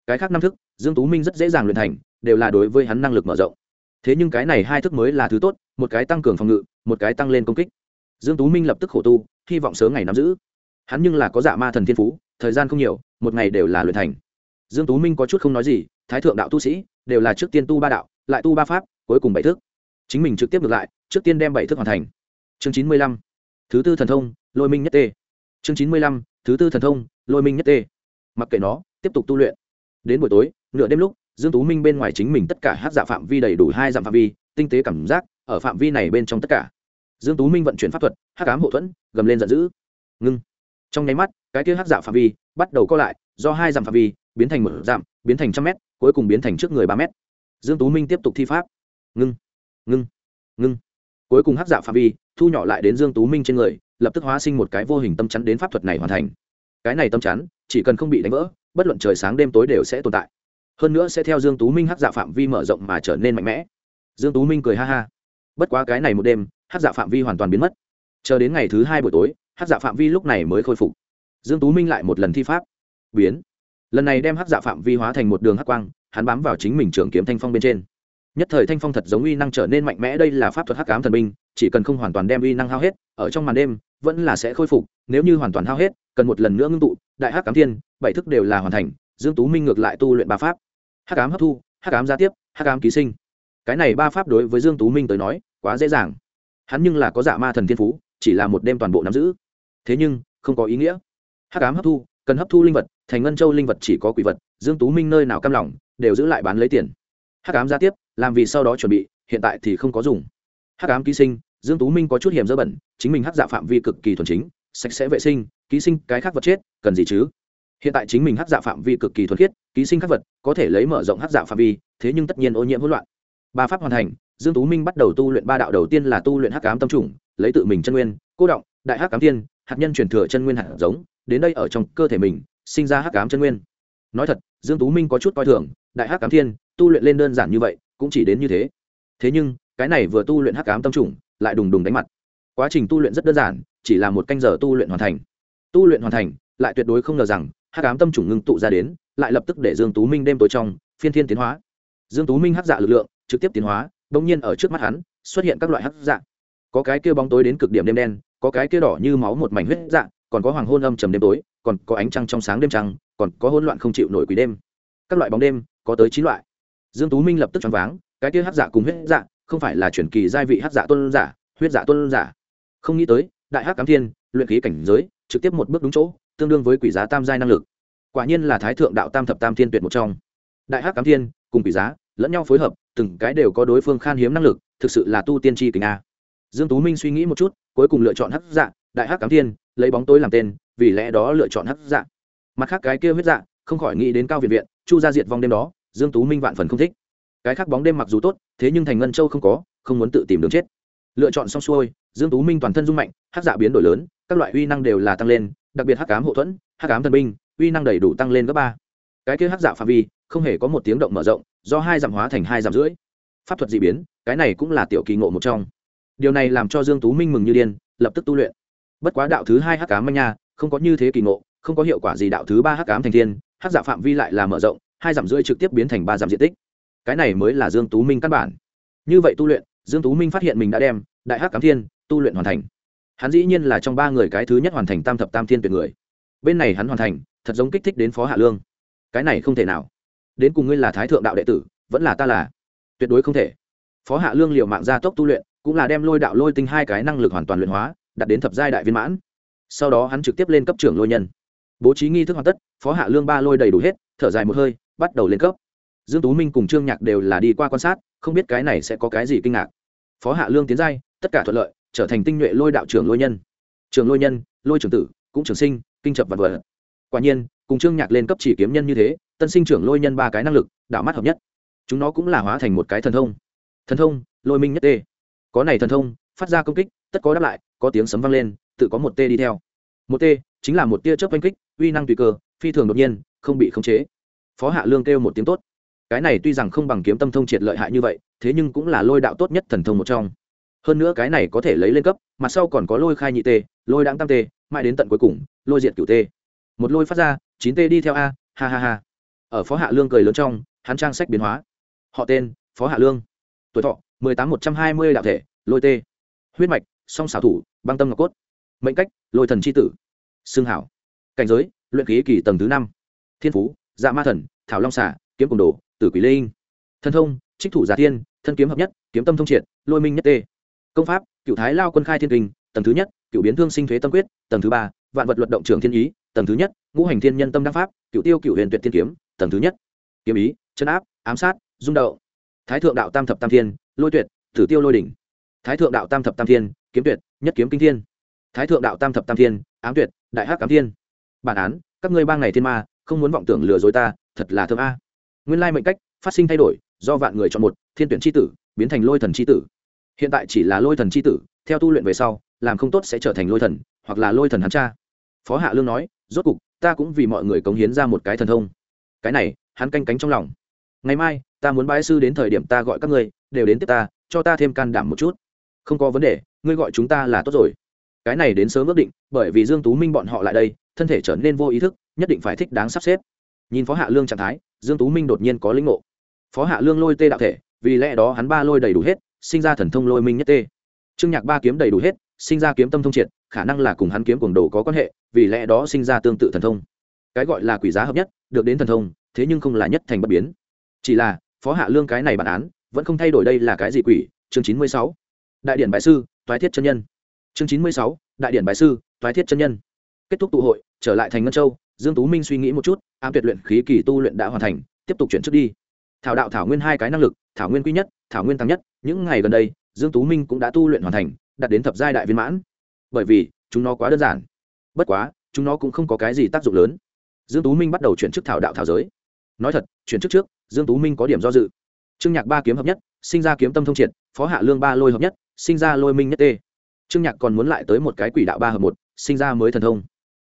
Cái khác năm thức, dương tú minh rất dễ dàng luyện thành, đều là đối với hắn năng lực mở rộng. Thế nhưng cái này hai thức mới là thứ tốt, một cái tăng cường phòng ngự, một cái tăng lên công kích. Dương tú minh lập tức khổ tu, hy vọng sớm ngày nắm giữ. Hắn nhưng là có dạ ma thần thiên phú, thời gian không nhiều, một ngày đều là luyện thành. Dương tú minh có chút không nói gì, thái thượng đạo tu sĩ, đều là trước tiên tu ba đạo, lại tu ba pháp, cuối cùng bảy thức. Chính mình trực tiếp ngược lại, trước tiên đem bảy thức hoàn thành. Chương chín mươi lăm, thứ tư thần thông, lôi minh nhất tê. Chương chín mươi lăm, thứ tư thần thông, lôi minh nhất tê mặc kệ nó, tiếp tục tu luyện. Đến buổi tối, nửa đêm lúc, dương tú minh bên ngoài chính mình tất cả hát dạ phạm vi đầy đủ hai dặm phạm vi, tinh tế cảm giác ở phạm vi này bên trong tất cả. Dương tú minh vận chuyển pháp thuật hát cám hậu thuẫn, gầm lên giận dữ. Ngưng. Trong nháy mắt, cái kia hát dạ phạm vi bắt đầu co lại, do hai dặm phạm vi biến thành một dặm, biến thành trăm mét, cuối cùng biến thành trước người ba mét. Dương tú minh tiếp tục thi pháp. Ngưng. Ngưng. Ngưng. Cuối cùng hát dạ phạm vi thu nhỏ lại đến dương tú minh trên người, lập tức hóa sinh một cái vô hình tâm chắn đến pháp thuật này hoàn thành cái này tâm chắn, chỉ cần không bị đánh vỡ, bất luận trời sáng đêm tối đều sẽ tồn tại. Hơn nữa sẽ theo dương tú minh hát dạ phạm vi mở rộng mà trở nên mạnh mẽ. Dương tú minh cười ha ha. Bất quá cái này một đêm hát dạ phạm vi hoàn toàn biến mất. Chờ đến ngày thứ hai buổi tối hát dạ phạm vi lúc này mới khôi phục. Dương tú minh lại một lần thi pháp. Biến. Lần này đem hát dạ phạm vi hóa thành một đường hát quang, hắn bám vào chính mình trường kiếm thanh phong bên trên. Nhất thời thanh phong thật giống uy năng trở nên mạnh mẽ, đây là pháp thuật hắc ám thần binh, chỉ cần không hoàn toàn đem uy năng hao hết, ở trong màn đêm, vẫn là sẽ khôi phục, nếu như hoàn toàn hao hết cần một lần nữa ngưng tụ, đại hắc ám thiên, bảy thức đều là hoàn thành, dương tú minh ngược lại tu luyện ba pháp. Hắc ám hấp thu, hắc ám gia tiếp, hắc ám ký sinh. Cái này ba pháp đối với dương tú minh tới nói, quá dễ dàng. Hắn nhưng là có dạ ma thần thiên phú, chỉ là một đêm toàn bộ nắm giữ. Thế nhưng, không có ý nghĩa. Hắc ám hấp thu, cần hấp thu linh vật, thành ngân châu linh vật chỉ có quỷ vật, dương tú minh nơi nào cam lòng, đều giữ lại bán lấy tiền. Hắc ám gia tiếp, làm vì sau đó chuẩn bị, hiện tại thì không có dùng. Hắc ám ký sinh, dương tú minh có chút hiểm dơ bẩn, chính mình hắc dạ phạm vi cực kỳ thuần chính, sạch sẽ vệ sinh ký sinh cái khác vật chết, cần gì chứ? Hiện tại chính mình hắc dạ phạm vi cực kỳ thuần khiết, ký sinh các vật có thể lấy mở rộng hắc dạ phạm vi, thế nhưng tất nhiên ô nhiễm hỗn loạn. Ba pháp hoàn thành, dương tú minh bắt đầu tu luyện ba đạo đầu tiên là tu luyện hắc ám tâm trùng, lấy tự mình chân nguyên, cô động, đại hắc ám tiên, hạt nhân truyền thừa chân nguyên hạt giống, đến đây ở trong cơ thể mình, sinh ra hắc ám chân nguyên. Nói thật, dương tú minh có chút coi thường, đại hắc ám thiên tu luyện lên đơn giản như vậy, cũng chỉ đến như thế. Thế nhưng, cái này vừa tu luyện hắc ám tâm trùng, lại đùng đùng đánh mặt. Quá trình tu luyện rất đơn giản, chỉ là một canh giờ tu luyện hoàn thành tu luyện hoàn thành, lại tuyệt đối không ngờ rằng, hắc ám tâm chủng ngưng tụ ra đến, lại lập tức để dương tú minh đêm tối trong, phiên thiên tiến hóa. Dương tú minh hắc dạ lực lượng, trực tiếp tiến hóa bỗng nhiên ở trước mắt hắn, xuất hiện các loại hắc dạ. Có cái kia bóng tối đến cực điểm đêm đen, có cái kia đỏ như máu một mảnh huyết dạ còn có hoàng hôn âm trầm đêm tối, còn có ánh trăng trong sáng đêm trăng, còn có hỗn loạn không chịu nổi quỷ đêm. Các loại bóng đêm, có tới chín loại. Dương tú minh lập tức choáng váng, cái kia hắc dạ cùng huyết dạ không phải là chuyển kỳ giai vị hắc dạ tuân giả, huyết dạ tuân giả. Không nghĩ tới đại hắc cám thiên, luyện khí cảnh giới, trực tiếp một bước đúng chỗ, tương đương với quỷ giá tam giai năng lực. Quả nhiên là thái thượng đạo tam thập tam thiên tuyệt một trong. Đại hắc cám thiên cùng quỷ giá, lẫn nhau phối hợp, từng cái đều có đối phương khan hiếm năng lực, thực sự là tu tiên tri kình a. Dương tú minh suy nghĩ một chút, cuối cùng lựa chọn hắc dạ đại hắc cám thiên, lấy bóng tối làm tên, vì lẽ đó lựa chọn hắc dạ. Mặt khác cái kia huyết dạ không khỏi nghĩ đến cao viện viện, chu gia diệt vong đêm đó, dương tú minh vạn phần không thích. Cái khác bóng đêm mặc dù tốt, thế nhưng thành ngân châu không có, không muốn tự tìm đường chết lựa chọn xong xuôi, dương tú minh toàn thân dung mạnh, hắc dạ biến đổi lớn, các loại uy năng đều là tăng lên, đặc biệt hắc ám hộ thuẫn, hắc ám thần binh, uy năng đầy đủ tăng lên gấp ba. Cái kia hắc dạ phạm vi, không hề có một tiếng động mở rộng, do hai giảm hóa thành hai giảm rưỡi. Pháp thuật dị biến, cái này cũng là tiểu kỳ ngộ một trong. Điều này làm cho dương tú minh mừng như điên, lập tức tu luyện. Bất quá đạo thứ hai hắc ám manh nha, không có như thế kỳ ngộ, không có hiệu quả gì đạo thứ ba hắc ám thành thiên, hắc dạ phạm vi lại là mở rộng, hai giảm rưỡi trực tiếp biến thành ba giảm diện tích. Cái này mới là dương tú minh căn bản. Như vậy tu luyện dương tú minh phát hiện mình đã đem đại hắc cám thiên tu luyện hoàn thành. Hắn dĩ nhiên là trong ba người cái thứ nhất hoàn thành tam thập tam thiên tuyệt người. Bên này hắn hoàn thành, thật giống kích thích đến phó hạ lương. Cái này không thể nào. Đến cùng ngươi là thái thượng đạo đệ tử, vẫn là ta là. Tuyệt đối không thể. Phó hạ lương liệu mạng gia tốc tu luyện, cũng là đem lôi đạo lôi tinh hai cái năng lực hoàn toàn luyện hóa đặt đến thập giai đại viên mãn. Sau đó hắn trực tiếp lên cấp trưởng lôi nhân. Bố trí nghi thức hoàn tất, phó hạ lương ba lôi đầy đủ hết, thở dài một hơi, bắt đầu lên cấp. Dương tú minh cùng trương nhạc đều là đi qua quan sát, không biết cái này sẽ có cái gì kinh ngạc phó hạ lương tiến giai, tất cả thuận lợi, trở thành tinh nhuệ lôi đạo trưởng lôi nhân. Trường lôi nhân, lôi trưởng tử, cũng trường sinh, kinh chập vật vật. Quả nhiên, cùng trương nhạc lên cấp chỉ kiếm nhân như thế, tân sinh trưởng lôi nhân ba cái năng lực, đạo mắt hợp nhất. Chúng nó cũng là hóa thành một cái thần thông. Thần thông, lôi minh nhất tê. Có này thần thông, phát ra công kích, tất có đáp lại, có tiếng sấm vang lên, tự có một tê đi theo. Một tê, chính là một tia chớp oanh kích, uy năng tùy cơ, phi thường đột nhiên, không bị khống chế. Phó hạ lương kêu một tiếng tốt cái này tuy rằng không bằng kiếm tâm thông triệt lợi hại như vậy, thế nhưng cũng là lôi đạo tốt nhất thần thông một trong. Hơn nữa cái này có thể lấy lên cấp, mặt sau còn có lôi khai nhị tê, lôi đáng tam tê, mãi đến tận cuối cùng, lôi diệt cửu tê. Một lôi phát ra, chín tê đi theo a, ha ha ha. Ở phó hạ lương cười lớn trong, hắn trang sách biến hóa. Họ tên, phó hạ lương. Tuổi thọ, mười tám một trăm hai mươi đạo thể, lôi tê. Huyết mạch, song xảo thủ, băng tâm ngọc cốt. Mệnh cách, lôi thần c h i tử. Xương hảo. Cảnh giới, luyện khí kỳ tầng thứ năm. Thiên phú dạ ma thần, thảo long xả kiếm cùng đồ tử quỷ linh. Thân thông trích thủ giả Tiên, thân kiếm hợp nhất kiếm tâm thông triệt lôi minh nhất tê. Công pháp cựu thái lao quân khai thiên kinh tầng thứ nhất cựu biến thương sinh thuế tâm quyết tầng thứ ba vạn vật luật động trường thiên ý tầng thứ nhất ngũ hành thiên nhân tâm đắc pháp cựu tiêu cựu huyền tuyệt thiên kiếm tầng thứ nhất. Kiếm ý chân áp ám sát dung đậu thái thượng đạo tam thập tam thiên lôi tuyệt tử tiêu lôi đỉnh. Thái thượng đạo tam thập tam thiên kiếm tuyệt nhất kiếm kinh thiên. Thái thượng đạo tam thập tam thiên ám tuyệt đại hắc cám thiên. Bản án các ngươi bang này thiên ma không muốn vọng tưởng lừa dối ta thật là thơm a nguyên lai mệnh cách, phát sinh thay đổi, do vạn người chọn một, thiên tuyển c h i tử, biến thành lôi thần c h i tử. Hiện tại chỉ là lôi thần c h i tử, theo tu luyện về sau, làm không tốt sẽ trở thành lôi thần, hoặc là lôi thần hắn cha. Phó hạ lương nói, rốt cục, ta cũng vì mọi người cống hiến ra một cái thần thông. Cái này, hắn canh cánh trong lòng. Ngày mai, ta muốn bãi sư đến thời điểm ta gọi các ngươi, đều đến tiếp ta, cho ta thêm can đảm một chút. Không có vấn đề, ngươi gọi chúng ta là tốt rồi. Cái này đến sớm ước định, bởi vì dương tú minh bọn họ lại đây, thân thể trở nên vô ý thức, nhất định phải thích đáng sắp xếp nhìn phó hạ lương trạng thái, dương tú minh đột nhiên có linh ngộ. Phó hạ lương lôi tê đạo thể, vì lẽ đó hắn ba lôi đầy đủ hết, sinh ra thần thông lôi minh nhất tê. Trương nhạc ba kiếm đầy đủ hết, sinh ra kiếm tâm thông triệt, khả năng là cùng hắn kiếm cuồng đồ có quan hệ, vì lẽ đó sinh ra tương tự thần thông. Cái gọi là quỷ giá hợp nhất, được đến thần thông, thế nhưng không là nhất thành bất biến. Chỉ là, phó hạ lương cái này bản án, vẫn không thay đổi đây là cái gì quỷ, chương chín mươi sáu. Đại điển bại sư, toái thiết chân nhân. Chương chín mươi sáu, đại điển bại sư, toái thiết chân nhân. Kết thúc tụ hội, trở lại thành ngân châu dương tú minh suy nghĩ một chút, ám tuyệt luyện khí kỳ tu luyện đã hoàn thành, tiếp tục chuyển trước đi. Thảo đạo thảo nguyên hai cái năng lực, thảo nguyên quy nhất, thảo nguyên tăng nhất, những ngày gần đây, dương tú minh cũng đã tu luyện hoàn thành, đạt đến thập giai đại viên mãn. Bởi vì, chúng nó quá đơn giản. Bất quá, chúng nó cũng không có cái gì tác dụng lớn. Dương tú minh bắt đầu chuyển chức thảo đạo thảo giới. Nói thật, chuyển chức trước, dương tú minh có điểm do dự. Trương nhạc ba kiếm hợp nhất, sinh ra kiếm tâm thông triệt, phó hạ lương ba lôi hợp nhất, sinh ra lôi minh nhất tê. Trương nhạc còn muốn lại tới một cái quỷ đạo ba hợp một, sinh ra mới thần thông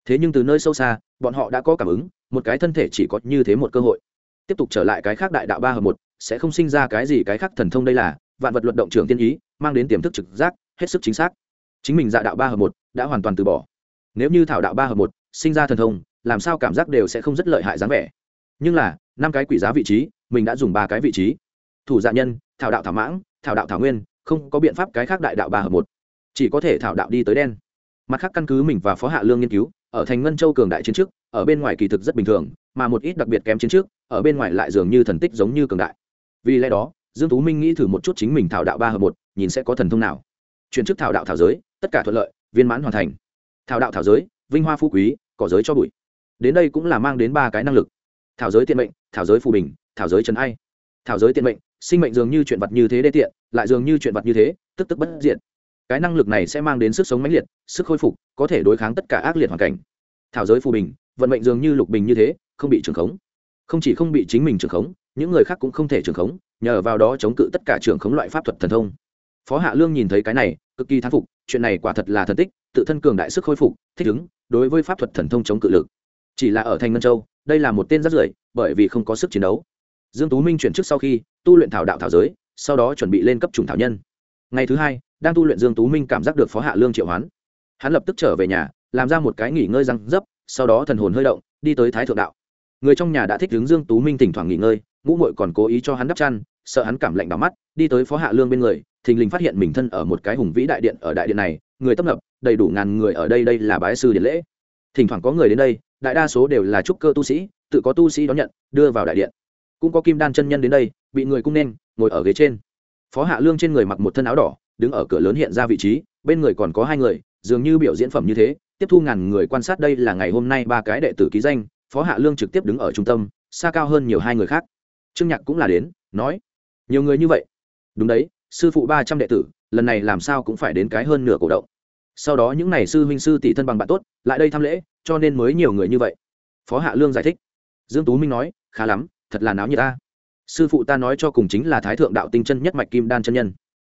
thế nhưng từ nơi sâu xa, bọn họ đã có cảm ứng, một cái thân thể chỉ có như thế một cơ hội. Tiếp tục trở lại cái khác đại đạo ba hợp một, sẽ không sinh ra cái gì cái khác thần thông đây là, vạn vật luận động trường tiên ý, mang đến tiềm thức trực giác, hết sức chính xác. Chính mình dạ đạo ba hợp một, đã hoàn toàn từ bỏ. Nếu như thảo đạo ba hợp một, sinh ra thần thông, làm sao cảm giác đều sẽ không rất lợi hại dáng vẻ. Nhưng là, năm cái quỷ giá vị trí, mình đã dùng ba cái vị trí. Thủ dạ nhân, thảo đạo thảo mãng, thảo đạo thảo nguyên, không có biện pháp cái khác đại đạo ba hợp một. Chỉ có thể thảo đạo đi tới đen. Mặt khác căn cứ mình và phó hạ lương nghiên cứu ở thành ngân châu cường đại chiến trước, ở bên ngoài kỳ thực rất bình thường, mà một ít đặc biệt kém chiến trước, ở bên ngoài lại dường như thần tích giống như cường đại. Vì lẽ đó, dương tú minh nghĩ thử một chút chính mình thảo đạo ba hợp một, nhìn sẽ có thần thông nào. Chuyển chức thảo đạo thảo giới, tất cả thuận lợi, viên mãn hoàn thành. Thảo đạo thảo giới, vinh hoa phú quý, cỏ giới cho bụi. Đến đây cũng là mang đến ba cái năng lực. Thảo giới tiện mệnh, thảo giới phù bình, thảo giới trần ai. Thảo giới tiện mệnh, sinh mệnh dường như chuyện vật như thế đê tiện, lại dường như chuyện vật như thế, tức tức bất diện cái năng lực này sẽ mang đến sức sống mãnh liệt, sức khôi phục, có thể đối kháng tất cả ác liệt hoàn cảnh. Thảo giới phù bình, vận mệnh dường như lục bình như thế, không bị trường khống. Không chỉ không bị chính mình trường khống, những người khác cũng không thể trường khống, nhờ vào đó chống cự tất cả trường khống loại pháp thuật thần thông. Phó hạ lương nhìn thấy cái này, cực kỳ thán phục, chuyện này quả thật là thần tích, tự thân cường đại sức khôi phục, thích ứng, đối với pháp thuật thần thông chống cự lực. Chỉ là ở thành ngân châu, đây là một tên rất rưởi, bởi vì không có sức chiến đấu. Dương tú minh chuyển chức sau khi, tu luyện thảo đạo thảo giới, sau đó chuẩn bị lên cấp trùng thảo nhân ngày thứ hai, đang tu luyện dương tú minh cảm giác được phó hạ lương triệu hoán. Hắn lập tức trở về nhà, làm ra một cái nghỉ ngơi răng dấp, sau đó thần hồn hơi động, đi tới thái thượng đạo. Người trong nhà đã thích đứng dương tú minh thỉnh thoảng nghỉ ngơi, ngũ muội còn cố ý cho hắn đắp chăn, sợ hắn cảm lạnh đỏ mắt, đi tới phó hạ lương bên người, thình lình phát hiện mình thân ở một cái hùng vĩ đại điện ở đại điện này, người tấp nập, đầy đủ ngàn người ở đây đây là bái sư điện lễ. Thỉnh thoảng có người đến đây, đại đa số đều là trúc cơ tu sĩ, tự có tu sĩ đón nhận, đưa vào đại điện. Cũng có kim đan chân nhân đến đây, bị người cung nên, ngồi ở ghế trên phó hạ lương trên người mặc một thân áo đỏ, đứng ở cửa lớn hiện ra vị trí, bên người còn có hai người, dường như biểu diễn phẩm như thế, tiếp thu ngàn người quan sát đây là ngày hôm nay ba cái đệ tử ký danh, phó hạ lương trực tiếp đứng ở trung tâm, xa cao hơn nhiều hai người khác. Trương nhạc cũng là đến, nói, nhiều người như vậy? Đúng đấy, sư phụ ba trăm đệ tử, lần này làm sao cũng phải đến cái hơn nửa cổ động. Sau đó những n à y sư huynh sư tỷ thân bằng bạn tốt, lại đây thăm lễ, cho nên mới nhiều người như vậy. Phó hạ lương giải thích. Dương tú minh nói, khá lắm, thật là náo như ta sư phụ ta nói cho cùng chính là thái thượng đạo tinh chân nhất mạch kim đan chân nhân.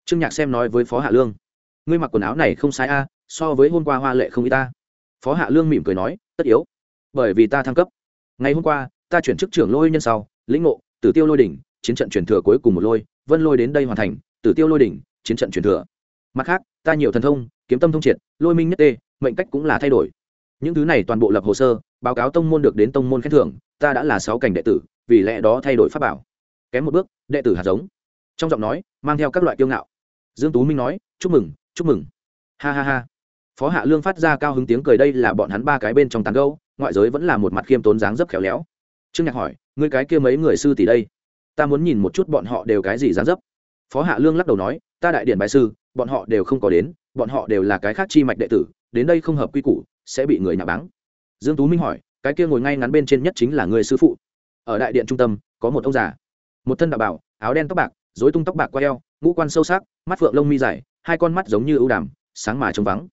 Trương nhạc xem nói với phó hạ lương, ngươi mặc quần áo này không sai a, so với hôm qua hoa lệ không y ta. Phó hạ lương mỉm cười nói, tất yếu, bởi vì ta thăng cấp. Ngày hôm qua, ta chuyển chức trưởng lôi nhân sau, lĩnh ngộ, tử tiêu lôi đỉnh, chiến trận truyền thừa cuối cùng một lôi, vân lôi đến đây hoàn thành, tử tiêu lôi đỉnh, chiến trận truyền thừa. Mặt khác, ta nhiều thần thông, kiếm tâm thông triệt, lôi minh nhất tê, mệnh cách cũng là thay đổi. Những thứ này toàn bộ lập hồ sơ, báo cáo tông môn được đến tông môn khen thưởng, ta đã là sáu cảnh đệ tử, vì lẽ đó thay đổi pháp bảo kém một bước, đệ tử hạt giống. Trong giọng nói, mang theo các loại kiêu ngạo. Dương tú minh nói, chúc mừng chúc mừng. Ha ha ha. Phó hạ lương phát ra cao hứng tiếng cười đây là bọn hắn ba cái bên trong tàn gâu ngoại giới vẫn là một mặt khiêm tốn dáng dấp khéo léo. Trương nhạc hỏi, ngươi cái kia mấy người sư tỷ đây? Ta muốn nhìn một chút bọn họ đều cái gì dáng dấp. Phó hạ lương lắc đầu nói, ta đại điện bài sư, bọn họ đều không có đến, bọn họ đều là cái khác chi mạch đệ tử, đến đây không hợp quy củ, sẽ bị người nhà báng. Dương tú minh hỏi, cái kia ngồi ngay ngắn bên trên nhất chính là người sư phụ. Ở đại điện trung tâm, có một ông già một thân đạo bảo, áo đen tóc bạc, rối tung tóc bạc qua eo, ngũ quan sâu sắc, mắt phượng lông mi dài, hai con mắt giống như ưu đàm, sáng mà trống vắng.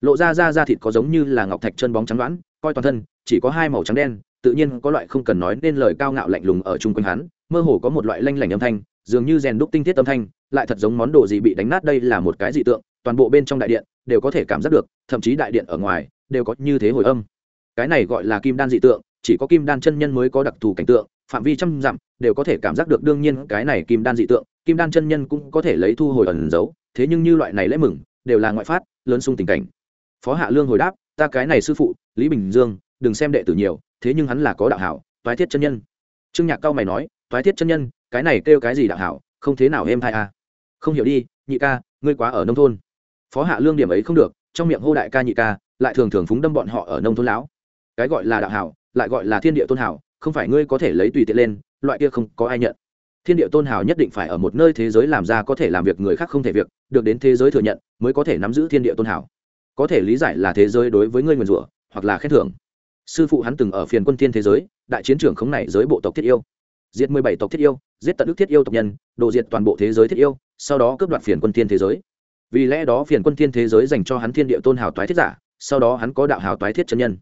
Lộ ra da da thịt có giống như là ngọc thạch chân bóng trắng đoán, coi toàn thân, chỉ có hai màu trắng đen, tự nhiên có loại không cần nói nên lời cao ngạo lạnh lùng ở chung quanh hắn, mơ hồ có một loại lanh lảnh âm thanh, dường như rèn đúc tinh thiết âm thanh, lại thật giống món đồ gì bị đánh nát đây là một cái dị tượng, toàn bộ bên trong đại điện đều có thể cảm giác được, thậm chí đại điện ở ngoài đều có như thế hồi âm. Cái này gọi là kim đan dị tượng, chỉ có kim đan chân nhân mới có đặc thù cảnh tượng phạm vi trăm dặm, đều có thể cảm giác được đương nhiên cái này kim đan dị tượng, kim đan chân nhân cũng có thể lấy thu hồi ẩn giấu, thế nhưng như loại này lễ mừng, đều là ngoại phát, lớn sung tình cảnh. Phó hạ lương hồi đáp, ta cái này sư phụ, lý bình dương, đừng xem đệ tử nhiều, thế nhưng hắn là có đạo hảo, toái thiết chân nhân. Trương nhạc cao mày nói, toái thiết chân nhân, cái này kêu cái gì đạo hảo, không thế nào êm hai a à? không hiểu đi, nhị ca, ngươi quá ở nông thôn. Phó hạ lương điểm ấy không được, trong miệng hô đại ca nhị ca, lại thường thường phúng đâm bọn họ ở nông thôn lão. Cái gọi là đạo hảo, lại gọi là thiên địa tôn hảo không phải ngươi có thể lấy tùy tiện lên, loại kia không có ai nhận. Thiên địa tôn hảo nhất định phải ở một nơi thế giới làm ra có thể làm việc người khác không thể việc, được đến thế giới thừa nhận, mới có thể nắm giữ thiên địa tôn hảo có thể lý giải là thế giới đối với ngươi nguyền rủa, hoặc là khen thưởng. Sư phụ hắn từng ở phiền quân thiên thế giới, đại chiến trường khống này giới bộ tộc thiết yêu. Diệt mười bảy tộc thiết yêu, giết tận đức thiết yêu tộc nhân, đồ diệt toàn bộ thế giới thiết yêu, sau đó cướp đoạt phiền quân thiên thế giới. Vì lẽ đó phiền quân thiên thế giới dành cho hắn thiên địa tôn hào toái thiết giả, sau đó hắn có đạo hào toái thiết chân nhân.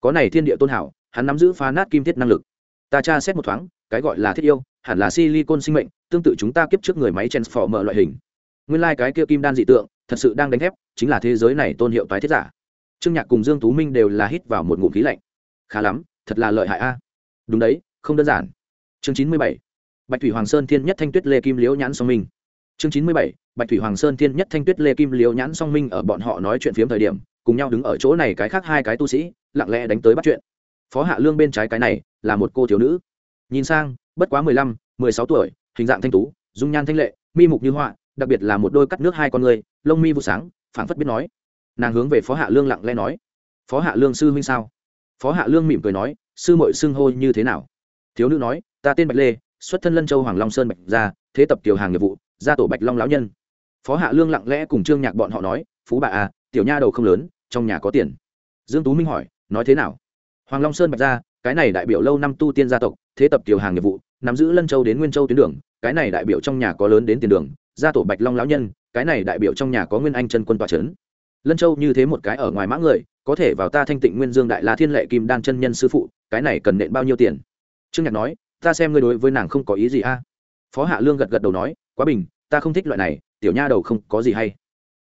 Có này thiên địa tôn hào hắn nắm giữ phá nát kim thiết năng lực. Ta tra xét một thoáng, cái gọi là thiết yêu, hẳn là silicon sinh mệnh, tương tự chúng ta kiếp trước người máy transformer loại hình. Nguyên lai cái kia kim đan dị tượng, thật sự đang đánh thép, chính là thế giới này tôn hiệu toái thiết giả. Trương nhạc cùng dương tú minh đều là hít vào một ngụm khí lạnh. Khá lắm, thật là lợi hại a. Đúng đấy, không đơn giản. Chương chín mươi bảy, bạch thủy hoàng sơn thiên nhất thanh tuyết lê kim liễu nhãn song minh. Chương chín mươi bảy, bạch thủy hoàng sơn thiên nhất thanh tuyết lê kim liễu nhãn song minh ở bọn họ nói chuyện phiếm thời điểm, cùng nhau đứng ở chỗ này cái khác hai cái tu sĩ, lặng lẽ đánh tới bắt chuyện phó hạ lương bên trái cái này là một cô thiếu nữ. Nhìn sang, bất quá mười lăm, mười sáu tuổi, hình dạng thanh tú, dung nhan thanh lệ, mi mục như họa đặc biệt là một đôi cắt nước hai con người, lông mi vụ sáng, phảng phất biết nói. Nàng hướng về phó hạ lương lặng lẽ nói, phó hạ lương sư huynh sao? Phó hạ lương mỉm cười nói, sư mội xưng hô như thế nào? Thiếu nữ nói, ta tên bạch lê, xuất thân lân châu hoàng long sơn bạch gia, thế tập tiểu hàng nghiệp vụ, gia tổ bạch long lão nhân. Phó hạ lương lặng lẽ cùng trương nhạc bọn họ nói, phú bà à tiểu nha đầu không lớn, trong nhà có tiền. Dương tú minh hỏi, nói thế nào? Hoàng long sơn bạch gia cái này đại biểu lâu năm tu tiên gia tộc, thế tập tiểu hàng nghiệp vụ, nắm giữ lân châu đến nguyên châu tuyến đường, cái này đại biểu trong nhà có lớn đến tiền đường, gia tổ bạch long lão nhân, cái này đại biểu trong nhà có nguyên anh chân quân tòa trấn. Lân châu như thế một cái ở ngoài mã người, có thể vào ta thanh tịnh nguyên dương đại la thiên lệ kim đan chân nhân sư phụ, cái này cần nện bao nhiêu tiền? Trương nhạc nói, ta xem ngươi đối với nàng không có ý gì a. À? Phó hạ lương gật gật đầu nói, quá bình, ta không thích loại này, tiểu nha đầu không có gì hay.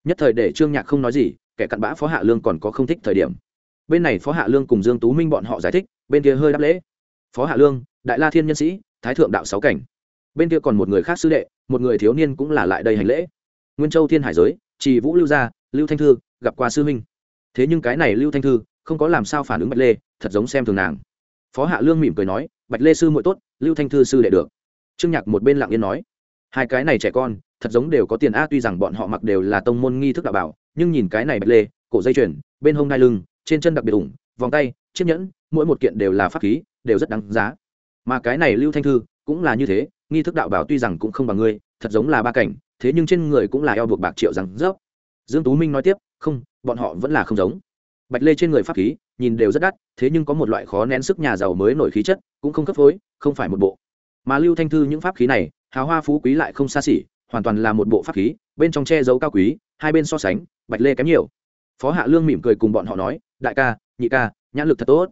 Nhất thời để trương nhạc không nói gì, kẻ cặn bã phó hạ lương còn có không thích thời điểm bên này phó hạ lương cùng dương tú minh bọn họ giải thích, bên kia hơi đáp lễ. Phó hạ lương, đại la thiên nhân sĩ, thái thượng đạo sáu cảnh. Bên kia còn một người khác sư đệ, một người thiếu niên cũng là lại đây hành lễ. Nguyên châu thiên hải giới, trì vũ lưu gia, lưu thanh thư, gặp qua sư minh thế nhưng cái này lưu thanh thư, không có làm sao phản ứng bạch lê, thật giống xem thường nàng. Phó hạ lương mỉm cười nói, bạch lê sư muội tốt, lưu thanh thư sư đệ được. Trương nhạc một bên lặng yên nói, hai cái này trẻ con, thật giống đều có tiền a, tuy rằng bọn họ mặc đều là tông môn nghi thức đạo bảo, nhưng nhìn cái này bạch lê, cổ dây chuyền, bên hông nai lưng trên chân đặc biệt ủng, vòng tay, chiếc nhẫn, mỗi một kiện đều là pháp khí, đều rất đáng giá. Mà cái này lưu thanh thư cũng là như thế, nghi thức đạo bảo tuy rằng cũng không bằng ngươi, thật giống là ba cảnh, thế nhưng trên người cũng là eo buộc bạc triệu rằng rớp. Dương tú minh nói tiếp, không, bọn họ vẫn là không giống. Bạch lê trên người pháp khí, nhìn đều rất đắt, thế nhưng có một loại khó nén sức nhà giàu mới nổi khí chất, cũng không cấp phối, không phải một bộ. Mà lưu thanh thư những pháp khí này, hào hoa phú quý lại không xa xỉ, hoàn toàn là một bộ pháp khí, bên trong che giấu cao quý, hai bên so sánh, bạch lê kém nhiều phó hạ lương mỉm cười cùng bọn họ nói, đại ca, nhị ca, nhãn lực thật tốt.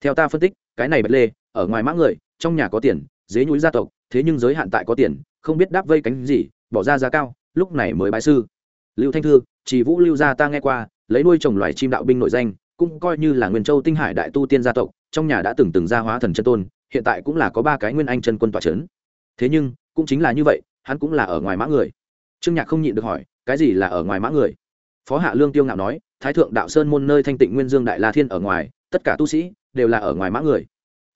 Theo ta phân tích, cái này bạch lê, ở ngoài mã người, trong nhà có tiền dế nhúi gia tộc, thế nhưng giới hạn tại có tiền, không biết đáp vây cánh gì, bỏ ra giá cao, lúc này mới bái sư. Lưu thanh thư, chỉ vũ lưu gia ta nghe qua, lấy nuôi trồng loài chim đạo binh nội danh, cũng coi như là nguyên châu tinh hải đại tu tiên gia tộc, trong nhà đã từng từng gia hóa thần chân tôn, hiện tại cũng là có ba cái nguyên anh chân quân tỏa trấn thế nhưng, cũng chính là như vậy, hắn cũng là ở ngoài mã người. Trương nhạc không nhịn được hỏi, cái gì là ở ngoài mã người? Phó hạ lương tiêu ngạo nói thái thượng đạo sơn môn nơi thanh tịnh nguyên dương đại la thiên ở ngoài, tất cả tu sĩ đều là ở ngoài mã người.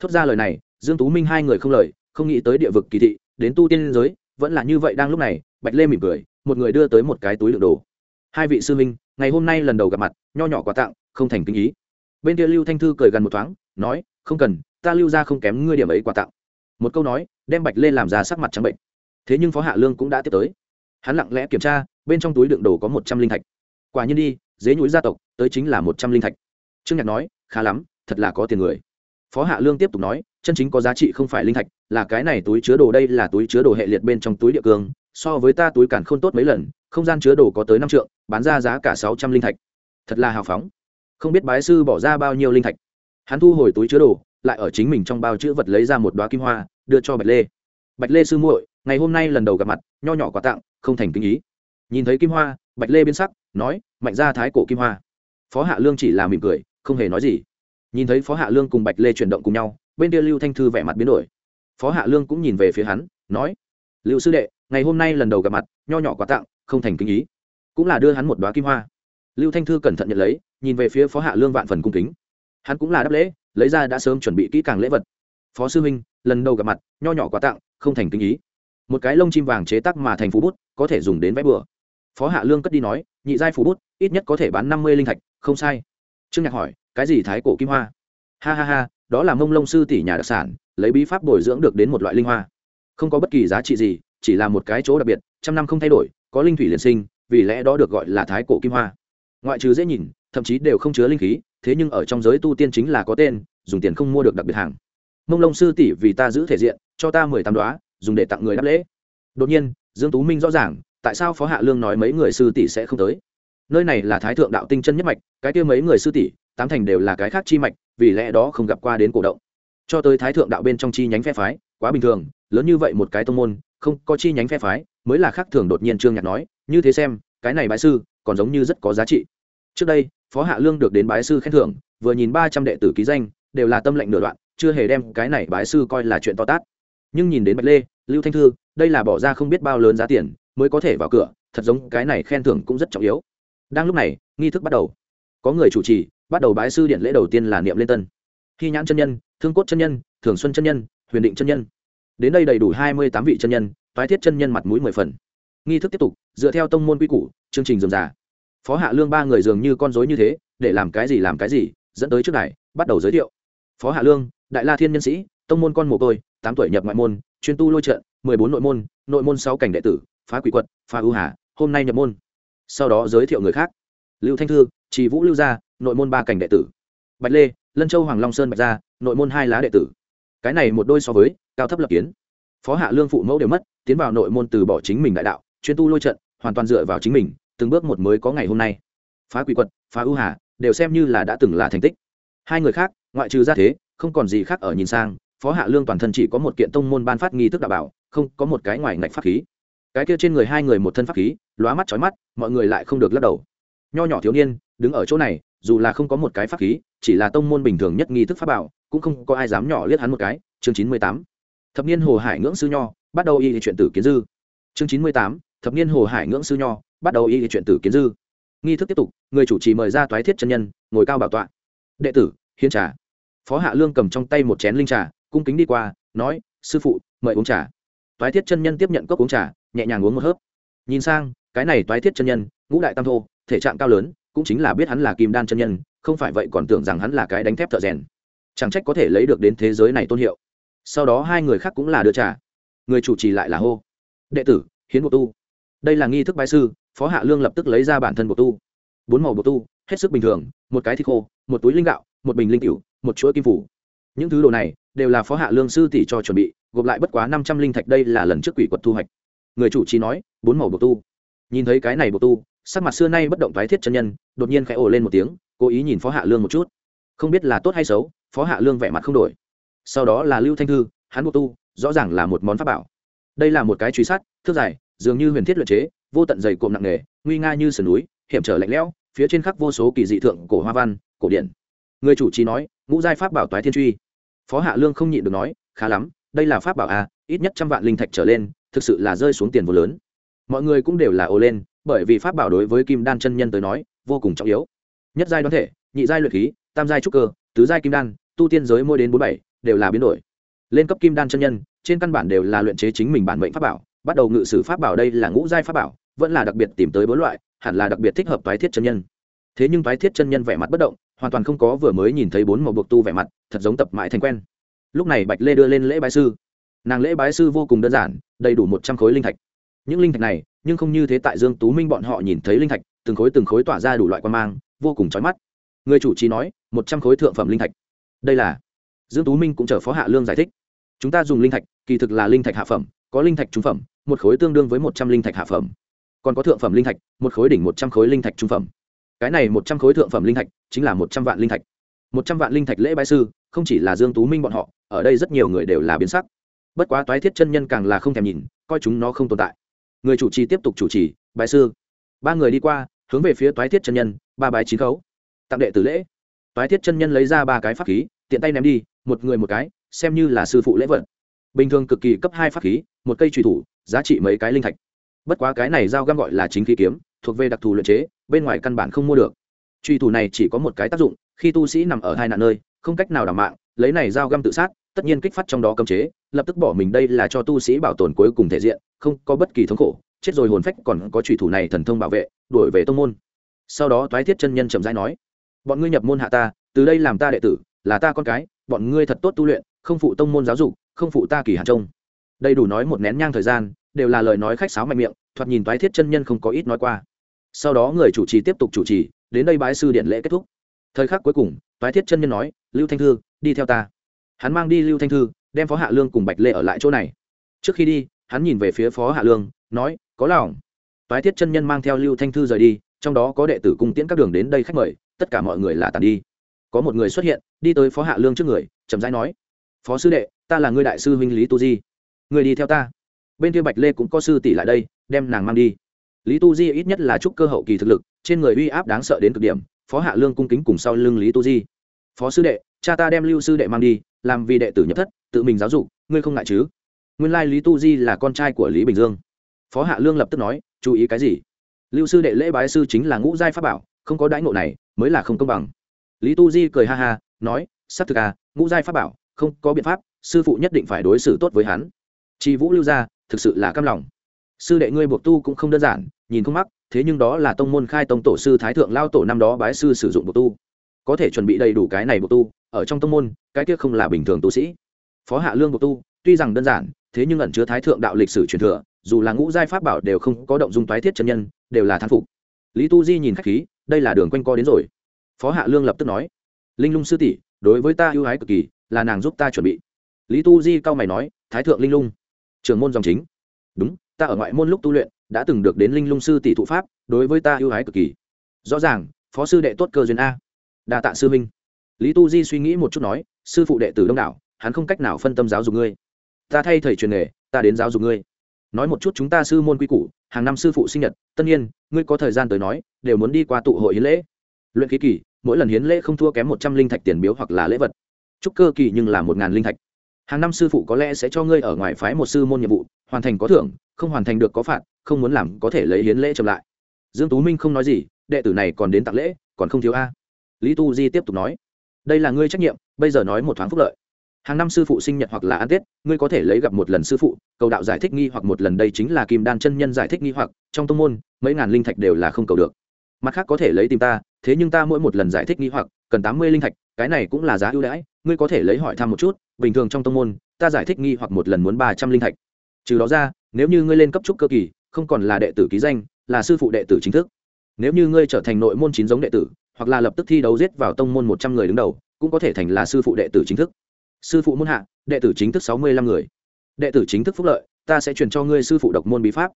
Thốt ra lời này, dương tú minh hai người không lời, không nghĩ tới địa vực kỳ thị, đến tu tiên giới, vẫn là như vậy đang lúc này, bạch lê mỉm cười, một người đưa tới một cái túi đựng đồ. Hai vị sư minh ngày hôm nay lần đầu gặp mặt, nho nhỏ quà tặng, không thành kinh ý. Bên kia lưu thanh thư cười gần một thoáng, nói, không cần, ta lưu ra không kém ngươi điểm ấy quà tặng. Một câu nói, đem bạch lê làm ra sắc mặt trắng bệnh. Thế nhưng phó hạ lương cũng đã tiếp tới. Hắn lặng lẽ kiểm tra, bên trong túi đựng đồ có một trăm linh thạch. Quả nhiên đi dế nhũi gia tộc, tới chính là một trăm linh thạch. Trương nhạc nói, khá lắm, thật là có tiền người. Phó hạ lương tiếp tục nói, chân chính có giá trị không phải linh thạch, là cái này túi chứa đồ đây là túi chứa đồ hệ liệt bên trong túi địa cương, so với ta túi cản không tốt mấy lần, không gian chứa đồ có tới năm trượng, bán ra giá cả sáu trăm linh thạch. Thật là hào phóng. Không biết bái sư bỏ ra bao nhiêu linh thạch. Hắn thu hồi túi chứa đồ, lại ở chính mình trong bao chữ vật lấy ra một đoá kim hoa, đưa cho bạch lê. Bạch lê sư muội, ngày hôm nay lần đầu gặp mặt, nho nhỏ quà tặng, không thành kinh ý nhìn thấy kim hoa, bạch lê biến sắc, nói, mạnh ra thái cổ kim hoa. Phó hạ lương chỉ là mỉm cười, không hề nói gì. Nhìn thấy phó hạ lương cùng bạch lê chuyển động cùng nhau, bên kia lưu thanh thư vẻ mặt biến đổi. Phó hạ lương cũng nhìn về phía hắn, nói, lưu sư đệ, ngày hôm nay lần đầu gặp mặt, nho nhỏ quà tặng, không thành kinh ý. Cũng là đưa hắn một đoá kim hoa. Lưu thanh thư cẩn thận nhận lấy, nhìn về phía phó hạ lương vạn phần cung kính. Hắn cũng là đáp lễ, lấy ra đã sớm chuẩn bị kỹ càng lễ vật. Phó sư huynh, lần đầu gặp mặt, nho nhỏ quà tặng, không thành kinh ý. Một cái lông chim vàng chế tác mà thành phú bút, có thể dùng đến vẽ bừa phó hạ lương cất đi nói, nhị giai phủ bút, ít nhất có thể bán năm mươi linh thạch, không sai. Trương nhạc hỏi, cái gì thái cổ kim hoa? Ha ha ha, đó là mông lông sư tỷ nhà đặc sản, lấy bí pháp bồi dưỡng được đến một loại linh hoa. Không có bất kỳ giá trị gì, chỉ là một cái chỗ đặc biệt, trăm năm không thay đổi, có linh thủy liền sinh, vì lẽ đó được gọi là thái cổ kim hoa. Ngoại trừ dễ nhìn, thậm chí đều không chứa linh khí, thế nhưng ở trong giới tu tiên chính là có tên, dùng tiền không mua được đặc biệt hàng. Mông lông sư tỷ vì ta giữ thể diện, cho ta mười tám đoá dùng để tặng người đáp lễ. Đột nhiên, dương tú minh rõ ràng tại sao phó hạ lương nói mấy người sư tỷ sẽ không tới? Nơi này là thái thượng đạo tinh chân nhất mạch, cái kia mấy người sư tỷ, tám thành đều là cái khác chi mạch, vì lẽ đó không gặp qua đến cổ động. Cho tới thái thượng đạo bên trong chi nhánh phe phái, quá bình thường, lớn như vậy một cái tông môn, không có chi nhánh phe phái, mới là khác thường đột nhiên trương nhạc nói, như thế xem, cái này bái sư còn giống như rất có giá trị. Trước đây, phó hạ lương được đến bái sư khen thưởng, vừa nhìn ba trăm đệ tử ký danh, đều là tâm lệnh nửa đoạn, chưa hề đem cái này bái sư coi là chuyện to tát. Nhưng nhìn đến bạch lê, lưu thanh thư, đây là bỏ ra không biết bao lớn giá tiền mới có thể vào cửa, thật giống cái này khen thưởng cũng rất trọng yếu. Đang lúc này, nghi thức bắt đầu. Có người chủ trì, bắt đầu bái sư điện lễ đầu tiên là niệm lên tân. Khi nhãn chân nhân, thương cốt chân nhân, thường xuân chân nhân, huyền định chân nhân. Đến đây đầy đủ hai mươi tám vị chân nhân, toái thiết chân nhân mặt mũi mười phần. Nghi thức tiếp tục, dựa theo tông môn quy củ, chương trình dườm già phó hạ lương ba người dường như con dối như thế, để làm cái gì làm cái gì, dẫn tới trước đài, bắt đầu giới thiệu. Phó hạ lương, đại la thiên nhân sĩ, tông môn con mồ côi, tám tuổi nhập ngoại môn, chuyên tu lôi trận, mười bốn nội môn nội môn sáu cảnh đệ tử phá quỷ quật, phá ưu hà, hôm nay nhập môn. Sau đó giới thiệu người khác. Lưu thanh thư, trì vũ lưu gia, nội môn ba cảnh đệ tử. Bạch lê, lân châu hoàng long sơn bạch gia, nội môn hai lá đệ tử. Cái này một đôi so với, cao thấp lập kiến. Phó hạ lương phụ mẫu đều mất, tiến vào nội môn từ bỏ chính mình đại đạo, chuyên tu lôi trận, hoàn toàn dựa vào chính mình, từng bước một mới có ngày hôm nay. Phá quỷ quật, phá ưu hà, đều xem như là đã từng là thành tích. Hai người khác, ngoại trừ ra thế, không còn gì khác ở nhìn sang, phó hạ lương toàn thân chỉ có một kiện tông môn ban phát nghi thức đạo bảo, không có một cái ngoài ngạch pháp khí cái kia trên người hai người một thân pháp khí, lóa mắt chói mắt, mọi người lại không được lắc đầu. Nho nhỏ thiếu niên, đứng ở chỗ này, dù là không có một cái pháp khí, chỉ là tông môn bình thường nhất nghi thức pháp bảo, cũng không có ai dám nhỏ liếc hắn một cái. Chương chín mươi tám. Thập niên hồ hải ngưỡng sư nho, bắt đầu y chuyện tử kiến dư. Chương chín mươi tám. Thập niên hồ hải ngưỡng sư nho, bắt đầu y chuyện tử kiến dư. Nghi thức tiếp tục, người chủ trì mời ra toái thiết chân nhân, ngồi cao bảo tọa. Đệ tử, hiến trà. Phó hạ lương cầm trong tay một chén linh trà, cung kính đi qua, nói, sư phụ, mời uống trà. Toái thiết chân nhân tiếp nhận cốc uống trà nhẹ nhàng uống một hớp. Nhìn sang cái này toái thiết chân nhân ngũ đại tam thô thể trạng cao lớn cũng chính là biết hắn là kim đan chân nhân không phải vậy còn tưởng rằng hắn là cái đánh thép thợ rèn. Chẳng trách có thể lấy được đến thế giới này tôn hiệu. Sau đó hai người khác cũng là đưa trà, người chủ trì lại là hô. Đệ tử hiến bộ tu. Đây là nghi thức bái sư phó hạ lương lập tức lấy ra bản thân bộ tu. Bốn màu bộ tu hết sức bình thường một cái thịt khô một túi linh gạo một bình linh cựu một chuỗi kim phủ. Những thứ đồ này đều là phó hạ lương sư tỷ cho chuẩn bị gộp lại bất quá năm trăm linh thạch đây là lần trước quỷ quật thu hoạch người chủ trì nói, bốn màu bộ tu. Nhìn thấy cái này bộ tu, sắc mặt xưa nay bất động thoái thiết chân nhân, đột nhiên khẽ ồ lên một tiếng, cố ý nhìn phó hạ lương một chút. Không biết là tốt hay xấu, phó hạ lương vẻ mặt không đổi. Sau đó là lưu thanh thư, hắn bộ tu, rõ ràng là một món pháp bảo. Đây là một cái truy sát, thước dài, dường như huyền thiết luyện chế, vô tận dày cộm nặng nề, nguy nga như sườn núi, hiểm trở lạnh lẽo, phía trên khắc vô số kỳ dị thượng cổ hoa văn, cổ điển người chủ trì nói, ngũ giai pháp bảo toái thiên truy. Phó hạ lương không nhịn được nói, khá lắm, đây là pháp bảo a ít nhất trăm vạn linh thạch trở lên thực sự là rơi xuống tiền vô lớn. Mọi người cũng đều là ồ lên, bởi vì pháp bảo đối với kim đan chân nhân tới nói, vô cùng trọng yếu. Nhất giai đoán thể, nhị giai luyện khí, tam giai trúc cơ, tứ giai kim đan, tu tiên giới mỗi đến bốn bảy, đều là biến đổi. Lên cấp kim đan chân nhân, trên căn bản đều là luyện chế chính mình bản mệnh pháp bảo, bắt đầu ngự sử pháp bảo đây là ngũ giai pháp bảo, vẫn là đặc biệt tìm tới bốn loại, hẳn là đặc biệt thích hợp toái thiết chân nhân. Thế nhưng toái thiết chân nhân vẻ mặt bất động, hoàn toàn không có vừa mới nhìn thấy bốn màu buộc tu vẻ mặt, thật giống tập mãi thành quen. Lúc này bạch lê đưa lên lễ bái sư nàng lễ bái sư vô cùng đơn giản, đầy đủ một trăm khối linh thạch. Những linh thạch này, nhưng không như thế tại dương tú minh bọn họ nhìn thấy linh thạch, từng khối từng khối tỏa ra đủ loại quan mang, vô cùng chói mắt. Người chủ trì nói, một trăm khối thượng phẩm linh thạch. Đây là, dương tú minh cũng chờ phó hạ lương giải thích. Chúng ta dùng linh thạch, kỳ thực là linh thạch hạ phẩm, có linh thạch trung phẩm, một khối tương đương với một trăm linh thạch hạ phẩm. Còn có thượng phẩm linh thạch, một khối đỉnh một trăm khối linh thạch trung phẩm. Cái này một trăm khối thượng phẩm linh thạch, chính là một trăm vạn linh thạch. Một trăm vạn linh thạch lễ bái sư, không chỉ là dương tú minh bọn họ, ở đây rất nhiều người đều là biến sắc bất quá toái thiết chân nhân càng là không thèm nhìn, coi chúng nó không tồn tại. Người chủ trì tiếp tục chủ trì bài sư. Ba người đi qua, hướng về phía toái thiết chân nhân, ba bài chín khấu. Tặng đệ tử lễ. Toái thiết chân nhân lấy ra ba cái pháp khí, tiện tay ném đi, một người một cái, xem như là sư phụ lễ vật. Bình thường cực kỳ cấp hai pháp khí, một cây trùy thủ, giá trị mấy cái linh thạch. Bất quá cái này dao găm gọi là chính khí kiếm, thuộc về đặc thù luyện chế, bên ngoài căn bản không mua được. Truy thủ này chỉ có một cái tác dụng, khi tu sĩ nằm ở hai nạn nơi, không cách nào đảm mạng, lấy này dao găm tự sát tất nhiên kích phát trong đó cấm chế, lập tức bỏ mình đây là cho tu sĩ bảo tồn cuối cùng thể diện, không có bất kỳ thống khổ, chết rồi hồn phách còn có chủy thủ này thần thông bảo vệ, đuổi về tông môn. Sau đó toái thiết chân nhân chậm rãi nói, bọn ngươi nhập môn hạ ta, từ đây làm ta đệ tử, là ta con cái, bọn ngươi thật tốt tu luyện, không phụ tông môn giáo dục, không phụ ta kỳ hạt trông. Đầy đủ nói một nén nhang thời gian, đều là lời nói khách sáo mạnh miệng, thoạt nhìn toái thiết chân nhân không có ít nói qua. Sau đó người chủ trì tiếp tục chủ trì, đến đây bái sư điện lễ kết thúc. Thời khắc cuối cùng, toái thiết chân nhân nói, lưu thanh thư, đi theo ta hắn mang đi lưu thanh thư, đem phó hạ lương cùng bạch lê ở lại chỗ này. Trước khi đi, hắn nhìn về phía phó hạ lương, nói, có lòng. Toái thiết chân nhân mang theo lưu thanh thư rời đi, trong đó có đệ tử cung tiễn các đường đến đây khách mời, tất cả mọi người là tàn đi. Có một người xuất hiện, đi tới phó hạ lương trước người, chậm rãi nói, phó sư đệ, ta là người đại sư huynh lý tu di. Người đi theo ta. Bên kia bạch lê cũng có sư tỷ lại đây, đem nàng mang đi. Lý tu di ít nhất là chúc cơ hậu kỳ thực lực, trên người uy áp đáng sợ đến cực điểm, phó hạ lương cung kính cùng sau lưng lý tu di. Phó sư đệ, cha ta đem lưu sư đệ mang đi làm vì đệ tử nhập thất, tự mình giáo dục, ngươi không ngại chứ? Nguyên lai lý tu di là con trai của lý bình dương. Phó hạ lương lập tức nói, chú ý cái gì? Lưu sư đệ lễ bái sư chính là ngũ giai pháp bảo, không có đãi ngộ này, mới là không công bằng. Lý tu di cười ha ha, nói s thực à ngũ giai pháp bảo, không có biện pháp, sư phụ nhất định phải đối xử tốt với hắn. Chi vũ lưu gia, thực sự là căm lòng. Sư đệ ngươi buộc tu cũng không đơn giản, nhìn không mắc, thế nhưng đó là tông môn khai tông tổ sư thái thượng lao tổ năm đó bái sư sử dụng buộc tu có thể chuẩn bị đầy đủ cái này bộ tu, ở trong tông môn, cái kia không là bình thường tu sĩ. Phó hạ lương bộ tu, tuy rằng đơn giản, thế nhưng ẩn chứa thái thượng đạo lịch sử truyền thừa, dù là ngũ giai pháp bảo đều không có động dung toái thiết chân nhân, đều là thán phục. Lý tu di nhìn khách khí, đây là đường quanh co đến rồi. Phó hạ lương lập tức nói, linh lung sư tỷ, đối với ta ưu ái cực kỳ, là nàng giúp ta chuẩn bị. Lý tu di cao mày nói, thái thượng linh lung trường môn dòng chính. Đúng, ta ở ngoại môn lúc tu luyện, đã từng được đến linh lung sư tỷ thụ pháp, đối với ta ưu ái cực kỳ. Rõ ràng, phó sư đệ tốt cơ duyên a đa tạ sư minh lý tu di suy nghĩ một chút nói, sư phụ đệ tử đông đảo, hắn không cách nào phân tâm giáo dục ngươi. Ta thay thầy truyền nghề, ta đến giáo dục ngươi. Nói một chút chúng ta sư môn quy củ, hàng năm sư phụ sinh nhật, tất nhiên, ngươi có thời gian tới nói, đều muốn đi qua tụ hội hiến lễ. Luyện khí kỳ, mỗi lần hiến lễ không thua kém một trăm linh thạch tiền biếu hoặc là lễ vật. Chúc cơ kỳ nhưng là một ngàn linh thạch. Hàng năm sư phụ có lẽ sẽ cho ngươi ở ngoài phái một sư môn nhiệm vụ, hoàn thành có thưởng, không hoàn thành được có phạt, không muốn làm có thể lấy hiến lễ chậm lại. Dương tú minh không nói gì, đệ tử này còn đến tặng lễ, còn không thiếu a lý tu di tiếp tục nói, đây là ngươi trách nhiệm, bây giờ nói một thoáng phúc lợi. Hàng năm sư phụ sinh nhật hoặc là ăn tết, ngươi có thể lấy gặp một lần sư phụ, cầu đạo giải thích nghi hoặc một lần đây chính là kim đan chân nhân giải thích nghi hoặc, trong tông môn, mấy ngàn linh thạch đều là không cầu được. Mặt khác có thể lấy tìm ta, thế nhưng ta mỗi một lần giải thích nghi hoặc, cần tám mươi linh thạch, cái này cũng là giá ưu đãi, ngươi có thể lấy hỏi thăm một chút, bình thường trong tông môn, ta giải thích nghi hoặc một lần muốn ba trăm linh thạch. Trừ đó ra, nếu như ngươi lên cấp trúc cơ kỳ, không còn là đệ tử ký danh, là sư phụ đệ tử chính thức. Nếu như ngươi trở thành nội môn chín giống đệ tử hoặc là lập tức thi đấu giết vào tông môn một trăm người đứng đầu, cũng có thể thành là sư phụ đệ tử chính thức. Sư phụ môn hạ, đệ tử chính thức sáu mươi lăm người. Đệ tử chính thức phúc lợi, ta sẽ truyền cho ngươi sư phụ độc môn bí pháp.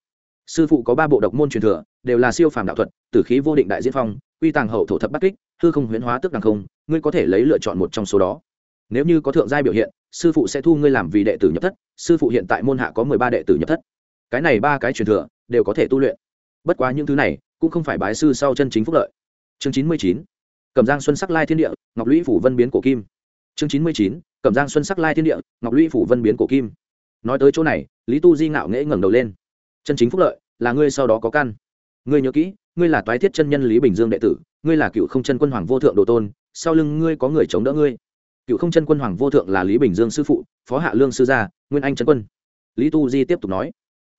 Sư phụ có ba bộ độc môn truyền thừa, đều là siêu phàm đạo thuật, tử khí vô định đại diễn phong uy tàng hậu thổ thập bắc kích, hư không huyễn hóa tức đằng không, ngươi có thể lấy lựa chọn một trong số đó. Nếu như có thượng giai biểu hiện, sư phụ sẽ thu ngươi làm vì đệ tử nhập thất, sư phụ hiện tại môn hạ có mười ba đệ tử nhập thất. Cái này ba cái truyền thừa, đều có thể tu luyện. Bất quá những thứ này, cũng không phải bái sư sau chân chính phúc lợi chương chín mươi chín, cẩm giang xuân sắc lai thiên địa, ngọc lũy phủ vân biến cổ kim. Chương chín mươi chín, cẩm giang xuân sắc lai thiên địa, ngọc lũy phủ vân biến cổ kim. Nói tới chỗ này, lý tu di ngạo nghễ ngẩng đầu lên. Chân chính phúc lợi là ngươi sau đó có căn. Ngươi nhớ kỹ, ngươi là toái thiết chân nhân lý bình dương đệ tử, ngươi là cựu không chân quân hoàng vô thượng đồ tôn, sau lưng ngươi có người chống đỡ ngươi. Cựu không chân quân hoàng vô thượng là lý bình dương sư phụ, phó hạ lương sư gia, nguyên anh chân quân. Lý tu di tiếp tục nói,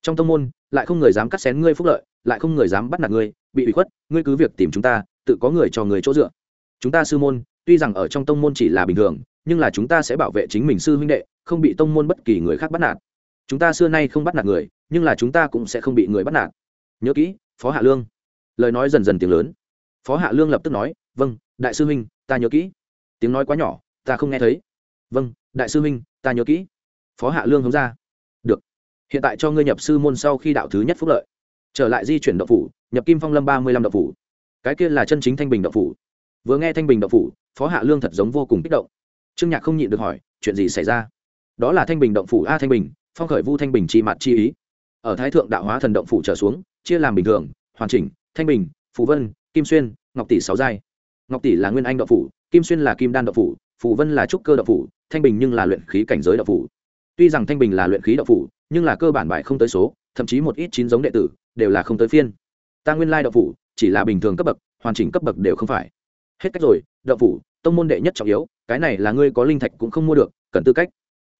trong tông môn, lại không người dám cắt xén ngươi phúc lợi, lại không người dám bắt nạt ngươi, bị ủy khuất, ngươi cứ việc tìm chúng ta tự có người cho người chỗ dựa. Chúng ta sư môn, tuy rằng ở trong tông môn chỉ là bình thường, nhưng là chúng ta sẽ bảo vệ chính mình sư huynh đệ, không bị tông môn bất kỳ người khác bắt nạt. Chúng ta xưa nay không bắt nạt người, nhưng là chúng ta cũng sẽ không bị người bắt nạt. Nhớ kỹ, phó hạ lương. Lời nói dần dần tiếng lớn. Phó hạ lương lập tức nói vâng đại sư huynh, ta nhớ kỹ. Tiếng nói quá nhỏ, ta không nghe thấy. Vâng đại sư huynh, ta nhớ kỹ. Phó hạ lương hướng ra. Được. Hiện tại cho ngươi nhập sư môn sau khi đạo thứ nhất phúc lợi. Trở lại di chuyển đậu phủ, nhập kim phong lâm ba mươi lăm đậu phủ cái kia là chân chính thanh bình đậu phủ. Vừa nghe thanh bình đậu phủ, phó hạ lương thật giống vô cùng kích động. Trương nhạc không nhịn được hỏi, chuyện gì xảy ra? Đó là thanh bình động phủ a thanh bình, phong khởi vu thanh bình chi mặt chi ý. Ở thái thượng đạo hóa thần động phủ trở xuống, chia làm bình thường, hoàn chỉnh, thanh bình, phù vân, kim xuyên, ngọc tỷ sáu giai. Ngọc tỷ là nguyên anh động phủ, kim xuyên là kim đan động phủ, phù vân là trúc cơ động phủ, thanh bình nhưng là luyện khí cảnh giới động phủ. Tuy rằng thanh bình là luyện khí động phủ, nhưng là cơ bản bài không tới số, thậm chí một ít chín giống đệ tử, đều là không tới phiên. Ta nguyên lai động phủ chỉ là bình thường cấp bậc, hoàn chỉnh cấp bậc đều không phải. Hết cách rồi, đậu phủ, tông môn đệ nhất trọng yếu, cái này là ngươi có linh thạch cũng không mua được, cần tư cách.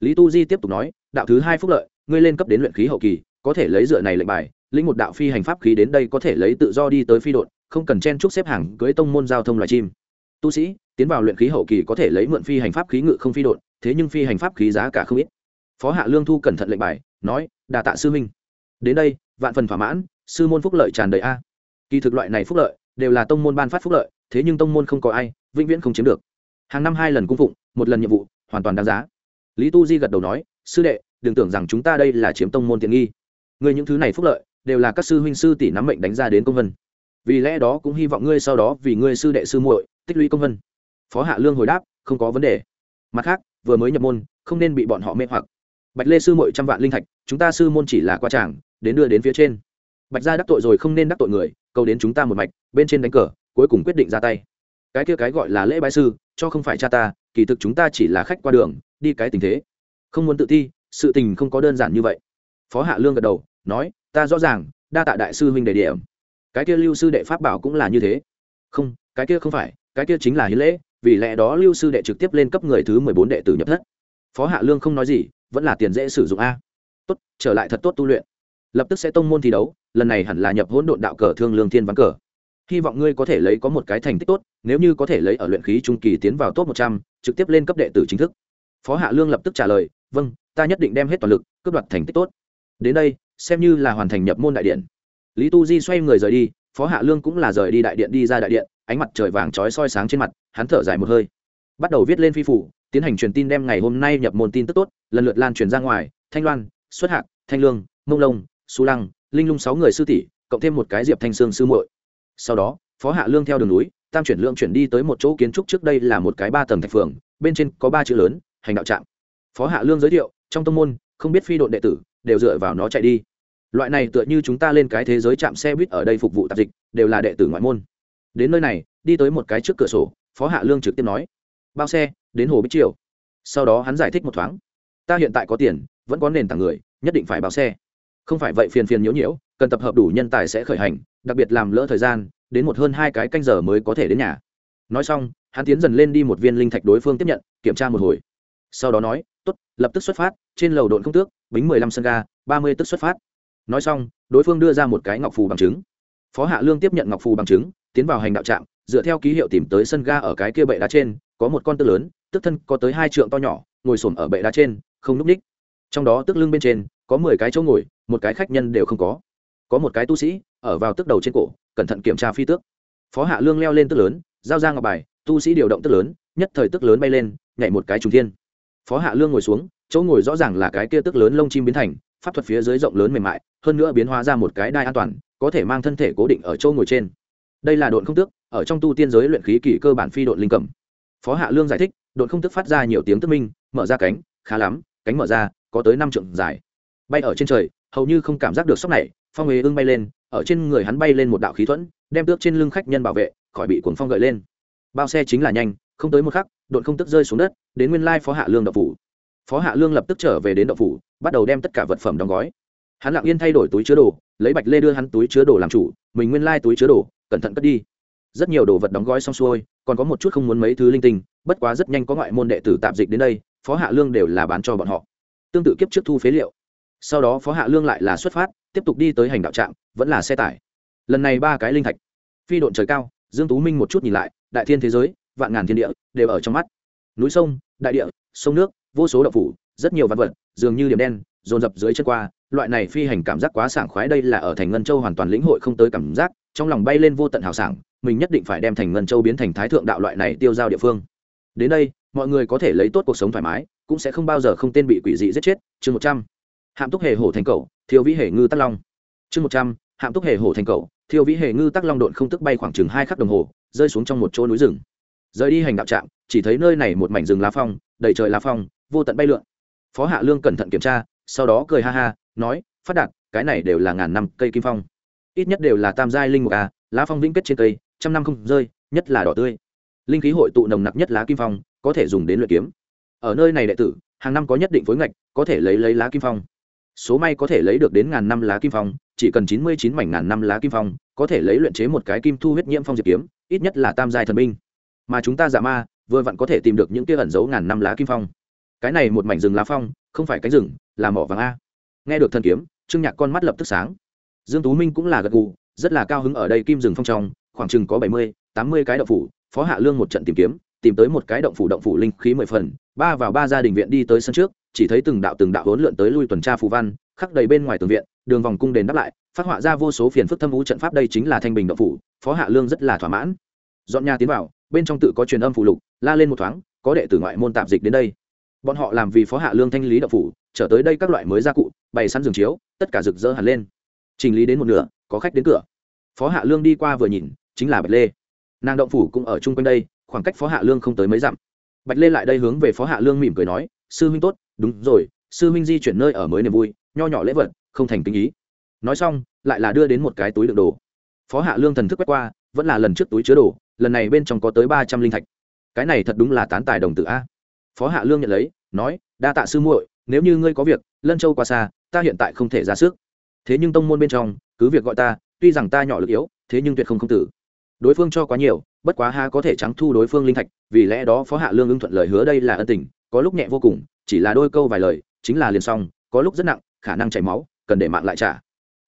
Lý tu di tiếp tục nói, đạo thứ hai phúc lợi, ngươi lên cấp đến luyện khí hậu kỳ, có thể lấy dựa này lệnh bài, lĩnh một đạo phi hành pháp khí đến đây có thể lấy tự do đi tới phi đội không cần chen chúc xếp hàng cưới tông môn giao thông loài chim. Tu sĩ, tiến vào luyện khí hậu kỳ có thể lấy mượn phi hành pháp khí ngự không phi đội thế nhưng phi hành pháp khí giá cả không ít. Phó hạ lương thu cẩn thận lệnh bài, nói, đà tạ sư minh đến đây, vạn phần thỏa mãn, sư môn phúc lợi tràn đầy a kỳ thực loại này phúc lợi đều là tông môn ban phát phúc lợi, thế nhưng tông môn không có ai, vĩnh viễn không chiếm được. Hàng năm hai lần cung phụng, một lần nhiệm vụ, hoàn toàn đáng giá. Lý tu di gật đầu nói, sư đệ, đừng tưởng rằng chúng ta đây là chiếm tông môn tiện nghi. Người những thứ này phúc lợi đều là các sư huynh sư tỷ nắm mệnh đánh ra đến công vân. Vì lẽ đó cũng hy vọng ngươi sau đó vì ngươi sư đệ sư muội tích lũy công vân. Phó hạ lương hồi đáp, không có vấn đề. Mặt khác, vừa mới nhập môn, không nên bị bọn họ mê hoặc. Bạch lê sư muội trăm vạn linh thạch, chúng ta sư môn chỉ là qua tràng, đến đưa đến phía trên. Bạch gia đắc tội rồi không nên đắc tội người câu đến chúng ta một mạch bên trên đánh cờ cuối cùng quyết định ra tay. Cái kia cái gọi là lễ bái sư cho không phải cha ta kỳ thực chúng ta chỉ là khách qua đường đi cái tình thế. Không muốn tự thi, sự tình không có đơn giản như vậy. Phó hạ lương gật đầu nói ta rõ ràng đa tạ đại sư huynh đề điểm. Cái kia lưu sư đệ pháp bảo cũng là như thế. Không cái kia không phải cái kia chính là hiến lễ vì lẽ đó lưu sư đệ trực tiếp lên cấp người thứ mười bốn đệ tử nhập thất. Phó hạ lương không nói gì vẫn là tiền dễ sử dụng a. Tốt trở lại thật tốt tu luyện. Lập tức sẽ tông môn thi đấu lần này hẳn là nhập hỗn độn đạo cờ thương lương thiên ván cờ. Hy vọng ngươi có thể lấy có một cái thành tích tốt, nếu như có thể lấy ở luyện khí trung kỳ tiến vào top một trăm, trực tiếp lên cấp đệ tử chính thức. Phó hạ lương lập tức trả lời vâng ta nhất định đem hết toàn lực, cướp đoạt thành tích tốt. Đến đây, xem như là hoàn thành nhập môn đại điện. Lý tu di xoay người rời đi, phó hạ lương cũng là rời đi đại điện đi ra đại điện, ánh mặt trời vàng trói soi sáng trên mặt, hắn thở dài một hơi. Bắt đầu viết lên phi phủ, tiến hành truyền tin đem ngày hôm nay nhập môn tin tức tốt, lần lượt lan truyền ra ngoài, thanh loan, xuất hạc, thanh lương, mông lông su lăng linh lung sáu người sư tỷ, cộng thêm một cái diệp thanh sương sư muội. Sau đó, phó hạ lương theo đường núi, tam chuyển lượng chuyển đi tới một chỗ kiến trúc trước đây là một cái ba tầng thạch phường, bên trên có ba chữ lớn, hành đạo trạm. Phó hạ lương giới thiệu, trong tông môn, không biết phi đội đệ tử, đều dựa vào nó chạy đi. Loại này tựa như chúng ta lên cái thế giới chạm xe buýt ở đây phục vụ tạp dịch, đều là đệ tử ngoại môn. Đến nơi này, đi tới một cái trước cửa sổ, phó hạ lương trực tiếp nói, bao xe, đến hồ bích triều. Sau đó hắn giải thích một thoáng, ta hiện tại có tiền, vẫn có nền tảng người, nhất định phải bao xe không phải vậy phiền phiền nhiễu nhiễu, cần tập hợp đủ nhân tài sẽ khởi hành, đặc biệt làm lỡ thời gian, đến một hơn hai cái canh giờ mới có thể đến nhà. Nói xong, hắn tiến dần lên đi một viên linh thạch đối phương tiếp nhận, kiểm tra một hồi. Sau đó nói, tốt, lập tức xuất phát, trên lầu độn không tước, bính mười lăm sân ga, ba mươi tức xuất phát. Nói xong, đối phương đưa ra một cái ngọc phù bằng chứng. Phó hạ lương tiếp nhận ngọc phù bằng chứng, tiến vào hành đạo trạm, dựa theo ký hiệu tìm tới sân ga ở cái kia bệ đá trên, có một con tức lớn, tức thân có tới hai trượng to nhỏ, ngồi xổm ở bệ đá trên, không núp ních. Trong đó tức lưng bên trên, có mười cái chỗ ngồi một cái khách nhân đều không có. Có một cái tu sĩ, ở vào tức đầu trên cổ, cẩn thận kiểm tra phi tước. Phó hạ lương leo lên tức lớn, giao ra ngọc bài, tu sĩ điều động tức lớn, nhất thời tức lớn bay lên, nhảy một cái trùng thiên. Phó hạ lương ngồi xuống, chỗ ngồi rõ ràng là cái kia tức lớn lông chim biến thành, pháp thuật phía dưới rộng lớn mềm mại, hơn nữa biến hóa ra một cái đai an toàn, có thể mang thân thể cố định ở chỗ ngồi trên. Đây là độn không tước, ở trong tu tiên giới luyện khí kỳ cơ bản phi độn linh cẩm phó hạ lương giải thích, độn không tức phát ra nhiều tiếng tức minh, mở ra cánh, khá lắm, cánh mở ra, có tới năm trượng dài. Bay ở trên trời hầu như không cảm giác được sốc này, phong huế ưng bay lên, ở trên người hắn bay lên một đạo khí thuẫn, đem tước trên lưng khách nhân bảo vệ, khỏi bị cuồng phong gợi lên. Bao xe chính là nhanh, không tới một khắc đội không tức rơi xuống đất, đến nguyên lai phó hạ lương đậu phủ. Phó hạ lương lập tức trở về đến đậu phủ, bắt đầu đem tất cả vật phẩm đóng gói. Hắn lặng yên thay đổi túi chứa đồ, lấy bạch lê đưa hắn túi chứa đồ làm chủ, mình nguyên lai túi chứa đồ, cẩn thận cất đi. Rất nhiều đồ vật đóng gói xong xuôi, còn có một chút không muốn mấy thứ linh tinh, bất quá rất nhanh có ngoại môn đệ tử tạp dịch đến đây, phó hạ lương đều là bán cho bọn họ. Tương tự kiếp trước thu phế liệu sau đó phó hạ lương lại là xuất phát, tiếp tục đi tới hành đạo trạm, vẫn là xe tải. Lần này ba cái linh thạch. Phi độn trời cao, dương tú minh một chút nhìn lại, đại thiên thế giới, vạn ngàn thiên địa, đều ở trong mắt. Núi sông, đại địa, sông nước, vô số động phủ, rất nhiều vật vật, dường như điểm đen, dồn dập dưới chân qua, loại này phi hành cảm giác quá sảng khoái đây là ở thành ngân châu hoàn toàn lĩnh hội không tới cảm giác, trong lòng bay lên vô tận hào sảng, mình nhất định phải đem thành ngân châu biến thành thái thượng đạo loại này tiêu giao địa phương. Đến đây, mọi người có thể lấy tốt cuộc sống thoải mái, cũng sẽ không bao giờ không tên bị quỷ dị giết chết, chương một trăm hạm túc hề hổ thành cầu thiếu vĩ hề ngư tắc long. Chương một trăm, hạm túc hề hổ thành cầu thiếu vĩ hề ngư tắc long độn không tức bay khoảng chừng hai khắc đồng hồ, rơi xuống trong một chỗ núi rừng. Rời đi hành đạo trạm, chỉ thấy nơi này một mảnh rừng lá phong, đầy trời lá phong, vô tận bay lượn. Phó hạ lương cẩn thận kiểm tra, sau đó cười ha ha, nói, phát đạt, cái này đều là ngàn năm cây kim phong. Ít nhất đều là tam giai linh mục a, lá phong vĩnh kết trên cây, trăm năm không rơi, nhất là đỏ tươi. Linh khí hội tụ nồng nặc nhất lá kim phong, có thể dùng đến luyện kiếm. Ở nơi này đệ tử, hàng năm có nhất định phối ngạch, có thể lấy lấy lá kim phong số may có thể lấy được đến ngàn năm lá kim phong, chỉ cần chín mươi chín mảnh ngàn năm lá kim phong, có thể lấy luyện chế một cái kim thu huyết nhiễm phong diệp kiếm, ít nhất là tam giai thần binh. Mà chúng ta giả ma, vừa vặn có thể tìm được những kia ẩn giấu ngàn năm lá kim phong. Cái này một mảnh rừng lá phong, không phải cánh rừng, là mỏ vàng a. Nghe được thần kiếm, trương nhạc con mắt lập tức sáng. Dương tú minh cũng là gật gù, rất là cao hứng ở đây kim rừng phong trong, khoảng chừng có bảy mươi, tám mươi cái động phủ, phó hạ lương một trận tìm kiếm, tìm tới một cái động phủ động phủ linh khí mười phần, ba vào ba gia đình viện đi tới sân trước chỉ thấy từng đạo từng đạo hỗn lượn tới lui tuần tra phù văn, khắc đầy bên ngoài tường viện, đường vòng cung đền đáp lại, phát họa ra vô số phiền phức thâm vũ trận pháp đây chính là thanh bình động phủ, phó hạ lương rất là thỏa mãn. Dọn nhà tiến vào, bên trong tự có truyền âm phụ lục, la lên một thoáng, có đệ tử ngoại môn tạp dịch đến đây. Bọn họ làm vì phó hạ lương thanh lý động phủ, trở tới đây các loại mới gia cụ, bày sẵn giường chiếu, tất cả rực rỡ hẳn lên. Trình lý đến một nửa, có khách đến cửa. Phó hạ lương đi qua vừa nhìn, chính là bạch lê. Nàng động phủ cũng ở chung quanh đây, khoảng cách phó hạ lương không tới mấy dặm. Bạch lê lại đây hướng về phó hạ lương mỉm cười nói, sư huynh tốt đúng rồi, sư huynh di chuyển nơi ở mới niềm vui, nho nhỏ lễ vật, không thành kinh ý. Nói xong, lại là đưa đến một cái túi đựng đồ. Phó hạ lương thần thức quét qua, vẫn là lần trước túi chứa đồ, lần này bên trong có tới ba trăm linh thạch. Cái này thật đúng là tán tài đồng tử a. Phó hạ lương nhận lấy, nói, đa tạ sư muội, nếu như ngươi có việc, lân châu qua xa, ta hiện tại không thể ra sức. Thế nhưng tông môn bên trong, cứ việc gọi ta, tuy rằng ta nhỏ lực yếu, thế nhưng tuyệt không không tử. Đối phương cho quá nhiều bất quá ha có thể trắng thu đối phương linh thạch, vì lẽ đó phó hạ lương ưng thuận lời hứa đây là ân tình, có lúc nhẹ vô cùng, chỉ là đôi câu vài lời, chính là liền xong, có lúc rất nặng, khả năng chảy máu, cần để mạng lại trả.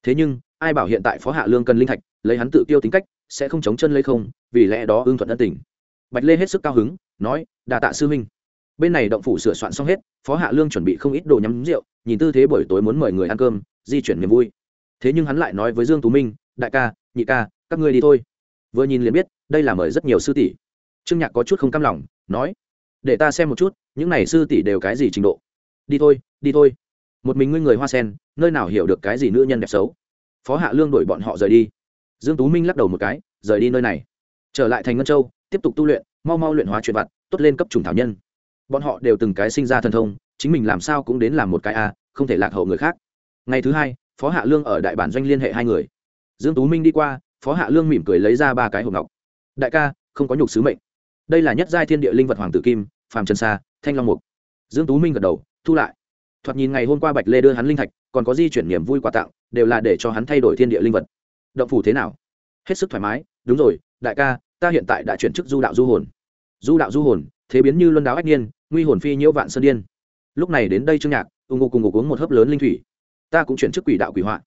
Thế nhưng, ai bảo hiện tại phó hạ lương cần linh thạch, lấy hắn tự tiêu tính cách, sẽ không chống chân lấy không, vì lẽ đó ưng thuận ân tình. Bạch lê hết sức cao hứng, nói đà tạ sư huynh. Bên này động phủ sửa soạn xong hết, phó hạ lương chuẩn bị không ít đồ nhắm rượu, nhìn tư thế buổi tối muốn mời người ăn cơm, di chuyển niềm vui. Thế nhưng hắn lại nói với dương tú minh, đại ca, nhị ca, các ngươi đi thôi vừa nhìn liền biết, đây là mời rất nhiều sư tỷ. Trương nhạc có chút không cam lòng, nói, để ta xem một chút, những này sư tỷ đều cái gì trình độ? Đi thôi đi thôi. Một mình ngươi người hoa sen, nơi nào hiểu được cái gì nữ nhân đẹp xấu? Phó hạ lương đuổi bọn họ rời đi. Dương tú minh lắc đầu một cái, rời đi nơi này. Trở lại thành ngân châu, tiếp tục tu luyện, mau mau luyện hóa chuyện vặt, tốt lên cấp trùng thảo nhân. Bọn họ đều từng cái sinh ra thần thông, chính mình làm sao cũng đến làm một cái a, không thể lạc hậu người khác. Ngày thứ hai, phó hạ lương ở đại bản doanh liên hệ hai người. Dương tú minh đi qua phó hạ lương mỉm cười lấy ra ba cái hộp ngọc. Đại ca, không có nhục sứ mệnh. Đây là nhất giai thiên địa linh vật hoàng tử kim, phàm trần sa, thanh long mục. Dương tú minh gật đầu, thu lại. Thoạt nhìn ngày hôm qua bạch lê đưa hắn linh thạch, còn có di chuyển niềm vui quà tặng, đều là để cho hắn thay đổi thiên địa linh vật. Động phủ thế nào? Hết sức thoải mái. Đúng rồi, đại ca, ta hiện tại đã chuyển chức du đạo du hồn. Du đạo du hồn? Thế biến như luân đáo ách niên, nguy hồn phi nhiễu vạn sơn điên. Lúc này đến đây trương nhạc, ung ngô cùng ngủ uống một hớp lớn linh thủy. Ta cũng chuyển chức quỷ đạo quỷ họa.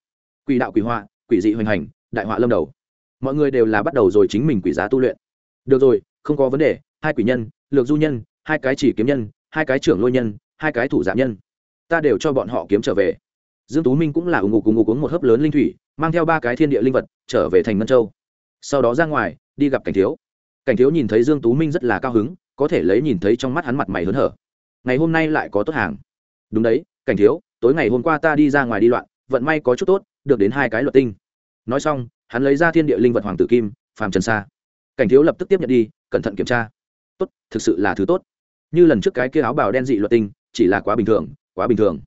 Quỷ đạo quỷ họa, quỷ dị hoành hành, đại họa lâm đầu mọi người đều là bắt đầu rồi chính mình quỷ giá tu luyện. Được rồi, không có vấn đề, hai quỷ nhân, lược du nhân, hai cái chỉ kiếm nhân, hai cái trưởng lôi nhân, hai cái thủ giảm nhân. Ta đều cho bọn họ kiếm trở về. Dương tú minh cũng là ủng ngục cùng ngục uống một hớp lớn linh thủy, mang theo ba cái thiên địa linh vật trở về thành ngân châu. Sau đó ra ngoài, đi gặp cảnh thiếu. Cảnh thiếu nhìn thấy dương tú minh rất là cao hứng, có thể lấy nhìn thấy trong mắt hắn mặt mày hớn hở. Ngày hôm nay lại có tốt hàng. Đúng đấy, cảnh thiếu, tối ngày hôm qua ta đi ra ngoài đi loạn, vận may có chút tốt, được đến hai cái luật tinh. Nói xong hắn lấy ra thiên địa linh vật hoàng tử kim, phàm trần sa. Cảnh thiếu lập tức tiếp nhận đi, cẩn thận kiểm tra. Tốt, thực sự là thứ tốt. Như lần trước cái kia áo bào đen dị luật tinh, chỉ là quá bình thường, quá bình thường.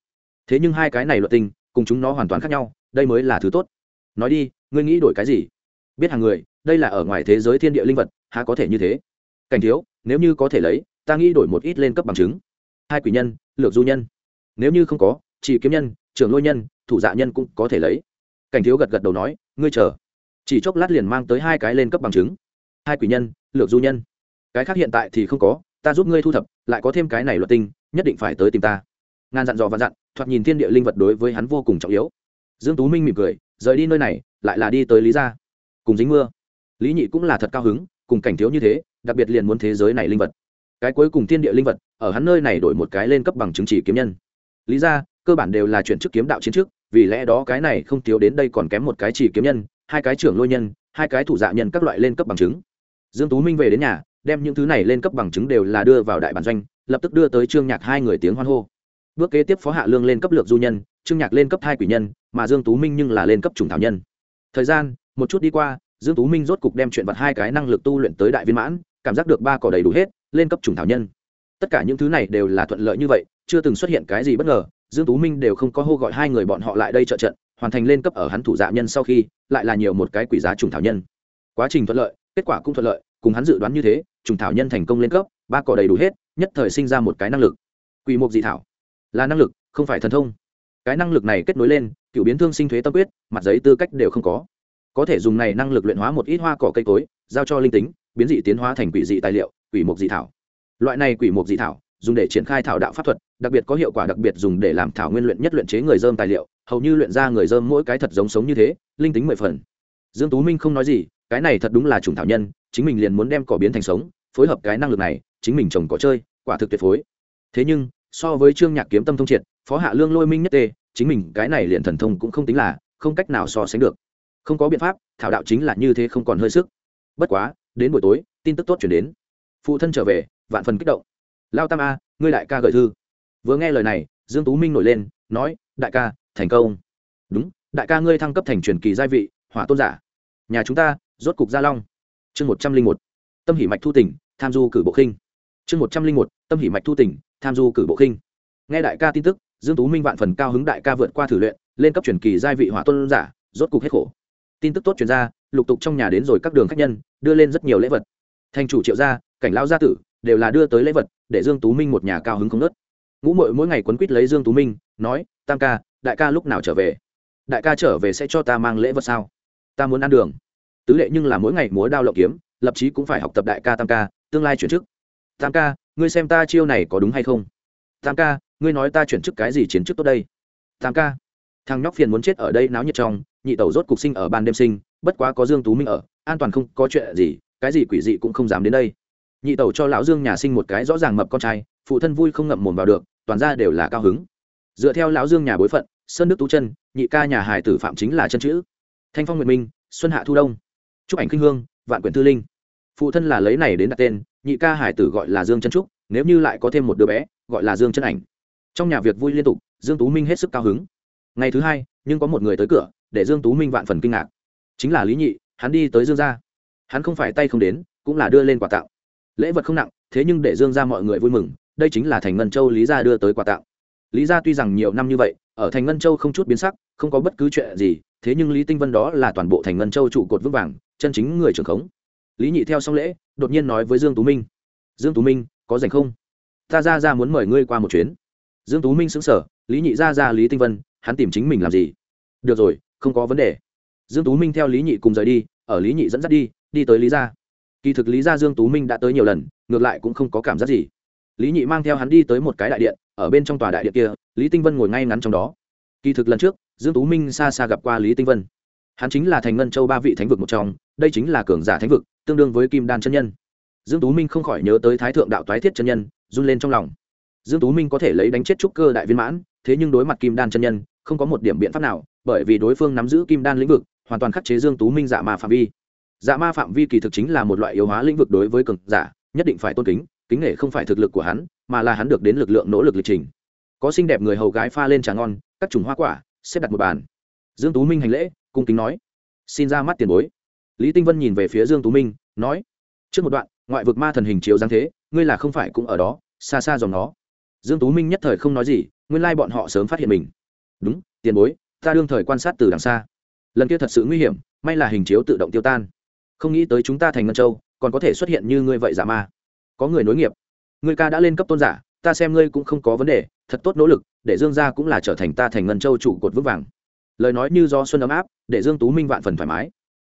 Thế nhưng hai cái này luật tinh, cùng chúng nó hoàn toàn khác nhau, đây mới là thứ tốt. Nói đi, ngươi nghĩ đổi cái gì? Biết hàng người, đây là ở ngoài thế giới thiên địa linh vật, há có thể như thế? Cảnh thiếu, nếu như có thể lấy, ta nghĩ đổi một ít lên cấp bằng chứng. Hai quỷ nhân, lược du nhân. Nếu như không có, chỉ kiếm nhân, trưởng lôi nhân, thủ dạ nhân cũng có thể lấy. Cảnh thiếu gật gật đầu nói, ngươi chờ chỉ chốc lát liền mang tới hai cái lên cấp bằng chứng. Hai quỷ nhân lược du nhân. Cái khác hiện tại thì không có ta giúp ngươi thu thập lại có thêm cái này luật tinh nhất định phải tới tìm ta. Ngàn dặn dò và dặn thoạt nhìn thiên địa linh vật đối với hắn vô cùng trọng yếu. Dương tú minh mỉm cười rời đi nơi này lại là đi tới lý gia. Cùng dính mưa. Lý nhị cũng là thật cao hứng cùng cảnh thiếu như thế đặc biệt liền muốn thế giới này linh vật. Cái cuối cùng thiên địa linh vật ở hắn nơi này đổi một cái lên cấp bằng chứng chỉ kiếm nhân. Lý ra cơ bản đều là chuyển chức kiếm đạo chiến trước, vì lẽ đó cái này không thiếu đến đây còn kém một cái chỉ kiếm nhân hai cái trưởng lôi nhân, hai cái thủ dạ nhân các loại lên cấp bằng chứng. Dương tú minh về đến nhà, đem những thứ này lên cấp bằng chứng đều là đưa vào đại bản doanh, lập tức đưa tới trương nhạc hai người tiếng hoan hô. Bước kế tiếp phó hạ lương lên cấp lược du nhân, trương nhạc lên cấp hai quỷ nhân, mà dương tú minh nhưng là lên cấp trùng thảo nhân. Thời gian, một chút đi qua, dương tú minh rốt cục đem chuyện vật hai cái năng lực tu luyện tới đại viên mãn, cảm giác được ba cỏ đầy đủ hết, lên cấp trùng thảo nhân. Tất cả những thứ này đều là thuận lợi như vậy, chưa từng xuất hiện cái gì bất ngờ, dương tú minh đều không có hô gọi hai người bọn họ lại đây trợ trận hoàn thành lên cấp ở hắn thủ dạ nhân sau khi, lại là nhiều một cái quỷ giá trùng thảo nhân. Quá trình thuận lợi, kết quả cũng thuận lợi, cùng hắn dự đoán như thế, trùng thảo nhân thành công lên cấp, ba cỏ đầy đủ hết, nhất thời sinh ra một cái năng lực. Quỷ mục dị thảo. Là năng lực, không phải thần thông. Cái năng lực này kết nối lên, cựu biến thương sinh thuế tâm quyết, mặt giấy tư cách đều không có. Có thể dùng này năng lực luyện hóa một ít hoa cỏ cây cối, giao cho linh tính, biến dị tiến hóa thành quỷ dị tài liệu, quỷ mục dị thảo. Loại này quỷ mục dị thảo dùng để triển khai thảo đạo pháp thuật, đặc biệt có hiệu quả đặc biệt dùng để làm thảo nguyên luyện nhất luyện chế người dơm tài liệu, hầu như luyện ra người dơm mỗi cái thật giống sống như thế, linh tính mười phần. Dương tú minh không nói gì, cái này thật đúng là chủng thảo nhân, chính mình liền muốn đem cỏ biến thành sống, phối hợp cái năng lực này, chính mình trồng cỏ chơi, quả thực tuyệt phối. Thế nhưng, so với trương nhạc kiếm tâm thông triệt, phó hạ lương lôi minh nhất tê, chính mình cái này liền thần thông cũng không tính là, không cách nào so sánh được. Không có biện pháp, thảo đạo chính là như thế không còn hơi sức. Bất quá, đến buổi tối, tin tức tốt chuyển đến. Phụ thân trở về, vạn phần kích động lao tam a, ngươi đại ca gợi thư. Vừa nghe lời này, dương tú minh nổi lên, nói, đại ca, thành công. Đúng, đại ca ngươi thăng cấp thành truyền kỳ gia vị, hỏa tôn giả. Nhà chúng ta, rốt cục gia long. Chương một trăm linh một, tâm hỷ mạch thu tỉnh, tham du cử bộ khinh. Chương một trăm linh một, tâm hỷ mạch thu tỉnh, tham du cử bộ khinh. Nghe đại ca tin tức, dương tú minh vạn phần cao hứng đại ca vượt qua thử luyện, lên cấp truyền kỳ gia vị hỏa tôn giả, rốt cục hết khổ. Tin tức tốt truyền ra, lục tục trong nhà đến rồi các đường khách nhân, đưa lên rất nhiều lễ vật. Thành chủ triệu gia, cảnh lão gia tử đều là đưa tới lễ vật, để dương tú minh một nhà cao hứng không nớt ngũ mội mỗi ngày quấn quýt lấy dương tú minh, nói, tam ca, đại ca lúc nào trở về? Đại ca trở về sẽ cho ta mang lễ vật sao? Ta muốn ăn đường. Tứ lệ nhưng là mỗi ngày múa đao lộng kiếm, lập chí cũng phải học tập đại ca tam ca, tương lai chuyển chức. Tam ca, ngươi xem ta chiêu này có đúng hay không? Tam ca, ngươi nói ta chuyển chức cái gì chiến chức tốt đây? Tam ca. Thằng nhóc phiền muốn chết ở đây náo nhiệt trong, nhị tẩu rốt cục sinh ở ban đêm sinh, bất quá có dương tú minh ở, an toàn không có chuyện gì, cái gì quỷ dị cũng không dám đến đây nhị tẩu cho lão dương nhà sinh một cái rõ ràng mập con trai, phụ thân vui không ngậm mồm vào được, toàn ra đều là cao hứng. Dựa theo lão dương nhà bối phận, sơn nước tú chân, nhị ca nhà hài tử phạm chính là chân chữ. Thanh phong nguyệt minh, xuân hạ thu đông. Chúc ảnh kinh hương, vạn quyển thư linh. Phụ thân là lấy này đến đặt tên, nhị ca hải tử gọi là dương chân trúc, nếu như lại có thêm một đứa bé, gọi là dương chân ảnh. Trong nhà việc vui liên tục, dương tú minh hết sức cao hứng. Ngày thứ hai, nhưng có một người tới cửa, để dương tú minh vạn phần kinh ngạc. Chính là lý nhị, hắn đi tới dương gia. Hắn không phải tay không đến, cũng là đưa lên quà tặng lễ vật không nặng, thế nhưng để dương gia mọi người vui mừng, đây chính là thành ngân châu lý gia đưa tới quà tặng. Lý gia tuy rằng nhiều năm như vậy, ở thành ngân châu không chút biến sắc, không có bất cứ chuyện gì, thế nhưng lý tinh vân đó là toàn bộ thành ngân châu trụ cột vững vàng, chân chính người trưởng khống. Lý nhị theo xong lễ, đột nhiên nói với dương tú minh, dương tú minh, có rảnh không? Ta ra ra muốn mời ngươi qua một chuyến. Dương tú minh xứng sở lý nhị ra ra lý tinh vân, hắn tìm chính mình làm gì? Được rồi, không có vấn đề. Dương tú minh theo lý nhị cùng rời đi, ở lý nhị dẫn dắt đi đi tới lý gia kỳ thực lý gia dương tú minh đã tới nhiều lần, ngược lại cũng không có cảm giác gì. Lý nhị mang theo hắn đi tới một cái đại điện, ở bên trong tòa đại điện kia, lý tinh vân ngồi ngay ngắn trong đó. Kỳ thực lần trước, dương tú minh xa xa gặp qua lý tinh vân. Hắn chính là thành ngân châu ba vị thánh vực một trong, đây chính là cường giả thánh vực, tương đương với kim đan chân nhân. Dương tú minh không khỏi nhớ tới thái thượng đạo toái thiết chân nhân, run lên trong lòng. Dương tú minh có thể lấy đánh chết trúc cơ đại viên mãn, thế nhưng đối mặt kim đan chân nhân, không có một điểm biện pháp nào, bởi vì đối phương nắm giữ kim đan lĩnh vực, hoàn toàn khắc chế dương tú minh dạ giả mà phạm vi dạ ma phạm vi kỳ thực chính là một loại yếu hóa lĩnh vực đối với cường giả, nhất định phải tôn kính kính nể không phải thực lực của hắn, mà là hắn được đến lực lượng nỗ lực lịch trình. Có xinh đẹp người hầu gái pha lên trà ngon các chủng hoa quả, xếp đặt một bàn. Dương tú minh hành lễ, cung kính nói, xin ra mắt tiền bối. Lý tinh vân nhìn về phía dương tú minh, nói, trước một đoạn, ngoại vực ma thần hình chiếu giáng thế, ngươi là không phải cũng ở đó, xa xa dòng nó. Dương tú minh nhất thời không nói gì, nguyên lai bọn họ sớm phát hiện mình. Đúng, tiền bối, ta đương thời quan sát từ đằng xa. Lần kia thật sự nguy hiểm, may là hình chiếu tự động tiêu tan không nghĩ tới chúng ta thành ngân châu, còn có thể xuất hiện như ngươi vậy giả ma. Có người nối nghiệp. Ngươi ca đã lên cấp tôn giả, ta xem ngươi cũng không có vấn đề, thật tốt nỗ lực, để dương gia cũng là trở thành ta thành ngân châu trụ cột vững vàng. Lời nói như do xuân ấm áp, để dương tú minh vạn phần thoải mái.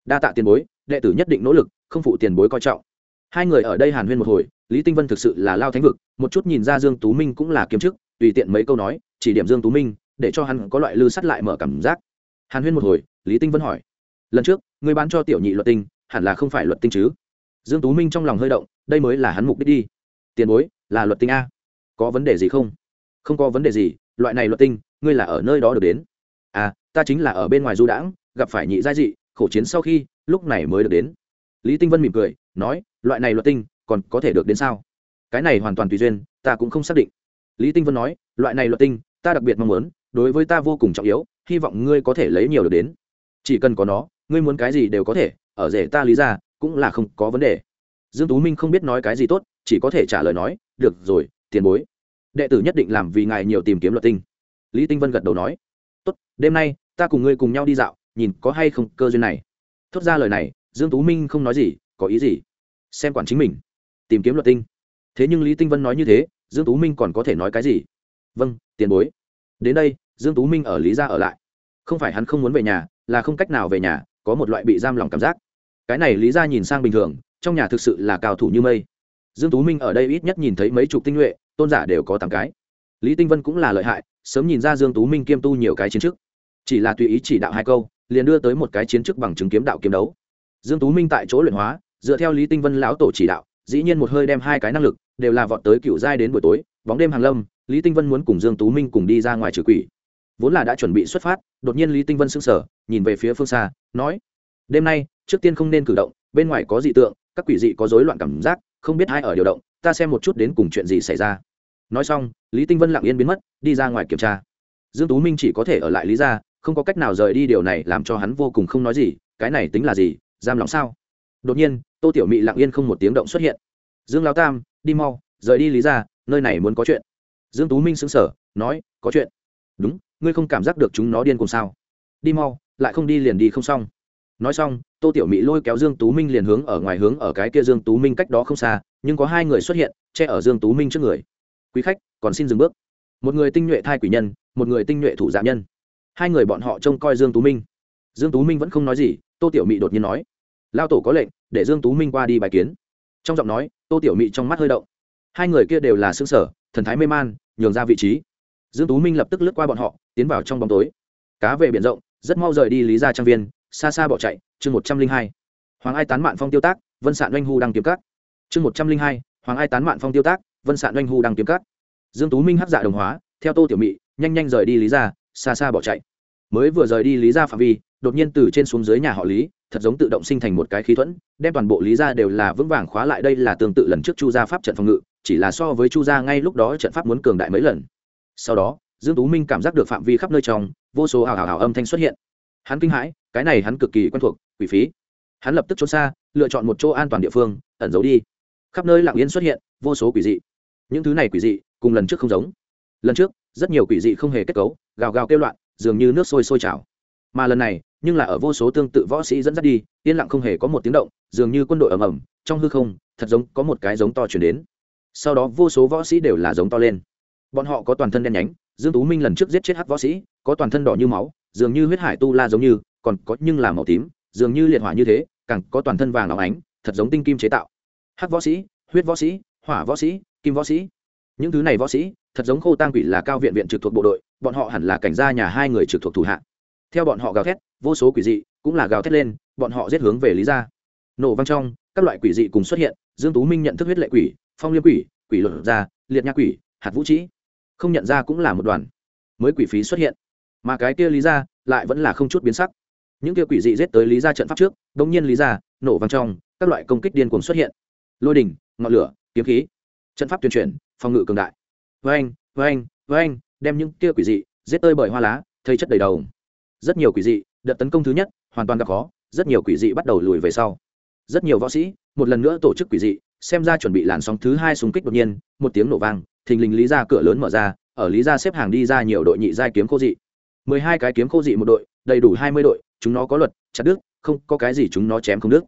Đa tạ tiền bối, đệ tử nhất định nỗ lực, không phụ tiền bối coi trọng. Hai người ở đây hàn huyên một hồi, lý tinh vân thực sự là lao thánh vực, một chút nhìn ra dương tú minh cũng là kiếm chức, tùy tiện mấy câu nói, chỉ điểm dương tú minh, để cho hắn có loại lư sắt lại mở cảm giác. Hàn huyên một hồi, lý tinh vân hỏi, lần trước, ngươi bán cho tiểu nhị luật tinh hẳn là không phải luật tinh chứ. Dương tú minh trong lòng hơi động, đây mới là hắn mục đích đi. Tiền bối, là luật tinh a. Có vấn đề gì không? Không có vấn đề gì, loại này luật tinh, ngươi là ở nơi đó được đến. À ta chính là ở bên ngoài du đãng, gặp phải nhị gia dị, khổ chiến sau khi, lúc này mới được đến. Lý tinh vân mỉm cười, nói, loại này luật tinh, còn có thể được đến sao? Cái này hoàn toàn tùy duyên, ta cũng không xác định. Lý tinh vân nói, loại này luật tinh, ta đặc biệt mong muốn, đối với ta vô cùng trọng yếu, hy vọng ngươi có thể lấy nhiều được đến. Chỉ cần có nó, ngươi muốn cái gì đều có thể ở rể ta lý ra, cũng là không có vấn đề. Dương tú minh không biết nói cái gì tốt, chỉ có thể trả lời nói, được rồi, tiền bối. Đệ tử nhất định làm vì ngài nhiều tìm kiếm luật tinh. Lý tinh vân gật đầu nói, tốt, đêm nay, ta cùng ngươi cùng nhau đi dạo, nhìn có hay không cơ duyên này. Thốt ra lời này, dương tú minh không nói gì, có ý gì? Xem quản chính mình. Tìm kiếm luật tinh. Thế nhưng lý tinh vân nói như thế, dương tú minh còn có thể nói cái gì? Vâng tiền bối. Đến đây, dương tú minh ở lý gia ở lại. Không phải hắn không muốn về nhà, là không cách nào về nhà, có một loại bị giam lòng cảm giác cái này lý gia nhìn sang bình thường, trong nhà thực sự là cao thủ như mây. Dương tú minh ở đây ít nhất nhìn thấy mấy chục tinh nhuệ, tôn giả đều có tám cái. Lý tinh vân cũng là lợi hại, sớm nhìn ra dương tú minh kiêm tu nhiều cái chiến chức. Chỉ là tùy ý chỉ đạo hai câu, liền đưa tới một cái chiến chức bằng chứng kiếm đạo kiếm đấu. Dương tú minh tại chỗ luyện hóa, dựa theo lý tinh vân lão tổ chỉ đạo, dĩ nhiên một hơi đem hai cái năng lực đều là vọt tới cựu giai đến buổi tối, bóng đêm hàng lâm, lý tinh vân muốn cùng dương tú minh cùng đi ra ngoài trừ quỷ. Vốn là đã chuẩn bị xuất phát, đột nhiên lý tinh vân sững sờ, nhìn về phía phương xa, nói đêm nay, trước tiên không nên cử động, bên ngoài có dị tượng, các quỷ dị có rối loạn cảm giác, không biết ai ở điều động, ta xem một chút đến cùng chuyện gì xảy ra. Nói xong, lý tinh vân lặng yên biến mất, đi ra ngoài kiểm tra. Dương tú minh chỉ có thể ở lại lý gia, không có cách nào rời đi điều này làm cho hắn vô cùng không nói gì, cái này tính là gì, giam lòng sao? Đột nhiên, tô tiểu mị lặng yên không một tiếng động xuất hiện. Dương lao tam, đi mau, rời đi lý gia, nơi này muốn có chuyện. Dương tú minh sững sờ, nói, có chuyện. Đúng, ngươi không cảm giác được chúng nó điên cùng sao? Đi mau, lại không đi liền đi không xong nói xong, tô tiểu mỹ lôi kéo dương tú minh liền hướng ở ngoài hướng ở cái kia dương tú minh cách đó không xa, nhưng có hai người xuất hiện, che ở dương tú minh trước người. Quý khách, còn xin dừng bước. Một người tinh nhuệ thai quỷ nhân, một người tinh nhuệ thủ dạ nhân. Hai người bọn họ trông coi dương tú minh. Dương tú minh vẫn không nói gì, tô tiểu mỹ đột nhiên nói, lao tổ có lệnh, để dương tú minh qua đi bài kiến. Trong giọng nói, tô tiểu mỹ trong mắt hơi động. Hai người kia đều là xương sở thần thái mê man, nhường ra vị trí. Dương tú minh lập tức lướt qua bọn họ, tiến vào trong bóng tối. Cá về biển rộng, rất mau rời đi lý gia trang viên xa xa bỏ chạy, chương một trăm linh hai. Hoàng ai tán mạn phong tiêu tác, vân sạn oanh hu đang kiếm cắt chương một trăm linh hai, hoàng ai tán mạn phong tiêu tác, vân sạn oanh hu đang kiếm cắt dương tú minh hấp dạ đồng hóa, theo tô tiểu mị, nhanh nhanh rời đi lý gia, xa xa bỏ chạy. Mới vừa rời đi lý gia phạm vi, đột nhiên từ trên xuống dưới nhà họ lý, thật giống tự động sinh thành một cái khí thuẫn, đem toàn bộ lý gia đều là vững vàng khóa lại đây là tương tự lần trước chu gia pháp trận phòng ngự, chỉ là so với chu gia ngay lúc đó trận pháp muốn cường đại mấy lần. Sau đó, dương tú minh cảm giác được phạm vi khắp nơi trong, vô số ảo ảo ảo âm thanh xuất hiện hắn kinh hãi, cái này hắn cực kỳ quen thuộc, quỷ phí. Hắn lập tức trốn xa, lựa chọn một chỗ an toàn địa phương, ẩn giấu đi. Khắp nơi lặng yên xuất hiện, vô số quỷ dị. Những thứ này quỷ dị, cùng lần trước không giống. Lần trước, rất nhiều quỷ dị không hề kết cấu, gào gào kêu loạn, dường như nước sôi sôi trào. Mà lần này, nhưng là ở vô số tương tự võ sĩ dẫn dắt đi, yên lặng không hề có một tiếng động, dường như quân đội ầm ầm, trong hư không, thật giống có một cái giống to chuyển đến. Sau đó vô số võ sĩ đều là giống to lên. Bọn họ có toàn thân đen nhánh, dương tú minh lần trước giết chết hắc võ sĩ, có toàn thân đỏ như máu dường như huyết hải tu la giống như còn có nhưng là màu tím dường như liệt hỏa như thế càng có toàn thân vàng óng ánh thật giống tinh kim chế tạo. Hắc võ sĩ huyết võ sĩ hỏa võ sĩ kim võ sĩ. Những thứ này võ sĩ thật giống khô tang quỷ là cao viện viện trực thuộc bộ đội bọn họ hẳn là cảnh gia nhà hai người trực thuộc thủ hạ. Theo bọn họ gào thét vô số quỷ dị cũng là gào thét lên bọn họ giết hướng về lý gia. Nổ vang trong các loại quỷ dị cùng xuất hiện dương tú minh nhận thức huyết lệ quỷ phong liêm quỷ quỷ luật gia, liệt nha quỷ hạt vũ trĩ. Không nhận ra cũng là một đoàn. Mới quỷ phí xuất hiện mà cái kia lý ra lại vẫn là không chút biến sắc. Những kia quỷ dị giết tới lý ra trận pháp trước đống nhiên lý ra nổ vang trong các loại công kích điên cuồng xuất hiện. Lôi đình, ngọn lửa kiếm khí. Trận pháp tuyên truyền phòng ngự cường đại. Vê anh vê anh vê anh đem những kia quỷ dị giết tơi bởi hoa lá thây chất đầy đầu. Rất nhiều quỷ dị đợt tấn công thứ nhất hoàn toàn gặp khó rất nhiều quỷ dị bắt đầu lùi về sau. Rất nhiều võ sĩ một lần nữa tổ chức quỷ dị xem ra chuẩn bị làn sóng thứ hai súng kích đột nhiên một tiếng nổ vang thình lình lý ra cửa lớn mở ra ở lý ra xếp hàng đi ra nhiều đội nhị giai kiếm khô dị mười hai cái kiếm khô dị một đội, đầy đủ hai mươi đội, chúng nó có luật, chặt đứt, không có cái gì chúng nó chém không đứt.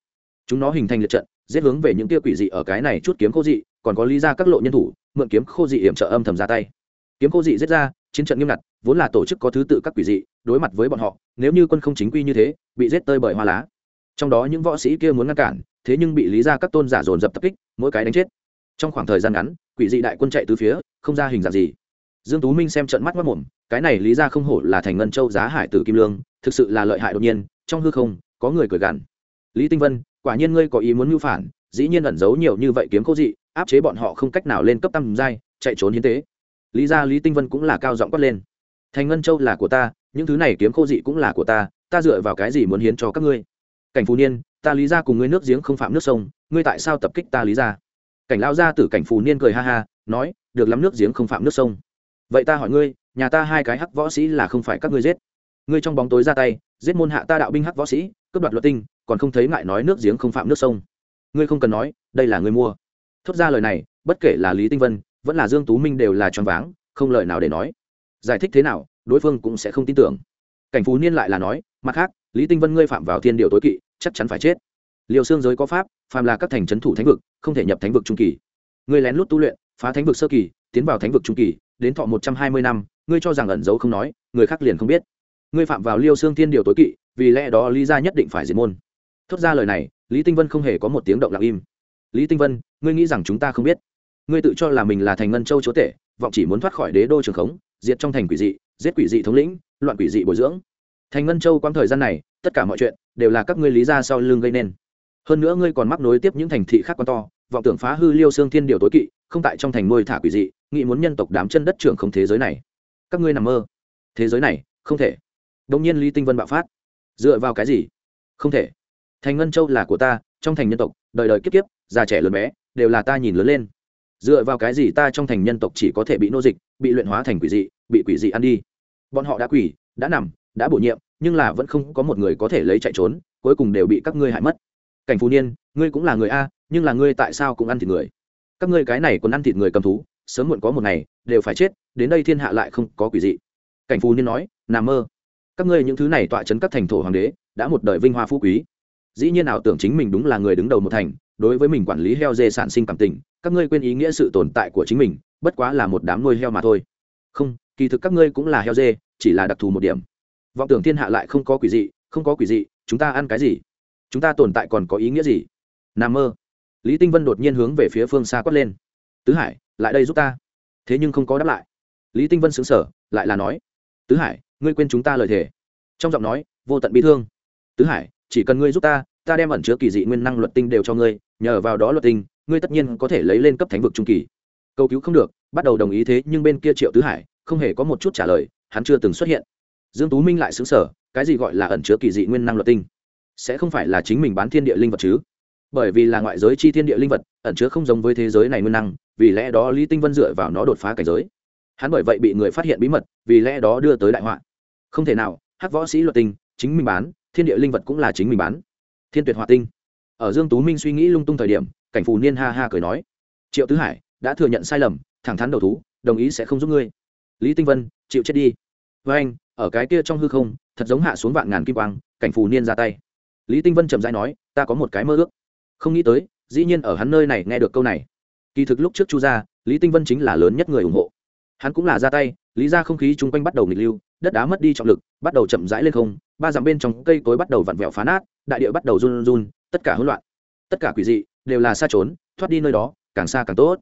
Chúng nó hình thành liệt trận, giết hướng về những tia quỷ dị ở cái này chút kiếm khô dị, còn có lý ra các lộ nhân thủ, mượn kiếm khô dị hiểm trợ âm thầm ra tay. Kiếm khô dị giết ra, chiến trận nghiêm ngặt, vốn là tổ chức có thứ tự các quỷ dị, đối mặt với bọn họ, nếu như quân không chính quy như thế, bị giết tơi bởi hoa lá. Trong đó những võ sĩ kia muốn ngăn cản, thế nhưng bị lý ra các tôn giả dồn dập tập kích, mỗi cái đánh chết. Trong khoảng thời gian ngắn, quỷ dị đại quân chạy từ phía, không ra hình dạng gì dương tú minh xem trận mắt mất mồm, cái này lý ra không hổ là thành ngân châu giá hải tử kim lương, thực sự là lợi hại đột nhiên, trong hư không, có người cười gằn. Lý tinh vân, quả nhiên ngươi có ý muốn mưu phản, dĩ nhiên ẩn giấu nhiều như vậy kiếm cô dị, áp chế bọn họ không cách nào lên cấp tam giai, chạy trốn hiến tế. Lý ra lý tinh vân cũng là cao giọng quát lên. Thành ngân châu là của ta, những thứ này kiếm khô dị cũng là của ta ta dựa vào cái gì muốn hiến cho các ngươi? Cảnh phù niên, ta lý ra cùng ngươi nước giếng không phạm nước sông, ngươi tại sao tập kích ta lý ra? Cảnh lao ra từ cảnh phù niên cười ha ha, nói, được lắm nước giếng không phạm nước sông vậy ta hỏi ngươi, nhà ta hai cái hắc võ sĩ là không phải các ngươi giết. Ngươi trong bóng tối ra tay, giết môn hạ ta đạo binh hắc võ sĩ, cướp đoạt luật tinh, còn không thấy ngại nói nước giếng không phạm nước sông. Ngươi không cần nói, đây là ngươi mua. Thốt ra lời này, bất kể là lý tinh vân, vẫn là dương tú minh đều là choáng váng, không lời nào để nói. Giải thích thế nào, đối phương cũng sẽ không tin tưởng. Cảnh phú niên lại là nói, mặt khác, lý tinh vân ngươi phạm vào thiên điều tối kỵ, chắc chắn phải chết. Liều xương giới có pháp, phàm là các thành trấn thủ thánh vực, không thể nhập thánh vực trung kỳ. Ngươi lén lút tu luyện, phá thánh vực sơ kỳ, tiến vào thánh vực trung kỳ đến thọ một trăm hai mươi năm, ngươi cho rằng ẩn giấu không nói, người khác liền không biết. Ngươi phạm vào liêu xương thiên điều tối kỵ, vì lẽ đó lý gia nhất định phải diệt môn. Thốt ra lời này, lý tinh vân không hề có một tiếng động lặng im. Lý tinh vân, ngươi nghĩ rằng chúng ta không biết? Ngươi tự cho là mình là thành ngân châu chúa tể, vọng chỉ muốn thoát khỏi đế đô trường khống, diệt trong thành quỷ dị, giết quỷ dị thống lĩnh, loạn quỷ dị bồi dưỡng. Thành ngân châu quãng thời gian này, tất cả mọi chuyện đều là các ngươi lý ra sau lưng gây nên. Hơn nữa ngươi còn mắc nối tiếp những thành thị khác quan to, vọng tưởng phá hư liêu xương thiên điều tối kỵ, không tại trong thành nuôi thả quỷ dị nghĩ muốn nhân tộc đám chân đất trưởng không thế giới này. Các ngươi nằm mơ. Thế giới này, không thể. Đông nhiên lý tinh vân bạo phát. Dựa vào cái gì? Không thể. Thành ngân châu là của ta, trong thành nhân tộc, đời đời kiếp kiếp, già trẻ lớn bé, đều là ta nhìn lớn lên. Dựa vào cái gì ta trong thành nhân tộc chỉ có thể bị nô dịch, bị luyện hóa thành quỷ dị, bị quỷ dị ăn đi? Bọn họ đã quỷ, đã nằm, đã bổ nhiệm, nhưng là vẫn không có một người có thể lấy chạy trốn, cuối cùng đều bị các ngươi hại mất. Cảnh phú niên, ngươi cũng là người a, nhưng là ngươi tại sao cũng ăn thịt người? Các ngươi cái này còn ăn thịt người cầm thú sớm muộn có một ngày, đều phải chết, đến đây thiên hạ lại không có quỷ dị. Cảnh phù niên nói nà mơ, các ngươi những thứ này tọa chấn các thành thổ hoàng đế, đã một đời vinh hoa phú quý. Dĩ nhiên nào tưởng chính mình đúng là người đứng đầu một thành, đối với mình quản lý heo dê sản sinh cảm tình, các ngươi quên ý nghĩa sự tồn tại của chính mình, bất quá là một đám nuôi heo mà thôi. Không, kỳ thực các ngươi cũng là heo dê, chỉ là đặc thù một điểm. Vọng tưởng thiên hạ lại không có quỷ dị, không có quỷ dị, chúng ta ăn cái gì? Chúng ta tồn tại còn có ý nghĩa gì? N a mơ. Lý tinh vân đột nhiên hướng về phía phương xa quát lên. Tứ hải lại đây giúp ta. Thế nhưng không có đáp lại. Lý tinh vân xứng sở lại là nói, tứ hải, ngươi quên chúng ta lời thề. Trong giọng nói, vô tận bi thương. Tứ hải, chỉ cần ngươi giúp ta ta đem ẩn chứa kỳ dị nguyên năng luật tinh đều cho ngươi, nhờ vào đó luật tinh, ngươi tất nhiên có thể lấy lên cấp thánh vực trung kỳ. Cầu cứu không được, bắt đầu đồng ý thế, nhưng bên kia triệu tứ hải không hề có một chút trả lời, hắn chưa từng xuất hiện. Dương tú minh lại xứng sở cái gì gọi là ẩn chứa kỳ dị nguyên năng luật tinh? Sẽ không phải là chính mình bán thiên địa linh vật chứ? Bởi vì là ngoại giới chi thiên địa linh vật, ẩn chứa không giống với thế giới này nguyên năng, vì lẽ đó lý tinh vân dựa vào nó đột phá cảnh giới. Hắn bởi vậy bị người phát hiện bí mật, vì lẽ đó đưa tới đại họa. Không thể nào, hắc võ sĩ luật tinh, chính mình bán, thiên địa linh vật cũng là chính mình bán. Thiên tuyệt hỏa tinh. Ở dương tú minh suy nghĩ lung tung thời điểm, cảnh phù niên ha ha cười nói, triệu tứ hải, đã thừa nhận sai lầm, thẳng thắn đầu thú, đồng ý sẽ không giúp ngươi. Lý tinh vân, chịu chết đi. Với anh, ở cái kia trong hư không, thật giống hạ xuống vạn ngàn kim quang, cảnh phù niên ra tay. Lý tinh vân trầm rãi nói, ta có một cái mơ ước không nghĩ tới, dĩ nhiên ở hắn nơi này nghe được câu này. Kỳ thực lúc trước chu gia, lý tinh vân chính là lớn nhất người ủng hộ. Hắn cũng là ra tay, lý ra không khí chung quanh bắt đầu nghịch lưu, đất đá mất đi trọng lực, bắt đầu chậm rãi lên không, ba dặm bên trong cây cối bắt đầu vặn vẹo phá nát, đại địa bắt đầu run run, tất cả hỗn loạn. Tất cả quỷ dị, đều là xa trốn, thoát đi nơi đó, càng xa càng tốt.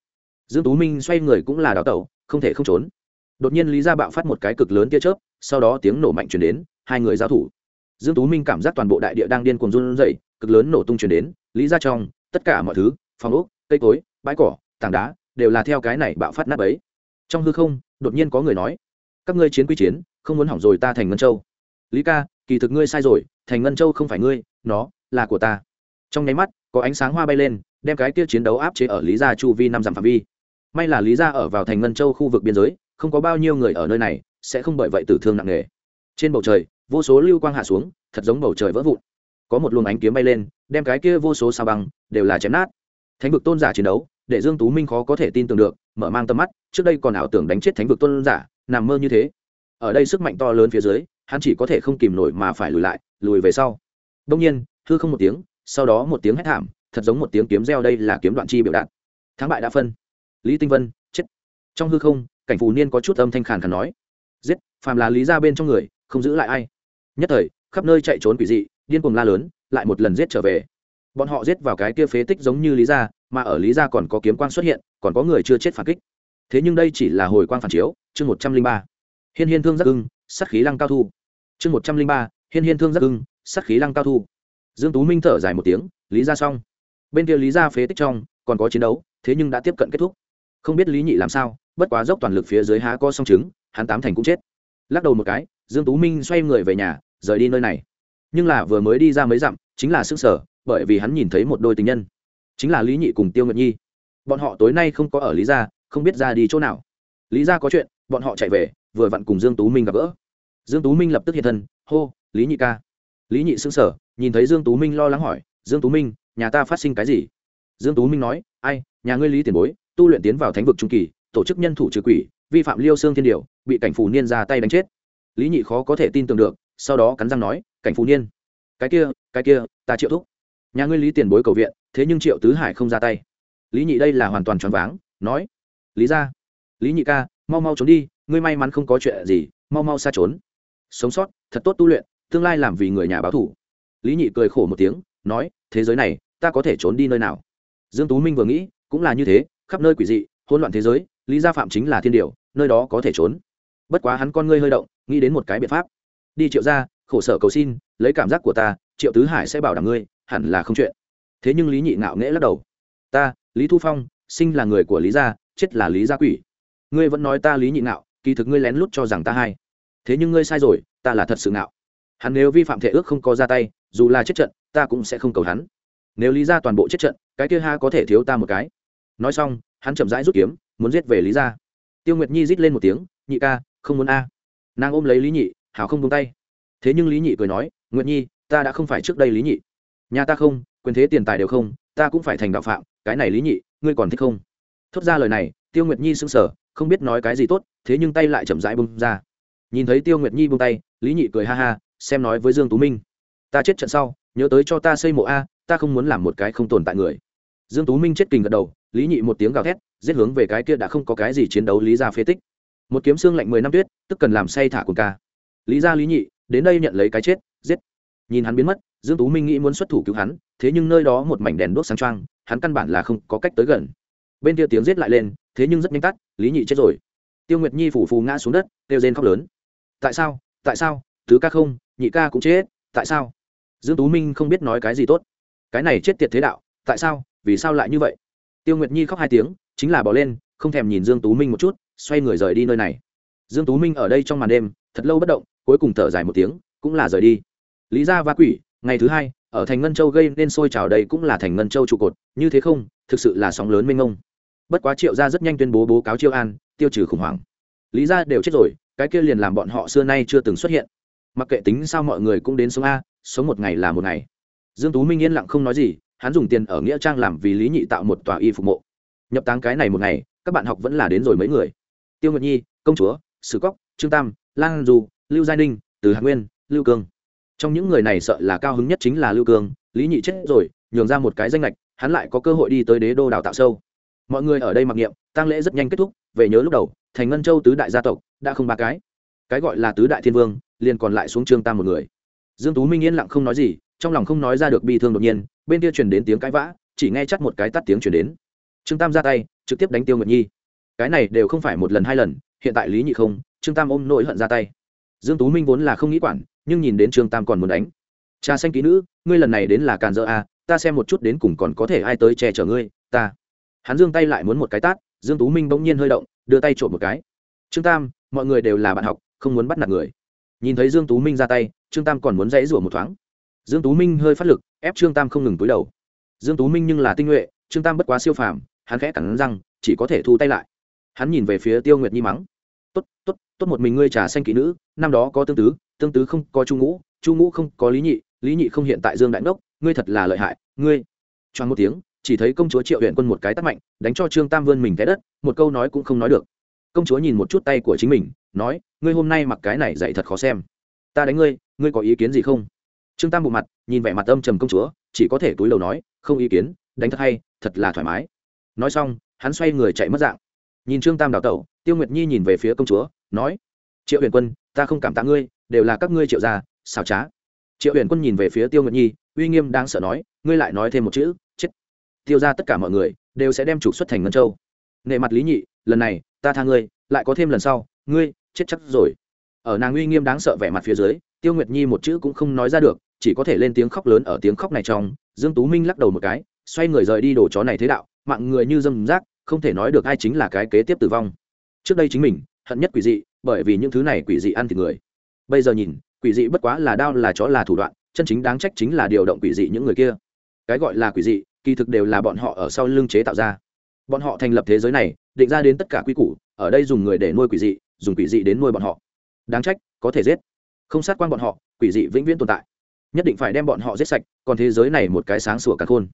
Dương tú minh xoay người cũng là đào tẩu, không thể không trốn. Đột nhiên lý gia bạo phát một cái cực lớn tia chớp, sau đó tiếng nổ mạnh truyền đến, hai người giao thủ. Dương tú minh cảm giác toàn bộ đại địa đang điên cuồng run rẩy, cực lớn nổ tung truyền đến lý gia trong, tất tất cả mọi thứ, phòng ốc, cây cối, bãi cỏ, tảng đá, đều là theo cái này bạo phát nát ấy trong hư không, đột nhiên có người nói, các ngươi chiến quy chiến, không muốn hỏng rồi ta thành ngân châu. Lý ca, kỳ thực ngươi sai rồi, thành ngân châu không phải ngươi, nó là của ta. Trong nháy mắt, có ánh sáng hoa bay lên, đem cái kia chiến đấu áp chế ở lý gia chu vi năm dặm phạm vi. May là lý gia ở vào thành ngân châu khu vực biên giới, không có bao nhiêu người ở nơi này, sẽ không bởi vậy tử thương nặng nề. Trên bầu trời, vô số lưu quang hạ xuống, thật giống bầu trời vỡ vụn. Có một luồng ánh kiếm bay lên đem cái kia vô số sao băng đều là chém nát. Thánh vực tôn giả chiến đấu, để dương tú minh khó có thể tin tưởng được, mở mang tầm mắt, trước đây còn ảo tưởng đánh chết thánh vực tôn giả, nằm mơ như thế. Ở đây sức mạnh to lớn phía dưới, hắn chỉ có thể không kìm nổi mà phải lùi lại, lùi về sau. Đông nhiên, hư không một tiếng, sau đó một tiếng hét thảm, thật giống một tiếng kiếm reo đây là kiếm đoạn chi biểu đạt. Thắng bại đã phân. Lý tinh vân, chết. Trong hư không, cảnh phù niên có chút âm thanh khàn khàn nói. Giết, phàm là lý ra bên trong người, không giữ lại ai. Nhất thời, khắp nơi chạy trốn quỷ dị, điên cuồng la lớn lại một lần giết trở về. Bọn họ giết vào cái kia phế tích giống như lý gia, mà ở lý gia còn có kiếm quang xuất hiện, còn có người chưa chết phản kích. Thế nhưng đây chỉ là hồi quang phản chiếu, chương một trăm linh ba. Hiên hiên thương giác ưng sắc khí lăng cao thu. Chương một trăm linh ba, hiên hiên thương giác ưng sắc khí lăng cao thu. Dương tú minh thở dài một tiếng, lý ra xong. Bên kia lý ra phế tích trong, còn có chiến đấu, thế nhưng đã tiếp cận kết thúc. Không biết lý nhị làm sao, bất quá dốc toàn lực phía dưới há co song trứng hắn tám thành cũng chết. Lắc đầu một cái, dương tú minh xoay người về nhà, rời đi nơi này nhưng là vừa mới đi ra mấy dặm, chính là sức sở, bởi vì hắn nhìn thấy một đôi tình nhân. Chính là lý nhị cùng tiêu nguyệt nhi. Bọn họ tối nay không có ở lý gia, không biết ra đi chỗ nào. Lý gia có chuyện, bọn họ chạy về, vừa vặn cùng dương tú minh gặp gỡ. Dương tú minh lập tức hiện thân, hô, lý nhị ca. Lý nhị xứng sở, nhìn thấy dương tú minh lo lắng hỏi, dương tú minh, nhà ta phát sinh cái gì? Dương tú minh nói, ai, nhà ngươi lý tiền bối, tu luyện tiến vào thánh vực trung kỳ, tổ chức nhân thủ trừ quỷ, vi phạm liêu xương thiên điều, bị cảnh phù niên ra tay đánh chết. Lý nhị khó có thể tin tưởng được, sau đó cắn răng nói cảnh phú niên. Cái kia cái kia, ta triệu thúc. Nhà ngươi lý tiền bối cầu viện, thế nhưng triệu tứ hải không ra tay. Lý nhị đây là hoàn toàn choáng váng, nói, lý ra lý nhị ca, mau mau trốn đi, ngươi may mắn không có chuyện gì, mau mau xa trốn. Sống sót, thật tốt tu luyện, tương lai làm vì người nhà báo thủ. Lý nhị cười khổ một tiếng, nói, thế giới này, ta có thể trốn đi nơi nào? Dương tú minh vừa nghĩ, cũng là như thế, khắp nơi quỷ dị, hỗn loạn thế giới, lý gia phạm chính là thiên điều, nơi đó có thể trốn. Bất quá hắn con ngươi hơi động, nghĩ đến một cái biện pháp. Đi triệu ra khổ sở cầu xin, lấy cảm giác của ta, triệu tứ hải sẽ bảo đảm ngươi, hẳn là không chuyện. Thế nhưng lý nhị ngạo nghễ lắc đầu. Ta, lý thu phong, sinh là người của lý gia, chết là lý gia quỷ. Ngươi vẫn nói ta lý nhị ngạo, kỳ thực ngươi lén lút cho rằng ta hay thế nhưng ngươi sai rồi, ta là thật sự ngạo. Hắn nếu vi phạm thể ước không có ra tay, dù là chết trận, ta cũng sẽ không cầu hắn. Nếu lý gia toàn bộ chết trận, cái kia ha có thể thiếu ta một cái. Nói xong, hắn chậm rãi rút kiếm, muốn giết về lý gia. Tiêu nguyệt nhi rít lên một tiếng, nhị ca, không muốn a. Nàng ôm lấy lý nhị, hảo không tung tay thế nhưng lý nhị cười nói, nguyệt nhi, ta đã không phải trước đây lý nhị. Nhà ta không, quyền thế tiền tài đều không, ta cũng phải thành đạo phạm, cái này lý nhị, ngươi còn thích không? Thốt ra lời này, tiêu nguyệt nhi sững sờ, không biết nói cái gì tốt, thế nhưng tay lại chậm rãi bung ra. Nhìn thấy tiêu nguyệt nhi bung tay, lý nhị cười ha ha, xem nói với dương tú minh, ta chết trận sau, nhớ tới cho ta xây mộ a, ta không muốn làm một cái không tồn tại người. Dương tú minh chết kình gật đầu, lý nhị một tiếng gào thét, giết hướng về cái kia đã không có cái gì chiến đấu lý ra phế tích. Một kiếm xương lạnh mười năm tuyết, tức cần làm say thả cùng ca. Lý ra lý nhị đến đây nhận lấy cái chết, giết. Nhìn hắn biến mất, dương tú minh nghĩ muốn xuất thủ cứu hắn, thế nhưng nơi đó một mảnh đèn đốt sáng trăng hắn căn bản là không có cách tới gần. Bên kia tiếng giết lại lên, thế nhưng rất nhanh tắt, lý nhị chết rồi. Tiêu nguyệt nhi phủ phù ngã xuống đất, kêu rên khóc lớn. Tại sao? Tại sao? Tứ ca không, nhị ca cũng chết, tại sao? Dương tú minh không biết nói cái gì tốt. Cái này chết tiệt thế đạo, tại sao, vì sao lại như vậy? Tiêu nguyệt nhi khóc hai tiếng, chính là bỏ lên, không thèm nhìn dương tú minh một chút, xoay người rời đi nơi này. Dương tú minh ở đây trong màn đêm thật lâu bất động, cuối cùng thở dài một tiếng, cũng là rời đi. Lý gia va quỷ, ngày thứ hai, ở thành ngân châu gây nên sôi trào đây cũng là thành ngân châu trụ cột, như thế không, thực sự là sóng lớn mênh mông. Bất quá triệu gia rất nhanh tuyên bố bố cáo chiêu an, tiêu trừ khủng hoảng. Lý gia đều chết rồi, cái kia liền làm bọn họ xưa nay chưa từng xuất hiện. Mặc kệ tính sao mọi người cũng đến sống a, sống một ngày là một ngày. Dương tú minh yên lặng không nói gì, hắn dùng tiền ở nghĩa trang làm vì lý nhị tạo một tòa y phục mộ. Nhập táng cái này một ngày, các bạn học vẫn là đến rồi mấy người. Tiêu nguyệt nhi, công chúa, sử cóc trương tam lan du, lưu giai ninh, từ hạc nguyên, lưu cương. Trong những người này sợ là cao hứng nhất chính là lưu cương, lý nhị chết rồi, nhường ra một cái danh lệch hắn lại có cơ hội đi tới đế đô đào tạo sâu. Mọi người ở đây mặc niệm tăng lễ rất nhanh kết thúc, về nhớ lúc đầu, thành ngân châu tứ đại gia tộc, đã không ba cái. Cái gọi là tứ đại thiên vương, liền còn lại xuống trương tam một người. Dương tú minh yên lặng không nói gì, trong lòng không nói ra được bi thương đột nhiên, bên kia truyền đến tiếng cãi vã, chỉ nghe chắc một cái tắt tiếng truyền đến. Trương tam ra tay, trực tiếp đánh tiêu nguyệt nhi. Cái này đều không phải một lần hai lần, hiện tại lý nhị không trương tam ôm nỗi hận ra tay. Dương tú minh vốn là không nghĩ quản, nhưng nhìn đến trương tam còn muốn đánh. Cha xanh kỹ nữ, ngươi lần này đến là càn dỡ à? ta xem một chút đến cùng còn có thể ai tới che chở ngươi, ta. Hắn giương tay lại muốn một cái tát, dương tú minh bỗng nhiên hơi động, đưa tay trộm một cái. Trương tam, mọi người đều là bạn học, không muốn bắt nạt người. Nhìn thấy dương tú minh ra tay, trương tam còn muốn dãy rủa một thoáng. Dương tú minh hơi phát lực, ép trương tam không ngừng túi đầu. Dương tú minh nhưng là tinh nhuệ, trương tam bất quá siêu phàm, hắn khẽ cắn răng, chỉ có thể thu tay lại. Hắn nhìn về phía tiêu nguyệt nhi mắng tốt tốt tốt một mình ngươi trà xanh kỹ nữ, năm đó có tương tứ tương tứ không có chu ngũ chu ngũ không có lý nhị lý nhị không hiện tại dương đại ngốc, ngươi thật là lợi hại, ngươi. Choáng một tiếng, chỉ thấy công chúa triệu huyện quân một cái tắt mạnh, đánh cho trương tam vươn mình té đất, một câu nói cũng không nói được. Công chúa nhìn một chút tay của chính mình, nói, ngươi hôm nay mặc cái này dạy thật khó xem. Ta đánh ngươi ngươi có ý kiến gì không? Trương tam bộ mặt, nhìn vẻ mặt âm trầm công chúa, chỉ có thể túi đầu nói, không ý kiến, đánh thật hay, thật là thoải mái. Nói xong, hắn xoay người chạy mất dạng nhìn trương tam đào tẩu, tiêu nguyệt nhi nhìn về phía công chúa, nói, triệu huyền quân, ta không cảm tạ ngươi, đều là các ngươi triệu gia xào trá. Triệu huyền quân nhìn về phía tiêu nguyệt nhi, uy nghiêm đang sợ nói, ngươi lại nói thêm một chữ, chết. Tiêu ra tất cả mọi người, đều sẽ đem trục xuất thành ngân châu. Nệ mặt lý nhị, lần này, ta tha ngươi, lại có thêm lần sau, ngươi, chết chắc rồi. Ở nàng uy nghiêm đáng sợ vẻ mặt phía dưới, tiêu nguyệt nhi một chữ cũng không nói ra được, chỉ có thể lên tiếng khóc lớn ở tiếng khóc này trong. Dương tú minh lắc đầu một cái, xoay người rời đi đổ chó này thế đạo, mạng người như dâm rác không thể nói được ai chính là cái kế tiếp tử vong. Trước đây chính mình, hận nhất quỷ dị, bởi vì những thứ này quỷ dị ăn thịt người. Bây giờ nhìn, quỷ dị bất quá là đao là chó là thủ đoạn, chân chính đáng trách chính là điều động quỷ dị những người kia. Cái gọi là quỷ dị, kỳ thực đều là bọn họ ở sau lưng chế tạo ra. Bọn họ thành lập thế giới này, định ra đến tất cả quy củ, ở đây dùng người để nuôi quỷ dị, dùng quỷ dị đến nuôi bọn họ. Đáng trách, có thể giết. Không sát quan bọn họ, quỷ dị vĩnh viễn tồn tại. Nhất định phải đem bọn họ giết sạch, còn thế giới này một cái sáng sủa cả khôn.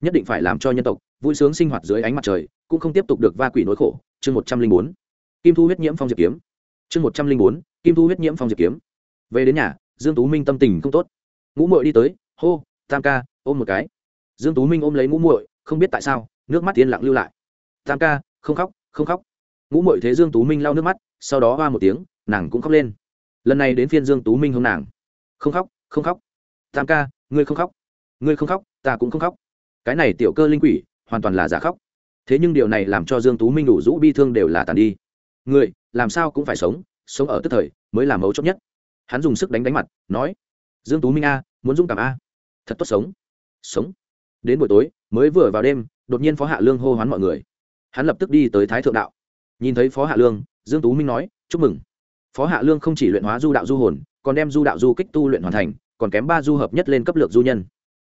Nhất định phải làm cho nhân tộc vui sướng sinh hoạt dưới ánh mặt trời, cũng không tiếp tục được va quỷ nỗi khổ. Chương một trăm linh bốn, kim thu huyết nhiễm phong diệp kiếm. Chương một trăm linh bốn, kim thu huyết nhiễm phong diệp kiếm. Về đến nhà, dương tú minh tâm tình không tốt. Ngũ muội đi tới, hô, tam ca, ôm một cái. Dương tú minh ôm lấy ngũ muội, không biết tại sao, nước mắt tiên lặng lưu lại. Tam ca, không khóc không khóc. Ngũ muội thế dương tú minh lau nước mắt, sau đó hoa một tiếng, nàng cũng khóc lên. Lần này đến phiên dương tú minh hông nàng. Không khóc không khóc. Tam ca, ngươi không khóc. Ngươi không khóc, ta cũng không khóc. Cái này tiểu cơ linh quỷ hoàn toàn là giả khóc. Thế nhưng điều này làm cho dương tú minh đủ rũ bi thương đều là tàn đi. Người, làm sao cũng phải sống sống ở tức thời, mới là mấu chốt nhất. Hắn dùng sức đánh đánh mặt, nói, dương tú minh a, muốn dũng cảm a. Thật tốt sống. Sống. Đến buổi tối, mới vừa vào đêm, đột nhiên phó hạ lương hô hoán mọi người. Hắn lập tức đi tới thái thượng đạo. Nhìn thấy phó hạ lương, dương tú minh nói, chúc mừng. Phó hạ lương không chỉ luyện hóa du đạo du hồn, còn đem du đạo du kích tu luyện hoàn thành, còn kém ba du hợp nhất lên cấp lượng du nhân.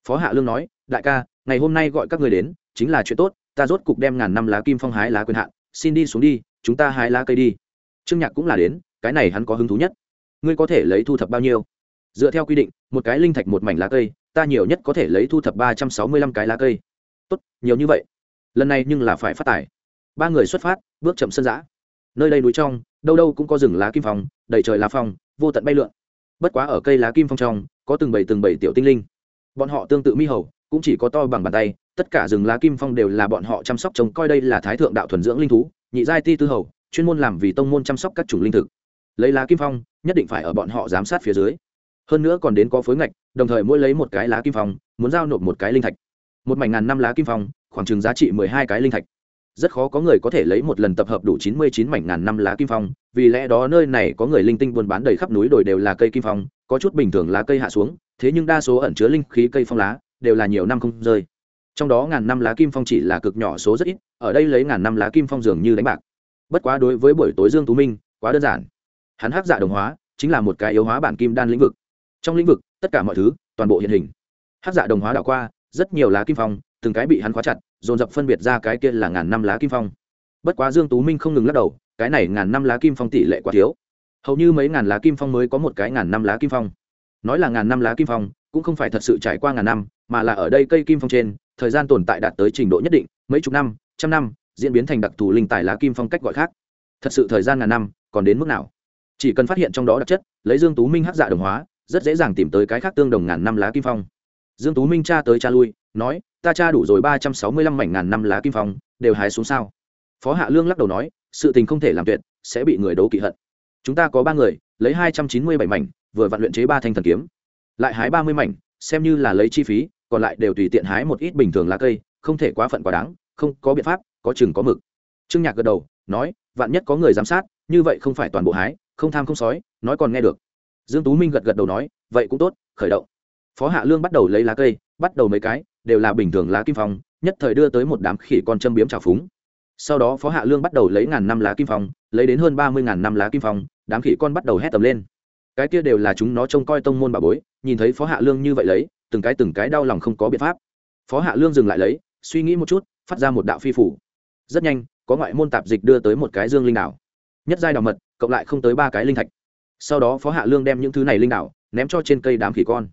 Phó hạ lương nói, đại ca, ngày hôm nay gọi các người đến chính là chuyện tốt, ta rốt cục đem ngàn năm lá kim phong hái lá quyền hạn, xin đi xuống đi, chúng ta hái lá cây đi. Trương nhạc cũng là đến, cái này hắn có hứng thú nhất. Ngươi có thể lấy thu thập bao nhiêu? Dựa theo quy định, một cái linh thạch một mảnh lá cây, ta nhiều nhất có thể lấy thu thập ba trăm sáu mươi lăm cái lá cây. Tốt, nhiều như vậy. Lần này nhưng là phải phát tài. Ba người xuất phát, bước chậm sân giã. Nơi đây núi trong, đâu đâu cũng có rừng lá kim phong, đầy trời lá phong, vô tận bay lượn. Bất quá ở cây lá kim phong trong, có từng bảy từng bảy tiểu tinh linh. Bọn họ tương tự mi hầu, cũng chỉ có to bằng bàn tay tất cả rừng lá kim phong đều là bọn họ chăm sóc trông coi đây là thái thượng đạo thuần dưỡng linh thú, nhị giai ti tư hầu, chuyên môn làm vì tông môn chăm sóc các chủng linh thực. Lấy lá kim phong, nhất định phải ở bọn họ giám sát phía dưới. Hơn nữa còn đến có phối ngạch, đồng thời mỗi lấy một cái lá kim phong, muốn giao nộp một cái linh thạch. Một mảnh ngàn năm lá kim phong, khoảng chừng giá trị mười hai cái linh thạch. Rất khó có người có thể lấy một lần tập hợp đủ chín mươi chín mảnh ngàn năm lá kim phong, vì lẽ đó nơi này có người linh tinh buôn bán đầy khắp núi đồi đều là cây kim phong, có chút bình thường lá cây hạ xuống, thế nhưng đa số ẩn chứa linh khí cây phong lá, đều là nhiều năm không rơi trong đó ngàn năm lá kim phong chỉ là cực nhỏ số rất ít, ở đây lấy ngàn năm lá kim phong dường như đánh bạc. Bất quá đối với buổi tối dương tú minh, quá đơn giản. Hắn hắc dạ đồng hóa, chính là một cái yếu hóa bản kim đan lĩnh vực. Trong lĩnh vực, tất cả mọi thứ, toàn bộ hiện hình. Hắc dạ đồng hóa đạo qua, rất nhiều lá kim phong, từng cái bị hắn khóa chặt, dồn dập phân biệt ra cái kia là ngàn năm lá kim phong. Bất quá dương tú minh không ngừng lắc đầu, cái này ngàn năm lá kim phong tỷ lệ quá thiếu. Hầu như mấy ngàn lá kim phong mới có một cái ngàn năm lá kim phong. Nói là ngàn năm lá kim phong, cũng không phải thật sự trải qua ngàn năm mà là ở đây cây kim phong trên, thời gian tồn tại đạt tới trình độ nhất định, mấy chục năm, trăm năm, diễn biến thành đặc thù linh tài lá kim phong cách gọi khác. Thật sự thời gian ngàn năm, còn đến mức nào? Chỉ cần phát hiện trong đó đặc chất, lấy dương tú minh hắc dạ đồng hóa, rất dễ dàng tìm tới cái khác tương đồng ngàn năm lá kim phong. Dương tú minh tra tới tra lui, nói, ta tra đủ rồi ba trăm sáu mươi lăm mảnh ngàn năm lá kim phong, đều hái xuống sao? Phó hạ lương lắc đầu nói, sự tình không thể làm tuyệt, sẽ bị người đấu kỵ hận. Chúng ta có ba người, lấy hai trăm chín mươi bảy mảnh, vừa vặn luyện chế ba thanh thần kiếm, lại hái ba mươi mảnh xem như là lấy chi phí, còn lại đều tùy tiện hái một ít bình thường lá cây, không thể quá phận quá đáng, không có biện pháp, có chừng có mực. Trương nhạc gật đầu, nói, vạn nhất có người giám sát, như vậy không phải toàn bộ hái, không tham không sói, nói còn nghe được. Dương tú minh gật gật đầu nói, vậy cũng tốt, khởi động. Phó hạ lương bắt đầu lấy lá cây, bắt đầu mấy cái, đều là bình thường lá kim phong, nhất thời đưa tới một đám khỉ con châm biếm trào phúng. Sau đó phó hạ lương bắt đầu lấy ngàn năm lá kim phong, lấy đến hơn ba mươi ngàn năm lá kim phong, đám khỉ con bắt đầu hét tầm lên cái kia đều là chúng nó trông coi tông môn bà bối, nhìn thấy phó hạ lương như vậy lấy, từng cái từng cái đau lòng không có biện pháp. Phó hạ lương dừng lại lấy, suy nghĩ một chút, phát ra một đạo phi phủ rất nhanh, có ngoại môn tạp dịch đưa tới một cái dương linh đảo. Nhất giai đào mật, cộng lại không tới ba cái linh thạch. Sau đó phó hạ lương đem những thứ này linh đảo ném cho trên cây đám khỉ con.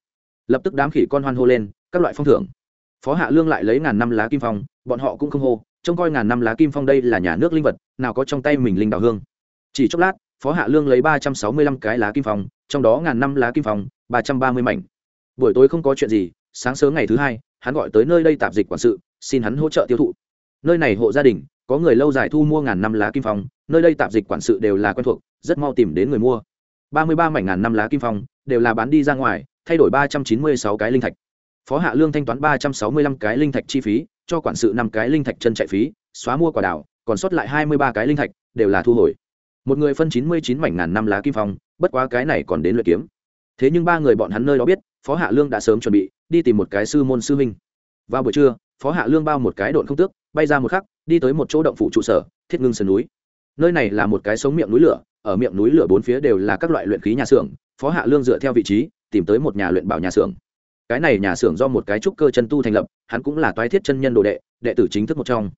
Lập tức đám khỉ con hoan hô lên, các loại phong thưởng. Phó hạ lương lại lấy ngàn năm lá kim phong, bọn họ cũng không hô, trông coi ngàn năm lá kim phong đây là nhà nước linh vật, nào có trong tay mình linh đào hương. Chỉ chốc lát phó hạ lương lấy ba trăm sáu mươi lăm cái lá kim phong, trong đó ngàn năm lá kim phong, ba trăm ba mươi mảnh. Buổi tối không có chuyện gì, sáng sớm ngày thứ hai, hắn gọi tới nơi đây tạp dịch quản sự, xin hắn hỗ trợ tiêu thụ. Nơi này hộ gia đình, có người lâu dài thu mua ngàn năm lá kim phong, nơi đây tạp dịch quản sự đều là quen thuộc, rất mau tìm đến người mua. ba mươi ba mảnh ngàn năm lá kim phong, đều là bán đi ra ngoài, thay đổi ba trăm chín mươi sáu cái linh thạch. Phó hạ lương thanh toán ba trăm sáu mươi lăm cái linh thạch chi phí, cho quản sự năm cái linh thạch chân chạy phí, xóa mua quả đảo còn sót lại hai mươi ba cái linh thạch, đều là thu hồi một người phân chín mươi chín mảnh ngàn năm lá kim phong, bất quá cái này còn đến luyện kiếm. Thế nhưng ba người bọn hắn nơi đó biết, phó hạ lương đã sớm chuẩn bị, đi tìm một cái sư môn sư huynh. Vào buổi trưa, phó hạ lương bao một cái độn không tước, bay ra một khắc, đi tới một chỗ động phủ trụ sở, thiết ngưng sườn núi. Nơi này là một cái sống miệng núi lửa, ở miệng núi lửa bốn phía đều là các loại luyện khí nhà xưởng, phó hạ lương dựa theo vị trí, tìm tới một nhà luyện bảo nhà xưởng. Cái này nhà xưởng do một cái trúc cơ chân tu thành lập, hắn cũng là toái thiết chân nhân đồ đệ đệ tử chính thức một trong.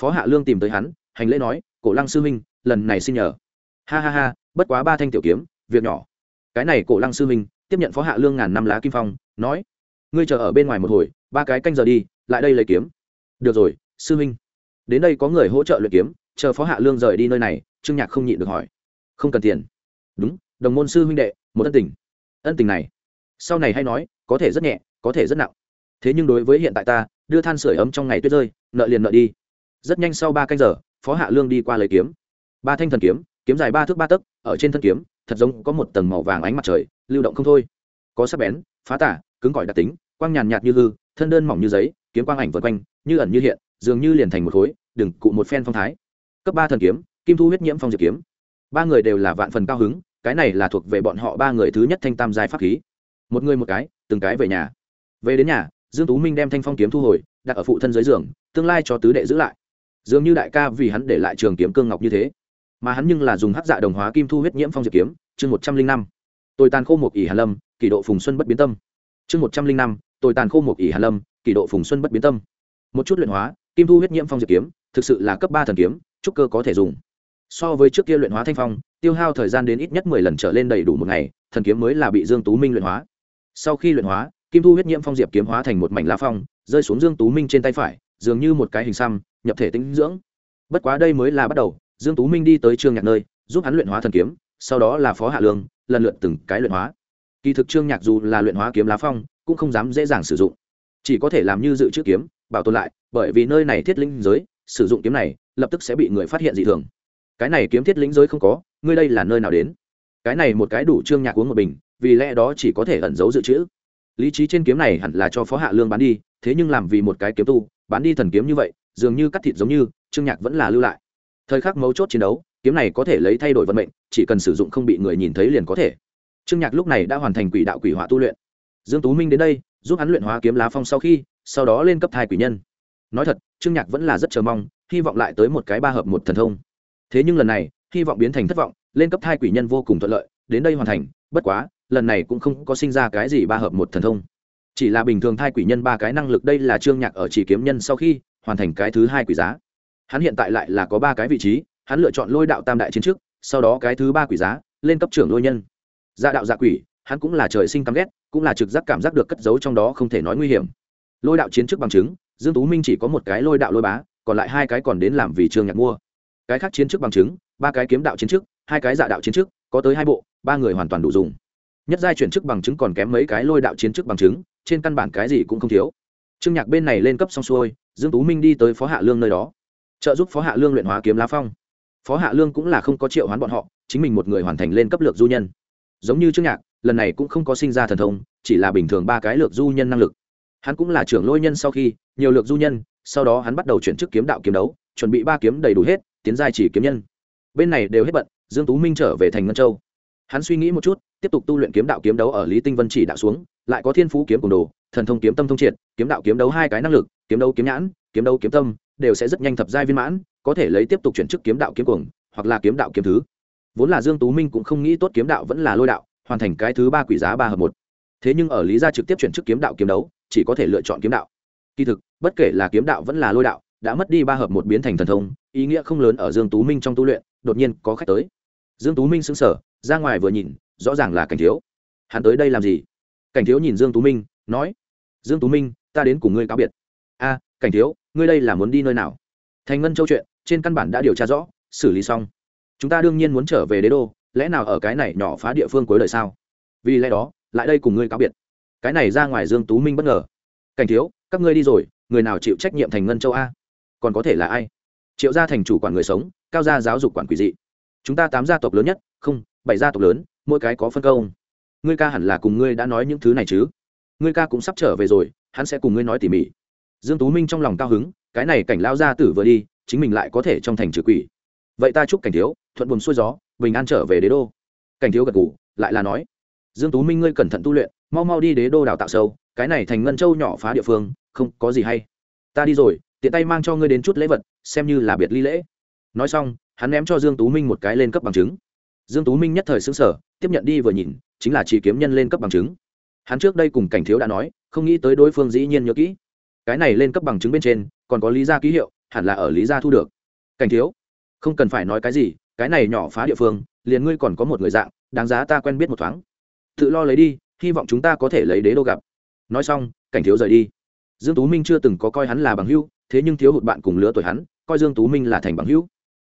Phó hạ lương tìm tới hắn, hành lễ nói, cổ lăng sư huynh, lần này xin nhờ ha ha ha, bất quá ba thanh tiểu kiếm, việc nhỏ. Cái này cổ lăng sư minh tiếp nhận phó hạ lương ngàn năm lá kim phong, nói, ngươi chờ ở bên ngoài một hồi, ba cái canh giờ đi, lại đây lấy kiếm. Được rồi, sư minh. đến đây có người hỗ trợ luyện kiếm, chờ phó hạ lương rời đi nơi này, trương nhạc không nhịn được hỏi. Không cần tiền. Đúng, đồng môn sư huynh đệ, một ân tình. Ân tình này? Sau này hay nói, có thể rất nhẹ, có thể rất nặng. Thế nhưng đối với hiện tại ta, đưa than sửa ấm trong ngày tuyết rơi, nợ liền nợ đi. Rất nhanh sau ba canh giờ, phó hạ lương đi qua lấy kiếm. Ba thanh thần kiếm kiếm dài ba thước ba tấc, ở trên thân kiếm, thật giống có một tầng màu vàng ánh mặt trời, lưu động không thôi. Có sắc bén, phá tả, cứng cỏi đặc tính, quang nhàn nhạt như hư, thân đơn mỏng như giấy, kiếm quang ảnh vượt quanh, như ẩn như hiện, dường như liền thành một khối, đừng cụ một phen phong thái. Cấp ba thần kiếm, kim thu huyết nhiễm phong diệt kiếm. Ba người đều là vạn phần cao hứng, cái này là thuộc về bọn họ ba người thứ nhất thanh tam giai pháp khí. Một người một cái, từng cái về nhà. Về đến nhà, dương tú minh đem thanh phong kiếm thu hồi, đặt ở phụ thân dưới giường, tương lai cho tứ đệ giữ lại. Dường như đại ca vì hắn để lại trường kiếm cương ngọc như thế mà hắn nhưng là dùng hắc dạ đồng hóa kim thu huyết nhiễm phong diệp kiếm, chương một trăm linh năm. Tôi tàn khô một ỷ hà lâm, kỷ độ phùng xuân bất biến tâm. Chương một trăm linh năm, tôi tàn khô một ỷ hà lâm, kỷ độ phùng xuân bất biến tâm. Một chút luyện hóa, kim thu huyết nhiễm phong diệp kiếm, thực sự là cấp ba thần kiếm, trúc cơ có thể dùng. So với trước kia luyện hóa thanh phong, tiêu hao thời gian đến ít nhất mười lần trở lên đầy đủ một ngày, thần kiếm mới là bị dương tú minh luyện hóa. Sau khi luyện hóa, kim thu huyết nhiễm phong diệp kiếm hóa thành một mảnh lá phong, rơi xuống dương tú minh trên tay phải, dường như một cái hình xăm, nhập thể tinh dưỡng. Bất quá đây mới là bắt đầu dương tú minh đi tới trương nhạc nơi, giúp hắn luyện hóa thần kiếm, sau đó là phó hạ lương, lần lượt từng cái luyện hóa. Kỳ thực trương nhạc dù là luyện hóa kiếm lá phong, cũng không dám dễ dàng sử dụng. Chỉ có thể làm như dự trữ kiếm, bảo tồn lại, bởi vì nơi này thiết linh giới, sử dụng kiếm này, lập tức sẽ bị người phát hiện dị thường. Cái này kiếm thiết linh giới không có, ngươi đây là nơi nào đến? Cái này một cái đủ trương nhạc uống một bình, vì lẽ đó chỉ có thể ẩn giấu dự trữ. Lý trí trên kiếm này hẳn là cho phó hạ lương bán đi, thế nhưng làm vì một cái kiếm tu, bán đi thần kiếm như vậy, dường như cắt thịt giống như, trương nhạc vẫn là lưu lại thời khắc mấu chốt chiến đấu, kiếm này có thể lấy thay đổi vận mệnh, chỉ cần sử dụng không bị người nhìn thấy liền có thể. Trương nhạc lúc này đã hoàn thành quỷ đạo quỷ hỏa tu luyện. Dương tú minh đến đây, giúp hắn luyện hóa kiếm lá phong sau khi, sau đó lên cấp thai quỷ nhân. Nói thật, trương nhạc vẫn là rất chờ mong, hy vọng lại tới một cái ba hợp một thần thông. Thế nhưng lần này, hy vọng biến thành thất vọng, lên cấp thai quỷ nhân vô cùng thuận lợi, đến đây hoàn thành, bất quá, lần này cũng không có sinh ra cái gì ba hợp một thần thông. Chỉ là bình thường thai quỷ nhân ba cái năng lực đây là trương nhạc ở chỉ kiếm nhân sau khi, hoàn thành cái thứ hai quỷ giá hắn hiện tại lại là có ba cái vị trí, hắn lựa chọn lôi đạo tam đại chiến trước, sau đó cái thứ ba quỷ giá, lên cấp trưởng lôi nhân. Gia dạ đạo dạ quỷ, hắn cũng là trời sinh căm ghét, cũng là trực giác cảm giác được cất giấu trong đó không thể nói nguy hiểm. Lôi đạo chiến trước bằng chứng, dương tú minh chỉ có một cái lôi đạo lôi bá, còn lại hai cái còn đến làm vì trương nhạc mua. Cái khác chiến trước bằng chứng, ba cái kiếm đạo chiến trước, hai cái dạ đạo chiến trước, có tới hai bộ, ba người hoàn toàn đủ dùng. Nhất giai chuyển chức bằng chứng còn kém mấy cái lôi đạo chiến chức bằng chứng, trên căn bản cái gì cũng không thiếu. Trương nhạc bên này lên cấp xong xuôi, dương tú minh đi tới phó hạ lương nơi đó trợ giúp phó hạ lương luyện hóa kiếm lá phong. Phó hạ lương cũng là không có triệu hoán bọn họ, chính mình một người hoàn thành lên cấp lược du nhân. Giống như trước nhạc, lần này cũng không có sinh ra thần thông, chỉ là bình thường ba cái lược du nhân năng lực. Hắn cũng là trưởng lôi nhân sau khi, nhiều lược du nhân, sau đó hắn bắt đầu chuyển chức kiếm đạo kiếm đấu, chuẩn bị ba kiếm đầy đủ hết, tiến giai chỉ kiếm nhân. Bên này đều hết bận, dương tú minh trở về thành ngân châu. Hắn suy nghĩ một chút, tiếp tục tu luyện kiếm đạo kiếm đấu ở lý tinh vân chỉ đạo xuống, lại có thiên phú kiếm cùng đồ, thần thông kiếm tâm thông triệt, kiếm đạo kiếm đấu hai cái năng lực, kiếm đấu kiếm nhãn, kiếm đấu kiếm tâm đều sẽ rất nhanh thập giai viên mãn, có thể lấy tiếp tục chuyển chức kiếm đạo kiếm cuồng, hoặc là kiếm đạo kiếm thứ. Vốn là dương tú minh cũng không nghĩ tốt kiếm đạo vẫn là lôi đạo, hoàn thành cái thứ ba quỷ giá ba hợp một. Thế nhưng ở lý gia trực tiếp chuyển chức kiếm đạo kiếm đấu, chỉ có thể lựa chọn kiếm đạo. Kỳ thực, bất kể là kiếm đạo vẫn là lôi đạo, đã mất đi ba hợp một biến thành thần thông, ý nghĩa không lớn ở dương tú minh trong tu luyện, đột nhiên có khách tới. Dương tú minh sững sờ, ra ngoài vừa nhìn, rõ ràng là cảnh thiếu. Hắn tới đây làm gì? Cảnh thiếu nhìn dương tú minh, nói, dương tú minh, ta đến cùng ngươi cáo biệt. A, cảnh thiếu ngươi đây là muốn đi nơi nào? Thành ngân châu chuyện, trên căn bản đã điều tra rõ, xử lý xong. Chúng ta đương nhiên muốn trở về đế đô, lẽ nào ở cái này nhỏ phá địa phương cuối đời sao? Vì lẽ đó, lại đây cùng ngươi cáo biệt. Cái này ra ngoài dương tú minh bất ngờ. Cảnh thiếu, các ngươi đi rồi, người nào chịu trách nhiệm thành ngân châu a? Còn có thể là ai? Triệu gia thành chủ quản người sống, cao gia giáo dục quản quỷ dị. Chúng ta tám gia tộc lớn nhất, không, bảy gia tộc lớn, mỗi cái có phân công. Ngươi ca hẳn là cùng ngươi đã nói những thứ này chứ? Ngươi ca cũng sắp trở về rồi, hắn sẽ cùng ngươi nói tỉ mỉ dương tú minh trong lòng cao hứng, cái này cảnh lao gia tử vừa đi, chính mình lại có thể trong thành trừ quỷ. Vậy ta chúc cảnh thiếu, thuận buồm xuôi gió, bình an trở về đế đô. Cảnh thiếu gật gù, lại là nói, dương tú minh ngươi cẩn thận tu luyện, mau mau đi đế đô đào tạo sâu, cái này thành ngân châu nhỏ phá địa phương, không có gì hay. Ta đi rồi, tiện tay mang cho ngươi đến chút lễ vật, xem như là biệt ly lễ. Nói xong, hắn ném cho dương tú minh một cái lên cấp bằng chứng. Dương tú minh nhất thời xứng sở tiếp nhận đi vừa nhìn, chính là chỉ kiếm nhân lên cấp bằng chứng. Hắn trước đây cùng cảnh thiếu đã nói, không nghĩ tới đối phương dĩ nhiên nhớ kỹ cái này lên cấp bằng chứng bên trên, còn có lý gia ký hiệu, hẳn là ở lý gia thu được. Cảnh thiếu, không cần phải nói cái gì, cái này nhỏ phá địa phương, liền ngươi còn có một người dạng, đáng giá ta quen biết một thoáng. Tự lo lấy đi, hy vọng chúng ta có thể lấy đế đô gặp. Nói xong, cảnh thiếu rời đi. Dương tú minh chưa từng có coi hắn là bằng hữu, thế nhưng thiếu hụt bạn cùng lứa tuổi hắn, coi dương tú minh là thành bằng hữu.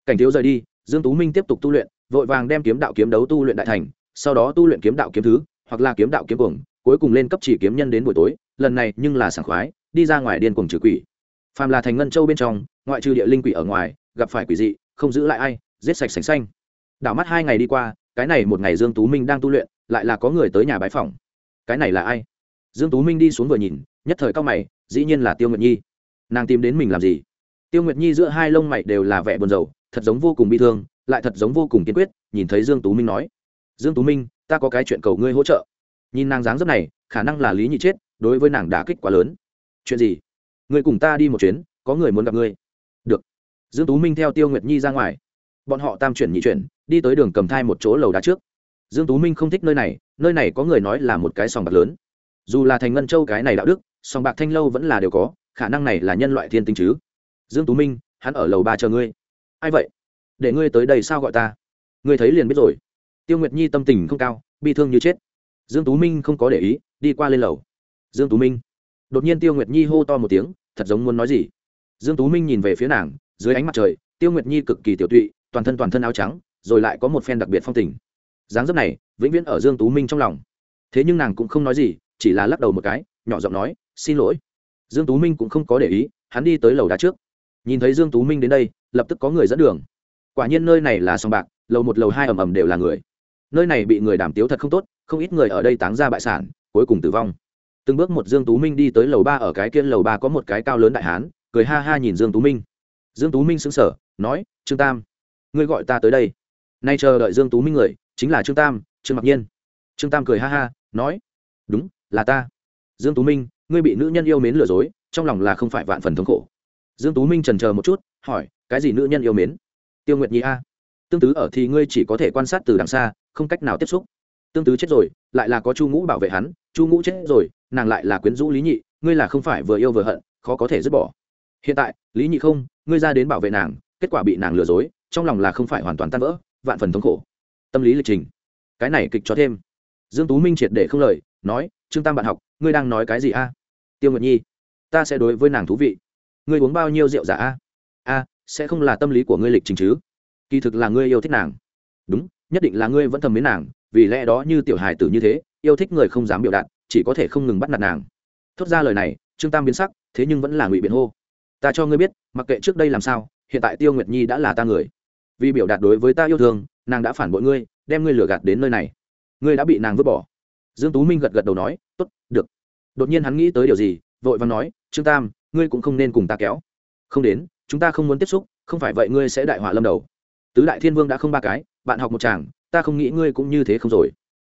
Cảnh thiếu rời đi, dương tú minh tiếp tục tu luyện, vội vàng đem kiếm đạo kiếm đấu tu luyện đại thành, sau đó tu luyện kiếm đạo kiếm thứ, hoặc là kiếm đạo kiếm cuồng, cuối cùng lên cấp chỉ kiếm nhân đến buổi tối, lần này nhưng là sảng khoái đi ra ngoài điên cuồng trừ quỷ. Phàm là thành ngân châu bên trong, ngoại trừ địa linh quỷ ở ngoài, gặp phải quỷ dị, không giữ lại ai, giết sạch sành xanh. Đảo mắt hai ngày đi qua, cái này một ngày dương tú minh đang tu luyện, lại là có người tới nhà bái phòng cái này là ai? Dương tú minh đi xuống vừa nhìn, nhất thời cao mày, dĩ nhiên là tiêu nguyệt nhi. Nàng tìm đến mình làm gì? Tiêu nguyệt nhi giữa hai lông mày đều là vẻ buồn rầu, thật giống vô cùng bi thương, lại thật giống vô cùng kiên quyết, nhìn thấy dương tú minh nói. Dương tú minh, ta có cái chuyện cầu ngươi hỗ trợ. Nhìn nàng dáng dấp này, khả năng là lý nhị chết, đối với nàng đả kích quá lớn chuyện gì? Người cùng ta đi một chuyến, có người muốn gặp ngươi. Được. Dương tú minh theo tiêu nguyệt nhi ra ngoài. Bọn họ tam chuyển nhị chuyển, đi tới đường cầm thai một chỗ lầu đá trước. Dương tú minh không thích nơi này nơi này có người nói là một cái sòng bạc lớn. Dù là thành ngân châu cái này đạo đức, sòng bạc thanh lâu vẫn là đều có, khả năng này là nhân loại thiên tinh chứ. Dương tú minh, hắn ở lầu ba chờ ngươi. Ai vậy? Để ngươi tới đây sao gọi ta? Ngươi thấy liền biết rồi. Tiêu nguyệt nhi tâm tình không cao, bi thương như chết. Dương tú minh không có để ý, đi qua lên lầu. Dương tú minh đột nhiên tiêu nguyệt nhi hô to một tiếng, thật giống muốn nói gì. Dương tú minh nhìn về phía nàng, dưới ánh mặt trời, tiêu nguyệt nhi cực kỳ tiểu tụy, toàn thân toàn thân áo trắng, rồi lại có một phen đặc biệt phong tình. Dáng dấp này, vĩnh viễn ở dương tú minh trong lòng. Thế nhưng nàng cũng không nói gì, chỉ là lắc đầu một cái, nhỏ giọng nói, xin lỗi. Dương tú minh cũng không có để ý, hắn đi tới lầu đá trước. Nhìn thấy dương tú minh đến đây, lập tức có người dẫn đường. Quả nhiên nơi này là sòng bạc, lầu một, lầu hai ầm ầm đều là người. Nơi này bị người đảm tiếu thật không tốt, không ít người ở đây táng ra bại sản, cuối cùng tử vong từng bước một dương tú minh đi tới lầu ba ở cái kia lầu ba có một cái cao lớn đại hán, cười ha ha nhìn dương tú minh. Dương tú minh sững sờ, nói, trương tam, ngươi gọi ta tới đây. Nay chờ đợi dương tú minh người, chính là trương tam, trương mặc nhiên. Trương tam cười ha ha, nói, đúng, là ta. Dương tú minh, ngươi bị nữ nhân yêu mến lừa dối, trong lòng là không phải vạn phần thống khổ. Dương tú minh trần chờ một chút, hỏi, cái gì nữ nhân yêu mến? Tiêu nguyệt nhi a. Tương tứ ở thì ngươi chỉ có thể quan sát từ đằng xa, không cách nào tiếp xúc. Tương tứ chết rồi, lại là có chu ngũ bảo vệ hắn, chu ngũ chết rồi nàng lại là quyến rũ lý nhị, ngươi là không phải vừa yêu vừa hận, khó có thể dứt bỏ. Hiện tại, lý nhị không, ngươi ra đến bảo vệ nàng, kết quả bị nàng lừa dối, trong lòng là không phải hoàn toàn tan vỡ, vạn phần thống khổ. Tâm lý lịch trình. Cái này kịch cho thêm. Dương tú minh triệt để không lời, nói, trương tam bạn học, ngươi đang nói cái gì a? Tiêu nguyệt nhi, ta sẽ đối với nàng thú vị. Ngươi uống bao nhiêu rượu giả a? A, sẽ không là tâm lý của ngươi lịch trình chứ. Kỳ thực là ngươi yêu thích nàng. Đúng, nhất định là ngươi vẫn thầm mến nàng, vì lẽ đó như tiểu hài tử như thế, yêu thích người không dám biểu đạt chỉ có thể không ngừng bắt nạt nàng. Thốt ra lời này, trương tam biến sắc, thế nhưng vẫn là ngụy biện hô. Ta cho ngươi biết, mặc kệ trước đây làm sao, hiện tại tiêu nguyệt nhi đã là ta người. Vì biểu đạt đối với ta yêu thương, nàng đã phản bội ngươi, đem ngươi lừa gạt đến nơi này. Ngươi đã bị nàng vứt bỏ. Dương tú minh gật gật đầu nói, tốt, được. Đột nhiên hắn nghĩ tới điều gì, vội vàng nói, trương tam, ngươi cũng không nên cùng ta kéo. Không đến, chúng ta không muốn tiếp xúc, không phải vậy ngươi sẽ đại họa lâm đầu. Tứ đại thiên vương đã không ba cái, bạn học một chàng, ta không nghĩ ngươi cũng như thế không rồi.